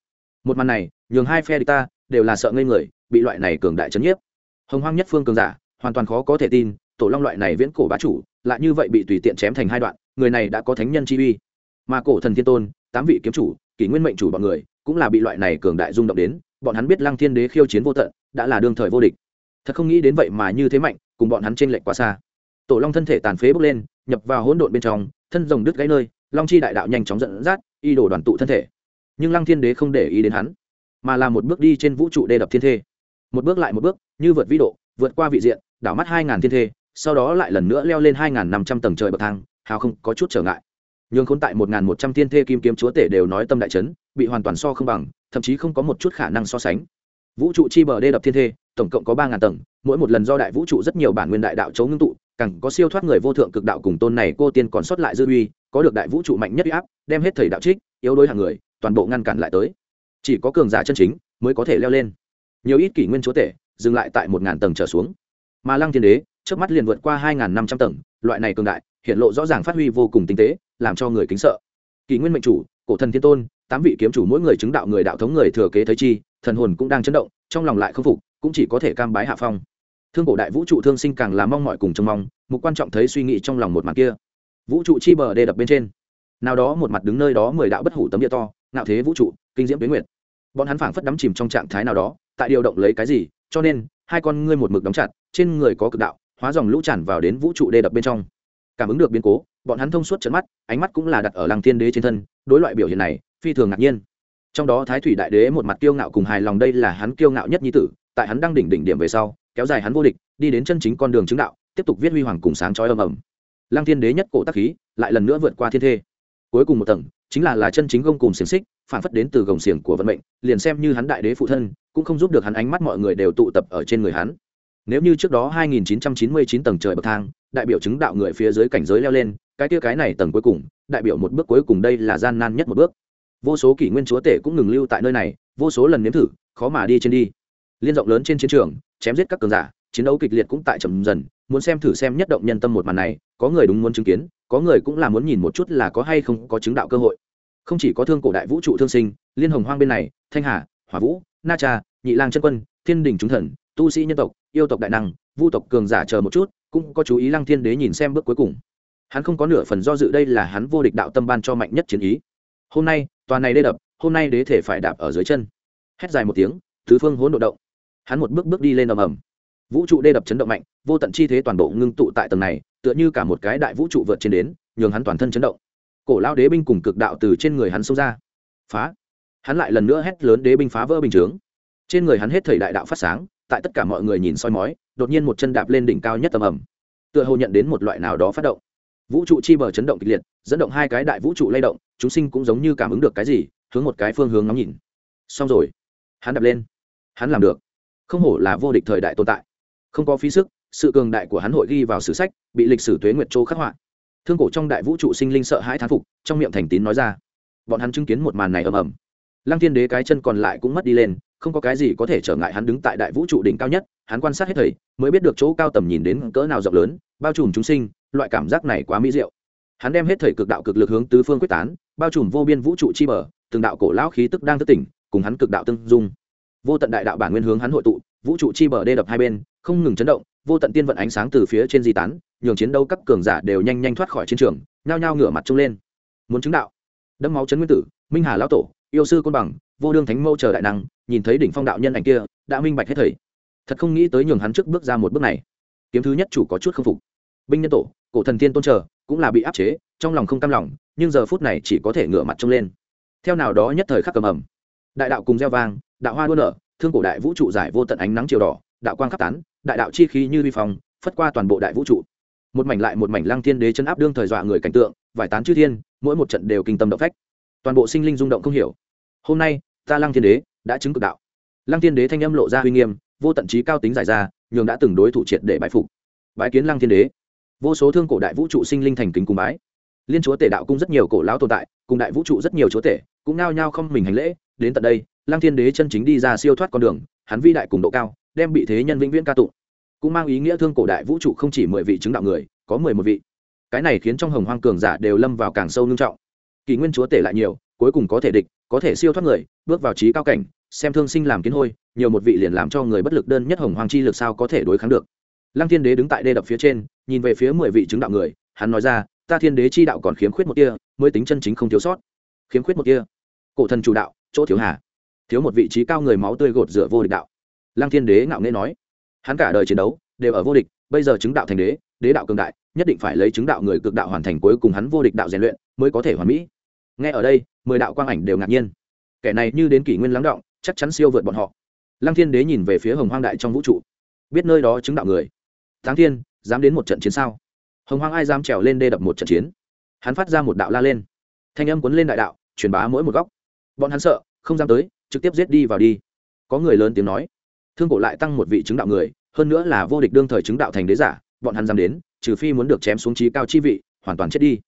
Một màn này, nhường hai phe địch ta đều là sợ ngây người, bị loại này cường đại chấn nhiếp. Hồng hoang nhất phương cường giả, hoàn toàn khó có thể tin, tổ long loại này viễn cổ bá chủ, lại như vậy bị tùy tiện chém thành hai đoạn, người này đã có thánh nhân chi uy. Mà cổ thần thiên tôn, tám vị kiếm chủ, kỷ nguyên mệnh chủ bọn người, cũng là bị loại này cường đại rung động đến, bọn hắn biết lăng thiên đế khiêu chiến vô tận, đã là đương thời vô địch. Thật không nghĩ đến vậy mà như thế mạnh cùng bọn hắn trên lệch quá xa. Tổ long thân thể tàn phế bốc lên, nhập vào hỗn độn bên trong, thân rồng đứt gãy nơi, long chi đại đạo nhanh chóng dẫn dắt, y đổ đoàn tụ thân thể. Nhưng lăng thiên đế không để ý đến hắn, mà là một bước đi trên vũ trụ đê đập thiên thê. Một bước lại một bước, như vượt vĩ độ, vượt qua vị diện, đảo mắt hai ngàn thiên thê, sau đó lại lần nữa leo lên hai ngàn năm trăm tầng trời bậc thang, hào không, có chút trở ngại. Nhường khốn tại một ngàn một trăm thiên thê kim kiếm chúa tể đều nói tâm đại chấn, bị hoàn toàn so không bằng, thậm chí không có một chút khả năng so sánh. Vũ trụ chi bờ đê đập thiên thê tổng cộng có ba ngàn tầng, mỗi một lần do đại vũ trụ rất nhiều bản nguyên đại đạo chấu ngưng tụ, càng có siêu thoát người vô thượng cực đạo cùng tôn này cô tiên còn sót lại dư uy, có được đại vũ trụ mạnh nhất uy áp, đem hết thầy đạo trích, yếu đối hàng người, toàn bộ ngăn cản lại tới. Chỉ có cường giả chân chính mới có thể leo lên. Nhiều ít kỷ nguyên chúa tể dừng lại tại một ngàn tầng trở xuống. Mà lăng thiên đế, trước mắt liền vượt qua hai ngàn năm trăm tầng, loại này cường đại, hiện lộ rõ ràng phát huy vô cùng tinh tế, làm cho người kính sợ. Kỷ nguyên mệnh chủ, cổ thần thiên tôn, tám vị kiếm chủ mỗi người chứng đạo người đạo thống người thừa kế thấy chi, thần hồn cũng đang chấn động, trong lòng lại không phục cũng chỉ có thể cam bái hạ phong. Thương cổ đại vũ trụ thương sinh càng là mong mọi cùng trông mong, mục quan trọng thấy suy nghĩ trong lòng một mặt kia. Vũ trụ chi bờ đê đập bên trên. Nào đó một mặt đứng nơi đó mười đạo bất hủ tấm địa to, ngạo thế vũ trụ, kinh diễm tuyến nguyệt. Bọn hắn phảng phất đắm chìm trong trạng thái nào đó, tại điều động lấy cái gì, cho nên, hai con ngươi một mực đóng chặt, trên người có cực đạo, hóa dòng lũ tràn vào đến vũ trụ đê đập bên trong. Cảm ứng được biến cố, bọn hắn thông suốt trận mắt, ánh mắt cũng là đặt ở làng thiên đế trên thân, đối loại biểu hiện này, phi thường ngạc nhiên. Trong đó thái thủy đại đế một mặt kiêu ngạo cùng hài lòng, đây là hắn kiêu ngạo nhất nhi tử tại hắn đang đỉnh đỉnh điểm về sau, kéo dài hắn vô địch, đi đến chân chính con đường chứng đạo, tiếp tục viết huy hoàng cùng sáng chói ầm ầm. Lăng thiên đế nhất cổ tác khí, lại lần nữa vượt qua thiên thê. Cuối cùng một tầng, chính là là chân chính gông cùng xiềng xích, phản phất đến từ gồng xiềng của vận mệnh, liền xem như hắn đại đế phụ thân, cũng không giúp được hắn ánh mắt mọi người đều tụ tập ở trên người hắn. Nếu như trước đó 2999 tầng trời bậc thang, đại biểu chứng đạo người phía dưới cảnh giới leo lên, cái kia cái này tầng cuối cùng, đại biểu một bước cuối cùng đây là gian nan nhất một bước. Vô số kỷ nguyên chúa tể cũng ngừng lưu tại nơi này, vô số lần nếm thử, khó mà đi trên đi liên rộng lớn trên chiến trường, chém giết các cường giả, chiến đấu kịch liệt cũng tại chậm dần, muốn xem thử xem nhất động nhân tâm một màn này, có người đúng muốn chứng kiến, có người cũng là muốn nhìn một chút là có hay không có chứng đạo cơ hội. Không chỉ có thương cổ đại vũ trụ thương sinh, liên hồng hoang bên này, thanh hà, hỏa vũ, na cha, nhị lang chân quân, thiên đình chúng thần, tu sĩ nhân tộc, yêu tộc đại năng, vu tộc cường giả chờ một chút, cũng có chú ý lăng thiên đế nhìn xem bước cuối cùng. Hắn không có nửa phần do dự đây là hắn vô địch đạo tâm ban cho mạnh nhất chiến ý. Hôm nay toàn này đê đập, hôm nay đế thể phải đạp ở dưới chân. Hét dài một tiếng, tứ phương hỗn độ động hắn một bước bước đi lên ầm ầm. Vũ trụ đê đập chấn động mạnh, vô tận chi thế toàn bộ ngưng tụ tại tầng này, tựa như cả một cái đại vũ trụ vượt trên đến, nhường hắn toàn thân chấn động. Cổ lao đế binh cùng cực đạo từ trên người hắn xông ra. Phá. Hắn lại lần nữa hét lớn đế binh phá vỡ bình chướng. Trên người hắn hết thời đại đạo phát sáng, tại tất cả mọi người nhìn soi mói, đột nhiên một chân đạp lên đỉnh cao nhất tầm ầm. Tựa hồ nhận đến một loại nào đó phát động. Vũ trụ chi bờ chấn động kịch liệt, dẫn động hai cái đại vũ trụ lay động, chúng sinh cũng giống như cảm ứng được cái gì, hướng một cái phương hướng ngắm nhìn. Xong rồi. Hắn đạp lên. Hắn làm được không hổ là vô địch thời đại tồn tại. Không có phí sức, sự cường đại của hắn hội ghi vào sử sách, bị lịch sử tuế nguyệt châu khắc họa. Thương cổ trong đại vũ trụ sinh linh sợ hãi thán phục, trong miệng thành tín nói ra. Bọn hắn chứng kiến một màn này ầm ầm. Lăng thiên đế cái chân còn lại cũng mất đi lên, không có cái gì có thể trở ngại hắn đứng tại đại vũ trụ đỉnh cao nhất, hắn quan sát hết thầy, mới biết được chỗ cao tầm nhìn đến cỡ nào rộng lớn, bao trùm chúng sinh, loại cảm giác này quá mỹ diệu. Hắn đem hết thời cực đạo cực lực hướng tứ phương quyết tán, bao trùm vô biên vũ trụ chi bờ, từng đạo cổ lão khí tức đang thức tỉnh, cùng hắn cực đạo tương dung vô tận đại đạo bản nguyên hướng hắn hội tụ, vũ trụ chi bờ đê đập hai bên, không ngừng chấn động, vô tận tiên vận ánh sáng từ phía trên di tán, nhường chiến đấu các cường giả đều nhanh nhanh thoát khỏi chiến trường, nhao nhao ngửa mặt trông lên. Muốn chứng đạo đấm máu chấn nguyên tử, minh hà lão tổ, yêu sư côn bằng, vô đương thánh mâu chờ đại năng, nhìn thấy đỉnh phong đạo nhân ảnh kia, đã minh bạch hết thầy. Thật không nghĩ tới nhường hắn trước bước ra một bước này. Kiếm thứ nhất chủ có chút k phục. Binh nhân tổ, cổ thần tiên tôn chờ, cũng là bị áp chế, trong lòng không cam lòng, nhưng giờ phút này chỉ có thể ngửa mặt trông lên. Theo nào đó nhất thời khắc cầm ẩm. Đại đạo cùng gieo vang đạo hoa đua nở, thương cổ đại vũ trụ giải vô tận ánh nắng chiều đỏ, đạo quang khắp tán, đại đạo chi khí như vi phong, phất qua toàn bộ đại vũ trụ. Một mảnh lại một mảnh lăng thiên đế chân áp đương thời dọa người cảnh tượng vải tán chư thiên, mỗi một trận đều kinh tâm động phách. Toàn bộ sinh linh rung động không hiểu. Hôm nay, ta lăng thiên đế đã chứng cực đạo. Lăng thiên đế thanh âm lộ ra uy nghiêm, vô tận trí cao tính giải ra, nhường đã từng đối thủ triệt để bãi phục. Bái kiến lăng thiên đế. Vô số thương cổ đại vũ trụ sinh linh thành kính cùng bái. Liên chúa tể đạo cung rất nhiều cổ lão tồn tại, cùng đại vũ trụ rất nhiều chúa tể, cũng nao nhao không mình hành lễ, đến tận đây lăng thiên đế chân chính đi ra siêu thoát con đường, hắn vi đại cùng độ cao, đem bị thế nhân vĩnh viễn ca tụng. Cũng mang ý nghĩa thương cổ đại vũ trụ không chỉ mười vị chứng đạo người, có mười một vị. Cái này khiến trong hồng hoang cường giả đều lâm vào càng sâu nương trọng. Kỷ nguyên chúa tể lại nhiều, cuối cùng có thể địch, có thể siêu thoát người, bước vào trí cao cảnh, xem thương sinh làm kiến hôi, nhiều một vị liền làm cho người bất lực đơn nhất hồng hoàng chi lực sao có thể đối kháng được. Lăng thiên đế đứng tại đê đập phía trên, nhìn về phía mười vị chứng đạo người, hắn nói ra, ta thiên đế chi đạo còn khiếm khuyết một kia mới tính chân chính không thiếu sót. Khiếm khuyết một kia cổ thần chủ đạo, chỗ thiếu hà thiếu một vị trí cao người máu tươi gột rửa vô địch đạo. Lăng thiên đế ngạo nghễ nói, hắn cả đời chiến đấu đều ở vô địch, bây giờ chứng đạo thành đế đế đạo cường đại, nhất định phải lấy chứng đạo người cực đạo hoàn thành cuối cùng hắn vô địch đạo rèn luyện mới có thể hoàn mỹ. Nghe ở đây, mười đạo quang ảnh đều ngạc nhiên. Kẻ này như đến kỷ nguyên lắng động, chắc chắn siêu vượt bọn họ. Lăng thiên đế nhìn về phía hồng hoang đại trong vũ trụ, biết nơi đó chứng đạo người. Tháng thiên, dám đến một trận chiến sao? Hồng hoang ai dám trèo lên đê đập một trận chiến? Hắn phát ra một đạo la lên. Thanh âm cuốn lên đại đạo, truyền bá mỗi một góc. Bọn hắn sợ, không dám tới trực tiếp giết đi vào đi. Có người lớn tiếng nói, thương cổ lại tăng một vị chứng đạo người, hơn nữa là vô địch đương thời chứng đạo thành đế giả, bọn hắn dám đến, trừ phi muốn được chém xuống trí cao chi vị, hoàn toàn chết đi.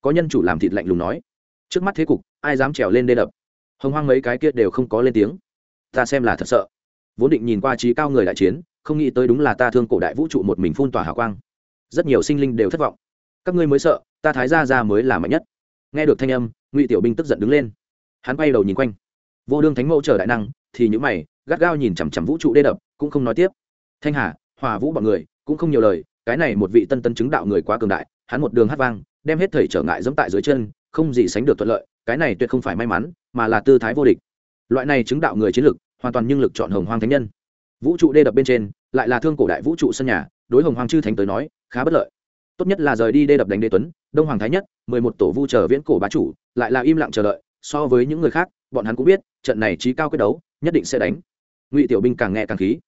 Có nhân chủ làm thịt lạnh lùng nói, trước mắt thế cục, ai dám trèo lên đê đập? Hồng hoang mấy cái kia đều không có lên tiếng. Ta xem là thật sợ. Vốn định nhìn qua trí cao người đại chiến, không nghĩ tới đúng là ta thương cổ đại vũ trụ một mình phun tỏa hào quang. Rất nhiều sinh linh đều thất vọng. Các ngươi mới sợ, ta thái gia ra mới là mạnh nhất. Nghe được thanh âm, ngụy tiểu binh tức giận đứng lên. Hắn quay đầu nhìn quanh vô đương thánh mẫu chờ đại năng, thì những mày, gắt gao nhìn chằm chằm vũ trụ đê đập, cũng không nói tiếp. Thanh hà, hòa vũ bọn người, cũng không nhiều lời, cái này một vị tân tân chứng đạo người quá cường đại, hắn một đường hát vang, đem hết thầy trở ngại dẫm tại dưới chân, không gì sánh được thuận lợi, cái này tuyệt không phải may mắn, mà là tư thái vô địch. Loại này chứng đạo người chiến lực, hoàn toàn nhưng lực chọn hồng hoang thánh nhân. Vũ trụ đê đập bên trên, lại là thương cổ đại vũ trụ sân nhà, đối hồng hoàng chư thánh tới nói, khá bất lợi. Tốt nhất là rời đi đê đập đánh đê tuấn, đông hoàng thái nhất, mười một tổ vu chờ viễn cổ bá chủ, lại là im lặng chờ đợi so với những người khác bọn hắn cũng biết trận này trí cao quyết đấu nhất định sẽ đánh. Ngụy tiểu binh càng nghe càng khí.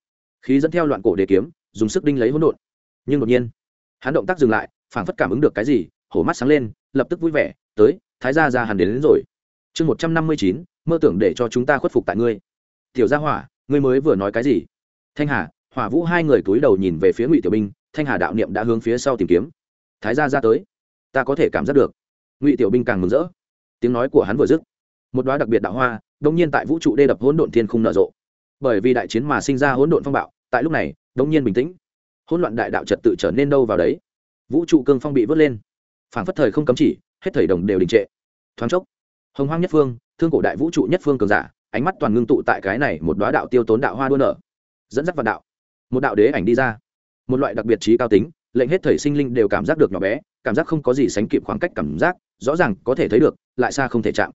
Khí dẫn theo loạn cổ đề kiếm dùng sức đinh lấy hỗn độn. Nhưng đột nhiên hắn động tác dừng lại phảng phất cảm ứng được cái gì hổ mắt sáng lên lập tức vui vẻ tới thái gia ra hẳn đến, đến rồi. Chương một trăm năm mươi chín mơ tưởng để cho chúng ta khuất phục tại ngươi. Tiểu gia hỏa ngươi mới vừa nói cái gì? Thanh hà hỏa vũ hai người túi đầu nhìn về phía ngụy tiểu binh thanh hà đạo niệm đã hướng phía sau tìm kiếm. Thái gia ra tới. Ta có thể cảm giác được. Ngụy tiểu binh càng mừng rỡ tiếng nói của hắn vừa dứt, một đoá đặc biệt đạo hoa đông nhiên tại vũ trụ đê đập hỗn độn thiên khung nở rộ. Bởi vì đại chiến mà sinh ra hỗn độn phong bạo, tại lúc này, đông nhiên bình tĩnh. Hỗn loạn đại đạo trật tự trở nên đâu vào đấy? Vũ trụ cương phong bị vớt lên. Phản phất thời không cấm chỉ, hết thời đồng đều đình trệ. Thoáng chốc, hồng hoang nhất phương, thương cổ đại vũ trụ nhất phương cường giả, ánh mắt toàn ngưng tụ tại cái này một đoá đạo tiêu tốn đạo hoa đua nở. Dẫn dắt vào đạo. Một đạo đế ảnh đi ra. Một loại đặc biệt trí cao tính, lệnh hết thời sinh linh đều cảm giác được nhỏ bé cảm giác không có gì sánh kịp khoảng cách cảm giác, rõ ràng có thể thấy được, lại xa không thể chạm.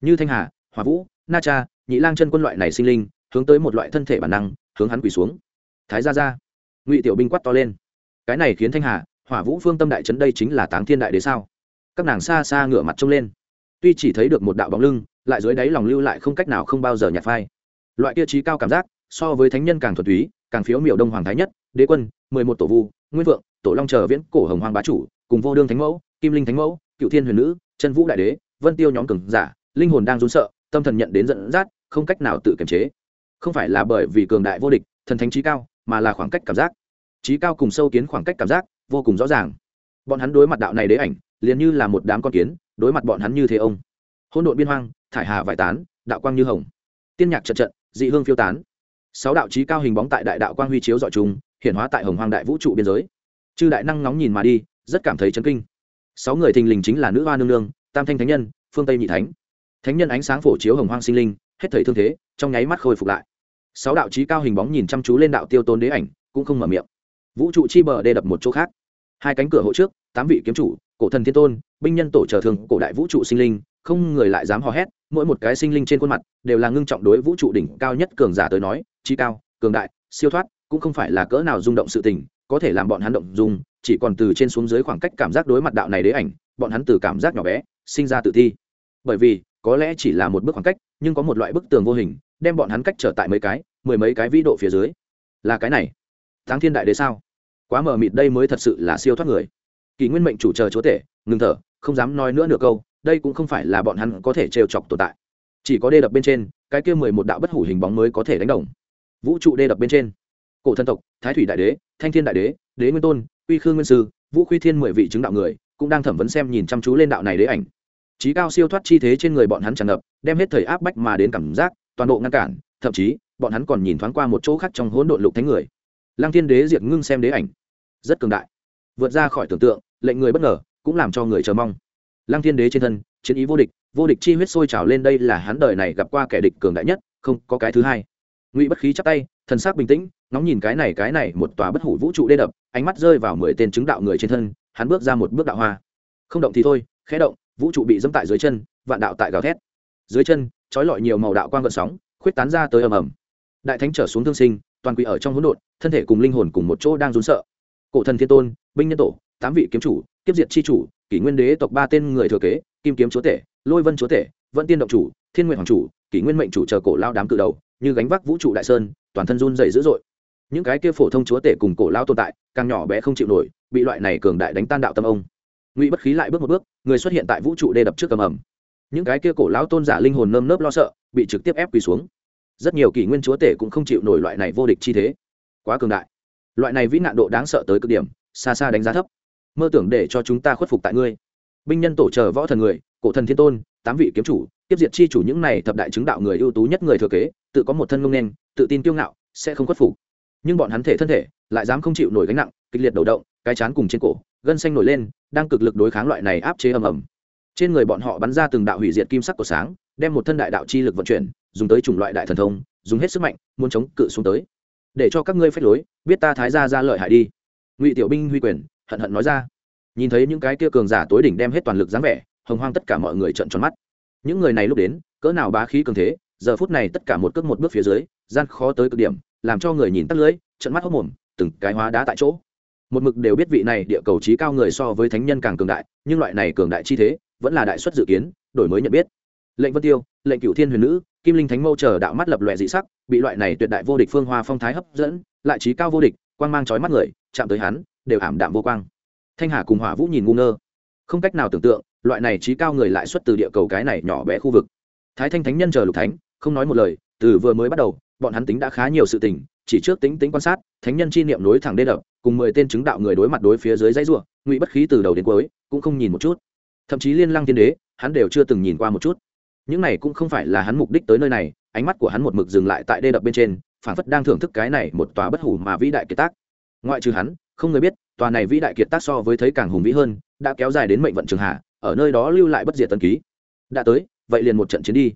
Như thanh hà, hòa vũ, na cha, nhị lang chân quân loại này sinh linh, hướng tới một loại thân thể bản năng, hướng hắn quỳ xuống. Thái ra ra ngụy tiểu binh quát to lên. Cái này khiến thanh hà hỏa vũ phương tâm đại trấn đây chính là táng thiên đại đế sao? Các nàng xa xa ngửa mặt trông lên. Tuy chỉ thấy được một đạo bóng lưng, lại dưới đáy lòng lưu lại không cách nào không bao giờ nhạt phai. Loại kia trí cao cảm giác, so với thánh nhân càng thuật túy, càng phiếu miểu đông hoàng thái nhất, đế quân, mười một tổ vu, nguyên vượng, tổ long chờ viễn cổ hồng hoàng bá chủ cùng vô đương thánh mẫu, kim linh thánh mẫu, cựu thiên huyền nữ, chân vũ đại đế, vân tiêu nhóm cường giả, linh hồn đang run sợ, tâm thần nhận đến dẫn dắt, không cách nào tự kiềm chế. Không phải là bởi vì cường đại vô địch, thần thánh trí cao, mà là khoảng cách cảm giác. Trí cao cùng sâu kiến khoảng cách cảm giác, vô cùng rõ ràng. Bọn hắn đối mặt đạo này đế ảnh, liền như là một đám con kiến, đối mặt bọn hắn như thế ông. Hỗn độn biên hoang, thải hà vải tán, đạo quang như hồng. Tiên nhạc trận trận, dị hương phiêu tán. Sáu đạo trí cao hình bóng tại đại đạo quang huy chiếu dọi chúng hiện hóa tại hồng hoàng đại vũ trụ biên giới. Chư đại năng nóng nhìn mà đi rất cảm thấy chấn kinh. Sáu người thình lình chính là nữ hoa nương nương, tam thanh thánh nhân, phương tây nhị thánh. Thánh nhân ánh sáng phổ chiếu hồng hoang sinh linh, hết thời thương thế, trong nháy mắt khôi phục lại. Sáu đạo trí cao hình bóng nhìn chăm chú lên đạo tiêu tôn đế ảnh, cũng không mở miệng. Vũ trụ chi bờ đê đập một chỗ khác. Hai cánh cửa hộ trước, tám vị kiếm chủ, cổ thần thiên tôn, binh nhân tổ trở thường cổ đại vũ trụ sinh linh, không người lại dám hò hét, mỗi một cái sinh linh trên khuôn mặt đều là ngưng trọng đối vũ trụ đỉnh cao nhất cường giả tới nói chí cao, cường đại, siêu thoát, cũng không phải là cỡ nào rung động sự tình, có thể làm bọn hắn động dung chỉ còn từ trên xuống dưới khoảng cách cảm giác đối mặt đạo này đế ảnh, bọn hắn từ cảm giác nhỏ bé sinh ra tự thi. Bởi vì, có lẽ chỉ là một bước khoảng cách, nhưng có một loại bức tường vô hình, đem bọn hắn cách trở tại mấy cái, mười mấy cái vĩ độ phía dưới. Là cái này. Tháng thiên đại đế sao? Quá mờ mịt đây mới thật sự là siêu thoát người. Kỳ nguyên mệnh chủ chờ chúa tể, ngừng thở, không dám nói nữa nửa câu, đây cũng không phải là bọn hắn có thể trêu chọc tồn tại. Chỉ có đê đập bên trên, cái kia mười một đạo bất hủ hình bóng mới có thể đánh đồng. Vũ trụ đê đập bên trên. Cổ thân tộc, thái thủy đại đế, thanh thiên đại đế đế nguyên tôn uy khương nguyên sư, vũ khuy thiên mười vị chứng đạo người, cũng đang thẩm vấn xem nhìn chăm chú lên đạo này đế ảnh. Trí cao siêu thoát chi thế trên người bọn hắn tràn ngập, đem hết thời áp bách mà đến cảm giác, toàn bộ ngăn cản, thậm chí, bọn hắn còn nhìn thoáng qua một chỗ khác trong hỗn độn lục thánh người. Lăng thiên đế diệt ngưng xem đế ảnh. Rất cường đại. Vượt ra khỏi tưởng tượng, lệnh người bất ngờ, cũng làm cho người chờ mong. Lăng thiên đế trên thân, chiến ý vô địch vô địch chi huyết sôi trào lên đây là hắn đời này gặp qua kẻ địch cường đại nhất, không có cái thứ hai. Ngụy bất khí chắp tay, thần sắc bình tĩnh ngóng nhìn cái này cái này, một tòa bất hủ vũ trụ đê đập, ánh mắt rơi vào mười tên chứng đạo người trên thân, hắn bước ra một bước đạo hoa. Không động thì thôi, khẽ động, vũ trụ bị dẫm tại dưới chân, vạn đạo tại gào thét. Dưới chân, trói lọi nhiều màu đạo quang gợn sóng, khuyết tán ra tới ầm ầm. Đại thánh trở xuống thương sinh, toàn quỷ ở trong hỗn độn, thân thể cùng linh hồn cùng một chỗ đang run sợ. Cổ thần thiên tôn, binh nhân tổ, tám vị kiếm chủ, kiếp diệt chi chủ, kỷ nguyên đế tộc ba tên người thừa kế, kim kiếm chúa tể, lôi vân chúa tể vẫn tiên động chủ, thiên nguyện hoàng chủ, kỷ nguyên mệnh chủ chờ cổ lao đám cự đầu, như gánh vác vũ trụ đại sơn, toàn thân run dày dữ dội những cái kia phổ thông chúa tể cùng cổ lao tồn tại, càng nhỏ bé không chịu nổi, bị loại này cường đại đánh tan đạo tâm ông. Ngụy bất khí lại bước một bước, người xuất hiện tại vũ trụ đê đập trước cầm ẩm những cái kia cổ lão tôn giả linh hồn nơm nớp lo sợ, bị trực tiếp ép quỳ xuống. Rất nhiều kỷ nguyên chúa tể cũng không chịu nổi loại này vô địch chi thế. Quá cường đại. Loại này vĩ nạn độ đáng sợ tới cực điểm, xa xa đánh giá thấp. Mơ tưởng để cho chúng ta khuất phục tại ngươi. Binh nhân tổ chờ võ thần người, cổ thần thiên tôn, tám vị kiếm chủ, tiếp diệt chi chủ những này thập đại chứng đạo người ưu tú nhất người thừa kế, tự có một thân ngông nên tự tin kiêu ngạo, sẽ không khuất phục nhưng bọn hắn thể thân thể lại dám không chịu nổi gánh nặng, kịch liệt đầu động, cái chán cùng trên cổ, gân xanh nổi lên, đang cực lực đối kháng loại này áp chế ầm ầm. Trên người bọn họ bắn ra từng đạo hủy diệt kim sắc của sáng, đem một thân đại đạo chi lực vận chuyển, dùng tới chủng loại đại thần thông, dùng hết sức mạnh, muốn chống cự xuống tới. Để cho các ngươi phép lối, biết ta thái ra ra lợi hại đi. Ngụy tiểu binh huy quyền, hận hận nói ra. Nhìn thấy những cái kia cường giả tối đỉnh đem hết toàn lực dáng vẻ, hồng hoang tất cả mọi người trợn tròn mắt. Những người này lúc đến, cỡ nào bá khí cường thế, giờ phút này tất cả một cước một bước phía dưới, gian khó tới cực điểm làm cho người nhìn tắt lưới trận mắt hốc mồm, từng cái hóa đá tại chỗ. Một mực đều biết vị này địa cầu trí cao người so với thánh nhân càng cường đại, nhưng loại này cường đại chi thế vẫn là đại xuất dự kiến, đổi mới nhận biết. Lệnh vân tiêu, lệnh cựu thiên huyền nữ, kim linh thánh mâu chờ đạo mắt lập lòe dị sắc, bị loại này tuyệt đại vô địch phương hoa phong thái hấp dẫn, lại trí cao vô địch, quang mang trói mắt người, chạm tới hắn, đều ảm đạm vô quang. Thanh hà cùng hỏa vũ nhìn ngu ngơ. Không cách nào tưởng tượng, loại này trí cao người lại xuất từ địa cầu cái này nhỏ bé khu vực. Thái thanh thánh nhân chờ lục thánh, không nói một lời, từ vừa mới bắt đầu bọn hắn tính đã khá nhiều sự tình, chỉ trước tính tính quan sát, thánh nhân chi niệm nối thẳng đê đập, cùng mười tên chứng đạo người đối mặt đối phía dưới dãy ruộng ngụy bất khí từ đầu đến cuối, cũng không nhìn một chút. Thậm chí liên lăng thiên đế, hắn đều chưa từng nhìn qua một chút. Những này cũng không phải là hắn mục đích tới nơi này, ánh mắt của hắn một mực dừng lại tại đê đập bên trên, phản phất đang thưởng thức cái này một tòa bất hủ mà vĩ đại kiệt tác. Ngoại trừ hắn, không người biết, tòa này vĩ đại kiệt tác so với thấy càng hùng vĩ hơn, đã kéo dài đến mệnh vận trường hạ, ở nơi đó lưu lại bất diệt tân ký. Đã tới, vậy liền một trận chiến đi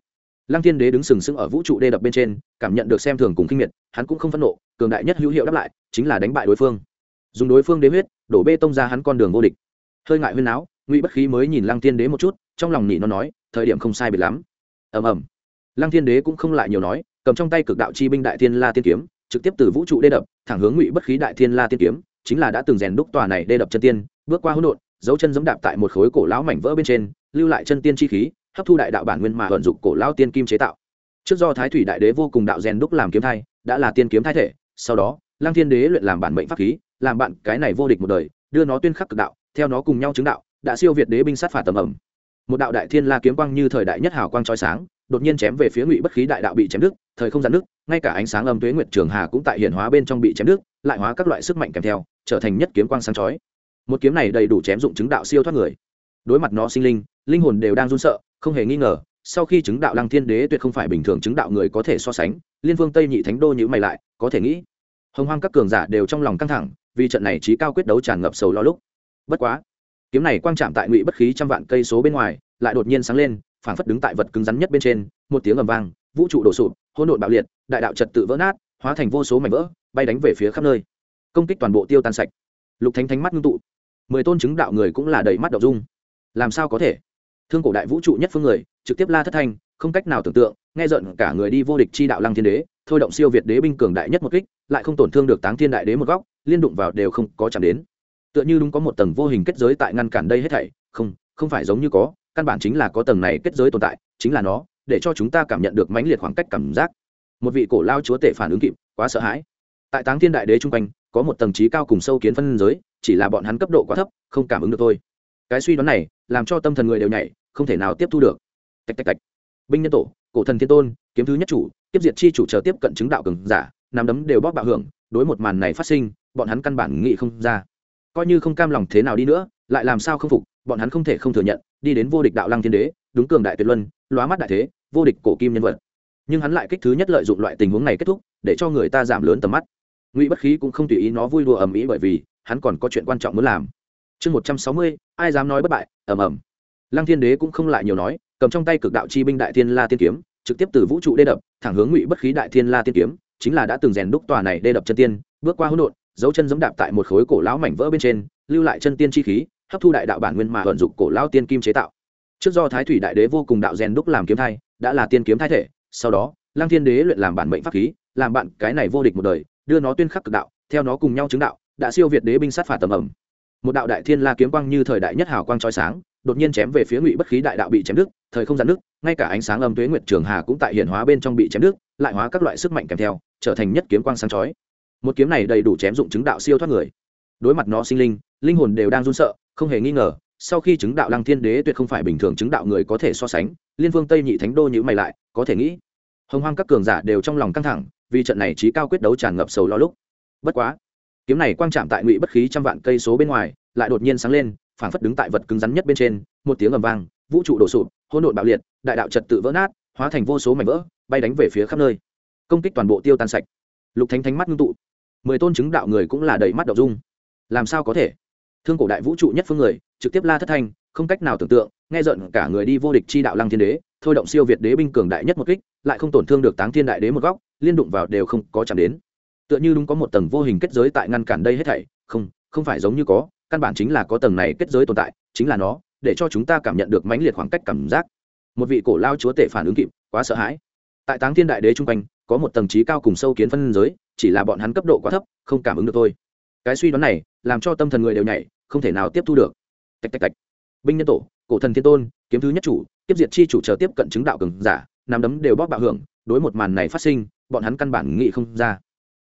lăng thiên đế đứng sừng sững ở vũ trụ đê đập bên trên, cảm nhận được xem thường cùng kinh miệt, hắn cũng không phẫn nộ, cường đại nhất hữu hiệu đáp lại, chính là đánh bại đối phương. Dùng đối phương đế huyết, đổ bê tông ra hắn con đường vô địch. Hơi ngại huyên áo ngụy bất khí mới nhìn lăng thiên đế một chút, trong lòng nhị nó nói, thời điểm không sai biệt lắm. Ầm ầm. Lăng thiên đế cũng không lại nhiều nói, cầm trong tay cực đạo chi binh đại thiên la tiên kiếm, trực tiếp từ vũ trụ đê đập, thẳng hướng ngụy bất khí đại thiên la tiên kiếm, chính là đã từng rèn đúc tòa này đê đập chân tiên, bước qua hỗn độn, dấu chân giẫm đạp tại một khối cổ lão mảnh vỡ bên trên, lưu lại chân tiên chi khí hấp thu đại đạo bản nguyên mà vận dụng cổ lao tiên kim chế tạo. Trước do thái thủy đại đế vô cùng đạo rèn đúc làm kiếm thai đã là tiên kiếm thai thể sau đó lăng thiên đế luyện làm bản mệnh pháp khí làm bạn cái này vô địch một đời đưa nó tuyên khắc cực đạo theo nó cùng nhau chứng đạo đã siêu việt đế binh sát phạt tầm ẩm. Một đạo đại thiên la kiếm quang như thời đại nhất hào quang trói sáng đột nhiên chém về phía ngụy bất khí đại đạo bị chém đứt thời không giãn đứt, ngay cả ánh sáng âm tuế nguyệt trường hà cũng tại hiện hóa bên trong bị chém đứt lại hóa các loại sức mạnh kèm theo trở thành nhất kiếm quang sáng chói. Một kiếm này đầy đủ chém dụng chứng đạo siêu thoát người. Đối mặt nó sinh linh linh hồn đều đang run sợ không hề nghi ngờ, sau khi chứng đạo lăng thiên đế tuyệt không phải bình thường chứng đạo người có thể so sánh, liên vương tây nhị thánh đô nhữ mày lại, có thể nghĩ, hồng hoang các cường giả đều trong lòng căng thẳng, vì trận này trí cao quyết đấu tràn ngập sầu lo lúc. Bất quá, kiếm này quang chạm tại ngụy bất khí trăm vạn cây số bên ngoài, lại đột nhiên sáng lên, phảng phất đứng tại vật cứng rắn nhất bên trên, một tiếng ầm vang, vũ trụ đổ sụp, hỗn độn bạo liệt, đại đạo trật tự vỡ nát, hóa thành vô số mảnh vỡ, bay đánh về phía khắp nơi. Công kích toàn bộ tiêu tan sạch. Lục thánh thánh mắt ngưng tụ. Mười tôn chứng đạo người cũng là đầy mắt đậu dung làm sao có thể? Thương cổ đại vũ trụ nhất phương người, trực tiếp la thất thanh không cách nào tưởng tượng, nghe giận cả người đi vô địch chi đạo lăng thiên đế, thôi động siêu việt đế binh cường đại nhất một kích, lại không tổn thương được táng thiên đại đế một góc, liên đụng vào đều không có chạm đến. Tựa như đúng có một tầng vô hình kết giới tại ngăn cản đây hết thảy, không không phải giống như có, căn bản chính là có tầng này kết giới tồn tại, chính là nó, để cho chúng ta cảm nhận được mãnh liệt khoảng cách cảm giác. Một vị cổ lao chúa tể phản ứng kịp, quá sợ hãi. Tại táng thiên đại đế trung quanh, có một tầng trí cao cùng sâu kiến phân giới, chỉ là bọn hắn cấp độ quá thấp, không cảm ứng được thôi cái suy đoán này làm cho tâm thần người đều nhảy, không thể nào tiếp thu được. Tạch tạch tạch. Binh nhân tổ, cổ thần thiên tôn, kiếm thứ nhất chủ tiếp diệt chi chủ chờ tiếp cận chứng đạo cường giả, nắm đấm đều bóp bạo hưởng, đối một màn này phát sinh, bọn hắn căn bản nghĩ không ra. Coi như không cam lòng thế nào đi nữa, lại làm sao không phục, bọn hắn không thể không thừa nhận, đi đến vô địch đạo lăng thiên đế, đúng cường đại tuyệt luân, lóa mắt đại thế, vô địch cổ kim nhân vật. Nhưng hắn lại kích thứ nhất lợi dụng loại tình huống này kết thúc, để cho người ta giảm lớn tầm mắt. Ngụy bất khí cũng không tùy ý nó vui đùa ầm ĩ bởi vì hắn còn có chuyện quan trọng muốn làm chương một trăm sáu mươi, ai dám nói bất bại, ầm ầm. Lăng thiên đế cũng không lại nhiều nói, cầm trong tay cực đạo chi binh đại thiên la tiên kiếm, trực tiếp từ vũ trụ đê đập, thẳng hướng ngụy bất khí đại thiên la tiên kiếm, chính là đã từng rèn đúc tòa này đê đập chân tiên, bước qua hỗn độn, dấu chân giống đạp tại một khối cổ lão mảnh vỡ bên trên, lưu lại chân tiên chi khí, hấp thu đại đạo bản nguyên mà vận dụng cổ lão tiên kim chế tạo. Trước do thái thủy đại đế vô cùng đạo rèn đúc làm kiếm thai, đã là tiên kiếm thai thể, sau đó, lăng thiên đế luyện làm bản mệnh pháp khí, làm bạn cái này vô địch một đời, đưa nó tuyên khắc cực đạo, theo nó cùng nhau chứng đạo, đã siêu việt đế binh sát phạt tầm ẩm một đạo đại thiên la kiếm quang như thời đại nhất hào quang trói sáng, đột nhiên chém về phía ngụy bất khí đại đạo bị chém đứt, thời không gian nước ngay cả ánh sáng âm tuế nguyệt trường hà cũng tại hiện hóa bên trong bị chém đứt, lại hóa các loại sức mạnh kèm theo, trở thành nhất kiếm quang sáng chói. Một kiếm này đầy đủ chém dụng chứng đạo siêu thoát người. Đối mặt nó sinh linh linh hồn đều đang run sợ, không hề nghi ngờ, sau khi chứng đạo lăng thiên đế tuyệt không phải bình thường chứng đạo người có thể so sánh, liên vương tây nhị thánh đô nhữ mày lại, có thể nghĩ, hồng hoang các cường giả đều trong lòng căng thẳng, vì trận này trí cao quyết đấu tràn ngập sầu lo lúc. Bất quá kiếm này quang chạm tại ngụy bất khí trăm vạn cây số bên ngoài, lại đột nhiên sáng lên, phảng phất đứng tại vật cứng rắn nhất bên trên, một tiếng ầm vang, vũ trụ đổ sụp, hỗn độn bạo liệt, đại đạo trật tự vỡ nát, hóa thành vô số mảnh vỡ, bay đánh về phía khắp nơi. Công kích toàn bộ tiêu tan sạch. Lục thánh thánh mắt ngưng tụ. Mười tôn chứng đạo người cũng là đầy mắt đậu dung. Làm sao có thể? Thương cổ đại vũ trụ nhất phương người, trực tiếp la thất thanh, không cách nào tưởng tượng, nghe giận cả người đi vô địch chi đạo lăng thiên đế, thôi động siêu việt đế binh cường đại nhất một kích, lại không tổn thương được táng thiên đại đế một góc, liên đụng vào đều không có chạm đến tựa như đúng có một tầng vô hình kết giới tại ngăn cản đây hết thảy. Không không phải giống như có, căn bản chính là có tầng này kết giới tồn tại, chính là nó, để cho chúng ta cảm nhận được mãnh liệt khoảng cách cảm giác. Một vị cổ lao chúa tể phản ứng kịp, quá sợ hãi. Tại táng thiên đại đế trung quanh, có một tầng trí cao cùng sâu kiến phân giới, chỉ là bọn hắn cấp độ quá thấp, không cảm ứng được thôi. Cái suy đoán này, làm cho tâm thần người đều nhảy, không thể nào tiếp thu được. Tạch tạch tạch. Binh nhân tổ, cổ thần thiên tôn, kiếm thứ nhất chủ, tiếp diệt chi chủ chờ tiếp cận chứng đạo cường giả nằm đấm đều bóp bạo hưởng, đối một màn này phát sinh, bọn hắn căn bản nghĩ không ra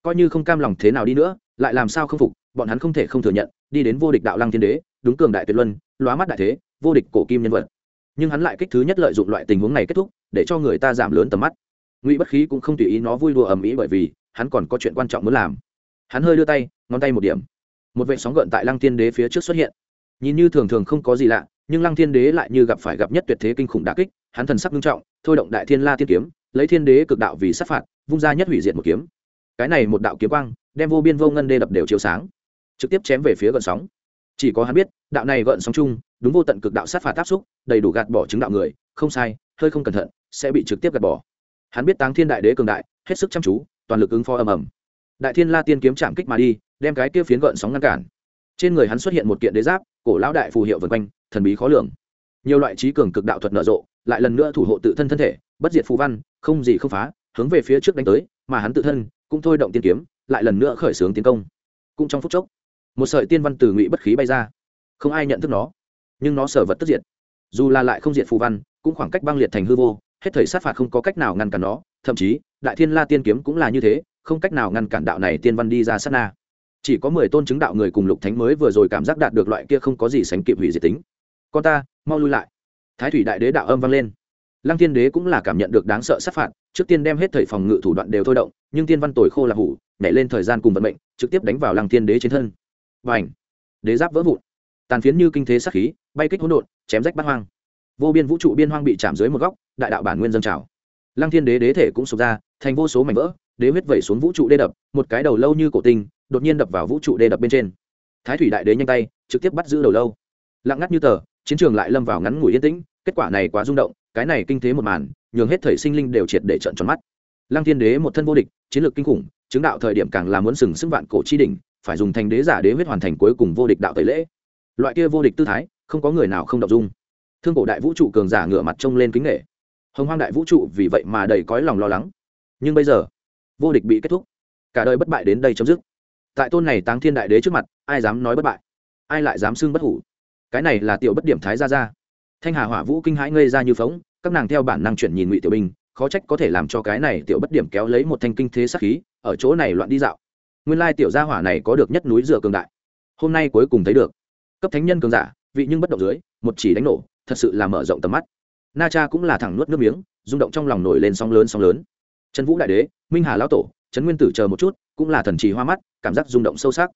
coi như không cam lòng thế nào đi nữa, lại làm sao không phục, bọn hắn không thể không thừa nhận, đi đến vô địch đạo lăng thiên đế, đúng cường đại tuyệt luân, lóa mắt đại thế, vô địch cổ kim nhân vật. Nhưng hắn lại kích thứ nhất lợi dụng loại tình huống này kết thúc, để cho người ta giảm lớn tầm mắt. Ngụy bất khí cũng không tùy ý nó vui đùa ầm ĩ bởi vì, hắn còn có chuyện quan trọng muốn làm. Hắn hơi đưa tay, ngón tay một điểm. Một vệ sóng gợn tại lăng thiên đế phía trước xuất hiện. Nhìn như thường thường không có gì lạ, nhưng lăng thiên đế lại như gặp phải gặp nhất tuyệt thế kinh khủng đà kích, hắn thần sắc nghiêm trọng, thôi động đại thiên la thiên kiếm, lấy thiên đế cực đạo vì sát phạt, vung ra nhất hủy diệt một kiếm cái này một đạo kiếm quang, đem vô biên vô ngân đê đập đều chiếu sáng, trực tiếp chém về phía gợn sóng. Chỉ có hắn biết, đạo này gợn sóng chung, đúng vô tận cực đạo sát phạt áp xúc, đầy đủ gạt bỏ chứng đạo người, không sai, hơi không cẩn thận, sẽ bị trực tiếp gạt bỏ. Hắn biết táng thiên đại đế cường đại, hết sức chăm chú, toàn lực ứng phó ầm ầm. Đại thiên la tiên kiếm chạm kích mà đi, đem cái kia phiến gợn sóng ngăn cản. Trên người hắn xuất hiện một kiện đế giáp, cổ lão đại phù hiệu vần quanh, thần bí khó lường. Nhiều loại trí cường cực đạo thuật nở rộ, lại lần nữa thủ hộ tự thân thân thể, bất diệt phù văn, không gì không phá, hướng về phía trước đánh tới, mà hắn tự thân cũng thôi động tiên kiếm, lại lần nữa khởi xướng tiến công. Cũng trong phút chốc, một sợi tiên văn từ ngụy bất khí bay ra. Không ai nhận thức nó, nhưng nó sở vật tất diệt. Dù là lại không diệt phù văn, cũng khoảng cách băng liệt thành hư vô, hết thời sát phạt không có cách nào ngăn cản nó. Thậm chí, đại thiên la tiên kiếm cũng là như thế, không cách nào ngăn cản đạo này tiên văn đi ra sát na. Chỉ có mười tôn chứng đạo người cùng lục thánh mới vừa rồi cảm giác đạt được loại kia không có gì sánh kịp hủy diệt tính. Con ta, mau lui lại. Thái thủy đại đế đạo âm vang lên. Lăng tiên đế cũng là cảm nhận được đáng sợ sát phạt trước tiên đem hết thời phòng ngự thủ đoạn đều thôi động, nhưng tiên văn tồi khô là hủ, nhảy lên thời gian cùng vận mệnh, trực tiếp đánh vào lăng tiên đế trên thân. Và ảnh đế giáp vỡ vụn. Tàn phiến như kinh thế sát khí, bay kích hỗn độn, chém rách bát hoang. Vô biên vũ trụ biên hoang bị chạm dưới một góc, đại đạo bản nguyên dân trào. Lăng thiên đế đế thể cũng sụp ra, thành vô số mảnh vỡ, đế huyết vẩy xuống vũ trụ đê đập, một cái đầu lâu như cổ tinh, đột nhiên đập vào vũ trụ đê đập bên trên. Thái thủy đại đế nhanh tay, trực tiếp bắt giữ đầu lâu. Lặng ngắt như tờ, chiến trường lại lâm vào ngắn ngủi yên tĩnh, kết quả này quá rung động cái này kinh thế một màn, nhường hết thời sinh linh đều triệt để trận tròn mắt. Lăng thiên đế một thân vô địch, chiến lược kinh khủng, chứng đạo thời điểm càng là muốn sừng sững vạn cổ chi đỉnh, phải dùng thành đế giả đế huyết hoàn thành cuối cùng vô địch đạo tẩy lễ. Loại kia vô địch tư thái, không có người nào không đọc dung. Thương cổ đại vũ trụ cường giả ngửa mặt trông lên kính nghệ hồng hoang đại vũ trụ vì vậy mà đầy cõi lòng lo lắng. Nhưng bây giờ, vô địch bị kết thúc. Cả đời bất bại đến đây chấm dứt. Tại tôn này táng thiên đại đế trước mặt, ai dám nói bất bại? Ai lại dám xưng bất hủ? Cái này là tiểu bất điểm thái ra ra thanh hà hỏa vũ kinh hãi ngây ra như phóng, các nàng theo bản năng chuyển nhìn ngụy tiểu binh khó trách có thể làm cho cái này tiểu bất điểm kéo lấy một thanh kinh thế sắc khí, ở chỗ này loạn đi dạo. Nguyên lai tiểu gia hỏa này có được nhất núi dựa cường đại. Hôm nay cuối cùng thấy được. Cấp thánh nhân cường giả, vị nhưng bất động dưới, một chỉ đánh nổ, thật sự là mở rộng tầm mắt. Na cha cũng là thẳng nuốt nước miếng, rung động trong lòng nổi lên sóng lớn sóng lớn. Trần vũ đại đế, minh hà lão tổ, trấn nguyên tử chờ một chút, cũng là thần trì hoa mắt, cảm giác rung động sâu sắc.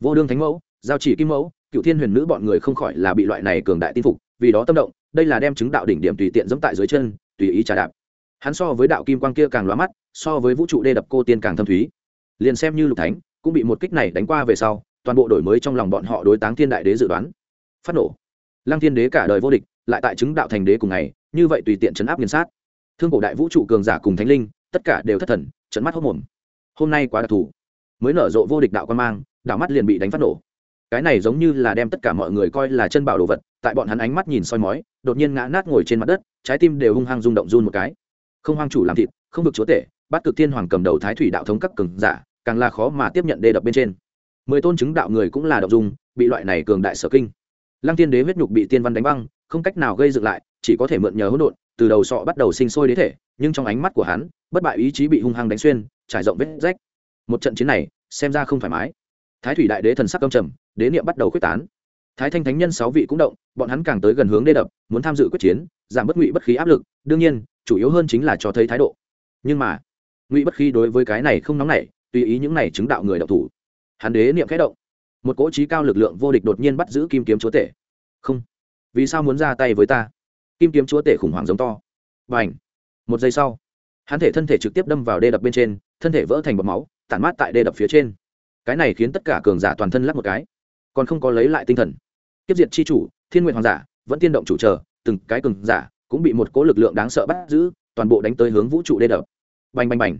Vô đương thánh mẫu, giao chỉ kim mẫu cựu thiên huyền nữ bọn người không khỏi là bị loại này cường đại tin phục, vì đó tâm động, đây là đem chứng đạo đỉnh điểm tùy tiện dẫm tại dưới chân, tùy ý trà đạp. Hắn so với đạo kim quang kia càng lóa mắt, so với vũ trụ đê đập cô tiên càng thâm thúy. Liền xem như lục thánh, cũng bị một kích này đánh qua về sau, toàn bộ đổi mới trong lòng bọn họ đối táng thiên đại đế dự đoán. Phát nổ. Lăng thiên đế cả đời vô địch, lại tại chứng đạo thành đế cùng ngày, như vậy tùy tiện chấn áp nghiền sát. Thương cổ đại vũ trụ cường giả cùng thánh linh, tất cả đều thất thần chấn mắt hốc mồm. Hôm nay quá đặc thù. Mới nở rộ vô địch đạo quan mang, đạo mắt liền bị đánh phát nổ cái này giống như là đem tất cả mọi người coi là chân bảo đồ vật, tại bọn hắn ánh mắt nhìn soi mói, đột nhiên ngã nát ngồi trên mặt đất, trái tim đều hung hăng rung động run một cái. Không hoang chủ làm thịt, không được chúa tể bắt cực thiên hoàng cầm đầu thái thủy đạo thống các cường giả, càng là khó mà tiếp nhận đê đập bên trên. Mười tôn chứng đạo người cũng là đậu dung, bị loại này cường đại sở kinh. Lăng tiên đế huyết nhục bị tiên văn đánh băng, không cách nào gây dựng lại, chỉ có thể mượn nhờ hỗn độn, từ đầu sọ bắt đầu sinh sôi đế thể, nhưng trong ánh mắt của hắn, bất bại ý chí bị hung hăng đánh xuyên, trải rộng vết rách. Một trận chiến này, xem ra không thoải mái. Thái thủy đại đế thần sắc âm trầm đế niệm bắt đầu quyết tán. Thái thanh thánh nhân sáu vị cũng động bọn hắn càng tới gần hướng đê đập muốn tham dự quyết chiến giảm bất ngụy bất khí áp lực đương nhiên chủ yếu hơn chính là cho thấy thái độ. Nhưng mà ngụy bất khí đối với cái này không nóng nảy tùy ý những này chứng đạo người đạo thủ. Hắn đế niệm khẽ động. Một cỗ trí cao lực lượng vô địch đột nhiên bắt giữ kim kiếm chúa tể. Không. Vì sao muốn ra tay với ta? Kim kiếm chúa tể khủng hoảng giống to. Bành, một giây sau hắn thể thân thể trực tiếp đâm vào đê đập bên trên thân thể vỡ thành bọt máu tản mát tại đê đập phía trên. Cái này khiến tất cả cường giả toàn thân lắc một cái còn không có lấy lại tinh thần. Kiếp diệt c h i chủ, thiên nguyện hoàng giả, vẫn tiên động chủ chờ, từng cái cường giả cũng bị một cỗ lực lượng đáng sợ bắt giữ, toàn bộ đánh tới hướng vũ trụ đê đập. Bành bành bành.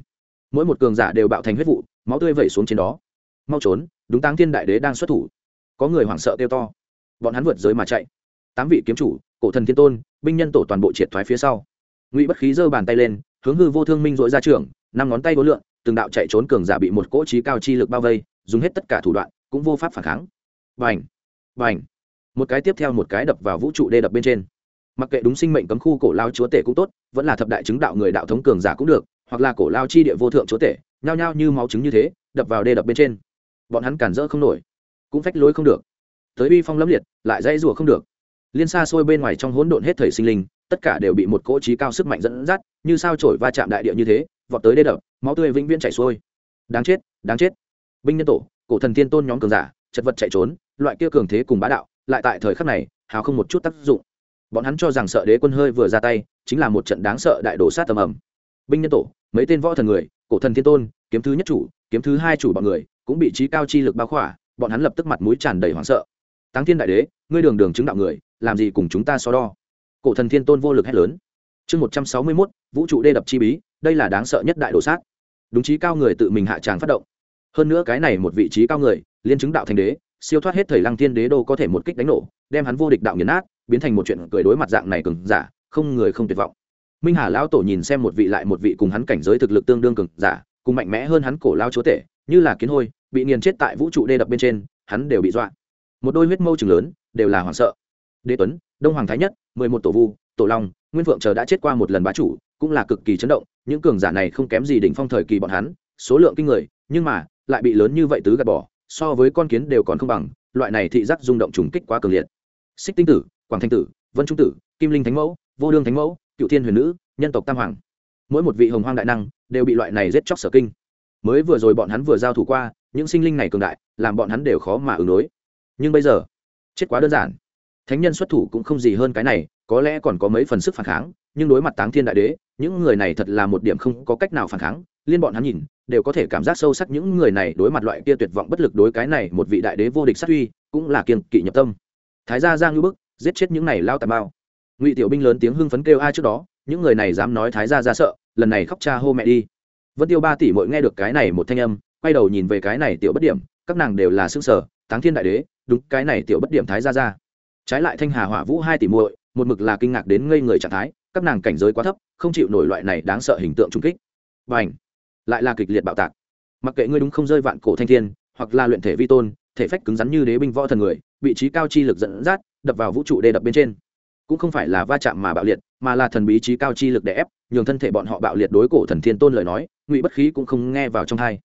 Mỗi một cường giả đều bạo thành huyết vụ, máu tươi vẩy xuống trên đó. Mau trốn, đúng táng thiên đại đế đang xuất thủ. Có người hoảng sợ kêu to. Bọn hắn vượt giới mà chạy. Tám vị kiếm chủ, cổ thần thiên tôn, binh nhân tổ toàn bộ triệt thoái phía sau. Ngụy bất khí giơ bàn tay lên, hướng hư vô thương minh dội ra trường, năm ngón tay vô lượng, từng đạo chạy trốn cường giả bị một cỗ trí cao chi lực bao vây, dùng hết tất cả thủ đoạn, cũng vô pháp phản kháng vành vành một cái tiếp theo một cái đập vào vũ trụ đê đập bên trên. Mặc kệ đúng sinh mệnh cấm khu cổ lao chúa tể cũng tốt, vẫn là thập đại chứng đạo người đạo thống cường giả cũng được, hoặc là cổ lao chi địa vô thượng chúa tể, nhao nhao như máu trứng như thế, đập vào đê đập bên trên. Bọn hắn cản rỡ không nổi, cũng phách lối không được. Tới uy phong lâm liệt, lại dãy rủa không được. Liên xa xôi bên ngoài trong hỗn độn hết thời sinh linh, tất cả đều bị một cỗ trí cao sức mạnh dẫn dắt, như sao trổi va chạm đại địa như thế, vọt tới đê đập, máu tươi vĩnh viễn chảy xuôi. Đáng chết đáng chết. Binh nhân tổ, cổ thần tiên tôn nhóm cường giả chật vật chạy trốn, loại kia cường thế cùng bá đạo, lại tại thời khắc này, hào không một chút tác dụng. Bọn hắn cho rằng sợ đế quân hơi vừa ra tay, chính là một trận đáng sợ đại đổ sát tầm ẩm binh nhân tổ, mấy tên võ thần người, cổ thần thiên tôn, kiếm thứ nhất chủ, kiếm thứ hai chủ bọn người, cũng bị trí cao chi lực bao khỏa, bọn hắn lập tức mặt mũi tràn đầy hoảng sợ. Táng thiên đại đế, ngươi đường đường chứng đạo người, làm gì cùng chúng ta so đo? Cổ thần thiên tôn vô lực hét lớn. Chương một trăm sáu mươi mốt, vũ trụ đê đập chi bí, đây là đáng sợ nhất đại đồ sát. Đúng trí cao người tự mình hạ tràng phát động hơn nữa cái này một vị trí cao người, liên chứng đạo thành đế, siêu thoát hết thời lăng thiên đế đô có thể một kích đánh nổ, đem hắn vô địch đạo nghiền nát, biến thành một chuyện cười đối mặt dạng này cường giả, không người không tuyệt vọng. Minh hà lão tổ nhìn xem một vị lại một vị cùng hắn cảnh giới thực lực tương đương cường giả, cùng mạnh mẽ hơn hắn cổ lao chúa tể, như là kiến hôi, bị nghiền chết tại vũ trụ đê đập bên trên, hắn đều bị dọa. Một đôi huyết mâu chừng lớn, đều là hoảng sợ. Đế tuấn, đông hoàng thái nhất, mười một tổ vu, tổ long, nguyên phượng chờ đã chết qua một lần bá chủ, cũng là cực kỳ chấn động, những cường giả này không kém gì đỉnh phong thời kỳ bọn hắn, số lượng kinh người, nhưng mà lại bị lớn như vậy tứ gạt bỏ, so với con kiến đều còn không bằng, loại này thị giác rung động trùng kích quá cường liệt. Xích tinh tử, quảng thanh tử, vân trung tử, kim linh thánh mẫu, vô đương thánh mẫu, cựu thiên huyền nữ, nhân tộc tam hoàng. Mỗi một vị hồng hoang đại năng đều bị loại này giết chóc sở kinh. Mới vừa rồi bọn hắn vừa giao thủ qua, những sinh linh này cường đại, làm bọn hắn đều khó mà ứng đối. Nhưng bây giờ, chết quá đơn giản. Thánh nhân xuất thủ cũng không gì hơn cái này có lẽ còn có mấy phần sức phản kháng, nhưng đối mặt táng thiên đại đế, những người này thật là một điểm không có cách nào phản kháng. Liên bọn hắn nhìn, đều có thể cảm giác sâu sắc những người này đối mặt loại kia tuyệt vọng bất lực đối cái này một vị đại đế vô địch sát uy, cũng là kiên kỵ nhập tâm. Thái gia giang ngư bức, giết chết những này lao tà bao ngụy tiểu binh lớn tiếng hưng phấn kêu ai trước đó, những người này dám nói thái gia ra sợ, lần này khóc cha hô mẹ đi. Vân tiêu ba tỷ mội nghe được cái này một thanh âm, quay đầu nhìn về cái này tiểu bất điểm, các nàng đều là xương sở táng thiên đại đế, đúng, cái này tiểu bất điểm thái gia ra. Trái lại thanh hà hỏa vũ hai tỷ muội một mực là kinh ngạc đến ngây người trạng thái, các nàng cảnh giới quá thấp, không chịu nổi loại này đáng sợ hình tượng trung kích. Và ảnh lại là kịch liệt bạo tạc. Mặc kệ ngươi đúng không rơi vạn cổ thanh thiên, hoặc là luyện thể vi tôn, thể phách cứng rắn như đế binh võ thần người, vị trí cao chi lực dẫn dắt, đập vào vũ trụ đê đập bên trên. Cũng không phải là va chạm mà bạo liệt, mà là thần bí trí cao chi lực đè ép, nhường thân thể bọn họ bạo liệt đối cổ thần thiên tôn lời nói, ngụy bất khí cũng không nghe vào trong thai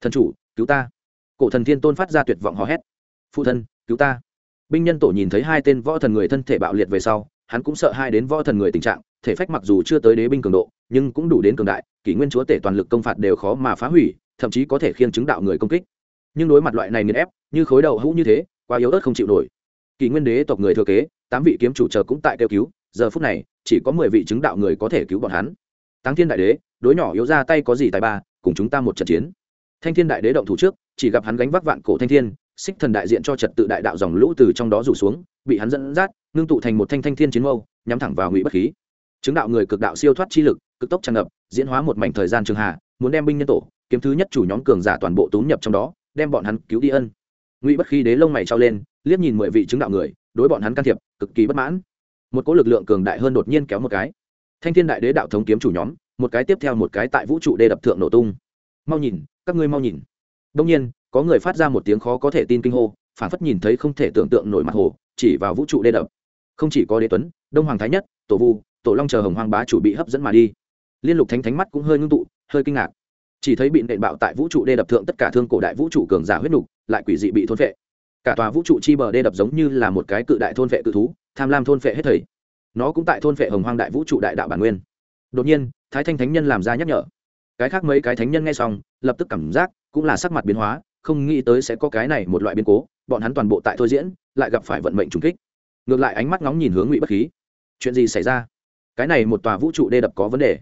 thần chủ, cứu ta. Cổ thần thiên tôn phát ra tuyệt vọng hò hét. Phụ thân, cứu ta. Binh nhân tổ nhìn thấy hai tên võ thần người thân thể bạo liệt về sau hắn cũng sợ hai đến võ thần người tình trạng, thể phách mặc dù chưa tới đế binh cường độ, nhưng cũng đủ đến cường đại, kỷ nguyên chúa tể toàn lực công phạt đều khó mà phá hủy, thậm chí có thể khiên chứng đạo người công kích. Nhưng đối mặt loại này nghiền ép, như khối đầu hũ như thế, quá yếu ớt không chịu nổi. Kỷ nguyên đế tộc người thừa kế, tám vị kiếm chủ chờ cũng tại kêu cứu, giờ phút này, chỉ có mười vị chứng đạo người có thể cứu bọn hắn. Táng thiên đại đế, đối nhỏ yếu ra tay có gì tài ba, cùng chúng ta một trận chiến. Thanh thiên đại đế động thủ trước, chỉ gặp hắn gánh vác vạn cổ thanh thiên, xích thần đại diện cho trật tự đại đạo dòng lũ từ trong đó rủ xuống, bị hắn dẫn dắt ngưng tụ thành một thanh thanh thiên chiến mâu nhắm thẳng vào ngụy bất khí. Chứng đạo người cực đạo siêu thoát chi lực cực tốc tràn ngập diễn hóa một mảnh thời gian trường hà, muốn đem binh nhân tổ kiếm thứ nhất chủ nhóm cường giả toàn bộ túm nhập trong đó đem bọn hắn cứu đi ân. Ngụy bất khí đế lông mày trao lên liếc nhìn mười vị chứng đạo người đối bọn hắn can thiệp cực kỳ bất mãn. Một cỗ lực lượng cường đại hơn đột nhiên kéo một cái. Thanh thiên đại đế đạo thống kiếm chủ nhóm một cái tiếp theo một cái tại vũ trụ đê đập thượng nổ tung. Mau nhìn các ngươi mau nhìn. Đông nhiên có người phát ra một tiếng khó có thể tin kinh hô phản phất nhìn thấy không thể tưởng tượng nổi mặt hồ chỉ vào vũ trụ đê đập không chỉ có đế tuấn, đông hoàng thái nhất, tổ vu, tổ long chờ hồng hoàng bá chủ bị hấp dẫn mà đi. Liên lục thánh thánh mắt cũng hơi ngưng tụ, hơi kinh ngạc. Chỉ thấy bị nện bạo tại vũ trụ đê đập thượng tất cả thương cổ đại vũ trụ cường giả huyết nục, lại quỷ dị bị thôn vệ cả tòa vũ trụ chi bờ đê đập giống như là một cái cự đại thôn vệ cự thú, tham lam thôn vệ hết thầy nó cũng tại thôn vệ hồng hoang đại vũ trụ đại đạo bản nguyên. Đột nhiên, thái thanh thánh nhân làm ra nhắc nhở. Cái khác mấy cái thánh nhân nghe xong, lập tức cảm giác cũng là sắc mặt biến hóa, không nghĩ tới sẽ có cái này một loại biến cố, bọn hắn toàn bộ tại thôi diễn, lại gặp phải vận mệnh trùng kích ngược lại ánh mắt ngóng nhìn hướng ngụy bất khí. Chuyện gì xảy ra? Cái này một tòa vũ trụ đê đập có vấn đề.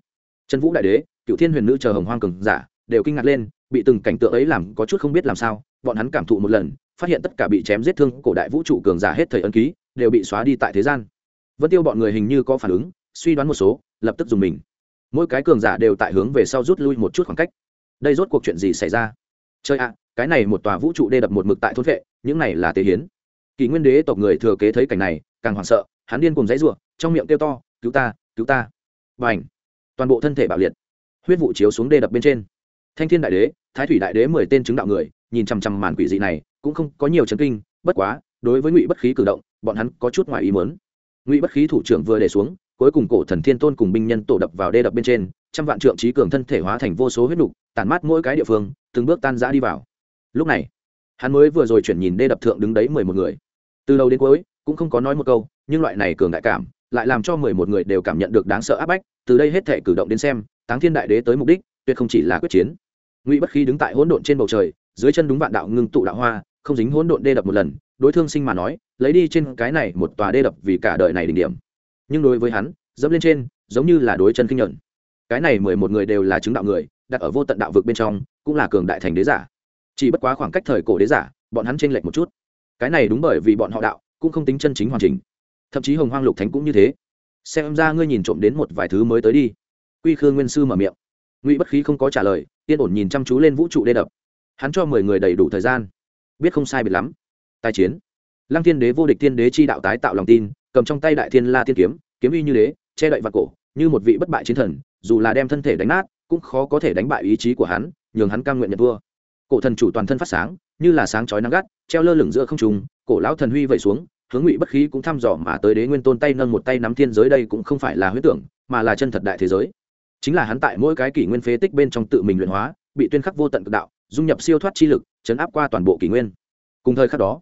Trần vũ đại đế, cựu thiên huyền nữ chờ hồng hoang cường giả, đều kinh ngạc lên, bị từng cảnh tượng ấy làm có chút không biết làm sao, bọn hắn cảm thụ một lần, phát hiện tất cả bị chém giết thương cổ đại vũ trụ cường giả hết thời ân ký, đều bị xóa đi tại thế gian. Vân tiêu bọn người hình như có phản ứng, suy đoán một số, lập tức dùng mình. Mỗi cái cường giả đều tại hướng về sau rút lui một chút khoảng cách. Đây rốt cuộc chuyện gì xảy ra? Chơi ạ, cái này một tòa vũ trụ đê đập một mực tại thôn vệ, những này là tế hiến kỳ nguyên đế tộc người thừa kế thấy cảnh này, càng hoảng sợ, hắn điên cùng dãy ruộng trong miệng kêu to, cứu ta cứu ta! Và ảnh toàn bộ thân thể bạo liệt. Huyết vụ chiếu xuống đê đập bên trên. Thanh thiên đại đế, thái thủy đại đế mười tên chứng đạo người, nhìn chằm chằm màn quỷ dị này, cũng không có nhiều chấn kinh, bất quá, đối với ngụy bất khí cử động, bọn hắn có chút ngoài ý mớn ngụy bất khí thủ trưởng vừa để xuống, cuối cùng cổ thần thiên tôn cùng binh nhân tổ đập vào đê đập bên trên, trăm vạn trượng trí cường thân thể hóa thành vô số huyết nục, tản mát mỗi cái địa phương, từng bước tan rã đi vào. Lúc này hắn mới vừa rồi chuyển nhìn đê đập thượng đứng đấy mười một người. Từ đầu đến cuối, cũng không có nói một câu, nhưng loại này cường đại cảm lại làm cho mười một người đều cảm nhận được đáng sợ áp bách, từ đây hết thể cử động đến xem, táng thiên đại đế tới mục đích, tuyệt không chỉ là quyết chiến. Ngụy bất khí đứng tại hỗn độn trên bầu trời, dưới chân đúng vạn đạo ngưng tụ đạo hoa, không dính hỗn độn đê đập một lần, đối thương sinh mà nói, lấy đi trên cái này một tòa đê đập vì cả đời này đỉnh điểm. Nhưng đối với hắn, dẫm lên trên, giống như là đối chân kinh nhận cái này mười một người đều là chứng đạo người, đặt ở vô tận đạo vực bên trong, cũng là cường đại thành đế giả chỉ bất quá khoảng cách thời cổ đế giả, bọn hắn chênh lệch một chút. Cái này đúng bởi vì bọn họ đạo, cũng không tính chân chính hoàn chỉnh. Thậm chí hồng hoang lục thánh cũng như thế. Xem ra ngươi nhìn trộm đến một vài thứ mới tới đi. Quy khương nguyên sư mở miệng. Ngụy bất khí không có trả lời, yên ổn nhìn chăm chú lên vũ trụ đê đập. Hắn cho mười người đầy đủ thời gian. Biết không sai biệt lắm. Tài chiến. Lăng thiên đế vô địch thiên đế chi đạo tái tạo lòng tin, cầm trong tay đại thiên la thiên kiếm kiếm uy như đế che đậy vặt cổ, như một vị bất bại chiến thần, dù là đem thân thể đánh nát, cũng khó có thể đánh bại ý chí của hắn, nhường hắn cam nguyện nhận vua cổ thần chủ toàn thân phát sáng, như là sáng chói nắng gắt, treo lơ lửng giữa không trùng cổ lão thần huy vẩy xuống, hướng ngụy bất khí cũng thăm dò mà tới đế nguyên tôn tay nâng một tay nắm thiên giới đây cũng không phải là huyết tưởng, mà là chân thật đại thế giới. Chính là hắn tại mỗi cái kỷ nguyên phế tích bên trong tự mình luyện hóa, bị tuyên khắc vô tận cực đạo, dung nhập siêu thoát chi lực, chấn áp qua toàn bộ kỷ nguyên. Cùng thời khắc đó,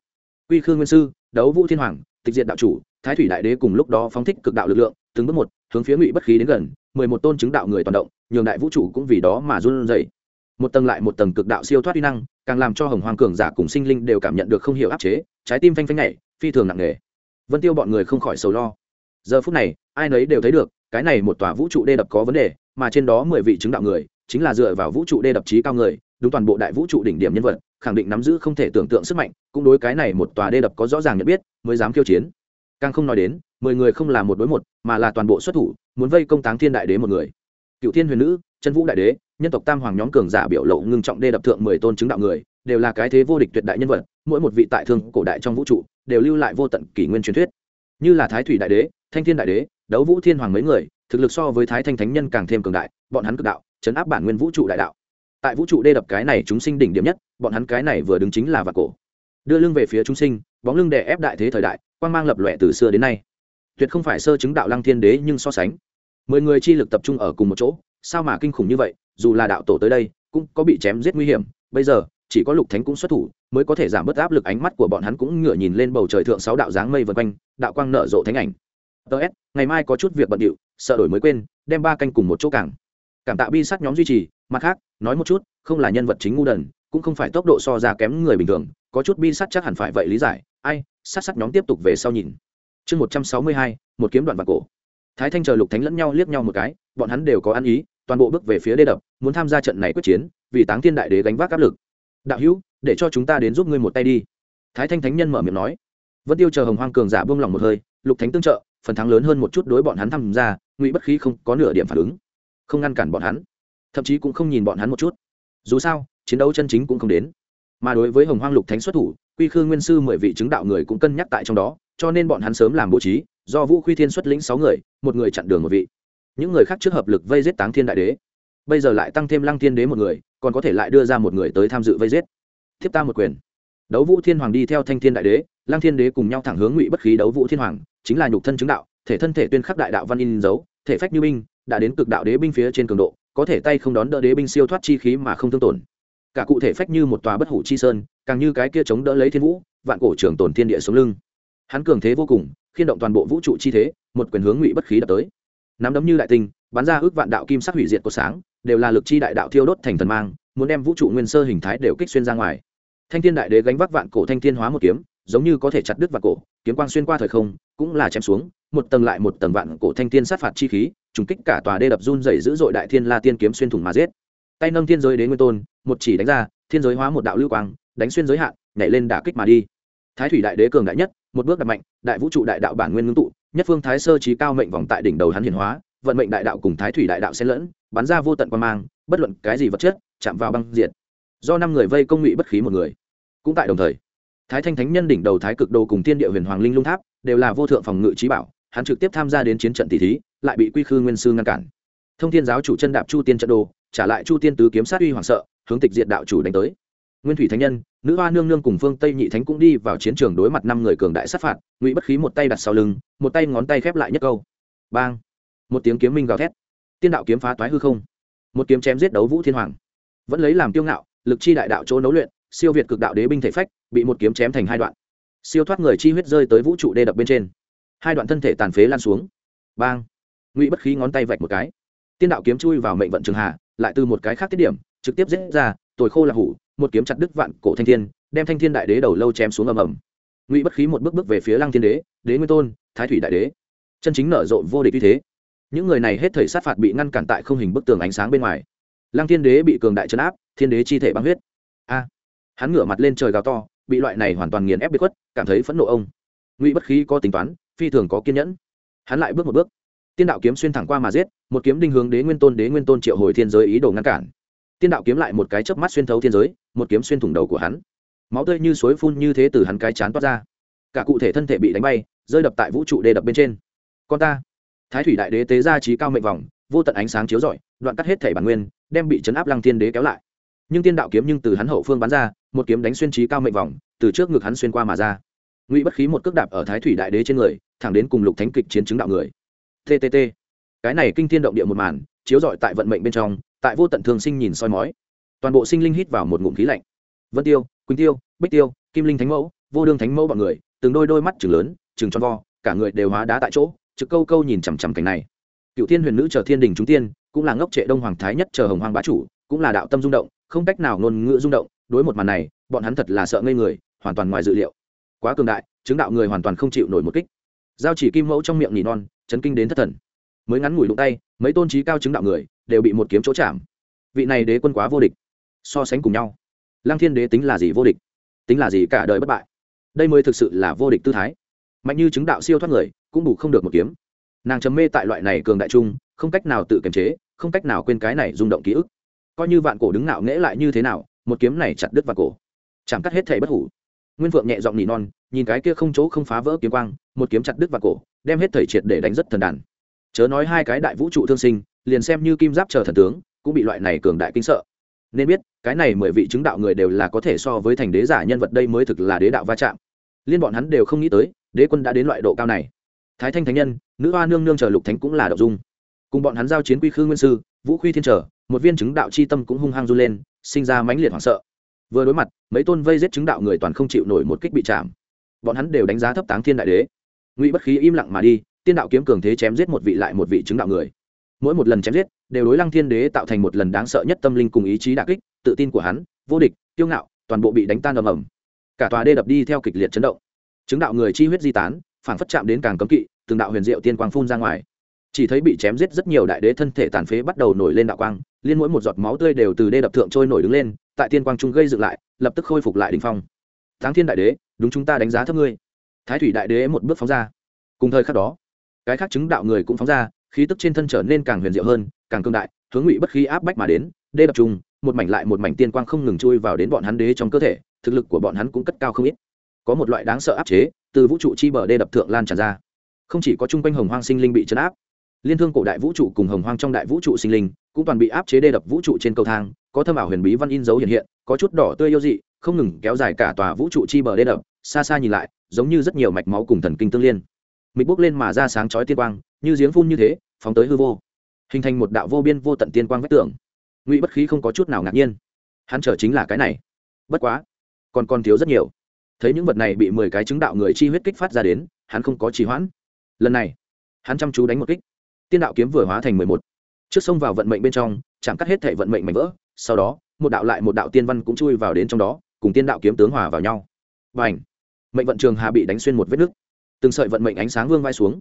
quy khương nguyên sư, đấu vũ thiên hoàng, tịch diện đạo chủ, thái thủy đại đế cùng lúc đó phóng thích cực đạo lực lượng, từng bước một hướng phía ngụy bất khí đến gần, mười một tôn chứng đạo người toàn động, nhường đại vũ trụ cũng vì đó mà run rẩy một tầng lại một tầng cực đạo siêu thoát uy năng, càng làm cho hồng hoàng cường giả cùng sinh linh đều cảm nhận được không hiểu áp chế, trái tim phanh phanh nhảy, phi thường nặng nề. Vân tiêu bọn người không khỏi sầu lo. Giờ phút này, ai nấy đều thấy được, cái này một tòa vũ trụ đê đập có vấn đề, mà trên đó mười vị chứng đạo người, chính là dựa vào vũ trụ đê đập trí cao người, đúng toàn bộ đại vũ trụ đỉnh điểm nhân vật, khẳng định nắm giữ không thể tưởng tượng sức mạnh, cũng đối cái này một tòa đê đập có rõ ràng nhận biết, mới dám khiêu chiến. Càng không nói đến, mười người không là một đối một, mà là toàn bộ xuất thủ, muốn vây công táng thiên đại đế một người cựu thiên huyền nữ trần vũ đại đế, nhân tộc tam hoàng nhóm cường giả biểu lộ ngưng trọng đê đập thượng mười tôn chứng đạo người, đều là cái thế vô địch tuyệt đại nhân vật, mỗi một vị tại thương cổ đại trong vũ trụ, đều lưu lại vô tận kỷ nguyên truyền thuyết. Như là thái thủy đại đế, thanh thiên đại đế, đấu vũ thiên hoàng mấy người, thực lực so với thái thanh thánh nhân càng thêm cường đại, bọn hắn cực đạo, chấn áp bản nguyên vũ trụ đại đạo. Tại vũ trụ đê đập cái này chúng sinh đỉnh điểm nhất, bọn hắn cái này vừa đứng chính là vạc cổ. Đưa lưng về phía chúng sinh, bóng lưng đè ép đại thế thời đại quan mang lập lòe từ xưa đến nay. Tuyệt không phải sơ chứng đạo lăng thiên đế nhưng so sánh mười người chi lực tập trung ở cùng một chỗ, sao mà kinh khủng như vậy, dù là đạo tổ tới đây, cũng có bị chém giết nguy hiểm. Bây giờ, chỉ có lục thánh cũng xuất thủ, mới có thể giảm bớt áp lực ánh mắt của bọn hắn cũng ngửa nhìn lên bầu trời thượng sáu đạo dáng mây vân quanh, đạo quang nở rộ thánh ảnh. Ts ngày mai có chút việc bận điệu, sợ đổi mới quên, đem ba canh cùng một chỗ cảng cảm tạ bi sát nhóm duy trì, mặt khác, nói một chút, không là nhân vật chính ngu đần, cũng không phải tốc độ so ra kém người bình thường, có chút bi sát chắc hẳn phải vậy lý giải. Ai sát sát nhóm tiếp tục về sau nhìn. Chương một trăm sáu mươi hai, một kiếm đoạn vạc cổ thái thanh chờ lục thánh lẫn nhau liếc nhau một cái, bọn hắn đều có ăn ý, toàn bộ bước về phía đê đập, muốn tham gia trận này quyết chiến, vì táng thiên đại đế gánh vác áp lực. Đạo hữu, để cho chúng ta đến giúp ngươi một tay đi. Thái thanh thánh nhân mở miệng nói. Vẫn tiêu chờ hồng hoang cường giả buông lòng một hơi, lục thánh tương trợ, phần thắng lớn hơn một chút đối bọn hắn tham gia, ngụy bất khí không có nửa điểm phản ứng, không ngăn cản bọn hắn, thậm chí cũng không nhìn bọn hắn một chút. Dù sao, chiến đấu chân chính cũng không đến. Mà đối với hồng hoang lục thánh xuất thủ, quy khư nguyên sư mười vị chứng đạo người cũng cân nhắc tại trong đó, cho nên bọn hắn sớm làm bố trí do vũ khuy thiên xuất lĩnh sáu người, một người chặn đường một vị. Những người khác trước hợp lực vây giết táng thiên đại đế. Bây giờ lại tăng thêm lăng thiên đế một người, còn có thể lại đưa ra một người tới tham dự vây giết. Thiếp ta một quyền. Đấu vũ thiên hoàng đi theo thanh thiên đại đế, lăng thiên đế cùng nhau thẳng hướng ngụy bất khí đấu vũ thiên hoàng, chính là nhục thân chứng đạo, thể thân thể tuyên khắc đại đạo văn in dấu, thể phách như binh, đã đến cực đạo đế binh phía trên cường độ, có thể tay không đón đỡ đế binh siêu thoát chi khí mà không thương tổn. Cả cụ thể phách như một tòa bất hủ chi sơn, càng như cái kia chống đỡ lấy thiên vũ, vạn cổ trường tồn thiên địa sống lưng. Hắn cường thế vô cùng khiên động toàn bộ vũ trụ chi thế, một quyền hướng ngụy bất khí đập tới. Nắm đấm như đại tinh, bắn ra ước vạn đạo kim sắc hủy diệt của sáng, đều là lực chi đại đạo thiêu đốt thành thần mang, muốn đem vũ trụ nguyên sơ hình thái đều kích xuyên ra ngoài. Thanh thiên đại đế gánh vác vạn cổ thanh thiên hóa một kiếm, giống như có thể chặt đứt vạn cổ, kiếm quang xuyên qua thời không, cũng là chém xuống, một tầng lại một tầng vạn cổ thanh thiên sát phạt chi khí, trùng kích cả tòa đê đập run dày dữ dội đại thiên la tiên kiếm xuyên thủng mà giết. Tay nâng thiên giới đến nguyên tôn, một chỉ đánh ra, thiên giới hóa một đạo lưu quang, đánh xuyên giới hạn, nhảy lên đả kích mà đi. Thái thủy đại đế cường đại nhất một bước đặt mạnh, đại vũ trụ đại đạo bản nguyên ngưng tụ, nhất phương thái sơ trí cao mệnh vòng tại đỉnh đầu hắn hiển hóa, vận mệnh đại đạo cùng thái thủy đại đạo xen lẫn, bắn ra vô tận quan mang, bất luận cái gì vật chất, chạm vào băng diệt. Do năm người vây công ngụy bất khí một người. Cũng tại đồng thời, thái thanh thánh nhân đỉnh đầu thái cực đồ cùng thiên địa huyền hoàng linh lung tháp đều là vô thượng phòng ngự trí bảo, hắn trực tiếp tham gia đến chiến trận tỷ thí, lại bị quy khư nguyên sư ngăn cản. Thông thiên giáo chủ chân đạp chu tiên trận đồ, trả lại chu tiên tứ kiếm sát uy hoàng sợ, hướng tịch diện đạo chủ đánh tới nguyên thủy thánh nhân, nữ hoa nương nương cùng phương tây nhị thánh cũng đi vào chiến trường đối mặt năm người cường đại sát phạt, ngụy bất khí một tay đặt sau lưng, một tay ngón tay khép lại nhất câu. Bang. Một tiếng kiếm minh gào thét. Tiên đạo kiếm phá toái hư không. Một kiếm chém giết đấu vũ thiên hoàng. Vẫn lấy làm kiêu ngạo, lực chi đại đạo chỗ nấu luyện, siêu việt cực đạo đế binh thể phách, bị một kiếm chém thành hai đoạn. Siêu thoát người chi huyết rơi tới vũ trụ đê đập bên trên. Hai đoạn thân thể tàn phế lan xuống. Bang. Ngụy bất khí ngón tay vạch một cái. Tiên đạo kiếm chui vào mệnh vận trường hạ, lại từ một cái khác tiết điểm, trực tiếp giết ra, tồi khô là hủ một kiếm chặt đứt vạn cổ thanh thiên, đem thanh thiên đại đế đầu lâu chém xuống ầm ầm. Ngụy bất khí một bước bước về phía lăng thiên đế đế nguyên tôn, thái thủy đại đế. Chân chính nở rộ vô địch như thế. Những người này hết thời sát phạt bị ngăn cản tại không hình bức tường ánh sáng bên ngoài. Lăng thiên đế bị cường đại chấn áp, thiên đế chi thể băng huyết. A! Hắn ngửa mặt lên trời gào to, bị loại này hoàn toàn nghiền ép bị khuất, cảm thấy phẫn nộ ông. Ngụy bất khí có tính toán, phi thường có kiên nhẫn. Hắn lại bước một bước. Tiên đạo kiếm xuyên thẳng qua mà giết, một kiếm đinh hướng đế nguyên tôn, đế nguyên tôn triệu hồi thiên giới ý đồ ngăn cản tiên đạo kiếm lại một cái chớp mắt xuyên thấu thiên giới, một kiếm xuyên thủng đầu của hắn. Máu tươi như suối phun như thế từ hắn cái chán toát ra. Cả cụ thể thân thể bị đánh bay, rơi đập tại vũ trụ đê đập bên trên. Con ta. Thái thủy đại đế tế ra trí cao mệnh vòng, vô tận ánh sáng chiếu rọi, đoạn cắt hết thể bản nguyên, đem bị chấn áp lăng thiên đế kéo lại. Nhưng tiên đạo kiếm nhưng từ hắn hậu phương bắn ra, một kiếm đánh xuyên trí cao mệnh vòng, từ trước ngực hắn xuyên qua mà ra. Ngụy bất khí một cước đạp ở thái thủy đại đế trên người, thẳng đến cùng lục thánh kịch chiến chứng đạo người. Tt cái này kinh thiên động địa một màn, chiếu rọi tại vận mệnh bên trong tại vô tận thường sinh nhìn soi mói. Toàn bộ sinh linh hít vào một ngụm khí lạnh. Vân tiêu, quỳnh tiêu, bích tiêu, kim linh thánh mẫu, vô đương thánh mẫu bọn người, từng đôi đôi mắt chừng lớn chừng tròn vo, cả người đều hóa đá tại chỗ, trực câu câu nhìn chằm chằm cảnh này. Cựu thiên huyền nữ chờ thiên đình chúng tiên, cũng là ngốc trệ đông hoàng thái nhất chờ hồng hoàng bá chủ, cũng là đạo tâm rung động, không cách nào ngôn ngữ rung động, đối một màn này, bọn hắn thật là sợ ngây người, hoàn toàn ngoài dự liệu. Quá cường đại, chứng đạo người hoàn toàn không chịu nổi một kích. Giao chỉ kim mẫu trong miệng nỉ non, chấn kinh đến thất thần. Mới ngắn ngủi đụng tay, mấy tôn trí cao chứng đạo người đều bị một kiếm chỗ chạm. Vị này đế quân quá vô địch. So sánh cùng nhau, lăng thiên đế tính là gì vô địch? Tính là gì cả đời bất bại? Đây mới thực sự là vô địch tư thái. Mạnh như chứng đạo siêu thoát người, cũng bù không được một kiếm. Nàng chấm mê tại loại này cường đại trung, không cách nào tự kiềm chế, không cách nào quên cái này rung động ký ức. Coi như vạn cổ đứng ngạo nghễ lại như thế nào, một kiếm này chặt đứt vạn cổ. Chẳng cắt hết thể bất hủ. Nguyên phượng nhẹ giọng nỉ non, nhìn cái kia không chỗ không phá vỡ kiếm quang, một kiếm chặt đứt vạn cổ, đem hết thể triệt để đánh rất thần đàn. Chớ nói hai cái đại vũ trụ thương sinh liền xem như kim giáp chờ thần tướng, cũng bị loại này cường đại kinh sợ. Nên biết, cái này mười vị chứng đạo người đều là có thể so với thành đế giả nhân vật đây mới thực là đế đạo va chạm. Liên bọn hắn đều không nghĩ tới, đế quân đã đến loại độ cao này. Thái thanh thánh nhân, nữ hoa nương nương chờ lục thánh cũng là đậu dung. Cùng bọn hắn giao chiến quy khư nguyên sư, vũ khuy thiên trở một viên chứng đạo c h i tâm cũng hung hăng run lên, sinh ra mãnh liệt hoảng sợ. Vừa đối mặt, mấy tôn vây giết chứng đạo người toàn không chịu nổi một kích bị chạm. Bọn hắn đều đánh giá thấp táng thiên đại đế. Ngụy bất khí im lặng mà đi, tiên đạo kiếm cường thế chém giết một vị lại một vị chứng đạo người mỗi một lần chém giết, đều đối lăng thiên đế tạo thành một lần đáng sợ nhất tâm linh cùng ý chí đà kích, tự tin của hắn, vô địch, kiêu ngạo, toàn bộ bị đánh tan ầm ầm. Cả tòa đê đập đi theo kịch liệt chấn động. Chứng đạo người chi huyết di tán phản phất chạm đến càng cấm kỵ, từng đạo huyền diệu tiên quang phun ra ngoài. Chỉ thấy bị chém giết rất nhiều đại đế thân thể tàn phế bắt đầu nổi lên đạo quang, liên mỗi một giọt máu tươi đều từ đê đập thượng trôi nổi đứng lên, tại tiên quang trung gây dựng lại, lập tức khôi phục lại đình phong. Tháng thiên đại đế, đúng chúng ta đánh giá thấp ngươi. Thái thủy đại đế một bước phóng ra. Cùng thời khắc đó, cái khác chứng đạo người cũng phóng ra khí tức trên thân trở nên càng huyền diệu hơn, càng cương đại, hướng ngụy bất khí áp bách mà đến, đê đập trung một mảnh lại một mảnh tiên quang không ngừng chui vào đến bọn hắn đế trong cơ thể, thực lực của bọn hắn cũng cất cao không ít. Có một loại đáng sợ áp chế, từ vũ trụ chi bờ đê đập thượng lan tràn ra. Không chỉ có chung quanh hồng hoang sinh linh bị chấn áp, liên thương cổ đại vũ trụ cùng hồng hoang trong đại vũ trụ sinh linh cũng toàn bị áp chế đê đập vũ trụ trên cầu thang, có thâm ảo huyền bí văn in dấu hiện hiện, có chút đỏ tươi yêu dị, không ngừng kéo dài cả tòa vũ trụ chi bờ đê đập, xa xa nhìn lại, giống như rất nhiều mạch máu cùng thần kinh tương liên mịch bốc lên mà ra sáng chói tiên quang, như giếng phun như thế, phóng tới hư vô. Hình thành một đạo vô biên vô tận tiên quang vách tường. Ngụy bất khí không có chút nào ngạc nhiên. Hắn chờ chính là cái này. Bất quá, còn còn thiếu rất nhiều. Thấy những vật này bị mười cái chứng đạo người chi huyết kích phát ra đến, hắn không có trì hoãn. Lần này, hắn chăm chú đánh một kích. Tiên đạo kiếm vừa hóa thành mười một. Trước sông vào vận mệnh bên trong, chạm cắt hết thể vận mệnh mảnh vỡ, sau đó, một đạo lại một đạo tiên văn cũng chui vào đến trong đó, cùng tiên đạo kiếm tướng hòa vào nhau. Và ảnh mệnh vận trường hà bị đánh xuyên một vết nứt từng sợi vận mệnh ánh sáng vương vai xuống.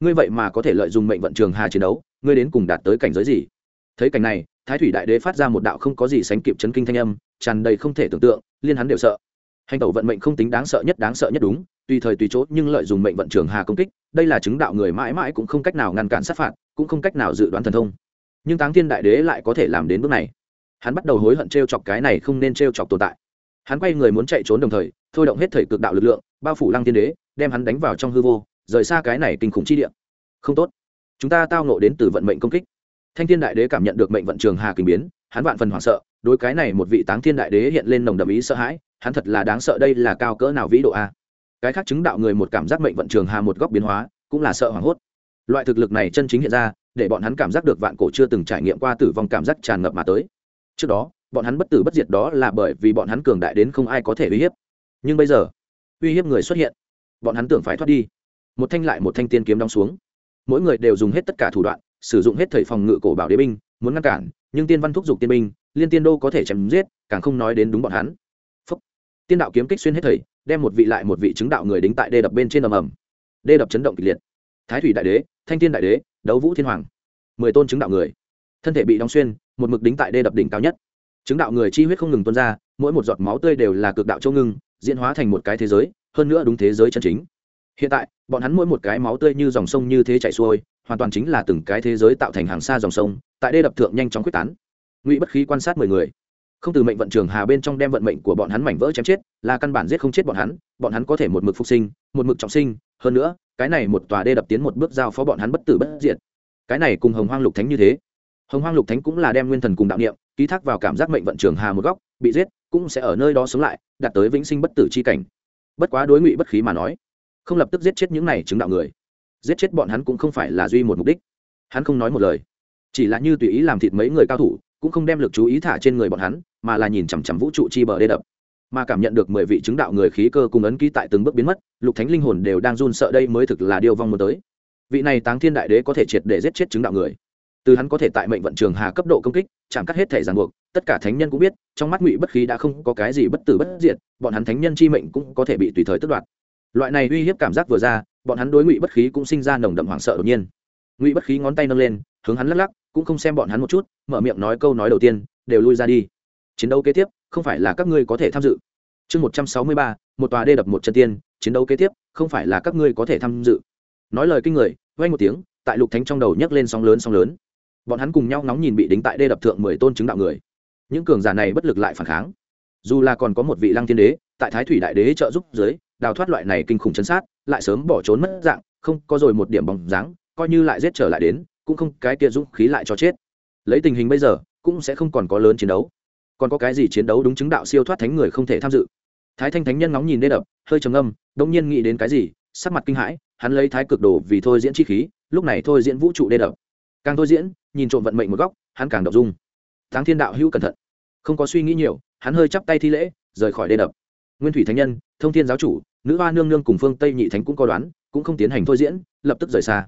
Ngươi vậy mà có thể lợi dụng mệnh vận trường hà chiến đấu, ngươi đến cùng đạt tới cảnh giới gì? Thấy cảnh này, thái thủy đại đế phát ra một đạo không có gì sánh kịp chấn kinh thanh âm, tràn đầy không thể tưởng tượng, liên hắn đều sợ. Hành tẩu vận mệnh không tính đáng sợ nhất đáng sợ nhất đúng, tùy thời tùy chỗ nhưng lợi dụng mệnh vận trường hà công kích, đây là chứng đạo người mãi mãi cũng không cách nào ngăn cản sát phạt, cũng không cách nào dự đoán thần thông. Nhưng táng thiên đại đế lại có thể làm đến bước này. Hắn bắt đầu hối hận t r e o chọc cái này không nên t r e o chọc tồn tại. Hắn quay người muốn chạy trốn đồng thời, thôi động hết thời cực đạo lực lượng, bao phủ lăng thiên đế đem hắn đánh vào trong hư vô, rời xa cái này kinh khủng chi địa. Không tốt. Chúng ta tao nộ đến từ vận mệnh công kích. Thanh thiên đại đế cảm nhận được mệnh vận trường hà kinh biến, hắn vạn phần hoảng sợ, đối cái này một vị táng thiên đại đế hiện lên nồng đầm ý sợ hãi, hắn thật là đáng sợ đây là cao cỡ nào vĩ độ a. Cái khác chứng đạo người một cảm giác mệnh vận trường hà một góc biến hóa, cũng là sợ hoảng hốt. Loại thực lực này chân chính hiện ra, để bọn hắn cảm giác được vạn cổ chưa từng trải nghiệm qua tử vong cảm giác tràn ngập mà tới. Trước đó, bọn hắn bất tử bất diệt đó là bởi vì bọn hắn cường đại đến không ai có thể uy hiếp. Nhưng bây giờ, uy hiếp người xuất hiện bọn hắn tưởng phải thoát đi. Một thanh lại một thanh tiên kiếm đóng xuống. Mỗi người đều dùng hết tất cả thủ đoạn, sử dụng hết thời phòng ngự cổ bảo đế binh, muốn ngăn cản, nhưng tiên văn thúc giục tiên binh, liên tiên đô có thể chém giết, càng không nói đến đúng bọn hắn. Phúc. tiên đạo kiếm kích xuyên hết thầy, đem một vị lại một vị chứng đạo người đính tại đê đập bên trên ầm ầm. Đê đập chấn động kịch liệt. Thái thủy đại đế, thanh thiên đại đế, đấu vũ thiên hoàng. Mười tôn chứng đạo người. Thân thể bị đóng xuyên, một mực đính tại đê đập đỉnh cao nhất. Chứng đạo người chi huyết không ngừng tuôn ra, mỗi một giọt máu tươi đều là cực đạo châu ngưng, diễn hóa thành một cái thế giới hơn nữa đúng thế giới chân chính. Hiện tại, bọn hắn mỗi một cái máu tươi như dòng sông như thế chảy xuôi, hoàn toàn chính là từng cái thế giới tạo thành hàng xa dòng sông, tại đây đập thượng nhanh chóng quyết tán. Ngụy bất khí quan sát mười người. Không từ mệnh vận trường hà bên trong đem vận mệnh của bọn hắn mảnh vỡ chém chết, là căn bản giết không chết bọn hắn bọn hắn có thể một mực phục sinh, một mực trọng sinh, hơn nữa, cái này một tòa đê đập tiến một bước giao phó bọn hắn bất tử bất diệt. Cái này cùng hồng hoang lục thánh như thế. Hồng hoang lục thánh cũng là đem nguyên thần cùng đạo niệm, ký thác vào cảm giác mệnh vận trường hà một góc, bị giết, cũng sẽ ở nơi đó sống lại, đạt tới vĩnh sinh bất tử c h i cảnh bất quá đối ngụy bất khí mà nói, không lập tức giết chết những này chứng đạo người. Giết chết bọn hắn cũng không phải là duy một mục đích. Hắn không nói một lời. Chỉ là như tùy ý làm thịt mấy người cao thủ, cũng không đem lực chú ý thả trên người bọn hắn, mà là nhìn chằm chằm vũ trụ chi bờ đê đập. Mà cảm nhận được mười vị chứng đạo người khí cơ cùng ấn ký tại từng bước biến mất, lục thánh linh hồn đều đang run sợ đây mới thực là điều vong muốn tới. Vị này táng thiên đại đế có thể triệt để giết chết chứng đạo người từ hắn có thể tại mệnh vận trường hà cấp độ công kích, chạm cắt hết thể ràng buộc, tất cả thánh nhân cũng biết, trong mắt ngụy bất khí đã không có cái gì bất tử bất diệt, bọn hắn thánh nhân chi mệnh cũng có thể bị tùy thời tước đoạt. Loại này uy hiếp cảm giác vừa ra, bọn hắn đối ngụy bất khí cũng sinh ra nồng đậm hoảng sợ đột nhiên. Ngụy bất khí ngón tay nâng lên, hướng hắn lắc lắc, cũng không xem bọn hắn một chút, mở miệng nói câu nói đầu tiên, đều lui ra đi. Chiến đấu kế tiếp, không phải là các ngươi có thể tham dự. Chương một trăm sáu mươi ba, một tòa đê đập một chân tiên, chiến đấu kế tiếp, không phải là các ngươi có thể tham dự. Nói lời kinh người vay một tiếng, tại lục thánh trong đầu nhấc lên sóng lớn sóng lớn bọn hắn cùng nhau nóng nhìn bị đính tại đê đập thượng mười tôn chứng đạo người. Những cường giả này bất lực lại phản kháng. Dù là còn có một vị lăng thiên đế, tại thái thủy đại đế trợ giúp dưới, đào thoát loại này kinh khủng chấn sát, lại sớm bỏ trốn mất dạng, không có rồi một điểm bóng dáng, coi như lại giết trở lại đến, cũng không cái kia dũng khí lại cho chết. Lấy tình hình bây giờ, cũng sẽ không còn có lớn chiến đấu. Còn có cái gì chiến đấu đúng chứng đạo siêu thoát thánh người không thể tham dự? Thái thanh thánh nhân ngóng nhìn đê đập, hơi trầm âm đông nhiên nghĩ đến cái gì, sắc mặt kinh hãi, hắn lấy thái cực đồ vì thôi diễn chi khí, lúc này thôi diễn vũ trụ đê đập. Càng thôi diễn nhìn trộm vận mệnh một góc, hắn càng đọc dung. Thắng thiên đạo hữu cẩn thận. Không có suy nghĩ nhiều, hắn hơi chắp tay thi lễ, rời khỏi đê đập. Nguyên thủy thánh nhân, thông thiên giáo chủ, nữ hoa nương nương cùng phương tây nhị thánh cũng có đoán, cũng không tiến hành thôi diễn, lập tức rời xa.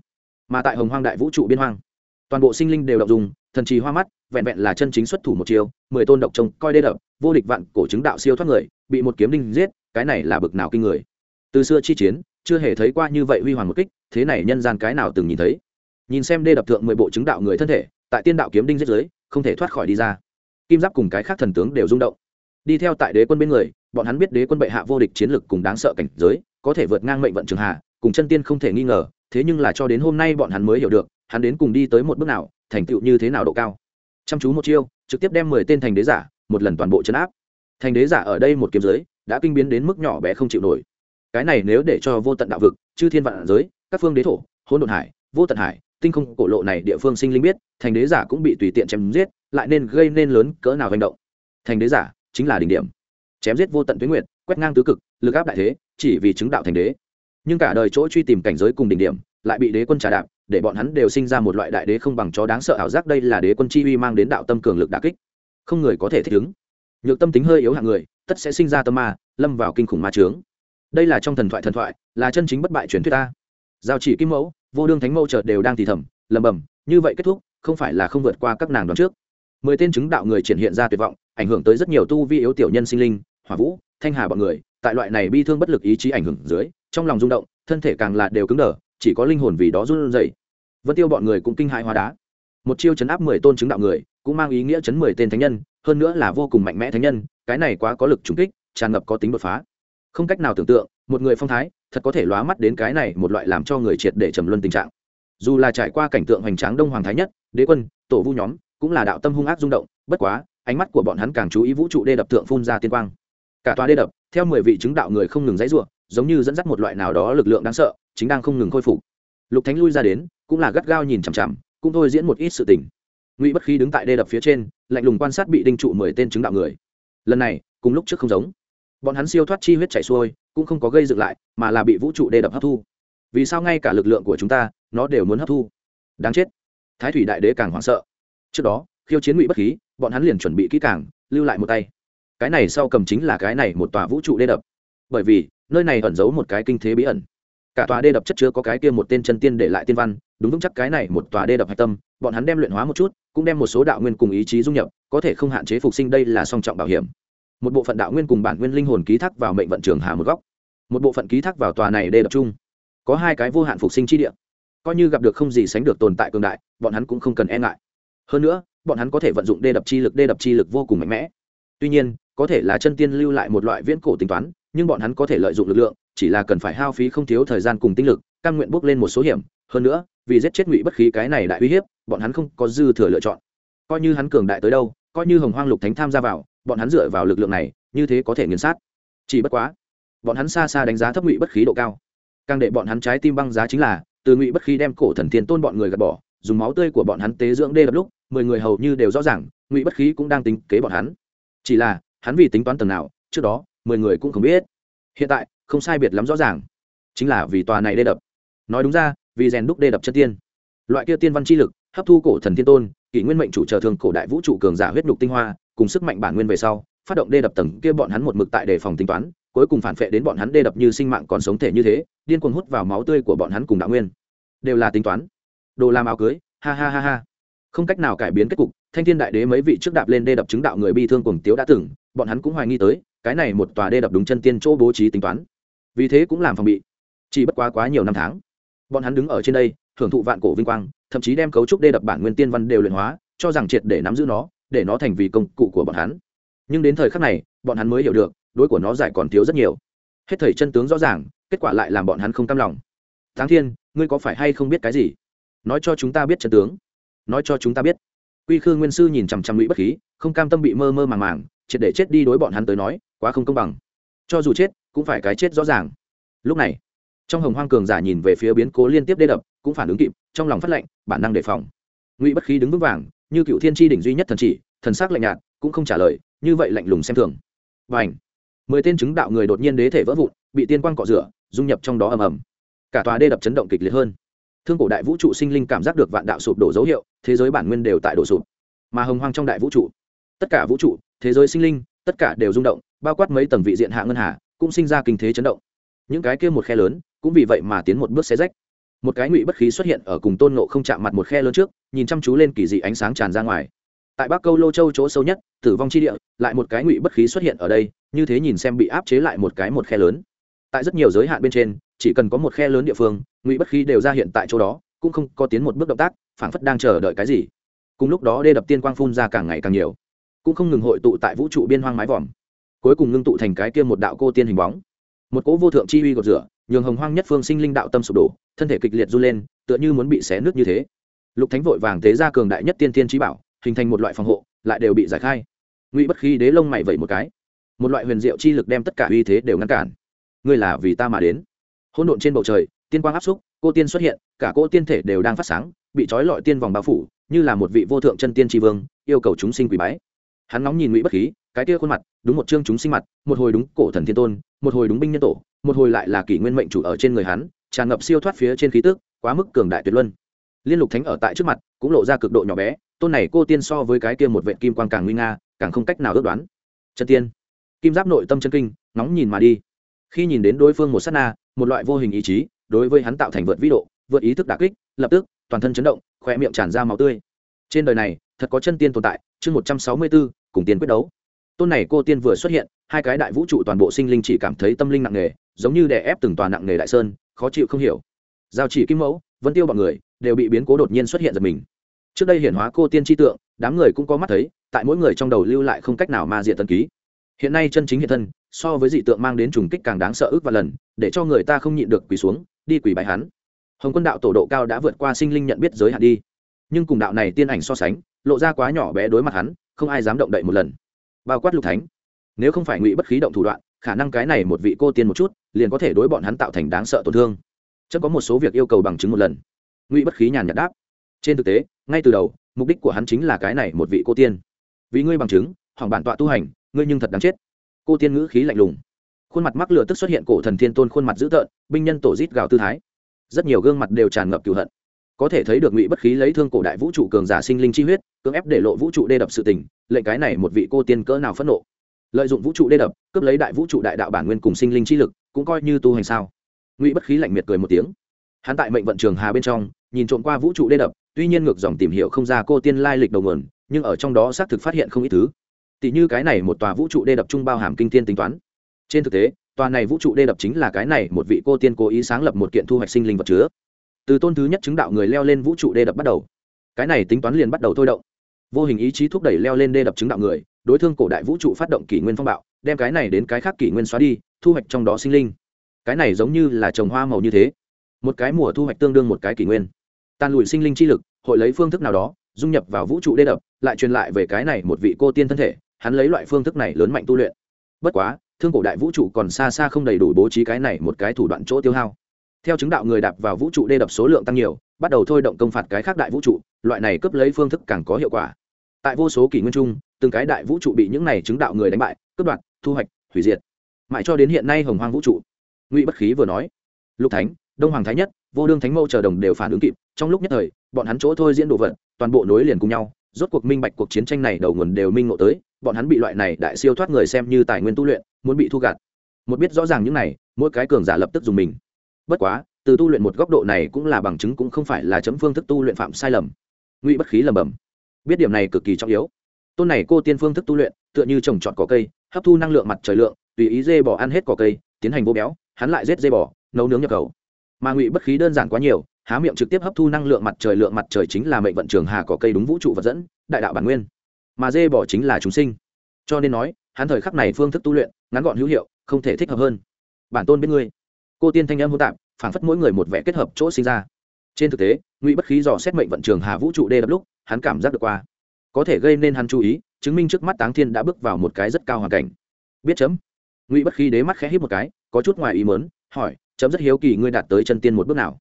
Mà tại hồng hoang đại vũ trụ biên hoang, toàn bộ sinh linh đều đọc dùng thần trì hoa mắt, vẹn vẹn là chân chính xuất thủ một chiều mười tôn độc trông coi đê đập, vô địch vạn cổ chứng đạo siêu thoát người, bị một kiếm đinh giết, cái này là bực nào kinh người. Từ xưa chi chiến, chưa hề thấy qua như vậy huy hoàng một kích, thế này nhân gian cái nào từng nhìn thấy nhìn xem đê đập thượng mười bộ chứng đạo người thân thể, tại tiên đạo kiếm đinh giết giới, không thể thoát khỏi đi ra. Kim giáp cùng cái khác thần tướng đều rung động. Đi theo tại đế quân bên người, bọn hắn biết đế quân bệ hạ vô địch chiến lực cùng đáng sợ cảnh giới, có thể vượt ngang mệnh vận trường hạ, cùng chân tiên không thể nghi ngờ, thế nhưng là cho đến hôm nay bọn hắn mới hiểu được, hắn đến cùng đi tới một bước nào, thành tựu như thế nào độ cao. Chăm chú một chiêu, trực tiếp đem mười tên thành đế giả, một lần toàn bộ chấn áp. Thành đế giả ở đây một kiếm giới, đã kinh biến đến mức nhỏ bé không chịu nổi. Cái này nếu để cho vô tận đạo vực, chư thiên vạn giới, các phương đế thổ, hỗn độn hải, vô tận hải tinh không cổ lộ này địa phương sinh linh biết, thành đế giả cũng bị tùy tiện chém giết, lại nên gây nên lớn cỡ nào hành động. Thành đế giả chính là đỉnh điểm. Chém giết vô tận tuyến nguyện quét ngang tứ cực, lực áp đại thế, chỉ vì chứng đạo thành đế. Nhưng cả đời chỗ truy tìm cảnh giới cùng đỉnh điểm, lại bị đế quân trả đạp, để bọn hắn đều sinh ra một loại đại đế không bằng chó đáng sợ ảo giác đây là đế quân chi uy mang đến đạo tâm cường lực đà kích. Không người có thể thích ứng. Nhược tâm tính hơi yếu hạng người, tất sẽ sinh ra tâm ma, lâm vào kinh khủng ma trướng đây là trong thần thoại thần thoại, là chân chính bất bại truyền thuyết ta. Giao chỉ kim mẫu vô đương thánh mẫu chợt đều đang thì thầm lầm bầm như vậy kết thúc, không phải là không vượt qua các nàng đoán trước. Mười tên chứng đạo người triển hiện ra tuyệt vọng, ảnh hưởng tới rất nhiều tu vi yếu tiểu nhân sinh linh, hỏa vũ, thanh hà bọn người, tại loại này bi thương bất lực ý chí ảnh hưởng dưới, trong lòng rung động, thân thể càng là đều cứng đờ, chỉ có linh hồn vì đó run rẩy. Vân tiêu bọn người cũng kinh hãi hóa đá. Một chiêu chấn áp mười tôn chứng đạo người, cũng mang ý nghĩa chấn mười tên thánh nhân, hơn nữa là vô cùng mạnh mẽ thánh nhân, cái này quá có lực trùng kích, tràn ngập có tính đột phá. Không cách nào tưởng tượng, một người phong thái thật có thể lóa mắt đến cái này một loại làm cho người triệt để trầm luân tình trạng. Dù là trải qua cảnh tượng hoành tráng đông hoàng thái nhất, đế quân, tổ vu nhóm, cũng là đạo tâm hung ác rung động, bất quá, ánh mắt của bọn hắn càng chú ý vũ trụ đê đập tượng phun ra tiên quang. Cả tòa đê đập, theo mười vị chứng đạo người không ngừng dãy ruộng giống như dẫn dắt một loại nào đó lực lượng đáng sợ, chính đang không ngừng khôi phục. Lục thánh lui ra đến, cũng là gắt gao nhìn chằm chằm, cũng thôi diễn một ít sự tình. Ngụy bất khí đứng tại đê đập phía trên, lạnh lùng quan sát bị đinh trụ mười tên chứng đạo người. Lần này, cùng lúc trước không giống. Bọn hắn siêu thoát chi huyết chảy xuôi cũng không có gây dựng lại, mà là bị vũ trụ đê đập hấp thu. Vì sao ngay cả lực lượng của chúng ta, nó đều muốn hấp thu? Đáng chết. Thái thủy đại đế càng hoảng sợ. Trước đó, khiêu chiến ngụy bất khí, bọn hắn liền chuẩn bị kỹ càng, lưu lại một tay. Cái này sau cầm chính là cái này một tòa vũ trụ đê đập. Bởi vì, nơi này ẩn giấu một cái kinh thế bí ẩn. Cả tòa đê đập chất chứa có cái kia một tên chân tiên để lại tiên văn, đúng vững chắc cái này một tòa đê đập hạch tâm, bọn hắn đem luyện hóa một chút, cũng đem một số đạo nguyên cùng ý chí dung nhập, có thể không hạn chế phục sinh, đây là song trọng bảo hiểm một bộ phận đạo nguyên cùng bản nguyên linh hồn ký thác vào mệnh vận trường hà một góc. Một bộ phận ký thác vào tòa này đê đập chung. Có hai cái vô hạn phục sinh chi địa. Coi như gặp được không gì sánh được tồn tại cường đại, bọn hắn cũng không cần e ngại. Hơn nữa, bọn hắn có thể vận dụng đê đập chi lực, đê đập chi lực vô cùng mạnh mẽ. Tuy nhiên, có thể là chân tiên lưu lại một loại viễn cổ tính toán, nhưng bọn hắn có thể lợi dụng lực lượng, chỉ là cần phải hao phí không thiếu thời gian cùng tinh lực căn nguyện bước lên một số hiểm. Hơn nữa, vì giết chết ngụy bất khí cái này đại uy hiếp, bọn hắn không có dư thừa lựa chọn. Coi như hắn cường đại tới đâu, coi như hồng hoang lục thánh tham gia vào bọn hắn dựa vào lực lượng này, như thế có thể nghiền sát. Chỉ bất quá, bọn hắn xa xa đánh giá thấp ngụy bất khí độ cao. Càng để bọn hắn trái tim băng giá chính là, từ ngụy bất khí đem cổ thần thiên tôn bọn người gạt bỏ, dùng máu tươi của bọn hắn tế dưỡng đê đập lúc, mười người hầu như đều rõ ràng, ngụy bất khí cũng đang tính kế bọn hắn. Chỉ là, hắn vì tính toán tầng nào, trước đó, mười người cũng không biết. Hiện tại, không sai biệt lắm rõ ràng. Chính là vì tòa này đê đập. Nói đúng ra, vì rèn đúc đê đập chân tiên. Loại kia tiên văn chi lực, hấp thu cổ thần thiên tôn, kỷ nguyên mệnh chủ chờ thường cổ đại vũ trụ cường giả huyết nhục tinh hoa cùng sức mạnh bản nguyên về sau, phát động đê đập tầng kia bọn hắn một mực tại đề phòng tính toán, cuối cùng phản phệ đến bọn hắn đê đập như sinh mạng còn sống thể như thế, điên cuồng hút vào máu tươi của bọn hắn cùng đạo nguyên. Đều là tính toán. Đồ làm áo cưới, ha ha ha ha. Không cách nào cải biến kết cục, thanh thiên đại đế mấy vị trước đạp lên đê đập chứng đạo người bi thương cùng tiếu đã từng, bọn hắn cũng hoài nghi tới, cái này một tòa đê đập đúng chân tiên chỗ bố trí tính toán. Vì thế cũng làm phòng bị. Chỉ bất quá quá nhiều năm tháng, bọn hắn đứng ở trên đây thưởng thụ vạn cổ vinh quang, thậm chí đem cấu trúc đê đập bản nguyên tiên văn đều luyện hóa, cho rằng triệt để nắm giữ nó để nó thành vì công cụ của bọn hắn. Nhưng đến thời khắc này, bọn hắn mới hiểu được, đối của nó giải còn thiếu rất nhiều. Hết thời chân tướng rõ ràng, kết quả lại làm bọn hắn không cam lòng. Tháng thiên, ngươi có phải hay không biết cái gì? Nói cho chúng ta biết chân tướng. Nói cho chúng ta biết. Quy khư nguyên sư nhìn chằm chằm lũy bất khí, không cam tâm bị mơ mơ màng màng, triệt để chết đi đối bọn hắn tới nói, quá không công bằng. Cho dù chết, cũng phải cái chết rõ ràng. Lúc này, trong hồng hoang cường giả nhìn về phía biến cố liên tiếp đê đập, cũng phản ứng kịp, trong lòng phát lệnh, bản năng đề phòng. Ngụy bất khí đứng vững vàng như cựu thiên tri đỉnh duy nhất thần chỉ, thần sắc lạnh nhạt, cũng không trả lời, như vậy lạnh lùng xem thường. Và ảnh mười tên chứng đạo người đột nhiên đế thể vỡ vụn, bị tiên quang cọ rửa, dung nhập trong đó ầm ầm. Cả tòa đê đập chấn động kịch liệt hơn. Thương cổ đại vũ trụ sinh linh cảm giác được vạn đạo sụp đổ dấu hiệu, thế giới bản nguyên đều tại đổ sụp. Mà hồng hoang trong đại vũ trụ, tất cả vũ trụ, thế giới sinh linh, tất cả đều rung động, bao quát mấy tầng vị diện hạ ngân hà, cũng sinh ra kinh thế chấn động. Những cái kia một khe lớn, cũng vì vậy mà tiến một bước xé rách một cái ngụy bất khí xuất hiện ở cùng tôn nộ không chạm mặt một khe lớn trước, nhìn chăm chú lên kỳ dị ánh sáng tràn ra ngoài. Tại bắc câu lô châu chỗ sâu nhất, tử vong chi địa, lại một cái ngụy bất khí xuất hiện ở đây, như thế nhìn xem bị áp chế lại một cái một khe lớn. Tại rất nhiều giới hạn bên trên, chỉ cần có một khe lớn địa phương, ngụy bất khí đều ra hiện tại chỗ đó, cũng không có tiến một bước động tác, phảng phất đang chờ đợi cái gì. Cùng lúc đó đê đập tiên quang phun ra càng ngày càng nhiều, cũng không ngừng hội tụ tại vũ trụ biên hoang mái vòm. Cuối cùng ngưng tụ thành cái kia một đạo cô tiên hình bóng. Một cỗ vô thượng chi uy gột rửa, nhường hồng hoang nhất phương sinh linh đạo tâm sụp đổ thân thể kịch liệt run lên, tựa như muốn bị xé nước như thế. Lục thánh vội vàng tế ra cường đại nhất tiên tiên trí bảo, hình thành một loại phòng hộ, lại đều bị giải khai. Ngụy bất khí đế lông mày vẩy một cái. Một loại huyền diệu chi lực đem tất cả uy thế đều ngăn cản. Ngươi là vì ta mà đến. Hỗn độn trên bầu trời, tiên quang áp xúc, cô tiên xuất hiện, cả cô tiên thể đều đang phát sáng, bị trói lọi tiên vòng bao phủ, như là một vị vô thượng chân tiên tri vương, yêu cầu chúng sinh quỳ bái. Hắn nóng nhìn ngụy bất khí, cái kia khuôn mặt, đúng một chương chúng sinh mặt, một hồi đúng cổ thần thiên tôn, một hồi đúng binh nhân tổ, một hồi lại là kỷ nguyên mệnh chủ ở trên người hắn tràn ngập siêu thoát phía trên khí tức, quá mức cường đại tuyệt luân. Liên lục thánh ở tại trước mặt, cũng lộ ra cực độ nhỏ bé, tôn này cô tiên so với cái kia một vệ kim quang càng nguy nga, càng không cách nào ước đoán. Chân tiên. Kim giáp nội tâm chân kinh nóng nhìn mà đi. Khi nhìn đến đối phương một sát na, một loại vô hình ý chí, đối với hắn tạo thành vượt vĩ độ, vượt ý thức đà kích, lập tức, toàn thân chấn động khỏe miệng tràn ra máu tươi. Trên đời này, thật có chân tiên tồn tại, chương một trăm sáu mươi bốn, cùng tiên quyết đấu. Tôn này cô tiên vừa xuất hiện, hai cái đại vũ trụ toàn bộ sinh linh chỉ cảm thấy tâm linh nặng nề giống như đè ép từng tòa nặng nề đại sơn, khó chịu không hiểu. Giao chỉ kim mẫu, vân tiêu bọn người, đều bị biến cố đột nhiên xuất hiện giật mình. Trước đây hiển hóa cô tiên tri tượng, đám người cũng có mắt thấy, tại mỗi người trong đầu lưu lại không cách nào ma diện tân ký. Hiện nay chân chính hiện thân, so với dị tượng mang đến trùng kích càng đáng sợ ước và lần, để cho người ta không nhịn được quỳ xuống, đi quỳ bài hắn. Hồng quân đạo tổ độ cao đã vượt qua sinh linh nhận biết giới hạn đi. Nhưng cùng đạo này tiên ảnh so sánh, lộ ra quá nhỏ bé đối mặt hắn, không ai dám động đậy một lần. Bao quát lục thánh. Nếu không phải ngụy bất khí động thủ đoạn, khả năng cái này một vị cô tiên một chút liền có thể đối bọn hắn tạo thành đáng sợ tổn thương. Chắc có một số việc yêu cầu bằng chứng một lần. Ngụy bất khí nhàn nhạt đáp. Trên thực tế, ngay từ đầu, mục đích của hắn chính là cái này một vị cô tiên. Vì ngươi bằng chứng hỏng bản tọa tu hành, ngươi nhưng thật đáng chết. Cô tiên ngữ khí lạnh lùng. Khuôn mặt mắc lửa tức xuất hiện cổ thần thiên tôn khuôn mặt dữ tợn, binh nhân tổ rít gào tư thái. Rất nhiều gương mặt đều tràn ngập cựu hận. Có thể thấy được ngụy bất khí lấy thương cổ đại vũ trụ cường giả sinh linh chi huyết, cưỡng ép để lộ vũ trụ đê đập sự tình, lệnh cái này một vị cô tiên cỡ nào phẫn nộ. Lợi dụng vũ trụ đê đập, cướp lấy đại vũ trụ đại đạo bản nguyên cùng sinh linh chi lực cũng coi như tu hành sao? Ngụy bất khí lạnh miệt cười một tiếng. Hắn tại mệnh vận trường hà bên trong, nhìn trộm qua vũ trụ đê đập, tuy nhiên ngược dòng tìm hiểu không ra cô tiên lai lịch đầu nguồn, nhưng ở trong đó xác thực phát hiện không ít thứ. Tỷ như cái này một tòa vũ trụ đê đập trung bao hàm kinh tiên tính toán. Trên thực tế, tòa này vũ trụ đê đập chính là cái này một vị cô tiên cố ý sáng lập một kiện thu hoạch sinh linh vật chứa. Từ tôn thứ nhất chứng đạo người leo lên vũ trụ đê đập bắt đầu. Cái này tính toán liền bắt đầu thôi động. Vô hình ý chí thúc đẩy leo lên đê đập chứng đạo người, đối thương cổ đại vũ trụ phát động kỷ nguyên phong bạo đem cái này đến cái khác kỷ nguyên xóa đi, thu hoạch trong đó sinh linh. Cái này giống như là trồng hoa màu như thế. Một cái mùa thu hoạch tương đương một cái kỷ nguyên. Tàn lùi sinh linh chi lực, hội lấy phương thức nào đó, dung nhập vào vũ trụ đê đập, lại truyền lại về cái này một vị cô tiên thân thể, hắn lấy loại phương thức này lớn mạnh tu luyện. Bất quá, thương cổ đại vũ trụ còn xa xa không đầy đủ bố trí cái này một cái thủ đoạn chỗ tiêu hao. Theo chứng đạo người đạp vào vũ trụ đê đập số lượng tăng nhiều, bắt đầu thôi động công phạt cái khác đại vũ trụ, loại này cướp lấy phương thức càng có hiệu quả. Tại vô số kỷ nguyên chung, từng cái đại vũ trụ bị những này chứng đạo người đánh bại, cướp đoạt thu hoạch hủy diệt. Mãi cho đến hiện nay hồng hoang vũ trụ. Ngụy bất khí vừa nói lục thánh đông hoàng thái nhất vô đương thánh mâu chờ đồng đều phản ứng kịp. Trong lúc nhất thời bọn hắn chỗ thôi diễn đồ vật toàn bộ nối liền cùng nhau. Rốt cuộc minh bạch cuộc chiến tranh này đầu nguồn đều minh ngộ tới bọn hắn bị loại này đại siêu thoát người xem như tài nguyên tu luyện muốn bị thu gạt, một biết rõ ràng những này mỗi cái cường giả lập tức dùng mình. Bất quá từ tu luyện một góc độ này cũng là bằng chứng cũng không phải là chấm phương thức tu luyện phạm sai lầm. Ngụy bất khí lầm bầm biết điểm này cực kỳ trọng yếu. Tôn này cô tiên phương thức tu luyện tựa như trồng trọt cỏ cây hấp thu năng lượng mặt trời lượng, tùy ý dê bỏ ăn hết cỏ cây, tiến hành vô béo, hắn lại rết dê bỏ nấu nướng nhập khẩu. Mà ngụy bất khí đơn giản quá nhiều, há miệng trực tiếp hấp thu năng lượng mặt trời lượng mặt trời chính là mệnh vận trường hà cỏ cây đúng vũ trụ vật dẫn, đại đạo bản nguyên. Mà dê bỏ chính là chúng sinh. Cho nên nói, hắn thời khắc này phương thức tu luyện, ngắn gọn hữu hiệu, không thể thích hợp hơn. Bản tôn biết ngươi. Cô tiên thanh âm hô tạp phản phất mỗi người một vẻ kết hợp chỗ sinh ra. Trên thực tế, ngụy bất khí dò xét mệnh vận trường hà vũ trụ đê đập lúc, hắn cảm giác được qua có thể gây nên hắn chú ý, chứng minh trước mắt táng thiên đã bước vào một cái rất cao hoàn cảnh. Biết chấm. Ngụy bất khí đế mắt khẽ hít một cái, có chút ngoài ý mớn hỏi, chấm rất hiếu kỳ ngươi đạt tới chân tiên một bước nào.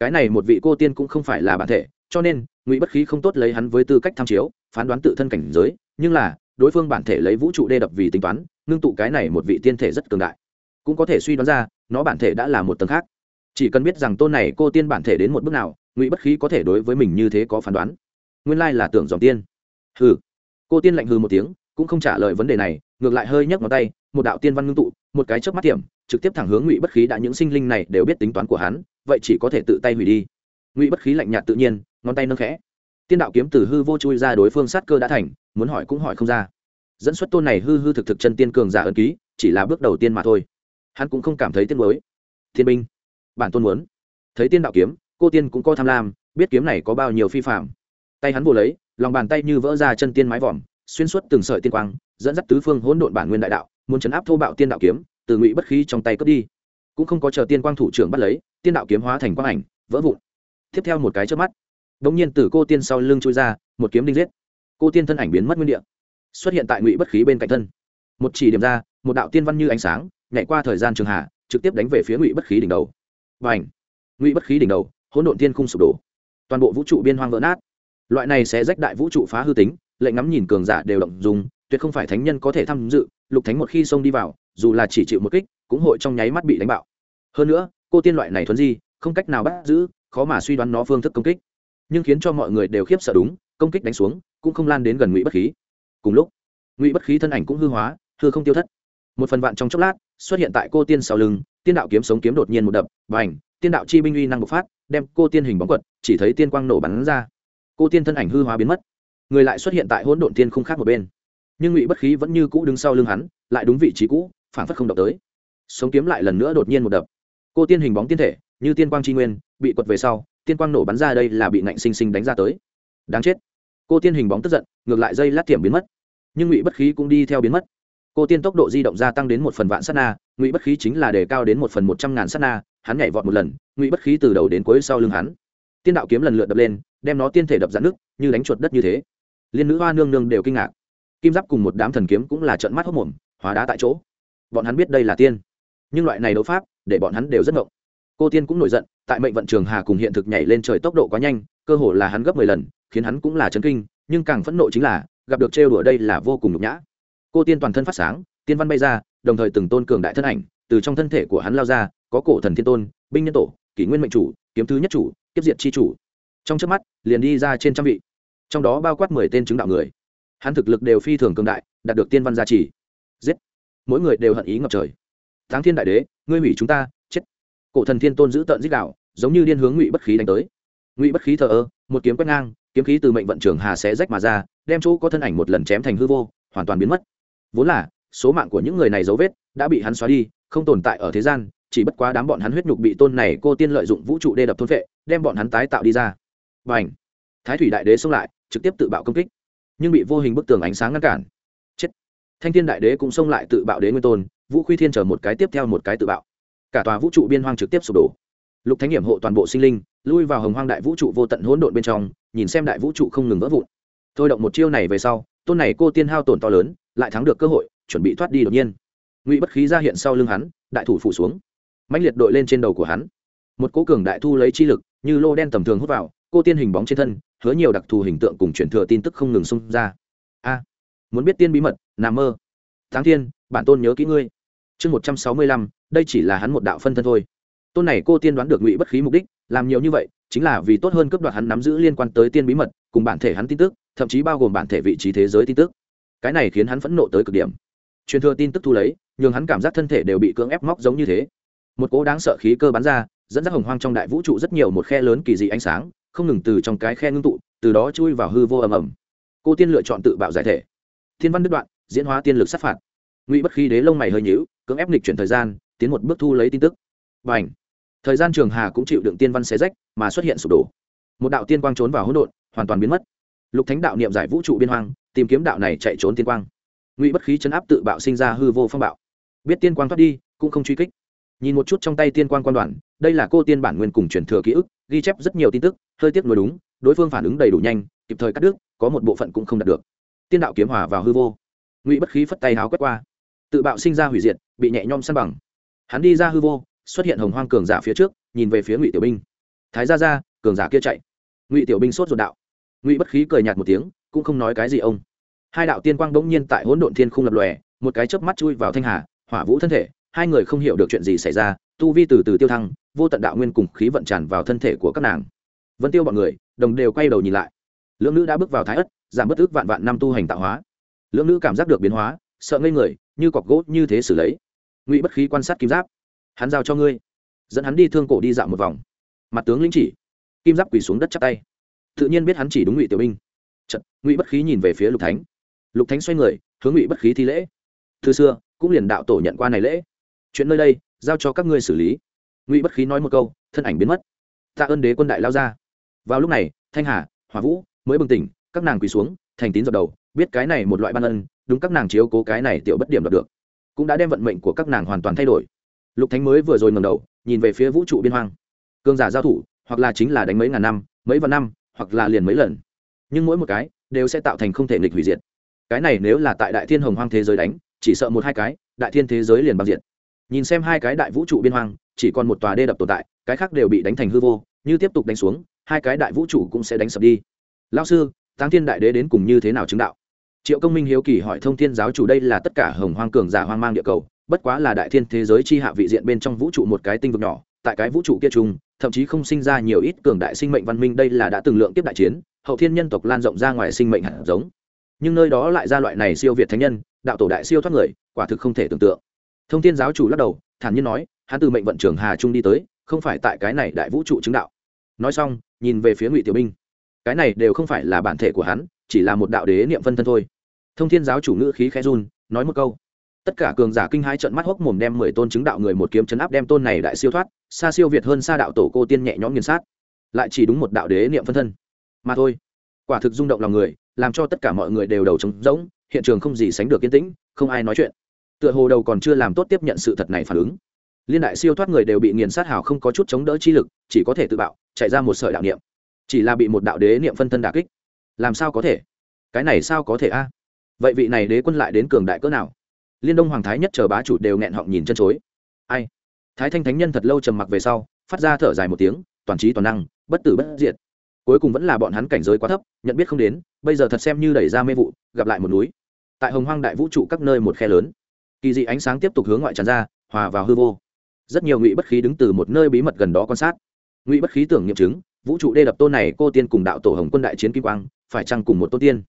Cái này một vị cô tiên cũng không phải là bản thể, cho nên, ngụy bất khí không tốt lấy hắn với tư cách tham chiếu, phán đoán tự thân cảnh giới, nhưng là, đối phương bản thể lấy vũ trụ đê đập vì tính toán, ngưng tụ cái này một vị tiên thể rất cường đại. Cũng có thể suy đoán ra, nó bản thể đã là một tầng khác. Chỉ cần biết rằng tôn này cô tiên bản thể đến một bước nào, ngụy bất khí có thể đối với mình như thế có phán đoán. Nguyên lai là tưởng dòng tiên hừ. Cô tiên lạnh hừ một tiếng, cũng không trả lời vấn đề này, ngược lại hơi nhấc ngón tay, một đạo tiên văn ngưng tụ, một cái chớp mắt tiệm, trực tiếp thẳng hướng ngụy bất khí đã những sinh linh này đều biết tính toán của hắn, vậy chỉ có thể tự tay hủy đi. Ngụy bất khí lạnh nhạt tự nhiên, ngón tay nâng khẽ. Tiên đạo kiếm từ hư vô chui ra đối phương sát cơ đã thành, muốn hỏi cũng hỏi không ra. Dẫn xuất tôn này hư hư thực thực chân tiên cường giả ân ký, chỉ là bước đầu tiên mà thôi. Hắn cũng không cảm thấy tiếc mới thiên binh, bản tôn muốn. Thấy tiên đạo kiếm, cô tiên cũng có tham lam, biết kiếm này có bao nhiêu phi phạm. Tay hắn vô lấy lòng bàn tay như vỡ ra chân tiên mái vòm, xuyên suốt từng sợi tiên quang, dẫn dắt tứ phương hỗn độn bản nguyên đại đạo, muốn chấn áp thô bạo tiên đạo kiếm, từ ngụy bất khí trong tay cướp đi. Cũng không có chờ tiên quang thủ trưởng bắt lấy, tiên đạo kiếm hóa thành quang ảnh, vỡ vụn. Tiếp theo một cái trước mắt đ ỗ n g nhiên từ cô tiên sau lưng trôi ra, một kiếm đinh giết. Cô tiên thân ảnh biến mất nguyên địa, xuất hiện tại ngụy bất khí bên cạnh thân. Một chỉ điểm ra, một đạo tiên văn như ánh sáng, nhảy qua thời gian trường hạ, trực tiếp đánh về phía ngụy bất khí đỉnh đầu. Và ảnh ngụy bất khí đỉnh đầu, hỗn độn tiên khung sụp đổ. Toàn bộ vũ trụ biên hoang vỡ nát loại này sẽ rách đại vũ trụ phá hư tính, lệnh ngắm nhìn cường giả đều động dùng tuyệt không phải thánh nhân có thể tham dự, lục thánh một khi xông đi vào, dù là chỉ chịu một kích, cũng hội trong nháy mắt bị đánh bạo. Hơn nữa, cô tiên loại này thuấn di, không cách nào bắt giữ, khó mà suy đoán nó phương thức công kích. Nhưng khiến cho mọi người đều khiếp sợ đúng, công kích đánh xuống, cũng không lan đến gần ngụy bất khí. Cùng lúc, ngụy bất khí thân ảnh cũng hư hóa, hư không tiêu thất. Một phần vạn trong chốc lát, xuất hiện tại cô tiên sau lưng, tiên đạo kiếm sống kiếm đột nhiên một đập và ảnh tiên đạo chi binh uy năng bộc phát, đem cô tiên hình bóng quật, chỉ thấy tiên quang nổ bắn ra cô tiên thân ảnh hư hóa biến mất. Người lại xuất hiện tại hỗn độn tiên không khác một bên. Nhưng ngụy bất khí vẫn như cũ đứng sau lưng hắn, lại đúng vị trí cũ phản phất không đập tới. Sống kiếm lại lần nữa đột nhiên một đập. Cô tiên hình bóng tiên thể, như tiên quang tri nguyên, bị quật về sau, tiên quang nổ bắn ra đây là bị nạnh sinh sinh đánh ra tới. Đáng chết. Cô tiên hình bóng tức giận, ngược lại dây lát tiệm biến mất. Nhưng ngụy bất khí cũng đi theo biến mất. Cô tiên tốc độ di động gia tăng đến một phần vạn s á t na, ngụy bất khí chính là đề cao đến một phần một trăm ngàn s á t na, hắn nhảy vọt một lần, ngụy bất khí từ đầu đến cuối sau lưng hắn tiên đạo kiếm lần lượt đập lên, đem nó tiên thể đập dạn nước như đánh chuột đất như thế. Liên nữ hoa nương nương đều kinh ngạc. Kim giáp cùng một đám thần kiếm cũng là trận mắt hốc mồm, hóa đá tại chỗ. Bọn hắn biết đây là tiên. Nhưng loại này đấu pháp, để bọn hắn đều rất ngộng. Cô tiên cũng nổi giận, tại mệnh vận trường hà cùng hiện thực nhảy lên trời tốc độ quá nhanh, cơ hồ là hắn gấp mười lần, khiến hắn cũng là chấn kinh, nhưng càng phẫn nộ chính là, gặp được trêu đùa đây là vô cùng nhục nhã. Cô tiên toàn thân phát sáng, tiên văn bay ra, đồng thời từng tôn cường đại thân ảnh, từ trong thân thể của hắn lao ra, có cổ thần thiên tôn, binh nhân tổ, kỷ nguyên mệnh chủ kiếm thứ nhất chủ, kiếp diệt chi chủ. Trong trước mắt, liền đi ra trên trăm vị. Trong đó bao quát mười tên chứng đạo người. Hắn thực lực đều phi thường cường đại, đạt được tiên văn gia trì. Giết! Mỗi người đều hận ý ngập trời. Tháng thiên đại đế, ngươi hủy chúng ta, chết! Cổ thần thiên tôn giữ tận dích đạo, giống như điên hướng ngụy bất khí đánh tới. Ngụy bất khí thờ ơ, một kiếm quét ngang, kiếm khí từ mệnh vận trường hà sẽ rách mà ra, đem chỗ có thân ảnh một lần chém thành hư vô, hoàn toàn biến mất. Vốn là, số mạng của những người này dấu vết, đã bị hắn xóa đi, không tồn tại ở thế gian chỉ bất quá đám bọn hắn huyết nhục bị tôn này cô tiên lợi dụng vũ trụ đê đập thôn vệ, đem bọn hắn tái tạo đi ra. Và ảnh thái thủy đại đế xông lại, trực tiếp tự bạo công kích. Nhưng bị vô hình bức tường ánh sáng ngăn cản. Chết! Thanh thiên đại đế cũng xông lại tự bạo đế nguyên tôn, vũ khuy thiên chờ một cái tiếp theo một cái tự bạo. Cả tòa vũ trụ biên hoang trực tiếp sụp đổ. Lục thánh nghiệm hộ toàn bộ sinh linh, lui vào hồng hoang đại vũ trụ vô tận hỗn độn bên trong, nhìn xem đại vũ trụ không ngừng vỡ vụn. Thôi động một chiêu này về sau, tôn này cô tiên hao tổn to lớn, lại thắng được cơ hội, chuẩn bị thoát đi đột nhiên. Ngụy bất khí ra hiện sau lưng hắn, đại thủ phủ xuống mãnh liệt đội lên trên đầu của hắn. Một cố cường đại thu lấy chi lực, như lô đen tầm thường hút vào, cô tiên hình bóng trên thân, hứa nhiều đặc thù hình tượng cùng truyền thừa tin tức không ngừng xông ra. A, muốn biết tiên bí mật nằm mơ. Tháng thiên, bản tôn nhớ kỹ ngươi. Chương một trăm sáu mươi lăm, đây chỉ là hắn một đạo phân thân thôi. Tôn này cô tiên đoán được ngụy bất khí mục đích, làm nhiều như vậy, chính là vì tốt hơn cấp đoạt hắn nắm giữ liên quan tới tiên bí mật, cùng bản thể hắn tin tức, thậm chí bao gồm bản thể vị trí thế giới tin tức. Cái này khiến hắn phẫn nộ tới cực điểm. Truyền thừa tin tức thu lấy, nhường hắn cảm giác thân thể đều bị cưỡng ép móc giống như thế một cỗ đáng sợ khí cơ bắn ra, dẫn dắt hồng hoang trong đại vũ trụ rất nhiều một khe lớn kỳ dị ánh sáng, không ngừng từ trong cái khe ngưng tụ, từ đó chui vào hư vô ầm ầm. Cô tiên lựa chọn tự bạo giải thể. Thiên văn đứt đoạn, diễn hóa tiên lực sát phạt. Ngụy bất khí đế lông mày hơi nhíu, cưỡng ép lịch chuyển thời gian, tiến một bước thu lấy tin tức. Và ảnh thời gian trường hà cũng chịu đựng tiên văn xé rách, mà xuất hiện sụp đổ. Một đạo tiên quang trốn vào hỗn độn, hoàn toàn biến mất. Lục thánh đạo niệm giải vũ trụ biên hoang, tìm kiếm đạo này chạy trốn tiên quang. Ngụy bất khí chấn áp tự bạo sinh ra hư vô phong bạo. Biết tiên quang thoát đi, cũng không truy kích nhìn một chút trong tay tiên quan quan đoàn, đây là cô tiên bản nguyên cùng truyền thừa ký ức, ghi chép rất nhiều tin tức, hơi tiếc nuối đúng, đối phương phản ứng đầy đủ nhanh, kịp thời cắt đứt, có một bộ phận cũng không đạt được. Tiên đạo kiếm hòa vào hư vô. Ngụy bất khí phất tay háo quét qua. Tự bạo sinh ra hủy diệt, bị nhẹ nhom săn bằng. Hắn đi ra hư vô, xuất hiện hồng hoang cường giả phía trước, nhìn về phía ngụy tiểu binh thái ra ra cường giả kia chạy. Ngụy tiểu binh sốt ruột đạo. Ngụy bất khí cười nhạt một tiếng, cũng không nói cái gì ông. Hai đạo tiên quang bỗng nhiên tại hỗn độn thiên không lập lòe, một cái chớp mắt chui vào thanh hà, hỏa vũ thân thể hai người không hiểu được chuyện gì xảy ra tu vi từ từ tiêu thăng vô tận đạo nguyên cùng khí vận tràn vào thân thể của các nàng. Vân tiêu bọn người đồng đều quay đầu nhìn lại. Lưỡng nữ đã bước vào thái ất giảm bất ước vạn vạn năm tu hành tạo hóa. Lưỡng nữ cảm giác được biến hóa sợ ngây người như cọc gỗ như thế xử lấy. Ngụy bất khí quan sát kim giáp. Hắn giao cho ngươi. Dẫn hắn đi thương cổ đi dạo một vòng. Mặt tướng lĩnh chỉ. Kim giáp quỳ xuống đất chắp tay. Tự nhiên biết hắn chỉ đúng ngụy tiểu binh Chật, ngụy bất khí nhìn về phía lục thánh. Lục thánh xoay người hướng ngụy bất khí thi lễ. Từ xưa cũng liền đạo tổ nhận qua này lễ chuyện nơi đây, giao cho các ngươi xử lý. Ngụy bất khí nói một câu, thân ảnh biến mất. Tạ ơn đế quân đại lao ra vào lúc này, thanh hà hòa vũ mới bừng tỉnh, các nàng quỳ xuống, thành tín dập đầu, biết cái này một loại ban ân, đúng các nàng chiếu cố cái này tiểu bất điểm đoạt được, cũng đã đem vận mệnh của các nàng hoàn toàn thay đổi. Lục thánh mới vừa rồi ngầm đầu, nhìn về phía vũ trụ biên hoang. Cương giả giao thủ, hoặc là chính là đánh mấy ngàn năm, mấy vạn năm, hoặc là liền mấy lần. Nhưng mỗi một cái, đều sẽ tạo thành không thể nghịch hủy diệt. Cái này nếu là tại đại thiên hồng hoang thế giới đánh, chỉ sợ một hai cái, đại thiên thế giới liền bằng diện nhìn xem hai cái đại vũ trụ biên hoang, chỉ còn một tòa đê đập tồn tại, cái khác đều bị đánh thành hư vô, như tiếp tục đánh xuống, hai cái đại vũ trụ cũng sẽ đánh sập đi. Lao sư, táng thiên đại đế đến cùng như thế nào chứng đạo? Triệu công minh hiếu kỳ hỏi thông thiên giáo chủ đây là tất cả hồng hoang cường giả hoang mang địa cầu, bất quá là đại thiên thế giới chi hạ vị diện bên trong vũ trụ một cái tinh vực nhỏ, tại cái vũ trụ kia chung, thậm chí không sinh ra nhiều ít cường đại sinh mệnh văn minh đây là đã từng lượng tiếp đại chiến, hậu thiên nhân tộc lan rộng ra ngoài sinh mệnh hạt giống. Nhưng nơi đó lại ra loại này siêu việt thánh nhân, đạo tổ đại siêu thoát người, quả thực không thể tưởng tượng thông thiên giáo chủ lắc đầu, thản nhiên nói, hắn từ mệnh vận trưởng hà trung đi tới, không phải tại cái này đại vũ trụ chứng đạo. Nói xong, nhìn về phía ngụy tiểu binh cái này đều không phải là bản thể của hắn, chỉ là một đạo đế niệm phân thân thôi. Thông thiên giáo chủ ngữ khí khẽ run, nói một câu. Tất cả cường giả kinh hai trận mắt hốc mồm đem mười tôn chứng đạo người một kiếm chấn áp đem tôn này đại siêu thoát, xa siêu việt hơn xa đạo tổ cô tiên nhẹ nhõm nghiền sát. Lại chỉ đúng một đạo đế niệm phân thân. Mà thôi. Quả thực rung động lòng người, làm cho tất cả mọi người đều đầu trống rỗng, hiện trường không gì sánh được yên tĩnh, không ai nói chuyện tựa hồ đầu còn chưa làm tốt tiếp nhận sự thật này phản ứng. Liên đại siêu thoát người đều bị nghiền sát hào không có chút chống đỡ chi lực, chỉ có thể tự bạo, chạy ra một sợi đạo niệm. Chỉ là bị một đạo đế niệm phân thân đà kích. Làm sao có thể? Cái này sao có thể a? Vậy vị này đế quân lại đến cường đại cỡ nào? Liên đông hoàng thái nhất chờ bá chủ đều nghẹn họng nhìn chân chối. Ai? Thái thanh thánh nhân thật lâu trầm mặc về sau, phát ra thở dài một tiếng, toàn trí toàn năng, bất tử bất diệt. Cuối cùng vẫn là bọn hắn cảnh giới quá thấp, nhận biết không đến, bây giờ thật xem như đẩy ra mê vụ, gặp lại một núi. Tại hồng hoang đại vũ trụ các nơi một khe lớn kỳ dị ánh sáng tiếp tục hướng ngoại tràn ra, hòa vào hư vô. Rất nhiều ngụy bất khí đứng từ một nơi bí mật gần đó quan sát. Ngụy bất khí tưởng nghiệm chứng, vũ trụ đê đập tôn này cô tiên cùng đạo tổ hồng quân đại chiến kim quang, phải chăng cùng một tôn tiên?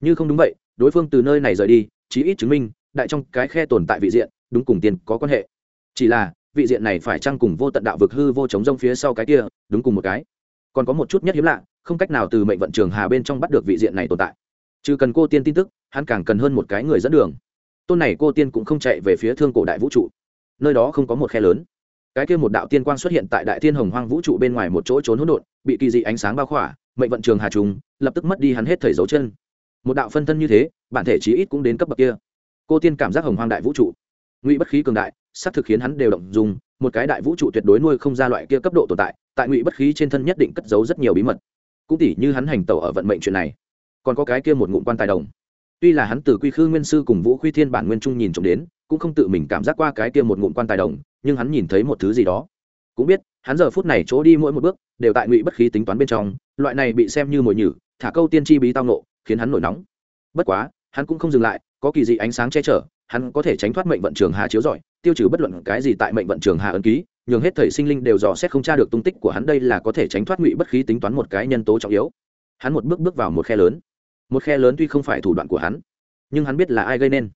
Như không đúng vậy, đối phương từ nơi này rời đi, chí ít chứng minh, đại trong cái khe tồn tại vị diện, đúng cùng tiên có quan hệ. Chỉ là, vị diện này phải chăng cùng vô tận đạo vực hư vô chống rông phía sau cái kia, đúng cùng một cái. Còn có một chút nhất hiếm lạ, không cách nào từ mệnh vận trường hà bên trong bắt được vị diện này tồn tại. Chứ cần cô tiên tin tức, hắn càng cần hơn một cái người dẫn đường tôn này cô tiên cũng không chạy về phía thương cổ đại vũ trụ. Nơi đó không có một khe lớn. Cái kia một đạo tiên quang xuất hiện tại đại thiên hồng hoang vũ trụ bên ngoài một chỗ trốn hỗn độn, bị kỳ dị ánh sáng bao khỏa, mệnh vận trường hà trùng, lập tức mất đi hắn hết thời dấu chân. Một đạo phân thân như thế, bản thể chí ít cũng đến cấp bậc kia. Cô tiên cảm giác hồng hoang đại vũ trụ, ngụy bất khí cường đại, xác thực khiến hắn đều động dùng một cái đại vũ trụ tuyệt đối nuôi không ra loại kia cấp độ tồn tại tại ngụy bất khí trên thân nhất định cất giấu rất nhiều bí mật. Cũng tỉ như hắn hành tẩu ở vận mệnh chuyện này. Còn có cái kia một ngụm quan tài đồng tuy là hắn từ quy khư nguyên sư cùng vũ khuy thiên bản nguyên trung nhìn trộm đến cũng không tự mình cảm giác qua cái kia một ngụm quan tài đồng nhưng hắn nhìn thấy một thứ gì đó. Cũng biết hắn giờ phút này chỗ đi mỗi một bước đều tại ngụy bất khí tính toán bên trong loại này bị xem như mồi nhử thả câu tiên tri bí tao nộ khiến hắn nổi nóng. Bất quá hắn cũng không dừng lại có kỳ dị ánh sáng che chở hắn có thể tránh thoát mệnh vận trường hà chiếu giỏi, tiêu trừ bất luận cái gì tại mệnh vận trường hà ấn ký nhường hết thầy sinh linh đều dò xét không tra được tung tích của hắn đây là có thể tránh thoát ngụy bất khí tính toán một cái nhân tố trọng yếu. Hắn một bước bước vào một khe lớn một khe lớn tuy không phải thủ đoạn của hắn, nhưng hắn biết là ai gây nên.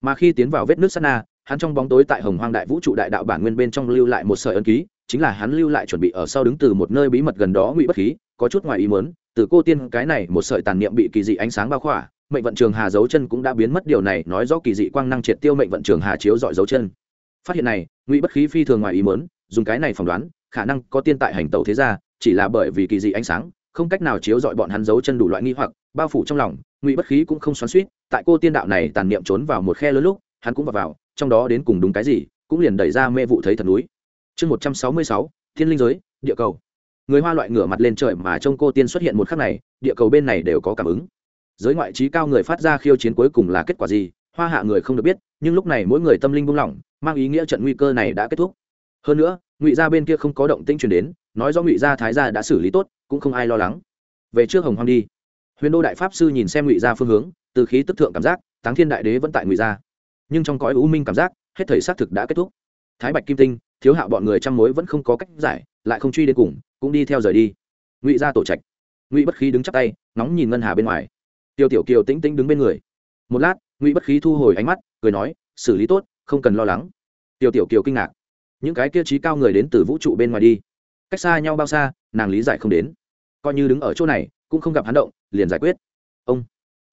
Mà khi tiến vào vết nước sát na, hắn trong bóng tối tại hồng hoang đại vũ trụ đại đạo bản nguyên bên trong lưu lại một sợi ấn ký, chính là hắn lưu lại chuẩn bị ở sau đứng từ một nơi bí mật gần đó ngụy bất khí, có chút ngoài ý mớn từ cô tiên cái này một sợi tàn niệm bị kỳ dị ánh sáng bao khỏa, mệnh vận trường hà dấu chân cũng đã biến mất, điều này nói rõ kỳ dị quang năng triệt tiêu mệnh vận trường hà chiếu dọi dấu chân. Phát hiện này, ngụy bất khí phi thường ngoài ý mớn dùng cái này phỏng đoán, khả năng có tiên tại hành tẩu thế ra chỉ là bởi vì kỳ dị ánh sáng không cách nào chiếu dọi bọn hắn giấu chân đủ loại nghi hoặc, bao phủ trong lòng, ngụy bất khí cũng không xoắn suýt, tại cô tiên đạo này tàn niệm trốn vào một khe lớn lúc, hắn cũng vào vào, trong đó đến cùng đúng cái gì, cũng liền đẩy ra mê vụ thấy thần núi. Chương một trăm sáu mươi sáu, thiên linh giới, địa cầu. Người hoa loại ngửa mặt lên trời mà trông cô tiên xuất hiện một khắc này, địa cầu bên này đều có cảm ứng. Giới ngoại trí cao người phát ra khiêu chiến cuối cùng là kết quả gì, hoa hạ người không được biết, nhưng lúc này mỗi người tâm linh buông lỏng, mang ý nghĩa trận nguy cơ này đã kết thúc. Hơn nữa ngụy gia bên kia không có động tĩnh truyền đến, nói do ngụy gia thái gia đã xử lý tốt, cũng không ai lo lắng. Về trước hồng hoang đi. Huyền đô đại pháp sư nhìn xem ngụy gia phương hướng, từ khí tức thượng cảm giác, táng thiên đại đế vẫn tại ngụy gia. Nhưng trong cõi u minh cảm giác, hết thời xác thực đã kết thúc. Thái bạch kim tinh, thiếu hạo bọn người trăm mối vẫn không có cách giải, lại không truy đến cùng, cũng đi theo rời đi. Ngụy gia tổ trạch. Ngụy bất khí đứng chắp tay nóng nhìn ngân hà bên ngoài. Tiêu tiểu kiều tĩnh tĩnh đứng bên người. Một lát, ngụy bất khí thu hồi ánh mắt, cười nói, xử lý tốt, không cần lo lắng. Tiêu tiểu kiều kinh ngạc những cái kia trí cao người đến từ vũ trụ bên ngoài đi. Cách xa nhau bao xa, nàng lý giải không đến. Coi như đứng ở chỗ này, cũng không gặp hắn động, liền giải quyết. Ông.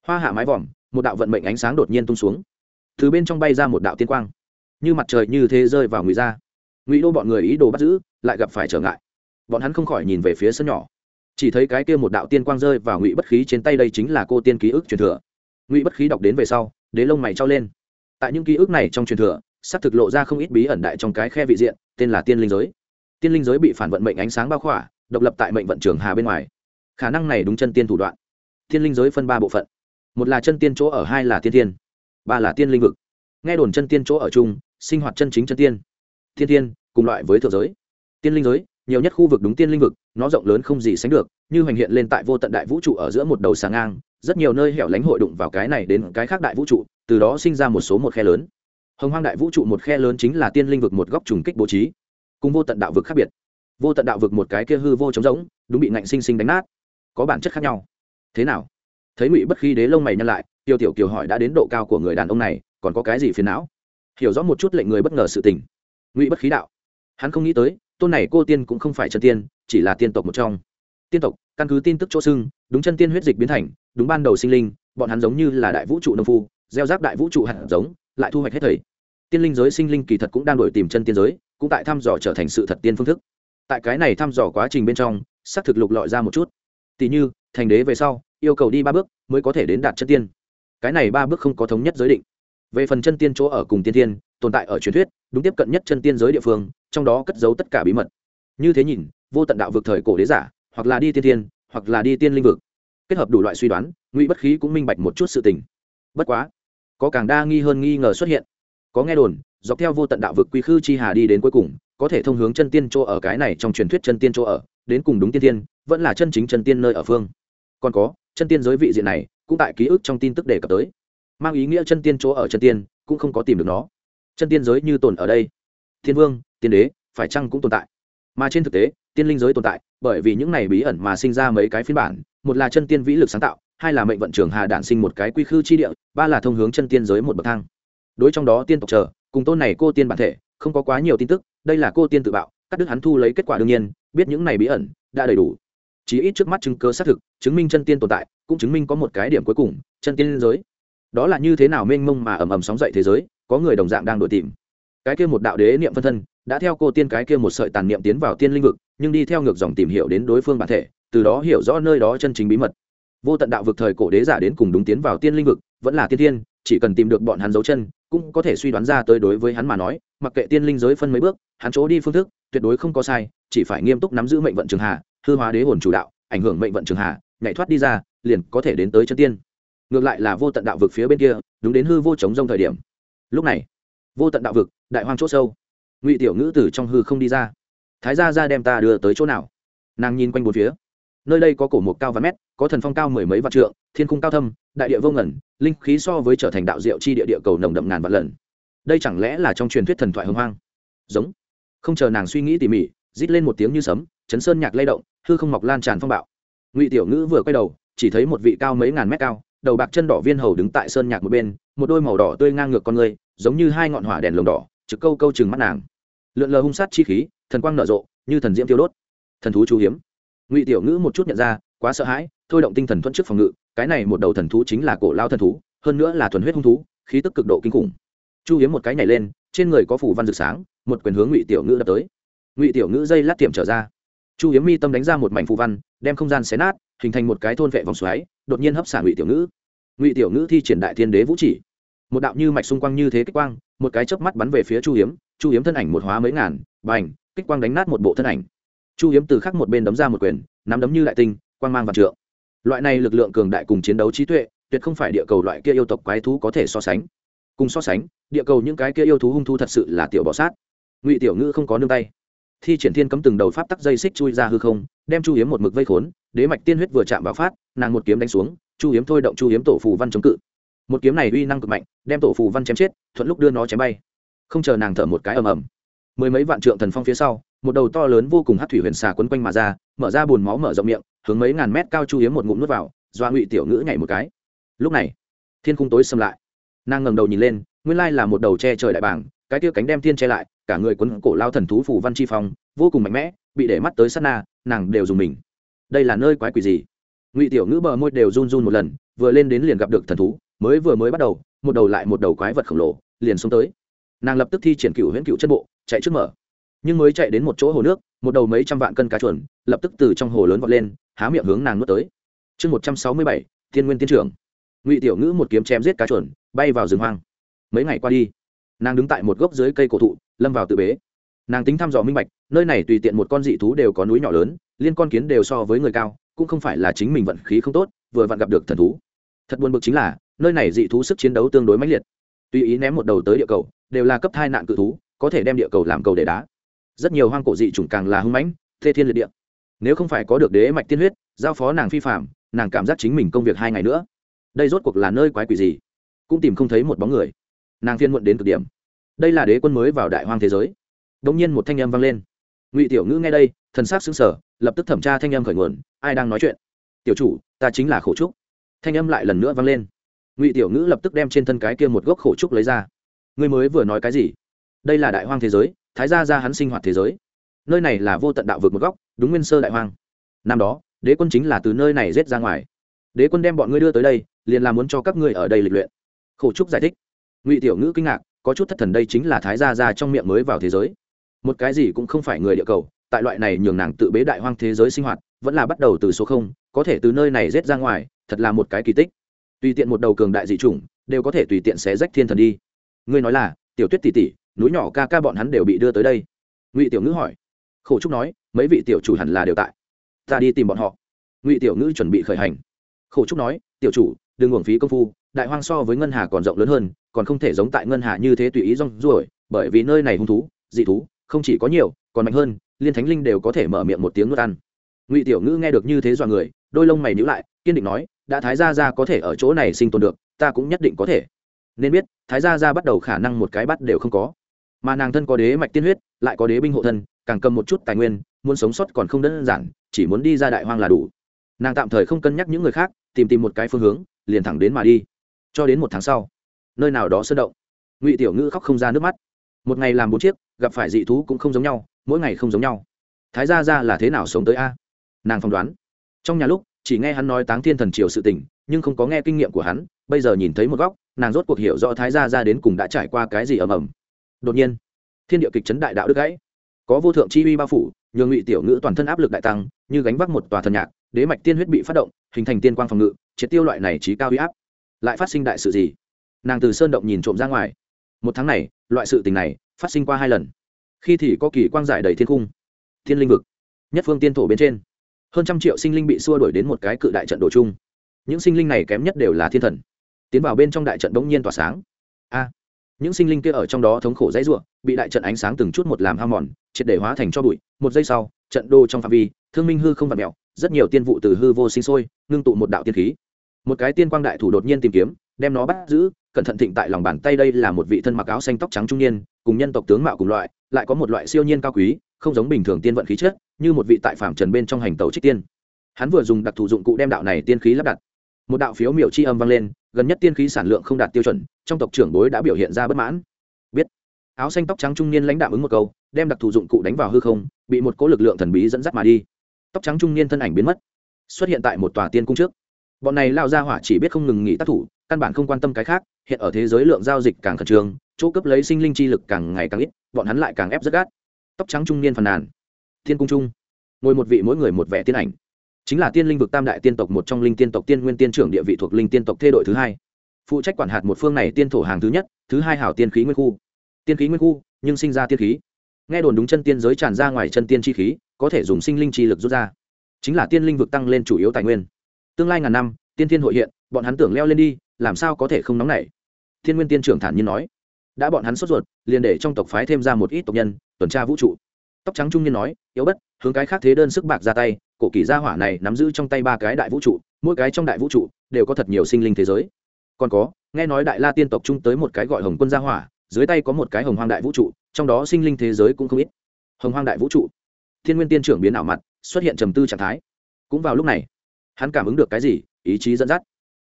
Hoa hạ mái vòm, một đạo vận mệnh ánh sáng đột nhiên tung xuống. Từ bên trong bay ra một đạo tiên quang. Như mặt trời như thế rơi vào ngụy ra ngụy đô bọn người ý đồ bắt giữ, lại gặp phải trở ngại. Bọn hắn không khỏi nhìn về phía sân nhỏ. Chỉ thấy cái kia một đạo tiên quang rơi vào ngụy bất khí trên tay đây chính là cô tiên ký ức truyền thừa. Ngụy bất khí đọc đến về sau, đế lông mày trao lên. Tại những ký ức này trong truyền thừa sắp thực lộ ra không ít bí ẩn đại trong cái khe vị diện, tên là tiên linh giới. Tiên linh giới bị phản vận mệnh ánh sáng bao khỏa, độc lập tại mệnh vận trường hà bên ngoài. Khả năng này đúng chân tiên thủ đoạn. Tiên linh giới phân ba bộ phận. Một là chân tiên chỗ ở, hai là tiên tiên. Ba là tiên linh vực. Nghe đồn chân tiên chỗ ở chung, sinh hoạt chân chính chân tiên. Thiên tiên, cùng loại với thượng giới. Tiên linh giới, nhiều nhất khu vực đúng tiên linh vực, nó rộng lớn không gì sánh được, như hoành hiện lên tại vô tận đại vũ trụ ở giữa một đầu sáng ngang, rất nhiều nơi hẻo lánh hội đụng vào cái này đến cái khác đại vũ trụ, từ đó sinh ra một số một khe lớn hồng hoang đại vũ trụ một khe lớn chính là tiên linh vực một góc trùng kích bố trí, cùng vô tận đạo vực khác biệt. Vô tận đạo vực một cái kia hư vô trống rỗng, đúng bị ngạnh sinh sinh đánh nát. Có bản chất khác nhau. Thế nào? Thấy ngụy bất khi đế lông mày nhăn lại, tiêu tiểu kiều hỏi đã đến độ cao của người đàn ông này, còn có cái gì phiền não? Hiểu rõ một chút lệnh người bất ngờ sự tình. Ngụy bất khí đạo, hắn không nghĩ tới, tôn này cô tiên cũng không phải chân tiên, chỉ là tiên tộc một trong. Tiên tộc, căn cứ tin tức chỗ xưng, đúng chân tiên huyết dịch biến thành, đúng ban đầu sinh linh, bọn hắn giống như là đại vũ trụ nông phu, gieo rác đại vũ trụ hạt giống lại thu hoạch hết thầy. Tiên linh giới sinh linh kỳ thật cũng đang đổi tìm chân tiên giới, cũng tại thăm dò trở thành sự thật tiên phương thức. Tại cái này thăm dò quá trình bên trong, xác thực lục lọi ra một chút. Tỷ như, thành đế về sau, yêu cầu đi ba bước mới có thể đến đạt chân tiên. Cái này ba bước không có thống nhất giới định. Về phần chân tiên chỗ ở cùng tiên tiên, tồn tại ở truyền thuyết, đúng tiếp cận nhất chân tiên giới địa phương, trong đó cất giấu tất cả bí mật. Như thế nhìn, vô tận đạo vực thời cổ đế giả, hoặc là đi tiên tiên, hoặc là đi tiên linh vực. Kết hợp đủ loại suy đoán, ngụy bất khí cũng minh bạch một chút sự tình. Bất quá có càng đa nghi hơn nghi ngờ xuất hiện. Có nghe đồn, dọc theo vô tận đạo vực quy khư chi hà đi đến cuối cùng, có thể thông hướng chân tiên chỗ ở cái này trong truyền thuyết chân tiên chỗ ở, đến cùng đúng tiên tiên, vẫn là chân chính chân tiên nơi ở phương. Còn có, chân tiên giới vị diện này, cũng tại ký ức trong tin tức đề cập tới. Mang ý nghĩa chân tiên chỗ ở chân tiên, cũng không có tìm được nó. Chân tiên giới như tồn ở đây. Thiên vương, tiên đế, phải chăng cũng tồn tại? Mà trên thực tế, tiên linh giới tồn tại, bởi vì những này bí ẩn mà sinh ra mấy cái phiên bản, một là chân tiên vĩ lực sáng tạo hai là mệnh vận trường hà đản sinh một cái quy khư chi địa, ba là thông hướng chân tiên giới một bậc thang. Đối trong đó tiên tộc chờ, cùng tôn này cô tiên bản thể, không có quá nhiều tin tức, đây là cô tiên tự bạo, cắt đứt hắn thu lấy kết quả đương nhiên, biết những này bí ẩn, đã đầy đủ. Chỉ ít trước mắt chứng cơ xác thực, chứng minh chân tiên tồn tại, cũng chứng minh có một cái điểm cuối cùng, chân tiên giới. Đó là như thế nào mênh mông mà ầm ầm sóng dậy thế giới, có người đồng dạng đang đổi tìm. Cái kia một đạo đế niệm phân thân, đã theo cô tiên cái kia một sợi tàn niệm tiến vào tiên linh vực, nhưng đi theo ngược dòng tìm hiểu đến đối phương bản thể, từ đó hiểu rõ nơi đó chân chính bí mật vô tận đạo vực thời cổ đế giả đến cùng đúng tiến vào tiên linh vực, vẫn là tiên thiên, chỉ cần tìm được bọn hắn dấu chân, cũng có thể suy đoán ra tới đối với hắn mà nói, mặc kệ tiên linh giới phân mấy bước, hắn chỗ đi phương thức tuyệt đối không có sai, chỉ phải nghiêm túc nắm giữ mệnh vận trường hạ hư hóa đế hồn chủ đạo, ảnh hưởng mệnh vận trường hạ nhảy thoát đi ra, liền có thể đến tới chân tiên. Ngược lại là vô tận đạo vực phía bên kia, đúng đến hư vô chống rông thời điểm. Lúc này, vô tận đạo vực, đại hoang c h ỗ sâu. Ngụy tiểu ngữ từ trong hư không đi ra. Thái gia ra đem ta đưa tới chỗ nào? Nàng nhìn quanh bốn phía nơi đây có cổ mục cao vài mét, có thần phong cao mười mấy vạn trượng, thiên cung cao thâm, đại địa vô ngẩn linh khí so với trở thành đạo diệu chi địa địa cầu nồng đậm ngàn vạn lần. Đây chẳng lẽ là trong truyền thuyết thần thoại hưng hoang? Giống. Không chờ nàng suy nghĩ tỉ mỉ, rít lên một tiếng như sấm, chấn sơn nhạc lay động, hư không mọc lan tràn phong bạo. Ngụy tiểu ngữ vừa quay đầu, chỉ thấy một vị cao mấy ngàn mét cao, đầu bạc chân đỏ viên hầu đứng tại sơn nhạc một bên, một đôi màu đỏ tươi ngang ngược con người, giống như hai ngọn hỏa đèn lồng đỏ, trực câu câu chừng mắt nàng. Lượn lờ hung sát chi khí, thần quang nở rộ, như thần diễm tiêu đốt. Thần thú chú hiếm ngụy tiểu ngữ một chút nhận ra, quá sợ hãi, thôi động tinh thần thuận trước phòng ngự, cái này một đầu thần thú chính là cổ lao thần thú, hơn nữa là thuần huyết hung thú, khí tức cực độ kinh khủng. Chu hiếm một cái nhảy lên, trên người có phủ văn rực sáng, một quyền hướng ngụy tiểu ngữ đập tới. Ngụy tiểu ngữ dây lát tiệm trở ra. Chu hiếm mi tâm đánh ra một mảnh phù văn, đem không gian xé nát, hình thành một cái thôn vệ vòng xoáy, đột nhiên hấp xả ngụy tiểu ngữ. Ngụy tiểu ngữ thi triển đại thiên đế vũ chỉ. Một đạo như mạch xung quanh như thế kích quang, một cái chớp mắt bắn về phía chu hiếm. Chu hiếm thân ảnh một hóa mấy ngàn, bành, kích quang đánh nát một bộ thân ảnh chu hiếm từ khắc một bên đấm ra một quyền, nắm đấm như đại tinh, quang mang vạn trượng. Loại này lực lượng cường đại cùng chiến đấu trí tuệ, tuyệt không phải địa cầu loại kia yêu tộc quái thú có thể so sánh. Cùng so sánh, địa cầu những cái kia yêu thú hung thu thật sự là tiểu bọ sát. Ngụy tiểu ngữ không có nương tay. Thi triển thiên cấm từng đầu pháp tắc dây xích chui ra hư không, đem chu hiếm một mực vây khốn, đế mạch tiên huyết vừa chạm vào phát, nàng một kiếm đánh xuống, chu hiếm thôi động chu hiếm tổ phù văn chống cự. Một kiếm này uy năng cực mạnh, đem tổ phù văn chém chết, thuận lúc đưa nó chém bay. Không chờ nàng thở một cái ầm ầm, mười mấy vạn trượng thần phong phía sau một đầu to lớn vô cùng hát thủy huyền xà quấn quanh mà ra, mở ra bùn máu mở rộng miệng, hướng mấy ngàn mét cao chu hiếm một ngụm nuốt vào, doa ngụy tiểu ngữ nhảy một cái. Lúc này, thiên khung tối xâm lại. Nàng ngẩng đầu nhìn lên, nguyên lai là một đầu che trời đại bảng cái kia cánh đem thiên che lại, cả người quấn cổ lao thần thú phủ văn chi phong, vô cùng mạnh mẽ, bị để mắt tới sát na, nàng đều dùng mình. Đây là nơi quái quỷ gì? Ngụy tiểu ngữ bờ môi đều run run một lần, vừa lên đến liền gặp được thần thú, mới vừa mới bắt đầu, một đầu lại một đầu quái vật khổng lồ, liền xuống tới. Nàng lập tức thi triển cựu huyễn cựu chân bộ, chạy trước mở nhưng mới chạy đến một chỗ hồ nước, một đầu mấy trăm vạn cân cá chuồn, lập tức từ trong hồ lớn vọt lên, há miệng hướng nàng nuốt tới. Chương một trăm sáu mươi bảy, thiên nguyên tiên trưởng. Ngụy tiểu ngữ một kiếm chém giết cá chuồn, bay vào rừng hoang. Mấy ngày qua đi, nàng đứng tại một gốc dưới cây cổ thụ, lâm vào tự bế. Nàng tính thăm dò minh bạch, nơi này tùy tiện một con dị thú đều có núi nhỏ lớn, liên con kiến đều so với người cao, cũng không phải là chính mình vận khí không tốt, vừa vặn gặp được thần thú. Thật buồn bực chính là, nơi này dị thú sức chiến đấu tương đối mãnh liệt. Tùy ý ném một đầu tới địa cầu, đều là cấp hai nạn cự thú, có thể đem địa cầu làm cầu để đá rất nhiều hoang cổ dị chủng càng là hung mãnh, thê thiên liệt địa. Nếu không phải có được đế mạch tiên huyết, giao phó nàng phi phạm nàng cảm giác chính mình công việc hai ngày nữa. Đây rốt cuộc là nơi quái quỷ gì? Cũng tìm không thấy một bóng người. Nàng phiên muộn đến cực điểm. Đây là đế quân mới vào đại hoang thế giới. Đ ỗ n g nhiên một thanh âm vang lên. Ngụy tiểu ngữ nghe đây, thần s á c xứng sở lập tức thẩm tra thanh âm khởi nguồn, ai đang nói chuyện? Tiểu chủ, ta chính là khổ trúc. Thanh âm lại lần nữa vang lên. Ngụy tiểu ngữ lập tức đem trên thân cái kia một gốc khổ trúc lấy ra. Ngươi mới vừa nói cái gì? Đây là đại hoang thế giới thái gia ra hắn sinh hoạt thế giới. Nơi này là vô tận đạo vực một góc, đúng nguyên sơ đại hoang. Năm đó, đế quân chính là từ nơi này rết ra ngoài. Đế quân đem bọn ngươi đưa tới đây, liền là muốn cho các ngươi ở đây lịch luyện. Khổ trúc giải thích. Ngụy tiểu ngữ kinh ngạc, có chút thất thần đây chính là thái gia ra trong miệng mới vào thế giới. Một cái gì cũng không phải người địa cầu, tại loại này nhường nàng tự bế đại hoang thế giới sinh hoạt, vẫn là bắt đầu từ số không, có thể từ nơi này rết ra ngoài, thật là một cái kỳ tích. Tùy tiện một đầu cường đại dị chủng, đều có thể tùy tiện xé rách thiên thần đi. Ngươi nói là, tiểu tuyết tỷ tỷ núi nhỏ ca ca bọn hắn đều bị đưa tới đây. Ngụy tiểu ngữ hỏi. Khổ trúc nói, mấy vị tiểu chủ hẳn là đều tại. Ta đi tìm bọn họ. Ngụy tiểu ngữ chuẩn bị khởi hành. Khổ trúc nói, tiểu chủ, đừng uổng phí công phu, đại hoang so với ngân hà còn rộng lớn hơn, còn không thể giống tại ngân hà như thế tùy ý rong ruổi, bởi vì nơi này hung thú, dị thú, không chỉ có nhiều, còn mạnh hơn, liên thánh linh đều có thể mở miệng một tiếng nuốt ăn. Ngụy tiểu ngữ nghe được như thế dọa người, đôi lông mày nhữ lại, kiên định nói, đã thái gia ra có thể ở chỗ này sinh tồn được, ta cũng nhất định có thể. Nên biết, thái gia ra bắt đầu khả năng một cái bắt đều không có mà nàng thân có đế mạch tiên huyết, lại có đế binh hộ thân, càng cầm một chút tài nguyên, muốn sống sót còn không đơn giản, chỉ muốn đi ra đại hoang là đủ. Nàng tạm thời không cân nhắc những người khác, tìm tìm một cái phương hướng, liền thẳng đến mà đi. Cho đến một tháng sau, nơi nào đó sơn động, ngụy tiểu ngữ khóc không ra nước mắt. Một ngày làm bốn chiếc, gặp phải dị thú cũng không giống nhau, mỗi ngày không giống nhau. Thái gia ra là thế nào sống tới a? Nàng phỏng đoán. Trong nhà lúc, chỉ nghe hắn nói táng thiên thần triều sự tình, nhưng không có nghe kinh nghiệm của hắn, bây giờ nhìn thấy một góc, nàng rốt cuộc hiểu rõ thái gia ra đến cùng đã trải qua cái gì ầm ầm đột nhiên, thiên địa kịch chấn đại đạo đức gãy. Có vô thượng chi uy bao phủ, nhường ngụy tiểu ngữ toàn thân áp lực đại tăng, như gánh vác một tòa thần nhạc, đế mạch tiên huyết bị phát động, hình thành tiên quang phòng ngự, triệt tiêu loại này trí cao huy áp. Lại phát sinh đại sự gì? Nàng từ sơn động nhìn trộm ra ngoài. Một tháng này, loại sự tình này phát sinh qua hai lần. Khi thì có kỳ quang giải đầy thiên cung thiên linh vực, nhất phương tiên thổ bên trên. Hơn trăm triệu sinh linh bị xua đuổi đến một cái cự đại trận đồ chung. Những sinh linh này kém nhất đều là thiên thần, tiến vào bên trong đại trận bỗng nhiên tỏa sáng. A! Những sinh linh kia ở trong đó thống khổ dãy ruộng bị đại trận ánh sáng từng chút một làm ham mòn, triệt để hóa thành cho bụi. Một giây sau, trận đô trong phạm vi, thương minh hư không vặt mẹo rất nhiều tiên vụ từ hư vô sinh sôi, ngưng tụ một đạo tiên khí. Một cái tiên quang đại thủ đột nhiên tìm kiếm, đem nó bắt giữ, cẩn thận thịnh tại lòng bàn tay đây là một vị thân mặc áo xanh tóc trắng trung niên, cùng nhân tộc tướng mạo cùng loại, lại có một loại siêu nhiên cao quý, không giống bình thường tiên vận khí chất, như một vị tại phạm trần bên trong hành tàu trích tiên. Hắn vừa dùng đặc thù dụng cụ đem đạo này tiên khí lắp đặt. Một đạo phiếu miệu chi âm vang lên gần nhất tiên khí sản lượng không đạt tiêu chuẩn, trong tộc trưởng bối đã biểu hiện ra bất mãn. Biết. Áo xanh tóc trắng trung niên lãnh đạo ứng một câu, đem đặc thù dụng cụ đánh vào hư không, bị một cỗ lực lượng thần bí dẫn dắt mà đi. Tóc trắng trung niên thân ảnh biến mất, xuất hiện tại một tòa tiên cung trước. Bọn này lao ra hỏa chỉ biết không ngừng nghỉ tác thủ, căn bản không quan tâm cái khác, hiện ở thế giới lượng giao dịch càng khẩn trương, chỗ cấp lấy sinh linh chi lực càng ngày càng ít, bọn hắn lại càng ép rất gắt. Tóc trắng trung niên phàn nàn. Thiên cung trung, ngồi một vị mỗi người một vẻ tiên ảnh chính là tiên linh vực tam đại tiên tộc một trong linh tiên tộc tiên nguyên tiên trưởng địa vị thuộc linh tiên tộc thê đội thứ hai. Phụ trách quản hạt một phương này tiên thổ hàng thứ nhất, thứ hai hảo tiên khí nguyên khu. Tiên khí nguyên khu, nhưng sinh ra tiên khí. Nghe đồn đúng chân tiên giới tràn ra ngoài chân tiên chi khí, có thể dùng sinh linh chi lực rút ra. Chính là tiên linh vực tăng lên chủ yếu tài nguyên. Tương lai ngàn năm, tiên thiên hội hiện, bọn hắn tưởng leo lên đi, làm sao có thể không nóng nảy? Thiên nguyên tiên trưởng thản nhiên nói. Đã bọn hắn sốt ruột, liền để trong tộc phái thêm ra một ít tộc nhân, tuần tra vũ trụ. Tóc trắng trung niên nói, yếu bất, hướng cái khác thế đơn sức bạc ra tay cổ kỳ gia hỏa này nắm giữ trong tay ba cái đại vũ trụ, mỗi cái trong đại vũ trụ đều có thật nhiều sinh linh thế giới. Còn có, nghe nói đại la tiên tộc chung tới một cái gọi hồng quân gia hỏa, dưới tay có một cái hồng hoang đại vũ trụ, trong đó sinh linh thế giới cũng không ít. Hồng hoang đại vũ trụ. Thiên nguyên tiên trưởng biến ảo mặt, xuất hiện trầm tư trạng thái. Cũng vào lúc này, hắn cảm ứng được cái gì, ý chí dẫn dắt.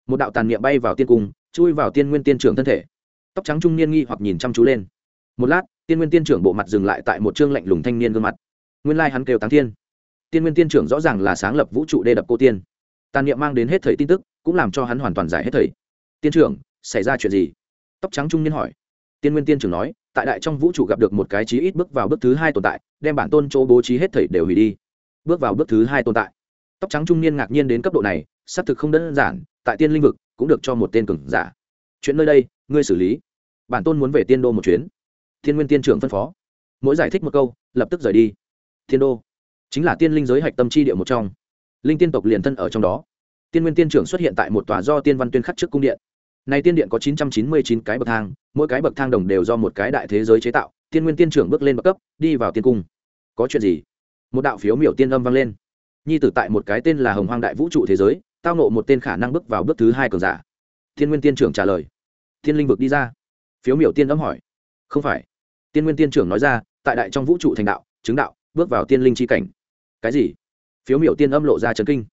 Một đạo tàn niệm bay vào tiên cung, chui vào tiên nguyên tiên trưởng thân thể. Tóc trắng trung niên nghi hoặc nhìn chăm chú lên. Một lát, tiên nguyên tiên trưởng bộ mặt dừng lại tại một chương lạnh lùng thanh niên gương mặt. Nguyên lai hắn kêu táng thiên tiên nguyên tiên trưởng rõ ràng là sáng lập vũ trụ đê đập cô tiên. Tàn niệm mang đến hết thầy tin tức, cũng làm cho hắn hoàn toàn giải hết thầy. Tiên trưởng, xảy ra chuyện gì? Tóc trắng trung niên hỏi. Tiên nguyên tiên trưởng nói, tại đại trong vũ trụ gặp được một cái chí ít bước vào bước thứ hai tồn tại, đem bản tôn chỗ bố trí hết thầy đều hủy đi. Bước vào bước thứ hai tồn tại. Tóc trắng trung niên ngạc nhiên đến cấp độ này, xác thực không đơn giản, tại tiên linh vực cũng được cho một tên cường giả. Chuyện nơi đây, ngươi xử lý. Bản tôn muốn về tiên đô một chuyến. Thiên nguyên tiên trưởng phân phó. Mỗi giải thích một câu, lập tức rời đi. Thiên đô chính là tiên linh giới hạch tâm chi địa một trong. Linh tiên tộc liền thân ở trong đó. Tiên nguyên tiên trưởng xuất hiện tại một tòa do tiên văn tuyên khắc trước cung điện. Này tiên điện có chín trăm chín mươi chín cái bậc thang, mỗi cái bậc thang đồng đều do một cái đại thế giới chế tạo. Tiên nguyên tiên trưởng bước lên bậc cấp, đi vào tiên cung. Có chuyện gì? Một đạo phiếu miểu tiên âm vang lên. Nhi tử tại một cái tên là hồng hoang đại vũ trụ thế giới, tao nộ một tên khả năng bước vào bước thứ hai cường giả. Thiên nguyên tiên trưởng trả lời. Thiên linh vực đi ra. Phiếu miểu tiên âm hỏi. Không phải. Tiên nguyên tiên trưởng nói ra, tại đại trong vũ trụ thành đạo, chứng đạo, bước vào tiên linh c h i cảnh cái gì? Phiếu miểu tiên âm lộ ra chấn kinh.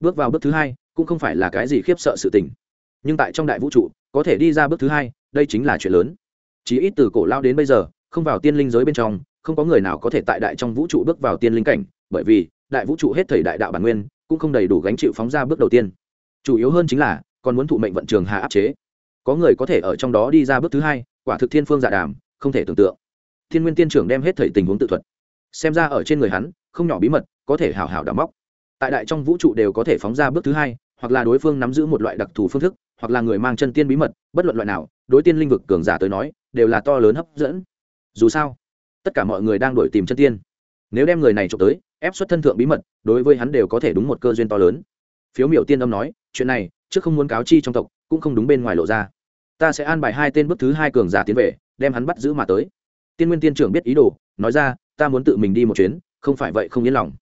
Bước vào bước thứ hai, cũng không phải là cái gì khiếp sợ sự tình. Nhưng tại trong đại vũ trụ, có thể đi ra bước thứ hai, đây chính là chuyện lớn. Chỉ ít từ cổ lao đến bây giờ, không vào tiên linh giới bên trong, không có người nào có thể tại đại trong vũ trụ bước vào tiên linh cảnh, bởi vì, đại vũ trụ hết thời đại đạo bản nguyên, cũng không đầy đủ gánh chịu phóng ra bước đầu tiên. Chủ yếu hơn chính là, còn muốn thụ mệnh vận trường hạ áp chế. Có người có thể ở trong đó đi ra bước thứ hai, quả thực thiên phương dạ đàm, không thể tưởng tượng. Thiên nguyên tiên trưởng đem hết thầy tình huống tự thuật. Xem ra ở trên người hắn, không nhỏ bí mật có thể hào hào đắm móc. Tại đại trong vũ trụ đều có thể phóng ra bước thứ hai, hoặc là đối phương nắm giữ một loại đặc thù phương thức, hoặc là người mang chân tiên bí mật, bất luận loại nào, đối tiên linh vực cường giả tới nói, đều là to lớn hấp dẫn. Dù sao, tất cả mọi người đang đổi tìm chân tiên. Nếu đem người này trộm tới, ép xuất thân thượng bí mật, đối với hắn đều có thể đúng một cơ duyên to lớn. Phiếu miểu tiên âm nói, chuyện này, trước không muốn cáo chi trong tộc, cũng không đúng bên ngoài lộ ra. Ta sẽ an bài hai tên bước thứ hai cường giả tiến về, đem hắn bắt giữ mà tới. Tiên nguyên tiên trưởng biết ý đồ, nói ra, ta muốn tự mình đi một chuyến, không phải vậy không yên lòng.